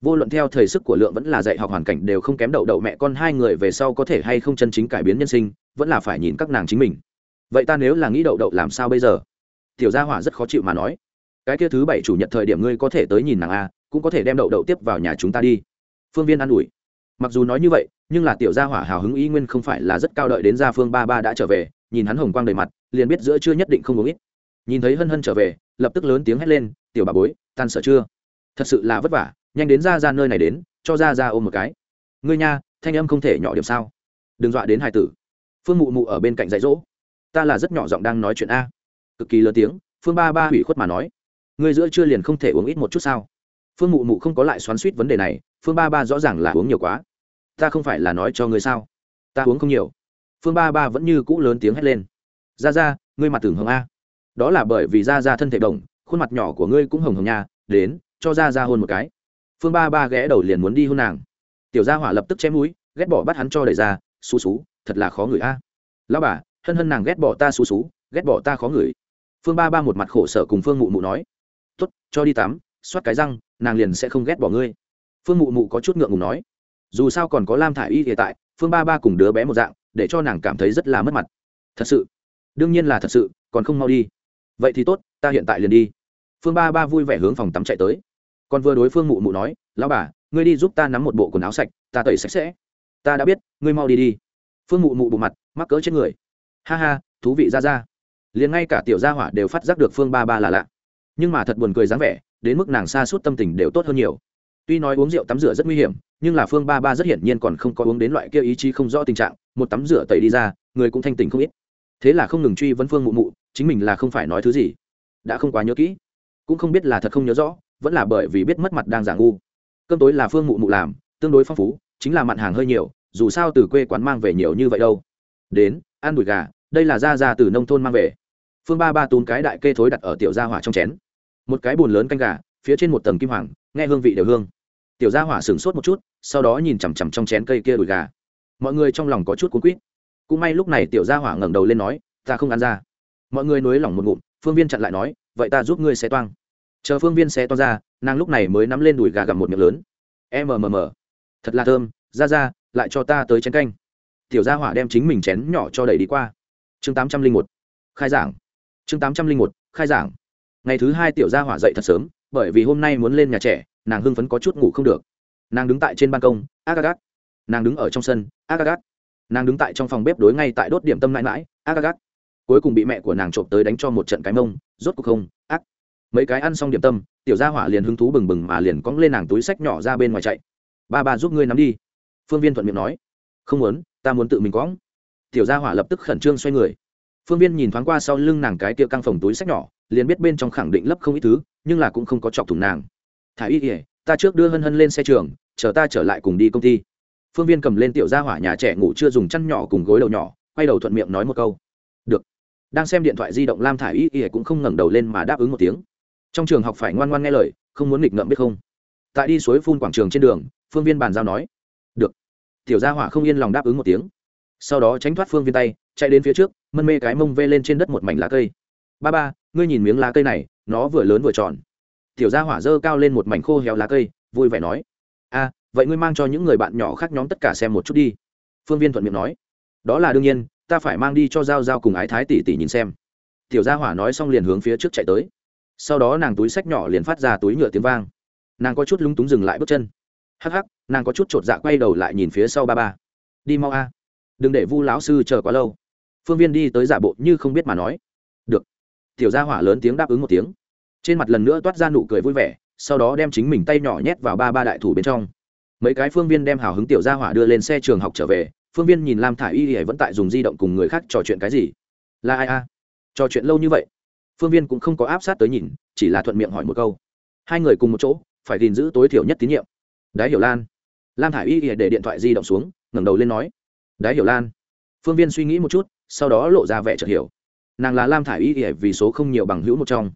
Vô luận theo thời sức của lượng vẫn là dạy học hoàn cảnh đều không kém đậu đậu mẹ con hai người về sau có thể hay không chân chính cải biến nhân sinh, vẫn là phải nhìn các nàng chính mình. Vậy ta nếu là nghĩ đậu đậu làm sao bây giờ? Tiểu gia hỏa rất khó chịu mà nói. Cái kia thứ bảy chủ nhật thời điểm ngươi có thể tới nhìn nàng a, cũng có thể đem đậu đậu tiếp vào nhà chúng ta đi. Phương viên an ủi. Mặc dù nói như vậy, nhưng là tiểu gia hỏa hào hứng ý nguyên không phải là rất cao đợi đến gia phương ba ba đã trở về, nhìn hắn hồng quang đầy mặt, liền biết giữa chưa nhất định không uống ít. Nhìn thấy hân hân trở về, lập tức lớn tiếng hét lên, tiểu bà bối, tan sợ chưa? Thật sự là vất vả, nhanh đến ra ra nơi này đến, cho ra ra ôm một cái. Ngươi nha, thanh âm không thể nhỏ điểm sao? Đừng dọa đến hải tử. Phương mụ mụ ở bên cạnh dạy dỗ. Ta là rất nhỏ giọng đang nói chuyện a cực kỳ lớn tiếng, phương ba ba hủy khuất mà nói, ngươi giữa chưa liền không thể uống ít một chút sao? Phương mụ mụ không có lại xoắn suýt vấn đề này, phương ba ba rõ ràng là uống nhiều quá. Ta không phải là nói cho ngươi sao? Ta uống không nhiều. Phương ba ba vẫn như cũ lớn tiếng hét lên ra ra ngươi mặt tưởng hồng a. Đó là bởi vì ra ra thân thể đồng khuôn mặt nhỏ của ngươi cũng hồng hồng nha, đến, cho ra ra hôn một cái. Phương ba ba ghé đầu liền muốn đi hôn nàng. Tiểu gia hỏa lập tức chém núi ghét bỏ bắt hắn cho đẩy ra, xú xú, thật là khó ngửi a. À. lão bà, hân hân nàng ghét bỏ ta xú xú, ghét bỏ ta khó ngửi phương ba ba một mặt khổ sở cùng phương mụ mụ nói tuất cho đi tắm soát cái răng, nàng liền sẽ không ghét bỏ ngươi. Phương mụ mụ có chút ngượng ngùng nói, dù sao còn có lam thả i y hiện tại, phương ba ba cùng đứa bé một dạng, để cho nàng cảm thấy rất là mất mặt. Thật sự? Đương nhiên là thật sự, còn không mau đi. Vậy thì tốt, ta hiện tại liền đi. Phương ba ba vui vẻ hướng phòng tắm chạy tới. Còn vừa đối phương mụ mụ nói, lão bà, ngươi đi giúp ta nắm một bộ quần áo sạch, ta tẩy sạch sẽ. Ta đã biết, ngươi mau đi đi. Phương mụ mụ bộ mặt, mắc cỡ chết người. Ha ha, thú vị ra ra liền ngay cả tiểu gia hỏa đều phát giác được phương ba ba là lạ. Nhưng mà thật buồn cười dáng vẻ, đến mức nàng xa suốt tâm tình đều tốt hơn nhiều. Tuy nói uống rượu tắm rửa rất nguy hiểm, nhưng là phương ba ba rất hiển nhiên còn không có uống đến loại kia ý chí không rõ tình trạng, một tắm rửa tẩy đi ra, người cũng thanh tình không ít. Thế là không ngừng truy vấn phương mụ mụ, chính mình là không phải nói thứ gì. Đã không quá nhớ kỹ, cũng không biết là thật không nhớ rõ, vẫn là bởi vì biết mất mặt đang giả ngu. Cơm tối là phương mụ mụ làm, tương đối phong phú, chính là mặn hàng hơi nhiều, dù sao từ quê quán mang về nhiều như vậy đâu. Đến, ăn đùi gà đây là da ra từ nông thôn mang về. Phương ba ba túm cái đại kê thối đặt ở tiểu gia hỏa trong chén. Một cái bùn lớn canh gà, phía trên một tầng kim hoàng, nghe hương vị đều hương. Tiểu gia hỏa sửng sốt một chút, sau đó nhìn chằm chằm trong chén cây kia đùi gà. Mọi người trong lòng có chút cuốn quýt. Cũng may lúc này tiểu gia hỏa ngẩng đầu lên nói, ta không ăn ra. Mọi người nối lòng một ngụm, phương viên chặn lại nói, vậy ta giúp ngươi xé toang. Chờ phương viên xé toang ra, nàng lúc này mới nắm lên đùi gà gặm một miệng lớn. Mmm thật là thơm ra ra lại cho ta tới chén canh. Tiểu gia hỏa đem chính mình chén nhỏ cho đẩy đi qua chương tám trăm linh một, khai giảng. Chương tám trăm linh một, khai giảng. Ngày thứ hai tiểu gia hỏa dậy thật sớm, bởi vì hôm nay muốn lên nhà trẻ, nàng hưng phấn có chút ngủ không được. Nàng đứng tại trên ban công, agagat. Nàng đứng ở trong sân, agagat. Nàng đứng tại trong phòng bếp đối ngay tại đốt điểm tâm mãi mãi, agagat. Cuối cùng bị mẹ của nàng trộm tới đánh cho một trận cái mông, rốt cuộc không, ác. Mấy cái ăn xong điểm tâm, tiểu gia hỏa liền hứng thú bừng bừng mà liền cóng lên nàng túi sách nhỏ ra bên ngoài chạy. Ba ba giúp ngươi nắm đi. Phương viên thuận miệng nói. Không muốn, ta muốn tự mình cóng tiểu gia hỏa lập tức khẩn trương xoay người. Phương viên nhìn thoáng qua sau lưng nàng cái kia căng phòng túi sách nhỏ, liền biết bên trong khẳng định lấp không ít thứ, nhưng là cũng không có chọc thủng nàng. Thả y ỉa ta trước đưa hân hân lên xe trường, chờ ta trở lại cùng đi công ty. Phương viên cầm lên tiểu gia hỏa nhà trẻ ngủ chưa dùng chăn nhỏ cùng gối đầu nhỏ, quay đầu thuận miệng nói một câu. Được. Đang xem điện thoại di động lam thả y ỉa cũng không ngẩng đầu lên mà đáp ứng một tiếng. Trong trường học phải ngoan ngoan nghe lời, không muốn nghịch ngợm biết không. Tại đi suối phun quảng trường trên đường, phương viên bàn giao nói. Được. Tiểu gia hỏa không yên lòng đáp ứng một tiếng sau đó tránh thoát phương viên tay, chạy đến phía trước, mân mê cái mông vê lên trên đất một mảnh lá cây. Ba ba, ngươi nhìn miếng lá cây này, nó vừa lớn vừa tròn. Tiểu gia hỏa dơ cao lên một mảnh khô héo lá cây, vui vẻ nói. A, vậy ngươi mang cho những người bạn nhỏ khác nhóm tất cả xem một chút đi. Phương viên thuận miệng nói. Đó là đương nhiên, ta phải mang đi cho g i a o g i a o cùng ái thái tỷ tỷ nhìn xem. Tiểu gia hỏa nói xong liền hướng phía trước chạy tới. Sau đó nàng túi sách nhỏ liền phát ra túi nhựa tiếng vang. Nàng có chút lúng túng dừng lại bước chân. Hắc hắc, nàng có chút t r ộ t dạ quay đầu lại nhìn phía sau ba ba. Đi mau a đừng để vu lão sư chờ quá lâu. Phương viên đi tới giả bộ như không biết mà nói. Được. Tiểu gia hỏa lớn tiếng đáp ứng một tiếng. Trên mặt lần nữa toát ra nụ cười vui vẻ, sau đó đem chính mình tay nhỏ nhét vào ba ba đại thủ bên trong. Mấy cái phương viên đem hào hứng tiểu gia hỏa đưa lên xe trường học trở về, phương viên nhìn lam thả i y y vẫn tại dùng di động cùng người khác trò chuyện cái gì. Là ai a? Trò chuyện lâu như vậy. Phương viên cũng không có áp sát tới nhìn, chỉ là thuận miệng hỏi một câu. Hai người cùng một chỗ, phải gìn giữ tối thiểu nhất tín nhiệm. Đái hiểu lan. Lam thả i y y để điện thoại di động xuống, ngẩng đầu lên nói đái hiểu lan. Phương viên suy nghĩ một chút, sau đó lộ ra vẻ chợt hiểu. Nàng là lam thả i y ỉa vì số không nhiều bằng hữu một trong.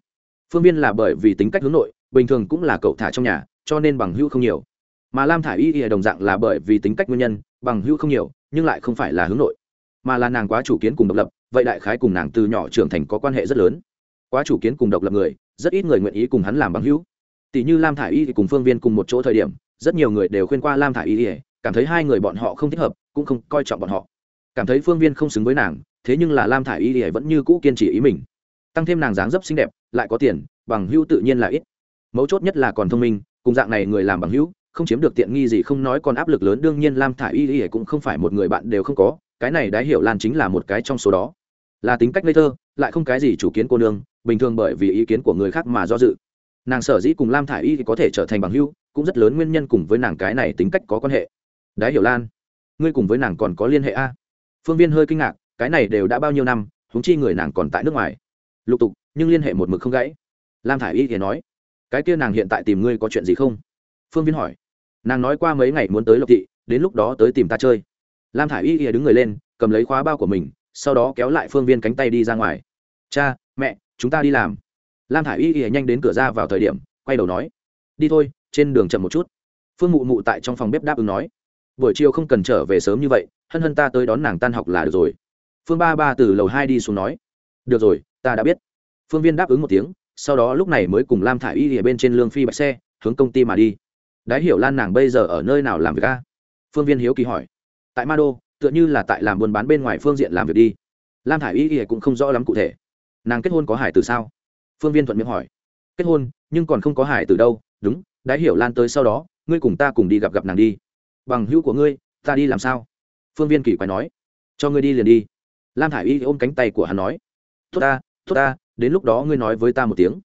Phương viên là bởi vì tính cách hướng nội, bình thường cũng là cậu thả trong nhà, cho nên bằng hữu không nhiều. Mà lam thả i y ỉa đồng dạng là bởi vì tính cách nguyên nhân, bằng hữu không nhiều, nhưng lại không phải là hướng nội. Mà là nàng quá chủ kiến cùng độc lập, vậy đại khái cùng nàng từ nhỏ trưởng thành có quan hệ rất lớn. Quá chủ kiến cùng độc lập người, rất ít người nguyện ý cùng hắn làm bằng hữu. Tỷ như lam thả i y thì cùng phương viên cùng một chỗ thời điểm, rất nhiều người đều khuyên qua lam thả i y cảm thấy hai người bọn họ không thích hợp cũng không coi trọng bọn họ. Cảm thấy phương viên không xứng với nàng thế nhưng là lam thả i y vẫn như cũ kiên trì ý mình. Tăng thêm nàng dáng dấp xinh đẹp lại có tiền bằng hữu tự nhiên là ít. Mấu chốt nhất là còn thông minh cùng dạng này người làm bằng hữu không chiếm được tiện nghi gì không nói còn áp lực lớn đương nhiên lam thả i y ỉa cũng không phải một người bạn đều không có cái này đã hiểu lan chính là một cái trong số đó. Là tính cách ngây thơ lại không cái gì chủ kiến cô nương bình thường bởi vì ý kiến của người khác mà do dự. Nàng sở dĩ cùng lam thả i y thì có thể trở thành bằng hữu, cũng rất lớn nguyên nhân cùng với nàng cái này tính cách có quan hệ đái hiểu lan, ngươi cùng với nàng còn có liên hệ a? Phương viên hơi kinh ngạc, cái này đều đã bao nhiêu năm húng chi người nàng còn tại nước ngoài. Lục tục, nhưng liên hệ một mực không gãy. Lam thả i y thì nói, cái kia nàng hiện tại tìm ngươi có chuyện gì không? Phương viên hỏi. Nàng nói qua mấy ngày muốn tới lộc thị, đến lúc đó tới tìm ta chơi. Lam thả i y thì đứng người lên, cầm lấy khóa bao của mình, sau đó kéo lại phương viên cánh tay đi ra ngoài. Cha, mẹ, chúng ta đi làm. Lam thả i y thì nhanh đến cửa ra vào thời điểm, quay đầu nói, đi thôi, trên đường chậm một chút. Phương mụ mụ tại trong phòng bếp đáp ứng nói buổi chiều không cần trở về sớm như vậy, hân hân ta tới đón nàng tan học là được rồi. Phương ba ba từ lầu hai đi xuống nói, được rồi, ta đã biết. Phương viên đáp ứng một tiếng, sau đó lúc này mới cùng lam thả i y ở bên trên lương phi bạch xe, hướng công ty mà đi. Đái hiểu lan nàng bây giờ ở nơi nào làm việc a? Phương viên hiếu kỳ hỏi. Tại ma đô, tựa như là tại làm buôn bán bên ngoài phương diện làm việc đi. Lam thả i y thì cũng không rõ lắm cụ thể. Nàng kết hôn có hải từ sao? Phương viên thuận miệng hỏi. Kết hôn, nhưng còn không có hải từ đâu. Đúng, đái hiểu lan tới sau đó, ngươi cùng ta cùng đi gặp gặp nàng đi bằng hữu của ngươi, ta đi làm sao? Phương viên kỳ quái nói. Cho ngươi đi liền đi. Lam thả i y ôm cánh tay của hắn nói. Tốt ta tốt ta, đến lúc đó ngươi nói với ta một tiếng.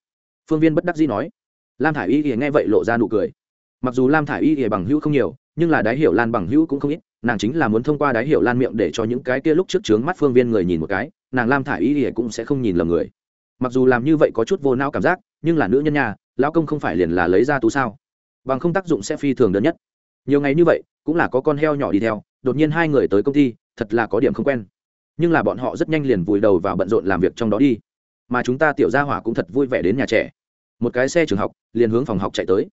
Phương viên bất đắc dĩ nói. Lam thả i y nghe vậy lộ ra nụ cười. Mặc dù lam thả i y thì bằng hữu không nhiều, nhưng là đái hiểu lan bằng hữu cũng không ít, nàng chính là muốn thông qua đái hiểu lan miệng để cho những cái kia lúc trước trướng mắt phương viên người nhìn một cái, nàng lam thả i y thì cũng sẽ không nhìn lầm người. Mặc dù làm như vậy có chút vô não cảm giác, nhưng là nữ nhân nhà, lão công không phải liền là lấy ra tú sao? Bằng không tác dụng sẽ phi thường đơn nhất nhiều ngày như vậy, cũng là có con heo nhỏ đi theo, đột nhiên hai người tới công ty, thật là có điểm không quen. Nhưng là bọn họ rất nhanh liền vùi đầu vào bận rộn làm việc trong đó đi. Mà chúng ta tiểu gia hỏa cũng thật vui vẻ đến nhà trẻ. Một cái xe trường học, liền hướng phòng học chạy tới.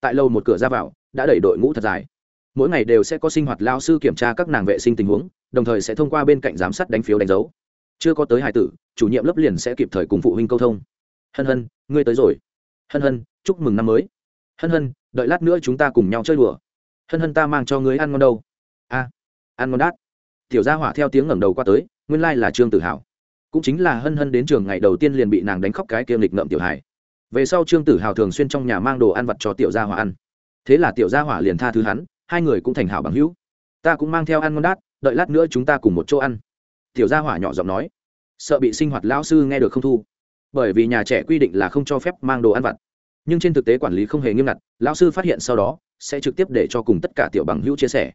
Tại lâu một cửa ra vào, đã đẩy đội ngũ thật dài. Mỗi ngày đều sẽ có sinh hoạt lao sư kiểm tra các nàng vệ sinh tình huống, đồng thời sẽ thông qua bên cạnh giám sát đánh phiếu đánh dấu. Chưa có tới hải tử, chủ nhiệm lớp liền sẽ kịp thời cùng phụ huynh câu thông. Hân hân, ngươi tới rồi. Hân hân, chúc mừng năm mới. Hân hân, đợi lát nữa chúng ta cùng nhau chơi đùa hân hân ta mang cho ngươi ăn ngon đâu. A, ăn ngon đát. Tiểu gia hỏa theo tiếng ngẩng đầu qua tới, nguyên lai là trương tử hào cũng chính là hân hân đến trường ngày đầu tiên liền bị nàng đánh khóc cái kiêm lịch ngậm tiểu hải về sau trương tử hào thường xuyên trong nhà mang đồ ăn vặt cho tiểu gia hỏa ăn. Thế là tiểu gia hỏa liền tha thứ hắn, hai người cũng thành hảo bằng hữu. Ta cũng mang theo ăn ngon đát, đợi lát nữa chúng ta cùng một chỗ ăn. Tiểu gia hỏa nhỏ giọng nói. Sợ bị sinh hoạt lão sư nghe được không thu. Bởi vì nhà trẻ quy định là không cho phép mang đồ ăn vặt nhưng trên thực tế quản lý không hề nghiêm ngặt, lão sư phát hiện sau đó, sẽ trực tiếp để cho cùng tất cả tiểu bằng hữu chia sẻ.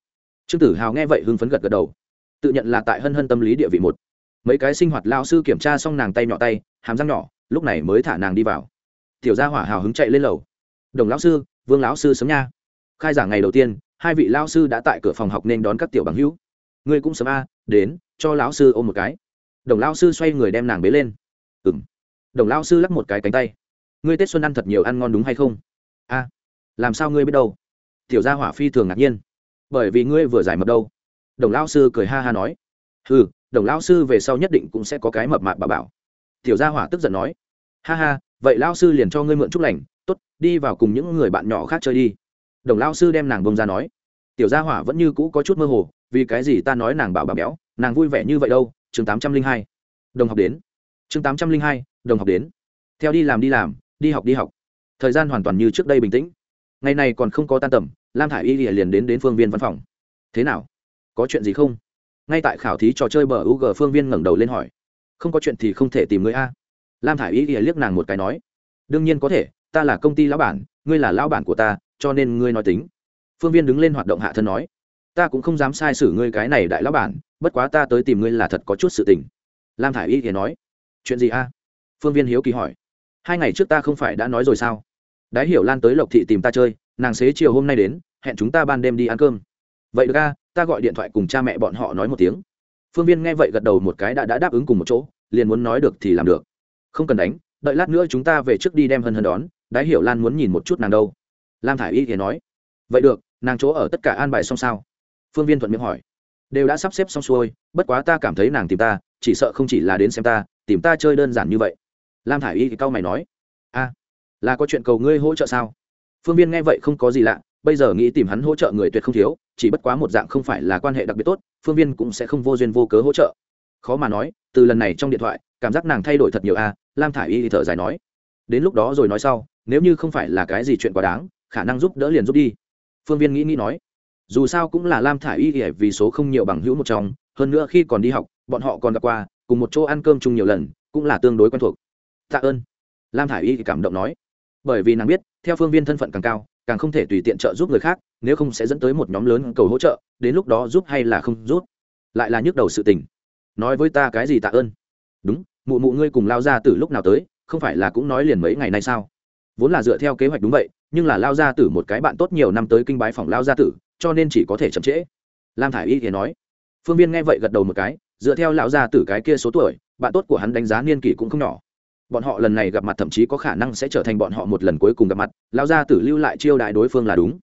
Trương tử hào nghe vậy hưng phấn gật gật đầu. Tự nhận là tại hân hân tâm lý địa vị một. Mấy cái sinh hoạt lao sư kiểm tra xong nàng tay nhỏ tay, hàm răng nhỏ, lúc này mới thả nàng đi vào. Tiểu gia hỏa hào hứng chạy lên lầu. Đồng lão sư, vương lão sư sớm nha. Khai giảng ngày đầu tiên, hai vị lao sư đã tại cửa phòng học nên đón các tiểu bằng hữu. Ngươi cũng sớm a, đến, cho lão sư ôm một cái. Đồng lao sư xoay người đem nàng bế lên. Ừ m đồng lao sư lắc một cái cánh tay ngươi tết xuân ăn thật nhiều ăn ngon đúng hay không? A, làm sao ngươi biết đâu? Tiểu gia hỏa phi thường ngạc nhiên. Bởi vì ngươi vừa giải mập đâu. Đồng lao sư cười ha ha nói. Ừ đồng lao sư về sau nhất định cũng sẽ có cái mập mạp bà bảo. Tiểu gia hỏa tức giận nói. Ha ha, vậy lao sư liền cho ngươi mượn chút lành. T ố t đi vào cùng những người bạn nhỏ khác chơi đi. Đồng lao sư đem nàng bông ra nói. Tiểu gia hỏa vẫn như cũ có chút mơ hồ, vì cái gì ta nói nàng bảo bà béo, nàng vui vẻ như vậy đâu? Chương tám trăm linh hai. Đồng học đến. Chương tám trăm linh hai, đồng học đến. Theo đi làm đi làm đi học đi học. Thời gian hoàn toàn như trước đây bình tĩnh. Ngày này còn không có tan tầm, lam thả i y liền đến đến phương viên văn phòng. Thế nào? Có chuyện gì không? Ngay tại khảo thí trò chơi bờ u g phương viên ngẩng đầu lên hỏi. Không có chuyện thì không thể tìm người a. Lam thả i y liếc nàng một cái nói. Đương nhiên có thể, ta là công ty lão bản, ngươi là lão bản của ta, cho nên ngươi nói tính. Phương viên đứng lên hoạt động hạ thân nói. Ta cũng không dám sai xử ngươi cái này đại lão bản, bất quá ta tới tìm ngươi là thật có chút sự tình. Lam thả i y thì nói. Chuyện gì a? Phương viên hiếu kỳ hỏi hai ngày trước ta không phải đã nói rồi sao? Đái hiểu lan tới lộc thị tìm ta chơi nàng xế chiều hôm nay đến hẹn chúng ta ban đêm đi ăn cơm. Vậy được a ta gọi điện thoại cùng cha mẹ bọn họ nói một tiếng. Phương viên nghe vậy gật đầu một cái đã, đã đáp ứng cùng một chỗ liền muốn nói được thì làm được. Không cần đánh đợi lát nữa chúng ta về trước đi đem hân hân đón đái hiểu lan muốn nhìn một chút nàng đâu. Lam thả i y thì nói. Vậy được nàng chỗ ở tất cả an bài xong sao? Phương viên thuận miệng hỏi. Đều đã sắp xếp xong xuôi bất quá ta cảm thấy nàng tìm ta chỉ sợ không chỉ là đến xem ta tìm ta chơi đơn giản như vậy lam thả i y thì cau mày nói, a, là có chuyện cầu ngươi hỗ trợ sao? Phương viên nghe vậy không có gì lạ, bây giờ nghĩ tìm hắn hỗ trợ người tuyệt không thiếu, chỉ bất quá một dạng không phải là quan hệ đặc biệt tốt, phương viên cũng sẽ không vô duyên vô cớ hỗ trợ. Khó mà nói, từ lần này trong điện thoại, cảm giác nàng thay đổi thật nhiều a, lam thả i y thì thở dài nói, đến lúc đó rồi nói sau, nếu như không phải là cái gì chuyện quá đáng, khả năng giúp đỡ liền giúp đi. Phương viên nghĩ nghĩ nói, dù sao cũng là lam thả i y vì số không nhiều bằng hữu một trong hơn nữa khi còn đi học, bọn họ còn gặp qua, cùng một chỗ ăn cơm chung nhiều lần, cũng là tương đối quen thuộc tạ ơn. Lam thả i y cảm động nói, bởi vì nàng biết, theo phương viên thân phận càng cao, càng không thể tùy tiện trợ giúp người khác, nếu không sẽ dẫn tới một nhóm lớn cầu hỗ trợ, đến lúc đó giúp hay là không giúp. Lại là nhức đầu sự tình. Nói với ta cái gì tạ ơn? Đúng, mụ mụ ngươi cùng lao ra từ lúc nào tới, không phải là cũng nói liền mấy ngày nay sao? Vốn là dựa theo kế hoạch đúng vậy, nhưng là lao ra tử một cái bạn tốt nhiều năm tới kinh bái phòng lao gia tử, cho nên chỉ có thể chậm trễ. Lam thả i y thì nói, phương viên nghe vậy gật đầu một cái, dựa theo lão gia tử cái kia số tuổi, bạn tốt của hắn đánh giá niên kỷ cũng không nhỏ bọn họ lần này gặp mặt thậm chí có khả năng sẽ trở thành bọn họ một lần cuối cùng gặp mặt lao ra tử lưu lại chiêu đại đối phương là đúng.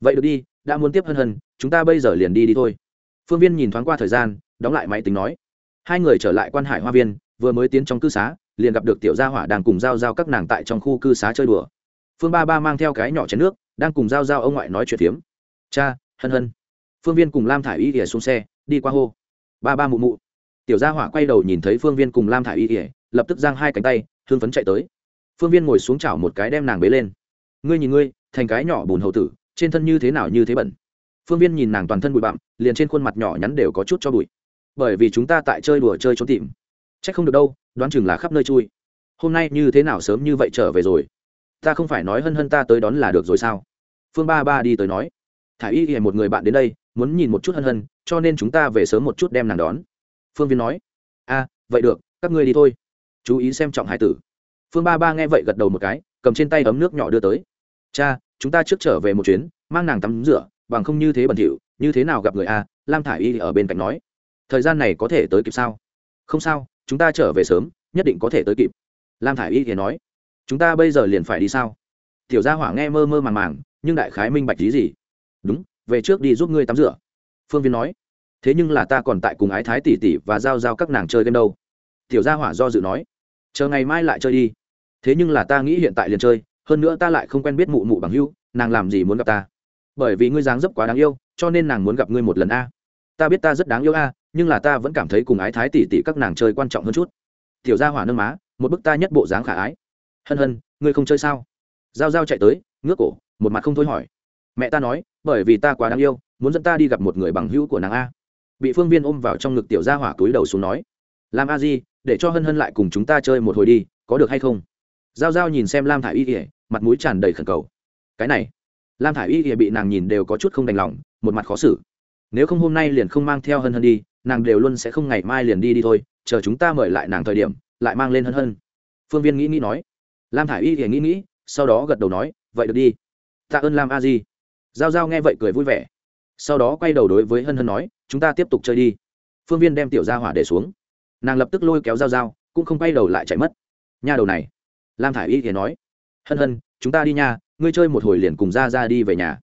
Vậy được đi, đã muốn tiếp hân hân, chúng ta bây giờ liền đi đi thôi. Phương viên nhìn thoáng qua thời gian, đóng lại máy tính nói. Hai người trở lại quan hải hoa viên, vừa mới tiến trong cư xá, liền gặp được tiểu gia hỏa đang cùng giao giao các nàng tại trong khu cư xá chơi đùa. Phương ba ba mang theo cái nhỏ chén nước, đang cùng giao giao ông ngoại nói chuyện phiếm. Cha, hân hân. Phương viên cùng lam thả i y ỉa xuống xe, đi qua hô. Ba ba mụ mụ. Tiểu gia hỏa quay đầu nhìn thấy phương viên cùng lam thả i y ỉa lập tức giang hai cánh tay hương phấn chạy tới. Phương viên ngồi xuống chảo một cái đem nàng bế lên. Ngươi nhìn ngươi, thành cái nhỏ bùn hậu tử, trên thân như thế nào như thế bẩn. Phương viên nhìn nàng toàn thân bụi bặm, liền trên khuôn mặt nhỏ nhắn đều có chút cho bụi. Bởi vì chúng ta tại chơi đùa chơi trốn tìm. C h ắ c không được đâu, đoán chừng là khắp nơi chui. Hôm nay như thế nào sớm như vậy trở về rồi? Ta không phải nói hân hân ta tới đón là được rồi sao? Phương ba ba đi tới nói. Thả y hề một người bạn đến đây, muốn nhìn một chút hân hân, cho nên chúng ta về sớm một chút đem nàng đón. Phương viên nói. A vậy được, các ngươi đi thôi chú ý xem trọng hải tử. Phương ba ba nghe vậy gật đầu một cái, cầm trên tay ấm nước nhỏ đưa tới. Cha, chúng ta trước trở về một chuyến, mang nàng tắm rửa, bằng không như thế bẩn thỉu, như thế nào gặp người a? Lam thả y ở bên cạnh nói. Thời gian này có thể tới kịp sao? Không sao, chúng ta trở về sớm, nhất định có thể tới kịp. Lam thả y thì nói. Chúng ta bây giờ liền phải đi sao? Tiểu gia hỏa nghe mơ mơ màng màng, nhưng đại khái minh bạch lý gì? Đúng, về trước đi giúp ngươi tắm rửa. Phương viên nói. Thế nhưng là ta còn tại cùng ái thái tỷ tỷ và giao giao các nàng chơi game đâu. Tiểu gia hỏa do dự nói chờ ngày mai lại chơi đi. Thế nhưng là ta nghĩ hiện tại liền chơi, hơn nữa ta lại không quen biết mụ mụ bằng hưu nàng làm gì muốn gặp ta? Bởi vì ngươi dáng dấp quá đáng yêu, cho nên nàng muốn gặp ngươi một lần a. Ta biết ta rất đáng yêu a, nhưng là ta vẫn cảm thấy cùng ái thái tỷ tỷ các nàng chơi quan trọng hơn chút. Tiểu gia hỏa nâng má, một bức ta nhất bộ dáng khả ái. Hân hân, ngươi không chơi sao? Giao giao chạy tới, ngước cổ, một mặt không thôi hỏi. Mẹ ta nói, bởi vì ta quá đáng yêu, muốn dẫn ta đi gặp một người bằng hữu của nàng a. Bị phương viên ôm vào trong ngực tiểu gia hỏa túi đầu xuống nói. Làm a di để cho hân hân lại cùng chúng ta chơi một hồi đi, có được hay không? G i a o g i a o nhìn xem lam thả i y ỉa mặt mũi tràn đầy khẩn cầu. Cái này, lam thả i y ỉa bị nàng nhìn đều có chút không đành lòng, một mặt khó xử. Nếu không hôm nay liền không mang theo hân hân đi, nàng đều luôn sẽ không ngày mai liền đi đi thôi, chờ chúng ta mời lại nàng thời điểm, lại mang lên hân hân. Phương viên nghĩ nghĩ nói. Lam thả i y thì nghĩ nghĩ, sau đó gật đầu nói, vậy được đi. Tạ ơn lam a di. Giao giao nghe vậy cười vui vẻ. Sau đó quay đầu đối với hân hân nói, chúng ta tiếp tục chơi đi. Phương viên đem tiểu gia hỏa để xuống nàng lập tức lôi kéo dao dao, cũng không quay đầu lại chạy mất. Nha đầu này, lam thả i y thì nói, hân hân, chúng ta đi nha, ngươi chơi một hồi liền cùng ra ra đi về nhà.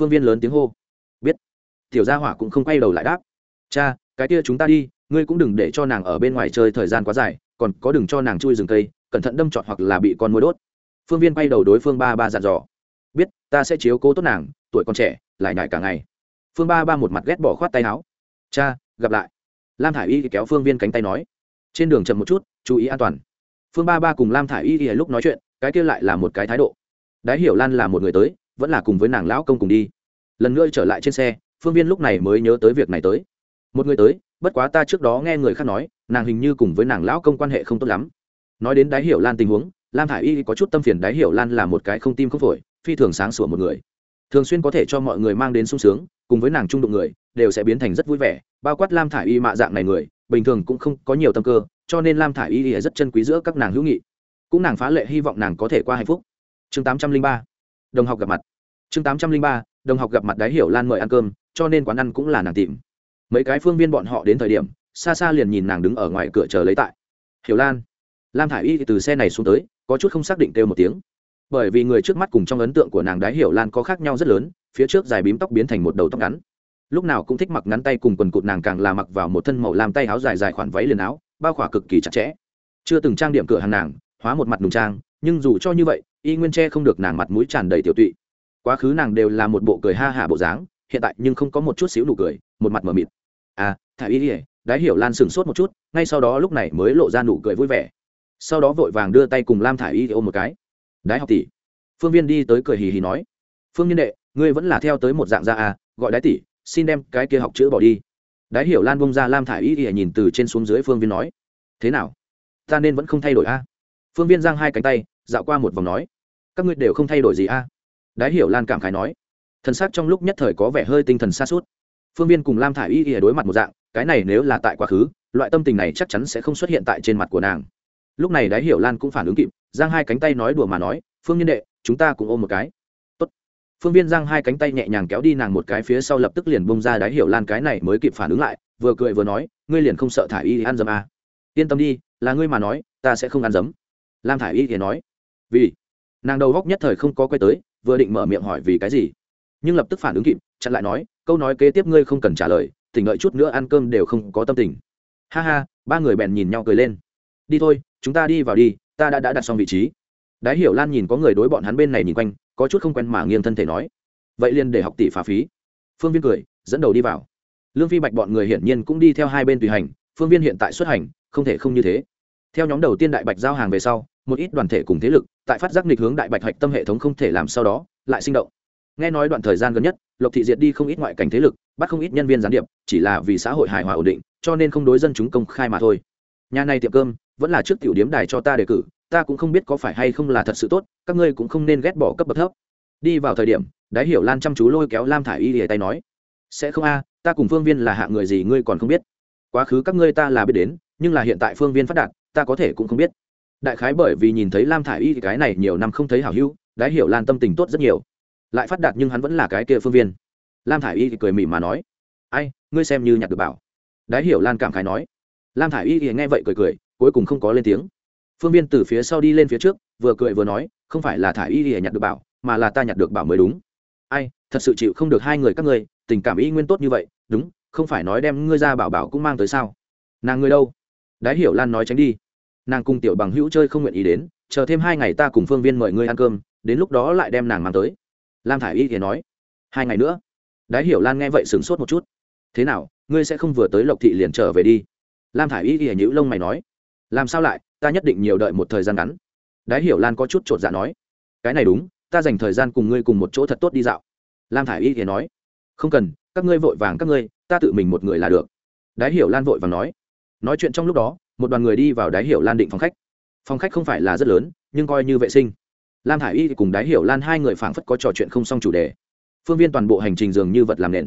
Phương viên lớn tiếng hô, biết. Tiểu gia hỏa cũng không quay đầu lại đáp, cha, cái kia chúng ta đi, ngươi cũng đừng để cho nàng ở bên ngoài chơi thời gian quá dài, còn có đừng cho nàng chui rừng cây, cẩn thận đâm trọt hoặc là bị con mối đốt. Phương viên quay đầu đối phương ba ba dặn dò, biết, ta sẽ chiếu cố tốt nàng, tuổi còn trẻ, lại nhải cả ngày. Phương ba ba một mặt ghét bỏ khoát tay áo, cha, gặp lại lam thả i y kéo phương viên cánh tay nói, trên đường chậm một chút, chú ý an toàn. Phương ba ba cùng lam thả i y lúc nói chuyện, cái kia lại là một cái thái độ. Đái hiểu lan là một người tới, vẫn là cùng với nàng lão công cùng đi. Lần nữa trở lại trên xe, phương viên lúc này mới nhớ tới việc này tới. Một người tới, bất quá ta trước đó nghe người khác nói, nàng hình như cùng với nàng lão công quan hệ không tốt lắm. Nói đến đái hiểu lan tình huống, lam thả i y có chút tâm phiền đái hiểu lan là một cái không tim không phổi, phi thường sáng sủa một người. Thường xuyên có thể cho mọi người mang đến sung sướng, cùng với nàng trung đụng người đều sẽ biến thành rất vui vẻ, bao quát lam thả i y mạ dạng này người, bình thường cũng không có nhiều tâm cơ, cho nên lam thả i y rất chân quý giữa các nàng hữu nghị. Cũng nàng phá lệ hy vọng nàng có thể qua hạnh phúc. Chương tám trăm linh ba, đồng học gặp mặt. Chương tám trăm linh ba, đồng học gặp mặt đái hiểu lan mời ăn cơm, cho nên quán ăn cũng là nàng tìm. Mấy cái phương viên bọn họ đến thời điểm, xa xa liền nhìn nàng đứng ở ngoài cửa chờ lấy tại. Hiểu lan, lam thả i y từ xe này xuống tới, có chút không xác định kêu một tiếng. Bởi vì người trước mắt cùng trong ấn tượng của nàng đái hiểu lan có khác nhau rất lớn, phía trước dài bím tóc biến thành một đầu tóc ngắn lúc nào cũng thích mặc ngắn tay cùng quần cụt nàng càng là mặc vào một thân màu làm tay áo dài dài khoản váy liền áo, bao khỏa cực kỳ chặt chẽ. Chưa từng trang điểm cửa hàng nàng, hóa một mặt nùng trang, nhưng dù cho như vậy, y nguyên che không được nàng mặt mũi tràn đầy tiểu tụy. Quá khứ nàng đều là một bộ cười ha hả bộ dáng, hiện tại nhưng không có một chút xíu nụ cười, một mặt mờ mịt. À thả y ỉa đái hiểu lan sửng sốt một chút, ngay sau đó lúc này mới lộ ra nụ cười vui vẻ. Sau đó vội vàng đưa tay cùng lam thả y ôm một cái. Đái học tỷ. Phương viên đi tới cười hì hì nói. Phương nhân đệ, ngươi vẫn là theo tới một dạng da à gọi đái tỷ xin đem cái kia học chữ bỏ đi. Đái hiểu lan bông ra lam thả y ỉa nhìn từ trên xuống dưới phương viên nói, thế nào? Ta nên vẫn không thay đổi a? À? phương viên giang hai cánh tay, dạo qua một vòng nói, các ngươi đều không thay đổi gì a? À? đái hiểu lan cảm khái nói, thần sắc trong lúc nhất thời có vẻ hơi tinh thần xa suốt phương viên cùng lam thả i y ỉa đối mặt một dạng, cái này nếu là tại quá khứ, loại tâm tình này chắc chắn sẽ không xuất hiện tại trên mặt của nàng. Lúc này đái hiểu lan cũng phản ứng kịp, giang hai cánh tay nói đùa mà nói, phương nhân đệ, chúng ta cùng ôm một cái phương viên giang hai cánh tay nhẹ nhàng kéo đi nàng một cái phía sau lập tức liền bông ra đái hiểu lan cái này mới kịp phản ứng lại, vừa cười vừa nói, ngươi liền không sợ thả y ăn dấm à. yên tâm đi, là ngươi mà nói, ta sẽ không ăn dấm. Lam thả y thì nói, vì? Nàng đầu góc nhất thời không có quay tới, vừa định mở miệng hỏi vì cái gì, nhưng lập tức phản ứng kịp, chặn lại nói, câu nói kế tiếp ngươi không cần trả lời, tỉnh đợi chút nữa ăn cơm đều không có tâm tình. Ha ha, ba người bèn nhìn nhau cười lên. Đi thôi, chúng ta đi vào đi, ta đã đã đặt xong vị trí. Đái hiểu lan nhìn có người đối bọn hắn bên này nhìn quanh có chút không quen mà nghiêng thân thể nói, vậy liền để học tỷ phá phí. Phương viên cười, dẫn đầu đi vào. Lương phi bạch bọn người hiển nhiên cũng đi theo hai bên tùy hành, phương viên hiện tại xuất hành, không thể không như thế. Theo nhóm đầu tiên đại bạch giao hàng về sau, một ít đoàn thể cùng thế lực, tại phát giác nghịch hướng đại bạch hạch tâm hệ thống không thể làm sau đó, lại sinh động. Nghe nói đoạn thời gian gần nhất, lộc thị diệt đi không ít ngoại cảnh thế lực, bắt không ít nhân viên gián điệp, chỉ là vì xã hội hài hòa ổn định, cho nên không đối dân chúng công khai mà thôi. Nhà này tiệm cơm, vẫn là trước tiểu điếm đài cho ta đề cử ta cũng không biết có phải hay không là thật sự tốt, các ngươi cũng không nên ghét bỏ cấp bậc thấp. Đi vào thời điểm, đái hiểu lan chăm chú lôi kéo lam thả i y lìa tay nói, sẽ không a, ta cùng phương viên là hạ người gì ngươi còn không biết. Quá khứ các ngươi ta là biết đến, nhưng là hiện tại phương viên phát đạt, ta có thể cũng không biết. Đại khái bởi vì nhìn thấy lam thả i y cái này nhiều năm không thấy hảo hữu, đái hiểu lan tâm tình tốt rất nhiều. Lại phát đạt nhưng hắn vẫn là cái kia phương viên. Lam thả i y thì cười mỉm mà nói, ai, ngươi xem như nhặt được bảo. Đái hiểu lan cảm khái nói. Lam thả i y thì nghe vậy cười cười, cuối cùng không có lên tiếng phương viên từ phía sau đi lên phía trước, vừa cười vừa nói, không phải là thả y thì nhặt được bảo, mà là ta nhặt được bảo mới đúng. Ai, thật sự chịu không được hai người các ngươi, tình cảm y nguyên tốt như vậy, đúng, không phải nói đem ngươi ra bảo bảo cũng mang tới sao? Nàng ngươi đâu? Đái hiểu lan nói tránh đi. Nàng cùng tiểu bằng hữu chơi không nguyện ý đến, chờ thêm hai ngày ta cùng phương viên mời ngươi ăn cơm, đến lúc đó lại đem nàng mang tới. Lam thả i y thì nói. Hai ngày nữa? Đái hiểu lan nghe vậy sửng sốt một chút. Thế nào, ngươi sẽ không vừa tới lộc thị liền trở về đi? Lam thả i y thì nhữ lông mày nói. Làm sao lại? Ta nhất định nhiều đợi một thời gian ngắn. Đái hiểu lan có chút t r ộ t dạ nói, cái này đúng, ta dành thời gian cùng ngươi cùng một chỗ thật tốt đi dạo. Lam thả i y thì nói, không cần, các ngươi vội vàng các ngươi, ta tự mình một người là được. Đái hiểu lan vội vàng nói nói chuyện trong lúc đó, một đoàn người đi vào đái hiểu lan định phòng khách. Phòng khách không phải là rất lớn, nhưng coi như vệ sinh. Lam thả i y cùng đái hiểu lan hai người phảng phất có trò chuyện không xong chủ đề. Phương viên toàn bộ hành trình dường như vật làm nền.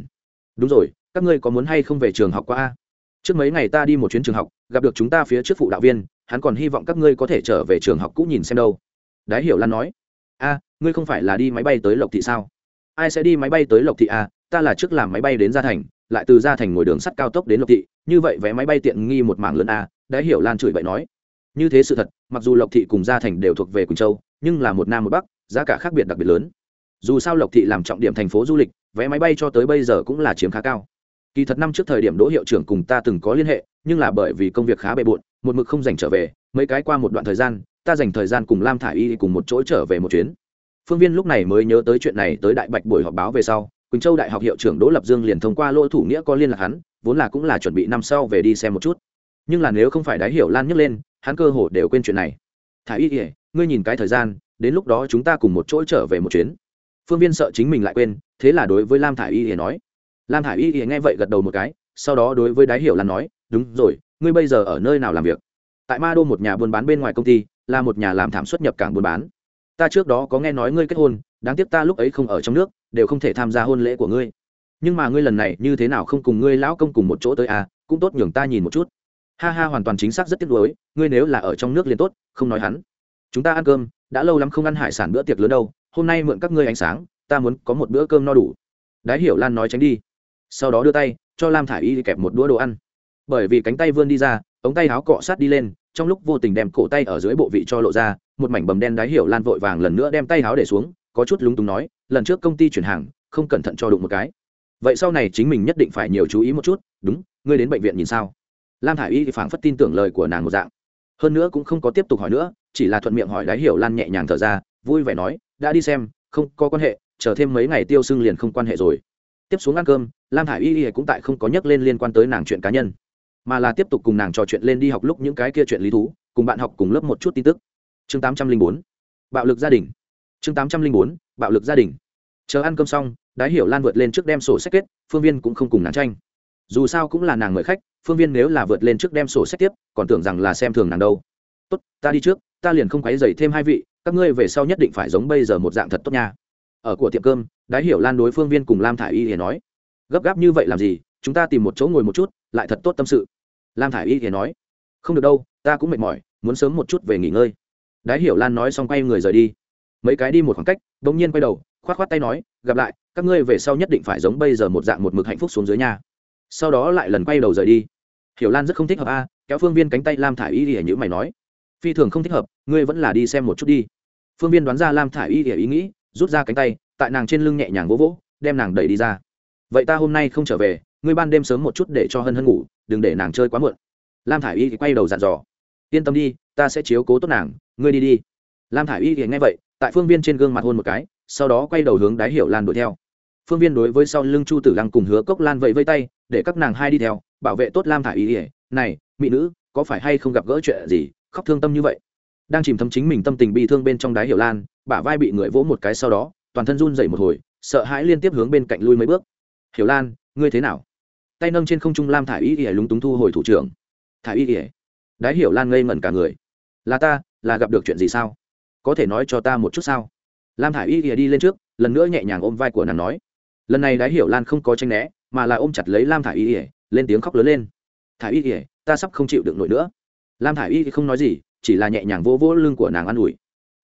Đúng rồi, các ngươi có muốn hay không về trường học qua a? Trước mấy ngày ta đi một chuyến trường học, gặp được chúng ta phía trước phụ đạo viên hắn còn hy vọng các ngươi có thể trở về trường học cũ nhìn xem đâu. Đái hiểu lan nói, a, ngươi không phải là đi máy bay tới lộc thị sao? Ai sẽ đi máy bay tới lộc thị a ta là trước làm máy bay đến gia thành, lại từ gia thành ngồi đường sắt cao tốc đến lộc thị, như vậy vé máy bay tiện nghi một mảng lớn a đái hiểu lan chửi vậy nói, như thế sự thật, mặc dù lộc thị cùng gia thành đều thuộc về quỳnh châu, nhưng là một nam một bắc, giá cả khác biệt đặc biệt lớn. Dù sao lộc thị làm trọng điểm thành phố du lịch, vé máy bay cho tới bây giờ cũng là chiếm khá cao. Kỳ thật năm trước thời điểm đỗ hiệu trưởng cùng ta từng có liên hệ, nhưng là bởi vì công việc khá bề bộn một mực không dành trở về, mấy cái qua một đoạn thời gian, ta dành thời gian cùng lam thả i y cùng một chỗ trở về một chuyến. Phương viên lúc này mới nhớ tới chuyện này tới đại bạch buổi họp báo về sau, quỳnh châu đại học hiệu trưởng đỗ lập dương liền thông qua lỗ thủ nghĩa có liên lạc hắn, vốn là cũng là chuẩn bị năm sau về đi xem một chút. Nhưng là nếu không phải đái hiểu lan nhấc lên, hắn cơ hồ đều quên chuyện này. Thả y ỉa ngươi nhìn cái thời gian, đến lúc đó chúng ta cùng một chỗ trở về một chuyến. Phương viên sợ chính mình lại quên, thế là đối với lam thả i y ỉa nói. Lam thả i y ỉa nghe vậy gật đầu một cái, sau đó đối với đái hiểu lan nói, đúng rồi ngươi bây giờ ở nơi nào làm việc? Tại ma đô một nhà buôn bán bên ngoài công ty, là một nhà làm thảm xuất nhập cảng buôn bán. Ta trước đó có nghe nói ngươi kết hôn, đáng tiếc ta lúc ấy không ở trong nước, đều không thể tham gia hôn lễ của ngươi. Nhưng mà ngươi lần này như thế nào không cùng ngươi lão công cùng một chỗ tới à cũng tốt nhường ta nhìn một chút. Ha ha, hoàn toàn chính xác rất tiếc nuối, ngươi nếu là ở trong nước liền tốt, không nói hắn. Chúng ta ăn cơm, đã lâu lắm không ăn hải sản bữa tiệc lớn đâu, hôm nay mượn các ngươi ánh sáng, ta muốn có một bữa cơm no đủ. Đái hiểu lan nói tránh đi. Sau đó đưa tay, cho lam thả i y kẹp một đũa đồ ăn bởi vì cánh tay vươn đi ra, ống tay áo cọ sát đi lên, trong lúc vô tình đem cổ tay ở dưới bộ vị cho lộ ra, một mảnh bầm đen đái hiểu lan vội vàng lần nữa đem tay áo để xuống, có chút lúng túng nói, lần trước công ty chuyển hàng, không cẩn thận cho đụng một cái. Vậy sau này chính mình nhất định phải nhiều chú ý một chút, đúng, ngươi đến bệnh viện nhìn sao? Lam thả i y thì phảng phất tin tưởng lời của nàng một dạng. Hơn nữa cũng không có tiếp tục hỏi nữa, chỉ là thuận miệng hỏi đái hiểu lan nhẹ nhàng thở ra, vui vẻ nói, đã đi xem, không có quan hệ, chờ thêm mấy ngày tiêu xưng liền không quan hệ rồi. Tiếp xuống ăn cơm, lam thả i y cũng tại không có nhắc lên liên quan tới nàng chuyện cá nhân mà là tiếp tục cùng nàng trò chuyện lên đi học lúc những cái kia chuyện lý thú, cùng bạn học cùng lớp một chút tin tức. Chương tám trăm linh bốn, bạo lực gia đình. Chương tám trăm linh bốn, bạo lực gia đình. Chờ ăn cơm xong, đái hiểu lan vượt lên trước đem sổ sách kết, phương viên cũng không cùng nàng tranh. Dù sao cũng là nàng mời khách, phương viên nếu là vượt lên trước đem sổ sách tiếp, còn tưởng rằng là xem thường nàng đâu. Tốt, ta đi trước, ta liền không quấy dày thêm hai vị, các ngươi về sau nhất định phải giống bây giờ một dạng thật tốt nha. Ở của tiệm cơm, đái hiểu lan đối phương viên cùng lam thả i y thì nói, gấp gáp như vậy làm gì, chúng ta tìm một chỗ ngồi một chút, lại thật tốt tâm sự lam thả i y thì nói, không được đâu, ta cũng mệt mỏi, muốn sớm một chút về nghỉ ngơi. Đái hiểu lan nói xong quay người rời đi. Mấy cái đi một khoảng cách đ ỗ n g nhiên quay đầu k h o á t k h o á t tay nói, gặp lại, các ngươi về sau nhất định phải giống bây giờ một dạng một mực hạnh phúc xuống dưới nhà sau đó lại lần quay đầu rời đi. Hiểu lan rất không thích hợp a, kéo phương viên cánh tay lam thả i y thì như mày nói, phi thường không thích hợp, ngươi vẫn là đi xem một chút đi. Phương viên đoán ra lam thả i y ỉa ý nghĩ, rút ra cánh tay, tại nàng trên lưng nhẹ nhàng vỗ vỗ, đem nàng đẩy đi ra. Vậy ta hôm nay không trở về, ngươi ban đêm sớm một chút để cho hân hân ngủ đừng để nàng chơi quá muộn. Lam thả i y quay đầu dặn dò. Yên tâm đi, ta sẽ chiếu cố tốt nàng, ngươi đi đi. Lam thả i y thì nghe vậy, tại phương viên trên gương mặt hôn một cái, sau đó quay đầu hướng đái hiểu lan đuổi theo. Phương viên đối với sau lưng chu tử lăng cùng hứa cốc lan vẫy vây tay, để các nàng hai đi theo, bảo vệ tốt lam thả i y ỉa này, mỹ nữ, có phải hay không gặp gỡ chuyện gì, khóc thương tâm như vậy? Đang chìm thấm chính mình tâm tình bị thương bên trong đái hiểu lan, bả vai bị người vỗ một cái sau đó, toàn thân run dậy một hồi, sợ hãi liên tiếp hướng bên cạnh lui mấy bước. Hiểu lan, ngươi thế nào? Tay nâng trên không trung lam thả i y ỉa lúng túng thu hồi thủ trưởng. Thả y ỉa. Đái hiểu lan ngây ngẩn cả người. Là ta, là gặp được chuyện gì sao? Có thể nói cho ta một chút sao? Lam thả i y ỉa đi lên trước, lần nữa nhẹ nhàng ôm vai của nàng nói. Lần này đái hiểu lan không có tranh né, mà là ôm chặt lấy lam thả i y ỉa, lên tiếng khóc lớn lên. Thả y ỉa, ta sắp không chịu được nổi nữa. Lam thả i y không nói gì, chỉ là nhẹ nhàng vỗ vỗ lưng của nàng an ủi.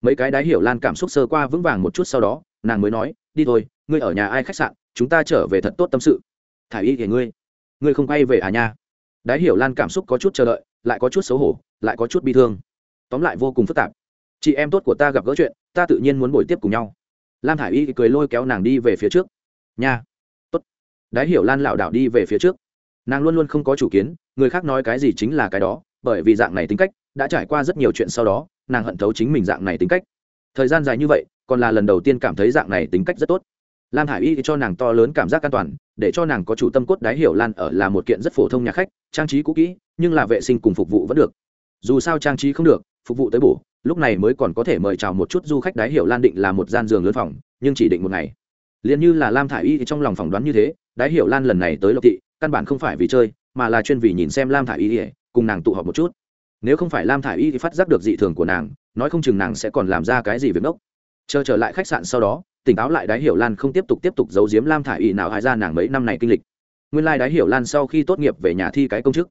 Mấy cái đái hiểu lan cảm xúc sơ qua vững vàng một chút sau đó, nàng mới nói, đi thôi, ngươi ở nhà ai khách sạn, chúng ta trở về thật tốt tâm sự. Thả y kể ngươi ngươi không quay về à nha? Đái hiểu lan cảm xúc có chút chờ đợi, lại có chút xấu hổ, lại có chút bi thương. Tóm lại vô cùng phức tạp. Chị em tốt của ta gặp gỡ chuyện, ta tự nhiên muốn buổi tiếp cùng nhau. Lam thả i y cười lôi kéo nàng đi về phía trước. Nha. Tốt. Đái hiểu lan lảo đảo đi về phía trước. Nàng luôn luôn không có chủ kiến, người khác nói cái gì chính là cái đó, bởi vì dạng này tính cách, đã trải qua rất nhiều chuyện sau đó, nàng hận thấu chính mình dạng này tính cách. Thời gian dài như vậy, còn là lần đầu tiên cảm thấy dạng này tính cách rất tốt. Lam hải y cho nàng to lớn cảm giác an toàn để cho nàng có chủ tâm cốt đái hiểu lan ở là một kiện rất phổ thông nhà khách, trang trí cũ kỹ, nhưng là vệ sinh cùng phục vụ vẫn được. Dù sao trang trí không được, phục vụ tới bổ, lúc này mới còn có thể mời chào một chút du khách đái hiểu lan định là một gian giường lớn phòng, nhưng chỉ định một ngày. Liền như là lam thả i y trong lòng phỏng đoán như thế, đái hiểu lan lần này tới lộc thị, căn bản không phải vì chơi, mà là chuyên vì nhìn xem lam thả i y cùng nàng tụ họp một chút. Nếu không phải lam thả i y thì phát giác được dị thường của nàng, nói không chừng nàng sẽ còn làm ra cái gì việc ngốc. Chờ trở lại khách sạn sau đó tỉnh táo lại đái hiểu lan không tiếp tục tiếp tục giấu giếm lam thả ỵ y nào hại ra nàng mấy năm này kinh lịch. Nguyên lai、like、đái hiểu lan sau khi tốt nghiệp về nhà thi cái công chức,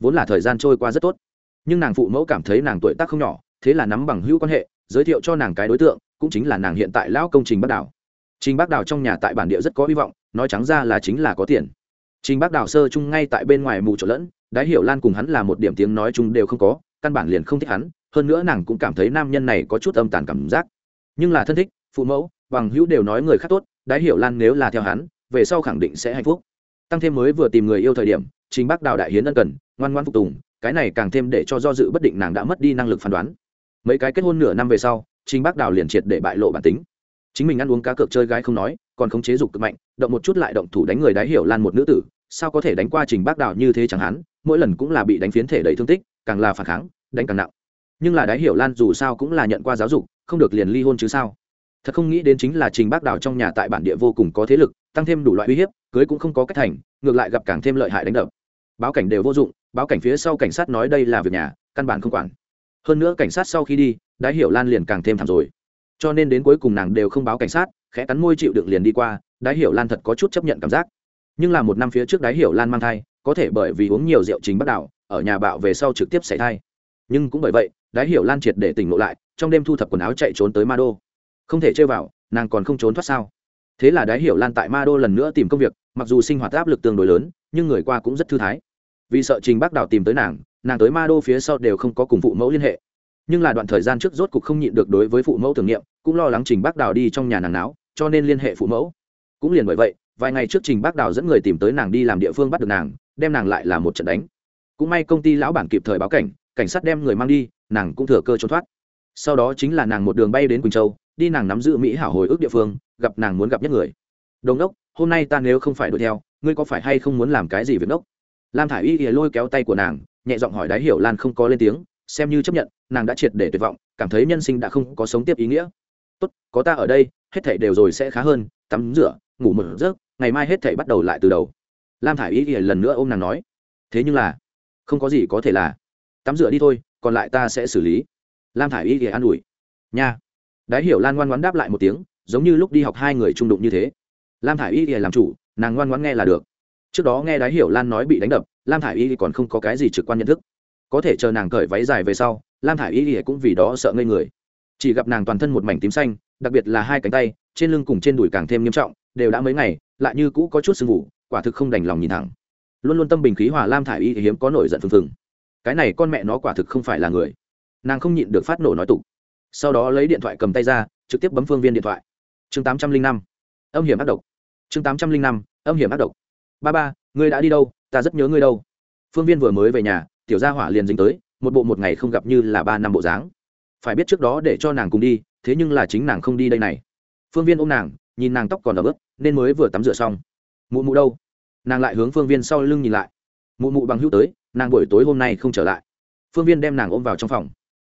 vốn là thời gian trôi qua rất tốt. Nhưng nàng phụ mẫu cảm thấy nàng tuổi tác không nhỏ, thế là nắm bằng hữu quan hệ, giới thiệu cho nàng cái đối tượng, cũng chính là nàng hiện tại lão công trình bắc đảo trình bắc đảo trong nhà tại bản địa rất có hy vọng, nói trắng ra là chính là có tiền. Trình bắc đảo sơ chung ngay tại bên ngoài mù trộn lẫn, đái hiểu lan cùng hắn là một điểm tiếng nói chung đều không có, căn bản liền không thích hắn, hơn nữa nàng cũng cảm thấy nam nhân này có chút âm tàn cảm giác. Nhưng là thân thích, phụ mẫu bằng hữu đều nói người khác tốt, đái hiểu lan nếu là theo hắn, về sau khẳng định sẽ hạnh phúc. Tăng thêm mới vừa tìm người yêu thời điểm chính bác đào đại hiến ân cần, ngoan ngoan phục tùng, cái này càng thêm để cho do dự bất định nàng đã mất đi năng lực phán đoán. Mấy cái kết hôn nửa năm về sau chính bác đào liền triệt để bại lộ bản tính. Chính mình ăn uống cá cược chơi gái không nói, còn không chế dục cực mạnh, động một chút lại động thủ đánh người đái hiểu lan một nữ tử, sao có thể đánh qua trình bác đào như thế chẳng hắn, mỗi lần cũng là bị đánh phiến thể đầy thương tích, càng là phản kháng, đánh càng nặng. Nhưng là đái hiểu lan dù sao cũng là nhận qua giáo dục, không được liền ly hôn chứ sao? Thật không nghĩ đến chính là trình bác đào trong nhà tại bản địa vô cùng có thế lực, tăng thêm đủ loại uy hiếp, cưới cũng không có cách thành, ngược lại gặp càng thêm lợi hại đánh đập. Báo cảnh đều vô dụng, báo cảnh phía sau cảnh sát nói đây là việc nhà, căn bản không quản. Hơn nữa cảnh sát sau khi đi, đái hiểu lan liền càng thêm thảm rồi. Cho nên đến cuối cùng nàng đều không báo cảnh sát, khẽ cắn môi chịu đựng liền đi qua, đái hiểu lan thật có chút chấp nhận cảm giác. Nhưng là một năm phía trước đái hiểu lan mang thai, có thể bởi vì uống nhiều rượu chính bắt đảo ở nhà bạo về sau trực tiếp xảy thai. Nhưng cũng bởi vậy, đái hiểu lan triệt để tỉnh lộ lại, trong đêm thu thập quần áo chạy trốn tới ma đô không thể chơi vào, nàng còn không trốn thoát sao? Thế là đái hiểu lan tại ma đô lần nữa tìm công việc, mặc dù sinh hoạt áp lực tương đối lớn, nhưng người qua cũng rất thư thái. Vì sợ trình bác đào tìm tới nàng nàng tới ma đô phía sau đều không có cùng phụ mẫu liên hệ. Nhưng là đoạn thời gian trước rốt cục không nhịn được đối với phụ mẫu tưởng niệm, cũng lo lắng trình bác đào đi trong nhà nàng náo, cho nên liên hệ phụ mẫu. Cũng liền bởi vậy, vài ngày trước trình bác đào dẫn người tìm tới nàng đi làm địa phương bắt được nàng, đem nàng lại là một trận đánh. Cũng may công ty lão bản kịp thời báo cảnh cảnh sát đem người mang đi, nàng cũng thừa cơ trốn thoát. Sau đó chính là nàng một đường bay đến quỳnh châu đi nàng nắm giữ mỹ hảo hồi ức địa phương, gặp nàng muốn gặp nhất người. Đồng đốc, hôm nay ta nếu không phải đuổi theo, ngươi có phải hay không muốn làm cái gì việc đốc? Lam thả i y ỉa lôi kéo tay của nàng, nhẹ giọng hỏi đái hiểu lan không có lên tiếng, xem như chấp nhận, nàng đã triệt để tuyệt vọng, cảm thấy nhân sinh đã không có sống tiếp ý nghĩa. Tốt, có ta ở đây, hết thảy đều rồi sẽ khá hơn, tắm rửa, ngủ một giấc, ngày mai hết thảy bắt đầu lại từ đầu. Lam thả i y ỉa lần nữa ô m nàng nói, thế nhưng là, không có gì có thể là, tắm rửa đi thôi, còn lại ta sẽ xử lý. Lam thả i y ỉa an ủi, nha đái hiểu lan ngoan ngoãn đáp lại một tiếng, giống như lúc đi học hai người trung đụng như thế. Lam thả i y thì làm chủ, nàng ngoan ngoãn nghe là được. Trước đó nghe đái hiểu lan nói bị đánh đập, lam thả i y còn không có cái gì trực quan nhận thức. Có thể chờ nàng cởi váy dài về sau, lam thả i y cũng vì đó sợ ngây người. Chỉ gặp nàng toàn thân một mảnh tím xanh, đặc biệt là hai cánh tay, trên lưng cùng trên đùi càng thêm nghiêm trọng, đều đã mấy ngày, lại như cũ có chút sưng vụ quả thực không đành lòng nhìn thẳng. Luôn luôn tâm bình khí hòa, lam thả i y hiếm có nổi giận phừng phừng. Cái này con mẹ nó quả thực không phải là người. Nàng không nhịn được phát nổ nói tục sau đó lấy điện thoại cầm tay ra, trực tiếp bấm phương viên điện thoại. Chương tám trăm linh năm, âm hiểm ác độc. Chương tám trăm linh năm, âm hiểm ác độc. Ba ba, ngươi đã đi đâu? Ta rất nhớ ngươi đâu. Phương viên vừa mới về nhà, tiểu gia hỏa liền dính tới, một bộ một ngày không gặp như là ba năm bộ dáng. Phải biết trước đó để cho nàng cùng đi, thế nhưng là chính nàng không đi đây này. Phương viên ôm nàng, nhìn nàng tóc còn ở bước nên mới vừa tắm rửa xong. Mụ mụ đâu? Nàng lại hướng phương viên sau lưng nhìn lại. Mụ mụ bằng hữu tới, nàng buổi tối hôm nay không trở lại. Phương viên đem nàng ôm vào trong phòng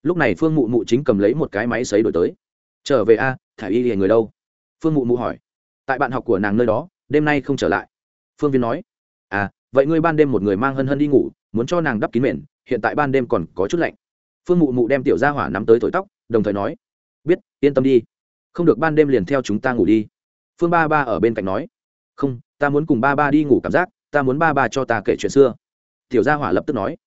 lúc này phương mụ mụ chính cầm lấy một cái máy xấy đổi tới. Trở về a, thả y liền người đâu? Phương mụ mụ hỏi. Tại bạn học của nàng nơi đó, đêm nay không trở lại. Phương viên nói. À vậy ngươi ban đêm một người mang hân hân đi ngủ, muốn cho nàng đắp kín mền, hiện tại ban đêm còn có chút lạnh. Phương mụ mụ đem tiểu gia hỏa nắm tới thổi tóc, đồng thời nói. Biết, yên tâm đi. Không được ban đêm liền theo chúng ta ngủ đi. Phương ba ba ở bên cạnh nói. Không, ta muốn cùng ba ba đi ngủ cảm giác, ta muốn ba ba cho ta kể chuyện xưa. Tiểu gia hỏa lập tức nói.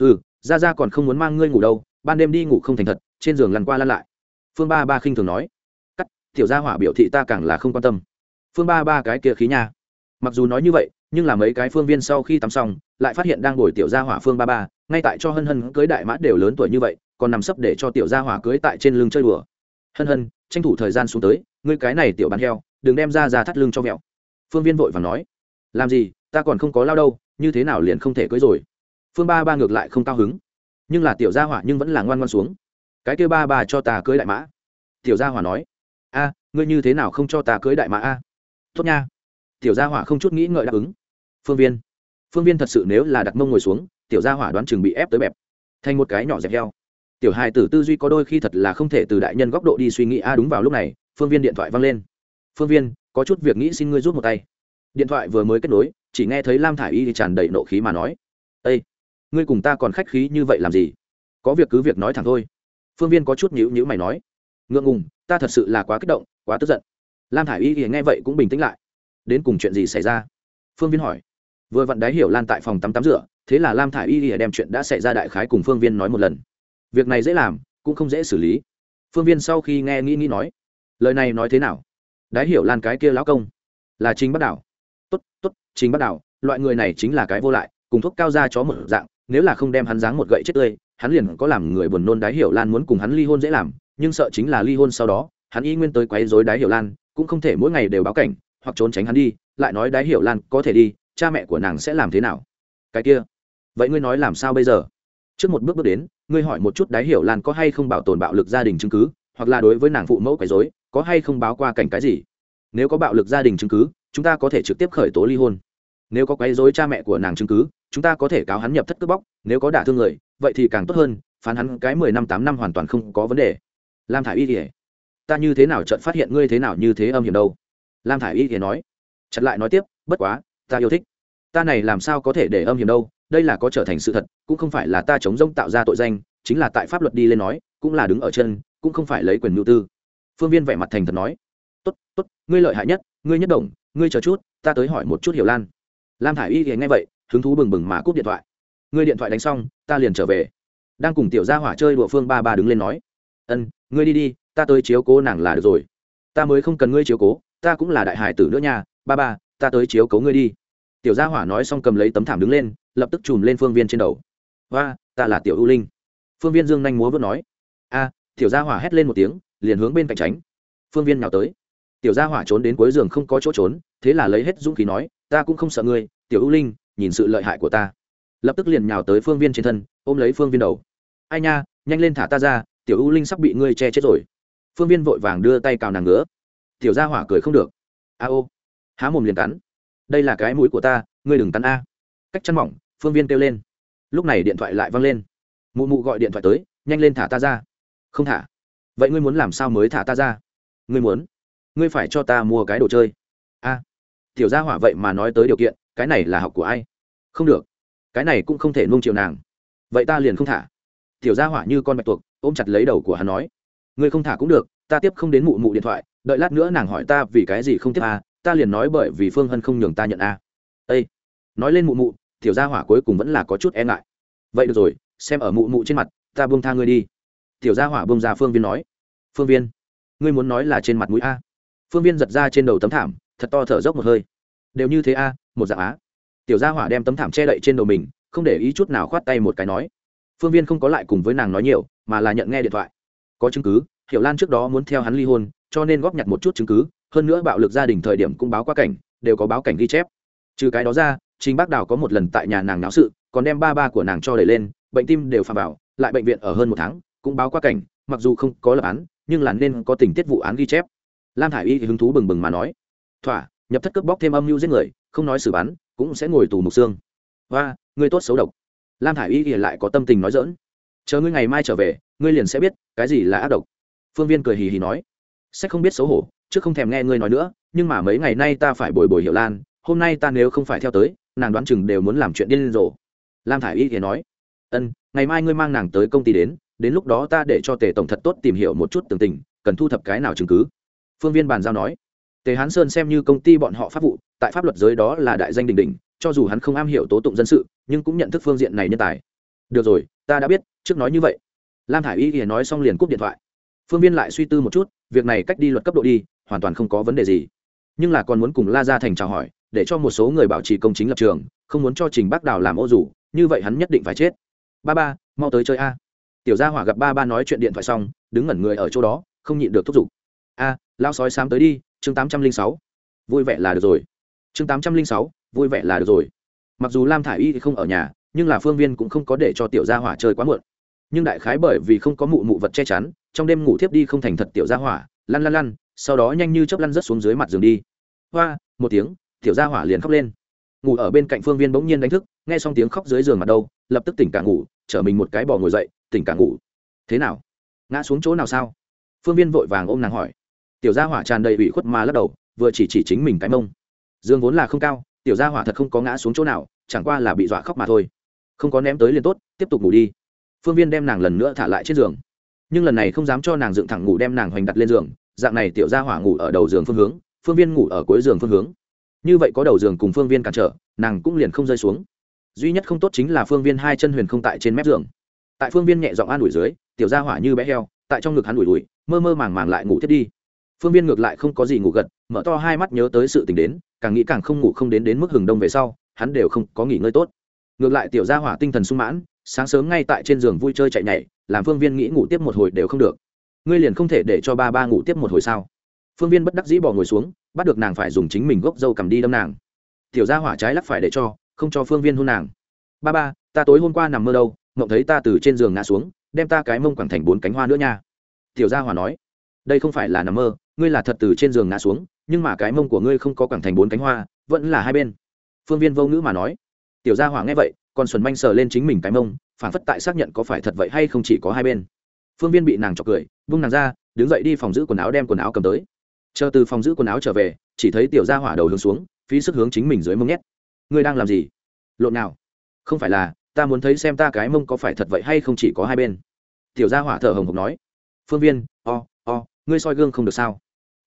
Ừ ra ra còn không muốn mang ngươi ngủ đâu ban đêm đi ngủ không thành thật, trên giường lăn qua lăn lại. Phương ba ba khinh thường nói, cắt, tiểu gia hỏa biểu thị ta càng là không quan tâm. Phương ba ba cái kia khí nha. Mặc dù nói như vậy, nhưng là mấy cái phương viên sau khi tắm xong, lại phát hiện đang ngồi tiểu gia hỏa phương ba ba, ngay tại cho hân hân cưới đại mã đều lớn tuổi như vậy, còn nằm sấp để cho tiểu gia hỏa cưới tại trên lưng chơi đùa. Hân hân, tranh thủ thời gian xuống tới, ngươi cái này tiểu bán heo, đừng đem ra ra thắt lưng cho mẹo. Phương viên vội và nói, làm gì, ta còn không có lao đâu, như thế nào liền không thể cưới rồi. Phương ba ba ngược lại không cao hứng nhưng là tiểu gia hỏa nhưng vẫn là ngoan ngoan xuống. Cái kêu ba bà cho ta cưới đại mã. Tiểu gia hỏa nói, a, ngươi như thế nào không cho ta cưới đại mã a? Tốt nha. Tiểu gia hỏa không chút nghĩ ngợi đáp ứng. Phương viên phương viên thật sự nếu là đặt mông ngồi xuống, tiểu gia hỏa đoán chừng bị ép tới bẹp. Thành một cái nhỏ dẹp heo. Tiểu hài tử tư duy có đôi khi thật là không thể từ đại nhân góc độ đi suy nghĩ, a, đúng vào lúc này, phương viên điện thoại văng lên. Phương viên, có chút việc nghĩ xin ngươi rút một tay. Điện thoại vừa mới kết nối, chỉ nghe thấy lam thả i y tràn đầy nộ khí mà nói ây ngươi cùng ta còn khách khí như vậy làm gì? Có việc cứ việc nói thẳng thôi. Phương viên có chút nhữ nhữ mày nói. Ngượng ngùng, ta thật sự là quá kích động, quá tức giận. Lam thả i y nghe vậy cũng bình tĩnh lại. Đến cùng chuyện gì xảy ra? Phương viên hỏi. Vừa vặn đái hiểu lan tại phòng tắm tắm rửa, thế là lam thả i y thì đem chuyện đã xảy ra đại khái cùng phương viên nói một lần. Việc này dễ làm, cũng không dễ xử lý. Phương viên sau khi nghe nghĩ nghĩ nói. Lời này nói thế nào? Đái hiểu lan cái kia lão công, là chính bắt đảo. Tốt tốt chính bắt đảo, loại người này chính là cái vô lại, cùng thuốc cao ra chó một dạng nếu là không đem hắn dáng một gậy chết tươi, hắn liền có làm người buồn nôn đái hiểu lan muốn cùng hắn ly hôn dễ làm, nhưng sợ chính là ly hôn sau đó, hắn y nguyên tới quấy rối đái hiểu lan, cũng không thể mỗi ngày đều báo cảnh, hoặc trốn tránh hắn đi, lại nói đái hiểu lan có thể đi, cha mẹ của nàng sẽ làm thế nào? Cái kia, vậy ngươi nói làm sao bây giờ? Trước một bước bước đến, ngươi hỏi một chút đái hiểu lan có hay không bảo tồn bạo lực gia đình chứng cứ, hoặc là đối với nàng phụ mẫu quấy dối có hay không báo qua cảnh cái gì? Nếu có bạo lực gia đình chứng cứ, chúng ta có thể trực tiếp khởi tố ly hôn. Nếu có quấy dối cha mẹ của nàng chứng cứ chúng ta có thể cáo hắn nhập thất cướp bóc, nếu có đả thương người, vậy thì càng tốt hơn, phán hắn cái mười năm tám năm hoàn toàn không có vấn đề. Lam thả i y thì ta như thế nào chợt phát hiện ngươi thế nào như thế âm hiểm đâu? Lam thả i y thì nói, chặt lại nói tiếp, bất quá, ta yêu thích. Ta này làm sao có thể để âm hiểm đâu? Đây là có trở thành sự thật, cũng không phải là ta chống rông tạo ra tội danh, chính là tại pháp luật đi lên nói, cũng là đứng ở chân, cũng không phải lấy quyền mưu tư. Phương viên vẻ mặt thành thật nói, tốt tốt, ngươi lợi hại nhất, ngươi nhất đồng ngươi chờ chút, ta tới hỏi một chút hiểu lan. Lam thả i y thì nghe vậy hứng thú bừng bừng mà cúp điện thoại. Ngươi điện thoại đánh xong, ta liền trở về. Đang cùng tiểu gia hỏa chơi đùa phương ba ba đứng lên nói, ân, ngươi đi đi, ta tới chiếu cố nàng là được rồi. Ta mới không cần ngươi chiếu cố, ta cũng là đại hải tử nữa nha. Ba ba, ta tới chiếu cố ngươi đi. Tiểu gia hỏa nói xong cầm lấy tấm thảm đứng lên, lập tức chùm lên phương viên trên đầu. Và ta là tiểu ưu linh. Phương viên dương nhanh múa vớt nói, a, tiểu gia hỏa hét lên một tiếng, liền hướng bên cạnh tránh. Phương viên nào tới. Tiểu gia hỏa trốn đến cuối giường không có chỗ trốn, thế là lấy hết dũng khí nói, ta cũng không sợ ngươi, tiểu ưu linh nhìn sự lợi hại của ta. Lập tức liền nhào tới phương viên trên thân, ôm lấy phương viên đầu. Ai nha, nhanh lên thả ta ra, tiểu u linh sắp bị ngươi che chết rồi. Phương viên vội vàng đưa tay cào nàng ngứa. Tiểu gia hỏa cười không được. A ô, há mồm liền cắn. Đây là cái mũi của ta, ngươi đừng cắn a. Cách chăn mỏng, phương viên kêu lên. Lúc này điện thoại lại văng lên. Mụ mụ gọi điện thoại tới, nhanh lên thả ta ra. Không thả. Vậy ngươi muốn làm sao mới thả ta ra? Ngươi muốn. Ngươi phải cho ta mua cái đồ chơi. A. Tiểu gia hỏa vậy mà nói tới điều kiện cái này là học của ai? Không được. Cái này cũng không thể nung chiều nàng. Vậy ta liền không thả. Tiểu gia hỏa như con bạch tuộc, ôm chặt lấy đầu của hắn nói. Ngươi không thả cũng được, ta tiếp không đến mụ mụ điện thoại, đợi lát nữa nàng hỏi ta vì cái gì không tiếp a ta liền nói bởi vì phương hân không nhường ta nhận à. a ây nói lên mụ mụ, tiểu gia hỏa cuối cùng vẫn là có chút e ngại. Vậy được rồi, xem ở mụ mụ trên mặt, ta buông tha ngươi đi. Tiểu gia hỏa buông ra phương viên nói. Phương viên, ngươi muốn nói là trên mặt mũi a? Phương viên giật ra trên đầu tấm thảm, thật to thở dốc một hơi đều như thế a, một dạng á. Tiểu gia hỏa đem tấm thảm che đậy trên đầu mình, không để ý chút nào khoát tay một cái nói. Phương viên không có lại cùng với nàng nói nhiều, mà là nhận nghe điện thoại. Có chứng cứ, hiểu lan trước đó muốn theo hắn ly hôn, cho nên góp nhặt một chút chứng cứ, hơn nữa bạo lực gia đình thời điểm cũng báo qua cảnh, đều có báo cảnh ghi chép. Trừ cái đó ra chính bác đào có một lần tại nhà nàng náo sự, còn đem ba ba của nàng cho đẩy lên, bệnh tim đều phạm vào, lại bệnh viện ở hơn một tháng, cũng báo qua cảnh, mặc dù không có lập án, nhưng là nên có tình tiết vụ án ghi chép. Lam thả i y thì hứng thú bừng bừng mà nói. Thỏa nhập thất cướp bóc thêm âm mưu giết người, không nói xử bắn, cũng sẽ ngồi tù mục xương. Và người tốt xấu độc. Lam thả i y thì lại có tâm tình nói dỡn chờ ngươi ngày mai trở về, ngươi liền sẽ biết, cái gì là ác độc. Phương viên cười hì hì nói. Sẽ không biết xấu hổ chứ không thèm nghe ngươi nói nữa, nhưng mà mấy ngày nay ta phải bồi bồi hiểu lan, hôm nay ta nếu không phải theo tới, nàng đoán chừng đều muốn làm chuyện điên rồ. Lam thả i y thì nói. Ân, ngày mai ngươi mang nàng tới công ty đến đến lúc đó ta để cho tề tổng thật tốt tìm hiểu một chút tường tình, cần thu thập cái nào chứng cứ. Phương viên bàn giao nói tề hán sơn xem như công ty bọn họ pháp vụ, tại pháp luật giới đó là đại danh đình đình cho dù hắn không am hiểu tố tụng dân sự, nhưng cũng nhận thức phương diện này nhân tài. Được rồi, ta đã biết, trước nói như vậy. Lam thả i y thì nói xong liền cúp điện thoại. Phương viên lại suy tư một chút, việc này cách đi luật cấp độ đi, hoàn toàn không có vấn đề gì. Nhưng là còn muốn cùng la ra thành chào hỏi, để cho một số người bảo trì công chính lập trường, không muốn cho trình bác đào làm ô dù như vậy hắn nhất định phải chết. Ba ba, mau tới chơi a. Tiểu gia hỏa gặp ba ba nói chuyện điện thoại xong, đứng ngẩn người ở chỗ đó, không nhịn được thúc giục a lao sói sám tới đi, chương tám trăm linh sáu. Vui vẻ là được rồi. Chương tám trăm linh sáu, vui vẻ là được rồi. Mặc dù lam thả i y thì không ở nhà, nhưng là phương viên cũng không có để cho tiểu gia hỏa chơi quá muộn. Nhưng đại khái bởi vì không có mụ mụ vật che chắn, trong đêm ngủ thiếp đi không thành thật tiểu gia hỏa, lăn lăn lăn, sau đó nhanh như chớp lăn rớt xuống dưới mặt giường đi. Hoa, một tiếng, tiểu gia hỏa liền khóc lên. Ngủ ở bên cạnh phương viên bỗng nhiên đánh thức, nghe xong tiếng khóc dưới giường mặt đâu, lập tức tỉnh cả ngủ chở mình một cái bò ngồi dậy, tỉnh cả ngủ. Thế nào? Ngã xuống chỗ nào sao? Phương viên vội vàng ôm nàng hỏi tiểu gia hỏa tràn đầy ủy khuất mà lắc đầu, vừa chỉ chỉ chính mình cái mông. Dương vốn là không cao, tiểu gia hỏa thật không có ngã xuống chỗ nào, chẳng qua là bị dọa khóc mà thôi. Không có ném tới liền tốt, tiếp tục ngủ đi. Phương viên đem nàng lần nữa thả lại trên giường. Nhưng lần này không dám cho nàng dựng thẳng ngủ đem nàng hoành đặt lên giường, dạng này tiểu gia hỏa ngủ ở đầu giường phương hướng, phương viên ngủ ở cuối giường phương hướng. Như vậy có đầu giường cùng phương viên cản trở, nàng cũng liền không rơi xuống. Duy nhất không tốt chính là phương viên hai chân huyền không tại trên mép giường. Tại phương viên nhẹ giọng an ủi dưới, tiểu gia hỏa như bé heo, tại trong ngực hắn ủi ủi, mơ mơ màng màng lại ngủ thiết đi phương viên ngược lại không có gì ngủ gật, mở to hai mắt nhớ tới sự tình đến, càng nghĩ càng không ngủ không đến đến mức hừng đông về sau, hắn đều không có nghỉ ngơi tốt. Ngược lại tiểu gia hỏa tinh thần sung mãn, sáng sớm ngay tại trên giường vui chơi chạy nhảy, làm phương viên nghĩ ngủ tiếp một hồi đều không được. Ngươi liền không thể để cho ba ba ngủ tiếp một hồi sao? Phương viên bất đắc dĩ bỏ ngồi xuống, bắt được nàng phải dùng chính mình gốc dâu cầm đi đâm nàng. Tiểu gia hỏa trái lắc phải để cho, không cho phương viên hôn nàng. Ba ba, ta tối hôm qua nằm mơ đâu ngộng thấy ta từ trên giường ngã xuống, đem ta cái mông quẳng thành bốn cánh hoa nữa nha. Tiểu gia hỏa nói, đây không phải là nằm mơ ngươi là thật từ trên giường ngã xuống nhưng mà cái mông của ngươi không có cẳng thành bốn cánh hoa vẫn là hai bên. Phương viên vô ngữ mà nói. Tiểu gia hỏa nghe vậy còn xuẩn manh sờ lên chính mình cái mông phản phất tại xác nhận có phải thật vậy hay không chỉ có hai bên. Phương viên bị nàng chọc cười vung nàng ra đứng dậy đi phòng giữ quần áo đem quần áo cầm tới. Chờ từ phòng giữ quần áo trở về chỉ thấy tiểu gia hỏa đầu hướng xuống phí sức hướng chính mình dưới mông nhét. Ngươi đang làm gì? Lộn nào? Không phải là ta muốn thấy xem ta cái mông có phải thật vậy hay không chỉ có hai bên. Tiểu gia hỏa thở hồng hộc nói. Phương viên o、oh, o、oh, ngươi soi gương không được sao?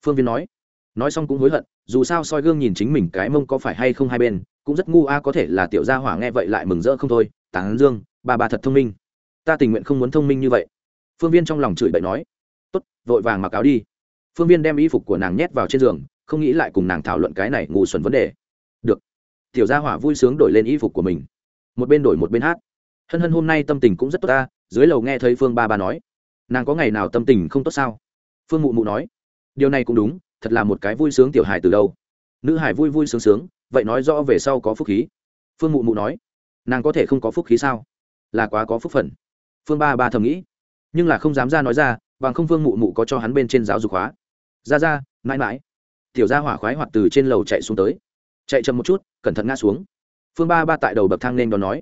Phương viên nói. Nói xong cũng hối hận, dù sao soi gương nhìn chính mình cái mông có phải hay không hai bên, cũng rất ngu a, có thể là tiểu gia hỏa nghe vậy lại mừng rỡ không thôi. Tán dương bà bà thật thông minh. Ta tình nguyện không muốn thông minh như vậy. Phương viên trong lòng chửi bậy nói. Tốt, vội vàng mặc áo đi. Phương viên đem y phục của nàng nhét vào trên giường, không nghĩ lại cùng nàng thảo luận cái này ngủ xuẩn vấn đề. Được. Tiểu gia hỏa vui sướng đổi lên y phục của mình. Một bên đổi một bên hát. Hân hân hôm nay tâm tình cũng rất tốt ta, dưới lầu nghe thấy phương ba ba nói. Nàng có ngày nào tâm tình không tốt sao? Phương mụ mụ nói điều này cũng đúng thật là một cái vui sướng tiểu hài từ đâu. Nữ hải vui vui sướng sướng vậy nói rõ về sau có phúc khí. Phương mụ mụ nói nàng có thể không có phúc khí sao? Là quá có phúc phần. Phương ba ba thầm nghĩ nhưng là không dám ra nói ra bằng không phương mụ mụ có cho hắn bên trên giáo dục hóa. Ra ra mãi mãi. Tiểu gia hỏa khoái hoạt từ trên lầu chạy xuống tới. Chạy chậm một chút cẩn thận ngã xuống. Phương ba ba tại đầu bậc thang nên đón nói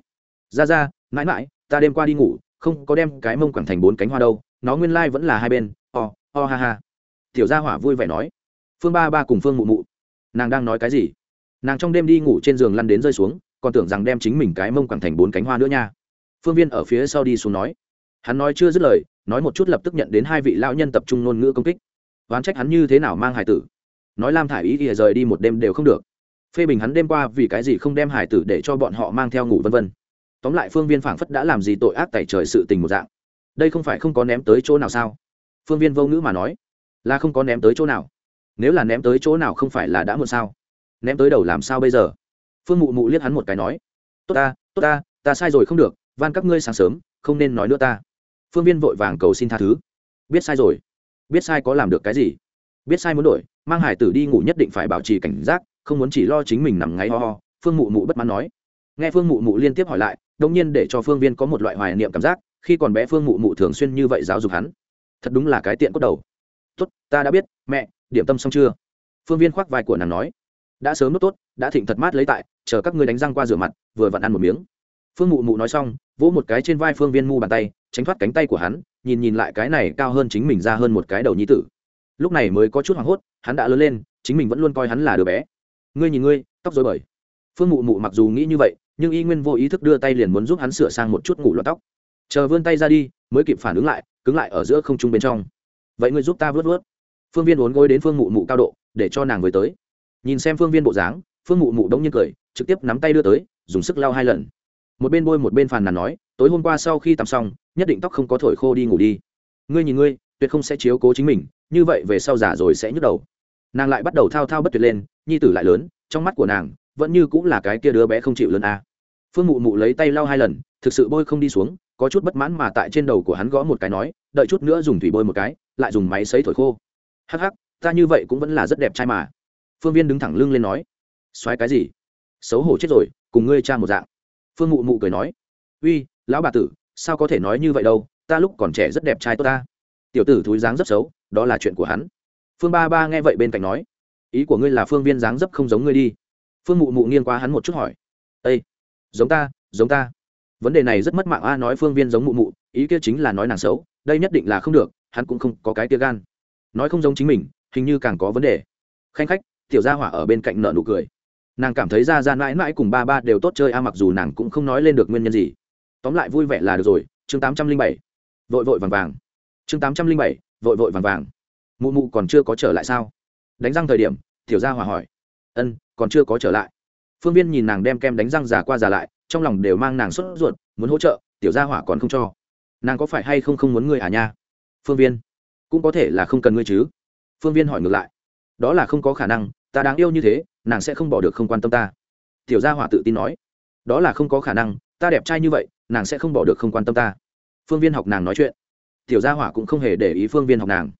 ra ra mãi mãi ta đêm qua đi ngủ không có đem cái mông quẳng thành bốn cánh hoa đâu nó nguyên lai vẫn là hai bên o、oh, o、oh, ha ha tiểu gia hỏa vui vẻ nói. Phương ba ba cùng phương mụ mụ. Nàng đang nói cái gì? Nàng trong đêm đi ngủ trên giường lăn đến rơi xuống, còn tưởng rằng đem chính mình cái mông quẳng thành bốn cánh hoa nữa nha. Phương viên ở phía sau đi xuống nói. Hắn nói chưa dứt lời, nói một chút lập tức nhận đến hai vị lão nhân tập trung ngôn ngữ công kích. Oán trách hắn như thế nào mang hải tử? Nói lam thả ý thì rời đi một đêm đều không được. Phê bình hắn đêm qua vì cái gì không đem hải tử để cho bọn họ mang theo ngủ vân vân. Tóm lại phương viên phảng phất đã làm gì tội ác tẩy trời sự tình một dạng. Đây không phải không có ném tới chỗ nào sao? Phương viên vô ngữ mà nói là không có ném tới chỗ nào. Nếu là ném tới chỗ nào không phải là đã muộn sao? Ném tới đầu làm sao bây giờ? Phương mụ mụ liếc hắn một cái nói, tốt ta tốt ta ta sai rồi không được, van các ngươi sáng sớm, không nên nói nữa ta. Phương viên vội vàng cầu xin tha thứ. Biết sai rồi. Biết sai có làm được cái gì? Biết sai muốn đổi, mang hải tử đi ngủ nhất định phải bảo trì cảnh giác, không muốn chỉ lo chính mình nằm ngáy ho ho. Phương mụ mụ bất mãn nói. Nghe phương mụ mụ liên tiếp hỏi lại đông nhiên để cho phương viên có một loại hoài niệm cảm giác, khi còn bé phương mụ mụ thường xuyên như vậy giáo dục hắn. Thật đúng là cái tiện cốt đầu tốt, ta đã biết, mẹ, điểm tâm xong chưa? Phương viên khoác vai của nàng nói, đã sớm nốt tốt, đã thịnh thật mát lấy tại, chờ các ngươi đánh răng qua rửa mặt, vừa vặn ăn một miếng. Phương mụ mụ nói xong, vỗ một cái trên vai phương viên mu bàn tay, tránh thoát cánh tay của hắn, nhìn nhìn lại cái này cao hơn chính mình ra hơn một cái đầu nhi tử. Lúc này mới có chút hoảng hốt, hắn đã lớn lên, chính mình vẫn luôn coi hắn là đứa bé. Ngươi nhìn ngươi, tóc dối bời. Phương mụ mụ mặc dù nghĩ như vậy, nhưng y nguyên vô ý thức đưa tay liền muốn giúp hắn sửa sang một chút ngủ loạt tóc. Chờ vươn tay ra đi, mới kịp phản ứng lại, cứng lại ở giữa không trung bên trong vậy ngươi giúp ta vớt vớt. Phương viên uốn gối đến phương mụ mụ cao độ, để cho nàng với tới. Nhìn xem phương viên bộ dáng, phương mụ mụ đống nhiên cười, trực tiếp nắm tay đưa tới, dùng sức lau hai lần. Một bên bôi một bên phàn nàn nói, tối hôm qua sau khi tắm xong, nhất định tóc không có thổi khô đi ngủ đi. Ngươi nhìn ngươi, tuyệt không sẽ chiếu cố chính mình, như vậy về sau giả rồi sẽ nhức đầu. Nàng lại bắt đầu thao thao bất tuyệt lên, nhi tử lại lớn, trong mắt của nàng, vẫn như cũng là cái kia đứa bé không chịu lớn a. À. phương mụ mụ lấy tay lau hai lần, thực sự bôi không đi xuống, có chút bất mãn mà tại trên đầu của hắn gõ một cái nói, đợi chút nữa dùng thủy bôi một cái lại dùng máy xấy thổi khô. Hắc hắc, ta như vậy cũng vẫn là rất đẹp trai mà. Phương viên đứng thẳng lưng lên nói xoáy cái gì? Xấu hổ chết rồi, cùng ngươi cha một dạng. Phương mụ mụ cười nói, uy, lão bà tử, sao có thể nói như vậy đâu, ta lúc còn trẻ rất đẹp trai tốt ta. Tiểu tử thúi dáng rất xấu, đó là chuyện của hắn. Phương ba ba nghe vậy bên cạnh nói, ý của ngươi là phương viên dáng dấp không giống ngươi đi. Phương mụ mụ nghiêng qua hắn một chút hỏi â giống ta giống ta. Vấn đề này rất mất mạng a, nói phương viên giống mụ mụ, ý kia chính là nói nàng xấu, đây nhất định là không được hắn cũng không có cái tia gan. Nói không giống chính mình, hình như càng có vấn đề. Khanh khách, tiểu gia hỏa ở bên cạnh nợ nụ cười. Nàng cảm thấy ra ra mãi mãi cùng ba ba đều tốt chơi a, mặc dù nàng cũng không nói lên được nguyên nhân gì. Tóm lại vui vẻ là được rồi, chương tám trăm linh bảy. Vội vội vàng vàng. Chương tám trăm linh bảy, vội vội vàng vàng. Mụ mụ còn chưa có trở lại sao? Đánh răng thời điểm, tiểu gia hỏa hỏi. Ân, còn chưa có trở lại. Phương viên nhìn nàng đem kem đánh răng giả qua giả lại, trong lòng đều mang nàng sốt ruột, muốn hỗ trợ, tiểu gia hỏa còn không cho. Nàng có phải hay không không muốn người à nha? Phương viên, cũng có thể là không cần ngươi chứ. Phương viên hỏi ngược lại, đó là không có khả năng, ta đáng yêu như thế, nàng sẽ không bỏ được không quan tâm ta. Tiểu gia hỏa tự tin nói, đó là không có khả năng, ta đẹp trai như vậy, nàng sẽ không bỏ được không quan tâm ta. Phương viên học nàng nói chuyện, tiểu gia hỏa cũng không hề để ý phương viên học nàng,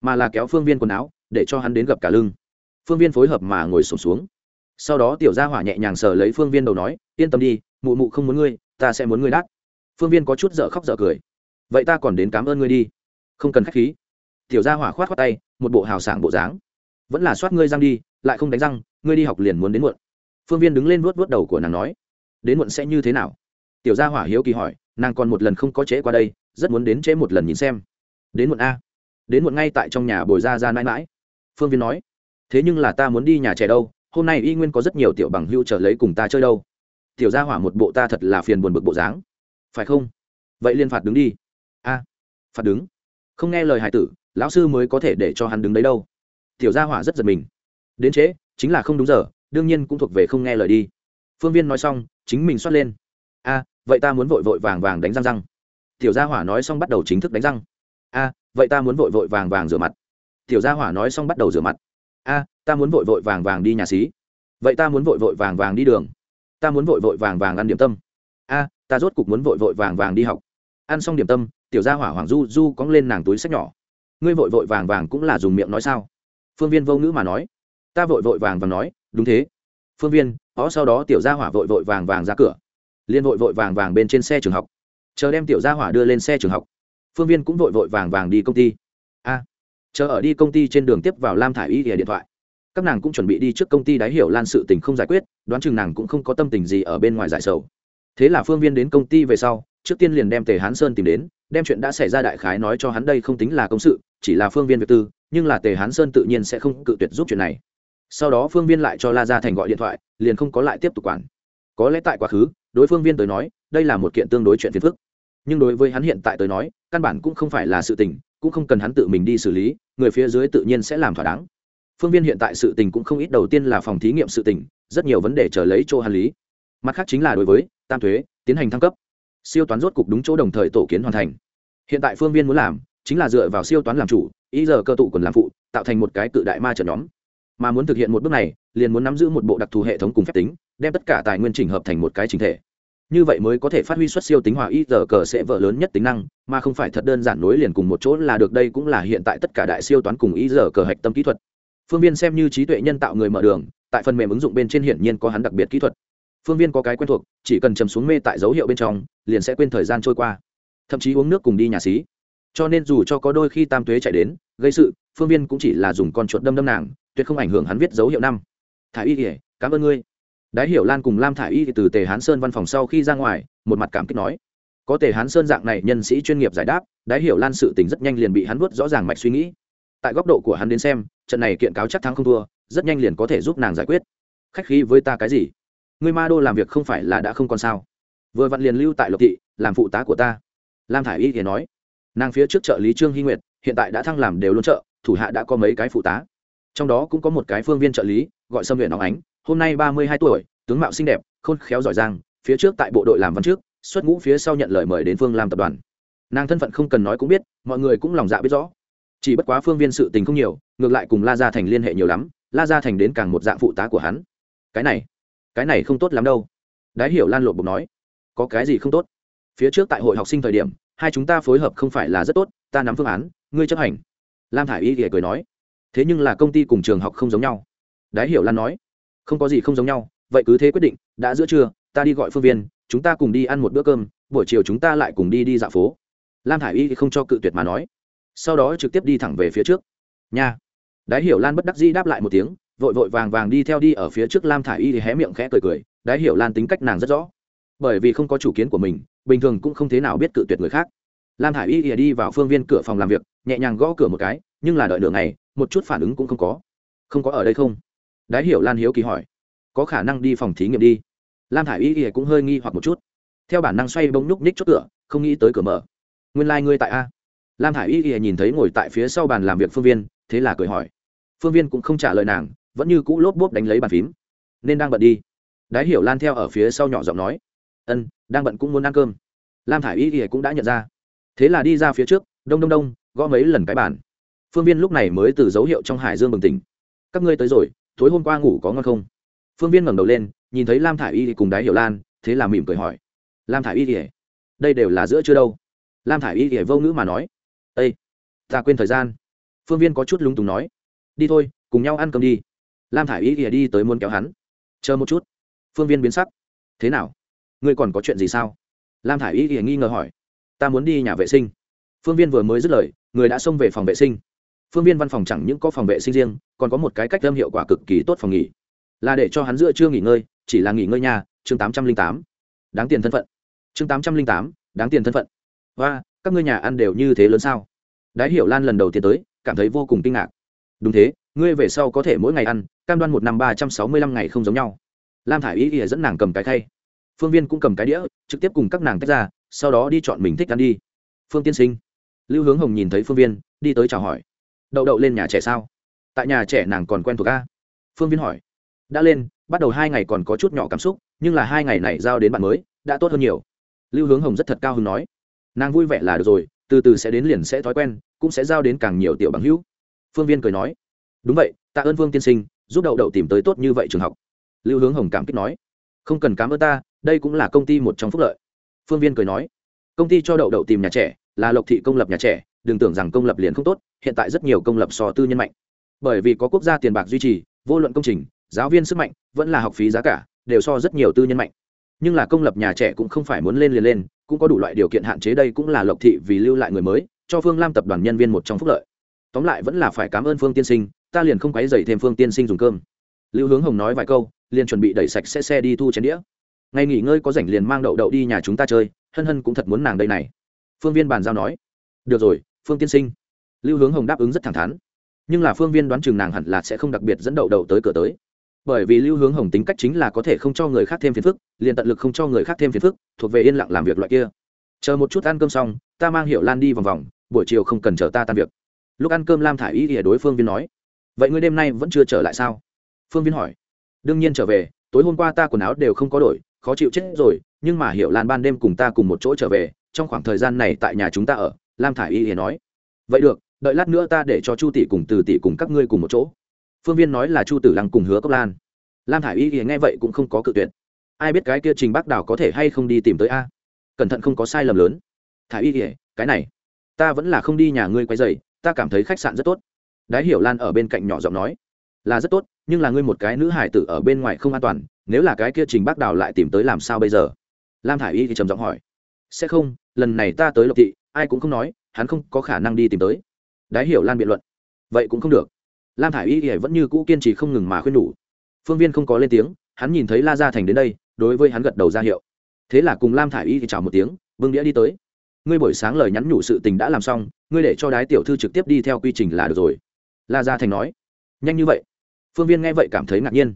mà là kéo phương viên quần áo, để cho hắn đến gặp cả lưng. Phương viên phối hợp mà ngồi sổm xuống. Sau đó tiểu gia hỏa nhẹ nhàng sờ lấy phương viên đầu nói, yên tâm đi, mụ mụ không muốn ngươi, ta sẽ muốn ngươi đắt phương viên có chút dở khóc dở cười. Vậy ta còn đến cảm ơn ngươi đi không cần k h á c h khí. Tiểu gia hỏa khoát khoát tay, một bộ hào sảng bộ dáng. Vẫn là soát ngươi răng đi, lại không đánh răng, ngươi đi học liền muốn đến muộn. Phương viên đứng lên vuốt vuốt đầu của nàng nói, đến muộn sẽ như thế nào? Tiểu gia hỏa hiếu kỳ hỏi, nàng còn một lần không có trễ qua đây, rất muốn đến trễ một lần nhìn xem. Đến muộn a. Đến muộn ngay tại trong nhà bồi ra ra mãi mãi. Phương viên nói, thế nhưng là ta muốn đi nhà trẻ đâu, hôm nay y nguyên có rất nhiều tiểu bằng hưu trở lấy cùng ta chơi đâu. Tiểu gia hỏa một bộ ta thật là phiền buồn bực bộ dáng. Phải không? Vậy liên phạt đứng đi. A, phạt đứng không nghe lời hải tử, lão sư mới có thể để cho hắn đứng đấy đâu. Tiểu gia hỏa rất giật mình. Đến trễ, chính là không đúng giờ, đương nhiên cũng thuộc về không nghe lời đi. Phương viên nói xong, chính mình xoát lên. A, vậy ta muốn vội vội vàng vàng đánh răng răng. Tiểu gia hỏa nói xong bắt đầu chính thức đánh răng. A, vậy ta muốn vội vội vàng vàng rửa mặt. Tiểu gia hỏa nói xong bắt đầu rửa mặt. A, ta muốn vội vội vàng vàng đi nhà xí. Vậy ta muốn vội vội vàng vàng đi đường. Ta muốn vội vội vàng vàng ăn điểm tâm. A, ta rốt cục muốn vội vội vàng vàng đi học. Ăn xong điểm tâm tiểu gia hỏa hoàng du du cóng lên nàng túi sách nhỏ. Ngươi vội vội vàng vàng cũng là dùng miệng nói sao? Phương viên vô ngữ mà nói. Ta vội vội vàng vàng nói, đúng thế. Phương viên, ó, sau đó tiểu gia hỏa vội vội vàng vàng ra cửa. Liên vội vội vàng vàng bên trên xe trường học. Chờ đem tiểu gia hỏa đưa lên xe trường học. Phương viên cũng vội vội vàng vàng đi công ty. A. Chờ ở đi công ty trên đường tiếp vào lam thả i y ỉa điện thoại. Các nàng cũng chuẩn bị đi trước công ty đáy hiểu lan sự tình không giải quyết, đoán chừng nàng cũng không có tâm tình gì ở bên ngoài giải sầu. Thế là phương viên đến công ty về sau, trước tiên liền đem tề hán sơn tìm đến đem chuyện đã xảy ra đại khái nói cho hắn đây không tính là công sự, chỉ là phương viên việc tư, nhưng là tề hán sơn tự nhiên sẽ không cự tuyệt giúp chuyện này. Sau đó phương viên lại cho la gia thành gọi điện thoại, liền không có lại tiếp tục quản. Có lẽ tại quá khứ, đối phương viên tới nói, đây là một kiện tương đối chuyện phiền phức. Nhưng đối với hắn hiện tại tới nói, căn bản cũng không phải là sự tình, cũng không cần hắn tự mình đi xử lý, người phía dưới tự nhiên sẽ làm thỏa đáng. Phương viên hiện tại sự tình cũng không ít, đầu tiên là phòng thí nghiệm sự tình, rất nhiều vấn đề chờ lấy chỗ hàn lý. Mặt khác chính là đối với, tam thuế, tiến hành thăng cấp siêu toán rốt cục đúng chỗ đồng thời tổ kiến hoàn thành. Hiện tại phương viên muốn làm chính là dựa vào siêu toán làm chủ, ý giờ cơ tụ quần làm phụ, tạo thành một cái cự đại ma trận nhóm. Mà muốn thực hiện một bước này, liền muốn nắm giữ một bộ đặc thù hệ thống cùng phép tính, đem tất cả tài nguyên chỉnh hợp thành một cái trình thể. Như vậy mới có thể phát huy xuất siêu tính hòa y giờ cờ sẽ vỡ lớn nhất tính năng, mà không phải thật đơn giản nối liền cùng một chỗ là được đây cũng là hiện tại tất cả đại siêu toán cùng y giờ cờ hạch tâm kỹ thuật. Phương viên xem như trí tuệ nhân tạo người mở đường, tại phần mềm ứng dụng bên trên hiển nhiên có hắn đặc biệt kỹ thuật phương viên có cái quen thuộc, chỉ cần chầm xuống mê tại dấu hiệu bên trong, liền sẽ quên thời gian trôi qua. Thậm chí uống nước cùng đi nhà xí. Cho nên dù cho có đôi khi tam tuế chạy đến, gây sự, phương viên cũng chỉ là dùng con chuột đâm đâm nàng, tuyệt không ảnh hưởng hắn viết dấu hiệu năm. Thả y kể cảm ơn ngươi. Đái hiểu lan cùng lam thả y từ tề hán sơn văn phòng sau khi ra ngoài, một mặt cảm kích nói. Có tề hán sơn dạng này nhân sĩ chuyên nghiệp giải đáp, đái hiểu lan sự tình rất nhanh liền bị hắn vuốt rõ ràng mạch suy nghĩ. Tại góc độ của hắn đến xem, trận này kiện cáo chắc thắng không thua, rất nhanh liền có thể giúp nàng giải quyết. Khách khí với ta cái gì? Ngươi ma đô làm việc không phải là đã không còn sao? Vừa vặn liền lưu tại lộc thị, làm phụ tá của ta. Lam thả i y thì nói. Nàng phía trước trợ lý trương hy nguyệt, hiện tại đã thăng làm đều luôn trợ, thủ hạ đã có mấy cái phụ tá. Trong đó cũng có một cái phương viên trợ lý, gọi sâm huyện óng ánh, hôm nay ba mươi hai tuổi, tướng mạo xinh đẹp, khôn khéo giỏi giang, phía trước tại bộ đội làm văn trước xuất ngũ phía sau nhận lời mời đến phương làm tập đoàn. Nàng thân phận không cần nói cũng biết, mọi người cũng lòng dạ biết rõ. Chỉ bất quá phương viên sự tình không nhiều, ngược lại cùng la gia thành liên hệ nhiều lắm, la gia thành đến càng một dạng phụ tá của hắn. Cái này cái này không tốt lắm đâu. Đái hiểu lan lộn bục nói, có cái gì không tốt? Phía trước tại hội học sinh thời điểm, hai chúng ta phối hợp không phải là rất tốt, ta nắm phương án, ngươi chấp hành. Lam thả i y thì cười nói, thế nhưng là công ty cùng trường học không giống nhau. Đái hiểu lan nói, không có gì không giống nhau, vậy cứ thế quyết định, đã giữa trưa, ta đi gọi phương viên, chúng ta cùng đi ăn một bữa cơm, buổi chiều chúng ta lại cùng đi đi dạo phố. Lam thả i y thì không cho cự tuyệt mà nói, sau đó trực tiếp đi thẳng về phía trước. Nha. Đái hiểu lan bất đắc dĩ đáp lại một tiếng vội vội vàng vàng đi theo đi ở phía trước lam thả i y thì hé miệng khẽ cười cười, đái hiểu lan tính cách nàng rất rõ. Bởi vì không có chủ kiến của mình, bình thường cũng không thế nào biết cự tuyệt người khác. Lam thả i y thì đi vào phương viên cửa phòng làm việc, nhẹ nhàng gõ cửa một cái, nhưng là đợi đường này một chút phản ứng cũng không có. Không có ở đây không? Đái hiểu lan hiếu kỳ hỏi. Có khả năng đi phòng thí nghiệm đi. Lam thả i y thì cũng hơi nghi hoặc một chút. Theo bản năng xoay bông nhúc nhích chốt cửa, không nghĩ tới cửa mở. Nguyên lai、like、ngươi tại a. Lam thả i y y nhìn thấy ngồi tại phía sau bàn làm việc phương viên, thế là cười hỏi. Phương viên cũng không trả lời nàng vẫn như cũ lốp bốp đánh lấy bàn phím. Nên đang bận đi. Đái hiểu lan theo ở phía sau nhỏ giọng nói. Ân, đang bận cũng muốn ăn cơm. Lam thả i y thì cũng đã nhận ra. Thế là đi ra phía trước, đông đông đông, gõ mấy lần cái bàn. Phương viên lúc này mới từ dấu hiệu trong hải dương bừng tỉnh. Các ngươi tới rồi, tối hôm qua ngủ có ngon không? Phương viên ngẩng đầu lên, nhìn thấy lam thả i y cùng đái hiểu lan, thế là mỉm cười hỏi. Lam thả i y thì đây đều là giữa chưa đâu? Lam thả i y thì vô ngữ mà nói. Ây ta quên thời gian. Phương viên có chút lúng túng nói. Đi thôi, cùng nhau ăn cơm đi lam thả i y đi tới muốn kéo hắn. Chờ một chút. Phương viên biến sắc. Thế nào? Ngươi còn có chuyện gì sao? Lam thả i y nghi ngờ hỏi. Ta muốn đi nhà vệ sinh. Phương viên vừa mới dứt lời, người đã xông về phòng vệ sinh. Phương viên văn phòng chẳng những có phòng vệ sinh riêng, còn có một cái cách âm hiệu quả cực kỳ tốt phòng nghỉ. Là để cho hắn giữa chưa nghỉ ngơi, chỉ là nghỉ ngơi nhà chương tám trăm linh tám. Đáng tiền thân phận. Chương tám trăm linh tám, đáng tiền thân phận. Và các ngươi nhà ăn đều như thế lớn sao? Đái hiểu lan lần đầu tiên tới, cảm thấy vô cùng kinh ngạc. Đúng thế, ngươi về sau có thể mỗi ngày ăn cam đoan một năm ba trăm sáu mươi lăm ngày không giống nhau. Lam thả i ý ỉa dẫn nàng cầm cái khay. Phương viên cũng cầm cái đĩa, trực tiếp cùng các nàng tách ra, sau đó đi chọn mình thích ăn đi. Phương tiên sinh. Lưu hướng hồng nhìn thấy phương viên, đi tới chào hỏi. Đậu đậu lên nhà trẻ sao? Tại nhà trẻ nàng còn quen thuộc a? Phương viên hỏi. Đã lên, bắt đầu hai ngày còn có chút nhỏ cảm xúc, nhưng là hai ngày này giao đến bạn mới, đã tốt hơn nhiều. Lưu hướng hồng rất thật cao hứng nói. Nàng vui vẻ là được rồi, từ từ sẽ đến liền sẽ thói quen, cũng sẽ giao đến càng nhiều tiểu bằng hữu. Phương viên cười nói. Đúng vậy, tạ ơn vương tiên sinh giúp đậu đậu tìm tới tốt như vậy trường học. Lưu hướng hồng cảm kích nói, không cần cảm ơn ta, đây cũng là công ty một trong phúc lợi. Phương viên cười nói, công ty cho đậu đậu tìm nhà trẻ, là lộc thị công lập nhà trẻ, đừng tưởng rằng công lập liền không tốt, hiện tại rất nhiều công lập so tư nhân mạnh. Bởi vì có quốc gia tiền bạc duy trì, vô luận công trình, giáo viên sức mạnh, vẫn là học phí giá cả, đều so rất nhiều tư nhân mạnh. Nhưng là công lập nhà trẻ cũng không phải muốn lên liền lên, cũng có đủ loại điều kiện hạn chế đây cũng là lộc thị vì lưu lại người mới, cho phương lam tập đoàn nhân viên một trong phúc lợi. Tóm lại vẫn là phải cảm ơn phương tiên sinh ta liền không quấy dậy thêm phương tiên sinh dùng cơm. Lưu hướng hồng nói vài câu, liền chuẩn bị đẩy sạch xe xe đi thu chén đĩa. Ngày nghỉ ngơi có rảnh liền mang đậu đậu đi nhà chúng ta chơi, hân hân cũng thật muốn nàng đây này. Phương viên bàn giao nói. Được rồi, phương tiên sinh. Lưu hướng hồng đáp ứng rất thẳng thắn. Nhưng là phương viên đoán chừng nàng hẳn là sẽ không đặc biệt dẫn đậu đậu tới cửa tới. Bởi vì lưu hướng hồng tính cách chính là có thể không cho người khác thêm phiền phức, liền tận lực không cho người khác thêm phiền phức, thuộc về yên lặng làm việc loại kia. Chờ một chút ăn cơm xong, ta mang hiệu lan đi vòng vòng, buổi chiều không cần chờ ta tan việc. Lúc ăn cơm lam thả ý y thì đối phương viên nói vậy ngươi đêm nay vẫn chưa trở lại sao? Phương viên hỏi. Đương nhiên trở về, tối hôm qua ta quần áo đều không có đổi, khó chịu chết rồi, nhưng mà hiểu lan ban đêm cùng ta cùng một chỗ trở về, trong khoảng thời gian này tại nhà chúng ta ở, lam thả i y hiền nói. Vậy được, đợi lát nữa ta để cho chu tỷ cùng từ tỷ cùng các ngươi cùng một chỗ. Phương viên nói là chu tử lăng cùng hứa cốc lan. Lam thả i y hiền nghe vậy cũng không có cự tuyệt. Ai biết cái kia trình bác đào có thể hay không đi tìm tới a? Cẩn thận không có sai lầm lớn. Thả y hiền cái này, ta vẫn là không đi nhà ngươi quay dày ta cảm thấy khách sạn rất tốt đái hiểu lan ở bên cạnh nhỏ giọng nói, là rất tốt, nhưng là ngươi một cái nữ hải tử ở bên ngoài không an toàn, nếu là cái kia trình bác đào lại tìm tới làm sao bây giờ? Lam thả i y thì trầm giọng hỏi, sẽ không, lần này ta tới lộc thị, ai cũng không nói, hắn không có khả năng đi tìm tới. Đái hiểu lan biện luận, vậy cũng không được. Lam thả i y thì vẫn như cũ kiên trì không ngừng mà khuyên nhủ. Phương viên không có lên tiếng, hắn nhìn thấy la gia thành đến đây, đối với hắn gật đầu ra hiệu. Thế là cùng lam thả i y thì chào một tiếng vương đĩa đi tới. Ngươi buổi sáng lời nhắn nhủ sự tình đã làm xong, ngươi để cho đái tiểu thư trực tiếp đi theo quy trình là được rồi la gia thành nói, nhanh như vậy? Phương viên nghe vậy cảm thấy ngạc nhiên.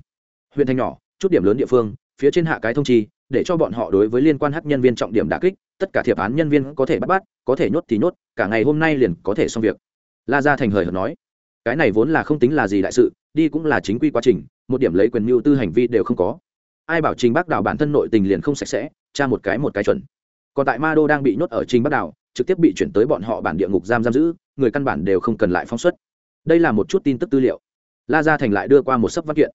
Huyện thành nhỏ, chút điểm lớn địa phương, phía trên hạ cái thông chi, để cho bọn họ đối với liên quan hắc nhân viên trọng điểm đà kích, tất cả thiệp án nhân viên có thể bắt bắt, có thể nhốt thì nhốt, cả ngày hôm nay liền có thể xong việc. La gia thành hời hợt nói, cái này vốn là không tính là gì đại sự, đi cũng là chính quy quá trình, một điểm lấy quyền mưu tư hành vi đều không có. Ai bảo trình bác đảo bản thân nội tình liền không sạch sẽ, tra một cái một cái chuẩn. Còn tại ma đô đang bị nhốt ở trình bác đảo, trực tiếp bị chuyển tới bọn họ bản địa ngục giam giam giữ, người căn bản đều không cần lại phóng xuất đây là một chút tin tức tư liệu. La gia thành lại đưa qua một sấp văn kiện.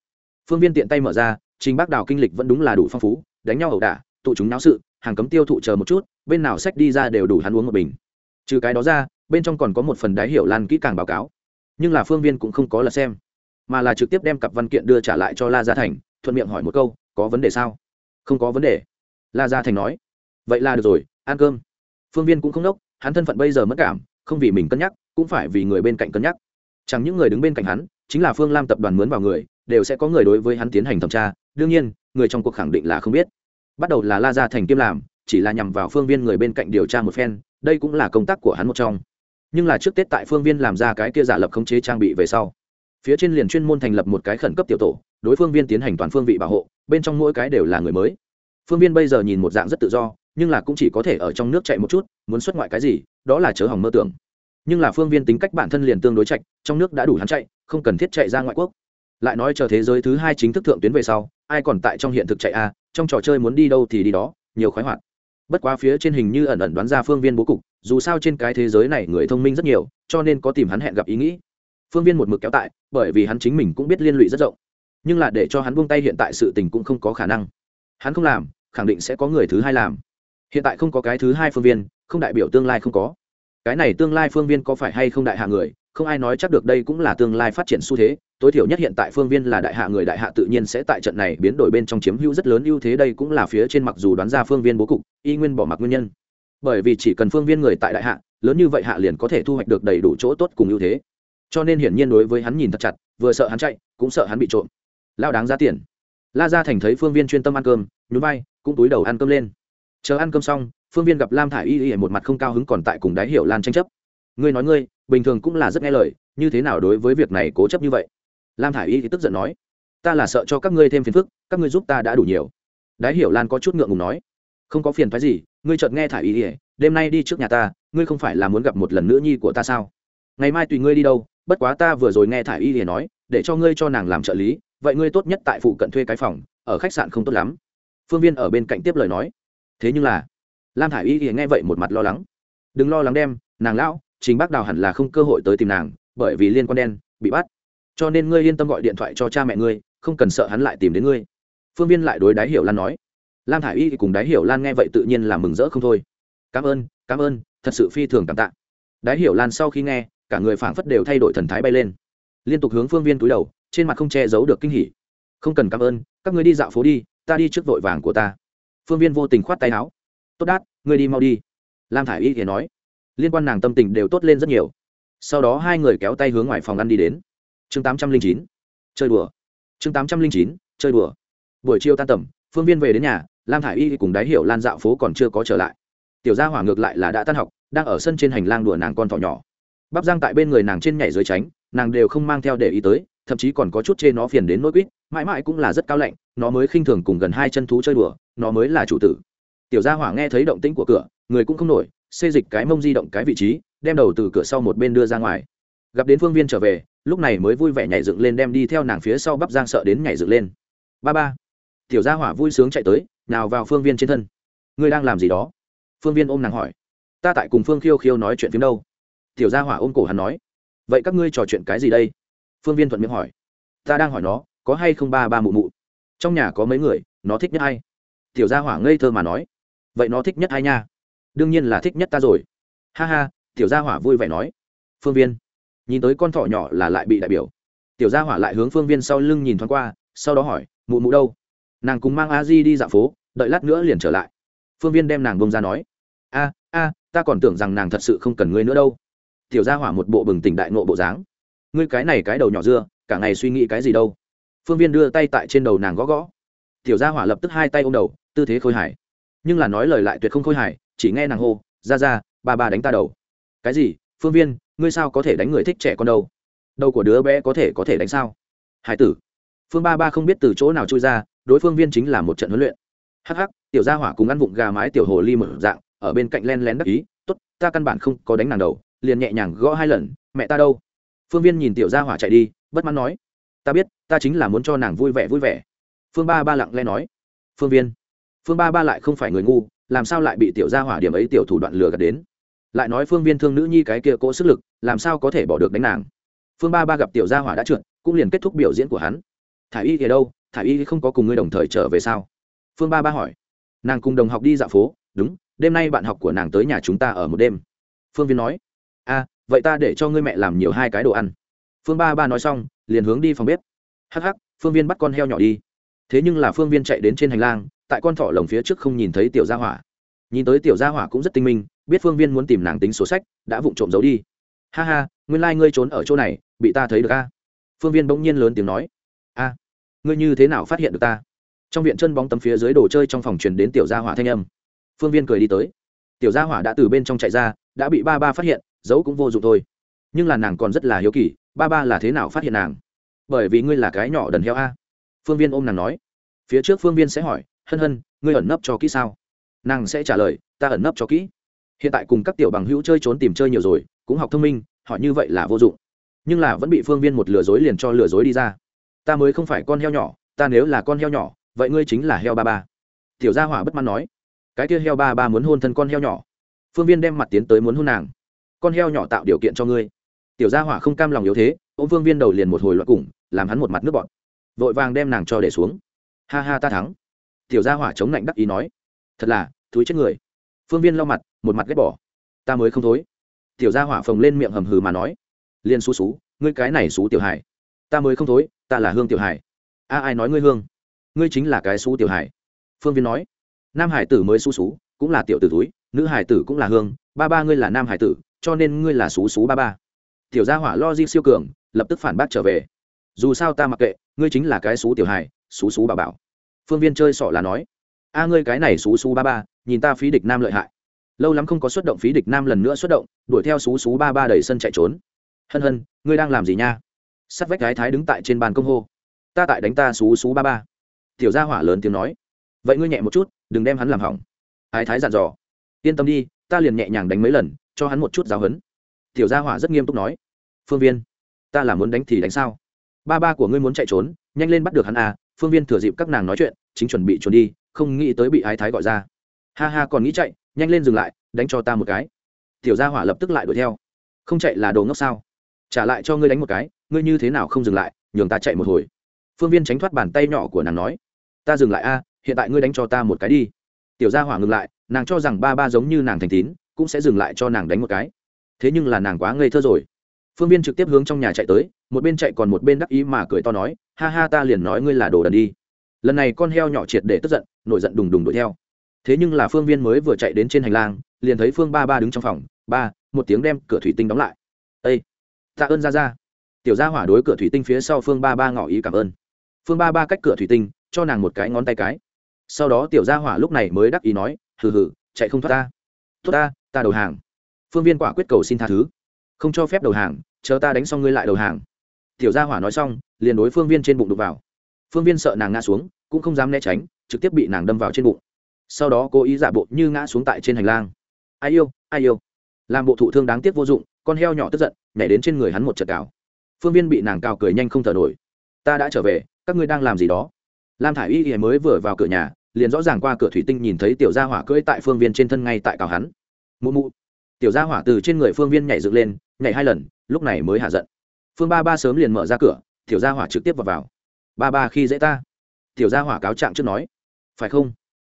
Phương viên tiện tay mở ra, trình bác Đào kinh lịch vẫn đúng là đủ phong phú, đánh nhau ẩu đả, tụ chúng náo sự, hàng cấm tiêu thụ chờ một chút, bên nào sách đi ra đều đủ hắn uống một bình. Trừ cái đó ra, bên trong còn có một phần đáy hiểu lan kỹ càng báo cáo. Nhưng là phương viên cũng không có là xem, mà là trực tiếp đem cặp văn kiện đưa trả lại cho la gia thành, thuận miệng hỏi một câu, có vấn đề sao? Không có vấn đề. La gia thành nói. Vậy là được rồi, ăn cơm. Phương viên cũng không đốc, hắn thân phận bây giờ mất cảm, không vì mình cân nhắc, cũng phải vì người bên cạnh cân nhắc chẳng những người đứng bên cạnh hắn, chính là phương lam tập đoàn mướn vào người, đều sẽ có người đối với hắn tiến hành thẩm tra. Đương nhiên, người trong cuộc khẳng định là không biết. Bắt đầu là la gia thành kiêm làm, chỉ là nhằm vào phương viên người bên cạnh điều tra một phen, đây cũng là công tác của hắn một trong. Nhưng là trước tết tại phương viên làm ra cái kia giả lập khống chế trang bị về sau, phía trên liền chuyên môn thành lập một cái khẩn cấp tiểu tổ, đối phương viên tiến hành toàn phương vị bảo hộ, bên trong mỗi cái đều là người mới. Phương viên bây giờ nhìn một dạng rất tự do, nhưng là cũng chỉ có thể ở trong nước chạy một chút, muốn xuất ngoại cái gì, đó là chớ hỏng mơ tưởng nhưng là phương viên tính cách bản thân liền tương đối chạy trong nước đã đủ hắn chạy, không cần thiết chạy ra ngoại quốc. Lại nói chờ thế giới thứ hai chính thức thượng tuyến về sau, ai còn tại trong hiện thực chạy a trong trò chơi muốn đi đâu thì đi đó, nhiều khoái hoạt. Bất quá phía trên hình như ẩn ẩn đoán ra phương viên bố cục, dù sao trên cái thế giới này người thông minh rất nhiều, cho nên có tìm hắn hẹn gặp ý nghĩ. Phương viên một mực kéo tại, bởi vì hắn chính mình cũng biết liên lụy rất rộng. Nhưng là để cho hắn buông tay hiện tại sự tình cũng không có khả năng. Hắn không làm, khẳng định sẽ có người thứ hai làm. Hiện tại không có cái thứ hai phương viên, không đại biểu tương lai không có cái này tương lai phương viên có phải hay không đại hạ người, không ai nói chắc được đây cũng là tương lai phát triển xu thế, tối thiểu nhất hiện tại phương viên là đại hạ người đại hạ tự nhiên sẽ tại trận này biến đổi bên trong chiếm hữu rất lớn ưu thế đây cũng là phía trên mặc dù đoán ra phương viên bố cục, y nguyên bỏ mặc nguyên nhân. Bởi vì chỉ cần phương viên người tại đại hạ, lớn như vậy hạ liền có thể thu hoạch được đầy đủ chỗ tốt cùng ưu thế. Cho nên hiển nhiên đối với hắn nhìn thật chặt, vừa sợ hắn chạy, cũng sợ hắn bị trộm. Lao đáng giá tiền. La ra thành thấy phương viên chuyên tâm ăn cơm, nhún vai, cũng túi đầu ăn cơm lên. Chờ ăn cơm xong phương viên gặp lam thả i y y một mặt không cao hứng còn tại cùng đái hiểu lan tranh chấp. Ngươi nói ngươi, bình thường cũng là rất nghe lời, như thế nào đối với việc này cố chấp như vậy? Lam thả i y thì tức giận nói, ta là sợ cho các ngươi thêm phiền phức, các ngươi giúp ta đã đủ nhiều. Đái hiểu lan có chút ngượng ngùng nói, không có phiền phái gì, ngươi chợt nghe thả i y, đêm nay đi trước nhà ta, ngươi không phải là muốn gặp một lần nữa nhi của ta sao? Ngày mai tùy ngươi đi đâu, bất quá ta vừa rồi nghe thả y y nói, để cho ngươi cho nàng làm trợ lý, vậy ngươi tốt nhất tại phụ cận thuê cái phòng, ở khách sạn không tốt lắm. Phương viên ở bên cạnh tiếp lời nói, thế nhưng là lam thả i y thì nghe vậy một mặt lo lắng. Đừng lo lắng đem, nàng lão chính bác đào hẳn là không cơ hội tới tìm nàng, bởi vì liên quan đen bị bắt. Cho nên ngươi yên tâm gọi điện thoại cho cha mẹ ngươi, không cần sợ hắn lại tìm đến ngươi. Phương viên lại đối đái hiểu lan nói. Lam thả i y thì cùng đái hiểu lan nghe vậy tự nhiên là mừng rỡ không thôi. Cảm ơn cảm ơn, thật sự phi thường cảm tạ. Đái hiểu lan sau khi nghe, cả người phảng phất đều thay đổi thần thái bay lên. Liên tục hướng phương viên túi đầu, trên mặt không che giấu được kinh hỉ. Không cần cảm ơn, các người đi dạo phố đi, ta đi trước vội vàng của ta. Phương viên vô tình khoát tay áo tốt đát, ngươi đi mau đi. Lam thả i y thì nói. Liên quan nàng tâm tình đều tốt lên rất nhiều. Sau đó hai người kéo tay hướng ngoài phòng ăn đi đến. Chương tám trăm linh chín. Chơi đùa. Chương tám trăm linh chín. Chơi đùa. Buổi chiều tan tầm, phương viên về đến nhà, lam thả i y cùng đáy hiểu lan dạo phố còn chưa có trở lại. Tiểu gia hỏa ngược lại là đã tan học, đang ở sân trên hành lang đùa nàng con thỏ nhỏ. Bắp giang tại bên người nàng trên nhảy dưới tránh, nàng đều không mang theo để ý tới, thậm chí còn có chút chê nó phiền đến nỗi quýt, mãi mãi cũng là rất cao lạnh, nó mới khinh thường cùng gần hai chân thú chơi đùa, nó mới là chủ tử tiểu gia hỏa nghe thấy động tĩnh của cửa, người cũng không nổi, xê dịch cái mông di động cái vị trí, đem đầu từ cửa sau một bên đưa ra ngoài. Gặp đến phương viên trở về, lúc này mới vui vẻ nhảy dựng lên đem đi theo nàng phía sau bắp giang sợ đến nhảy dựng lên. Ba ba, tiểu gia hỏa vui sướng chạy tới, nào vào phương viên trên thân. Ngươi đang làm gì đó? Phương viên ôm nàng hỏi. Ta tại cùng phương khiêu khiêu nói chuyện phim đâu? Tiểu gia hỏa ôm cổ hắn nói. Vậy các ngươi trò chuyện cái gì đây? Phương viên thuận miệng hỏi. Ta đang hỏi nó, có hay không ba ba mụ mụ? Trong nhà có mấy người, nó thích nhất ai? Tiểu gia hỏa ngây thơ mà nói vậy nó thích nhất ai nha? Đương nhiên là thích nhất ta rồi. Ha ha, tiểu gia hỏa vui vẻ nói. Phương viên, nhìn tới con thỏ nhỏ là lại bị đại biểu. Tiểu gia hỏa lại hướng phương viên sau lưng nhìn thoáng qua, sau đó hỏi, mụ mụ đâu? Nàng cùng mang a di đi dạo phố, đợi lát nữa liền trở lại. Phương viên đem nàng bông ra nói, a a, ta còn tưởng rằng nàng thật sự không cần ngươi nữa đâu. Tiểu gia hỏa một bộ bừng tỉnh đại nộ bộ dáng. Ngươi cái này cái đầu nhỏ dưa, cả ngày suy nghĩ cái gì đâu? Phương viên đưa tay tại trên đầu nàng gõ gõ. Tiểu gia hỏa lập tức hai tay ôm đầu, tư thế khôi hài nhưng là nói lời lại tuyệt không khôi hài, chỉ nghe nàng hô, ra ra, ba ba đánh ta đầu. Cái gì? Phương viên, ngươi sao có thể đánh người thích trẻ con đâu? Đầu của đứa bé có thể có thể đánh sao? Hải tử. Phương ba ba không biết từ chỗ nào trôi ra, đối phương viên chính là một trận huấn luyện. Hắc hắc, tiểu gia hỏa cùng ăn vụng gà mái tiểu hồ ly mở dạng, ở bên cạnh len lén đắc ý, tốt, ta căn bản không có đánh nàng đầu, liền nhẹ nhàng gõ hai lần, mẹ ta đâu? Phương viên nhìn tiểu gia hỏa chạy đi, bất mãn nói, ta biết, ta chính là muốn cho nàng vui vẻ vui vẻ. Phương ba ba lặng lẽ nói, phương viên phương ba ba lại không phải người ngu, làm sao lại bị tiểu gia hỏa điểm ấy tiểu thủ đoạn lừa gạt đến? Lại nói phương viên thương nữ nhi cái kia cỗ sức lực, làm sao có thể bỏ được đánh nàng? Phương ba ba gặp tiểu gia hỏa đã trượt, cũng liền kết thúc biểu diễn của hắn. Thả y thì đâu? Thả y không có cùng ngươi đồng thời trở về sao? Phương ba ba hỏi. Nàng cùng đồng học đi dạo phố. Đúng, đêm nay bạn học của nàng tới nhà chúng ta ở một đêm. Phương viên nói. A vậy ta để cho ngươi mẹ làm nhiều hai cái đồ ăn. Phương ba ba nói xong, liền hướng đi phòng bếp. Hh phương viên bắt con heo nhỏ đi. Thế nhưng là phương viên chạy đến trên hành lang tại con thỏ lồng phía trước không nhìn thấy tiểu gia hỏa. Nhìn tới tiểu gia hỏa cũng rất tinh minh, biết phương viên muốn tìm nàng tính sổ sách, đã vụng trộm giấu đi. Ha ha, nguyên lai、like、ngươi trốn ở chỗ này, bị ta thấy được a. Phương viên bỗng nhiên lớn tiếng nói. A, ngươi như thế nào phát hiện được ta? Trong viện chân bóng tấm phía dưới đồ chơi trong phòng truyền đến tiểu gia hỏa thanh âm. Phương viên cười đi tới. Tiểu gia hỏa đã từ bên trong chạy ra, đã bị ba ba phát hiện, giấu cũng vô dụng thôi. Nhưng là nàng còn rất là hiếu kỳ, ba ba là thế nào phát hiện nàng? Bởi vì ngươi là cái nhỏ đần heo a. Phương viên ôm nàng nói. Phía trước phương viên sẽ hỏi hân hân, ngươi ẩn nấp cho kỹ sao? Nàng sẽ trả lời, ta ẩn nấp cho kỹ. Hiện tại cùng các tiểu bằng hữu chơi trốn tìm chơi nhiều rồi, cũng học thông minh họ như vậy là vô dụng. Nhưng là vẫn bị phương viên một lừa dối liền cho lừa dối đi ra. Ta mới không phải con heo nhỏ, ta nếu là con heo nhỏ, vậy ngươi chính là heo ba ba. Tiểu gia hỏa bất mãn nói, cái kia heo ba ba muốn hôn thân con heo nhỏ. Phương viên đem mặt tiến tới muốn hôn nàng. Con heo nhỏ tạo điều kiện cho ngươi. Tiểu gia hỏa không cam lòng yếu thế ô m phương viên đầu liền một hồi loạt cùng, làm hắn một mặt nước bọt. Vội vàng đem nàng cho để xuống. Ha ha, ta thắng tiểu gia hỏa chống lạnh đắc ý nói, thật là, thúi chết người. Phương viên lau mặt, một mặt ghét bỏ, ta mới không thối. Tiểu gia hỏa phồng lên miệng hầm hừ mà nói liền xú xú, ngươi cái này xú tiểu hải ta mới không thối, ta là hương tiểu hải a, ai nói ngươi hương? Ngươi chính là cái xú tiểu hải phương viên nói, nam hải tử mới xú xú, cũng là tiểu tử túi nữ hải tử cũng là hương, ba ba ngươi là nam hải tử, cho nên ngươi là xú xú ba ba. Tiểu gia hỏa lo di siêu cường, lập tức phản bác trở về, dù sao ta mặc kệ, ngươi chính là cái xú tiểu hải xú xú bà bảo phương viên chơi sỏ là nói, a ngươi cái này xú xú ba ba, nhìn ta phí địch nam lợi hại. Lâu lắm không có xuất động phí địch nam lần nữa xuất động, đuổi theo xú xú ba ba đầy sân chạy trốn. Hân hân, ngươi đang làm gì nha? Sắt vách gái thái đứng tại trên bàn công hô, ta tại đánh ta xú xú ba ba. Tiểu gia hỏa lớn tiếng nói, vậy ngươi nhẹ một chút, đừng đem hắn làm hỏng. Ái thái dặn dò, yên tâm đi, ta liền nhẹ nhàng đánh mấy lần, cho hắn một chút giáo hấn tiểu gia hỏa rất nghiêm túc nói, phương viên, ta là muốn đánh thì đánh sao? Ba ba của ngươi muốn chạy trốn, nhanh lên bắt được hắn à phương viên thừa dịp các nàng nói chuyện, chính chuẩn bị trốn đi, không nghĩ tới bị ái thái gọi ra. Ha ha, còn nghĩ chạy, nhanh lên dừng lại, đánh cho ta một cái. Tiểu gia hỏa lập tức lại đuổi theo. Không chạy là đồ ngốc sao? Trả lại cho ngươi đánh một cái, ngươi như thế nào không dừng lại, nhường ta chạy một hồi. Phương viên tránh thoát bàn tay nhỏ của nàng nói. Ta dừng lại a, hiện tại ngươi đánh cho ta một cái đi. Tiểu gia hỏa ngừng lại, nàng cho rằng ba ba giống như nàng thành tín, cũng sẽ dừng lại cho nàng đánh một cái. Thế nhưng là nàng quá ngây thơ rồi phương viên trực tiếp hướng trong nhà chạy tới, một bên chạy còn một bên đắc ý mà cười to nói, ha ha, ta liền nói ngươi là đồ đần đi. Lần này con heo nhỏ triệt để tức giận, nổi giận đùng đùng đuổi theo. Thế nhưng là phương viên mới vừa chạy đến trên hành lang, liền thấy phương ba ba đứng trong phòng, ba, một tiếng đem cửa thủy tinh đóng lại. Ây tạ ơn ra ra tiểu gia hỏa đối cửa thủy tinh phía sau phương ba ba ngỏ ý cảm ơn. Phương ba ba cách cửa thủy tinh, cho nàng một cái ngón tay cái. Sau đó tiểu gia hỏa lúc này mới đắc ý nói, hừ hừ, chạy không thoát ta. Thoát ta ta đầu hàng. Phương viên quả quyết cầu xin tha thứ không cho phép đầu hàng, chờ ta đánh xong ngươi lại đầu hàng. Tiểu gia hỏa nói xong, liền đối phương viên trên bụng đục vào. Phương viên sợ nàng ngã xuống, cũng không dám né tránh, trực tiếp bị nàng đâm vào trên bụng. Sau đó cố ý giả bộ như ngã xuống tại trên hành lang. Ai yêu ai yêu. Làm bộ thụ thương đáng tiếc vô dụng, con heo nhỏ tức giận, nhảy đến trên người hắn một trận cào. Phương viên bị nàng cào cười nhanh không thở nổi. Ta đã trở về, các ngươi đang làm gì đó? Lam thả i y y mới vừa vào cửa nhà, liền rõ ràng qua cửa thủy tinh nhìn thấy tiểu gia hỏa cưỡi tại phương viên trên thân ngay tại cào hắn. Mụ mụ. Tiểu gia hỏa từ trên người phương viên nhảy dựng lên nhảy hai lần, lúc này mới hạ giận. Phương ba ba sớm liền mở ra cửa, tiểu gia hỏa trực tiếp vào vào. Ba ba khi dễ ta? Tiểu gia hỏa cáo trạng trước nói. Phải không?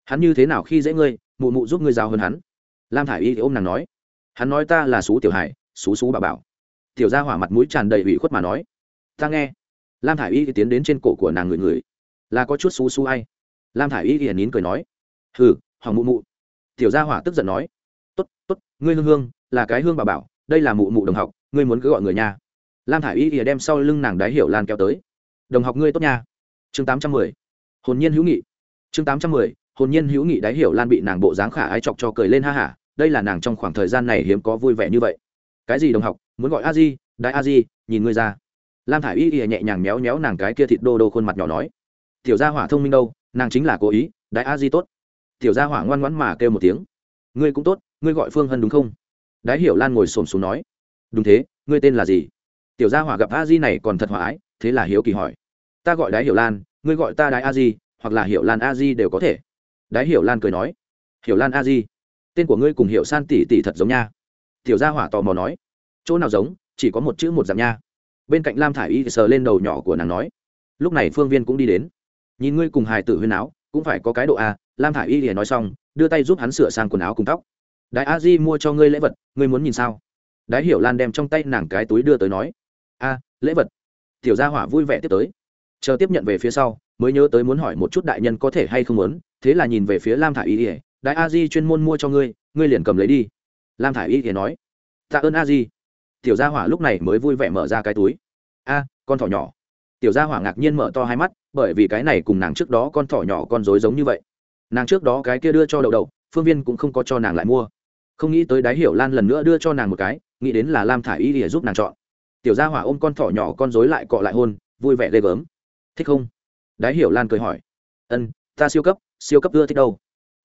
Hắn như thế nào khi dễ ngươi, mụ mụ giúp ngươi giao hơn hắn? Lam thả i y thì ôm nàng nói. Hắn nói ta là xú tiểu hải, xú xú bà bảo. Tiểu gia hỏa mặt mũi tràn đầy ủy khuất mà nói. Ta nghe. Lam thả i y thì tiến đến trên cổ của nàng người người là có chút xú xú hay lam thả i y thì nín cười nói. Hừ, hỏng mụ mụ. Tiểu gia hỏa tức giận nói. T ố t t ố t ngươi hương hương, là cái hương bà bảo đây là mụ mụ đồng học, ngươi muốn cứ gọi người nha. Lam thả i y thì đem sau lưng nàng đái hiểu lan kéo tới. Đồng học ngươi tốt nha. Chương tám trăm mười, hồn nhiên hữu nghị. Chương tám trăm mười, hồn nhiên hữu nghị đái hiểu lan bị nàng bộ dáng khả ai chọc cho cười lên ha hả, đây là nàng trong khoảng thời gian này hiếm có vui vẻ như vậy. Cái gì đồng học, muốn gọi a di đại a di, nhìn ngươi ra. Lam thả i y thì nhẹ nhàng méo méo nàng cái kia thịt đô đô khuôn mặt nhỏ nói. Tiểu gia hỏa thông minh đâu, nàng chính là cố ý đại a di tốt. Tiểu gia hỏa ngoan ngoãn mà kêu một tiếng. Ngươi cũng tốt, ngươi gọi phương hân đúng không? Đái hiểu lan ngồi xổm xuống nói, đúng thế, ngươi tên là gì? Tiểu gia hỏa gặp a di này còn thật hòa ái, thế là hiếu kỳ hỏi, ta gọi đái hiểu lan, ngươi gọi ta đái a di, hoặc là hiểu lan a di đều có thể. Đái hiểu lan cười nói, hiểu lan a di, tên của ngươi cùng hiểu san tỷ tỷ thật giống nha. Tiểu gia hỏa tò mò nói, chỗ nào giống, chỉ có một chữ một dạng nha. Bên cạnh lam thả i y sờ lên đầu nhỏ của nàng nói, lúc này phương viên cũng đi đến. Nhìn ngươi cùng hài tử huyên áo, cũng phải có cái độ a. Lam thả i y thì nói xong, đưa tay giúp hắn sửa sang quần áo cùng tóc đại a di mua cho ngươi lễ vật, ngươi muốn nhìn sao? Đái hiểu lan đem trong tay nàng cái túi đưa tới nói, a, lễ vật. Tiểu gia hỏa vui vẻ tiếp tới. Chờ tiếp nhận về phía sau, mới nhớ tới muốn hỏi một chút đại nhân có thể hay không muốn, thế là nhìn về phía lam thả i y ỉa đại a di chuyên môn mua cho ngươi ngươi liền cầm lấy đi. Lam thả i y ỉa nói, tạ ơn a di. Tiểu gia hỏa lúc này mới vui vẻ mở ra cái túi. A, con thỏ nhỏ. Tiểu gia hỏa ngạc nhiên mở to hai mắt, bởi vì cái này cùng nàng trước đó con thỏ nhỏ con dối giống như vậy. Nàng trước đó cái kia đưa cho đậu đậu phương viên cũng không có cho nàng lại mua. Không nghĩ tới đáy hiểu lan lần nữa đưa cho nàng một cái, nghĩ đến là lam thả i y để giúp nàng chọn. Tiểu gia hỏa ôm con thỏ nhỏ con dối lại cọ lại hôn, vui vẻ ghê gớm. Thích không? Đáy hiểu lan cười hỏi. Ân, ta siêu cấp siêu cấp ưa thích đâu?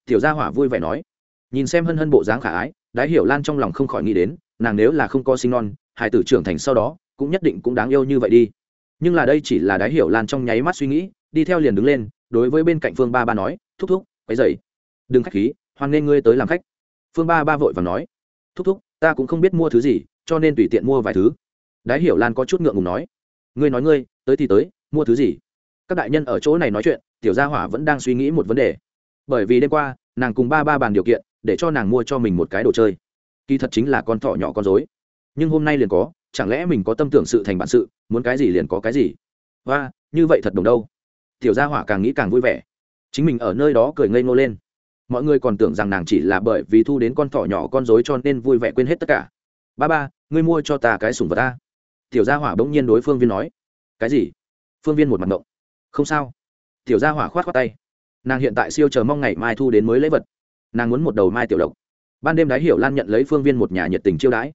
Tiểu gia hỏa vui vẻ nói. Nhìn xem hân hân bộ dáng khả ái đáy hiểu lan trong lòng không khỏi nghĩ đến, nàng nếu là không có sinh non hải tử trưởng thành sau đó, cũng nhất định cũng đáng yêu như vậy đi. Nhưng là đây chỉ là đái hiểu lan trong nháy mắt suy nghĩ, đi theo liền đứng lên, đối với bên cạnh phương ba ba nói, thúc thúc, quấy dậy đừng khách khí hoan nên ngươi tới làm khách. Phương ba ba vội và nói, thúc thúc, ta cũng không biết mua thứ gì, cho nên tùy tiện mua vài thứ. Đái hiểu lan có chút ngượng ngùng nói, ngươi nói ngươi, tới thì tới, mua thứ gì? Các đại nhân ở chỗ này nói chuyện, tiểu gia hỏa vẫn đang suy nghĩ một vấn đề. Bởi vì đêm qua, nàng cùng ba ba bàn điều kiện, để cho nàng mua cho mình một cái đồ chơi. Kỳ thật chính là con thỏ nhỏ con dối nhưng hôm nay liền có, chẳng lẽ mình có tâm tưởng sự thành bản sự, muốn cái gì liền có cái gì? Và, như vậy thật đồng đâu. Tiểu gia hỏa càng nghĩ càng vui vẻ. Chính mình ở nơi đó cười ngây ngô lên mọi người còn tưởng rằng nàng chỉ là bởi vì thu đến con thỏ nhỏ con dối cho nên vui vẻ quên hết tất cả. Ba ba, ngươi mua cho ta cái sủng vật ta. Tiểu gia hỏa bỗng nhiên đối phương viên nói. Cái gì? Phương viên một mặt ngộng. Không sao. Tiểu gia hỏa khoát khoát tay. Nàng hiện tại siêu chờ mong ngày mai thu đến mới lấy vật. Nàng muốn một đầu mai tiểu độc ban đêm đái hiểu lan nhận lấy phương viên một nhà nhiệt tình chiêu đãi.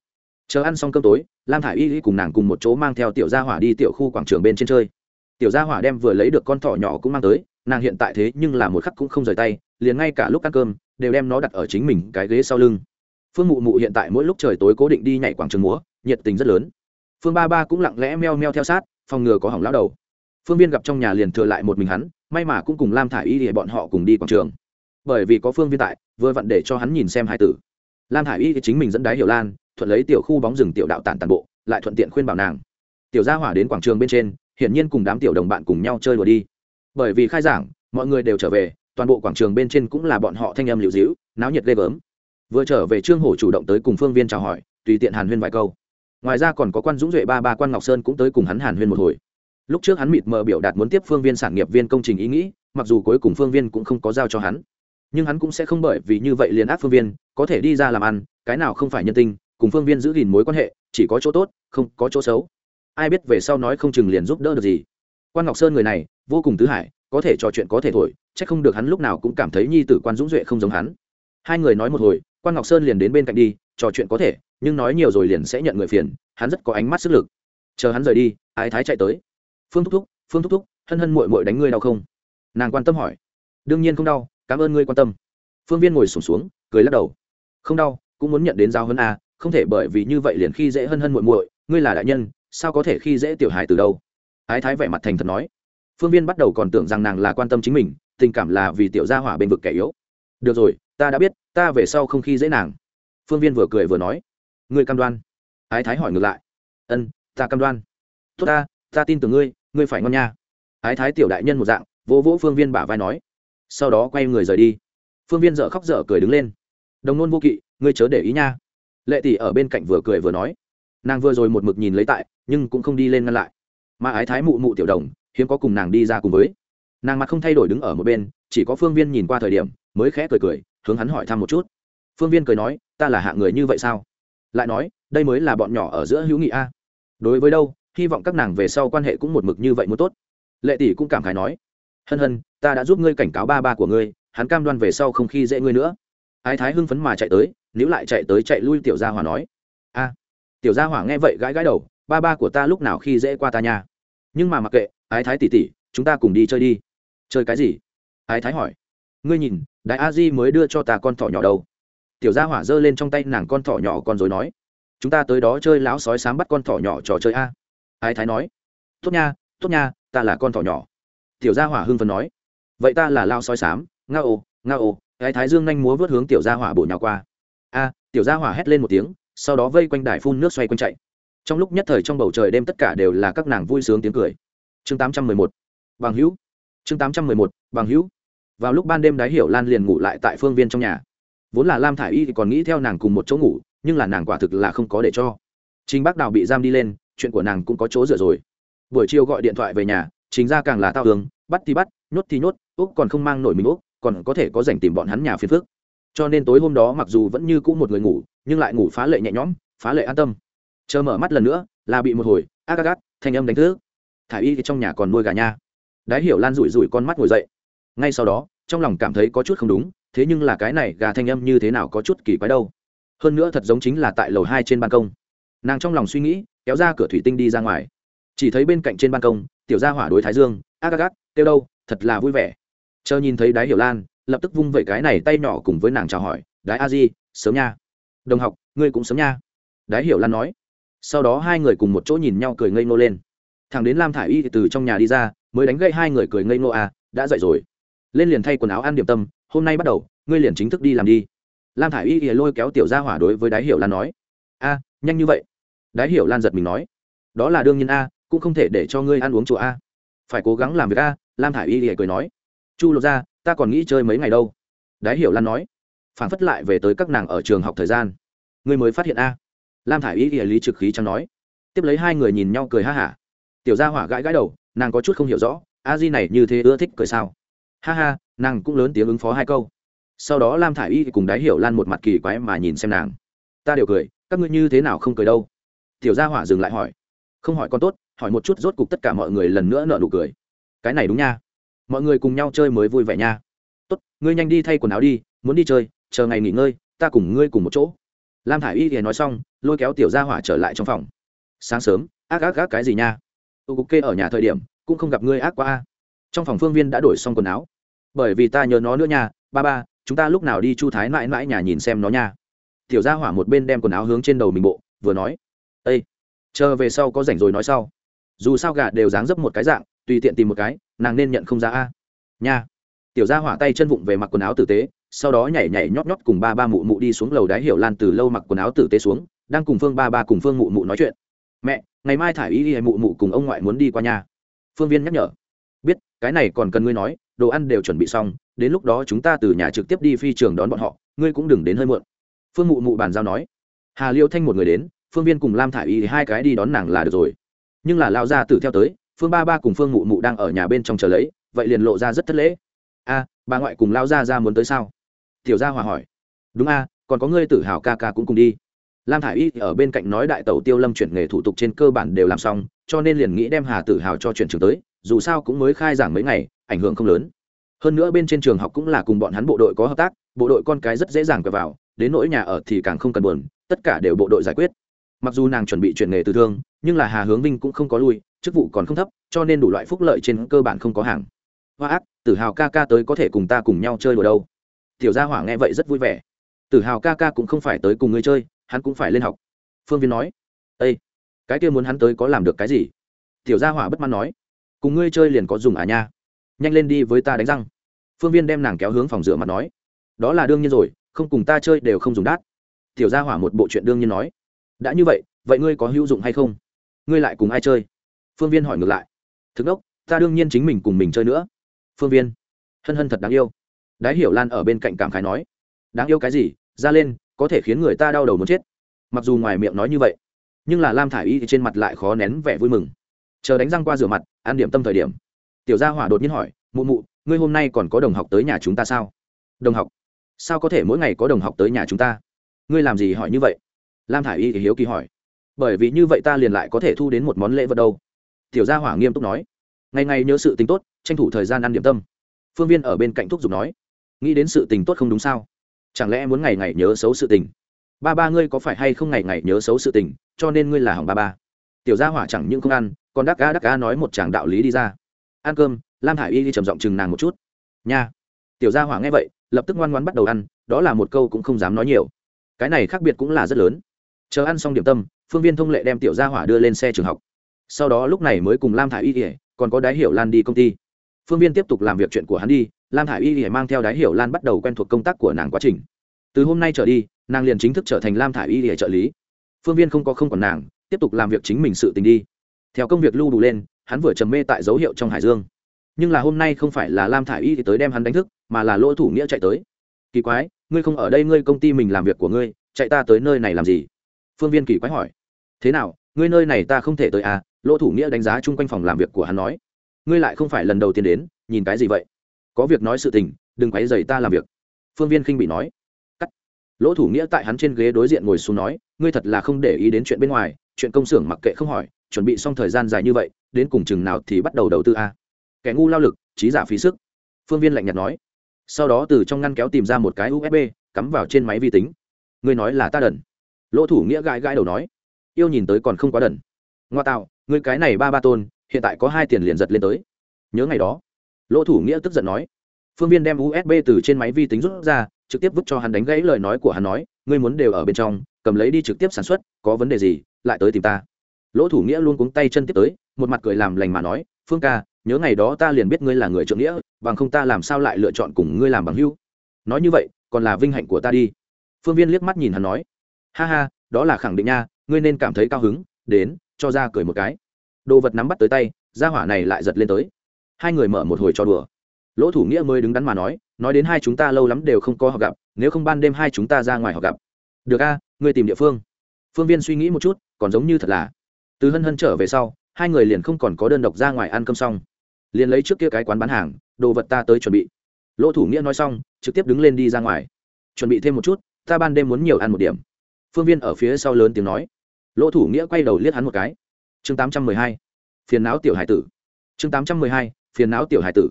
Chờ ăn xong cơm tối, lam thả i y cùng nàng cùng một chỗ mang theo tiểu gia hỏa đi tiểu khu quảng trường bên trên chơi. Tiểu gia hỏa đem vừa lấy được con thỏ nhỏ cũng mang tới, nàng hiện tại thế nhưng là một khắc cũng không rời tay liền ngay cả lúc ăn cơm, đều đem nó đặt ở chính mình cái ghế sau lưng. Phương mụ mụ hiện tại mỗi lúc trời tối cố định đi nhảy quảng trường múa, nhiệt tình rất lớn. Phương ba ba cũng lặng lẽ meo meo theo sát, phòng ngừa có hỏng lão đầu. Phương viên gặp trong nhà liền thừa lại một mình hắn, may mà cũng cùng lam thả i y để bọn họ cùng đi quảng trường. Bởi vì có phương viên tại, vừa vặn để cho hắn nhìn xem hai tử. Lam thả i y thì chính mình dẫn đái hiểu lan, thuận lấy tiểu khu bóng rừng tiểu đạo tản tàn bộ, lại thuận tiện khuyên bảo nàng. Tiểu gia hỏa đến quảng trường bên trên, hiển nhiên cùng đám tiểu đồng bạn cùng nhau chơi đùa đi. Bởi vì khai giảng, mọi người đều trở về toàn bộ quảng trường bên trên cũng là bọn họ thanh âm liệu dĩu, náo nhiệt ghê gớm. Vừa trở về, trương hổ chủ động tới cùng phương viên chào hỏi, tùy tiện hàn huyên vài câu. Ngoài ra còn có quan dũng duệ ba ba quan ngọc sơn cũng tới cùng hắn hàn huyên một hồi. Lúc trước hắn mịt mờ biểu đạt muốn tiếp phương viên sản nghiệp viên công trình ý nghĩ, mặc dù cuối cùng phương viên cũng không có giao cho hắn. Nhưng hắn cũng sẽ không bởi vì như vậy liền áp phương viên, có thể đi ra làm ăn, cái nào không phải nhân tinh cùng phương viên giữ gìn mối quan hệ, chỉ có chỗ tốt, không có chỗ xấu. Ai biết về sau nói không chừng liền giúp đỡ được gì. Quan ngọc sơn người này, vô cùng tứ hải có thể trò chuyện có thể thổi c h ắ c không được hắn lúc nào cũng cảm thấy nhi tử quan dũng duệ không giống hắn. Hai người nói một hồi quan ngọc sơn liền đến bên cạnh đi trò chuyện có thể nhưng nói nhiều rồi liền sẽ nhận người phiền hắn rất có ánh mắt sức lực. Chờ hắn rời đi ái thái chạy tới. Phương thúc thúc phương thúc thúc hân hân mội mội đánh ngươi đau không? Nàng quan tâm hỏi. Đương nhiên không đau cảm ơn ngươi quan tâm. Phương viên ngồi sùng xuống, xuống cười lắc đầu. Không đau cũng muốn nhận đến giao hơn a à, không thể bởi vì như vậy liền khi dễ hân hân muội muội ngươi là đại nhân sao có thể khi dễ tiểu hài từ đâu? Ái thái vẻ mặt thành thật nói phương viên bắt đầu còn tưởng rằng nàng là quan tâm chính mình, tình cảm là vì tiểu gia hỏa bên vực kẻ yếu. Được rồi, ta đã biết, ta về sau không khi dễ nàng. Phương viên vừa cười vừa nói. Ngươi cam đoan. Ái thái hỏi ngược lại. Ân, ta cam đoan. Tốt ta ta tin tưởng ngươi ngươi phải ngon nha. Ái thái tiểu đại nhân một dạng, vỗ vỗ phương viên bả vai nói. Sau đó quay người rời đi. Phương viên dợ khóc dở cười đứng lên. Đồng nôn vô kỵ, ngươi chớ để ý nha. Lệ tỷ ở bên cạnh vừa cười vừa nói. Nàng vừa rồi một mực nhìn lấy tại, nhưng cũng không đi lên ngăn lại. Mà ái thái mụ mụ tiểu đồng hiếm có cùng nàng đi ra cùng với. Nàng mặt không thay đổi đứng ở một bên, chỉ có phương viên nhìn qua thời điểm, mới khẽ cười cười, hướng hắn hỏi thăm một chút. Phương viên cười nói, ta là hạ người như vậy sao? Lại nói, đây mới là bọn nhỏ ở giữa hữu nghị a. Đối với đâu, hy vọng các nàng về sau quan hệ cũng một mực như vậy muốn tốt. Lệ tỷ cũng cảm khái nói, hân hân, ta đã giúp ngươi cảnh cáo ba ba của ngươi, hắn cam đoan về sau không khi dễ ngươi nữa. Ái thái hưng phấn mà chạy tới nếu lại chạy tới chạy lui tiểu gia hỏa nói, a, tiểu gia hỏa nghe vậy gãi gãi đầu, ba ba của ta lúc nào khi dễ qua ta nha. Nhưng mà mặc kệ ái thái tỉ tỉ, chúng ta cùng đi chơi đi. Chơi cái gì? Ái thái hỏi. Ngươi nhìn, đại a di mới đưa cho ta con thỏ nhỏ đâu. Tiểu gia hỏa giơ lên trong tay nàng con thỏ nhỏ con rồi nói. Chúng ta tới đó chơi láo sói sám bắt con thỏ nhỏ trò chơi a. Ái thái nói. Tốt nha tốt nha, ta là con thỏ nhỏ. Tiểu gia hỏa hưng phần nói. Vậy ta là lao sói sám, nga ô nga ô. Ái thái dương nhanh múa vớt hướng tiểu gia hỏa bổ nhào qua. A, tiểu gia hỏa hét lên một tiếng, sau đó vây quanh đài phun nước xoay quanh chạy. Trong lúc nhất thời trong bầu trời đêm tất cả đều là các nàng vui sướng tiếng cười chương tám trăm mười một, bằng hữu. chương tám trăm mười một, bằng hữu. vào lúc ban đêm đái hiểu lan liền ngủ lại tại phương viên trong nhà. vốn là lam thả i y thì còn nghĩ theo nàng cùng một chỗ ngủ, nhưng là nàng quả thực là không có để cho. chính bác đào bị giam đi lên, chuyện của nàng cũng có chỗ dựa rồi. buổi chiều gọi điện thoại về nhà chính ra càng là tao hướng bắt thì bắt, nhốt thì nhốt, úc còn không mang nổi mình úc, còn có thể có dành tìm bọn hắn nhà phiền phước cho nên tối hôm đó mặc dù vẫn như cũ một người ngủ, nhưng lại ngủ phá lệ nhẹ nhõm, phá lệ an tâm. chờ mở mắt lần nữa, là bị một hồi, ác ác ác, thanh âm đánh thức thả y thì trong nhà còn nuôi gà nha. Đái hiểu lan rủi rủi con mắt ngồi dậy. Ngay sau đó, trong lòng cảm thấy có chút không đúng, thế nhưng là cái này gà thanh âm như thế nào có chút kỳ quái đâu. Hơn nữa thật giống chính là tại lầu hai trên ban công. Nàng trong lòng suy nghĩ, kéo ra cửa thủy tinh đi ra ngoài. Chỉ thấy bên cạnh trên ban công, tiểu gia hỏa đối thái dương ác ác ác kêu đâu, thật là vui vẻ. Chờ nhìn thấy đái hiểu lan, lập tức vung vẩy cái này tay nhỏ cùng với nàng chào hỏi, đái a di, sớm nha. Đồng học, ngươi cũng sớm nha. Đái hiểu lan nói. Sau đó hai người cùng một chỗ nhìn nhau cười ngây ngô lên thằng đến lam thả i y từ trong nhà đi ra, mới đánh gây hai người cười ngây ngô à đã dậy rồi. Lên liền thay quần áo ăn điểm tâm, hôm nay bắt đầu, ngươi liền chính thức đi làm đi. Lam thả i y lôi kéo tiểu ra hỏa đối với đái hiểu lan nói, a, nhanh như vậy. Đái hiểu lan giật mình nói, đó là đương nhiên a, cũng không thể để cho ngươi ăn uống chùa a. Phải cố gắng làm việc a, lam thả i y cười nói. Chu lột ra ta còn nghĩ chơi mấy ngày đâu. Đái hiểu lan nói, phản phất lại về tới các nàng ở trường học thời gian. Ngươi mới phát hiện a. Lam thả i y lý trực khí chẳng nói. Tiếp lấy hai người nhìn nhau cười ha hả tiểu gia hỏa gãi gãi đầu, nàng có chút không hiểu rõ, a di này như thế ưa thích cười sao? Ha ha, nàng cũng lớn tiếng ứng phó hai câu. Sau đó lam thả i y cùng đái hiểu lan một mặt kỳ quái mà nhìn xem nàng. Ta đều cười, các ngươi như thế nào không cười đâu? Tiểu gia hỏa dừng lại hỏi. Không hỏi con tốt, hỏi một chút rốt cục tất cả mọi người lần nữa nợ nụ cười. Cái này đúng nha. Mọi người cùng nhau chơi mới vui vẻ nha. Tốt, ngươi nhanh đi thay quần áo đi, muốn đi chơi, chờ ngày nghỉ ngơi, ta cùng ngươi cùng một chỗ. Lam thả i y thì nói xong, lôi kéo tiểu gia hỏa trở lại trong phòng. Sáng sớm, ác ác ác cái gì nha? Tu cục kê ở nhà thời điểm, cũng không gặp ngươi ác quá a. Trong phòng phương viên đã đổi xong quần áo. Bởi vì ta nhớ nó nữa nha, ba ba, chúng ta lúc nào đi chu thái mãi mãi nhà nhìn xem nó nha. Tiểu gia hỏa một bên đem quần áo hướng trên đầu mình bộ, vừa nói ây chờ về sau có rảnh rồi nói sau. Dù sao gà đều dáng dấp một cái dạng, tùy tiện tìm một cái, nàng nên nhận không ra a. Nha. Tiểu gia hỏa tay chân vụng về mặc quần áo tử tế, sau đó nhảy nhảy nhót nhót cùng ba ba mụ mụ đi xuống lầu đáy hiểu lan từ lâu mặc quần áo tử tế xuống, đang cùng phương ba ba cùng phương mụ mụ nói chuyện. Mẹ ngày mai thả ý y mụ mụ cùng ông ngoại muốn đi qua nhà. Phương viên nhắc nhở. Biết, cái này còn cần ngươi nói, đồ ăn đều chuẩn bị xong, đến lúc đó chúng ta từ nhà trực tiếp đi phi trường đón bọn họ, ngươi cũng đừng đến hơi muộn. Phương mụ mụ bàn giao nói. Hà liêu thanh một người đến, phương viên cùng lam thả y hai cái đi đón nàng là được rồi. Nhưng là lao ra tử theo tới, phương ba ba cùng phương mụ mụ đang ở nhà bên trong chờ lấy, vậy liền lộ ra rất thất lễ. A, bà ngoại cùng lao ra ra muốn tới sao? Tiểu gia hòa hỏi. Đúng a, còn có ngươi tự hào ca ca cũng cùng đi lam thả i y ở bên cạnh nói đại tẩu tiêu lâm chuyển nghề thủ tục trên cơ bản đều làm xong, cho nên liền nghĩ đem hà tử hào cho chuyển trường tới, dù sao cũng mới khai giảng mấy ngày, ảnh hưởng không lớn. Hơn nữa bên trên trường học cũng là cùng bọn hắn bộ đội có hợp tác, bộ đội con cái rất dễ dàng cờ vào, đến nỗi nhà ở thì càng không cần buồn, tất cả đều bộ đội giải quyết. Mặc dù nàng chuẩn bị chuyển nghề từ thương, nhưng là hà hướng vinh cũng không có lui, chức vụ còn không thấp, cho nên đủ loại phúc lợi trên cơ bản không có hàng. Hoa ác, tử hào ca ca tới có thể cùng ta cùng nhau chơi đùa đâu. Tiểu gia hỏa nghe vậy rất vui vẻ. Tử hào ca ca cũng không phải tới cùng ngươi chơi hắn cũng phải lên học. Phương viên nói ây cái kia muốn hắn tới có làm được cái gì? Tiểu gia hỏa bất mãn nói, cùng ngươi chơi liền có dùng à nha? Nhanh lên đi với ta đánh răng. Phương viên đem nàng kéo hướng phòng rửa mặt nói, đó là đương nhiên rồi, không cùng ta chơi đều không dùng đát. Tiểu gia hỏa một bộ chuyện đương nhiên nói, đã như vậy vậy ngươi có hữu dụng hay không? Ngươi lại cùng ai chơi? Phương viên hỏi ngược lại, thực đốc, ta đương nhiên chính mình cùng mình chơi nữa. Phương viên, hân hân thật đáng yêu. Đái hiểu lan ở bên cạnh cảm khái nói, đáng yêu cái gì? Ra lên có thể khiến người ta đau đầu muốn chết. Mặc dù ngoài miệng nói như vậy, nhưng là lam thả i y trên mặt lại khó nén vẻ vui mừng. Chờ đánh răng qua rửa mặt ăn điểm tâm thời điểm, tiểu gia hỏa đột nhiên hỏi, mụ mụ, ngươi hôm nay còn có đồng học tới nhà chúng ta sao? Đồng học? Sao có thể mỗi ngày có đồng học tới nhà chúng ta? Ngươi làm gì hỏi như vậy? Lam thả i y thì hiếu kỳ hỏi. Bởi vì như vậy ta liền lại có thể thu đến một món lễ vật đâu. Tiểu gia hỏa nghiêm túc nói. Ngày ngày nhớ sự tình tốt, tranh thủ thời gian ăn điểm tâm. Phương viên ở bên cạnh thúc giục nói. Nghĩ đến sự tình tốt không đúng sao? Chẳng lẽ muốn ngày ngày nhớ xấu sự tình? Ba ba ngươi có phải hay không ngày ngày nhớ xấu sự tình, cho nên ngươi là hỏng ba ba. Tiểu gia hỏa chẳng những không ăn, còn đắc cá đắc cá nói một chàng đạo lý đi ra. Ăn cơm, lam hải y đi trầm giọng chừng nàng một chút. Nha. Tiểu gia hỏa nghe vậy, lập tức ngoan ngoan bắt đầu ăn, đó là một câu cũng không dám nói nhiều. Cái này khác biệt cũng là rất lớn. Chờ ăn xong điểm tâm, phương viên thông lệ đem tiểu gia hỏa đưa lên xe trường học. Sau đó lúc này mới cùng lam thả i y ỉa còn có đái hiểu lan đi công ty. Phương viên tiếp tục làm việc chuyện của hắn đi lam thả i y ỉa mang theo đái hiểu lan bắt đầu quen thuộc công tác của nàng quá trình. Từ hôm nay trở đi, nàng liền chính thức trở thành lam thả i y ỉa trợ lý. Phương viên không có không còn nàng, tiếp tục làm việc chính mình sự tình đi. Theo công việc lưu đủ lên, hắn vừa trầm mê tại dấu hiệu trong hải dương. Nhưng là hôm nay không phải là lam thả i y thì tới đem hắn đánh thức, mà là lỗ thủ nghĩa chạy tới. Kỳ quái, ngươi không ở đây ngươi công ty mình làm việc của ngươi, chạy ta tới nơi này làm gì? Phương viên kỳ quái hỏi. Thế nào, ngươi nơi này ta không thể tới à? Lỗ thủ nghĩa đánh giá chung quanh phòng làm việc của hắn nói. Ngươi lại không phải lần đầu tiên đến, nhìn cái gì vậy? Có việc nói sự tình, đừng quấy dày ta làm việc. Phương viên khinh bị nói. Cắt. Lỗ thủ nghĩa tại hắn trên ghế đối diện ngồi xuống nói, ngươi thật là không để ý đến chuyện bên ngoài, chuyện công xưởng mặc kệ không hỏi, chuẩn bị xong thời gian dài như vậy, đến cùng chừng nào thì bắt đầu đầu tư a? À? kẻ ngu lao lực, trí giả phí sức. Phương viên lạnh nhạt nói. Sau đó từ trong ngăn kéo tìm ra một cái usb cắm vào trên máy vi tính. Ngươi nói là ta đần. Lỗ thủ nghĩa gãi gãi đầu nói. Yêu nhìn tới còn không quá đần. Ngoa tạo, ngươi cái này ba ba tôn, hiện tại có hai tiền liền giật lên tới. Nhớ ngày đó lỗ thủ nghĩa tức giận nói. Phương viên đem usb từ trên máy vi tính rút ra, trực tiếp vứt cho hắn đánh gãy lời nói của hắn nói, ngươi muốn đều ở bên trong, cầm lấy đi trực tiếp sản xuất, có vấn đề gì, lại tới tìm ta. Lỗ thủ nghĩa luôn cuống tay chân tiếp tới, một mặt cười làm lành mà nói, phương ca, nhớ ngày đó ta liền biết ngươi là người trượng nghĩa, bằng không ta làm sao lại lựa chọn cùng ngươi làm bằng hữu? Nói như vậy, còn là vinh hạnh của ta đi. Phương viên liếc mắt nhìn hắn nói, ha ha, đó là khẳng định nha, ngươi nên cảm thấy cao hứng, đến, cho ra cười một cái. Đồ vật nắm bắt tới tay ra hỏa này lại giật lên tới hai người mở một hồi cho đùa. Lỗ thủ nghĩa mới đứng đắn mà nói nói đến hai chúng ta lâu lắm đều không có họ gặp, nếu không ban đêm hai chúng ta ra ngoài họ gặp. Được a, ngươi tìm địa phương. Phương viên suy nghĩ một chút, còn giống như thật là. Từ hân hân trở về sau, hai người liền không còn có đơn độc ra ngoài ăn cơm xong. Liền lấy trước kia cái quán bán hàng, đồ vật ta tới chuẩn bị. Lỗ thủ nghĩa nói xong, trực tiếp đứng lên đi ra ngoài. Chuẩn bị thêm một chút, ta ban đêm muốn nhiều ăn một điểm. Phương viên ở phía sau lớn tiếng nói. Lỗ thủ nghĩa quay đầu liếc hắn một cái. Chương tám trăm mười hai. Phiền não tiểu hải tử. Chương tám trăm mười hai phiền não tiểu hải tử.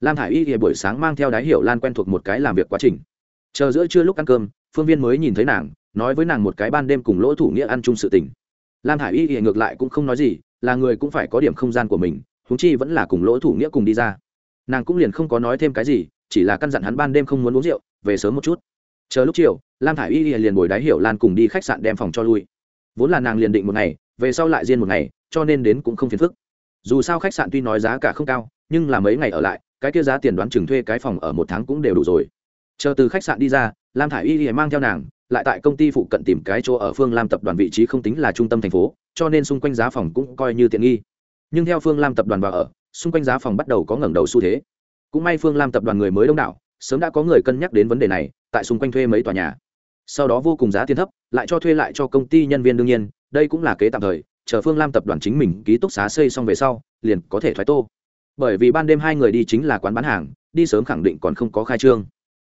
Lam thả i y thì buổi sáng mang theo đái hiểu lan quen thuộc một cái làm việc quá trình. Chờ giữa trưa lúc ăn cơm, phương viên mới nhìn thấy nàng, nói với nàng một cái ban đêm cùng lỗ thủ nghĩa ăn chung sự tình. Lam thả i y thì ngược lại cũng không nói gì, là người cũng phải có điểm không gian của mình húng chi vẫn là cùng lỗ thủ nghĩa cùng đi ra. Nàng cũng liền không có nói thêm cái gì, chỉ là căn dặn hắn ban đêm không muốn uống rượu, về sớm một chút. Chờ lúc chiều, lam thả i y liền bồi đái hiểu lan cùng đi khách sạn đem phòng cho lui. Vốn là nàng liền định một ngày, về sau lại riêng một ngày, cho nên đến cũng không phiền phức. Dù sao khách sạn tuy nói giá cả không cao nhưng là mấy ngày ở lại, cái kia giá tiền đoán chừng thuê cái phòng ở một tháng cũng đều đủ rồi. Chờ từ khách sạn đi ra, lam thả i y mang theo nàng, lại tại công ty phụ cận tìm cái chỗ ở phương lam tập đoàn vị trí không tính là trung tâm thành phố, cho nên xung quanh giá phòng cũng coi như tiện nghi. Nhưng theo phương lam tập đoàn vào ở, xung quanh giá phòng bắt đầu có ngẩng đầu xu thế. Cũng may phương lam tập đoàn người mới đông đảo, sớm đã có người cân nhắc đến vấn đề này, tại xung quanh thuê mấy tòa nhà. Sau đó vô cùng giá tiền thấp, lại cho thuê lại cho công ty nhân viên đương nhiên, đây cũng là kế tạm thời, chờ phương lam tập đoàn chính mình ký túc xá xây xong về sau, liền có thể thoái tô bởi vì ban đêm hai người đi chính là quán bán hàng, đi sớm khẳng định còn không có khai trương.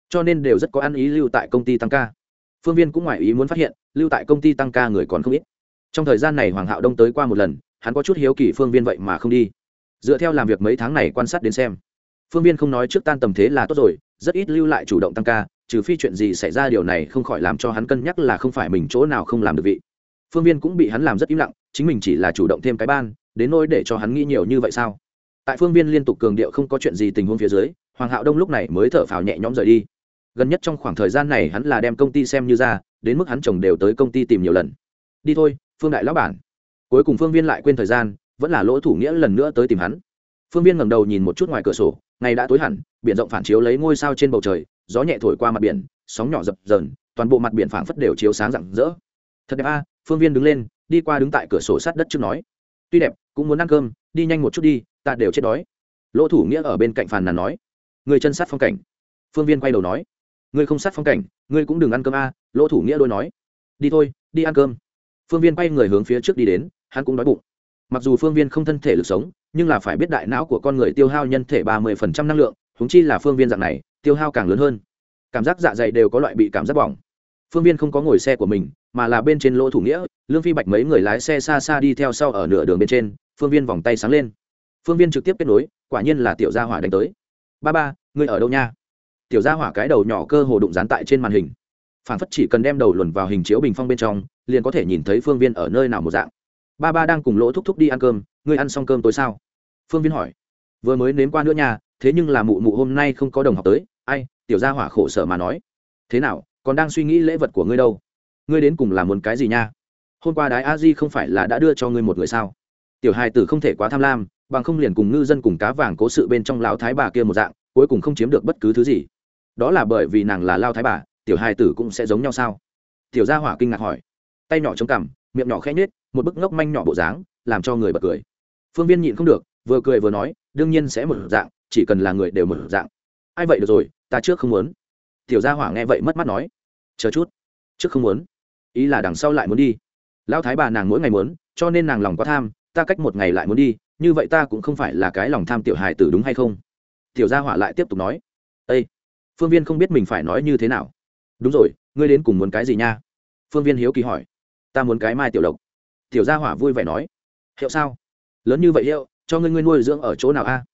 Cho nên đều rất có ăn ý lưu tại công ty tăng ca. Phương viên cũng ngoài ý muốn phát hiện, lưu tại công ty tăng ca người còn không ít. Trong thời gian này hoàng hạo đông tới qua một lần, hắn có chút hiếu kỳ phương viên vậy mà không đi. Dựa theo làm việc mấy tháng này quan sát đến xem, phương viên không nói trước tan tầm thế là tốt rồi, rất ít lưu lại chủ động tăng ca, trừ phi chuyện gì xảy ra điều này không khỏi làm cho hắn cân nhắc là không phải mình chỗ nào không làm được vị. Phương viên cũng bị hắn làm rất im lặng, chính mình chỉ là chủ động thêm cái ban, đến nỗi để cho hắn nghĩ nhiều như vậy sao? Tại phương viên liên tục cường điệu không có chuyện gì tình huống phía dưới, hoàng hạo đông lúc này mới thở phào nhẹ nhõm rời đi. Gần nhất trong khoảng thời gian này hắn là đem công ty xem như ra, đến mức hắn chồng đều tới công ty tìm nhiều lần. Đi thôi, phương đại lão bản. Cuối cùng phương viên lại quên thời gian, vẫn là lỗ thủ nghĩa lần nữa tới tìm hắn. Phương viên ngẩng đầu nhìn một chút ngoài cửa sổ, ngày đã tối hẳn, biển rộng phản chiếu lấy ngôi sao trên bầu trời, gió nhẹ thổi qua mặt biển, sóng nhỏ dập dờn, toàn bộ mặt biển phảng phất đều chiếu sáng rạng rỡ. Thật đẹp a, phương viên đứng lên, đi qua đứng tại cửa sổ sát đất trước nói. Tuy đẹp, cũng muốn ăn cơm, đi nhanh một chút đi ta đều chết đói. Lỗ thủ nghĩa ở bên cạnh phàn nàn nói. Người chân sát phong cảnh. Phương viên quay đầu nói. Ngươi không sát phong cảnh ngươi cũng đừng ăn cơm a, lỗ thủ nghĩa đôi nói. Đi thôi, đi ăn cơm. Phương viên quay người hướng phía trước đi đến, hắn cũng đói bụng. Mặc dù phương viên không thân thể lực sống, nhưng là phải biết đại não của con người tiêu hao nhân thể ba mươi năng lượng húng chi là phương viên dạng này, tiêu hao càng lớn hơn. Cảm giác dạ dày đều có loại bị cảm giác bỏng. Phương viên không có ngồi xe của mình, mà là bên trên lỗ thủ nghĩa, lương phi bạch mấy người lái xe xa xa đi theo sau ở nửa đường bên trên, phương viên vòng tay sáng lên phương viên trực tiếp kết nối, quả nhiên là tiểu gia hỏa đánh tới. Ba ba, ngươi ở đâu nha? Tiểu gia hỏa cái đầu nhỏ cơ hồ đụng dán tại trên màn hình. Phản phất chỉ cần đem đầu luồn vào hình chiếu bình phong bên trong, liền có thể nhìn thấy phương viên ở nơi nào một dạng. Ba ba đang cùng lỗ thúc thúc đi ăn cơm, ngươi ăn xong cơm tối sao? Phương viên hỏi. Vừa mới nếm qua nữa nha, thế nhưng là mụ mụ hôm nay không có đồng học tới, ai, tiểu gia hỏa khổ sở mà nói. Thế nào, còn đang suy nghĩ lễ vật của ngươi đâu? Ngươi đến cùng là muốn cái gì nha? Hôm qua đái a di không phải là đã đưa cho ngươi một người sao? Tiểu hài tử không thể quá tham lam bằng không liền cùng ngư dân cùng cá vàng cố sự bên trong lão thái bà kia một dạng cuối cùng không chiếm được bất cứ thứ gì. Đó là bởi vì nàng là lao thái bà tiểu hài tử cũng sẽ giống nhau sao? Tiểu gia hỏa kinh ngạc hỏi. Tay nhỏ chống cằm miệng nhỏ khẽ nhếch, một bức ngốc manh nhỏ bộ dáng làm cho người bật cười. Phương viên nhịn không được vừa cười vừa nói đương nhiên sẽ một dạng chỉ cần là người đều một dạng. Ai vậy được rồi ta trước không muốn. Tiểu gia hỏa nghe vậy mất mắt nói. Chờ chút. Trước không muốn. Ý là đằng sau lại muốn đi. Lão thái bà nàng mỗi ngày muốn cho nên nàng lòng quá tham ta cách một ngày lại muốn đi như vậy ta cũng không phải là cái lòng tham tiểu hài tử đúng hay không? Tiểu gia hỏa lại tiếp tục nói. Ây phương viên không biết mình phải nói như thế nào. Đúng rồi, ngươi đến cùng muốn cái gì nha? Phương viên hiếu kỳ hỏi. Ta muốn cái mai tiểu độc tiểu gia hỏa vui vẻ nói. Hiệu sao? Lớn như vậy hiệu, cho ngươi ngươi nuôi dưỡng ở chỗ nào a?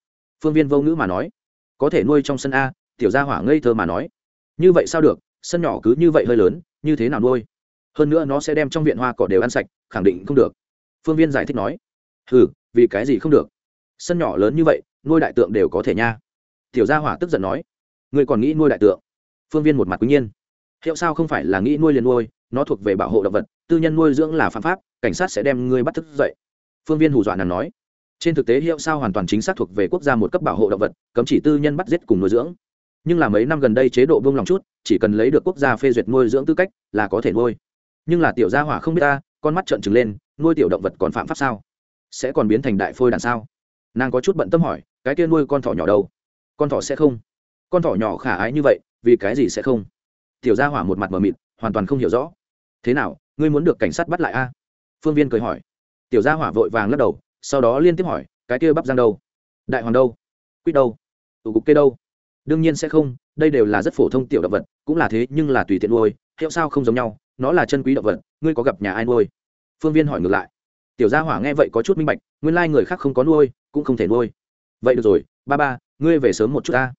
Phương viên vô ngữ mà nói. Có thể nuôi trong sân a, tiểu gia hỏa ngây thơ mà nói. Như vậy sao được, sân nhỏ cứ như vậy hơi lớn, như thế nào nuôi? Hơn nữa nó sẽ đem trong viện hoa cỏ đều ăn sạch, khẳng định không được. Phương viên giải thích nói. Ừ vì cái gì không được? Sân nhỏ lớn như vậy, nuôi đại tượng đều có thể nha. Tiểu gia hỏa tức giận nói. Ngươi còn nghĩ nuôi đại tượng? Phương viên một mặt quý nhiên. Hiệu sao không phải là nghĩ nuôi liền nuôi, nó thuộc về bảo hộ động vật, tư nhân nuôi dưỡng là phạm pháp, cảnh sát sẽ đem ngươi bắt thức dậy. Phương viên hù dọa nàng nói. Trên thực tế hiệu sao hoàn toàn chính xác thuộc về quốc gia một cấp bảo hộ động vật, cấm chỉ tư nhân bắt giết cùng nuôi dưỡng. Nhưng là mấy năm gần đây chế độ vương lòng chút, chỉ cần lấy được quốc gia phê duyệt nuôi dưỡng tư cách là có thể nuôi. Nhưng là tiểu gia hỏa không biết ta, con mắt trợn trừng lên, nuôi tiểu động vật còn phạm pháp sao? Sẽ còn biến thành đại phôi đàn sao? Nàng có chút bận tâm hỏi, cái kia nuôi con thỏ nhỏ đâu? Con thỏ sẽ không. Con thỏ nhỏ khả ái như vậy, vì cái gì sẽ không? Tiểu gia hỏa một mặt mờ mịt, hoàn toàn không hiểu rõ. Thế nào, ngươi muốn được cảnh sát bắt lại a? Phương viên cười hỏi. Tiểu gia hỏa vội vàng lắc đầu, sau đó liên tiếp hỏi, cái kia bắp giang đâu? Đại hoàng đâu? Quýt đâu? Tủ cục kê đâu? Đương nhiên sẽ không, đây đều là rất phổ thông tiểu động vật, cũng là thế nhưng là tùy tiện nuôi, hiệu sao không giống nhau, nó là chân quý động vật, ngươi có gặp nhà ai nuôi? Phương viên hỏi ngược lại tiểu gia hỏa nghe vậy có chút minh bạch, nguyên lai người khác không có nuôi, cũng không thể nuôi. Vậy được rồi, ba ba, ngươi về sớm một chút ta.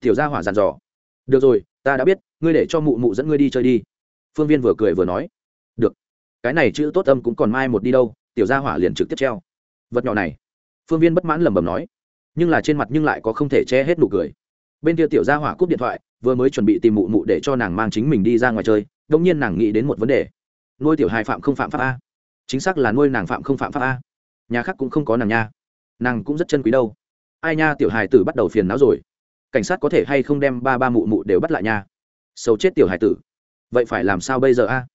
Tiểu gia hỏa dàn dò. Được rồi, ta đã biết, ngươi để cho mụ mụ dẫn ngươi đi chơi đi. Phương viên vừa cười vừa nói. Được. Cái này chữ tốt âm cũng còn mai một đi đâu, tiểu gia hỏa liền trực tiếp treo. Vật nhỏ này. Phương viên bất mãn lẩm bẩm nói. Nhưng là trên mặt nhưng lại có không thể che hết nụ cười. Bên kia tiểu gia hỏa cúp điện thoại, vừa mới chuẩn bị tìm mụ mụ để cho nàng mang chính mình đi ra ngoài chơi đông nhiên nàng nghĩ đến một vấn đề. Nuôi tiểu hài phạm không phạm pháp a chính xác là nuôi nàng phạm không phạm pháp a. Nhà khác cũng không có nàng nha. Nàng cũng rất chân quý đâu. Ai nha, tiểu hài tử bắt đầu phiền não rồi. Cảnh sát có thể hay không đem ba ba mụ mụ đều bắt lại nha? Xấu chết tiểu hài tử. Vậy phải làm sao bây giờ a?